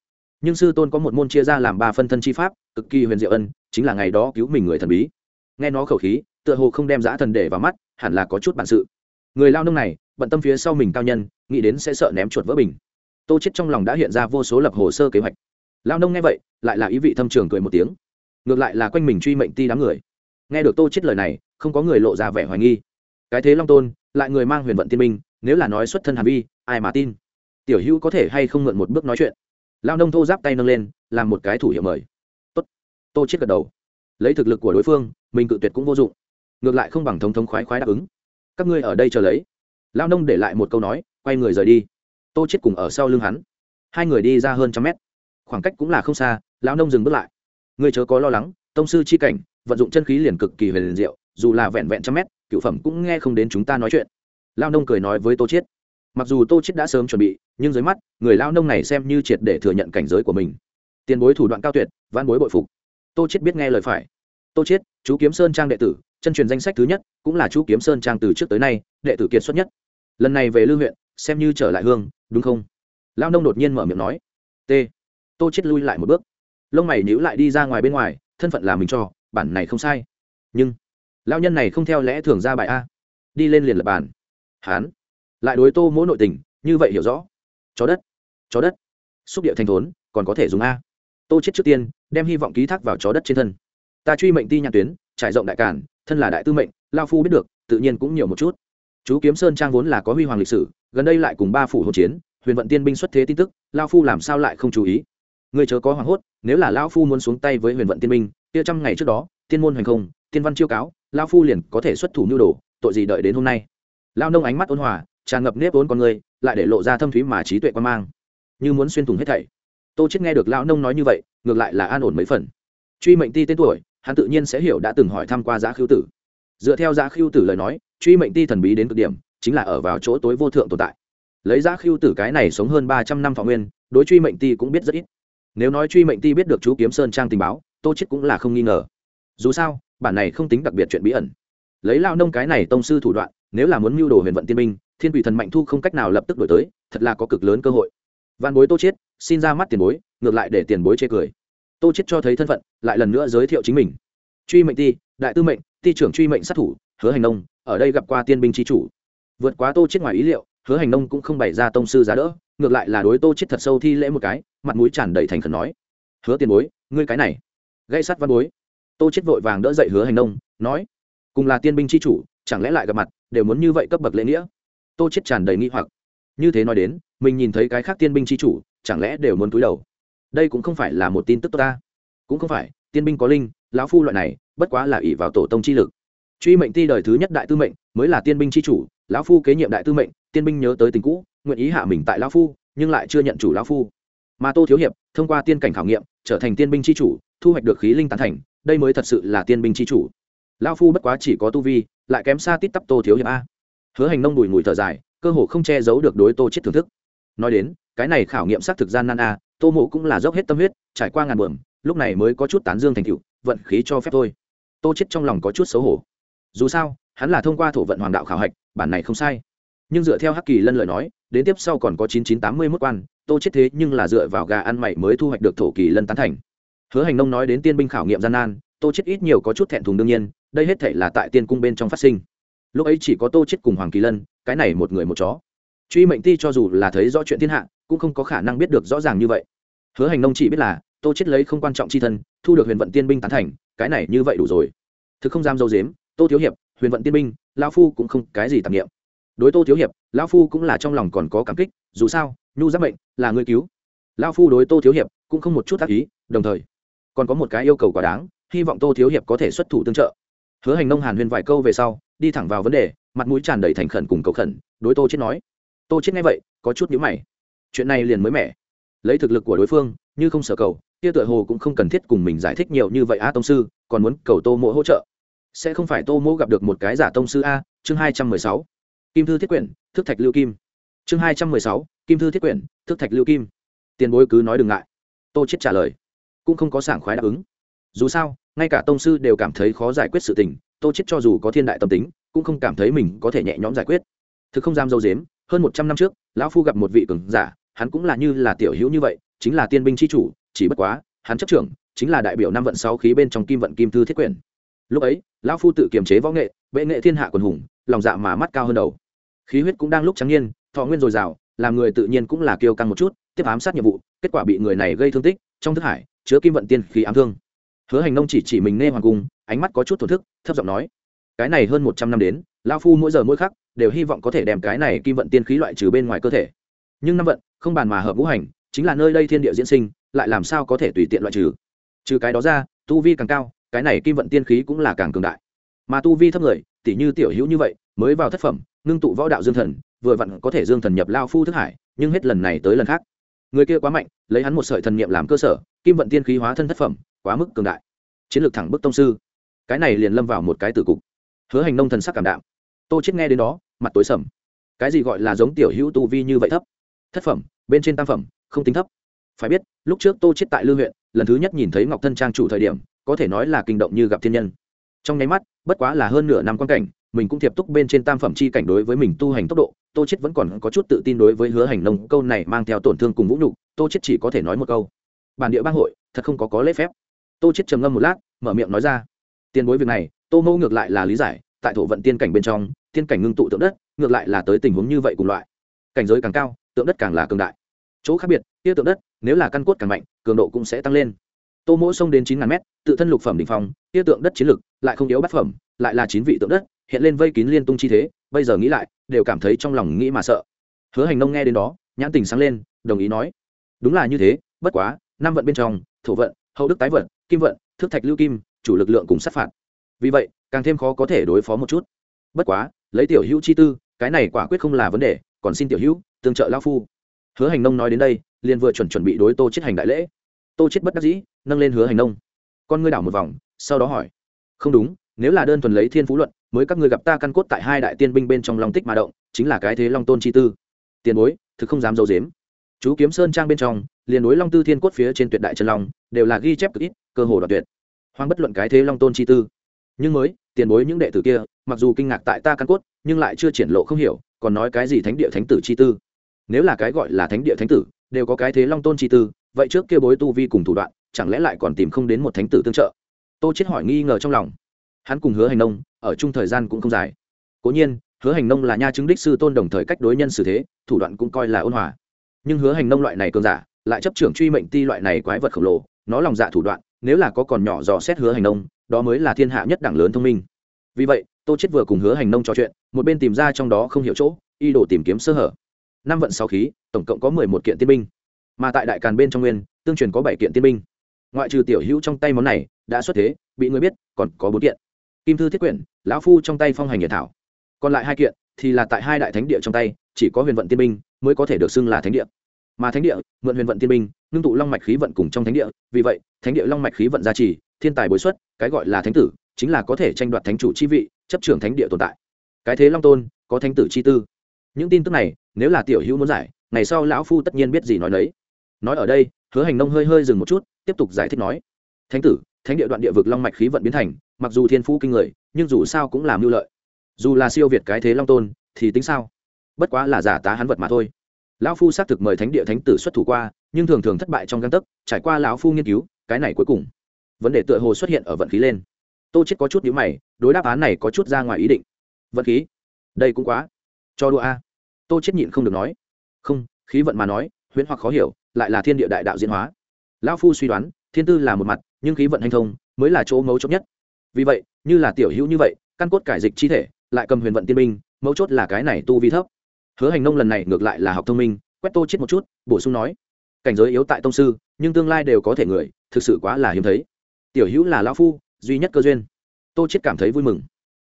Nhưng sư tôn có một môn chia ra làm ba phân thân chi pháp, cực kỳ huyền diệu ân, chính là ngày đó cứu mình người thần bí. Nghe nó khẩu khí, tựa hồ không đem giã thần để vào mắt, hẳn là có chút bản sự. Người lao nông này bận tâm phía sau mình cao nhân, nghĩ đến sẽ sợ ném chuột vỡ bình. Tô chết trong lòng đã hiện ra vô số lập hồ sơ kế hoạch. Lao nông nghe vậy, lại là ý vị thâm trường cười một tiếng. Ngược lại là quanh mình truy mệnh ti đám người. Nghe được tô chết lời này, không có người lộ ra vẻ hoài nghi. Cái thế long tôn, lại người mang huyền vận tiên minh, nếu là nói xuất thân hàn vi, ai mà tin? Tiểu hữu có thể hay không mượn một bước nói chuyện? Lao nông thô giáp tay nâng lên, làm một cái thủ hiệu mời. Tốt. Tô chết gật đầu. Lấy thực lực của đối phương, mình cự tuyệt cũng vô dụng. Ngược lại không bằng thống thống khoái khoái đáp ứng. Các ngươi ở đây chờ lấy lao nông để lại một câu nói, quay người rời đi. Tô chết cùng ở sau lưng hắn. Hai người đi ra hơn trăm mét. Khoảng cách cũng là không xa lao nông dừng bước lại. Người chớ có lo lắng, tông sư chi cảnh, vận dụng chân khí liền cực kỳ huyền diệu, dù là vẹn vẹn trăm mét, cựu phẩm cũng nghe không đến chúng ta nói chuyện. Lao nông cười nói với tô chiết mặc dù tô chiết đã sớm chuẩn bị, nhưng dưới mắt, người lao nông này xem như triệt để thừa nhận cảnh giới của mình. Tiền bối thủ đoạn cao tuyệt văn bối bội phục. Tô chiết biết nghe lời phải. Tô chiết chú kiếm sơn trang đệ tử, chân truyền danh sách thứ nhất, cũng là chú kiếm sơn trang từ trước tới nay, đệ tử kiệt xuất nhất lần này về lưu huyện, xem như trở lại hương, đúng không? Lao nông đột nhiên mở miệng nói. T. Tô chết lui lại một bước. Lông mày nhíu lại đi ra ngoài bên ngoài, thân phận là mình cho, bản này không sai. Nhưng lao nhân này không theo lẽ thường ra bài a. Đi lên liền lập bản hán. Lại đối tô mỗi nội tình, như vậy hiểu rõ. Chó đất. Chó đất. Xúc địa thành thốn, còn có thể dùng a. Tô chết trước tiên, đem hy vọng ký thác vào chó đất trên thân. Ta truy mệnh ti nhạc tuyến, trải rộng đại cản thân là đại tư mệnh, lao phu biết được, tự nhiên cũng nhiều một chút chú kiếm sơn trang vốn là có huy hoàng lịch sử, gần đây lại cùng ba phủ hỗn chiến, huyền vận tiên binh xuất thế tin tức, lao phu làm sao lại không chú ý? Người chớ có hoảng hốt, nếu là lao phu muốn xuống tay với huyền vận tiên binh, kia trăm ngày trước đó, tiên môn hành không, tiên văn chiêu cáo, lao phu liền có thể xuất thủ nhu đồ, tội gì đợi đến hôm nay? Lao nông ánh mắt ôn hòa, tràn ngập nếp vốn con người, lại để lộ ra thâm thúy mà trí tuệ quan mang. Như muốn xuyên thủng hết thảy. Tô chết nghe được lao nông nói như vậy, ngược lại là an ổn mấy phần. Truy mệnh ti tên tuổi, hắn tự nhiên sẽ hiểu đã từng hỏi thăm qua giá khiêu tử. Dựa theo giá khiêu tử lời nói truy mệnh ti thần bí đến cực điểm, chính là ở vào chỗ tối vô thượng tồn tại. Lấy giá khiêu tử cái này sống hơn ba trăm năm phạm nguyên, đối truy mệnh ti cũng biết rất ít. Nếu nói truy mệnh ti biết được chú kiếm sơn trang tình báo, tô chết cũng là không nghi ngờ. Dù sao, bản này không tính đặc biệt chuyện bí ẩn. Lấy lao nông cái này tông sư thủ đoạn, nếu là muốn mưu đồ huyền vận tiên minh thiên quỷ thần mạnh thu không cách nào lập tức đổi tới, thật là có cực lớn cơ hội. Văn bối tô chết xin ra mắt tiền bối, ngược lại để tiền bối chê cười. Tô chết cho thấy thân phận, lại lần nữa giới thiệu chính mình. Truy mệnh ti, đại tư mệnh, ti trưởng truy mệnh sát thủ hứa hành nông, ở đây gặp qua tiên binh tri chủ. Vượt quá tô chết ngoài ý liệu, hứa hành nông cũng không bày ra tông sư giá đỡ, ngược lại là đối tô chết thật sâu thi lễ một cái, mặt mũi tràn đầy thành khẩn nói. Hứa tiền bối, ngươi cái này gây sát văn bối. Tô chết vội vàng đỡ dậy hứa hành nông, nói. Cùng là tiên binh chi chủ, chẳng lẽ lại gặp mặt, đều muốn như vậy cấp bậc lễ nghĩa? Tô chết tràn đầy nghi hoặc. Như thế nói đến, mình nhìn thấy cái khác tiên binh chi chủ, chẳng lẽ đều muốn túi đầu? Đây cũng không phải là một tin tức tốt ta. Cũng không phải, tiên binh có linh, lão phu loại này, bất quá là ỷ vào tổ tông chi lực truy mệnh ti đời thứ nhất đại tư mệnh, mới là tiên binh chi chủ, lão phu kế nhiệm đại tư mệnh, tiên binh nhớ tới tình cũ, nguyện ý hạ mình tại lão phu, nhưng lại chưa nhận chủ lão phu. Mà tô thiếu hiệp, thông qua tiên cảnh khảo nghiệm, trở thành tiên binh chi chủ, thu hoạch được khí linh tán thành, đây mới thật sự là tiên binh chi chủ. Lão phu bất quá chỉ có tu vi, lại kém xa tít tắp tô thiếu hiệp a. Hứa hành nông đùi mùi thở dài, cơ hồ không che giấu được đối tô chết thưởng thức. Nói đến, cái này khảo nghiệm xác thực gian nan a, tô mộ cũng là dốc hết tâm huyết, trải qua ngàn bờm lúc này mới có chút tán dương thành cựu vận khí cho phép thôi. Tô chết trong lòng có chút xấu hổ dù sao, hắn là thông qua thổ vận hoàng đạo khảo hạch, bản này không sai. Nhưng dựa theo hắc kỳ lân lời nói, đến tiếp sau còn có chín chín tám mươi mốt quan, tô chết thế nhưng là dựa vào gà ăn mày mới thu hoạch được thổ kỳ lân tán thành. Hứa hành nông nói đến tiên binh khảo nghiệm gian nan, tô chết ít nhiều có chút thẹn thùng đương nhiên, đây hết thể là tại tiên cung bên trong phát sinh. Lúc ấy chỉ có tô chết cùng hoàng kỳ lân, cái này một người một chó. Truy mệnh ti cho dù là thấy rõ chuyện thiên hạ, cũng không có khả năng biết được rõ ràng như vậy. Hứa hành nông chỉ biết là, tô chết lấy không quan trọng chi thân, thu được huyền vận tiên binh tán thành, cái này như vậy đủ rồi. Thực không dám dâu dếm tô thiếu hiệp huyền vận tiên Minh, lão phu cũng không cái gì tạp nghiệm đối tô thiếu hiệp lão phu cũng là trong lòng còn có cảm kích dù sao nhu giác mệnh là người cứu. Lão phu đối tô thiếu hiệp cũng không một chút tác ý đồng thời còn có một cái yêu cầu quá đáng hy vọng tô thiếu hiệp có thể xuất thủ tương trợ. Hứa hành nông hàn huyền vài câu về sau đi thẳng vào vấn đề mặt mũi tràn đầy thành khẩn cùng cầu khẩn đối tô chết nói tô chết nghe vậy có chút nhíu mày. Chuyện này liền mới mẻ. Lấy thực lực của đối phương như không sở cầu kia tựa hồ cũng không cần thiết cùng mình giải thích nhiều như vậy a tông sư còn muốn cầu tô mộ hỗ trợ sẽ không phải tô mỗ gặp được một cái giả tông sư a, chương hai trăm mười sáu. Kim thư thiết quyển, thức thạch lưu kim. Chương hai trăm mười sáu, kim thư thiết quyển, thức thạch lưu kim. Tiền bối cứ nói đừng ngại. Tô chết trả lời. Cũng không có sảng khoái đáp ứng. Dù sao, ngay cả tông sư đều cảm thấy khó giải quyết sự tình, tô chết cho dù có thiên đại tâm tính, cũng không cảm thấy mình có thể nhẹ nhõm giải quyết. Thực không dám dâu dếm, hơn một trăm năm trước, lão phu gặp một vị cường giả, hắn cũng là như là tiểu hữu như vậy, chính là tiên binh chi chủ, chỉ bất quá, hắn chấp trưởng, chính là đại biểu năm vận sáu khí bên trong kim vận kim thư thiết quyển lúc ấy, lão phu tự kiềm chế võ nghệ, bệ nghệ thiên hạ quần hùng, lòng dạ mà mắt cao hơn đầu. Khí huyết cũng đang lúc trắng nhiên thọ nguyên dồi dào, làm người tự nhiên cũng là kiêu căng một chút, tiếp ám sát nhiệm vụ, kết quả bị người này gây thương tích, trong thức hải, chứa kim vận tiên khí ám thương. Hứa hành nông chỉ chỉ mình nê hoàng cung, ánh mắt có chút thổn thức, thấp giọng nói, cái này hơn một trăm năm đến lao phu mỗi giờ mỗi khắc, đều hy vọng có thể đem cái này kim vận tiên khí loại trừ bên ngoài cơ thể. Nhưng năm vận, không bàn mà hợp ngũ hành, chính là nơi đây thiên địa diễn sinh, lại làm sao có thể tùy tiện loại trừ? Trừ cái đó ra, tu vi càng cao cái này kim vận tiên khí cũng là càng cường đại. Mà tu vi thấp người tỷ như tiểu hữu như vậy, mới vào thất phẩm, ngưng tụ võ đạo dương thần, vừa vặn có thể dương thần nhập lao phu thức hải, nhưng hết lần này tới lần khác. Người kia quá mạnh, lấy hắn một sợi thần niệm làm cơ sở, kim vận tiên khí hóa thân thất phẩm, quá mức cường đại. Chiến lược thẳng bức tông sư. Cái này liền lâm vào một cái tử cục. Hứa hành nông thần sắc cảm đạm. Tô chết nghe đến đó, mặt tối sầm. Cái gì gọi là giống tiểu hữu tu vi như vậy thấp? Thất phẩm, bên trên tam phẩm, không tính thấp. Phải biết, lúc trước tô chết tại lư huyện, lần thứ nhất nhìn thấy ngọc thân trang chủ thời điểm có thể nói là kinh động như gặp thiên nhân. Trong nháy mắt, bất quá là hơn nửa năm quan cảnh, mình cũng thiệp túc bên trên tam phẩm chi cảnh đối với mình tu hành tốc độ, tô chết vẫn còn có chút tự tin đối với hứa hành nông, câu này mang theo tổn thương cùng vũ nhục, tô chết chỉ có thể nói một câu. Bản địa bang hội, thật không có có lễ phép. Tô chết trầm ngâm một lát, mở miệng nói ra. Tiền bối việc này, tô mẫu ngược lại là lý giải, tại thổ vận tiên cảnh bên trong, tiên cảnh ngưng tụ tượng đất, ngược lại là tới tình huống như vậy cùng loại. Cảnh giới càng cao, tượng đất càng là cường đại. Chỗ khác biệt, kia tượng đất, nếu là căn cốt càng mạnh, cường độ cũng sẽ tăng lên tô mỗ xông đến chín ngàn mét, tự thân lục phẩm đ ỉ n h tia tượng đất chiến lực, lại không yếu bát phẩm, lại là chín vị tượng đất, hiện lên vây kín liên tung chi thế, bây giờ nghĩ lại, đều cảm thấy trong lòng nghĩ mà sợ. Hứa hành nông nghe đến đó, nhãn tình sáng lên, đồng ý nói, đúng là như thế, bất quá, năm vận bên trong, thổ vận, hậu đức tái vận, kim vận, thước thạch lưu kim, chủ lực lượng cùng sát phạt. Vì vậy, càng thêm khó có thể đối phó một chút. Bất quá, lấy tiểu hữu chi tư, cái này quả quyết không là vấn đề, còn xin tiểu hữu, tương trợ lao phu. Hứa hành nông nói đến đây, liền vừa chuẩn chuẩn bị đối tô chết hành đại lễ. Tô chết bất đắc dĩ nâng lên hứa hành nông. Con ngươi đảo một vòng, sau đó hỏi, không đúng, nếu là đơn thuần lấy thiên phú luận, mới các ngươi gặp ta căn cốt tại hai đại tiên binh bên trong long tích mà động, chính là cái thế long tôn chi tư. Tiền bối, thực không dám dâu dếm chú kiếm sơn trang bên trong, liền đối long tư thiên cốt phía trên tuyệt đại trần long, đều là ghi chép cực ít, cơ hồ đoạt tuyệt. Hoang bất luận cái thế long tôn chi tư. Nhưng mới, tiền bối những đệ tử kia, mặc dù kinh ngạc tại ta căn cốt, nhưng lại chưa triển lộ không hiểu, còn nói cái gì thánh địa thánh tử chi tư? Nếu là cái gọi là thánh địa thánh tử, đều có cái thế long tôn chi tư, vậy trước kia bối tu vi cùng thủ đoạn chẳng lẽ lại còn tìm không đến một thánh tử tương trợ? Tô chết hỏi nghi ngờ trong lòng. Hắn cùng hứa hành nông ở chung thời gian cũng không dài. Cố nhiên, hứa hành nông là nha chứng đích sư tôn đồng thời cách đối nhân xử thế, thủ đoạn cũng coi là ôn hòa. Nhưng hứa hành nông loại này cường giả, lại chấp trưởng truy mệnh ti loại này quái vật khổng lồ, nó lòng dạ thủ đoạn, nếu là có còn nhỏ dò xét hứa hành nông, đó mới là thiên hạ nhất đẳng lớn thông minh. Vì vậy, tô chết vừa cùng hứa hành nông trò chuyện, một bên tìm ra trong đó không hiểu chỗ y đổ tìm kiếm sơ hở. Năm vận sáu khí, tổng cộng có mười một kiện tiên binh. Mà tại đại càn bên trong nguyên, tương truyền có bảy kiện tiên binh ngoại trừ tiểu hữu trong tay món này đã xuất thế, bị người biết, còn có bốn kiện. Kim thư thiết quyển, lão phu trong tay phong hành nghệ thảo. Còn lại hai kiện thì là tại hai đại thánh địa trong tay, chỉ có huyền vận tiên binh mới có thể được xưng là thánh địa. Mà thánh địa, mượn huyền vận tiên binh, ngưng tụ long mạch khí vận cùng trong thánh địa, vì vậy, thánh địa long mạch khí vận gia trì, thiên tài bối xuất, cái gọi là thánh tử, chính là có thể tranh đoạt thánh chủ chi vị, chấp trưởng thánh địa tồn tại. Cái thế long tôn, có thánh tử chi tư. Những tin tức này, nếu là tiểu hữu muốn giải, ngày sau lão phu tất nhiên biết gì nói đấy nói ở đây hứa hành nông hơi hơi dừng một chút, tiếp tục giải thích nói, thánh tử, thánh địa đoạn địa vực long mạch khí vận biến thành, mặc dù thiên phú kinh người, nhưng dù sao cũng làm mưu lợi. Dù là siêu việt cái thế long tôn, thì tính sao? Bất quá là giả tá hắn vật mà thôi. Lão phu xác thực mời thánh địa thánh tử xuất thủ qua, nhưng thường thường thất bại trong găng tấc, trải qua lão phu nghiên cứu, cái này cuối cùng, vấn đề tựa hồ xuất hiện ở vận khí lên. Tô chết có chút nhíu mày, đối đáp án này có chút ra ngoài ý định. Vận khí? Đây cũng quá cho đùa a. Tô chết nhịn không được nói. Không, khí vận mà nói, huyễn hoặc khó hiểu lại là thiên địa đại đạo diễn hóa. Lão phu suy đoán, thiên tư là một mặt, nhưng khí vận hành thông mới là chỗ mấu chốt nhất. Vì vậy, như là tiểu hữu như vậy, căn cốt cải dịch chi thể, lại cầm huyền vận tiên minh mấu chốt là cái này tu vi thấp. Hứa hành nông lần này ngược lại là học thông minh, quét tô chết một chút, bổ sung nói, cảnh giới yếu tại tông sư, nhưng tương lai đều có thể người, thực sự quá là hiếm thấy. Tiểu hữu là lão phu, duy nhất cơ duyên. Tô chết cảm thấy vui mừng.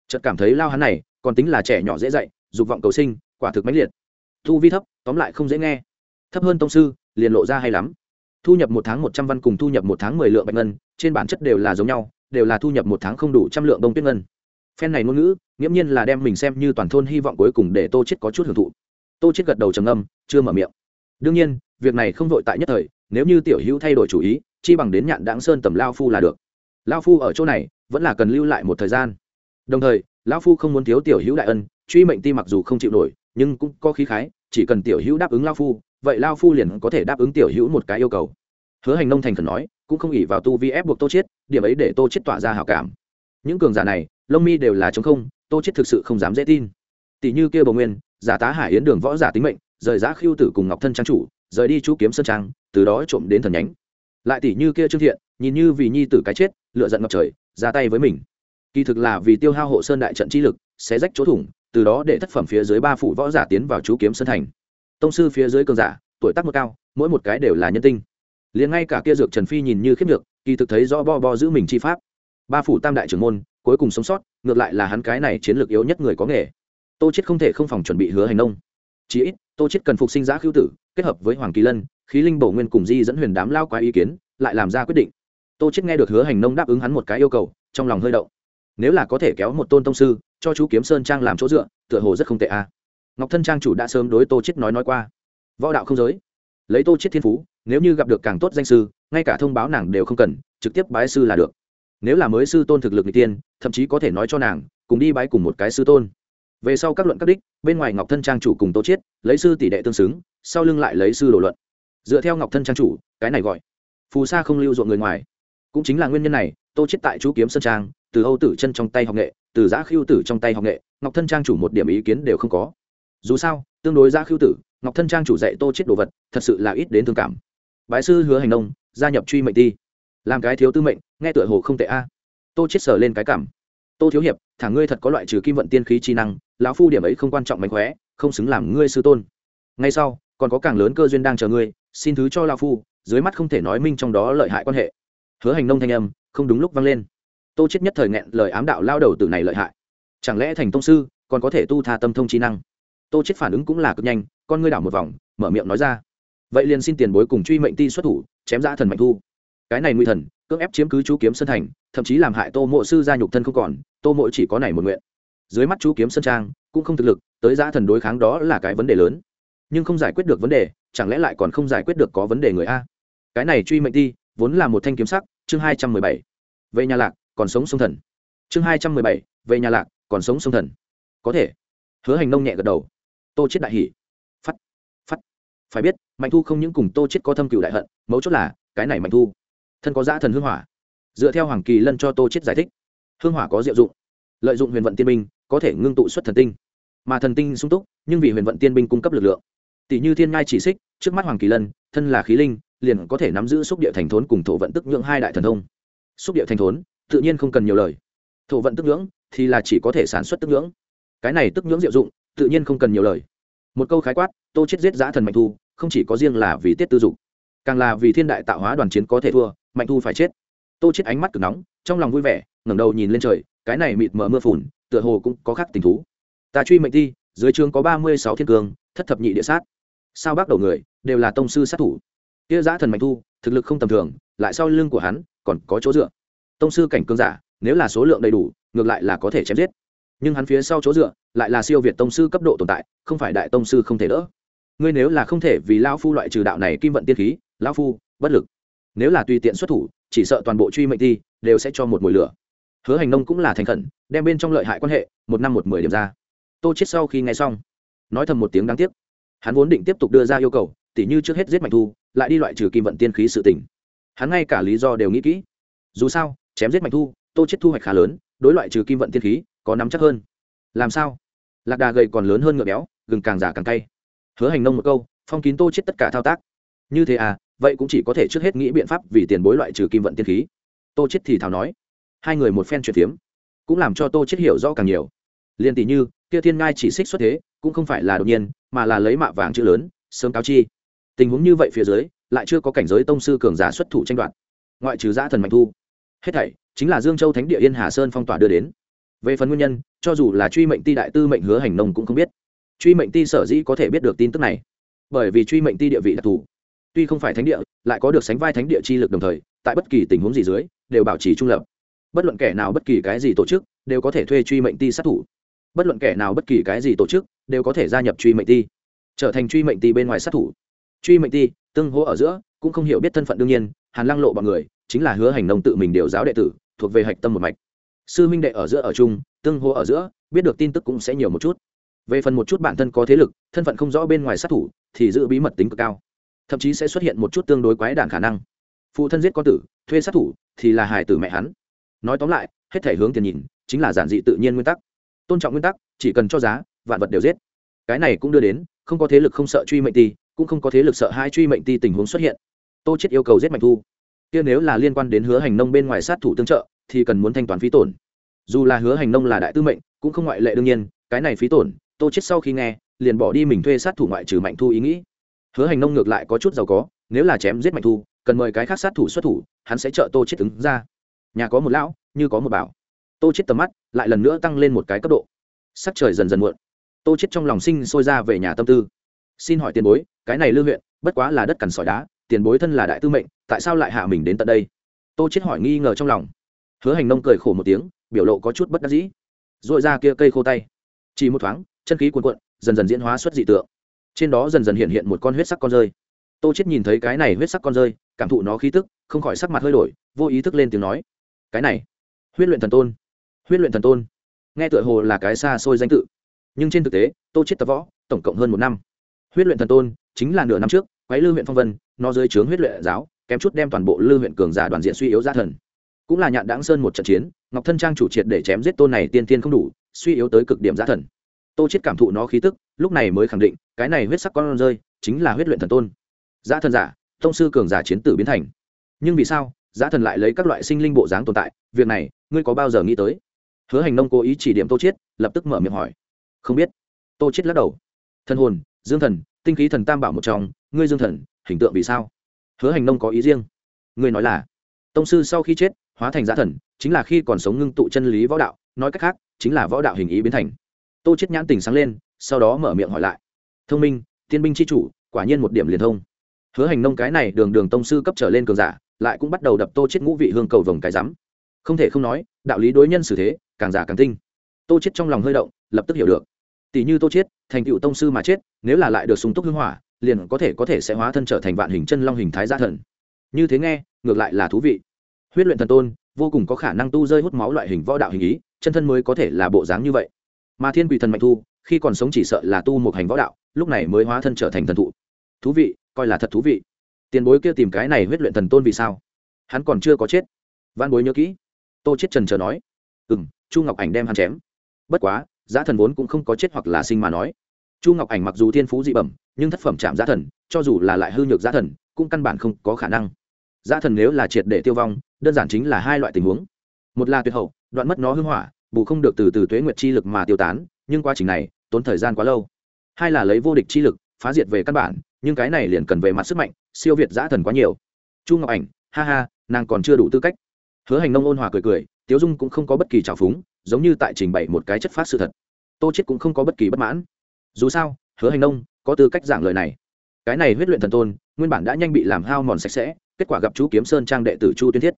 Chợt cảm thấy lao hắn này, còn tính là trẻ nhỏ dễ dạy, dục vọng cầu sinh, quả thực mãnh liệt. Tu vi thấp, tóm lại không dễ nghe. Thấp hơn tông sư liền lộ ra hay lắm. Thu nhập một tháng một trăm văn cùng thu nhập một tháng mười lượng bạch ngân, trên bản chất đều là giống nhau, đều là thu nhập một tháng không đủ trăm lượng bông tuyết ngân. Phen này ngôn ngữ, nghiễm nhiên là đem mình xem như toàn thôn hy vọng cuối cùng để tô chết có chút hưởng thụ. Tô chết gật đầu trầm âm chưa mở miệng. Đương nhiên, việc này không vội tại nhất thời, nếu như tiểu hữu thay đổi chủ ý, chi bằng đến nhạn đáng sơn tầm lao phu là được. Lao phu ở chỗ này, vẫn là cần lưu lại một thời gian. Đồng thời lão phu không muốn thiếu tiểu hữu đại ân, truy mệnh ti mặc dù không chịu nổi, nhưng cũng có khí khái, chỉ cần tiểu hữu đáp ứng lao phu vậy lao phu liền có thể đáp ứng tiểu hữu một cái yêu cầu. Hứa hành nông thành khẩn nói, cũng không ỉ vào tu vi ép buộc tô chết điểm ấy để tô chết tỏa ra hảo cảm. Những cường giả này, lông mi đều là chống không, tô chết thực sự không dám dễ tin. Tỷ như kia bầu nguyên, giả tá hải yến đường võ giả tính mệnh, rời giá khiêu tử cùng ngọc thân trang chủ, rời đi chú kiếm sơn trang, từ đó trộm đến thần nhánh. Lại tỷ như kia trương thiện, nhìn như vì nhi tử cái chết, lựa giận ngập trời, ra tay với mình. Kỳ thực là vì tiêu hao hộ sơn đại trận chi lực sẽ rách chỗ thủng, từ đó để thất phẩm phía dưới ba phủ võ giả tiến vào chú kiếm sơn thành tông sư phía dưới cường giả, tuổi tác một cao, mỗi một cái đều là nhân tinh. Liền ngay cả kia dược trần phi nhìn như khiếp được kỳ thực thấy rõ bo bo giữ mình chi pháp. Ba phủ tam đại trưởng môn, cuối cùng sống sót, ngược lại là hắn cái này chiến lược yếu nhất người có nghề. Tô chết không thể không phòng chuẩn bị hứa hành nông. Chỉ ít, tô chết cần phục sinh giã khưu tử, kết hợp với hoàng kỳ lân, khí linh bổ nguyên cùng di dẫn huyền đám lao quá ý kiến, lại làm ra quyết định. Tô chết nghe được hứa hành nông đáp ứng hắn một cái yêu cầu, trong lòng hơi động. Nếu là có thể kéo một tôn tông sư, cho chú kiếm sơn trang làm chỗ dựa, tựa hồ rất không tệ a à ngọc thân trang chủ đã sớm đối tô chết nói nói qua. Võ đạo không giới. Lấy tô chết thiên phú, nếu như gặp được càng tốt danh sư, ngay cả thông báo nàng đều không cần, trực tiếp bái sư là được. Nếu là mới sư tôn thực lực n tiên, thậm chí có thể nói cho nàng, cùng đi bái cùng một cái sư tôn. Về sau các luận các đích, bên ngoài ngọc thân trang chủ cùng tô chiết, lấy sư tỷ đệ tương xứng, sau lưng lại lấy sư đồ luận. Dựa theo ngọc thân trang chủ, cái này gọi, phù sa không lưu ruộng người ngoài. Cũng chính là nguyên nhân này, tô chiết tại chú kiếm sơn trang, từ âu tử chân trong tay học nghệ, từ giã khiêu tử trong tay học nghệ, ngọc thân trang chủ một điểm ý kiến đều không có dù sao, tương đối ra khiêu tử, ngọc thân trang chủ dạy tô chiết đồ vật, thật sự là ít đến thương cảm. Bái sư hứa hành nông, gia nhập truy mệnh ti. Làm cái thiếu tư mệnh, nghe tựa hồ không tệ a. Tô chết sờ lên cái cảm. Tô thiếu hiệp, thả ngươi thật có loại trừ kim vận tiên khí chi năng, lão phu điểm ấy không quan trọng mánh khóe, không xứng làm ngươi sư tôn. Ngay sau, còn có càng lớn cơ duyên đang chờ ngươi, xin thứ cho lão phu, dưới mắt không thể nói minh trong đó lợi hại quan hệ. Hứa hành nông thanh âm, không đúng lúc vang lên. Tô chết nhất thời nghẹn lời ám đạo lao đầu từ này lợi hại. Chẳng lẽ thành tông sư, còn có thể tu tha tâm thông trí năng? Tô chết phản ứng cũng là cực nhanh, con ngươi đảo một vòng, mở miệng nói ra. Vậy liền xin tiền bối cùng truy mệnh ti xuất thủ, chém ra thần mạnh thu. Cái này nguy thần, cưỡng ép chiếm cứ chú kiếm sơn thành, thậm chí làm hại tô mộ sư gia nhục thân không còn, tô mộ chỉ có này một nguyện. Dưới mắt chú kiếm sơn trang, cũng không thực lực, tới giã thần đối kháng đó là cái vấn đề lớn. Nhưng không giải quyết được vấn đề, chẳng lẽ lại còn không giải quyết được có vấn đề người a? Cái này truy mệnh ti, vốn là một thanh kiếm sắc, chương hai trăm mười bảy. Về nhà lạc, còn sống sông thần. Chương hai trăm mười bảy, về nhà lạc, còn sống sông thần. Có thể. Hứa hành nông nhẹ gật đầu tô chết đại hỉ. Phắt phắt. Phải biết, mạnh thu không những cùng tô chết có thâm cựu đại hận, mấu chốt là, cái này mạnh thu, thân có giã thần hương hỏa. Dựa theo hoàng kỳ lân cho tô chết giải thích, hương hỏa có diệu dụng, lợi dụng huyền vận tiên binh, có thể ngưng tụ xuất thần tinh. Mà thần tinh sung túc, nhưng vì huyền vận tiên binh cung cấp lực lượng. Tỷ như thiên ngai chỉ xích, trước mắt hoàng kỳ lân, thân là khí linh, liền có thể nắm giữ xúc địa thành thốn cùng thổ vận tức nhưỡng hai đại thần thông. Xúc địa thành thốn, tự nhiên không cần nhiều lời. Thổ vận tức nhưỡng thì là chỉ có thể sản xuất tức nhưỡng. Cái này tức nhưỡng diệu dụng tự nhiên không cần nhiều lời. Một câu khái quát, tô chết giết giã thần mạnh thu, không chỉ có riêng là vì tiết tư dục, càng là vì thiên đại tạo hóa đoàn chiến có thể thua, mạnh thu phải chết. Tô chết ánh mắt cực nóng, trong lòng vui vẻ, ngẩng đầu nhìn lên trời, cái này mịt mờ mưa phùn, tựa hồ cũng có khác tình thú. Ta truy mệnh thi, dưới trường có ba mươi sáu thiên cương thất thập nhị địa sát. Sao bác đầu người, đều là tông sư sát thủ. Kia giã thần mạnh thu, thực lực không tầm thường, lại sau lưng của hắn, còn có chỗ dựa. Tông sư cảnh cương giả, nếu là số lượng đầy đủ, ngược lại là có thể chém giết nhưng hắn phía sau chỗ dựa lại là siêu việt tông sư cấp độ tồn tại, không phải đại tông sư không thể đỡ. Ngươi nếu là không thể vì lão phu loại trừ đạo này kim vận tiên khí, lão phu, bất lực. Nếu là tùy tiện xuất thủ, chỉ sợ toàn bộ truy mệnh thi đều sẽ cho một mùi lửa. Hứa hành nông cũng là thành khẩn, đem bên trong lợi hại quan hệ, một năm một mười điểm ra. Tô chết sau khi nghe xong, nói thầm một tiếng đáng tiếc. Hắn vốn định tiếp tục đưa ra yêu cầu, tỉ như trước hết giết mạnh thu, lại đi loại trừ kim vận tiên khí sự tỉnh hắn ngay cả lý do đều nghĩ kỹ. Dù sao, chém giết mạnh thu, tô chết thu hoạch khá lớn, đối loại trừ kim vận tiên khí có nắm chắc hơn. Làm sao? Lạc đà gầy còn lớn hơn ngựa béo, gừng càng già càng cay. Hứa hành nông một câu, phong kín tô chết tất cả thao tác. Như thế à vậy cũng chỉ có thể trước hết nghĩ biện pháp vì tiền bối loại trừ kim vận tiên khí. Tô chết thì thào nói. Hai người một phen chuyện tiếm cũng làm cho tô chết hiểu rõ càng nhiều. Liên tỷ như, kia thiên ngai chỉ xích xuất thế, cũng không phải là đột nhiên, mà là lấy mạ vàng chữ lớn, sớm cáo chi. Tình huống như vậy phía dưới, lại chưa có cảnh giới tông sư cường giả xuất thủ tranh đoạt. Ngoại trừ giã thần mạnh thu. Hết thảy, chính là dương châu thánh địa yên hà sơn phong tỏa đưa đến về phần nguyên nhân, cho dù là truy mệnh ti đại tư mệnh hứa hành nông cũng không biết. Truy mệnh ti sở dĩ có thể biết được tin tức này. Bởi vì truy mệnh ti địa vị đặc thù. Tuy không phải thánh địa, lại có được sánh vai thánh địa chi lực đồng thời, tại bất kỳ tình huống gì dưới, đều bảo trì trung lập. Bất luận kẻ nào bất kỳ cái gì tổ chức, đều có thể thuê truy mệnh ti sát thủ. Bất luận kẻ nào bất kỳ cái gì tổ chức, đều có thể gia nhập truy mệnh ti. Trở thành truy mệnh ti bên ngoài sát thủ. Truy mệnh ti, tương hỗ ở giữa, cũng không hiểu biết thân phận đương nhiên, hàn lăng lộ bọn người, chính là hứa hành nông tự mình điều giáo đệ tử, thuộc về hạch tâm một mạch sư minh đệ ở giữa ở chung, tương hỗ ở giữa, biết được tin tức cũng sẽ nhiều một chút. Về phần một chút bản thân có thế lực, thân phận không rõ bên ngoài sát thủ, thì giữ bí mật tính cực cao. Thậm chí sẽ xuất hiện một chút tương đối quái đản khả năng. Phụ thân giết con tử, thuê sát thủ, thì là hài tử mẹ hắn. Nói tóm lại, hết thể hướng tiền nhìn, chính là giản dị tự nhiên nguyên tắc. Tôn trọng nguyên tắc, chỉ cần cho giá, vạn vật đều giết. Cái này cũng đưa đến, không có thế lực không sợ truy mệnh ti, cũng không có thế lực sợ hai truy mệnh ti tình huống xuất hiện. Tô chết yêu cầu giết mạnh thu. Kia nếu là liên quan đến hứa hành nông bên ngoài sát thủ tương trợ thì cần muốn thanh toán phí tổn. Dù là hứa hành nông là đại tư mệnh, cũng không ngoại lệ đương nhiên, cái này phí tổn, tô chết sau khi nghe, liền bỏ đi mình thuê sát thủ ngoại trừ mạnh thu ý nghĩ. Hứa hành nông ngược lại có chút giàu có, nếu là chém giết mạnh thu, cần mời cái khác sát thủ xuất thủ, hắn sẽ trợ tô chết ứng ra. Nhà có một lão, như có một bảo. Tô chết tầm mắt lại lần nữa tăng lên một cái cấp độ. Sắc trời dần dần muộn. Tô chết trong lòng sinh sôi ra về nhà tâm tư. Xin hỏi tiền bối, cái này lưu huyện, bất quá là đất cằn sỏi đá, tiền bối thân là đại tư mệnh, tại sao lại hạ mình đến tận đây? Tô chết hỏi nghi ngờ trong lòng hứa hành nông cười khổ một tiếng, biểu lộ có chút bất đắc dĩ. Dội ra kia cây khô tay. Chỉ một thoáng, chân khí cuồn cuộn, dần dần diễn hóa xuất dị tượng. Trên đó dần dần hiện hiện một con huyết sắc con rơi. Tô chết nhìn thấy cái này huyết sắc con rơi, cảm thụ nó khí tức, không khỏi sắc mặt hơi đổi, vô ý thức lên tiếng nói. Cái này, huyết luyện thần tôn. Huyết luyện thần tôn. Nghe tựa hồ là cái xa xôi danh tự. Nhưng trên thực tế, tô chết tập võ, tổng cộng hơn một năm. Huyết luyện thần tôn chính là nửa năm trước, quái lư huyện phong vân, nó dưới trướng huyết luyện giáo, kém chút đem toàn bộ lư huyện cường giả đoàn diện suy yếu ra thần cũng là nhạn đáng sơn một trận chiến ngọc thân trang chủ triệt để chém giết tôn này tiên tiên không đủ suy yếu tới cực điểm gia thần. Tô chết cảm thụ nó khí tức lúc này mới khẳng định cái này huyết sắc con rơi chính là huyết luyện thần tôn. Gia thần giả thông sư cường giả chiến tử biến thành. Nhưng vì sao giá thần lại lấy các loại sinh linh bộ dáng tồn tại việc này ngươi có bao giờ nghĩ tới? Hứa hành nông cố ý chỉ điểm tô chết, lập tức mở miệng hỏi. Không biết. Tô chết lắc đầu. Thân hồn dương thần tinh khí thần tam bảo một trong ngươi dương thần hình tượng vì sao? Hứa hành nông có ý riêng. Ngươi nói là tông sư sau khi chết hóa thành giả thần, chính là khi còn sống ngưng tụ chân lý võ đạo, nói cách khác, chính là võ đạo hình ý biến thành. Tô chết nhãn tình sáng lên, sau đó mở miệng hỏi lại. Thông minh, tiên binh chi chủ, quả nhiên một điểm liền thông. Hứa hành nông cái này đường đường tông sư cấp trở lên cường giả, lại cũng bắt đầu đập tô chết ngũ vị hương cầu vồng cái rắm. Không thể không nói, đạo lý đối nhân xử thế, càng giả càng tinh. Tô chết trong lòng hơi động, lập tức hiểu được. Tỷ như tô chết thành tựu tông sư mà chết, nếu là lại được súng túc hương hỏa, liền có thể có thể sẽ hóa thân trở thành vạn hình chân long hình thái gia thần. Như thế nghe, ngược lại là thú vị huyết luyện thần tôn, vô cùng có khả năng tu rơi hút máu loại hình võ đạo hình ý, chân thân mới có thể là bộ dáng như vậy. Mà thiên quỷ thần mạnh thu, khi còn sống chỉ sợ là tu một hành võ đạo, lúc này mới hóa thân trở thành thần thụ. Thú vị, coi là thật thú vị. Tiền bối kia tìm cái này huyết luyện thần tôn vì sao? Hắn còn chưa có chết. Văn bối nhớ kỹ. Tô chết trần chờ nói. Ừ m chu ngọc ảnh đem hắn chém. Bất quá, giá thần vốn cũng không có chết hoặc là sinh mà nói. Chu ngọc ảnh mặc dù thiên phú dị bẩm, nhưng thất phẩm chạm giá thần, cho dù là lại hư nhược giá thần, cũng căn bản không có khả năng dã thần nếu là triệt để tiêu vong, đơn giản chính là hai loại tình huống. Một là tuyệt hậu, đoạn mất nó hưng hỏa, bù không được từ từ tuế nguyệt chi lực mà tiêu tán, nhưng quá trình này, tốn thời gian quá lâu. Hai là lấy vô địch chi lực, phá diệt về căn bản, nhưng cái này liền cần về mặt sức mạnh, siêu việt dã thần quá nhiều. Chu ngọc ảnh, ha ha, nàng còn chưa đủ tư cách. Hứa hành nông ôn hòa cười cười, tiếu dung cũng không có bất kỳ trào phúng, giống như tại trình bày một cái chất phát sự thật. Tô chết cũng không có bất kỳ bất mãn. Dù sao, hứa hành nông có tư cách giảng lời này. Cái này huyết luyện thần tôn, nguyên bản đã nhanh bị làm hao mòn sạch sẽ kết quả gặp chú kiếm sơn trang đệ tử chu tuyên thiết.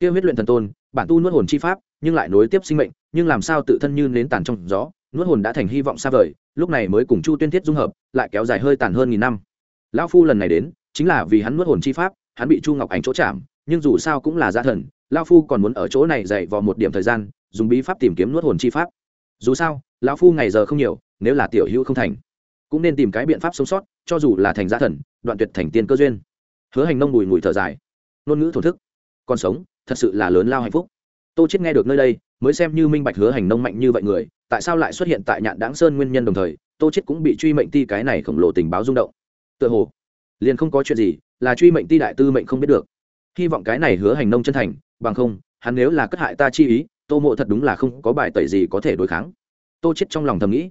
Kia huyết luyện thần tôn, bản tu nuốt hồn chi pháp, nhưng lại nối tiếp sinh mệnh, nhưng làm sao tự thân như nến tàn trong gió, nuốt hồn đã thành hy vọng xa vời, lúc này mới cùng chu tuyên thiết dung hợp, lại kéo dài hơi tàn hơn nghìn năm. Lão phu lần này đến, chính là vì hắn nuốt hồn chi pháp, hắn bị chu ngọc ảnh chỗ chạm, nhưng dù sao cũng là gia thần, lão phu còn muốn ở chỗ này dạy vào một điểm thời gian, dùng bí pháp tìm kiếm nuốt hồn chi pháp. Dù sao, lão phu ngày giờ không nhiều, nếu là tiểu hữu không thành, cũng nên tìm cái biện pháp sống sót, cho dù là thành gia thần, đoạn tuyệt thành tiên cơ duyên hứa hành nông bùi mùi thở dài. Ngôn ngữ thổ thức. Còn sống, thật sự là lớn lao hạnh phúc. Tô chết nghe được nơi đây, mới xem như minh bạch hứa hành nông mạnh như vậy người, tại sao lại xuất hiện tại nhạn đáng sơn nguyên nhân đồng thời, tô chết cũng bị truy mệnh ti cái này khổng lồ tình báo rung động. Tựa hồ, liền không có chuyện gì, là truy mệnh ti đại tư mệnh không biết được. Hy vọng cái này hứa hành nông chân thành, bằng không, hắn nếu là cất hại ta chi ý, tô mộ thật đúng là không có bài tẩy gì có thể đối kháng. Tô chết trong lòng thầm nghĩ,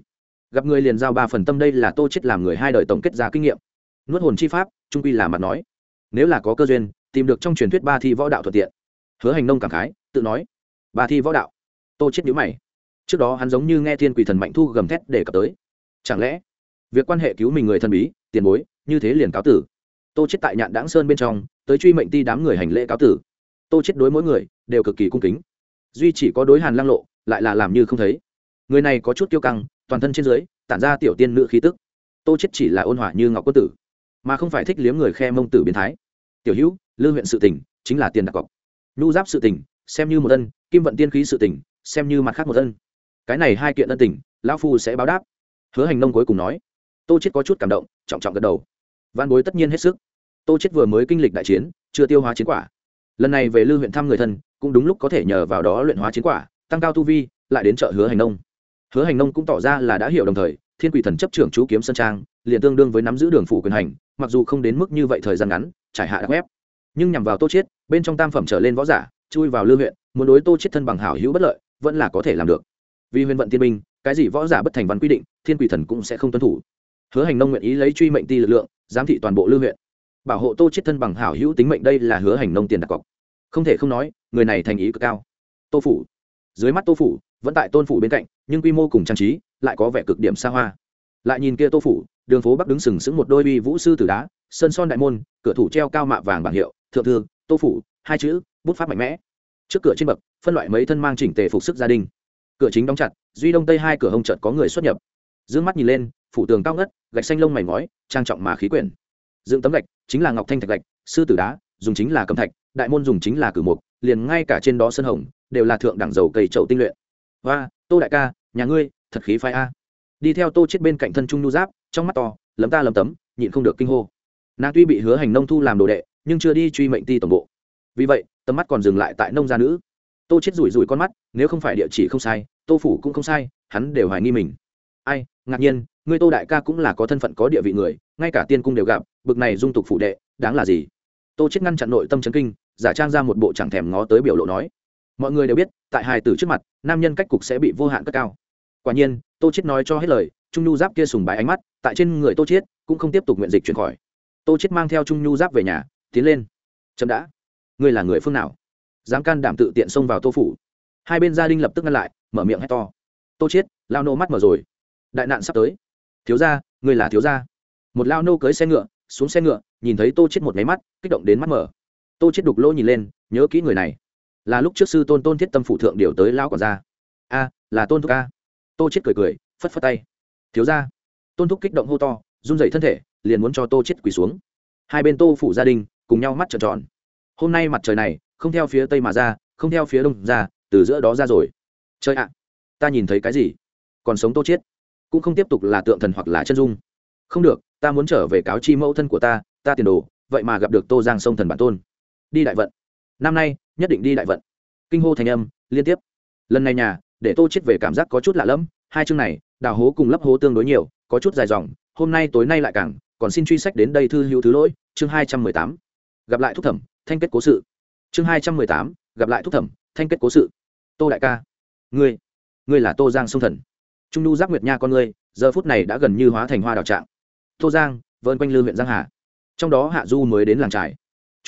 gặp người liền giao ba phần tâm đây là tô chết làm người hai đời tổng kết ra kinh nghiệm. Nuốt hồn chi pháp, trung quy là mặt nói nếu là có cơ duyên, tìm được trong truyền thuyết ba thi võ đạo thuận tiện. Hứa hành nông cảm khái, tự nói, ba thi võ đạo. Tô chết nhíu mày. Trước đó hắn giống như nghe thiên quỷ thần mạnh thu gầm thét để cập tới. Chẳng lẽ, việc quan hệ cứu mình người thân bí, tiền bối, như thế liền cáo tử? Tô chết tại nhạn đãng sơn bên trong, tới truy mệnh ti đám người hành lễ cáo tử. Tô chết đối mỗi người, đều cực kỳ cung kính. Duy chỉ có đối hàn lăng lộ, lại là làm như không thấy. Người này có chút kiêu căng, toàn thân trên dưới, tản ra tiểu tiên nữ khí tức. Tô chết chỉ là ôn hòa như ngọc quân tử mà không phải thích liếm người khe mông tử biến thái. Tiểu hữu lương huyện sự tình chính là tiền đặt cọc. Nhu giáp sự tình, xem như một ân, kim vận tiên khí sự tình, xem như mặt khác một ân. Cái này hai kiện ân tình, lão phu sẽ báo đáp. Hứa hành nông cuối cùng nói. Tô chết có chút cảm động, trọng trọng gật đầu. Văn bối tất nhiên hết sức. Tô chết vừa mới kinh lịch đại chiến, chưa tiêu hóa chiến quả. Lần này về lưu huyện thăm người thân, cũng đúng lúc có thể nhờ vào đó luyện hóa chiến quả, tăng cao tu vi, lại đến chợ hứa hành nông hứa hành nông cũng tỏ ra là đã hiểu đồng thời, thiên quỷ thần chấp trưởng chú kiếm sơn trang, liền tương đương với nắm giữ đường phủ quyền hành, mặc dù không đến mức như vậy thời gian ngắn, trải hạ đặc web nhưng nhằm vào tô chiết, bên trong tam phẩm trở lên võ giả, chui vào lưu huyện, muốn đối tô chiết thân bằng hảo hữu bất lợi, vẫn là có thể làm được. Vì huyền vận tiên binh, cái gì võ giả bất thành văn quy định, thiên quỷ thần cũng sẽ không tuân thủ. Hứa hành nông nguyện ý lấy truy mệnh ti lực lượng, giám thị toàn bộ lưu huyện. Bảo hộ tô chiết thân bằng hảo hữu tính mệnh đây là hứa hành nông tiền đặt cọc. Không thể không nói, người này thành ý cực cao. Tô phủ. Dưới mắt tô phủ vẫn tại tôn phủ bên cạnh, nhưng quy mô cùng trang trí lại có vẻ cực điểm xa hoa. Lại nhìn kia tô phủ, đường phố bắc đứng sừng sững một đôi uy vũ sư tử đá, sơn son đại môn, cửa thủ treo cao mạ vàng bảng hiệu, thượng thư, tô phủ, hai chữ, bút pháp mạnh mẽ. Trước cửa trên bậc, phân loại mấy thân mang chỉnh tề phục sức gia đình. Cửa chính đóng chặt, duy đông tây hai cửa hông chợt có người xuất nhập. Dương mắt nhìn lên, phủ tường cao ngất, gạch xanh lông mày ngói, trang trọng mà khí quyển. Dựng tấm gạch chính là ngọc thanh thạch gạch, sư tử đá, dùng chính là cầm thạch, đại môn dùng chính là cử mục liền ngay cả trên đó sân hồng, đều là thượng đẳng dầu cây trậu tinh luyện và tô đại ca, nhà ngươi, thật khí phái a. Đi theo tô chết bên cạnh thân trung nhu giáp, trong mắt to, lấm ta lấm tấm, nhịn không được kinh hô. Nàng tuy bị hứa hành nông thu làm đồ đệ, nhưng chưa đi truy mệnh ti tổng bộ. Vì vậy, tầm mắt còn dừng lại tại nông gia nữ. Tô chết rủi rủi con mắt, nếu không phải địa chỉ không sai, tô phủ cũng không sai, hắn đều hoài nghi mình. Ai, ngạc nhiên, ngươi tô đại ca cũng là có thân phận có địa vị người, ngay cả tiên cung đều gặp, bực này dung tục phụ đệ, đáng là gì? Tô chết ngăn chặn nội tâm chấn kinh, giả trang ra một bộ chẳng thèm ngó tới biểu lộ nói mọi người đều biết, tại hài tử trước mặt, nam nhân cách cục sẽ bị vô hạn cất cao. Quả nhiên, tô chết nói cho hết lời, trung nhu giáp kia sùng bái ánh mắt, tại trên người tô chết cũng không tiếp tục nguyện dịch chuyển khỏi. Tô chết mang theo trung nhu giáp về nhà, tiến lên. Chậm đã. Ngươi là người phương nào? Dám can đảm tự tiện xông vào tô phủ. Hai bên gia đình lập tức ngăn lại, mở miệng hét to. Tô chết lao nô mắt mở rồi. Đại nạn sắp tới. Thiếu gia, ngươi là thiếu gia. Một lao nô cưới xe ngựa, xuống xe ngựa, nhìn thấy tô chết một máy mắt, kích động đến mắt mở. Tô chết đục lỗ nhìn lên, nhớ kỹ người này là lúc trước sư tôn tôn thiết tâm phụ thượng điều tới lão quản gia. A, là tôn thúc a. Tô chết cười cười, phất phất tay. Thiếu gia. Tôn thúc kích động hô to, run rẩy thân thể, liền muốn cho tô chết quỳ xuống. Hai bên tô phủ gia đình cùng nhau mắt trợn tròn. Hôm nay mặt trời này, không theo phía tây mà ra, không theo phía đông ra, từ giữa đó ra rồi. Trời ạ, ta nhìn thấy cái gì? Còn sống tô chết cũng không tiếp tục là tượng thần hoặc là chân dung. Không được, ta muốn trở về cáo chi mẫu thân của ta ta tiền đồ, vậy mà gặp được tô giang sông thần bản tôn. Đi đại vận. Năm nay nhất định đi đại vận. Kinh hô thành âm, liên tiếp. Lần này nhà, để tô chết về cảm giác có chút lạ lẫm, hai chương này, đào hố cùng lấp hố tương đối nhiều, có chút dài dòng, hôm nay tối nay lại càng, còn xin truy sách đến đây thư hữu thứ lỗi, chương hai trăm mười tám. Gặp lại thúc thẩm, thanh kết cố sự. Chương hai trăm mười tám, gặp lại thúc thẩm, thanh kết cố sự. Tô đại ca. Ngươi ngươi là tô giang sông thần. Trung du giác nguyệt nha con ngươi, giờ phút này đã gần như hóa thành hoa đào trạng. Tô giang, vơn quanh lư huyện giang hà. Trong đó hạ du mới đến làng trải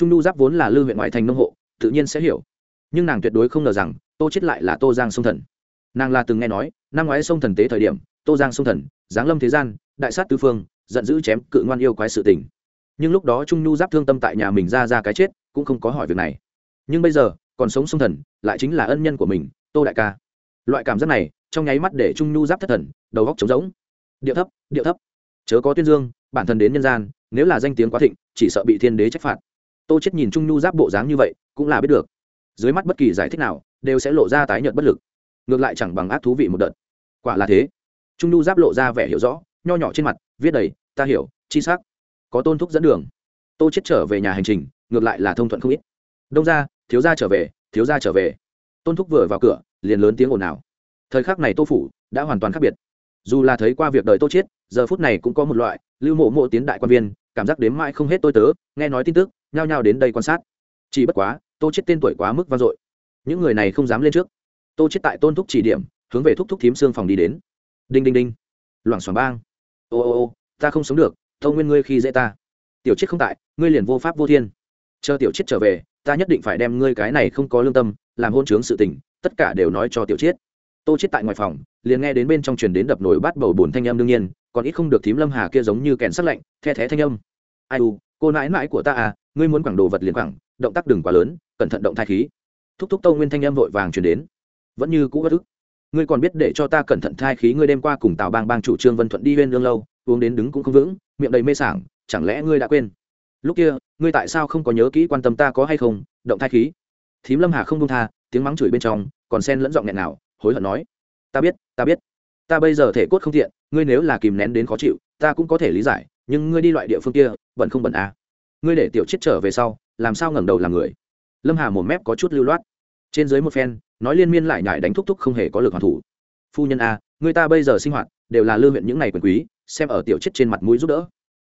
trung du giáp vốn là lư huyện ngoại thành nông hộ tự nhiên sẽ hiểu. Nhưng nàng tuyệt đối không ngờ rằng, tô chết lại là tô giang sông thần. Nàng là từng nghe nói, năm ngoái sông thần tế thời điểm, tô giang sông thần, giáng lâm thế gian, đại sát tứ phương, giận dữ chém cự ngoan yêu quái sự tình. Nhưng lúc đó trung nhu giáp thương tâm tại nhà mình ra ra cái chết, cũng không có hỏi việc này. Nhưng bây giờ, còn sống sông thần, lại chính là ân nhân của mình, tô đại ca. Loại cảm giác này, trong nháy mắt để trung nhu giáp thất thần, đầu góc trống rỗng. Điệu thấp điệu thấp. Chớ có tuyên dương, bản thân đến nhân gian, nếu là danh tiếng quá thịnh, chỉ sợ bị thiên đế trách phạt tô chết nhìn trung nhu giáp bộ dáng như vậy, cũng là biết được. Dưới mắt bất kỳ giải thích nào, đều sẽ lộ ra tái nhợt bất lực. Ngược lại chẳng bằng ác thú vị một đợt. Quả là thế. Trung nhu giáp lộ ra vẻ hiểu rõ, nho nhỏ trên mặt, viết đầy, ta hiểu, chi xác có tôn thúc dẫn đường. Tô chết trở về nhà hành trình, ngược lại là thông thuận không ít. Đông ra thiếu gia trở về, thiếu gia trở về. Tôn thúc vừa vào cửa, liền lớn tiếng ồn ào. Thời khắc này tô phủ đã hoàn toàn khác biệt. Dù là thấy qua việc đời tô chết, giờ phút này cũng có một loại, lưu mộ mộ tiến đại quan viên, cảm giác đếm mãi không hết tôi tớ, nghe nói tin tức nhao nhao đến đây quan sát. Chỉ bất quá, tô chết tên tuổi quá mức vang dội. Những người này không dám lên trước. Tô chết tại tôn thúc chỉ điểm, hướng về thúc thúc thím xương phòng đi đến. Đinh đinh đinh. Loảng xoảng bang. Ô ô ô, ta không sống được tâu nguyên ngươi khi dễ ta. Tiểu chết không tại, ngươi liền vô pháp vô thiên. Chờ tiểu chết trở về, ta nhất định phải đem ngươi cái này không có lương tâm, làm hôn chướng sự tình, tất cả đều nói cho tiểu chết tô chết tại ngoài phòng, liền nghe đến bên trong truyền đến đập nổi bát bầu bùn thanh âm đương nhiên, còn ít không được thím lâm hà kia giống như kèn sắc lạnh, the thé thanh âm. Ai u, cô nãi nãi của ta à ngươi muốn quẳng đồ vật liền quẳng, động tác đừng quá lớn, cẩn thận động thai khí. Thúc thúc tâu nguyên thanh em vội vàng truyền đến. Vẫn như cũ bất ức. Ngươi còn biết để cho ta cẩn thận thai khí ngươi đêm qua cùng tào bang bang chủ trương vân thuận đi huyên lương lâu, uống đến đứng cũng không vững, miệng đầy mê sảng, chẳng lẽ ngươi đã quên? Lúc kia, ngươi tại sao không có nhớ kỹ quan tâm ta có hay không, động thai khí? Thím lâm hà không đông tha, tiếng mắng chửi bên trong, còn sen lẫn giọng nghẹn nào, hối hận nói. Ta biết ta biết. Ta bây giờ thể cốt không thiện, ngươi nếu là kìm nén đến khó chịu, ta cũng có thể lý giải, nhưng ngươi đi loại địa phương kia vẫn không bẩn à ngươi để tiểu chết trở về sau, làm sao ngẩng đầu làm người? Lâm hà một mép có chút lưu loát. Trên dưới một phen, nói liên miên lại nhải đánh thúc thúc không hề có lực hoàn thủ. Phu nhân a người ta bây giờ sinh hoạt, đều là lưu huyện những ngày quyền quý, xem ở tiểu chết trên mặt mũi giúp đỡ.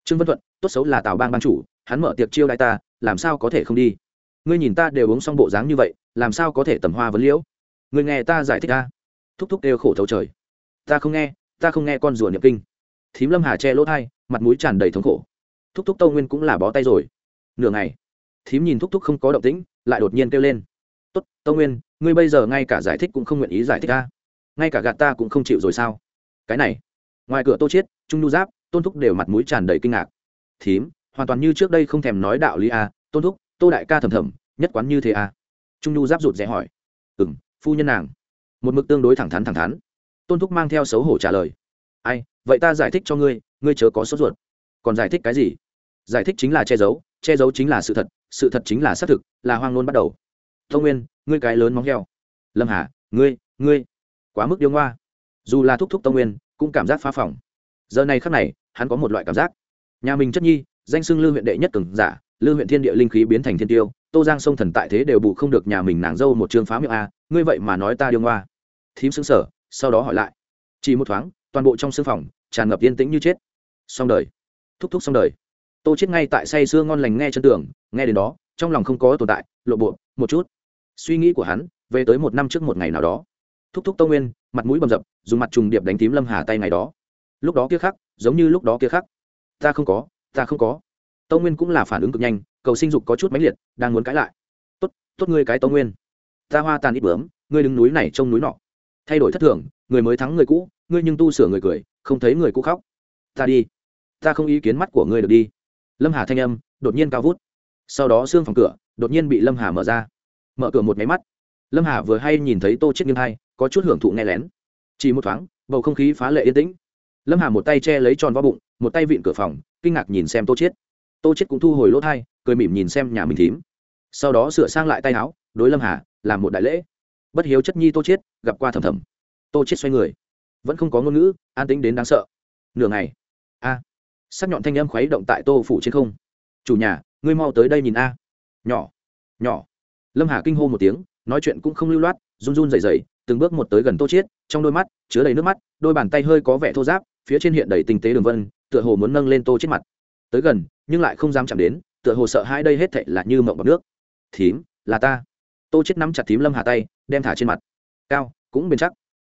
Trương vân thuận, tốt xấu là tào bang ban chủ, hắn mở tiệc chiêu đại ta, làm sao có thể không đi? Ngươi nhìn ta đều uống xong bộ dáng như vậy, làm sao có thể tầm hoa vấn liễu? Ngươi nghe ta giải thích ta thúc thúc đều khổ thấu trời. Ta không nghe, ta không nghe con rùa niệm kinh. Thím lâm hà che lỗ thai mặt mũi tràn đầy thống khổ thúc thúc tâu nguyên cũng là bó tay rồi. Nửa ngày thím nhìn thúc thúc không có động tĩnh lại đột nhiên kêu lên. Tốt tâu nguyên ngươi bây giờ ngay cả giải thích cũng không nguyện ý giải thích ta ngay cả gạt ta cũng không chịu rồi sao? Cái này ngoài cửa tô chiết trung nhu giáp tôn thúc đều mặt mũi tràn đầy kinh ngạc. Thím hoàn toàn như trước đây không thèm nói đạo lý a à, tôn thúc tô đại ca thầm thầm nhất quán như thế a à. trung nhu giáp rụt rẽ hỏi. Ừm phu nhân nàng. Một mực tương đối thẳng thắn thẳng thắn. Tôn thúc mang theo xấu hổ trả lời. Ai vậy ta giải thích cho ngươi ngươi chớ có sốt ruột. Còn giải thích cái gì? Giải thích chính là che giấu che giấu chính là sự thật sự thật chính là xác thực, là hoang nôn bắt đầu. Thông nguyên, ngươi cái lớn móng heo. Lâm hà, ngươi ngươi. Quá mức điêu ngoa. Dù là thúc thúc tông nguyên, cũng cảm giác phá phỏng giờ này khắc này, hắn có một loại cảm giác. Nhà mình chất nhi, danh xưng lư huyện đệ nhất cường giả, lư huyện thiên địa linh khí biến thành thiên tiêu, tô giang sông thần tại thế đều bù không được nhà mình nàng dâu một trường phá miệng a, ngươi vậy mà nói ta điêu ngoa. Thím xứng sở sau đó hỏi lại. Chỉ một thoáng, toàn bộ trong sư phòng, tràn ngập yên tĩnh như chết. Xong đời. Thúc thúc xong đời tô chết ngay tại say sưa ngon lành nghe chân tưởng nghe đến đó, trong lòng không có tồn tại, lộ bộ, một chút. Suy nghĩ của hắn, về tới một năm trước một ngày nào đó. Thúc thúc tô nguyên, mặt mũi bầm dập, dùng mặt trùng điệp đánh tím lâm hà tay ngày đó. Lúc đó kia khắc, giống như lúc đó kia khắc. Ta không có, ta không có. Tô nguyên cũng là phản ứng cực nhanh, cầu sinh dục có chút mãnh liệt, đang muốn cãi lại. Tốt tốt ngươi cái tô nguyên. Ta hoa tàn ít bướm, ngươi đứng núi này trông núi nọ. Thay đổi thất thường, người mới thắng người cũ, ngươi nhưng tu sửa người cười, không thấy người cũ khóc. Ta đi. Ta không ý kiến mắt của ngươi được đi lâm hà thanh âm đột nhiên cao vút. Sau đó xương phòng cửa đột nhiên bị lâm hà mở ra. Mở cửa một máy mắt. Lâm hà vừa hay nhìn thấy tô chết nghiêng hai, có chút hưởng thụ nghe lén. Chỉ một thoáng, bầu không khí phá lệ yên tĩnh. Lâm hà một tay che lấy tròn vo bụng, một tay vịn cửa phòng, kinh ngạc nhìn xem tô chết tô chết cũng thu hồi lỗ thai, cười mỉm nhìn xem nhà mình thím. Sau đó sửa sang lại tay áo, đối lâm hà làm một đại lễ. Bất hiếu chất nhi tô chết gặp qua thầm thầm. Tô chết xoay người. Vẫn không có ngôn ngữ, an tĩnh đến đáng sợ. Nửa ngày. A sắc nhọn thanh âm khuấy động tại tô phủ trên không. Chủ nhà, ngươi mau tới đây nhìn a. Nhỏ nhỏ. Lâm hà kinh hô một tiếng, nói chuyện cũng không lưu loát, run run rẩy rẩy, từng bước một tới gần tô chiết, trong đôi mắt chứa đầy nước mắt, đôi bàn tay hơi có vẻ thô ráp, phía trên hiện đầy tinh tế đường vân, tựa hồ muốn nâng lên tô chiết mặt. Tới gần, nhưng lại không dám chạm đến, tựa hồ sợ hai đây hết thảy là như mộng bọt nước. Thím, là ta. Tô chiết nắm chặt thím lâm hà tay, đem thả trên mặt. Cao, cũng bền chắc.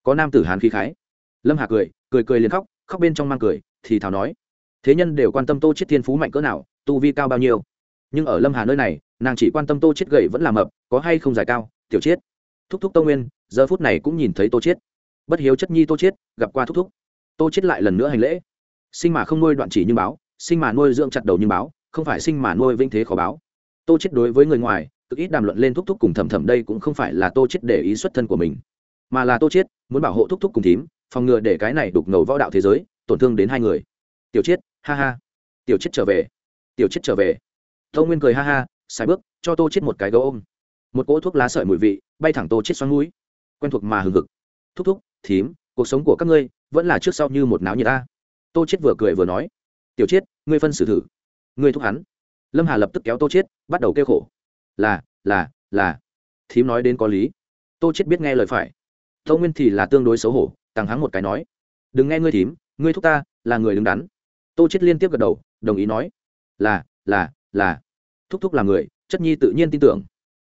Có nam tử hán khí khái. Lâm hà cười cười cười liền khóc khóc bên trong mang cười, thì thảo nói thế nhân đều quan tâm tô chết thiên phú mạnh cỡ nào, tu vi cao bao nhiêu. Nhưng ở lâm hà nơi này, nàng chỉ quan tâm tô chết gậy vẫn làm mập, có hay không giải cao, tiểu chết thúc thúc tô nguyên, giờ phút này cũng nhìn thấy tô chết bất hiếu chất nhi tô chết gặp qua thúc thúc. Tô chết lại lần nữa hành lễ. Sinh mà không nuôi đoạn chỉ như báo, sinh mà nuôi dưỡng chặt đầu như báo, không phải sinh mà nuôi vinh thế khó báo. Tô chết đối với người ngoài, cực ít đàm luận lên thúc thúc cùng thầm thầm đây cũng không phải là tô chết để ý xuất thân của mình, mà là tô chết muốn bảo hộ thúc thúc cùng thím, phòng ngừa để cái này đục ngầu võ đạo thế giới, tổn thương đến hai người tiểu chết ha ha. Tiểu chết trở về. Tiểu chết trở về. Tâu nguyên cười ha ha, xài bước, cho tô chết một cái gấu ôm. Một cỗ thuốc lá sợi mùi vị, bay thẳng tô chết xoắn mũi. Quen thuộc mà hừng hực. Thúc thúc, thím, cuộc sống của các ngươi vẫn là trước sau như một náo như ta tô chết vừa cười vừa nói. Tiểu chết ngươi phân xử thử. Ngươi thúc hắn. Lâm hà lập tức kéo tô chết bắt đầu kêu khổ. Là là là. Thím nói đến có lý. Tô chết biết nghe lời phải. Tâu nguyên thì là tương đối xấu hổ tăng hắng một cái nói. Đừng nghe ngươi thím, ngươi thúc ta là người đứng đắn tô chết liên tiếp gật đầu, đồng ý nói, là là là. Thúc thúc là người, chất nhi tự nhiên tin tưởng.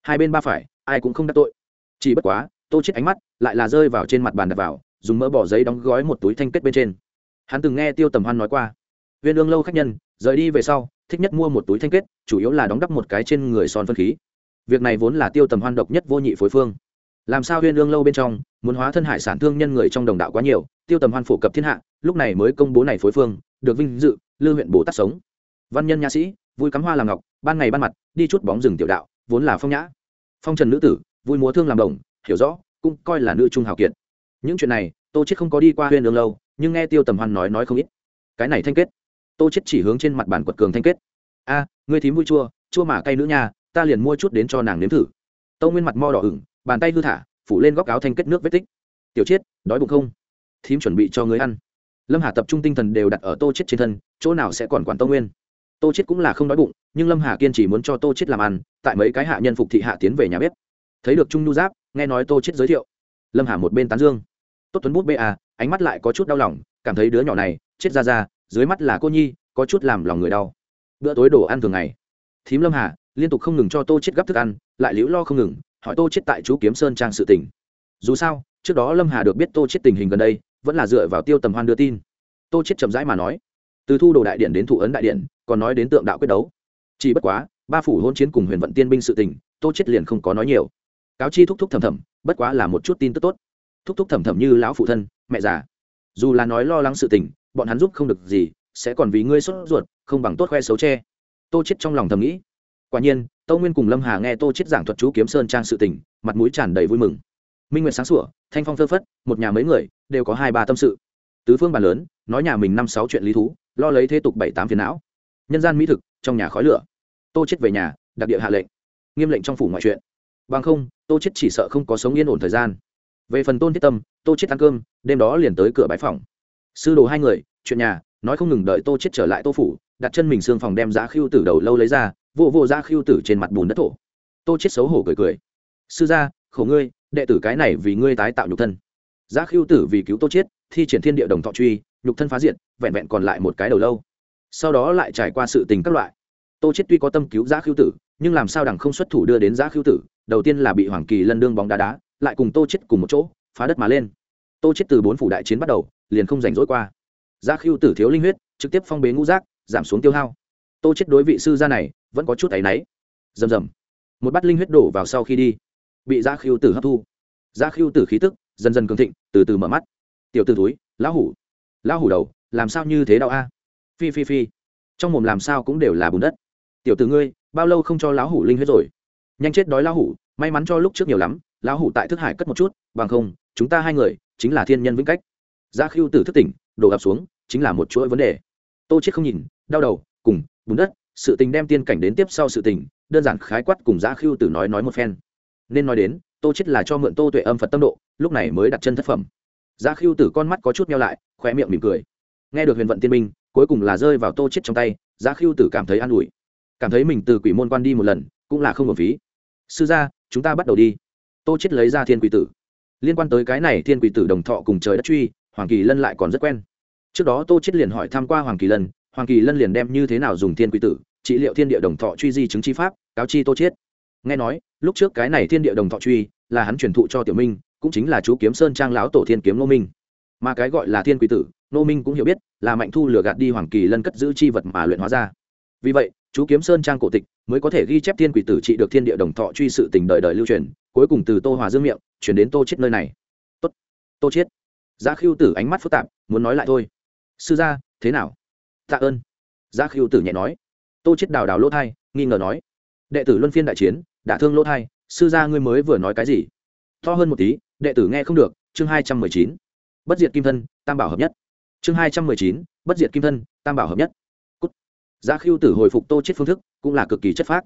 Hai bên ba phải, ai cũng không đắc tội. Chỉ bất quá, tô chết ánh mắt lại là rơi vào trên mặt bàn đặt vào, dùng mỡ bỏ giấy đóng gói một túi thanh kết bên trên. Hắn từng nghe tiêu tầm hoan nói qua, viên ương lâu khách nhân, rời đi về sau, thích nhất mua một túi thanh kết, chủ yếu là đóng đắp một cái trên người son phân khí. Việc này vốn là tiêu tầm hoan độc nhất vô nhị phối phương. Làm sao huyên ương lâu bên trong, muốn hóa thân hải sản thương nhân người trong đồng đạo quá nhiều, tiêu tầm hoan phổ cập thiên hạ, lúc này mới công bố này phối phương được vinh dự lư huyện bồ tát sống. Văn nhân nha sĩ vui cắm hoa làm ngọc ban ngày ban mặt đi chút bóng rừng tiểu đạo vốn là phong nhã. Phong trần nữ tử vui múa thương làm đồng hiểu rõ cũng coi là nữ trung hào kiệt. Những chuyện này tô chết không có đi qua huyên đường lâu nhưng nghe tiêu tầm hoan nói nói không ít. Cái này thanh kết. Tô chết chỉ hướng trên mặt bàn quật cường thanh kết. A à, ngươi thím vui chua chua mà cay nữ nhà ta liền mua chút đến cho nàng nếm thử. Tâu nguyên mặt mo đỏ ửng bàn tay hư thả phủ lên góc áo thanh kết nước vết tích. Tiểu chết đói bụng không? Thím chuẩn bị cho ngươi ăn lâm hà tập trung tinh thần đều đặt ở tô chết trên thân, chỗ nào sẽ còn quản tô nguyên? Tô chết cũng là không đói bụng, nhưng lâm hà kiên chỉ muốn cho tô chết làm ăn, tại mấy cái hạ nhân phục thị hạ tiến về nhà bếp. Thấy được trung nhu giáp, nghe nói tô chết giới thiệu. Lâm hà một bên tán dương. Tốt tuấn bút bê à ánh mắt lại có chút đau lòng, cảm thấy đứa nhỏ này, chết ra ra, dưới mắt là cô nhi, có chút làm lòng người đau. Bữa tối đồ ăn thường ngày. Thím lâm hà, liên tục không ngừng cho tô chết gấp thức ăn, lại liễu lo không ngừng, hỏi tô chết tại chú kiếm sơn trang sự tình. Dù sao, trước đó lâm hà được biết tô chết tình hình gần đây vẫn là dựa vào tiêu tầm hoan đưa tin. Tô chết chậm rãi mà nói, từ thu đồ đại điện đến thủ ấn đại điện, còn nói đến tượng đạo quyết đấu. Chỉ bất quá, ba phủ hôn chiến cùng huyền vận tiên binh sự tình, tô chết liền không có nói nhiều. Cáo chi thúc thúc thầm thầm, bất quá là một chút tin tức tốt. Thúc thúc thầm thầm như lão phụ thân, mẹ già. Dù là nói lo lắng sự tình, bọn hắn giúp không được gì, sẽ còn vì ngươi sốt ruột, không bằng tốt khoe xấu che. Tô chết trong lòng thầm nghĩ. Quả nhiên tâu nguyên cùng lâm hà nghe tô chết giảng thuật chú kiếm sơn trang sự tình, mặt mũi tràn đầy vui mừng. Minh nguyệt sáng sủa thanh phong phơ phất, một nhà mấy người, đều có hai ba tâm sự. Tứ phương bàn lớn, nói nhà mình năm sáu chuyện lý thú, lo lấy thế tục bảy tám phiền não. Nhân gian mỹ thực, trong nhà khói lửa. Tô chết về nhà, đặc địa hạ lệnh. Nghiêm lệnh trong phủ ngoại chuyện. Bằng không, tô chết chỉ sợ không có sống yên ổn thời gian. Về phần tôn thiết tâm, tô chết ăn cơm, đêm đó liền tới cửa bãi phòng. Sư đồ hai người, chuyện nhà, nói không ngừng đợi tô chết trở lại tô phủ, đặt chân mình xương phòng đem giá khiêu tử đầu lâu lấy ra vô vô giá khiêu tử trên mặt bùn đất thổ. Tô chết xấu hổ cười cười. Sư gia, khổ ngươi đệ tử cái này vì ngươi tái tạo nhục thân. Giá khiêu tử vì cứu tô chết thi triển thiên địa đồng thọ truy, nhục thân phá diện vẹn vẹn còn lại một cái đầu lâu. Sau đó lại trải qua sự tình các loại. Tô chết tuy có tâm cứu giá khiêu tử, nhưng làm sao đằng không xuất thủ đưa đến giá khiêu tử, đầu tiên là bị hoàng kỳ lân đương bóng đá đá, lại cùng tô chết cùng một chỗ, phá đất mà lên. Tô chết từ bốn phủ đại chiến bắt đầu, liền không rảnh rỗi qua. Giá khiêu tử thiếu linh huyết, trực tiếp phong bế ngũ giác, giảm xuống tiêu hao. Tô chết đối vị sư gia này, vẫn có chút áy náy. Rầm rầm. Một bát linh huyết đổ vào sau khi đi bị giá khiêu tử hấp thu. Giá khiêu tử khí tức dần dần cường thịnh, từ từ mở mắt. Tiểu t túi lão hủ. Lão hủ đầu, làm sao như thế đau a? Phi phi phi. Trong mồm làm sao cũng đều là bùn đất. Tiểu t ngươi, bao lâu không cho lão hủ linh huyết rồi? Nhanh chết đói lão hủ, may mắn cho lúc trước nhiều lắm, lão hủ tại thức hải cất một chút, bằng không, chúng ta hai người chính là thiên nhân vĩnh cách. Giá khiêu tử thức tỉnh, đổ ập xuống, chính là một chuỗi vấn đề. Tô chết không nhìn, đau đầu, cùng, bùn đất, sự tình đem tiên cảnh đến tiếp sau sự tình, đơn giản khái quát cùng giá khiêu tử nói nói một phen nên nói đến, tô chết là cho mượn tô tuệ âm phật tâm độ, lúc này mới đặt chân thất phẩm. Giá khiêu tử con mắt có chút meo lại khoe miệng mỉm cười. Nghe được huyền vận tiên minh, cuối cùng là rơi vào tô chết trong tay, giá khiêu tử cảm thấy an ủi. Cảm thấy mình từ quỷ môn quan đi một lần, cũng là không hợp phí. Sư gia, chúng ta bắt đầu đi. Tô chết lấy ra thiên quỷ tử. Liên quan tới cái này, thiên quỷ tử đồng thọ cùng trời đất truy, hoàng kỳ lân lại còn rất quen. Trước đó tô chết liền hỏi tham qua hoàng kỳ lân, hoàng kỳ lân liền đem như thế nào dùng thiên quỷ tử, trị liệu thiên địa đồng thọ truy di chứng chi pháp, cáo chi tô chết nghe nói, lúc trước cái này thiên địa đồng thọ truy, là hắn truyền thụ cho tiểu minh, cũng chính là chú kiếm sơn trang lão tổ thiên kiếm nô minh. Mà cái gọi là thiên quỷ tử nô minh cũng hiểu biết, là mạnh thu lừa gạt đi hoàng kỳ lân cất giữ chi vật mà luyện hóa ra. Vì vậy, chú kiếm sơn trang cổ tịch mới có thể ghi chép thiên quỷ tử trị được thiên địa đồng thọ truy sự tình đời đời lưu truyền, cuối cùng từ tô hòa dương miệng, chuyển đến tô chết nơi này. Tốt, tô chết giá khiêu tử ánh mắt phức tạp, muốn nói lại thôi. Sư gia, thế nào? Tạ ơn. Giá khiêu tử nhẹ nói. Tô chết đào đào lỗ thai, nghi ngờ nói. Đệ tử luân phiên đại chiến đã thương lỗ thai, sư gia ngươi mới vừa nói cái gì? To hơn một tí, đệ tử nghe không được, chương hai trăm mười chín. Bất diệt kim thân, tam bảo hợp nhất. Chương hai trăm mười chín, bất diệt kim thân, tam bảo hợp nhất. Cút. giá khiêu tử hồi phục tô chết phương thức, cũng là cực kỳ chất phác.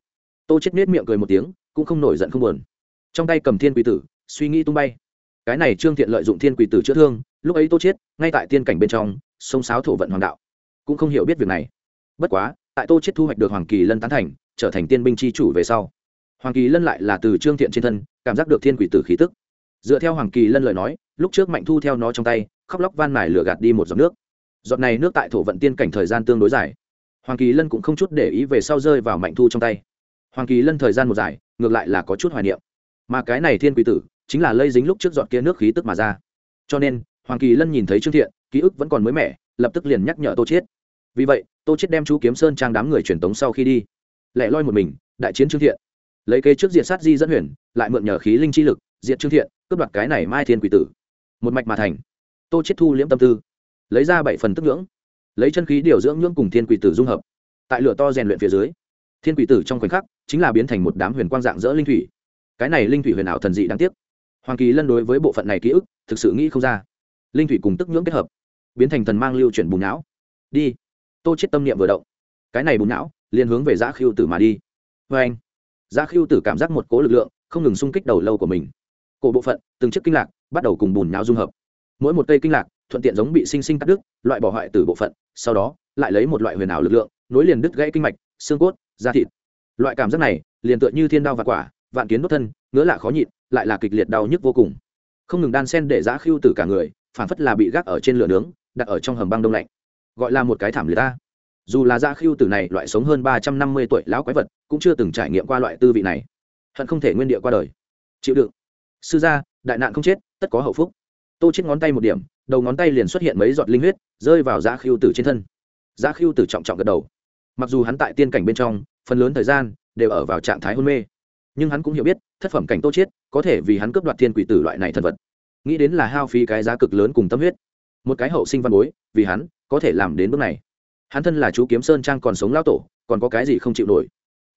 Tô chết nết miệng cười một tiếng, cũng không nổi giận không buồn. Trong tay cầm thiên quỷ tử, suy nghĩ tung bay. Cái này trương thiện lợi dụng thiên quỷ tử chữa thương, lúc ấy tô chết, ngay tại tiên cảnh bên trong, sông sáo thổ vận hoàng đạo. Cũng không hiểu biết việc này. Bất quá, tại tô chết thu hoạch được hoàng kỳ lân tán thành, trở thành tiên binh chi chủ về sau hoàng kỳ lân lại là từ trương thiện trên thân, cảm giác được thiên quỷ tử khí tức. Dựa theo hoàng kỳ lân lời nói, lúc trước mạnh thu theo nó trong tay, khóc lóc van mài lửa gạt đi một giọt nước. Giọt này nước tại thổ vận tiên cảnh thời gian tương đối dài. Hoàng kỳ lân cũng không chút để ý về sau rơi vào mạnh thu trong tay. Hoàng kỳ lân thời gian một dài, ngược lại là có chút hoài niệm. Mà cái này thiên quỷ tử, chính là lây dính lúc trước giọt kia nước khí tức mà ra. Cho nên, hoàng kỳ lân nhìn thấy trương thiện, ký ức vẫn còn mới mẻ, lập tức liền nhắc nhở tô chiết. Vì vậy, tô chiết đem chú kiếm sơn trang đám người truyền tống sau khi đi. Lẻ loi một mình, đại chiến trương thiện lấy kế trước diện sát di dẫn huyền, lại mượn nhờ khí linh chi lực, diệt trương thiện, cướp đoạt cái này mai thiên quỷ tử. Một mạch mà thành. Tô chiết thu liễm tâm tư. Lấy ra bảy phần tức nhưỡng lấy chân khí điều dưỡng nhưỡng cùng thiên quỷ tử dung hợp. Tại lửa to rèn luyện phía dưới, thiên quỷ tử trong khoảnh khắc chính là biến thành một đám huyền quang dạng dỡ linh thủy. Cái này linh thủy huyền ảo thần dị đáng tiếc. Hoàng kỳ lân đối với bộ phận này ký ức, thực sự nghĩ không ra. Linh thủy cùng tức nhưỡng kết hợp, biến thành thần mang lưu chuyển bùn não. Đi. Tô chết tâm niệm vừa động. Cái này bùn não, liền hướng về giã khiêu tử mà đi. Vê anh giá khiêu tử cảm giác một cố lực lượng không ngừng xung kích đầu lâu của mình. Cổ bộ phận, từng chiếc kinh lạc bắt đầu cùng bùn nhau dung hợp. Mỗi một cây kinh lạc thuận tiện giống bị sinh sinh cắt đứt, loại bỏ hoại từ bộ phận, sau đó lại lấy một loại huyền ảo lực lượng, nối liền đứt gãy kinh mạch, xương cốt, da thịt. Loại cảm giác này liền tựa như thiên đao và quả, vạn kiến đốt thân, ngứa lạ khó nhịn, lại là kịch liệt đau nhức vô cùng. Không ngừng đan sen để giá khiêu tử cả người, phản phất là bị gác ở trên lửa nướng, đặt ở trong hầm băng đông lạnh. Gọi là một cái thảm liệt ta dù là gia khiêu tử này loại sống hơn ba trăm năm mươi tuổi lão quái vật, cũng chưa từng trải nghiệm qua loại tư vị này. Hận không thể nguyên địa qua đời. Chịu đựng. Sư gia, đại nạn không chết, tất có hậu phúc. Tô chết ngón tay một điểm, đầu ngón tay liền xuất hiện mấy giọt linh huyết, rơi vào gia khiêu tử trên thân. Gia khiêu tử trọng trọng gật đầu. Mặc dù hắn tại tiên cảnh bên trong, phần lớn thời gian đều ở vào trạng thái hôn mê, nhưng hắn cũng hiểu biết, thất phẩm cảnh tô chết có thể vì hắn cướp đoạt thiên quỷ tử loại này thần vật. Nghĩ đến là hao phí cái giá cực lớn cùng tâm huyết. Một cái hậu sinh văn bối, vì hắn có thể làm đến bước này hắn thân là chú kiếm sơn trang còn sống lao tổ, còn có cái gì không chịu nổi?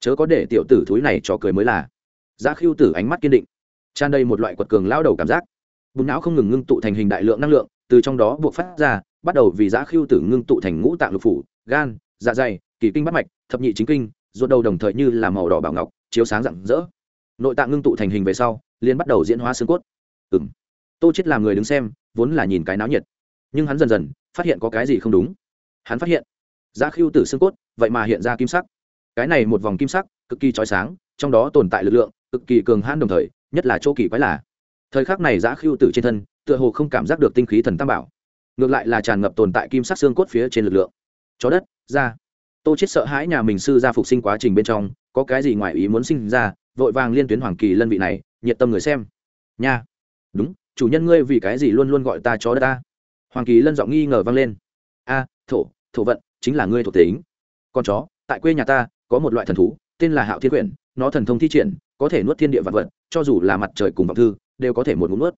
Chớ có để tiểu tử thúi này trò cười mới là. Giá khiêu tử ánh mắt kiên định, tràn đầy một loại quật cường lao đầu cảm giác. Bùn não không ngừng ngưng tụ thành hình đại lượng năng lượng, từ trong đó buộc phát ra, bắt đầu vì giá khiêu tử ngưng tụ thành ngũ tạng lục phủ, gan dạ dày, kỳ kinh bắt mạch, thập nhị chính kinh, ruột đầu đồng thời như là màu đỏ bảo ngọc, chiếu sáng rạng rỡ. Nội tạng ngưng tụ thành hình về sau, liền bắt đầu diễn hóa xương cốt. Ừ m tô chết làm người đứng xem, vốn là nhìn cái náo nhiệt. Nhưng hắn dần dần phát hiện có cái gì không đúng. Hắn phát hiện giá khiêu tử xương cốt, vậy mà hiện ra kim sắc. Cái này một vòng kim sắc, cực kỳ trói sáng, trong đó tồn tại lực lượng, cực kỳ cường hãn đồng thời, nhất là chỗ kỳ quái là, thời khắc này giá khiêu tử trên thân, tựa hồ không cảm giác được tinh khí thần tam bảo. Ngược lại là tràn ngập tồn tại kim sắc xương cốt phía trên lực lượng. Chó đất, ra. Tô chết sợ hãi nhà mình sư ra phục sinh quá trình bên trong, có cái gì ngoài ý muốn sinh ra, vội vàng liên tuyến hoàng kỳ lân vị này, nhiệt tâm người xem. Nha. Đúng, chủ nhân ngươi vì cái gì luôn luôn gọi ta chó đất ta? Hoàng kỳ lân giọng nghi ngờ vang lên. A, thổ thổ vận chính là ngươi thuộc tính. Con chó, tại quê nhà ta, có một loại thần thú, tên là hạo thiên quyển, nó thần thông thi triển, có thể nuốt thiên địa vật vật, cho dù là mặt trời cùng vọng thư, đều có thể một ngụm nuốt.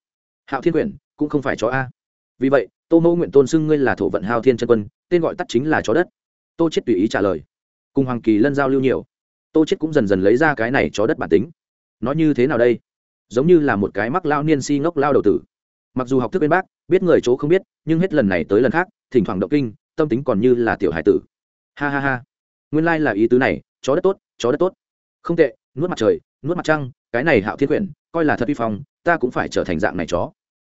Hạo thiên quyển, cũng không phải chó a. Vì vậy, tô mẫu nguyện tôn xưng ngươi là thổ vận hao thiên chân quân, tên gọi tắt chính là chó đất. Tô chết tùy ý trả lời. Cùng hoàng kỳ lân giao lưu nhiều. Tô chết cũng dần dần lấy ra cái này chó đất bản tính. Nó như thế nào đây? Giống như là một cái mắc lao niên si ngốc lao đầu tử. Mặc dù học thức bên bác, biết người chỗ không biết, nhưng hết lần này tới lần khác, thỉnh thoảng động kinh tâm tính còn như là tiểu hải tử. Ha ha ha. Nguyên lai là ý tứ này, chó đất tốt, chó đất tốt. Không tệ, nuốt mặt trời, nuốt mặt trăng, cái này hạo thiên quyển, coi là thật vi phong, ta cũng phải trở thành dạng này chó.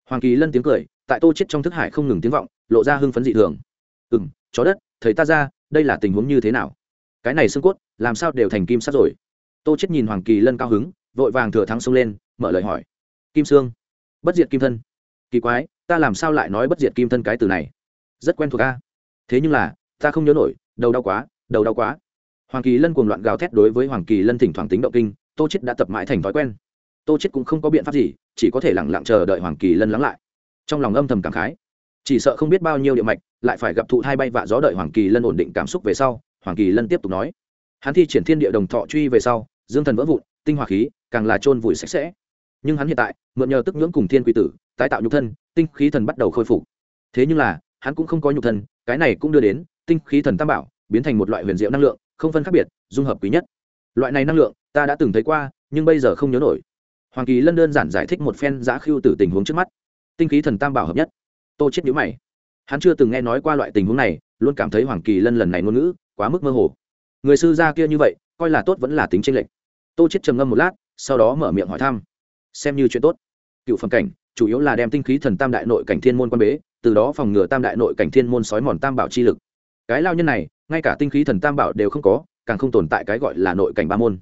Hoàng kỳ lân tiếng cười, tại tô chết trong thức hải không ngừng tiếng vọng, lộ ra hưng phấn dị thường. Ừ m chó đất, thầy ta ra, đây là tình huống như thế nào? Cái này xương cốt, làm sao đều thành kim sắt rồi? Tô chết nhìn hoàng kỳ lân cao hứng, vội vàng thừa thắng xông lên, mở lời hỏi. Kim sương, bất diệt kim thân. Kỳ quái, ta làm sao lại nói bất diệt kim thân cái từ này? Rất quen thuộc a thế nhưng là, ta không nhớ nổi, đầu đau quá, đầu đau quá. Hoàng kỳ lân cuồng loạn gào thét đối với hoàng kỳ lân thỉnh thoảng tính động kinh, tô chết đã tập mãi thành thói quen. Tô chết cũng không có biện pháp gì, chỉ có thể lẳng lặng chờ đợi hoàng kỳ lân lắng lại. Trong lòng âm thầm cảm khái. Chỉ sợ không biết bao nhiêu địa mạch, lại phải gặp thụ hai bay vạ gió đợi hoàng kỳ lân ổn định cảm xúc về sau, hoàng kỳ lân tiếp tục nói. Hắn thi triển thiên địa đồng thọ truy về sau, dương thần vỡ vụn, tinh hoa khí, càng là trôn vùi sạch sẽ. Nhưng hắn hiện tại, mượn nhờ tức nhưỡng cùng thiên quỷ tử, tái tạo nhục thân, tinh khí thần bắt đầu khôi phục. Thế nhưng là, hắn cũng không có nhục thân cái này cũng đưa đến tinh khí thần tam bảo biến thành một loại huyền diệu năng lượng, không phân khác biệt, dung hợp quý nhất. Loại này năng lượng, ta đã từng thấy qua, nhưng bây giờ không nhớ nổi. Hoàng kỳ lân đơn giản giải thích một phen giã khưu từ tình huống trước mắt. Tinh khí thần tam bảo hợp nhất. Tô chết nhíu mày. Hắn chưa từng nghe nói qua loại tình huống này, luôn cảm thấy hoàng kỳ lân lần này ngôn ngữ quá mức mơ hồ. Người sư gia kia như vậy, coi là tốt vẫn là tính tranh lệch. Tô chết trầm ngâm một lát, sau đó mở miệng hỏi thăm. Xem như chuyện tốt. Cựu phẩm cảnh, chủ yếu là đem tinh khí thần tam đại nội cảnh thiên môn quan bế từ đó phòng ngừa tam đại nội cảnh thiên môn sói mòn tam bảo chi lực. Cái lao nhân này, ngay cả tinh khí thần tam bảo đều không có, càng không tồn tại cái gọi là nội cảnh ba môn.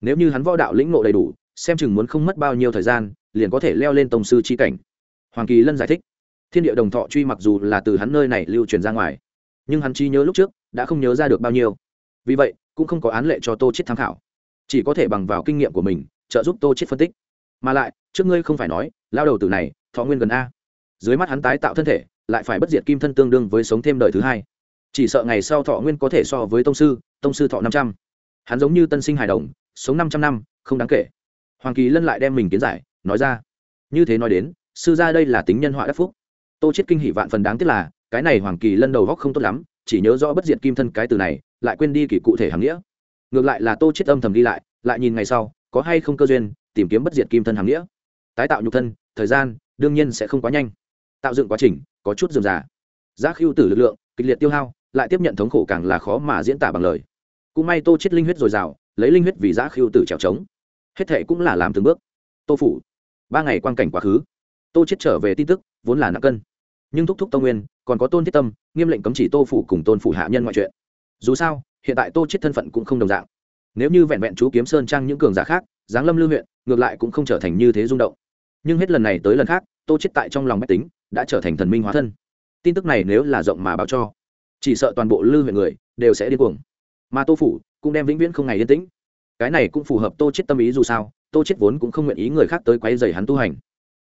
Nếu như hắn võ đạo lĩnh nộ đầy đủ, xem chừng muốn không mất bao nhiêu thời gian, liền có thể leo lên tổng sư chi cảnh. Hoàng kỳ lân giải thích, thiên địa đồng thọ truy mặc dù là từ hắn nơi này lưu truyền ra ngoài, nhưng hắn chi nhớ lúc trước, đã không nhớ ra được bao nhiêu. Vì vậy, cũng không có án lệ cho tô chết tham khảo, chỉ có thể bằng vào kinh nghiệm của mình, trợ giúp tô chết phân tích. Mà lại, trước ngươi không phải nói, lao đầu từ này, thọ nguyên gần a dưới mắt hắn tái tạo thân thể, lại phải bất diệt kim thân tương đương với sống thêm đời thứ hai. Chỉ sợ ngày sau thọ nguyên có thể so với tông sư tông sư thọ năm trăm. Hắn giống như tân sinh hài đồng, sống năm trăm năm, không đáng kể. Hoàng kỳ lân lại đem mình kiến giải, nói ra. Như thế nói đến, sư gia đây là tính nhân họa đắc phúc. Tô chết kinh hỉ vạn phần đáng tiếc là, cái này hoàng kỳ lân đầu góc không tốt lắm, chỉ nhớ rõ bất diệt kim thân cái từ này, lại quên đi kỳ cụ thể hàm nghĩa. Ngược lại là tô chết âm thầm đi lại lại nhìn ngày sau, có hay không cơ duyên, tìm kiếm bất diệt kim thân hàm nghĩa. Tái tạo nhục thân, thời gian, đương nhiên sẽ không quá nhanh tạo dựng quá trình, có chút dườm già. Giá khiêu tử lực lượng, kịch liệt tiêu hao, lại tiếp nhận thống khổ càng là khó mà diễn tả bằng lời. Cũng may tô chết linh huyết dồi dào, lấy linh huyết vì giá khiêu tử trèo trống. Hết thệ cũng là làm từng bước. Tô phủ, ba ngày quan cảnh quá khứ. Tô chết trở về tin tức, vốn là nặng cân. Nhưng thúc thúc tông nguyên, còn có tôn thiết tâm, nghiêm lệnh cấm chỉ tô phủ cùng tôn phủ hạ nhân ngoại chuyện. Dù sao, hiện tại tô chết thân phận cũng không đồng dạng. Nếu như vẹn vẹn chú kiếm sơn trang những cường giả khác, giáng lâm lưu huyện, ngược lại cũng không trở thành như thế rung động. Nhưng hết lần này tới lần khác, tô chết tại trong lòng bách tính đã trở thành thần minh hóa thân. Tin tức này nếu là rộng mà báo cho, chỉ sợ toàn bộ lưu huyện người đều sẽ điên cuồng. Mà tô phủ cũng đem vĩnh viễn không ngày yên tĩnh. Cái này cũng phù hợp tô chết tâm ý dù sao, tô chết vốn cũng không nguyện ý người khác tới quấy rầy hắn tu hành.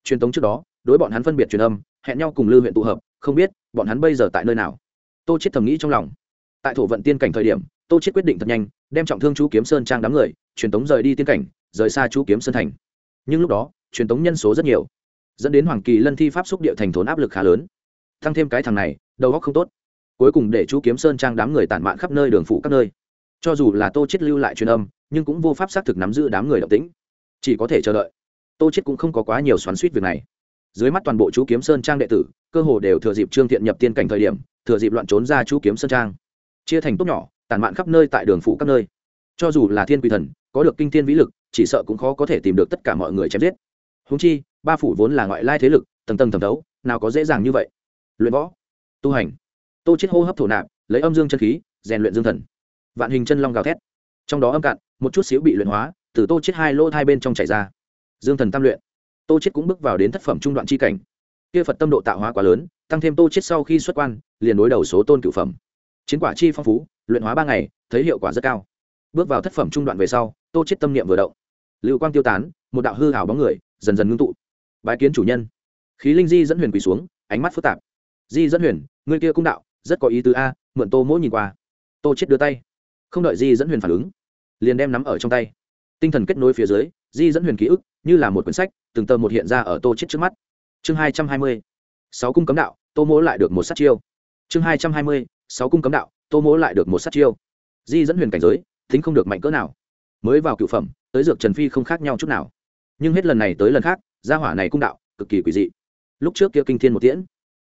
Truyền thống trước đó, đối bọn hắn phân biệt truyền âm, hẹn nhau cùng lưu huyện tụ hợp, không biết bọn hắn bây giờ tại nơi nào. Tô chết thầm nghĩ trong lòng. Tại thổ vận tiên cảnh thời điểm, tô chết quyết định thật nhanh, đem trọng thương chú kiếm sơn trang đám người, truyền tống rời đi tiên cảnh, rời xa chú kiếm sơn thành. Nhưng lúc đó, truyền tống nhân số rất nhiều dẫn đến hoàng kỳ lân thi pháp xúc địa thành thốn áp lực khá lớn. Tăng thêm cái thằng này, đầu óc không tốt. Cuối cùng để chú kiếm sơn trang đám người tản mạn khắp nơi đường phủ các nơi. Cho dù là tô chết lưu lại truyền âm, nhưng cũng vô pháp xác thực nắm giữ đám người động tĩnh. Chỉ có thể chờ đợi. Tô chết cũng không có quá nhiều xoắn suýt việc này. Dưới mắt toàn bộ chú kiếm sơn trang đệ tử, cơ hồ đều thừa dịp trương thiện nhập tiên cảnh thời điểm, thừa dịp loạn trốn ra chú kiếm sơn trang. Chia thành tốt nhỏ, tản mạn khắp nơi tại đường phủ các nơi. Cho dù là thiên quỷ thần, có được kinh thiên vĩ lực, chỉ sợ cũng khó có thể tìm được tất cả mọi người chém giết. Húng chi ba phủ vốn là ngoại lai thế lực, tầng tầng thẩm thấu, nào có dễ dàng như vậy. Luyện võ, tu hành. Tô chết hô hấp thổ nạp, lấy âm dương chân khí, rèn luyện dương thần. Vạn hình chân long gào thét. Trong đó âm cạn, một chút xíu bị luyện hóa, từ tô chết hai lỗ hai bên trong chảy ra. Dương thần tam luyện. Tô chết cũng bước vào đến thất phẩm trung đoạn chi cảnh. Kia phật tâm độ tạo hóa quá lớn, tăng thêm tô chết sau khi xuất quan, liền đối đầu số tôn cửu phẩm. Chiến quả chi phong phú, luyện hóa ba ngày, thấy hiệu quả rất cao. Bước vào thất phẩm trung đoạn về sau, tô chết tâm niệm vừa động. Lưu quang tiêu tán, một đạo hư hào bóng người, dần dần ngưng tụ bái kiến chủ nhân. Khí linh di dẫn huyền quỳ xuống, ánh mắt phức tạp. Di dẫn huyền, người kia cung đạo, rất có ý tứ a, mượn tô mỗi nhìn qua. Tô chết đưa tay. Không đợi di dẫn huyền phản ứng, liền đem nắm ở trong tay. Tinh thần kết nối phía dưới, di dẫn huyền ký ức như là một quyển sách, từng tờ một hiện ra ở tô chết trước mắt. Chương hai trăm hai mươi, sáu cung cấm đạo, tô mỗ lại được một sát chiêu. Chương hai trăm hai mươi, sáu cung cấm đạo, tô mỗ lại được một sát chiêu. Di dẫn huyền cảnh giới thính không được mạnh cỡ nào. Mới vào cựu phẩm, tới dược trần phi không khác nhau chút nào. Nhưng hết lần này tới lần khác gia hỏa này cung đạo, cực kỳ quỷ dị. Lúc trước kia kinh thiên một tiễn,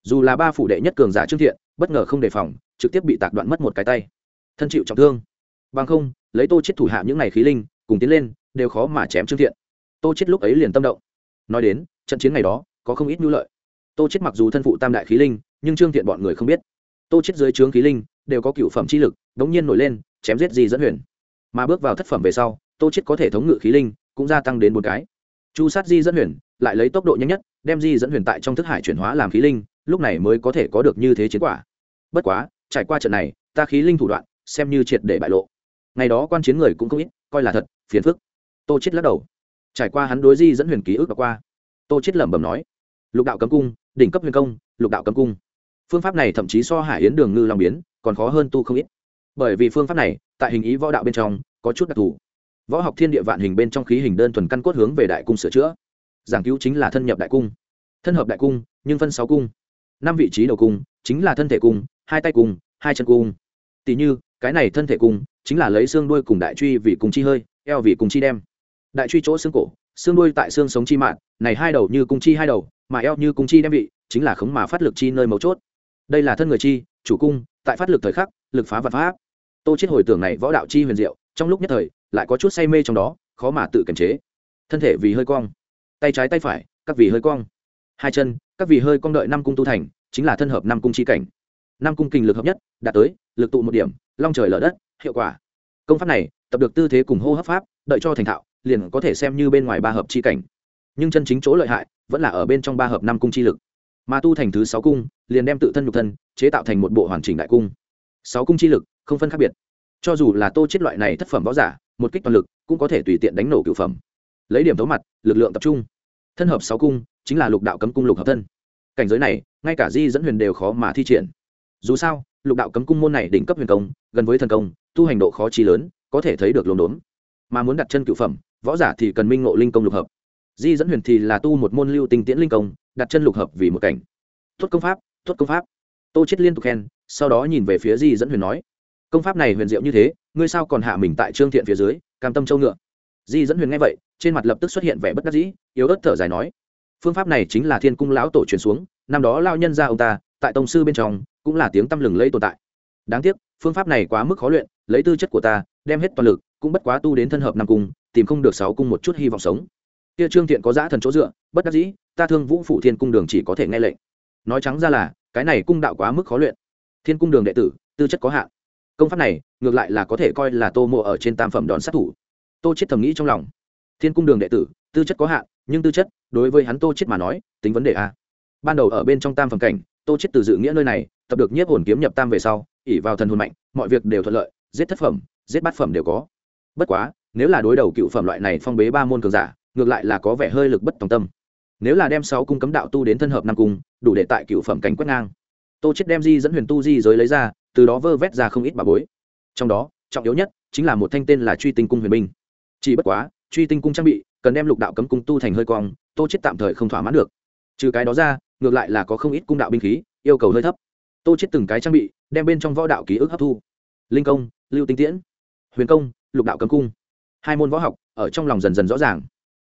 dù là ba phủ đệ nhất cường giả trương thiện, bất ngờ không đề phòng, trực tiếp bị tạc đoạn mất một cái tay. Thân chịu trọng thương. Bằng không, lấy tô chết thủ hạ những ngày khí linh, cùng tiến lên, đều khó mà chém trương thiện. Tô chết lúc ấy liền tâm động. Nói đến, trận chiến ngày đó, có không ít nhu lợi. Tô chết mặc dù thân phụ tam đại khí linh, nhưng trương thiện bọn người không biết. Tô chết dưới trướng khí linh, đều có cựu phẩm chi lực, đống nhiên nổi lên, chém giết gì dẫn huyền. Mà bước vào thất phẩm về sau, tô chết có thể thống ngự khí linh, cũng gia tăng đến một cái chu sát di dẫn huyền, lại lấy tốc độ nhanh nhất, đem di dẫn huyền tại trong thức hải chuyển hóa làm khí linh, lúc này mới có thể có được như thế chiến quả. Bất quá, trải qua trận này, ta khí linh thủ đoạn, xem như triệt để bại lộ. Ngày đó quan chiến người cũng không ít, coi là thật, phiền phức. Tô chết lắc đầu. Trải qua hắn đối di dẫn huyền ký ức và qua, tô chết lẩm bẩm nói, lục đạo cấm cung, đỉnh cấp huyền công, lục đạo cấm cung. Phương pháp này thậm chí so hải yến đường ngư long biến, còn khó hơn tu không ít. Bởi vì phương pháp này, tại hình ý võ đạo bên trong, có chút đặc thù võ học thiên địa vạn hình bên trong khí hình đơn thuần căn cốt hướng về đại cung sửa chữa. Giảng cứu chính là thân nhập đại cung. Thân hợp đại cung, nhưng phân sáu cung. Năm vị trí đầu cung, chính là thân thể cung, hai tay cung, hai chân cung. Tỷ như, cái này thân thể cung, chính là lấy xương đuôi cùng đại truy vì cùng chi hơi, eo vì cùng chi đem. Đại truy chỗ xương cổ, xương đuôi tại xương sống chi mạng này hai đầu như cung chi hai đầu, mà eo như cung chi đem vị, chính là khống mà phát lực chi nơi mấu chốt. Đây là thân người chi, chủ cung, tại phát lực thời khắc, lực phá vật pháp. Tô chết hồi tưởng này võ đạo chi huyền diệu trong lúc nhất thời, lại có chút say mê trong đó, khó mà tự kiềm chế. Thân thể vì hơi cong, tay trái tay phải, các vì hơi cong. Hai chân, các vì hơi cong đợi năm cung tu thành, chính là thân hợp năm cung chi cảnh. Năm cung kinh lực hợp nhất, đạt tới, lực tụ một điểm, long trời lở đất, hiệu quả. Công pháp này, tập được tư thế cùng hô hấp pháp, đợi cho thành thạo, liền có thể xem như bên ngoài ba hợp chi cảnh. Nhưng chân chính chỗ lợi hại, vẫn là ở bên trong ba hợp năm cung chi lực. Mà tu thành thứ sáu cung, liền đem tự thân nhục thân, chế tạo thành một bộ hoàn chỉnh đại cung. Sáu cung chi lực, không phân khác biệt cho dù là tô chết loại này thất phẩm võ giả, một kích toàn lực cũng có thể tùy tiện đánh nổ cửu phẩm. Lấy điểm thấu mặt, lực lượng tập trung. Thân hợp sáu cung, chính là lục đạo cấm cung lục hợp thân. Cảnh giới này, ngay cả di dẫn huyền đều khó mà thi triển. Dù sao, lục đạo cấm cung môn này đỉnh cấp huyền công, gần với thần công, tu hành độ khó chi lớn, có thể thấy được lồn đốn. Mà muốn đặt chân cửu phẩm, võ giả thì cần minh ngộ linh công lục hợp. Di dẫn huyền thì là tu một môn lưu tinh tiễn linh công, đặt chân lục hợp vì một cảnh. Thốt công pháp thốt công pháp. Tô chết liên tục khen, sau đó nhìn về phía di dẫn huyền nói công pháp này huyền diệu như thế, ngươi sao còn hạ mình tại trương thiện phía dưới, cam tâm châu ngựa? Di dẫn huyền nghe vậy, trên mặt lập tức xuất hiện vẻ bất đắc dĩ, yếu ớt thở dài nói, phương pháp này chính là thiên cung lão tổ truyền xuống, năm đó lao nhân ra ông ta, tại tông sư bên trong, cũng là tiếng tăm lừng lây tồn tại. Đáng tiếc, phương pháp này quá mức khó luyện, lấy tư chất của ta, đem hết toàn lực, cũng bất quá tu đến thân hợp năm cung, tìm không được sáu cung một chút hy vọng sống. Kia trương thiện có giã thần chỗ dựa, bất đắc dĩ, ta thương vũ phụ thiên cung đường chỉ có thể nghe lệnh. Nói trắng ra là, cái này cung đạo quá mức khó luyện. Thiên cung đường đệ tử, tư chất có hạn công pháp này, ngược lại là có thể coi là tô mộ ở trên tam phẩm đòn sát thủ. Tô chết thầm nghĩ trong lòng. Thiên cung đường đệ tử, tư chất có hạn, nhưng tư chất, đối với hắn tô chết mà nói, tính vấn đề a. Ban đầu ở bên trong tam phẩm cảnh, tô chết từ dự nghĩa nơi này, tập được nhiếp hồn kiếm nhập tam về sau ỉ vào thần hồn mạnh, mọi việc đều thuận lợi, giết thất phẩm, giết bát phẩm đều có. Bất quá, nếu là đối đầu cựu phẩm loại này phong bế ba môn cường giả, ngược lại là có vẻ hơi lực bất tòng tâm. Nếu là đem sáu cung cấm đạo tu đến thân hợp năm cung, đủ để tại cựu phẩm cảnh quét ngang. Tô chết đem di dẫn huyền tu di giới lấy ra từ đó vơ vét ra không ít bà bối. Trong đó, trọng yếu nhất chính là một thanh tên là truy tinh cung huyền binh. Chỉ bất quá, truy tinh cung trang bị cần đem lục đạo cấm cung tu thành hơi cong, tô chết tạm thời không thỏa mãn được. Trừ cái đó ra, ngược lại là có không ít cung đạo binh khí, yêu cầu hơi thấp. Tô chết từng cái trang bị đem bên trong võ đạo ký ức hấp thu. Linh công, lưu tinh tiễn, huyền công, lục đạo cấm cung. Hai môn võ học ở trong lòng dần dần rõ ràng.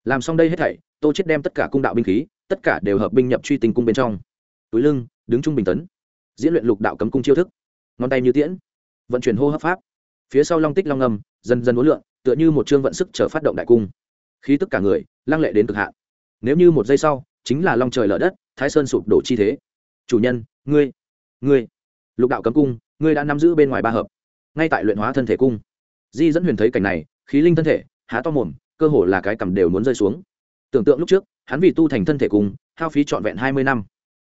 Làm xong đây hết thảy, tô chết đem tất cả cung đạo binh khí, tất cả đều hợp binh nhập truy tinh cung bên trong. Túi lưng, đứng trung bình tấn, diễn luyện lục đạo cấm cung chiêu thức ngón tay như tiễn, vận chuyển hô hấp pháp. Phía sau long tích long ngầm dần dần uốn lượn, tựa như một chương vận sức chờ phát động đại cung. Khí tức cả người, lăng lệ đến cực hạn. Nếu như một giây sau, chính là long trời lở đất, thái sơn sụp đổ chi thế. Chủ nhân, ngươi ngươi. Lục đạo cấm cung, ngươi đã nắm giữ bên ngoài ba hợp. Ngay tại luyện hóa thân thể cung. Di dẫn huyền thấy cảnh này, khí linh thân thể, há to mồm, cơ hồ là cái cầm đều muốn rơi xuống. Tưởng tượng lúc trước, hắn vì tu thành thân thể cung, hao phí trọn vẹn hai mươi năm.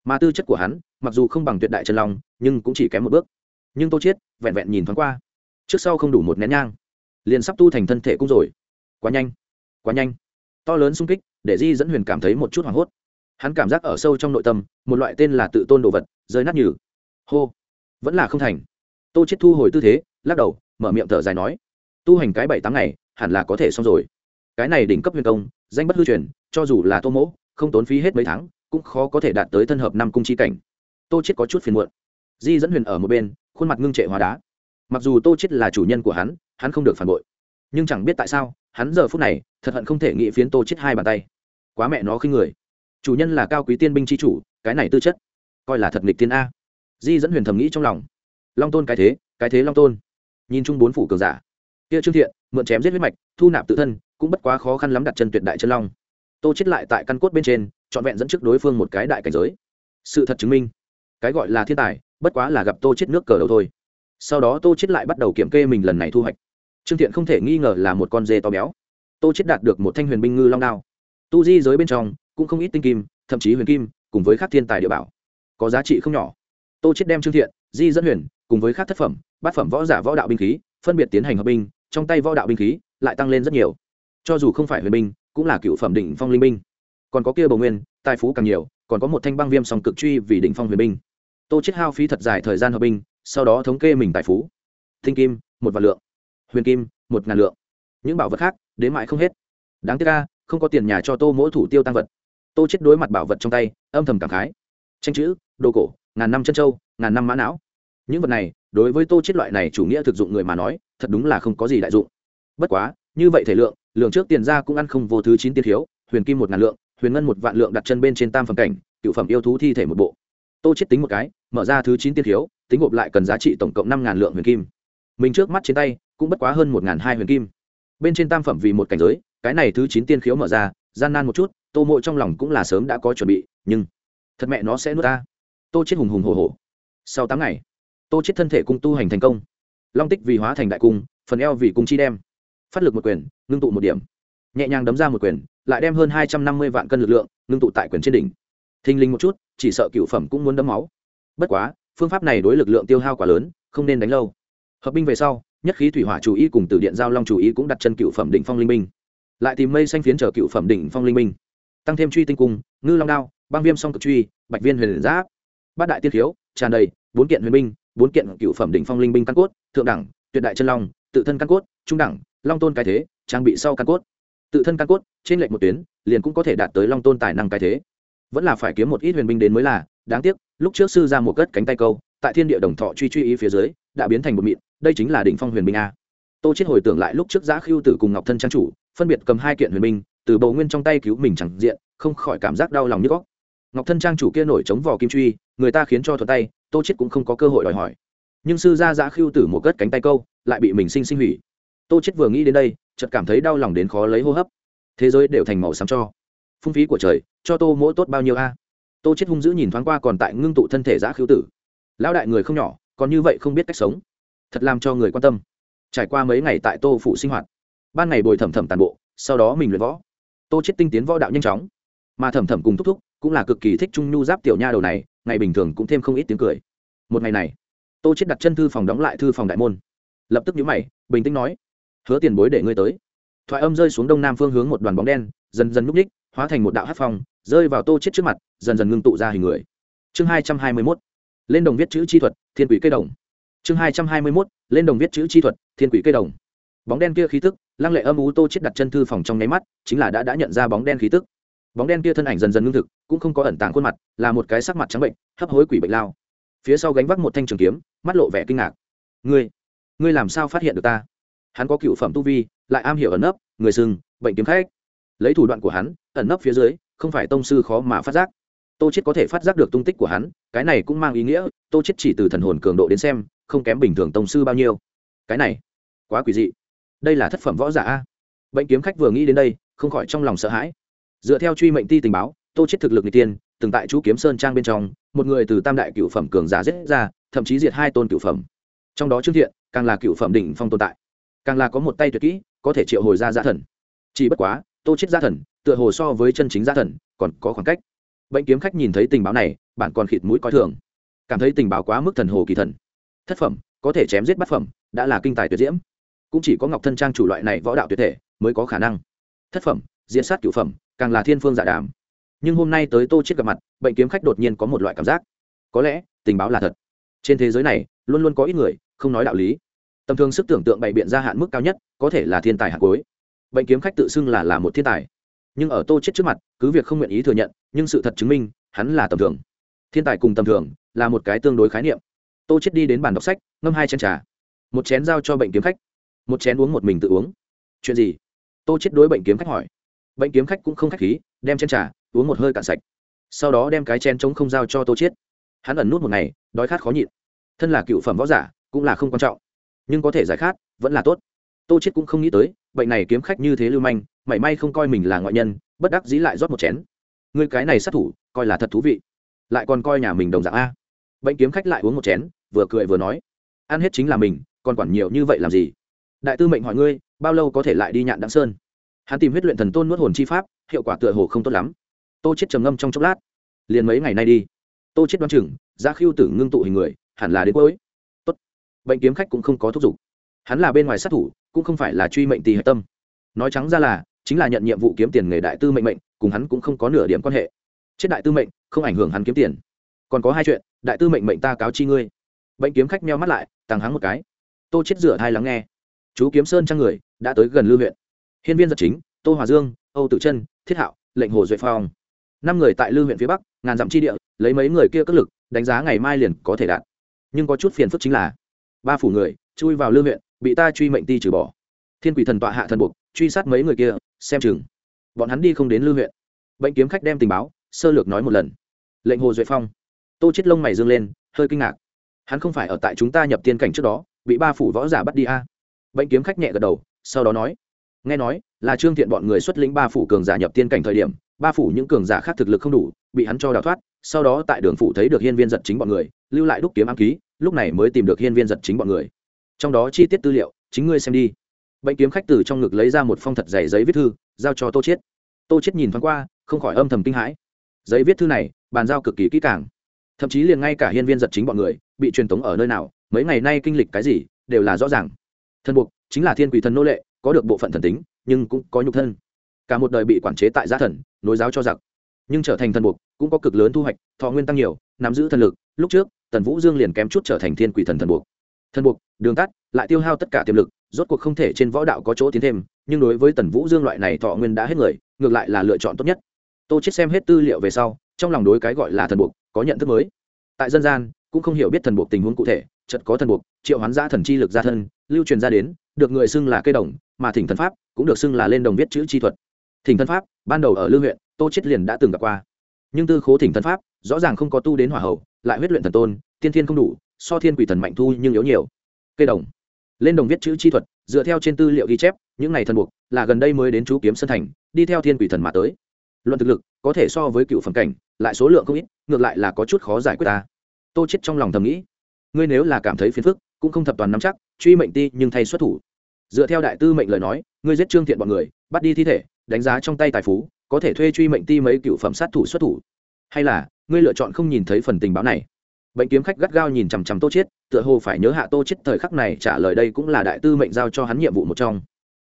Mà tư chất của hắn, mặc dù không bằng tuyệt đại trần long, nhưng cũng chỉ kém một bước nhưng tô chiết vẹn vẹn nhìn thoáng qua. Trước sau không đủ một nén nhang. Liền sắp tu thành thân thể cung rồi. Quá nhanh. Quá nhanh. To lớn sung kích, để di dẫn huyền cảm thấy một chút hoảng hốt. Hắn cảm giác ở sâu trong nội tâm, một loại tên là tự tôn đồ vật, rơi nát nhừ. Hô. Vẫn là không thành. Tô chết thu hồi tư thế, lắc đầu, mở miệng thở dài nói. Tu hành cái bảy tám ngày, hẳn là có thể xong rồi. Cái này đỉnh cấp huyền công, danh bất hư truyền, cho dù là tô mỗ, không tốn phí hết mấy tháng, cũng khó có thể đạt tới thân hợp năm cung chi cảnh. Tô chết có chút phiền muộn. Di dẫn huyền ở một bên khuôn mặt ngưng trệ hóa đá. Mặc dù tô chết là chủ nhân của hắn hắn không được phản bội. Nhưng chẳng biết tại sao, hắn giờ phút này, thật hận không thể nghĩ phiến tô chết hai bàn tay. Quá mẹ nó khinh người. Chủ nhân là cao quý tiên binh chi chủ, cái này tư chất, coi là thật nghịch tiên a. Di dẫn huyền thầm nghĩ trong lòng. Long tôn cái thế cái thế long tôn. Nhìn chung bốn phủ cường giả. Kia trương thiện, mượn chém giết huyết mạch, thu nạp tự thân, cũng bất quá khó khăn lắm đặt chân tuyệt đại chân long. Tô chết lại tại căn cốt bên trên, trọn vẹn dẫn trước đối phương một cái đại cảnh giới. Sự thật chứng minh, cái gọi là thiên tài bất quá là gặp tô chết nước cờ đầu thôi. Sau đó tô chết lại bắt đầu kiểm kê mình lần này thu hoạch. Trương thiện không thể nghi ngờ là một con dê to béo. Tô chết đạt được một thanh huyền binh ngư long đao. Tu di giới bên trong, cũng không ít tinh kim, thậm chí huyền kim, cùng với các thiên tài địa bảo. Có giá trị không nhỏ. Tô chết đem trương thiện, di dẫn huyền, cùng với các thất phẩm, bát phẩm võ giả võ đạo binh khí, phân biệt tiến hành hợp binh, trong tay võ đạo binh khí lại tăng lên rất nhiều. Cho dù không phải huyền binh, cũng là cựu phẩm đỉnh phong linh binh. Còn có kia bầu nguyên, tài phú càng nhiều, còn có một thanh băng viêm song cực truy vì đỉnh phong huyền binh tô chết hao phí thật dài thời gian hợp binh, sau đó thống kê mình tài phú. Tinh kim, một vạn lượng. Huyền kim, một ngàn lượng. Những bảo vật khác, đến mãi không hết. Đáng tiếc ca không có tiền nhà cho tô mỗi thủ tiêu tăng vật. Tô chết đối mặt bảo vật trong tay, âm thầm cảm khái. Tranh chữ, đồ cổ, ngàn năm chân châu, ngàn năm mã não. Những vật này, đối với tô chết loại này chủ nghĩa thực dụng người mà nói, thật đúng là không có gì đại dụng. Bất quá, như vậy thể lượng lượng trước tiền ra cũng ăn không vô thứ chín tiên thiếu, huyền kim một ngàn lượng, huyền ngân một vạn lượng đặt chân bên trên tam phẩm cảnh, cựu phẩm yêu thú thi thể một bộ tô chết tính một cái, mở ra thứ chín tiên thiếu tính gộp lại cần giá trị tổng cộng năm ngàn lượng huyền kim. Mình trước mắt trên tay, cũng bất quá hơn một ngàn hai huyền kim. Bên trên tam phẩm vì một cảnh giới, cái này thứ chín tiên khiếu mở ra, gian nan một chút, tô mộ trong lòng cũng là sớm đã có chuẩn bị, nhưng thật mẹ nó sẽ nuốt ta. Tô chết hùng hùng hồ hồ sau tám ngày, tô chết thân thể cung tu hành thành công. Long tích vì hóa thành đại cung, phần eo vì cung chi đem. Phát lực một quyền, ngưng tụ một điểm. Nhẹ nhàng đấm ra một quyền, lại đem hơn hai trăm năm mươi vạn cân lực lượng ngưng tụ tại quyền trên đỉnh thinh linh một chút, chỉ sợ cựu phẩm cũng muốn đấm máu. Bất quá, phương pháp này đối lực lượng tiêu hao quá lớn, không nên đánh lâu. Hợp binh về sau, nhất khí thủy hỏa chủ ý cùng từ điện giao long chủ ý cũng đặt chân cựu phẩm đỉnh phong linh minh lại tìm mây xanh phiến chờ cựu phẩm đỉnh phong linh minh tăng thêm truy tinh cung, ngư long đao, băng viêm song cực truy, bạch viên huyền giáp. Bát đại tiên thiếu tràn đầy, bốn kiện huyền binh, bốn kiện cựu phẩm đỉnh phong linh binh căn cốt, thượng đẳng, tuyệt đại chân long, tự thân căn cốt, trung đẳng, long tôn cái thế, trang bị sau căn cốt. Tự thân căn cốt, trên lệnh một tuyến, liền cũng có thể đạt tới long tôn tài năng cái thế vẫn là phải kiếm một ít huyền binh đến mới là, đáng tiếc, lúc trước sư ra một cất cánh tay câu, tại thiên địa đồng thọ truy truy ý phía dưới, đã biến thành một mịn, đây chính là đỉnh phong huyền binh a. Tô chết hồi tưởng lại lúc trước giã khiêu tử cùng ngọc thân trang chủ, phân biệt cầm hai kiện huyền binh, từ bầu nguyên trong tay cứu mình chẳng diện, không khỏi cảm giác đau lòng như góc. Ngọc thân trang chủ kia nổi chống vỏ kim truy, người ta khiến cho thuật tay, tô chết cũng không có cơ hội đòi hỏi. Nhưng sư gia giã khiêu tử một cất cánh tay câu, lại bị mình sinh sinh hủy. Tô chết vừa nghĩ đến đây, chợt cảm thấy đau lòng đến khó lấy hô hấp. Thế giới đều thành màu xám cho phung phí của trời, cho tô mỗi tốt bao nhiêu a? Tô chết hung dữ nhìn thoáng qua còn tại ngưng tụ thân thể giã khiếu tử. Lão đại người không nhỏ, còn như vậy không biết cách sống. Thật làm cho người quan tâm. Trải qua mấy ngày tại tô phủ sinh hoạt, ban ngày bồi thẩm thẩm tàn bộ, sau đó mình luyện võ. Tô chết tinh tiến võ đạo nhanh chóng. Mà thẩm thẩm cùng thúc thúc cũng là cực kỳ thích trung nhu giáp tiểu nha đầu này, ngày bình thường cũng thêm không ít tiếng cười. Một ngày này, tô chết đặt chân thư phòng đóng lại thư phòng đại môn. Lập tức nhíu mày, bình tĩnh nói, hứa tiền bối để ngươi tới. Thoại âm rơi xuống đông nam phương hướng một đoàn bóng đen, dần dần núp ních hóa thành một đạo hát phong, rơi vào tô chết trước mặt, dần dần ngưng tụ ra hình người. Chương hai trăm hai mươi mốt. Lên đồng viết chữ chi thuật, thiên quỷ cây đồng. Chương hai trăm hai mươi mốt. Lên đồng viết chữ chi thuật, thiên quỷ cây đồng. Bóng đen kia khí tức, lăng lệ âm ú tô chết đặt chân thư phòng trong nháy mắt, chính là đã đã nhận ra bóng đen khí tức. Bóng đen kia thân ảnh dần dần ngưng thực, cũng không có ẩn tàng khuôn mặt, là một cái sắc mặt trắng bệnh, hấp hối quỷ bệnh lao. Phía sau gánh vác một thanh trường kiếm, mắt lộ vẻ kinh ngạc. Ngươi ngươi làm sao phát hiện được ta? Hắn có cựu phẩm tu vi, lại am hiểu ẩn nấp, người sừng, bệnh kiếm khách lấy thủ đoạn của hắn, ẩn nấp phía dưới, không phải tông sư khó mà phát giác. Tô chết có thể phát giác được tung tích của hắn, cái này cũng mang ý nghĩa, tô chết chỉ từ thần hồn cường độ đến xem, không kém bình thường tông sư bao nhiêu. Cái này, quá quỷ dị. Đây là thất phẩm võ giả a. Bệnh kiếm khách vừa nghĩ đến đây, không khỏi trong lòng sợ hãi. Dựa theo truy mệnh ti tình báo, tô chết thực lực n tiên, từng tại chú kiếm sơn trang bên trong, một người từ tam đại cựu phẩm cường giả giết ra, thậm chí diệt hai tôn cựu phẩm. Trong đó trương thiện càng là cựu phẩm đỉnh phong tồn tại. Càng là có một tay tuyệt kỹ, có thể triệu hồi ra giả thần. Chỉ bất quá tô chết gia thần, tựa hồ so với chân chính gia thần còn có khoảng cách. Bệnh kiếm khách nhìn thấy tình báo này bản còn khịt mũi coi thường. Cảm thấy tình báo quá mức thần hồ kỳ thần. Thất phẩm, có thể chém giết bát phẩm, đã là kinh tài tuyệt diễm. Cũng chỉ có ngọc thân trang chủ loại này võ đạo tuyệt thể mới có khả năng. Thất phẩm, diễn sát cửu phẩm, càng là thiên phương giả đàm. Nhưng hôm nay tới tô chết gặp mặt, bệnh kiếm khách đột nhiên có một loại cảm giác. Có lẽ, tình báo là thật. Trên thế giới này, luôn luôn có ít người không nói đạo lý. Tầm thường sức tưởng tượng bày biện ra hạn mức cao nhất, có thể là thiên tài hạt cuối bệnh kiếm khách tự xưng là là một thiên tài. Nhưng ở tô chết trước mặt, cứ việc không nguyện ý thừa nhận, nhưng sự thật chứng minh, hắn là tầm thường. Thiên tài cùng tầm thường, là một cái tương đối khái niệm. Tô chết đi đến bàn đọc sách, ngâm hai chén trà. Một chén giao cho bệnh kiếm khách. Một chén uống một mình tự uống. Chuyện gì? Tô chết đối bệnh kiếm khách hỏi. Bệnh kiếm khách cũng không khách khí, đem chén trà, uống một hơi cạn sạch. Sau đó đem cái chén trống không giao cho tô chết hắn ẩn nút một ngày, đói khát khó nhịn. Thân là cựu phẩm võ giả, cũng là không quan trọng. Nhưng có thể giải khát, vẫn là tốt tô chết cũng không nghĩ tới, bệnh này kiếm khách như thế lưu manh, mảy may không coi mình là ngoại nhân, bất đắc dĩ lại rót một chén. Người cái này sát thủ, coi là thật thú vị. Lại còn coi nhà mình đồng dạng a. Bệnh kiếm khách lại uống một chén, vừa cười vừa nói. Ăn hết chính là mình, còn quản nhiều như vậy làm gì? Đại tư mệnh hỏi ngươi, bao lâu có thể lại đi nhạn đặng sơn? Hắn tìm huyết luyện thần tôn nuốt hồn chi pháp, hiệu quả tựa hồ không tốt lắm. Tô chết trầm ngâm trong chốc lát. Liền mấy ngày nay đi. Tô chết đoán chừng ra khiêu tử ngưng tụ hình người, hẳn là đến cuối. Tốt. Bệnh kiếm khách cũng không có thúc giục. Hắn là bên ngoài sát thủ cũng không phải là truy mệnh tì hạch tâm. Nói trắng ra là, chính là nhận nhiệm vụ kiếm tiền nghề đại tư mệnh mệnh, cùng hắn cũng không có nửa điểm quan hệ. Chết đại tư mệnh, không ảnh hưởng hắn kiếm tiền. Còn có hai chuyện, đại tư mệnh mệnh ta cáo chi ngươi. Bệnh kiếm khách meo mắt lại tăng hắn một cái. Tô chết rửa thai lắng nghe. Chú kiếm sơn trang người, đã tới gần lưu huyện. Hiên viên giật chính, tô hòa dương, âu tử chân, thiết hạo, lệnh hồ duệ phong. Năm người tại lưu huyện phía bắc, ngàn dặm chi địa, lấy mấy người kia cất lực, đánh giá ngày mai liền có thể đạt. Nhưng có chút phiền phức chính là, ba phủ người, chui vào lưu huyện bị ta truy mệnh ti trừ bỏ. Thiên quỷ thần tọa hạ thần buộc, truy sát mấy người kia, xem chừng. Bọn hắn đi không đến lưu huyện. Bệnh kiếm khách đem tình báo, sơ lược nói một lần. Lệnh hồ duệ phong. Tô chết lông mày dương lên, hơi kinh ngạc. Hắn không phải ở tại chúng ta nhập tiên cảnh trước đó, bị ba phủ võ giả bắt đi a? À. bệnh kiếm khách nhẹ gật đầu, sau đó nói. Nghe nói, là trương thiện bọn người xuất lĩnh ba phủ cường giả nhập tiên cảnh thời điểm, ba phủ những cường giả khác thực lực không đủ, bị hắn cho đào thoát, sau đó tại đường phủ thấy được hiên viên giật chính bọn người, lưu lại đúc kiếm ám ký lúc này mới tìm được hiên viên giật chính bọn người trong đó chi tiết tư liệu, chính ngươi xem đi. Bệnh kiếm khách từ trong ngực lấy ra một phong thật dày giấy viết thư, giao cho tô chiết. Tô chiết nhìn thoáng qua, không khỏi âm thầm kinh hãi. Giấy viết thư này, bàn giao cực kỳ kỹ càng. Thậm chí liền ngay cả hiên viên giật chính bọn người, bị truyền tống ở nơi nào, mấy ngày nay kinh lịch cái gì, đều là rõ ràng. Thân buộc, chính là thiên quỷ thần nô lệ, có được bộ phận thần tính, nhưng cũng có nhục thân. Cả một đời bị quản chế tại gia thần, nối giáo cho giặc. Nhưng trở thành thần buộc, cũng có cực lớn thu hoạch, thọ nguyên tăng nhiều, nắm giữ thần lực. Lúc trước, tần vũ dương liền kém chút trở thành thiên quỷ thần thần buộc thần buộc, đường tắt, lại tiêu hao tất cả tiềm lực, rốt cuộc không thể trên võ đạo có chỗ tiến thêm, nhưng đối với tần vũ dương loại này thọ nguyên đã hết người, ngược lại là lựa chọn tốt nhất. Tô chết xem hết tư liệu về sau, trong lòng đối cái gọi là thần buộc có nhận thức mới. Tại dân gian, cũng không hiểu biết thần buộc tình huống cụ thể chật có thần buộc, triệu hoán ra thần chi lực ra thân, lưu truyền ra đến, được người xưng là cây đồng, mà thỉnh thần pháp cũng được xưng là lên đồng viết chữ chi thuật. Thỉnh thần pháp, ban đầu ở lưu huyện, tô chết liền đã từng gặp qua. Nhưng tư khố thỉnh thần pháp, rõ ràng không có tu đến hỏa hậu lại huyết luyện thần tôn, tiên thiên không đủ so thiên quỷ thần mạnh thu nhưng yếu nhiều. Cây đồng. Lên đồng viết chữ chi thuật, dựa theo trên tư liệu ghi chép, những này thần buộc là gần đây mới đến chú kiếm sân thành, đi theo thiên quỷ thần mà tới. Luận thực lực, có thể so với cựu phẩm cảnh, lại số lượng không ít, ngược lại là có chút khó giải quyết ta. Tô chết trong lòng thầm nghĩ. Ngươi nếu là cảm thấy phiền phức, cũng không thập toàn nắm chắc, truy mệnh ti nhưng thay xuất thủ. Dựa theo đại tư mệnh lời nói, ngươi giết trương thiện bọn người, bắt đi thi thể, đánh giá trong tay tài phú, có thể thuê truy mệnh ti mấy cựu phẩm sát thủ xuất thủ. Hay là, ngươi lựa chọn không nhìn thấy phần tình báo này? Bệnh kiếm khách gắt gao nhìn chằm chằm tô chết, tựa hồ phải nhớ hạ tô chết thời khắc này trả lời đây cũng là đại tư mệnh giao cho hắn nhiệm vụ một trong.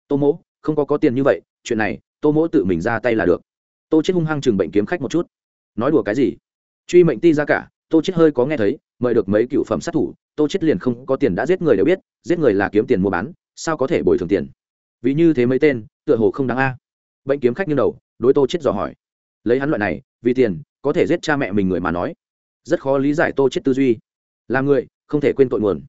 Tô mỗ không có có tiền như vậy chuyện này tô mỗ tự mình ra tay là được. Tô chết hung hăng chừng bệnh kiếm khách một chút. Nói đùa cái gì? Truy mệnh ti ra cả tô chết hơi có nghe thấy mời được mấy cựu phẩm sát thủ tô chết liền không có tiền đã giết người đều biết giết người là kiếm tiền mua bán sao có thể bồi thường tiền? Vì như thế mấy tên tựa hồ không đáng a. Bệnh kiếm khách như đầu đối tô chết dò hỏi. Lấy hắn loại này vì tiền có thể giết cha mẹ mình người mà nói rất khó lý giải tô chết tư duy. Làm người, không thể quên tội nguồn.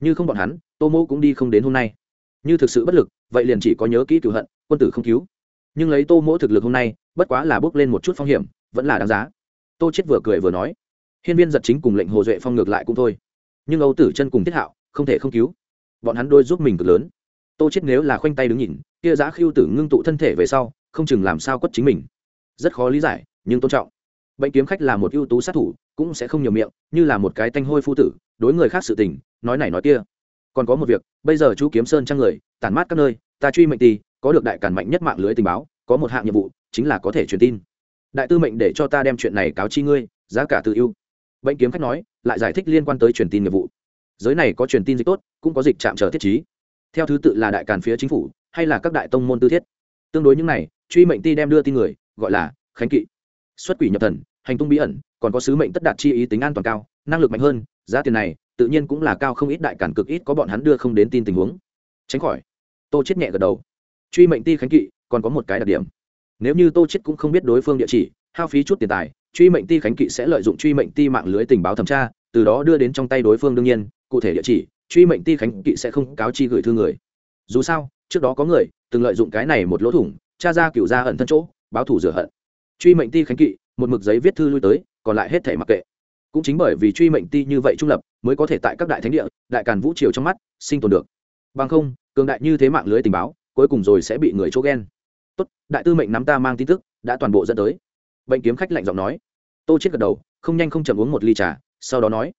Như không bọn hắn, tô mô cũng đi không đến hôm nay. Như thực sự bất lực, vậy liền chỉ có nhớ kỹ cựu hận, quân tử không cứu. Nhưng lấy tô mỗ thực lực hôm nay, bất quá là bước lên một chút phong hiểm, vẫn là đáng giá. Tô chết vừa cười vừa nói, hiên viên giật chính cùng lệnh hồ duệ phong ngược lại cũng thôi. Nhưng âu tử chân cùng tiết hạo, không thể không cứu. Bọn hắn đôi giúp mình cực lớn. Tô chết nếu là khoanh tay đứng nhìn, kia giá khiêu tử ngưng tụ thân thể về sau, không chừng làm sao quất chính mình. Rất khó lý giải, nhưng tôn trọng. Bệnh kiếm khách là một ưu tú sát thủ cũng sẽ không nhiều miệng, như là một cái tanh hôi phu tử, đối người khác sự tình, nói này nói kia. Còn có một việc, bây giờ chú kiếm sơn trang người, tản mát các nơi, ta truy mệnh tì, có được đại cản mạnh nhất mạng lưới tình báo, có một hạng nhiệm vụ, chính là có thể truyền tin. Đại tư mệnh để cho ta đem chuyện này cáo chi ngươi, giá cả tự ưu. Bệnh kiếm khách nói, lại giải thích liên quan tới truyền tin nghiệp vụ. Giới này có truyền tin dịch tốt, cũng có dịch chạm trở thiết trí. Theo thứ tự là đại càn phía chính phủ, hay là các đại tông môn tư thiết. Tương đối những này, truy mệnh ti đem đưa tin người, gọi là khánh kỵ. Xuất quỷ nhập thần, hành tung bí ẩn còn có sứ mệnh tất đạt chi ý tính an toàn cao, năng lực mạnh hơn, giá tiền này, tự nhiên cũng là cao không ít, đại cản cực ít, có bọn hắn đưa không đến tin tình huống. Tránh khỏi. Tô chết nhẹ gật đầu. Truy mệnh ti khánh kỵ, còn có một cái đặc điểm. Nếu như tô chết cũng không biết đối phương địa chỉ, hao phí chút tiền tài, truy mệnh ti khánh kỵ sẽ lợi dụng truy mệnh ti mạng lưới tình báo thẩm tra, từ đó đưa đến trong tay đối phương đương nhiên, cụ thể địa chỉ, truy mệnh ti khánh kỵ sẽ không cáo chi gửi thư người. Dù sao, trước đó có người từng lợi dụng cái này một lỗ thủng, tra ra cựu gia ẩn thân chỗ, báo thủ rửa hận. Truy mệnh ti khánh kỵ, một mực giấy viết thư lui tới còn lại hết thể mặc kệ. Cũng chính bởi vì truy mệnh ti như vậy trung lập, mới có thể tại các đại thánh địa, đại càn vũ triều trong mắt, sinh tồn được. Bằng không, cường đại như thế mạng lưới tình báo, cuối cùng rồi sẽ bị người chỗ ghen. Tốt, đại tư mệnh nắm ta mang tin tức, đã toàn bộ dẫn tới. Bệnh kiếm khách lạnh giọng nói. Tô chết gật đầu, không nhanh không chậm uống một ly trà, sau đó nói.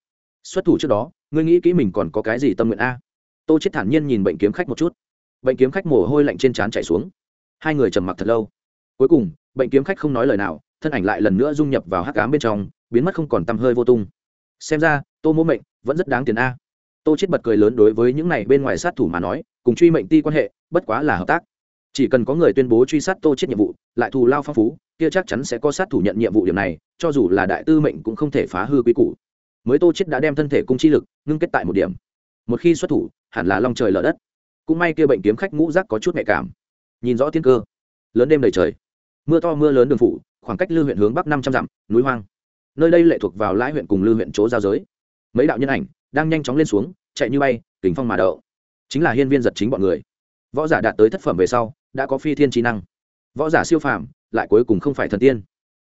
Xuất thủ trước đó, ngươi nghĩ kỹ mình còn có cái gì tâm nguyện a? Tô chết thản nhiên nhìn bệnh kiếm khách một chút. Bệnh kiếm khách mồ hôi lạnh trên trán chảy xuống. Hai người trầm mặc thật lâu. Cuối cùng, bệnh kiếm khách không nói lời nào thân ảnh lại lần nữa dung nhập vào hắc ám bên trong, biến mất không còn tăm hơi vô tung. Xem ra, tô mô mệnh vẫn rất đáng tiền a. Tô chết bật cười lớn đối với những này bên ngoài sát thủ mà nói, cùng truy mệnh ti quan hệ, bất quá là hợp tác. Chỉ cần có người tuyên bố truy sát tô chết nhiệm vụ, lại thù lao phong phú, kia chắc chắn sẽ có sát thủ nhận nhiệm vụ điểm này, cho dù là đại tư mệnh cũng không thể phá hư quy củ. Mới tô chết đã đem thân thể cung chi lực, ngưng kết tại một điểm. Một khi xuất thủ, hẳn là long trời lở đất. Cũng may kia bệnh kiếm khách ngũ giác có chút nhạy cảm. Nhìn rõ thiên cơ. Lớn đêm đầy trời. Mưa to mưa lớn đường phủ khoảng cách lư huyện hướng bắc năm trăm dặm, núi hoang. Nơi đây lệ thuộc vào lãi huyện cùng lư huyện chỗ giao giới. Mấy đạo nhân ảnh đang nhanh chóng lên xuống, chạy như bay kính phong mà đậu. Chính là hiên viên giật chính bọn người. Võ giả đạt tới thất phẩm về sau, đã có phi thiên trí năng. Võ giả siêu phàm, lại cuối cùng không phải thần tiên.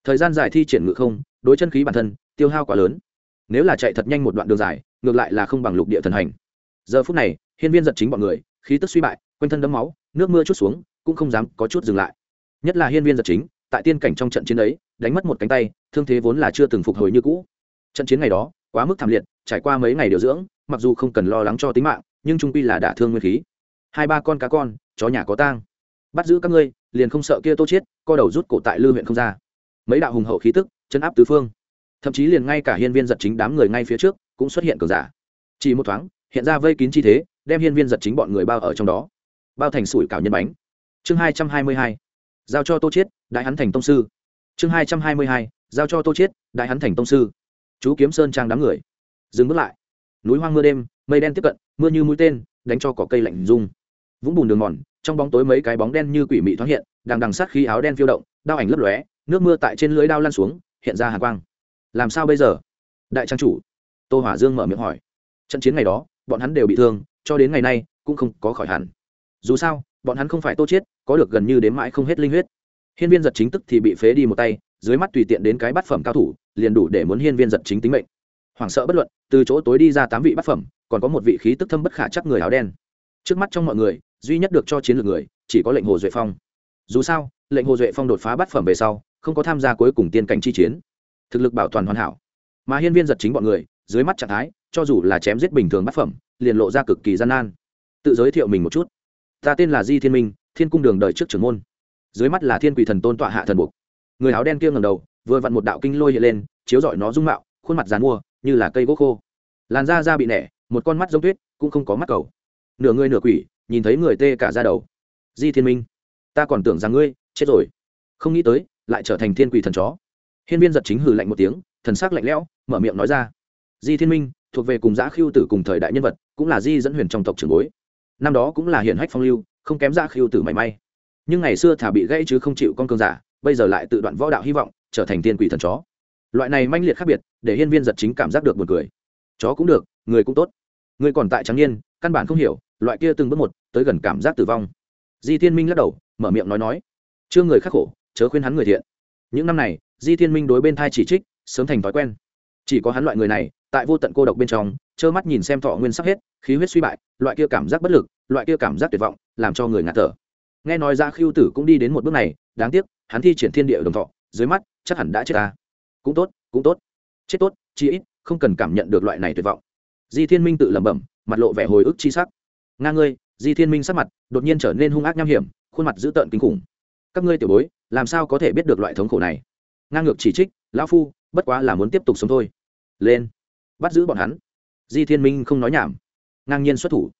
Thời gian dài thi triển ngự không, đối chân khí bản thân, tiêu hao quá lớn. Nếu là chạy thật nhanh một đoạn đường dài, ngược lại là không bằng lục địa thần hành. Giờ phút này, hiên viên giật chính bọn người, khí tức suy bại, quanh thân đấm máu, nước mưa chút xuống, cũng không dám có chút dừng lại. Nhất là hiên viên giật chính tại tiên cảnh trong trận chiến ấy, đánh mất một cánh tay, thương thế vốn là chưa từng phục hồi như cũ. Trận chiến ngày đó, quá mức thảm liệt, trải qua mấy ngày điều dưỡng, mặc dù không cần lo lắng cho tính mạng, nhưng trung pi là đả thương nguyên khí. Hai ba con cá con, chó nhà có tang. Bắt giữ các ngươi, liền không sợ kia tô chết, co đầu rút cổ tại lư huyện không ra. Mấy đạo hùng hậu khí tức, chấn áp tứ phương. Thậm chí liền ngay cả hiên viên giật chính đám người ngay phía trước, cũng xuất hiện cường giả. Chỉ một thoáng, hiện ra vây kín chi thế, đem hiên viên giật chính bọn người bao ở trong đó. Bao thành sủi cảo nhân bánh. Chương hai trăm hai mươi hai. Giao cho tô chiết đại hắn thành tông sư. Chương hai trăm hai mươi hai, giao cho tô chiết, đại hắn thành tông sư. Chú kiếm sơn trang đám người. Dừng bước lại. Núi hoang mưa đêm, mây đen tiếp cận, mưa như mũi tên, đánh cho cỏ cây lạnh rung. Vũng bùn đường mòn, trong bóng tối mấy cái bóng đen như quỷ mị thoáng hiện, đằng đằng sát khí áo đen phiêu động, đao ảnh lấp lóe, nước mưa tại trên lưới đao lan xuống, hiện ra hàng quang. Làm sao bây giờ? Đại trang chủ. Tô hỏa dương mở miệng hỏi. Trận chiến ngày đó, bọn hắn đều bị thương, cho đến ngày nay, cũng không có khỏi hẳn. Dù sao, bọn hắn không phải tô chết có được gần như đến mãi không hết linh huyết hiên viên giật chính tức thì bị phế đi một tay, dưới mắt tùy tiện đến cái bát phẩm cao thủ, liền đủ để muốn hiên viên giật chính tính mệnh. Hoảng sợ bất luận, từ chỗ tối đi ra tám vị bát phẩm, còn có một vị khí tức thâm bất khả chắc người áo đen. Trước mắt trong mọi người, duy nhất được cho chiến lược người, chỉ có lệnh hồ duệ phong. Dù sao, lệnh hồ duệ phong đột phá bát phẩm về sau, không có tham gia cuối cùng tiên cảnh chi chiến. Thực lực bảo toàn hoàn hảo. Mà hiên viên giật chính bọn người, dưới mắt trạng thái, cho dù là chém giết bình thường bát phẩm, liền lộ ra cực kỳ gian nan. Tự giới thiệu mình một chút. Ta tên là di thiên minh, thiên cung đường đời trước trưởng môn dưới mắt là thiên quỷ thần tôn tọa hạ thần buộc. Người áo đen kia ngầm đầu, vừa vặn một đạo kinh lôi hiện lên, chiếu rọi nó rung mạo, khuôn mặt dàn mua, như là cây gỗ khô. Làn da da bị nẻ, một con mắt giống tuyết, cũng không có mắt cầu. Nửa người nửa quỷ, nhìn thấy người tê cả ra đầu. Di thiên minh, ta còn tưởng rằng ngươi, chết rồi. Không nghĩ tới, lại trở thành thiên quỷ thần chó. Hiên viên giật chính hừ lạnh một tiếng, thần sắc lạnh lẽo, mở miệng nói ra. Di thiên minh, thuộc về cùng giã khiêu tử cùng thời đại nhân vật, cũng là di dẫn huyền trong tộc trường bối. Năm đó cũng là hiển hách phong lưu, không kém giã khiêu tử mảy may nhưng ngày xưa thả bị gãy chứ không chịu con cương giả, bây giờ lại tự đoạn võ đạo hy vọng, trở thành tiên quỷ thần chó. Loại này manh liệt khác biệt, để hiên viên giật chính cảm giác được buồn cười. chó cũng được, người cũng tốt. Người còn tại trắng niên, căn bản không hiểu, loại kia từng bước một, tới gần cảm giác tử vong. Di thiên minh lắc đầu, mở miệng nói nói. Chưa người khắc khổ, chớ khuyên hắn người thiện. Những năm này, di thiên minh đối bên thai chỉ trích, sớm thành thói quen. Chỉ có hắn loại người này, tại vô tận cô độc bên trong, trơ mắt nhìn xem thọ nguyên sắp hết, khí huyết suy bại, loại kia cảm giác bất lực, loại kia cảm giác tuyệt vọng, làm cho người ngạt thở nghe nói ra khiêu tử cũng đi đến một bước này, đáng tiếc, hắn thi triển thiên địa đồng thọ, dưới mắt, chắc hẳn đã chết ta. Cũng tốt cũng tốt. Chết tốt chi ít, không cần cảm nhận được loại này tuyệt vọng. Di thiên minh tự lẩm bẩm, mặt lộ vẻ hồi ức chi sắc. Nga ngươi, di thiên minh sắc mặt, đột nhiên trở nên hung ác nham hiểm, khuôn mặt dữ tợn kinh khủng. Các ngươi tiểu bối, làm sao có thể biết được loại thống khổ này? Ngang ngược chỉ trích, lão phu, bất quá là muốn tiếp tục sống thôi. Lên, bắt giữ bọn hắn. Di thiên minh không nói nhảm. Ngang nhiên xuất thủ.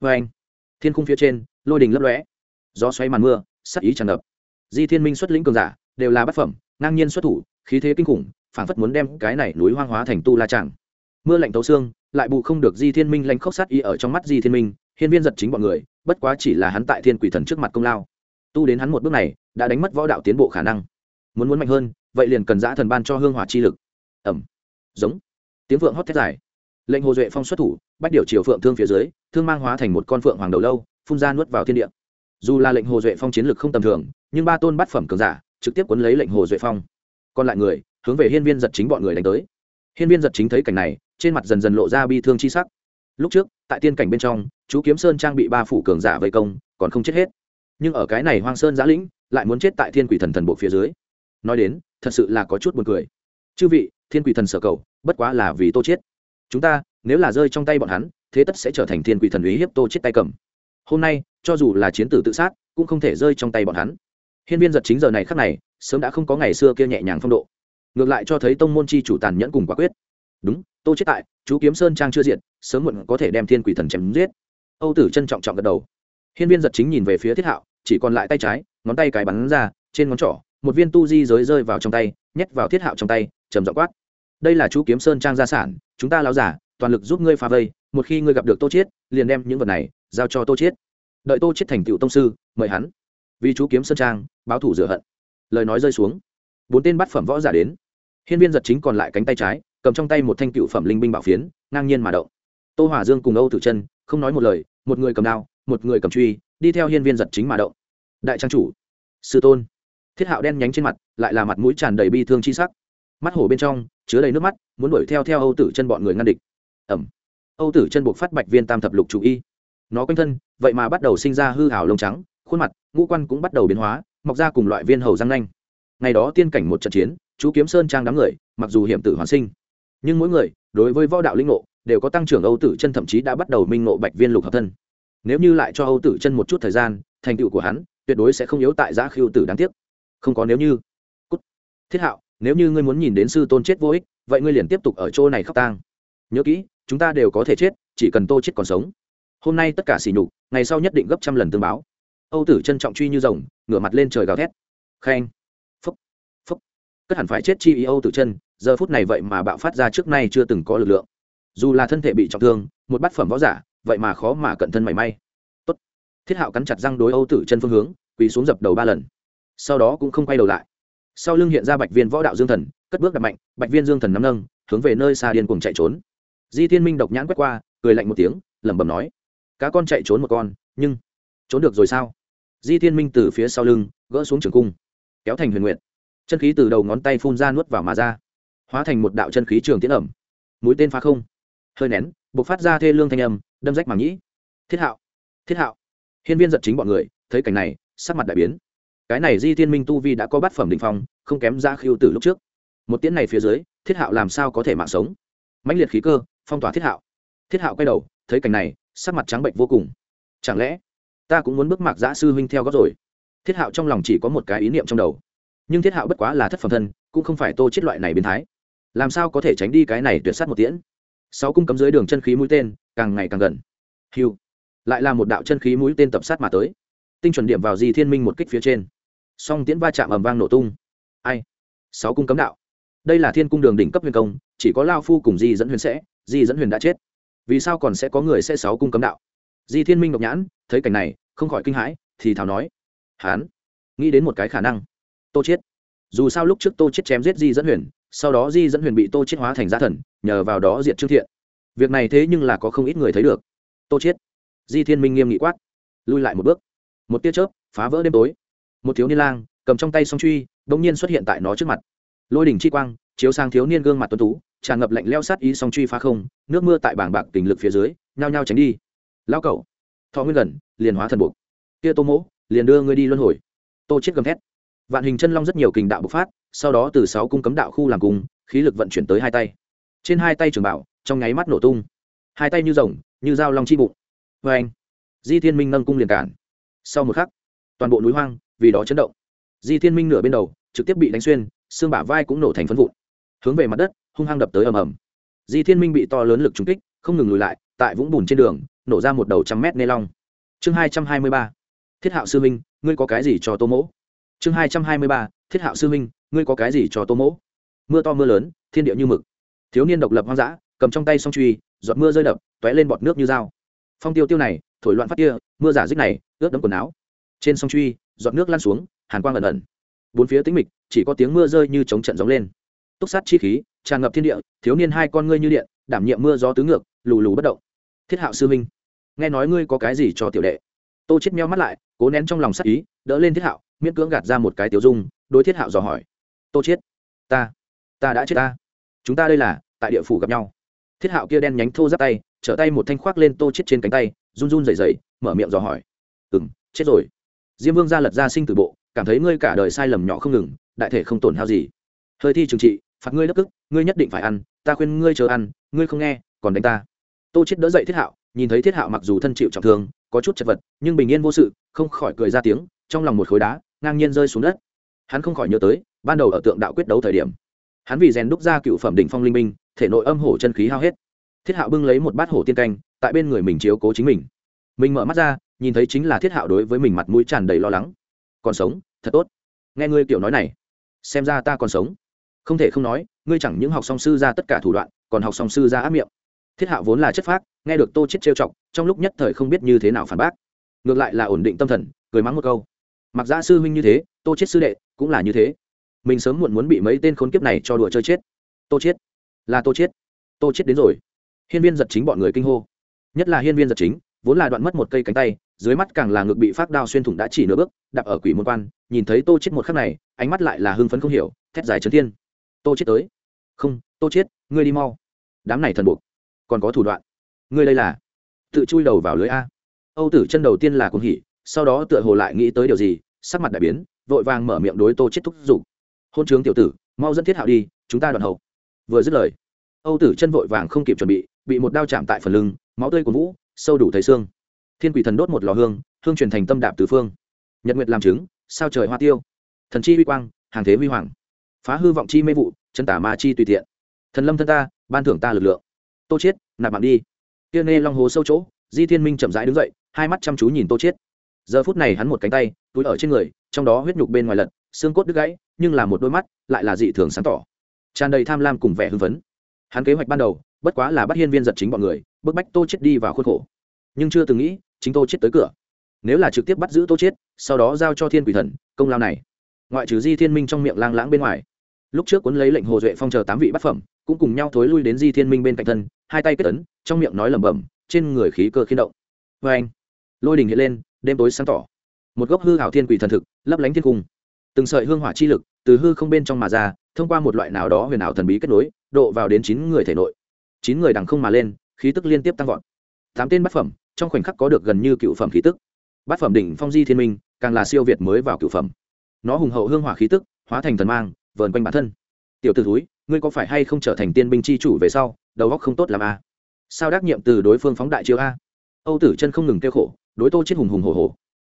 Vê anh thiên khung phía trên, lôi đình lấp lóe gió xoay màn mưa, sắc ý tràn ngập. Di thiên minh xuất lĩnh cường giả, đều là bát phẩm, ngang nhiên xuất thủ, khí thế kinh khủng, phảng phất muốn đem cái này núi hoang hóa thành tu la tràng. Mưa lạnh tấu xương, lại bù không được di thiên minh lanh khốc sát ý ở trong mắt di thiên minh, hiên viên giật chính bọn người, bất quá chỉ là hắn tại thiên quỷ thần trước mặt công lao. Tu đến hắn một bước này, đã đánh mất võ đạo tiến bộ khả năng. Muốn muốn mạnh hơn, vậy liền cần giã thần ban cho hương hỏa chi lực. Ẩm. Giống. Tiếng vượng hót thét dài. Lệnh hồ duệ phong xuất thủ, bách điều chiều phượng thương phía dưới, thương mang hóa thành một con phượng hoàng đầu lâu, phun ra nuốt vào thiên địa dù là lệnh hồ duệ phong chiến lực không tầm thường, nhưng ba tôn bát phẩm cường giả trực tiếp cuốn lấy lệnh hồ duệ phong. Còn lại người, hướng về hiên viên giật chính bọn người đánh tới. Hiên viên giật chính thấy cảnh này, trên mặt dần dần lộ ra bi thương chi sắc. Lúc trước, tại tiên cảnh bên trong, chú kiếm sơn trang bị ba phủ cường giả vây công, còn không chết hết. Nhưng ở cái này hoang sơn giã lĩnh, lại muốn chết tại thiên quỷ thần thần bộ phía dưới. Nói đến, thật sự là có chút buồn cười. Chư vị, thiên quỷ thần sở cầu, bất quá là vì tô chết. Chúng ta, nếu là rơi trong tay bọn hắn, thế tất sẽ trở thành thiên quỷ thần uy hiếp tô chết tay cầm. Hôm nay cho dù là chiến tử tự sát, cũng không thể rơi trong tay bọn hắn. Hiên viên giật chính giờ này khắc này, sớm đã không có ngày xưa kia nhẹ nhàng phong độ. Ngược lại cho thấy tông môn chi chủ tàn nhẫn cùng quả quyết. Đúng, tô chết tại, chú kiếm sơn trang chưa diện, sớm muộn có thể đem thiên quỷ thần chém giết. Âu tử trân trọng trọng gật đầu. Hiên viên giật chính nhìn về phía thiết hạo, chỉ còn lại tay trái, ngón tay cái bắn ra, trên ngón trỏ, một viên tu di giới rơi vào trong tay, nhét vào thiết hạo trong tay, trầm dọ quát. Đây là chú kiếm sơn trang gia sản, chúng ta lao giả, toàn lực giúp ngươi phá vây, một khi ngươi gặp được tô chiết liền đem những vật này giao cho tô chiết đợi tô chết thành tựu tông sư, mời hắn. Vì chú kiếm sơn trang, báo thủ rửa hận. Lời nói rơi xuống. Bốn tên bắt phẩm võ giả đến. Hiên viên giật chính còn lại cánh tay trái, cầm trong tay một thanh cựu phẩm linh binh bảo phiến, ngang nhiên mà động. Tô hỏa dương cùng âu tử chân không nói một lời, một người cầm đao, một người cầm truy, đi theo hiên viên giật chính mà động. Đại trang chủ, sư tôn. Thiết hạo đen nhánh trên mặt, lại là mặt mũi tràn đầy bi thương chi sắc. Mắt hổ bên trong, chứa đầy nước mắt, muốn đuổi theo theo âu tử chân bọn người ngăn địch. Ẩm. Âu tử chân buộc phát bạch viên tam thập lục chủ y. Nó quanh thân vậy mà bắt đầu sinh ra hư hào lông trắng, khuôn mặt, ngũ quan cũng bắt đầu biến hóa, mọc ra cùng loại viên hầu răng nanh. Ngày đó tiên cảnh một trận chiến, chú kiếm sơn trang đám người, mặc dù hiểm tử hoàn sinh, nhưng mỗi người, đối với võ đạo linh ngộ, đều có tăng trưởng âu tử chân thậm chí đã bắt đầu minh ngộ bạch viên lục hợp thân. Nếu như lại cho âu tử chân một chút thời gian, thành tựu của hắn, tuyệt đối sẽ không yếu tại giã khiêu tử đáng tiếc. Không có nếu như. Cút. thiết hạo, nếu như ngươi muốn nhìn đến sư tôn chết vô ích, vậy ngươi liền tiếp tục ở chỗ này khóc tang. Nhớ kỹ, chúng ta đều có thể chết, chỉ cần tô chết còn sống hôm nay tất cả xỉ nhục, ngày sau nhất định gấp trăm lần tương báo. Âu tử trân trọng truy như rồng, ngửa mặt lên trời gào thét. Khen phúc. Phúc. Cất hẳn phải chết chi ý âu tử chân giờ phút này vậy mà bạo phát ra trước nay chưa từng có lực lượng. Dù là thân thể bị trọng thương, một bát phẩm võ giả, vậy mà khó mà cận thân mảy may. Tốt. thiết hạo cắn chặt răng đối âu tử chân phương hướng, quỳ xuống dập đầu ba lần. Sau đó cũng không quay đầu lại. Sau lưng hiện ra bạch viên võ đạo dương thần, cất bước đập mạnh, bạch viên dương thần nắm nâng, hướng về nơi xa điên cùng chạy trốn. Di thiên minh độc nhãn quét qua, cười lạnh một tiếng, lẩm bẩm nói cá con chạy trốn một con, nhưng trốn được rồi sao? Di thiên minh từ phía sau lưng, gỡ xuống trường cung, kéo thành huyền nguyện chân khí từ đầu ngón tay phun ra nuốt vào mà ra, hóa thành một đạo chân khí trường tiến ẩm. Mũi tên phá không. Hơi nén b ộ c phát ra thê lương thanh âm, đâm rách màng nhĩ. Thiết hạo thiết hạo. Hiên viên giật chính bọn người, thấy cảnh này, sắc mặt đại biến. Cái này di thiên minh tu vi đã có bát phẩm đình phong, không kém ra khiêu từ lúc trước. Một tiễn này phía dưới, thiết hạo làm sao có thể mạng sống? Mãnh liệt khí cơ, phong tỏa thiết hạo. Thiết hạo quay đầu, thấy cảnh này sắc mặt trắng bệnh vô cùng. Chẳng lẽ, ta cũng muốn bước mạc giã sư huynh theo gót rồi? Thiết hạo trong lòng chỉ có một cái ý niệm trong đầu. Nhưng thiết hạo bất quá là thất phẩm thân, cũng không phải tô chết loại này biến thái. Làm sao có thể tránh đi cái này tuyệt sát một tiễn? Sáu cung cấm dưới đường chân khí mũi tên, càng ngày càng gần. Hiu lại là một đạo chân khí mũi tên tập sát mà tới. Tinh chuẩn điểm vào di thiên minh một kích phía trên. Song tiễn va chạm ầm vang nổ tung. Ai? Sáu cung cấm đạo. Đây là thiên cung đường đỉnh cấp huyền công, chỉ có lao phu cùng di dẫn huyền sẽ, di dẫn huyền đã chết vì sao còn sẽ có người sẽ sáu cung cấm đạo? Di thiên minh độc nhãn, thấy cảnh này, không khỏi kinh hãi, thì thảo nói, hán, nghĩ đến một cái khả năng. Tô chết dù sao lúc trước tô chết chém giết di dẫn huyền, sau đó di dẫn huyền bị tô chết hóa thành gia thần, nhờ vào đó diệt trương thiện. Việc này thế nhưng là có không ít người thấy được. Tô chết di thiên minh nghiêm nghị quát, lui lại một bước. Một tia chớp, phá vỡ đêm tối. Một thiếu niên lang, cầm trong tay song truy bỗng nhiên xuất hiện tại nó trước mặt. Lôi đỉnh chi quang, chiếu sang thiếu niên gương mặt tuấn tú tràn ngập lạnh leo sát ý song truy phá không, nước mưa tại bảng bạc tình lực phía dưới, nhao nhao tránh đi. Lao cẩu, thọ nguyên gần, liền hóa thần buộc. Kia tô mỗ, liền đưa ngươi đi luân hồi. Tô chết gầm thét. Vạn hình chân long rất nhiều kình đạo bộc phát, sau đó từ sáu cung cấm đạo khu làm cung, khí lực vận chuyển tới hai tay. Trên hai tay trường bảo, trong nháy mắt nổ tung. Hai tay như rồng, như dao long chi bụng. Vê anh, di thiên minh nâng cung liền cản. Sau một khắc, toàn bộ núi hoang, vì đó chấn động. Di thiên minh nửa bên đầu, trực tiếp bị đánh xuyên, xương bả vai cũng nổ thành phân vụn. Hướng về mặt đất hung hăng đập tới ầm ầm. Di thiên minh bị to lớn lực trúng kích, không ngừng lùi lại, tại vũng bùn trên đường, nổ ra một đầu trăm mét nê long. Chương hai trăm hai mươi ba, thiết hạo sư minh, ngươi có cái gì cho tô mỗ? Chương hai trăm hai mươi ba, thiết hạo sư minh, ngươi có cái gì cho tô mỗ? Mưa to mưa lớn, thiên địa như mực. Thiếu niên độc lập hoang dã, cầm trong tay song truy, giọt mưa rơi đập t ó é lên bọt nước như dao. Phong tiêu tiêu này, thổi loạn phát kia, mưa giả dích này, ướt đẫm quần áo. Trên song truy, giọt nước lan xuống, hàn quang ẩn ẩn. Bốn phía tĩnh mịch, chỉ có tiếng mưa rơi như chống trận gióng lên túc sát chi khí, tràn ngập thiên địa, thiếu niên hai con ngươi như điện, đảm nhiệm mưa gió tứ ngược, lù lù bất động. Thiết hạo sư minh nghe nói ngươi có cái gì cho tiểu đệ? Tô chết meo mắt lại, cố nén trong lòng sắc ý, đỡ lên thiết hạo, miễn cưỡng gạt ra một cái tiểu dung, đối thiết hạo dò hỏi. Tô chết, ta ta đã chết ta. Chúng ta đây là, tại địa phủ gặp nhau. Thiết hạo kia đen nhánh thô giáp tay, trở tay một thanh khoác lên tô chết trên cánh tay, run run rẩy rẩy, mở miệng dò hỏi. Ừm, chết rồi. Diêm vương gia lật ra sinh tử bộ, cảm thấy ngươi cả đời sai lầm nhỏ không ngừng, đại thể không tổn hao gì. Hơi thi trừng trị phạt ngươi đất cức, ngươi nhất định phải ăn, ta khuyên ngươi chờ ăn, ngươi không nghe, còn đánh ta. Tô chết đỡ dậy thiết hạo, nhìn thấy thiết hạo mặc dù thân chịu trọng thương, có chút chật vật, nhưng bình yên vô sự, không khỏi cười ra tiếng, trong lòng một khối đá, ngang nhiên rơi xuống đất. Hắn không khỏi nhớ tới, ban đầu ở tượng đạo quyết đấu thời điểm, hắn vì rèn đúc ra cựu phẩm đỉnh phong linh minh thể nội âm hổ chân khí hao hết. Thiết hạo bưng lấy một bát hổ tiên canh, tại bên người mình chiếu cố chính mình. Mình mở mắt ra, nhìn thấy chính là thiết hạo đối với mình mặt mũi tràn đầy lo lắng. Còn sống, thật tốt. Nghe ngươi kiểu nói này, xem ra ta còn sống không thể không nói, ngươi chẳng những học song sư ra tất cả thủ đoạn, còn học song sư ra áp miệng. Thiết hạ vốn là chất phác, nghe được tô chết trêu chọc, trong lúc nhất thời không biết như thế nào phản bác. Ngược lại là ổn định tâm thần, cười mắng một câu. Mặc ra sư huynh như thế, tô chết sư đệ, cũng là như thế. Mình sớm muộn muốn bị mấy tên khốn kiếp này cho đùa chơi chết. Tô chết là tô chết tô chết đến rồi. Hiên viên giật chính bọn người kinh hô. Nhất là hiên viên giật chính, vốn là đoạn mất một cây cánh tay, dưới mắt càng là ngực bị phát đao xuyên thủng đã chỉ nửa bước, đạp ở quỷ môn quan, nhìn thấy tô chết một khắc này, ánh mắt lại là hưng phấn không hiểu, thét dài trấn thiên tô chết tới. Không, tô chết, ngươi đi mau. Đám này thần buộc. Còn có thủ đoạn. Ngươi đây là tự chui đầu vào lưới a. Âu tử chân đầu tiên là cuồng hỉ, sau đó tựa hồ lại nghĩ tới điều gì, sắc mặt đại biến, vội vàng mở miệng đối tô chết thúc giục. Hôn trướng tiểu tử, mau dẫn thiết hạo đi, chúng ta đoạn hậu. Vừa dứt lời, âu tử chân vội vàng không kịp chuẩn bị bị một đao chạm tại phần lưng, máu tươi của vũ, sâu đủ thấy xương. Thiên quỷ thần đốt một lò hương hương truyền thành tâm đạp tứ phương. Nhật nguyệt làm chứng, sao trời hoa tiêu. Thần chi huy quang, hàng thế huy hoàng phá hư vọng chi mê vụ, chân tả ma chi tùy tiện. Thần lâm thân ta, ban thưởng ta lực lượng. Tô chiết, nạp mạng đi. Tiên nê long hồ sâu chỗ, di thiên minh chậm rãi đứng dậy, hai mắt chăm chú nhìn tô chiết. Giờ phút này hắn một cánh tay, túi ở trên người, trong đó huyết nhục bên ngoài lật, xương cốt đứt gãy, nhưng là một đôi mắt, lại là dị thường sáng tỏ. Tràn đầy tham lam cùng vẻ hưng phấn. Hắn kế hoạch ban đầu, bất quá là bắt hiên viên giật chính bọn người, bức bách tô chết đi vào khuôn khổ. Nhưng chưa từng nghĩ, chính tô chết tới cửa. Nếu là trực tiếp bắt giữ tô chết sau đó giao cho thiên quỷ thần, công lao này ngoại trừ di thiên minh trong miệng lang lãng bên ngoài. Lúc trước cuốn lấy lệnh hồ duệ phong chờ tám vị bát phẩm, cũng cùng nhau thối lui đến di thiên minh bên cạnh thân, hai tay kết tấn trong miệng nói lẩm bẩm, trên người khí cơ khiến động. Vê anh, lôi đình hiện lên, đêm tối sáng tỏ. Một gốc hư hảo thiên quỷ thần thực, lấp lánh thiên cung. Từng sợi hương hỏa chi lực, từ hư không bên trong mà ra, thông qua một loại nào đó huyền ảo thần bí kết nối, độ vào đến chín người thể nội. Chín người đằng không mà lên, khí tức liên tiếp tăng vọt. Tám tên bát phẩm, trong khoảnh khắc có được gần như cựu phẩm khí tức. Bát phẩm đỉnh phong di thiên minh, càng là siêu việt mới vào cựu phẩm nó hùng hậu hương hỏa khí tức, hóa thành thần mang, vờn quanh bản thân. Tiểu t ử thúi, ngươi có phải hay không trở thành tiên binh c h i chủ về sau, đầu góc không tốt làm a à? sao đắc nhiệm từ đối phương phóng đại chiếu a? Âu tử chân không ngừng kêu khổ, đối tô chết hùng hùng hồ hồ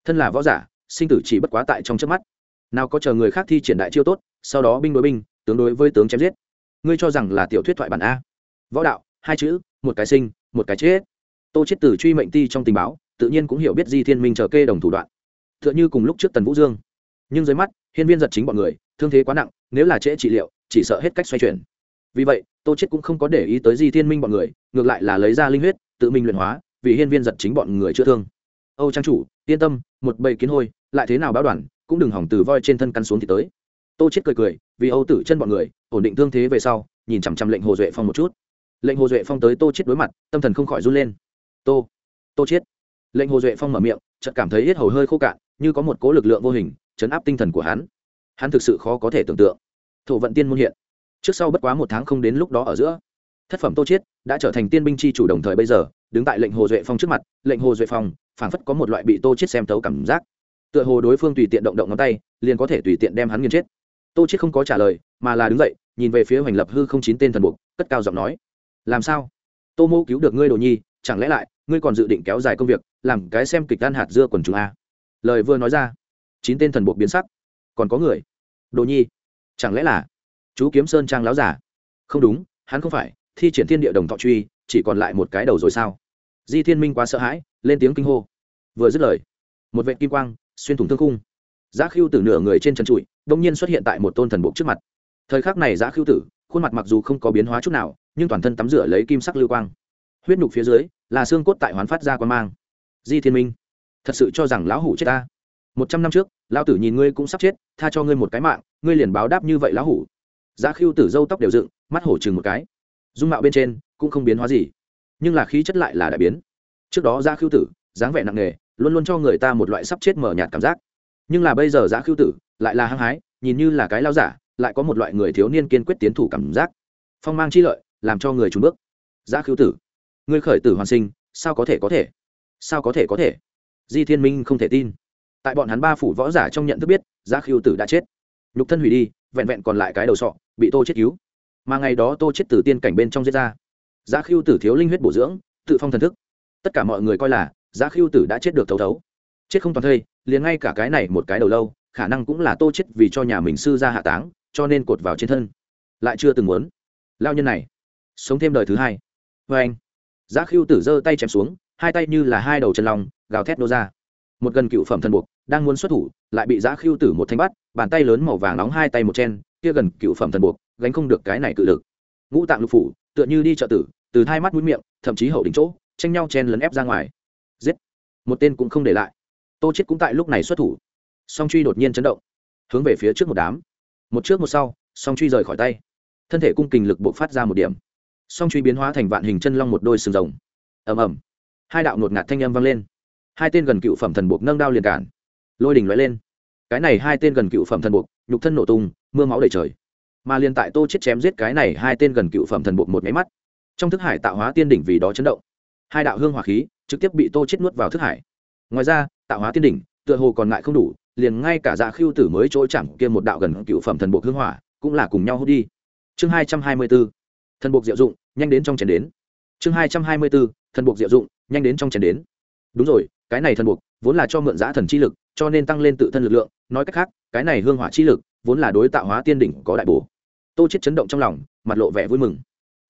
thân là võ giả, sinh tử chỉ bất quá tại trong trước mắt. Nào có chờ người khác thi triển đại chiêu tốt, sau đó binh đối binh, tướng đối với tướng chém giết. Ngươi cho rằng là tiểu thuyết thoại bản a? Võ đạo, hai chữ, một cái sinh, một cái chết. Tô chết tử truy mệnh ti trong tình báo, tự nhiên cũng hiểu biết di thiên minh chờ kê đồng thủ đoạn. T h ư ợ n h ư cùng lúc trước tần vũ dương nhưng dưới mắt, hiên viên giật chính bọn người, thương thế quá nặng, nếu là trễ trị liệu, chỉ sợ hết cách xoay chuyển. Vì vậy, tô chết cũng không có để ý tới di thiên minh bọn người, ngược lại là lấy ra linh huyết, tự mình luyện hóa, vì hiên viên giật chính bọn người chữa thương. Âu trang chủ, yên tâm, một bầy kiến hôi, lại thế nào báo đoàn, cũng đừng hỏng từ voi trên thân căn xuống thì tới. Tô chết cười cười, vì âu tử chân bọn người, ổn định thương thế về sau, nhìn chằm chằm lệnh hồ duệ phong một chút. Lệnh hồ duệ phong tới tô chết đối mặt, tâm thần không khỏi run lên. Tô tô chết lệnh hồ duệ phong mở miệng, chợt cảm thấy hết hầu hơi khô cạn, như có một cố lực lượng vô hình chấn áp tinh thần của hắn. Hắn thực sự khó có thể tưởng tượng. Thổ vận tiên môn hiện. Trước sau bất quá một tháng không đến lúc đó ở giữa, thất phẩm tô chiết đã trở thành tiên binh chi chủ đồng thời bây giờ, đứng tại lệnh hồ duệ phong trước mặt, lệnh hồ duệ phong phảng phất có một loại bị tô chiết xem thấu cảm giác. Tựa hồ đối phương tùy tiện động động ngón tay, liền có thể tùy tiện đem hắn nghiền chết. Tô chiết không có trả lời, mà là đứng dậy, nhìn về phía hoành lập hư không chín tên thần buộc, cất cao giọng nói, làm sao? Tô mô cứu được ngươi đồ nhi, chẳng lẽ lại, ngươi còn dự định kéo dài công việc, làm cái xem kịch đan hạt dưa quần chúng a? Lời vừa nói ra chín tên thần buộc biến sắc. Còn có người? Đồ nhi. Chẳng lẽ là chú kiếm sơn trang láo giả không đúng, hắn không phải, thi triển thiên địa đồng thọ truy, chỉ còn lại một cái đầu rồi sao? Di thiên minh quá sợ hãi, lên tiếng kinh hô. Vừa dứt lời, một vệ kim quang xuyên thủng thương khung. Giá khiêu Tử nửa người trên trần trụi đông nhiên xuất hiện tại một tôn thần buộc trước mặt. Thời khắc này giá khiêu tử, khuôn mặt mặc dù không có biến hóa chút nào, nhưng toàn thân tắm rửa lấy kim sắc lưu quang. Huyết nhục phía dưới là xương cốt tại hoán phát ra quan mang. Di thiên minh, thật sự cho rằng lão hủ chết ta một trăm năm trước, lão tử nhìn ngươi cũng sắp chết, tha cho ngươi một cái mạng, ngươi liền báo đáp như vậy lão hủ. Giá khiêu tử dâu tóc đều dựng, mắt hổ chừng một cái. Dung mạo bên trên cũng không biến hóa gì, nhưng là khí chất lại là đại biến. Trước đó giá khiêu tử, dáng vẻ nặng nề, luôn luôn cho người ta một loại sắp chết mở nhạt cảm giác. Nhưng là bây giờ giá khiêu tử lại là hăng hái, nhìn như là cái lao giả, lại có một loại người thiếu niên kiên quyết tiến thủ cảm giác. Phong mang chi lợi, làm cho người trùn bước. Giá khiêu tử, ngươi khởi tử hoàn sinh, sao có thể có thể? Sao có thể có thể? Di thiên minh không thể tin tại bọn hắn ba phủ võ giả trong nhận thức biết, giá khiêu tử đã chết. Nhục thân hủy đi, vẹn vẹn còn lại cái đầu sọ, bị tô chết cứu. Mà ngày đó tô chết từ tiên cảnh bên trong giết ra. Giá khiêu tử thiếu linh huyết bổ dưỡng, tự phong thần thức. Tất cả mọi người coi là, giá khiêu tử đã chết được thấu thấu. Chết không toàn thây, liền ngay cả cái này một cái đầu lâu, khả năng cũng là tô chết vì cho nhà mình sư ra hạ táng, cho nên cột vào trên thân. Lại chưa từng muốn. Lao nhân này, sống thêm đời thứ hai. Vê anh. Giá khiêu tử giơ tay chém xuống, hai tay như là hai đầu chân lòng gào thét nô ra một gần cựu phẩm thần buộc, đang muốn xuất thủ, lại bị giã khiêu tử một thanh bắt, bàn tay lớn màu vàng nóng hai tay một chen, kia gần cựu phẩm thần buộc, gánh không được cái này cự lực. Ngũ tạng lục phủ, tựa như đi trợ tử, từ hai mắt mũi miệng, thậm chí hậu đỉnh chỗ, tranh nhau chen lấn ép ra ngoài. Giết! Một tên cũng không để lại. Tô chết cũng tại lúc này xuất thủ. Song truy đột nhiên chấn động, hướng về phía trước một đám. Một trước một sau, song truy rời khỏi tay. Thân thể cung kình lực bộc phát ra một điểm. Song truy biến hóa thành vạn hình chân long một đôi sừng rồng. Ầm ầm. Hai đạo ngột ngạt thanh âm vang lên hai tên gần cựu phẩm thần buộc nâng đao liền cản. Lôi đỉnh lóe lên. Cái này hai tên gần cựu phẩm thần buộc, nhục thân nổ tung, mưa máu đầy trời. Mà liền tại tô chết chém giết cái này hai tên gần cựu phẩm thần buộc một máy mắt, trong thức hải tạo hóa tiên đỉnh vì đó chấn động. Hai đạo hương hỏa khí trực tiếp bị tô chết nuốt vào thức hải. Ngoài ra, tạo hóa tiên đỉnh tựa hồ còn ngại không đủ, liền ngay cả dạ khiêu tử mới chỗ chẳng kia một đạo gần cựu phẩm thần buộc hương hỏa cũng là cùng nhau hút đi. Chương hai trăm hai mươi bốn, thần buộc diệu dụng, nhanh đến trong chén đến. Chương hai trăm hai mươi bốn, thần buộc diệu dụng, nhanh đến trong chén đến. Đúng rồi cái này thần buộc, vốn là cho mượn giã thần chi lực, cho nên tăng lên tự thân lực lượng. Nói cách khác, cái này hương hỏa chi lực, vốn là đối tạo hóa tiên đỉnh có đại bổ. Tô chết chấn động trong lòng, mặt lộ vẻ vui mừng.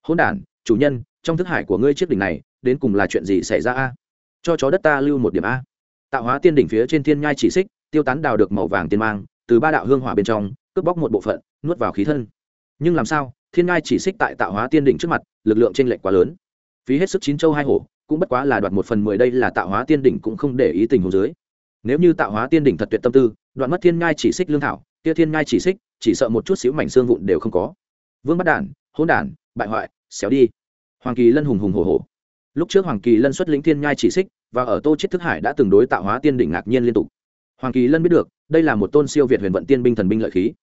Hôn đản, chủ nhân, trong thức hải của ngươi chiếc đỉnh này, đến cùng là chuyện gì xảy ra a? Cho chó đất ta lưu một điểm a. Tạo hóa tiên đỉnh phía trên thiên nhai chỉ xích, tiêu tán đào được màu vàng tiên mang, từ ba đạo hương hỏa bên trong, cướp bóc một bộ phận, nuốt vào khí thân. Nhưng làm sao, thiên nhai chỉ xích tại tạo hóa tiên đỉnh trước mặt, lực lượng trên lệch quá lớn. Phí hết sức chín châu hai hổ cũng bất quá là đoạt một phần mười đây là tạo hóa tiên đỉnh cũng không để ý tình hồ dưới. Nếu như tạo hóa tiên đỉnh thật tuyệt tâm tư, đoạn mất thiên ngai chỉ xích lương thảo tia thiên ngai chỉ xích, chỉ sợ một chút xíu mảnh xương vụn đều không có. Vương bắt đản, hỗn đản, bại hoại, xéo đi. Hoàng kỳ lân hùng hùng hổ hổ. Lúc trước hoàng kỳ lân xuất lĩnh thiên nhai chỉ xích, và ở tô chết thức hải đã từng đối tạo hóa tiên đỉnh ngạc nhiên liên tục. Hoàng kỳ lân biết được, đây là một tôn siêu việt huyền vận tiên binh thần binh lợi khí.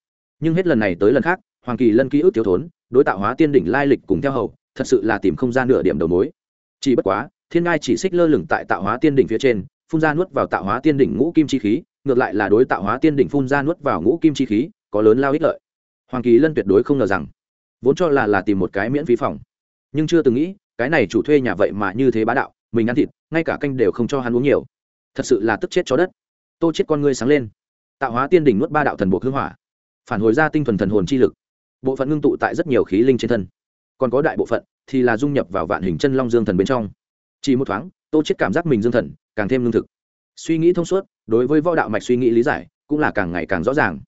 Nhưng hết lần này tới lần khác, hoàng kỳ lân ký ức thiếu thốn, đối tạo hóa tiên đỉnh lai lịch cùng theo hầu, thật sự là tìm không ra nửa điểm đầu mối. Chỉ bất quá thiên ngai chỉ xích lơ lửng tại tạo hóa tiên đỉnh phía trên, phun ra nuốt vào tạo hóa tiên đỉnh ngũ kim chi khí, ngược lại là đối tạo hóa tiên đỉnh phun ra nuốt vào ngũ kim chi khí, có lớn lao ích lợi. Hoàng kỳ lân tuyệt đối không ngờ rằng, vốn cho là là tìm một cái miễn phí phòng. Nhưng chưa từng nghĩ, cái này chủ thuê nhà vậy mà như thế bá đạo, mình ăn thịt, ngay cả canh đều không cho hắn uống nhiều. Thật sự là tức chết chó đất. Tô chết con ngươi sáng lên. Tạo hóa tiên đỉnh nuốt ba đạo thần buộc hư hỏa, phản hồi ra tinh thuần thần hồn chi lực. Bộ phận ngưng tụ tại rất nhiều khí linh trên thân. Còn có đại bộ phận thì là dung nhập vào vạn hình chân long dương thần bên trong chỉ một thoáng, tô chết cảm giác mình dương thần, càng thêm lương thực. Suy nghĩ thông suốt, đối với võ đạo mạch suy nghĩ lý giải, cũng là càng ngày càng rõ ràng.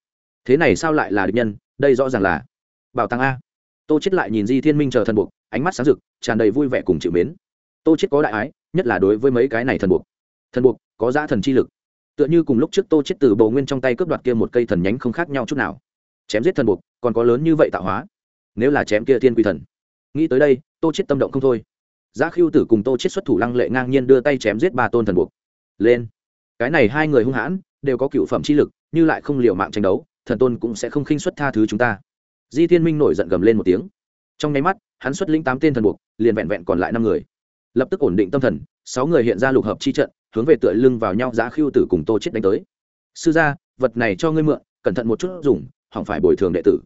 Thế này sao lại là địch nhân? Đây rõ ràng là bảo tàng a. Tô chết lại nhìn di thiên minh chờ thần buộc, ánh mắt sáng rực, tràn đầy vui vẻ cùng chịu mến. Tô chết có đại ái, nhất là đối với mấy cái này thần buộc. Thần buộc, có giá thần chi lực. Tựa như cùng lúc trước tô chết từ bầu nguyên trong tay cướp đoạt kia một cây thần nhánh không khác nhau chút nào. Chém giết thần buộc, còn có lớn như vậy tạo hóa. Nếu là chém kia thiên quỷ thần. Nghĩ tới đây, tô chết tâm động không thôi giá khiêu tử cùng tô chết xuất thủ lăng lệ ngang nhiên đưa tay chém giết ba tôn thần buộc. Lên. Cái này hai người hung hãn, đều có cựu phẩm chi lực, như lại không liều mạng tranh đấu, thần tôn cũng sẽ không khinh xuất tha thứ chúng ta. Di thiên minh nổi giận gầm lên một tiếng. Trong nháy mắt, hắn xuất lĩnh tám tên thần buộc, liền vẹn vẹn còn lại năm người. Lập tức ổn định tâm thần, sáu người hiện ra lục hợp chi trận, hướng về tựa lưng vào nhau giá khiêu tử cùng tô chết đánh tới. Sư gia, vật này cho ngươi mượn, cẩn thận một chút dùng, hỏng phải bồi thường đệ tử.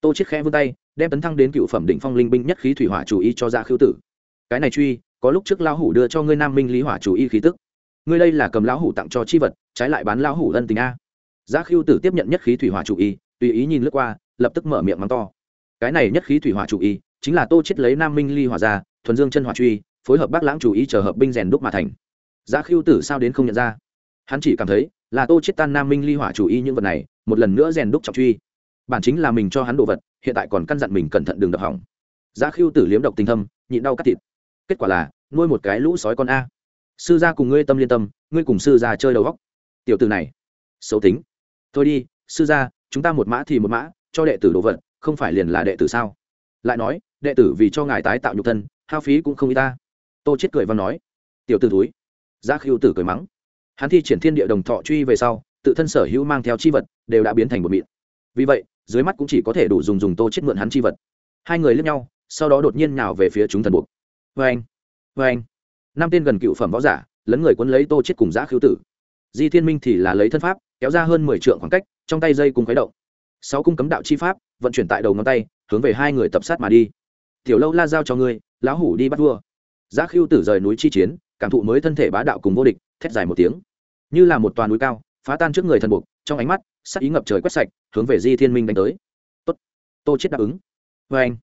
Tô chết khẽ vươn tay, đem tấn thăng đến cựu phẩm đỉnh phong linh binh nhất khí thủy hỏa chủ ý cho giá khiêu tử cái này truy, có lúc trước lão hủ đưa cho ngươi nam minh lý hỏa chủ y khí tức. Ngươi đây là cầm lão hủ tặng cho chi vật, trái lại bán lão hủ ân tình a. Giá khiêu tử tiếp nhận nhất khí thủy hỏa chủ y, tùy ý nhìn lướt qua, lập tức mở miệng mắng to. Cái này nhất khí thủy hỏa chủ y, chính là tô chết lấy nam minh ly hỏa ra, thuần dương chân hỏa truy, phối hợp bác lãng chủ y chờ hợp binh rèn đúc mà thành. Giá khiêu tử sao đến không nhận ra? Hắn chỉ cảm thấy là tô chết tan nam minh ly hỏa chủ y những vật này, một lần nữa rèn đúc trọng truy. Bản chính là mình cho hắn đồ vật, hiện tại còn căn dặn mình cẩn thận đường đập hỏng. Giá khiêu tử liếm độc tình thâm, nhịn đau cắt thịt kết quả là, nuôi một cái lũ sói con a. Sư gia cùng ngươi tâm liên tâm, ngươi cùng sư gia chơi đầu góc tiểu từ này, xấu tính. Thôi đi, sư gia, chúng ta một mã thì một mã, cho đệ tử đồ vật, không phải liền là đệ tử sao? Lại nói, đệ tử vì cho ngài tái tạo nhục thân, hao phí cũng không y ta. Tô chết cười và nói. Tiểu tử túi giá hữu tử cười mắng. Hắn thi triển thiên địa đồng thọ truy về sau, tự thân sở hữu mang theo chi vật, đều đã biến thành một mịn vì vậy, dưới mắt cũng chỉ có thể đủ dùng dùng tô chết mượn hắn chi vật. Hai người lướt nhau, sau đó đột nhiên nhào về phía chúng thần buộc vê anh vê anh năm tên gần cựu phẩm võ giả, lấn người quân lấy tô chết cùng giã khiếu tử. Di thiên minh thì là lấy thân pháp, kéo ra hơn mười trượng khoảng cách, trong tay dây cùng khuấy động. Sáu cung cấm đạo chi pháp, vận chuyển tại đầu ngón tay, hướng về hai người tập sát mà đi. Tiểu lâu la giao cho ngươi, lão hủ đi bắt vua. Giã khiêu tử rời núi chi chiến, cảm thụ mới thân thể bá đạo cùng vô địch, thét dài một tiếng. Như là một toàn núi cao, phá tan trước người thần buộc, trong ánh mắt, sắc ý ngập trời quét sạch, hướng về di thiên minh đánh tới. Tốt. Tô chết đáp ứng. Vê anh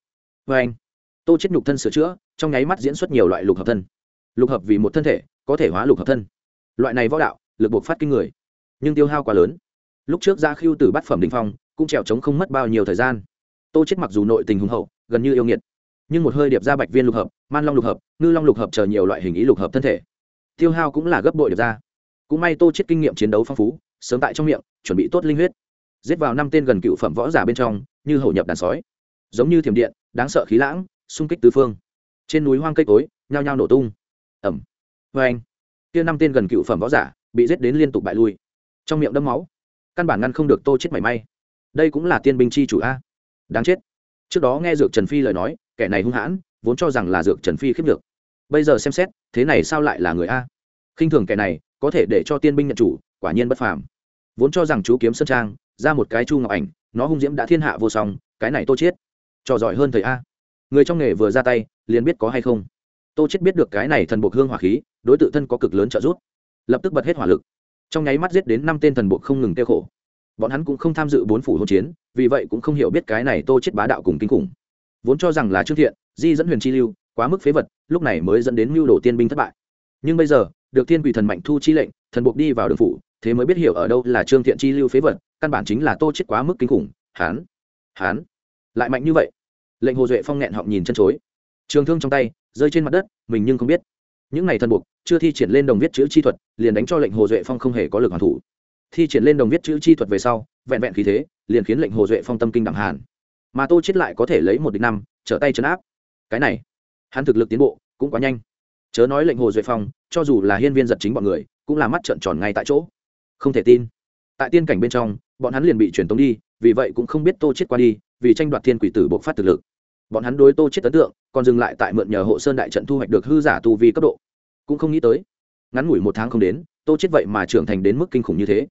vê anh tô chết nhục thân sửa chữa trong nháy mắt diễn xuất nhiều loại lục hợp thân. Lục hợp vì một thân thể, có thể hóa lục hợp thân. Loại này võ đạo, lực buộc phát kinh người, nhưng tiêu hao quá lớn. Lúc trước ra khiêu từ bát phẩm đình phong, cũng trèo trống không mất bao nhiêu thời gian. Tô chết mặc dù nội tình hùng hậu, gần như yêu nghiệt, nhưng một hơi điệp ra bạch viên lục hợp, man long lục hợp, ngư long lục hợp chờ nhiều loại hình ý lục hợp thân thể. Tiêu hao cũng là gấp bội điệp ra. Cũng may tô chết kinh nghiệm chiến đấu phong phú, sớm tại trong miệng, chuẩn bị tốt linh huyết. Giết vào năm tên gần cựu phẩm võ giả bên trong, như hậu nhập đàn sói. Giống như thiểm điện, đáng sợ khí lãng, xung kích tứ phương trên núi hoang cây cối, nhao nhao nổ tung. Ẩm. Vê anh, kia năm tên gần cựu phẩm võ giả bị giết đến liên tục bại lui. Trong miệng đâm máu, căn bản ngăn không được tô chết mảy may. Đây cũng là tiên binh chi chủ a. Đáng chết. Trước đó nghe dược trần phi lời nói, kẻ này hung hãn, vốn cho rằng là dược trần phi khiếp được bây giờ xem xét, thế này sao lại là người a? Khinh thường kẻ này, có thể để cho tiên binh nhận chủ, quả nhiên bất phàm. Vốn cho rằng chú kiếm sơn trang, ra một cái chu ngọc ảnh, nó hung diễm đã thiên hạ vô song, cái này tô chết. Trò giỏi hơn thầy a. Người trong nghề vừa ra tay liền biết có hay không. Tô chết biết được cái này thần buộc hương hỏa khí, đối tự thân có cực lớn trợ giúp. Lập tức bật hết hỏa lực. Trong nháy mắt giết đến năm tên thần buộc không ngừng tiêu khổ. Bọn hắn cũng không tham dự bốn phủ hôn chiến, vì vậy cũng không hiểu biết cái này tô chết bá đạo cùng kinh khủng. Vốn cho rằng là trương thiện, di dẫn huyền chi lưu, quá mức phế vật, lúc này mới dẫn đến mưu đồ tiên binh thất bại. Nhưng bây giờ, được thiên quỷ thần mạnh thu chi lệnh, thần buộc đi vào đường phủ, thế mới biết hiểu ở đâu là trương thiện chi lưu phế vật, căn bản chính là tô chết quá mức kinh khủng. Hán hán, lại mạnh như vậy. Lệnh hồ duệ phong nghẹn họng nhìn chân chối trường thương trong tay, rơi trên mặt đất, mình nhưng không biết. Những ngày thần buộc, chưa thi triển lên đồng viết chữ chi thuật, liền đánh cho lệnh hồ duệ phong không hề có lực hoàn thủ. Thi triển lên đồng viết chữ chi thuật về sau, vẹn vẹn khí thế, liền khiến lệnh hồ duệ phong tâm kinh đẳng hàn. Mà tô chết lại có thể lấy một địch năm, trở tay chấn áp. Cái này, hắn thực lực tiến bộ cũng quá nhanh. Chớ nói lệnh hồ duệ phong, cho dù là hiên viên giật chính bọn người, cũng là mắt trợn tròn ngay tại chỗ. Không thể tin. Tại tiên cảnh bên trong, bọn hắn liền bị truyền tống đi, vì vậy cũng không biết tô chết qua đi, vì tranh đoạt thiên quỷ tử bộc phát thực lực bọn hắn đối tô chết ấn tượng, còn dừng lại tại mượn nhờ hộ sơn đại trận thu hoạch được hư giả tu vi cấp độ. Cũng không nghĩ tới, ngắn ngủi một tháng không đến, tô chết vậy mà trưởng thành đến mức kinh khủng như thế.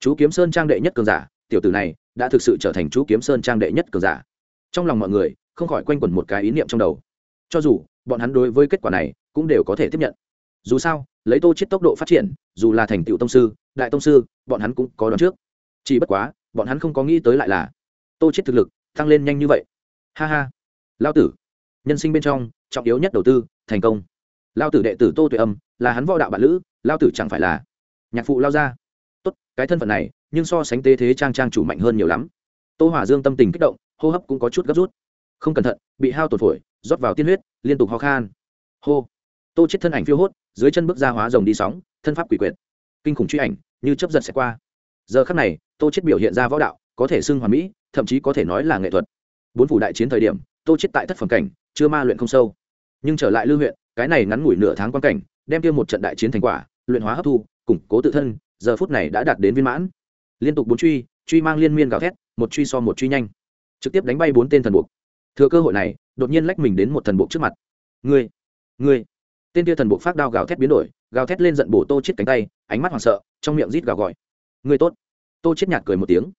Chú kiếm sơn trang đệ nhất cường giả, tiểu tử này đã thực sự trở thành chú kiếm sơn trang đệ nhất cường giả. Trong lòng mọi người, không khỏi quanh quẩn một cái ý niệm trong đầu. Cho dù, bọn hắn đối với kết quả này cũng đều có thể tiếp nhận. Dù sao, lấy tô chết tốc độ phát triển, dù là thành tựu tông sư, đại tông sư, bọn hắn cũng có đoán trước. Chỉ bất quá, bọn hắn không có nghĩ tới lại là, tô chết thực lực tăng lên nhanh như vậy. Ha ha lao tử. Nhân sinh bên trong, trọng yếu nhất đầu tư, thành công. Lao tử đệ tử tô tuệ âm, là hắn võ đạo bản lữ lao tử chẳng phải là nhạc phụ lao ra tốt, cái thân phận này, nhưng so sánh tế thế trang trang chủ mạnh hơn nhiều lắm. Tô hỏa dương tâm tình kích động, hô hấp cũng có chút gấp rút. Không cẩn thận, bị hao tổn phổi, rót vào tiên huyết, liên tục ho khan. Hô. Tô chết thân ảnh phiêu hốt, dưới chân bước ra hóa rồng đi sóng, thân pháp quỷ quyệt. Kinh khủng truy ảnh, như chấp giật sẽ qua. Giờ khắc này, tô chết biểu hiện ra võ đạo, có thể xưng hoàn mỹ, thậm chí có thể nói là nghệ thuật. Bốn phủ đại chiến thời điểm tô chết tại thất phẩm cảnh, chưa ma luyện không sâu. Nhưng trở lại lưu huyện, cái này ngắn ngủi nửa tháng quan cảnh, đem tiêu một trận đại chiến thành quả, luyện hóa hấp thu, củng cố tự thân, giờ phút này đã đạt đến viên mãn. Liên tục bốn truy truy mang liên miên gào thét, một truy so một truy nhanh. Trực tiếp đánh bay bốn tên thần buộc. Thừa cơ hội này, đột nhiên lách mình đến một thần buộc trước mặt. Ngươi ngươi. Tên kia thần buộc phát đao gào thét biến đổi, gào thét lên giận bổ tô chết cánh tay, ánh mắt hoảng sợ, trong miệng rít gào gọi. Ngươi tốt. Tô chết nhạt cười một tiếng.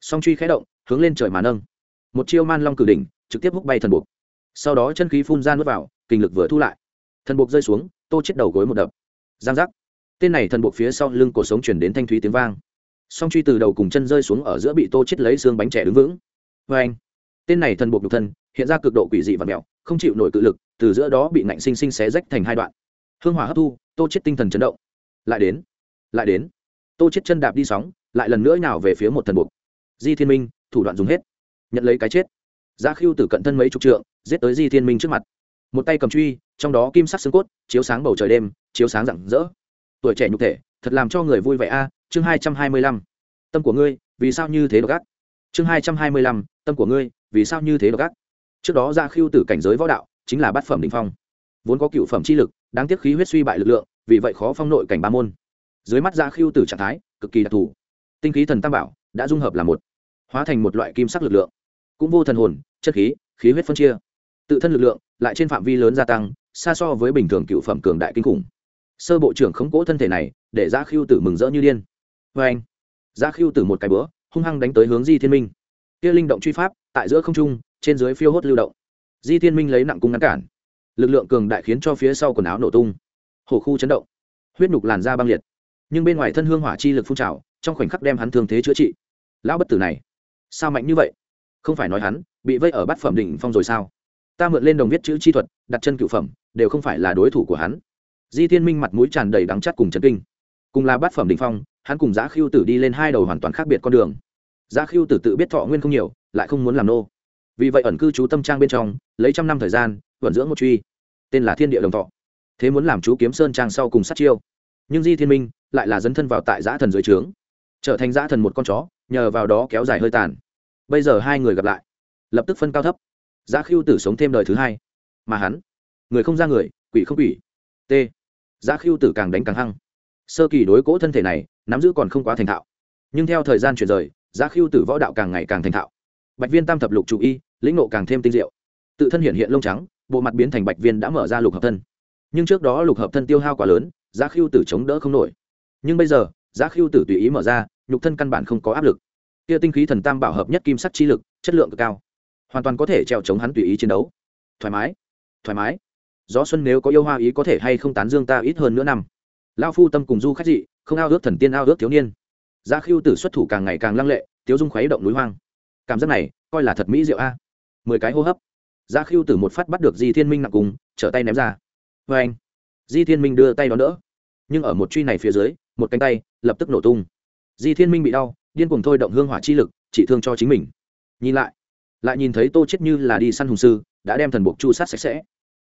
Song truy khẽ động, hướng lên trời mà nâng. Một chiêu man long cử đỉnh trực tiếp hút bay thần buộc. Sau đó chân khí phun ra nuốt vào, kinh lực vừa thu lại. Thần buộc rơi xuống, tô chết đầu gối một đập. Giang giác. Tên này thần buộc phía sau lưng cổ sống chuyển đến thanh thúy tiếng vang. Song truy từ đầu cùng chân rơi xuống ở giữa bị tô chết lấy xương bánh trẻ đứng vững. Vê anh, tên này thần buộc nhục thân, hiện ra cực độ quỷ dị và mẹo, không chịu nổi cự lực, từ giữa đó bị nạnh sinh sinh xé rách thành hai đoạn. Hương hỏa hấp thu, tô chết tinh thần chấn động. Lại đến lại đến. Tô chết chân đạp đi sóng, lại lần nữa nào về phía một thần buộc. Di thiên minh, thủ đoạn dùng hết. Nhận lấy cái chết giá khiêu Tử cận thân mấy chục trượng, giết tới di thiên minh trước mặt. Một tay cầm truy, trong đó kim sắc xương cốt, chiếu sáng bầu trời đêm, chiếu sáng rạng rỡ. Tuổi trẻ nhục thể, thật làm cho người vui vẻ a, chương hai trăm hai mươi lăm. Tâm của ngươi, vì sao như thế độc ác? Chương hai trăm hai mươi lăm, tâm của ngươi, vì sao như thế độc ác? Trước đó ra khiêu tử cảnh giới võ đạo, chính là bát phẩm đ ỉ n h phong. Vốn có cựu phẩm chi lực, đáng tiếc khí huyết suy bại lực lượng, vì vậy khó phong nội cảnh ba môn. Dưới mắt ra khiêu tử trạng thái, cực kỳ đặc thù. Tinh khí thần tam bảo, đã dung hợp là một, hóa thành một loại kim sắc lực lượng cũng vô thần hồn, chất khí khí huyết phân chia. Tự thân lực lượng lại trên phạm vi lớn gia tăng, xa so với bình thường cựu phẩm cường đại kinh khủng. Sơ bộ trưởng khống cố thân thể này, để giá khiêu tử mừng rỡ như điên. Vê anh giá khiêu tử một cái bữa, hung hăng đánh tới hướng di thiên minh. Kia linh động truy pháp, tại giữa không trung, trên dưới phiêu hốt lưu động. Di thiên minh lấy nặng cung ngăn cản. Lực lượng cường đại khiến cho phía sau quần áo nổ tung. Hồ khu chấn động. Huyết nhục làn da băng liệt. Nhưng bên ngoài thân hương hỏa chi lực phun trào, trong khoảnh khắc đem hắn thương thế chữa trị. Lão bất tử này, sao mạnh như vậy? Không phải nói hắn, bị vây ở bát phẩm đỉnh phong rồi sao? Ta mượn lên đồng viết chữ chi thuật, đặt chân cựu phẩm, đều không phải là đối thủ của hắn. Di thiên minh mặt mũi tràn đầy đắng chắt cùng trấn kinh. Cùng là bát phẩm đỉnh phong, hắn cùng giá khiêu tử đi lên hai đầu hoàn toàn khác biệt con đường. Giá khiêu tử tự biết thọ nguyên không nhiều, lại không muốn làm nô. Vì vậy ẩn cư trú tâm trang bên trong, lấy trăm năm thời gian, vận dưỡng một truy. Tên là thiên địa đồng thọ. Thế muốn làm chú kiếm sơn trang sau cùng sát chiêu. Nhưng di thiên minh lại là dấn thân vào tại giã thần dưới trướng. Trở thành giã thần một con chó, nhờ vào đó kéo dài hơi tàn bây giờ hai người gặp lại, lập tức phân cao thấp. Giá khiêu tử sống thêm đời thứ hai, mà hắn, người không ra người, quỷ không quỷ. T. Giá khiêu tử càng đánh càng hăng. Sơ kỳ đối cỗ thân thể này, nắm giữ còn không quá thành thạo. Nhưng theo thời gian chuyển rời, giá khiêu tử võ đạo càng ngày càng thành thạo. Bạch viên tam thập lục chủ y, lĩnh nộ càng thêm tinh diệu. Tự thân hiện hiện lông trắng, bộ mặt biến thành bạch viên đã mở ra lục hợp thân. Nhưng trước đó lục hợp thân tiêu hao quá lớn, giá khiêu tử chống đỡ không nổi. Nhưng bây giờ, giá khiêu tử tùy ý mở ra, nhục thân căn bản không có áp lực kia tinh khí thần tam bảo hợp nhất kim sắc chi lực, chất lượng cực cao. Hoàn toàn có thể treo chống hắn tùy ý chiến đấu. Thoải mái. Thoải mái. Gió xuân nếu có yêu hoa ý có thể hay không tán dương ta ít hơn nữa năm. Lao phu tâm cùng du khách dị, không ao ước thần tiên ao ước thiếu niên. Giá khiêu tử xuất thủ càng ngày càng lăng lệ, tiếu dung khuấy động núi hoang. Cảm giác này, coi là thật mỹ diệu a. Mười cái hô hấp. Giá khiêu tử một phát bắt được di thiên minh nặng cùng, trở tay ném ra. Vê anh, di thiên minh đưa tay đón đỡ. Nhưng ở một truy này phía dưới, một cánh tay lập tức nổ tung. Di thiên minh bị đau điên cuồng thôi động hương hỏa chi lực trị thương cho chính mình. Nhìn lại lại nhìn thấy tô chết như là đi săn hùng sư, đã đem thần buộc chu sát sạch sẽ.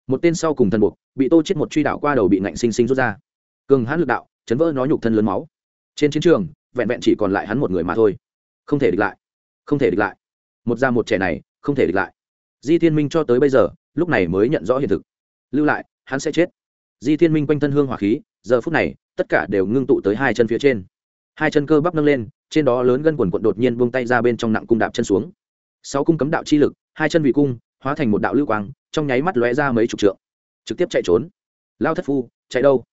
Một tên sau cùng thần buộc, bị tô chết một truy đảo qua đầu bị nạnh sinh sinh rút ra. Cường hãn lực đạo, chấn vỡ nó nhục thân lớn máu. Trên chiến trường, vẹn vẹn chỉ còn lại hắn một người mà thôi. Không thể địch lại, không thể địch lại. Một già một trẻ này, không thể địch lại. Di thiên minh cho tới bây giờ, lúc này mới nhận rõ hiện thực. Lưu lại, hắn sẽ chết. Di thiên minh quanh thân hương hỏa khí, giờ phút này, tất cả đều ngưng tụ tới hai chân phía trên. Hai chân cơ bắp nâng lên trên đó lớn gân quần quận đột nhiên buông tay ra bên trong nặng cung đạp chân xuống. Sáu cung cấm đạo chi lực, hai chân vị cung, hóa thành một đạo lưu quang, trong nháy mắt lóe ra mấy chục trượng. Trực tiếp chạy trốn. Lao thất phu, chạy đâu?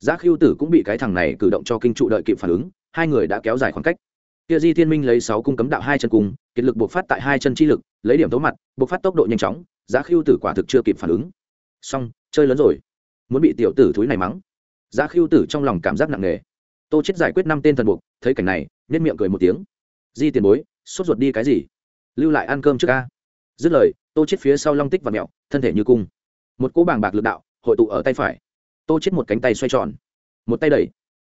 Giá khiêu tử cũng bị cái thằng này cử động cho kinh trụ đợi kịp phản ứng, hai người đã kéo dài khoảng cách. Kia di thiên minh lấy sáu cung cấm đạo hai chân cung kiệt lực buộc phát tại hai chân chi lực, lấy điểm tố mặt buộc phát tốc độ nhanh chóng, giá khiêu tử quả thực chưa kịp phản ứng. Xong, chơi lớn rồi. Muốn bị tiểu tử thúi này mắng. Giá khiêu tử trong lòng cảm giác nặng nề. Tô chết giải quyết năm tên thần buộc, thấy cảnh này nhất miệng cười một tiếng. Di tiền bối, sốt ruột đi cái gì? Lưu lại ăn cơm trước ca. Dứt lời, tô chết phía sau long tích và mẹo, thân thể như cung. Một cỗ bàng bạc lực đạo hội tụ ở tay phải. Tô chết một cánh tay xoay tròn, một tay đẩy.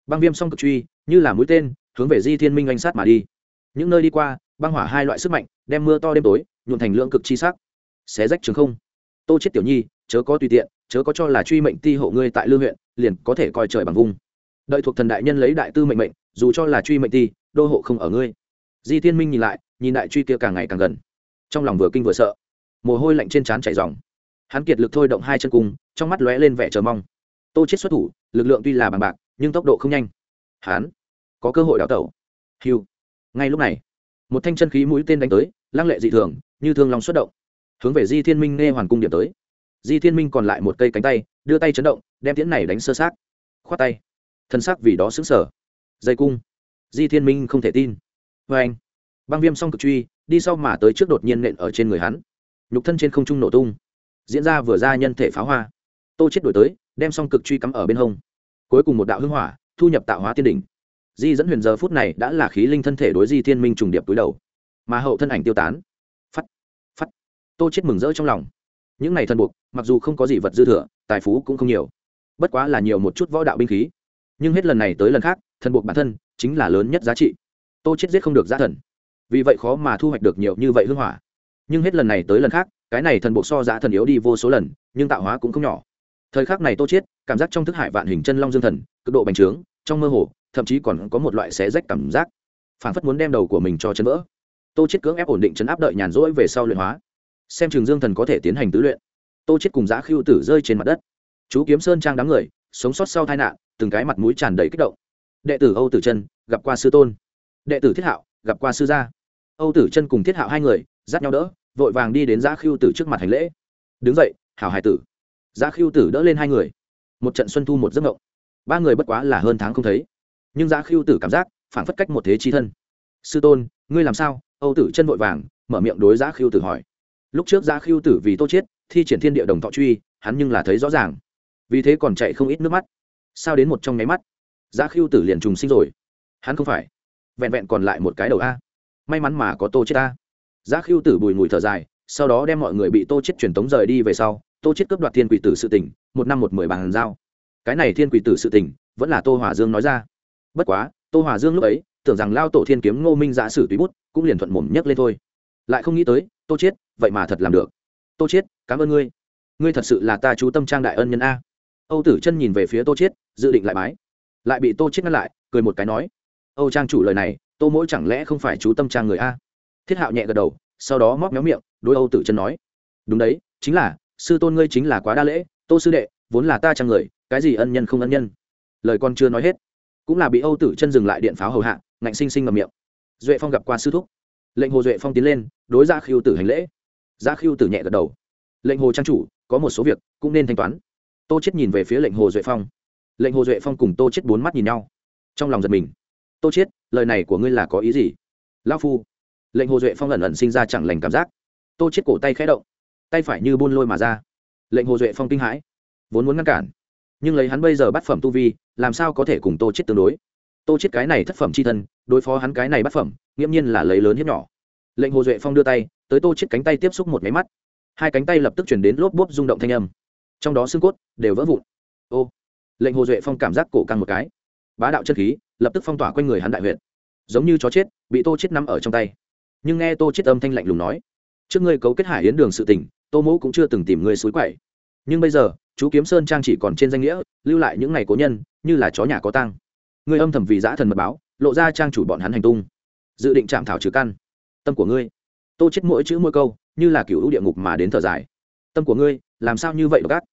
Băng viêm song cực truy, như là mũi tên, hướng về di thiên minh oanh sát mà đi. Những nơi đi qua, băng hỏa hai loại sức mạnh, đem mưa to đêm tối, nhuộn thành lượng cực chi sắc. Xé rách trường không. Tô chết tiểu nhi, chớ có tùy tiện, chớ có cho là truy mệnh ti hộ ngươi tại lưu huyện, liền có thể coi trời bằng vung. Đợi thuộc thần đại nhân lấy đại tư mệnh mệnh, dù cho là truy mệnh ti đô hộ không ở ngươi. Di thiên minh nhìn lại, nhìn đại truy kia càng ngày càng gần. Trong lòng vừa kinh vừa sợ. Mồ hôi lạnh trên trán chảy dòng hắn kiệt lực thôi động hai chân cung trong mắt lóe lên vẻ chờ mong. Tô chết xuất thủ, lực lượng tuy là bằng bạc, nhưng tốc độ không nhanh. Hắn có cơ hội đào tẩu. Hiu ngay lúc này, một thanh chân khí mũi tên đánh tới, lăng lệ dị thường, như thương long xuất động. Hướng về di thiên minh nghe hoàn cung điểm tới. Di thiên minh còn lại một cây cánh tay, đưa tay chấn động, đem tiễn này đánh sơ sát khoát tay. Thân xác vì đó xứng sở dây cung di thiên minh không thể tin. Vê anh, băng viêm song cực truy, đi sau mà tới trước đột nhiên nện ở trên người hắn. Nhục thân trên không trung nổ tung. Diễn ra vừa ra nhân thể pháo hoa. Tô chết đổi tới, đem song cực truy cắm ở bên hông. Cuối cùng một đạo hưng hỏa, thu nhập tạo hóa tiên đỉnh. Di dẫn huyền giờ phút này đã là khí linh thân thể đối di thiên minh trùng điệp túi đầu. Mà hậu thân ảnh tiêu tán. Phắt phắt. Tô chết mừng rỡ trong lòng. Những này thân buộc, mặc dù không có gì vật dư thừa, tài phú cũng không nhiều. Bất quá là nhiều một chút võ đạo binh khí. Nhưng hết lần này tới lần khác thần buộc bản thân chính là lớn nhất giá trị. Tô chết giết không được giá thần. Vì vậy khó mà thu hoạch được nhiều như vậy hưng hỏa. Nhưng hết lần này tới lần khác, cái này thần buộc so giá thần yếu đi vô số lần, nhưng tạo hóa cũng không nhỏ. Thời khắc này tô chết, cảm giác trong thức hải vạn hình chân long dương thần, cực độ bành trướng, trong mơ hồ, thậm chí còn có một loại xé rách cảm giác. Phản phất muốn đem đầu của mình cho chân vỡ. Tô chết cưỡng ép ổn định chấn áp đợi nhàn rỗi về sau luyện hóa. Xem trường dương thần có thể tiến hành tứ luyện. Tô chết cùng giã khiêu tử rơi trên mặt đất. Chú kiếm sơn trang đám người, sống sót sau tai nạn, từng cái mặt mũi tràn đầy kích động đệ tử âu tử chân, gặp qua sư tôn. Đệ tử thiết hạo, gặp qua sư gia. Âu tử chân cùng thiết hạo hai người, dắt nhau đỡ, vội vàng đi đến giá Khưu tử trước mặt hành lễ. Đứng dậy, hảo hải tử. Giá Khưu tử đỡ lên hai người. Một trận xuân thu một giấc mộng. Ba người bất quá là hơn tháng không thấy. Nhưng giá Khưu tử cảm giác phản phất cách một thế chi thân. Sư tôn, ngươi làm sao? Âu tử chân vội vàng, mở miệng đối giá Khưu tử hỏi. Lúc trước giá Khưu tử vì tô chết, thi triển thiên địa đồng thọ truy, hắn nhưng là thấy rõ ràng. Vì thế còn chạy không ít nước mắt. Sao đến một trong nháy mắt giá khiêu tử liền trùng sinh rồi. Hắn không phải. Vẹn vẹn còn lại một cái đầu a. May mắn mà có tô chết a. Giá khiêu tử bùi ngùi thở dài, sau đó đem mọi người bị tô chết truyền tống rời đi về sau, tô chết cướp đoạt thiên quỷ tử sự tình, một năm một mười bàn giao. Cái này thiên quỷ tử sự tình, vẫn là tô hòa dương nói ra. Bất quá, tô hòa dương lúc ấy, tưởng rằng lao tổ thiên kiếm ngô minh giả sử tùy bút, cũng liền thuận mồm nhấc lên thôi. Lại không nghĩ tới, tô chết vậy mà thật làm được. Tô chết cảm ơn ngươi. Ngươi thật sự là ta chú tâm trang đại ân nhân a. Âu tử chân nhìn về phía tô chết dự định lại bái lại bị tô chết ngăn lại, cười một cái nói, âu trang chủ lời này, tô mỗi chẳng lẽ không phải chú tâm trang người a? Thiết hạo nhẹ gật đầu, sau đó móc méo miệng, đối âu tử chân nói, đúng đấy, chính là, sư tôn ngươi chính là quá đa lễ, tô sư đệ, vốn là ta trang người, cái gì ân nhân không ân nhân. Lời con chưa nói hết, cũng là bị âu tử chân dừng lại điện pháo hầu hạ, ngạnh sinh sinh ngậm miệng. Duệ phong gặp qua sư thúc. Lệnh hồ duệ phong tiến lên, đối ra khiêu tử hành lễ. Ra khiêu tử nhẹ gật đầu. Lệnh hồ trang chủ, có một số việc cũng nên thanh toán. Tô chết nhìn về phía lệnh hồ duệ phong lệnh hồ duệ phong cùng tô chết bốn mắt nhìn nhau. Trong lòng giật mình. Tô chết, lời này của ngươi là có ý gì? Lao phu. Lệnh hồ duệ phong lần lần sinh ra chẳng lành cảm giác. Tô chết cổ tay khẽ động. Tay phải như buôn lôi mà ra. Lệnh hồ duệ phong kinh hãi. Vốn muốn ngăn cản. Nhưng lấy hắn bây giờ bắt phẩm tu vi, làm sao có thể cùng tô chết tương đối? Tô chết cái này thất phẩm c h i thân, đối phó hắn cái này bắt phẩm, nghiễm nhiên là lấy lớn hiếp nhỏ. Lệnh hồ duệ phong đưa tay, tới tô chết cánh tay tiếp xúc một máy mắt. Hai cánh tay lập tức chuyển đến lốp bốp rung động thanh âm. Trong đó xương cốt đều vỡ vụn. Ô! Lệnh hồ duệ phong cảm giác cổ căng một cái. Bá đạo chân khí, lập tức phong tỏa quanh người hắn đại huyện giống như chó chết, bị tô chết nắm ở trong tay. Nhưng nghe tô chết âm thanh lạnh lùng nói, trước ngươi cấu kết hải yến đường sự tình, tô mẫu cũng chưa từng tìm ngươi suối quậy. Nhưng bây giờ, chú kiếm sơn trang chỉ còn trên danh nghĩa, lưu lại những ngày cố nhân, như là chó nhà có tăng ngươi âm thầm vì giã thần mật báo, lộ ra trang chủ bọn hắn hành tung. Dự định chạm thảo trừ căn. Tâm của ngươi. Tô chết mỗi chữ mỗi câu, như là cựu địa ngục mà đến thở dài. Tâm của ngươi, làm sao như vậy gắt